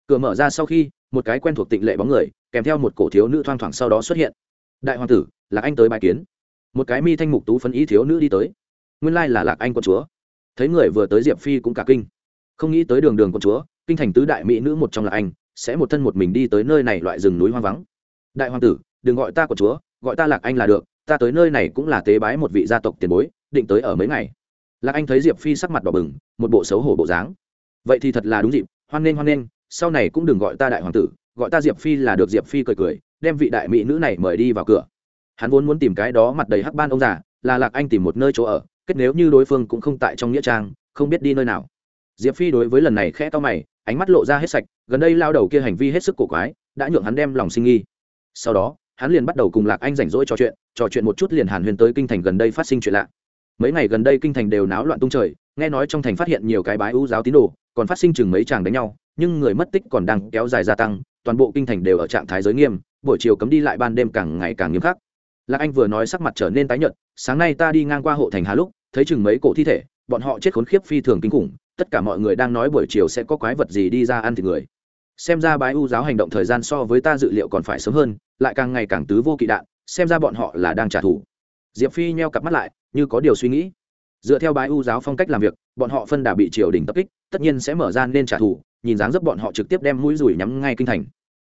Cửa mở ra sau khi, một cái quen thuộc tịnh lệ bóng người, kèm theo một cổ thiếu nữ thoang thoảng sau đó xuất hiện. Đại hoàng tử là anh tới bài kiến một cái mi thanh mục tú phấn ý thiếu nữ đi tới. Nguyên lai là lạc anh quân chúa. Thấy người vừa tới diệp phi cũng cả kinh. Không nghĩ tới đường đường quân chúa, kinh thành tứ đại mỹ nữ một trong lạc anh, sẽ một thân một mình đi tới nơi này loại rừng núi hoang vắng. Đại hoàng tử, đừng gọi ta con chúa, gọi ta lạc anh là được, ta tới nơi này cũng là tế bái một vị gia tộc tiền bối, định tới ở mấy ngày. Lạc anh thấy diệp phi sắc mặt đỏ bừng, một bộ xấu hổ bộ dáng. Vậy thì thật là đúng dịp, hoan nghênh hoan nghênh, sau này cũng đừng gọi ta đại hoàng tử, gọi ta diệp phi là được diệp phi cười cười, đem vị đại mỹ nữ này mời đi vào cửa hắn vốn muốn tìm cái đó mặt đầy hắc ban ông già, là lạc anh tìm một nơi chỗ ở, kết nếu như đối phương cũng không tại trong nghĩa trang, không biết đi nơi nào. Diệp phi đối với lần này khẽ to mày, ánh mắt lộ ra hết sạch, gần đây lao đầu kia hành vi hết sức cổ quái, đã nhượng hắn đem lòng sinh nghi. Sau đó, hắn liền bắt đầu cùng lạc anh rảnh rỗi trò chuyện trò chuyện một chút liền hàn huyền tới kinh thành gần đây phát sinh chuyện lạ. Mấy ngày gần đây kinh thành đều náo loạn tung trời, nghe nói trong thành phát hiện nhiều cái bái ưu giáo tín đồ, còn phát sinh chừng mấy chàng đánh nhau, nhưng người mất tích còn đang kéo dài gia tăng, toàn bộ kinh thành đều ở trạng thái giới nghiêm, buổi chiều cấm đi lại ban đêm càng ngày càng nghiêm khắc lạc anh vừa nói sắc mặt trở nên tái nhợt, sáng nay ta đi ngang qua hộ thành hà lúc, thấy chừng mấy cổ thi thể, bọn họ chết khốn khiếp phi thường kinh khủng, tất cả mọi người đang nói buổi chiều sẽ có quái vật gì đi ra ăn thịt người. Xem ra bái U giáo hành động thời gian so với ta dự liệu còn phải sớm hơn, lại càng ngày càng tứ vô kỵ đạn, xem ra bọn họ là đang trả thù. Diệp phi nheo cặp mắt lại, như có điều suy nghĩ. Dựa theo bái u giáo phong cách làm việc, bọn họ phân đà bị triều đình tập kích, tất nhiên sẽ mở ra nên trả thù, nhìn dáng dấp bọn họ trực tiếp đem mũi rủi nhắm ngay kinh thành.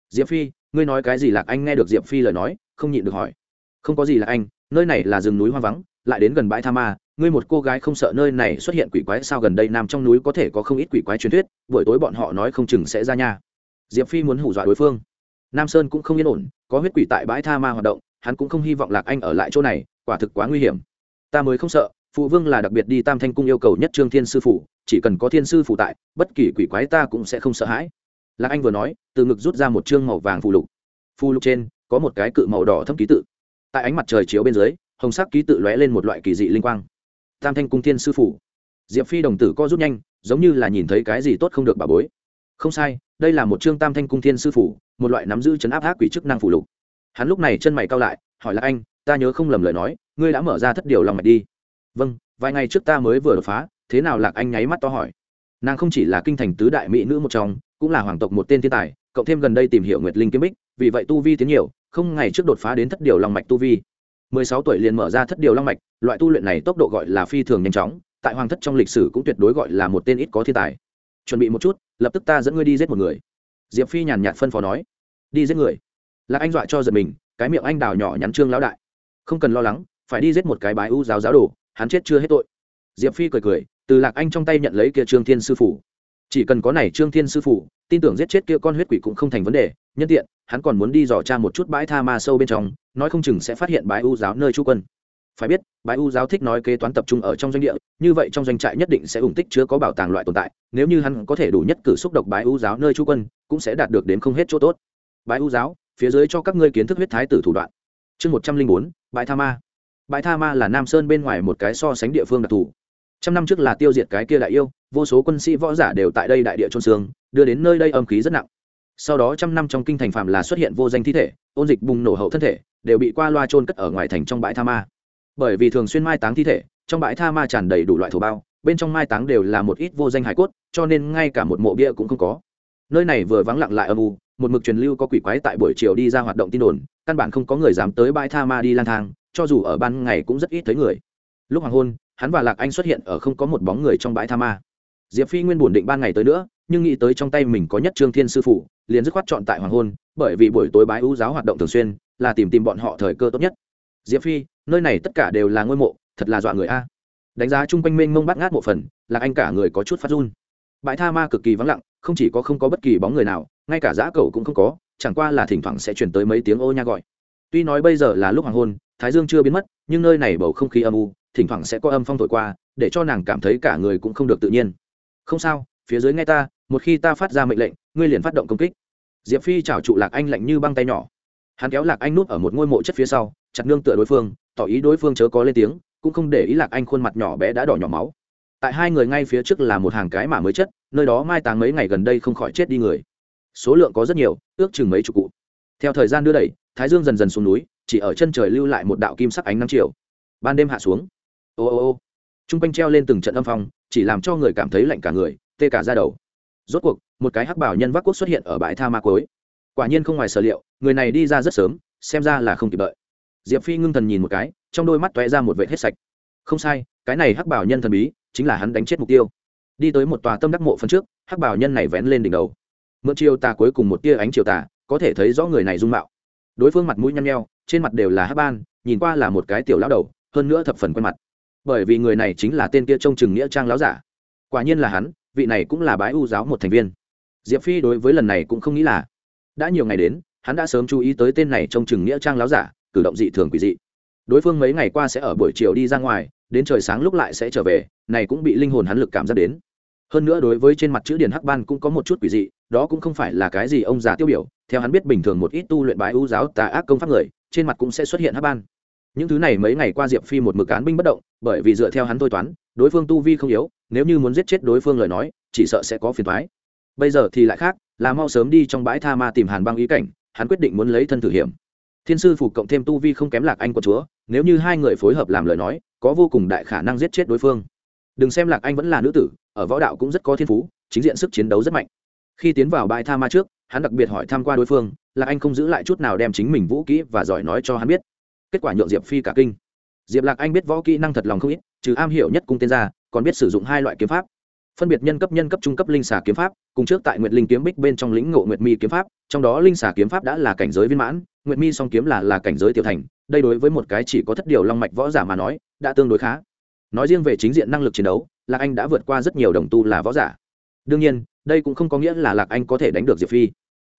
Diệp phi, ngươi nói cái gì? Lạc anh nghe được diệp phi lời nói, không nhịn được hỏi không có gì là anh, nơi này là rừng núi hoang vắng, lại đến gần bãi tha ma, ngươi một cô gái không sợ nơi này xuất hiện quỷ quái sao gần đây nằm trong núi có thể có không ít quỷ quái truyền thuyết, buổi tối bọn họ nói không chừng sẽ ra nhà diệp phi muốn hủ dọa đối phương. Nam sơn cũng không yên ổn, có huyết quỷ tại bãi tha ma hoạt động, hắn cũng không hy vọng lạc anh ở lại chỗ này, quả thực quá nguy hiểm. Ta mới không sợ, phụ vương là đặc biệt đi tam thanh cung yêu cầu nhất trương thiên sư phụ, chỉ cần có thiên sư phụ tại, bất kỳ quỷ quái ta cũng sẽ không sợ hãi. Lạc anh vừa nói, từ ngực rút ra một chương màu vàng phù lục. Phù lục trên, có một cái cự màu đỏ thâm ký tự tại ánh mặt trời chiếu bên dưới, hồng sắc ký tự lóe lên một loại kỳ dị linh quang. Tam thanh cung thiên sư phủ. Diệp phi đồng tử co rút nhanh, giống như là nhìn thấy cái gì tốt không được bà bối. Không sai, đây là một chương tam thanh cung thiên sư phủ, một loại nắm giữ chấn áp ác quỷ chức năng phủ lục. Hắn lúc này chân mày cao lại, hỏi là anh, ta nhớ không lầm lời nói, ngươi đã mở ra thất điều lòng mạch đi. Vâng vài ngày trước ta mới vừa đột phá, thế nào lạc anh nháy mắt to hỏi. Nàng không chỉ là kinh thành tứ đại mỹ nữ một trong, cũng là hoàng tộc một tên thiên tài, cộng thêm gần đây tìm hiểu nguyệt linh kiếm bích, vì vậy tu vi tiến nhiều không ngày trước đột phá đến thất điều long mạch tu vi. Mười sáu tuổi liền mở ra thất điều long mạch, loại tu luyện này tốc độ gọi là phi thường nhanh chóng, tại hoàng thất trong lịch sử cũng tuyệt đối gọi là một tên ít có thiên tài. Chuẩn bị một chút, lập tức ta dẫn ngươi đi giết một người. Diệp phi nhàn nhạt phân phó nói. Đi giết người. Lạc anh dọa cho giật mình, cái miệng anh đào nhỏ nhắn trương lão đại. Không cần lo lắng, phải đi giết một cái bái u giáo giáo đồ, hắn chết chưa hết tội. Diệp phi cười cười, từ lạc anh trong tay nhận lấy kia trương thiên sư phủ chỉ cần có này trương thiên sư phụ, tin tưởng giết chết kia con huyết quỷ cũng không thành vấn đề. Nhân tiện, hắn còn muốn đi dò tra một chút bãi tha ma sâu bên trong, nói không chừng sẽ phát hiện bãi u giáo nơi chu quân. Phải biết bãi u giáo thích nói kế toán tập trung ở trong doanh địa, như vậy trong doanh trại nhất định sẽ ủng tích chứa có bảo tàng loại tồn tại. Nếu như hắn có thể đủ nhất cử xúc độc bãi u giáo nơi chu quân, cũng sẽ đạt được đến không hết chỗ tốt. Bãi u giáo, phía dưới cho các ngươi kiến thức huyết thái tử thủ đoạn. Chương một trăm linh bốn bãi tha ma. Bãi tha ma là nam sơn bên ngoài một cái so sánh địa phương đặc thù. Trăm năm trước là tiêu diệt cái kia đại yêu vô số quân sĩ võ giả đều tại đây đại địa trôn xương, đưa đến nơi đây âm khí rất nặng. Sau đó trăm năm trong kinh thành phạm là xuất hiện vô danh thi thể, ôn dịch bùng nổ hậu thân thể, đều bị qua loa trôn cất ở ngoài thành trong bãi tha ma. Bởi vì thường xuyên mai táng thi thể, trong bãi tha ma tràn đầy đủ loại thổ bao, bên trong mai táng đều là một ít vô danh hải cốt, cho nên ngay cả một mộ bia cũng không có. Nơi này vừa vắng lặng lại âm u, một mực truyền lưu có quỷ quái tại buổi chiều đi ra hoạt động tin đồn, căn bản không có người dám tới bãi tha ma đi lang thang, cho dù ở ban ngày cũng rất ít thấy người. Lúc hoàng hôn, hắn và lạc anh xuất hiện ở không có một bóng người trong bãi tha ma diệp phi nguyên bổn định ban ngày tới nữa, nhưng nghĩ tới trong tay mình có nhất trương thiên sư phụ, liền dứt khoát chọn tại hoàng hôn, bởi vì buổi tối bái ưu giáo hoạt động thường xuyên, là tìm tìm bọn họ thời cơ tốt nhất. Diệp phi, nơi này tất cả đều là ngôi mộ, thật là dọa người a. Đánh giá chung quanh mênh mông bắt ngát một phần, lạc anh cả người có chút phát run. Bãi tha ma cực kỳ vắng lặng, không chỉ có không có bất kỳ bóng người nào, ngay cả giã cầu cũng không có, chẳng qua là thỉnh thoảng sẽ chuyển tới mấy tiếng ô nha gọi. Tuy nói bây giờ là lúc hoàng hôn, thái dương chưa biến mất, nhưng nơi này bầu không khí âm u, thỉnh thoảng sẽ có âm phong thổi qua, để cho nàng cảm thấy cả người cũng không được tự nhiên không sao, phía dưới ngay ta, một khi ta phát ra mệnh lệnh, ngươi liền phát động công kích. Diệp phi chảo trụ lạc anh lạnh như băng tay nhỏ. Hắn kéo lạc anh núp ở một ngôi mộ chất phía sau, chặt nương tựa đối phương, tỏ ý đối phương chớ có lên tiếng, cũng không để ý lạc anh khuôn mặt nhỏ bé đã đỏ nhỏ máu. Tại hai người ngay phía trước là một hàng cái mả mới chất, nơi đó mai táng mấy ngày gần đây không khỏi chết đi người. Số lượng có rất nhiều, ước chừng mấy chục cụ. Theo thời gian đưa đẩy, thái dương dần dần xuống núi, chỉ ở chân trời lưu lại một đạo kim sắc ánh nắng chiều. Ban đêm hạ xuống. Ô ô ô. T r u n g quanh treo lên từng trận âm phong chỉ làm cho người cảm thấy lạnh cả người, tê cả ra đầu. Rốt cuộc, một cái hắc bảo nhân vác quốc xuất hiện ở bãi tha ma cối. Quả nhiên không ngoài sở liệu, người này đi ra rất sớm, xem ra là không kịp đợi. Diệp phi ngưng thần nhìn một cái, trong đôi mắt toé ra một vệ hết sạch. Không sai, cái này hắc bảo nhân thần bí, chính là hắn đánh chết mục tiêu. Đi tới một tòa tâm đắc mộ phần trước, hắc bảo nhân này vén lên đỉnh đầu. Mượn chiều tà cuối cùng một tia ánh chiều tà, có thể thấy rõ người này dung mạo. Đối phương mặt mũi nhăn nheo, trên mặt đều là hắc ban, nhìn qua là một cái tiểu lão đầu, hơn nữa thập phần quen mặt bởi vì người này chính là tên kia trông chừng nghĩa trang láo giả. Quả nhiên là hắn, vị này cũng là bái u giáo một thành viên. Diệp phi đối với lần này cũng không nghĩ là. Đã nhiều ngày đến, hắn đã sớm chú ý tới tên này trông chừng nghĩa trang láo giả, cử động dị thường quỷ dị. Đối phương mấy ngày qua sẽ ở buổi chiều đi ra ngoài, đến trời sáng lúc lại sẽ trở về, này cũng bị linh hồn hắn lực cảm giác đến. Hơn nữa đối với trên mặt chữ điển hắc ban cũng có một chút quỷ dị, đó cũng không phải là cái gì ông già tiêu biểu, theo hắn biết bình thường một ít tu luyện bái ưu giáo tà ác công pháp người, trên mặt cũng sẽ xuất hiện hắc ban những thứ này mấy ngày qua diệp phi một mực án binh bất động, bởi vì dựa theo hắn thôi toán, đối phương tu vi không yếu, nếu như muốn giết chết đối phương lời nói, chỉ sợ sẽ có phiền thoái bây giờ thì lại khác, là mau sớm đi trong bãi tha ma tìm hàn băng ý cảnh, hắn quyết định muốn lấy thân thử hiểm. Thiên sư phụ cộng thêm tu vi không kém lạc anh của chúa, nếu như hai người phối hợp làm lời nói, có vô cùng đại khả năng giết chết đối phương. Đừng xem lạc anh vẫn là nữ tử, ở võ đạo cũng rất có thiên phú, chính diện sức chiến đấu rất mạnh. Khi tiến vào bãi tha ma trước, hắn đặc biệt hỏi tham q u a đối phương, lạc anh không giữ lại chút nào đem chính mình vũ kỹ và giỏi nói cho hắn biết kết quả nhượng diệp phi cả kinh. Diệp lạc anh biết võ kỹ năng thật lòng không ít, trừ am hiểu nhất cung tên ra còn biết sử dụng hai loại kiếm pháp. Phân biệt nhân cấp nhân cấp, trung cấp linh xà kiếm pháp, cùng trước tại nguyệt linh kiếm bích bên trong lĩnh ngộ nguyệt mi kiếm pháp, trong đó linh xà kiếm pháp đã là cảnh giới viên mãn, nguyệt mi song kiếm là là cảnh giới tiểu thành, đây đối với một cái chỉ có thất điều long mạch võ giả mà nói, đã tương đối khá. Nói riêng về chính diện năng lực chiến đấu, lạc anh đã vượt qua rất nhiều đồng tu là võ giả. Đương nhiên, đây cũng không có nghĩa là lạc anh có thể đánh được diệp phi.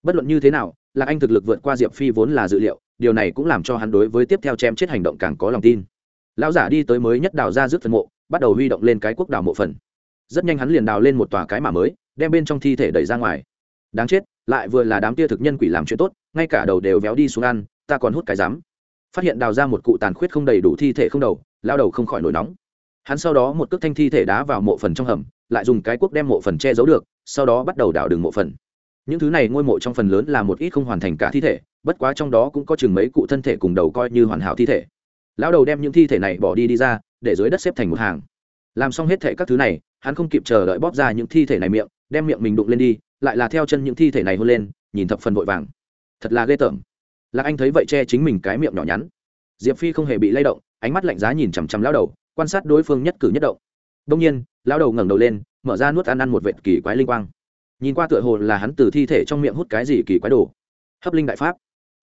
Bất luận như thế nào, lạc anh thực lực vượt qua diệp phi vốn là dự liệu điều này cũng làm cho hắn đối với tiếp theo chém chết hành động càng có lòng tin. Lão giả đi tới mới nhất đào ra rước phần mộ, bắt đầu huy động lên cái quốc đào mộ phần. Rất nhanh hắn liền đào lên một tòa cái mà mới, đem bên trong thi thể đẩy ra ngoài. Đáng chết, lại vừa là đám tia thực nhân quỷ làm chuyện tốt, ngay cả đầu đều véo đi xuống ăn, ta còn hút cái rắm. Phát hiện đào ra một cụ tàn khuyết không đầy đủ thi thể không đầu lao đầu không khỏi nổi nóng. Hắn sau đó một cước thanh thi thể đá vào mộ phần trong hầm, lại dùng cái cuốc đem mộ phần che giấu được, sau đó bắt đầu đào đường mộ phần những thứ này ngôi mộ trong phần lớn là một ít không hoàn thành cả thi thể, bất quá trong đó cũng có chừng mấy cụ thân thể cùng đầu coi như hoàn hảo thi thể. Lão đầu đem những thi thể này bỏ đi đi ra, để dưới đất xếp thành một hàng. Làm xong hết thể các thứ này, hắn không kịp chờ đợi bóp ra những thi thể này miệng, đem miệng mình đụng lên đi, lại là theo chân những thi thể này hôn lên, nhìn thập phần vội vàng. Thật là ghê tởm. Lạc anh thấy vậy che chính mình cái miệng nhỏ nhắn. Diệp phi không hề bị lay động, ánh mắt lạnh giá nhìn chằm chằm lao đầu, quan sát đối phương nhất cử nhất động. Đông nhiên lao đầu ngẩng đầu lên, mở ra nuốt ăn ăn một vệt kỳ quái linh quang nhìn qua tựa hồ là hắn từ thi thể trong miệng hút cái gì kỳ quái đồ. Hấp linh đại pháp.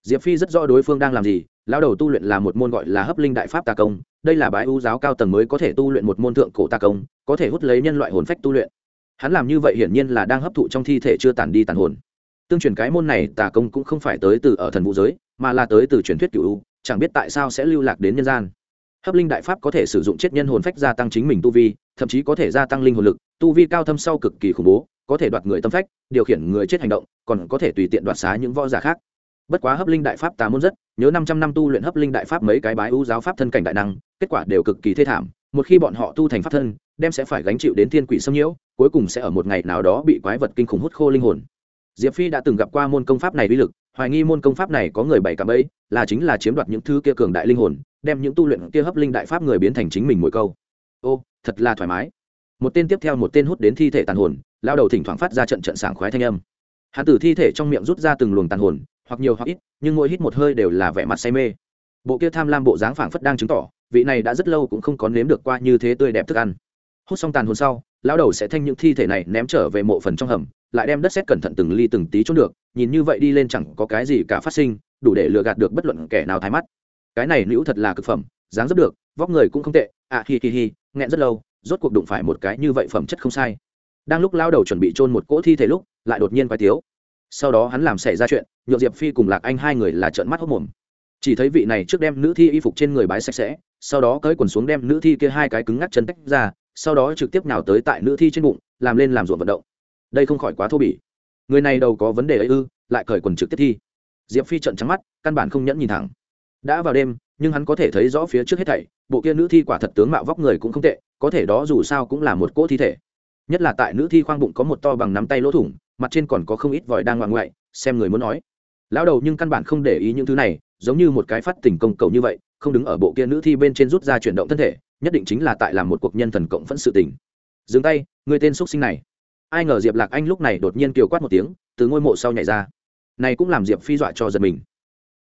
Diệp phi rất rõ đối phương đang làm gì lao đầu tu luyện là một môn gọi là hấp linh đại pháp tà công, đây là bãi ưu giáo cao tầng mới có thể tu luyện một môn thượng cổ tà công, có thể hút lấy nhân loại hồn phách tu luyện. Hắn làm như vậy hiển nhiên là đang hấp thụ trong thi thể chưa tàn đi tàn hồn. Tương truyền cái môn này tà công cũng không phải tới từ ở thần vũ giới, mà là tới từ truyền thuyết cựu chẳng biết tại sao sẽ lưu lạc đến nhân gian. Hấp linh đại pháp có thể sử dụng chết nhân hồn phách gia tăng chính mình tu vi, thậm chí có thể gia tăng linh hồn lực, tu vi cao thâm sau cực kỳ khủng bố có thể đoạt người tâm phách, điều khiển người chết hành động, còn có thể tùy tiện đoạt xá những võ giả khác. Bất quá hấp linh đại pháp tà môn rất, nhớ năm trăm năm tu luyện hấp linh đại pháp mấy cái bái ưu giáo pháp thân cảnh đại năng, kết quả đều cực kỳ thê thảm, một khi bọn họ tu thành pháp thân, đem sẽ phải gánh chịu đến thiên quỷ xâm nhiễu, cuối cùng sẽ ở một ngày nào đó bị quái vật kinh khủng hút khô linh hồn. Diệp phi đã từng gặp qua môn công pháp này uy lực, hoài nghi môn công pháp này có người bày cả bẫy là chính là chiếm đoạt những thứ kia cường đại linh hồn, đem những tu luyện kia hấp linh đại pháp người biến thành chính mình mỗi câu. Ô, thật là thoải mái. Một tên tiếp theo một tên hút đến thi thể tàn hồn lao đầu thỉnh thoảng phát ra trận trận sảng khoái thanh âm. Hắn từ thi thể trong miệng rút ra từng luồng tàn hồn, hoặc nhiều hoặc ít, nhưng mỗi hít một hơi đều là vẻ mặt say mê. Bộ kia tham lam bộ dáng phảng phất đang chứng tỏ, vị này đã rất lâu cũng không có nếm được qua như thế tươi đẹp thức ăn. Hút xong tàn hồn sau, lão đầu sẽ thanh những thi thể này ném trở về mộ phần trong hầm, lại đem đất xét cẩn thận từng ly từng tí trốn được, nhìn như vậy đi lên chẳng có cái gì cả phát sinh, đủ để lừa gạt được bất luận kẻ nào thái mắt. Cái này nữ thật là cực phẩm, dáng rất được, vóc người cũng không tệ. À hi hi hi, nghẹn rất lâu, rốt cuộc đụng phải một cái như vậy phẩm chất không sai đang lúc lao đầu chuẩn bị chôn một cỗ thi thể lúc, lại đột nhiên quay tiếu. Sau đó hắn làm xảy ra chuyện nhựa diệp phi cùng lạc anh hai người là trợn mắt hốc mồm. Chỉ thấy vị này trước đem nữ thi y phục trên người bái sạch sẽ, sau đó cởi quần xuống đem nữ thi kia hai cái cứng ngắc chân tách ra, sau đó trực tiếp nào tới tại nữ thi trên bụng, làm lên làm ruộng vận động. Đây không khỏi quá thô bỉ. Người này đâu có vấn đề ấy ư, lại cởi quần trực tiếp thi. Diệp phi trận trắng mắt, căn bản không nhẫn nhìn thẳng. Đã vào đêm, nhưng hắn có thể thấy rõ phía trước hết thảy, bộ kia nữ thi quả thật tướng mạo vóc người cũng không tệ, có thể đó dù sao cũng là một cỗ thi thể nhất là tại nữ thi khoang bụng có một to bằng nắm tay lỗ thủng, mặt trên còn có không ít vòi đang ngoạn ngoại, xem người muốn nói. Lão đầu nhưng căn bản không để ý những thứ này, giống như một cái phát tình công cầu như vậy, không đứng ở bộ kia nữ thi bên trên rút ra chuyển động thân thể, nhất định chính là tại làm một cuộc nhân thần cộng phẫn sự tình. Dừng tay, người tên x sinh này. Ai ngờ diệp lạc anh lúc này đột nhiên kiều quát một tiếng, từ ngôi mộ sau nhảy ra. Này cũng làm diệp phi dọa cho giật mình.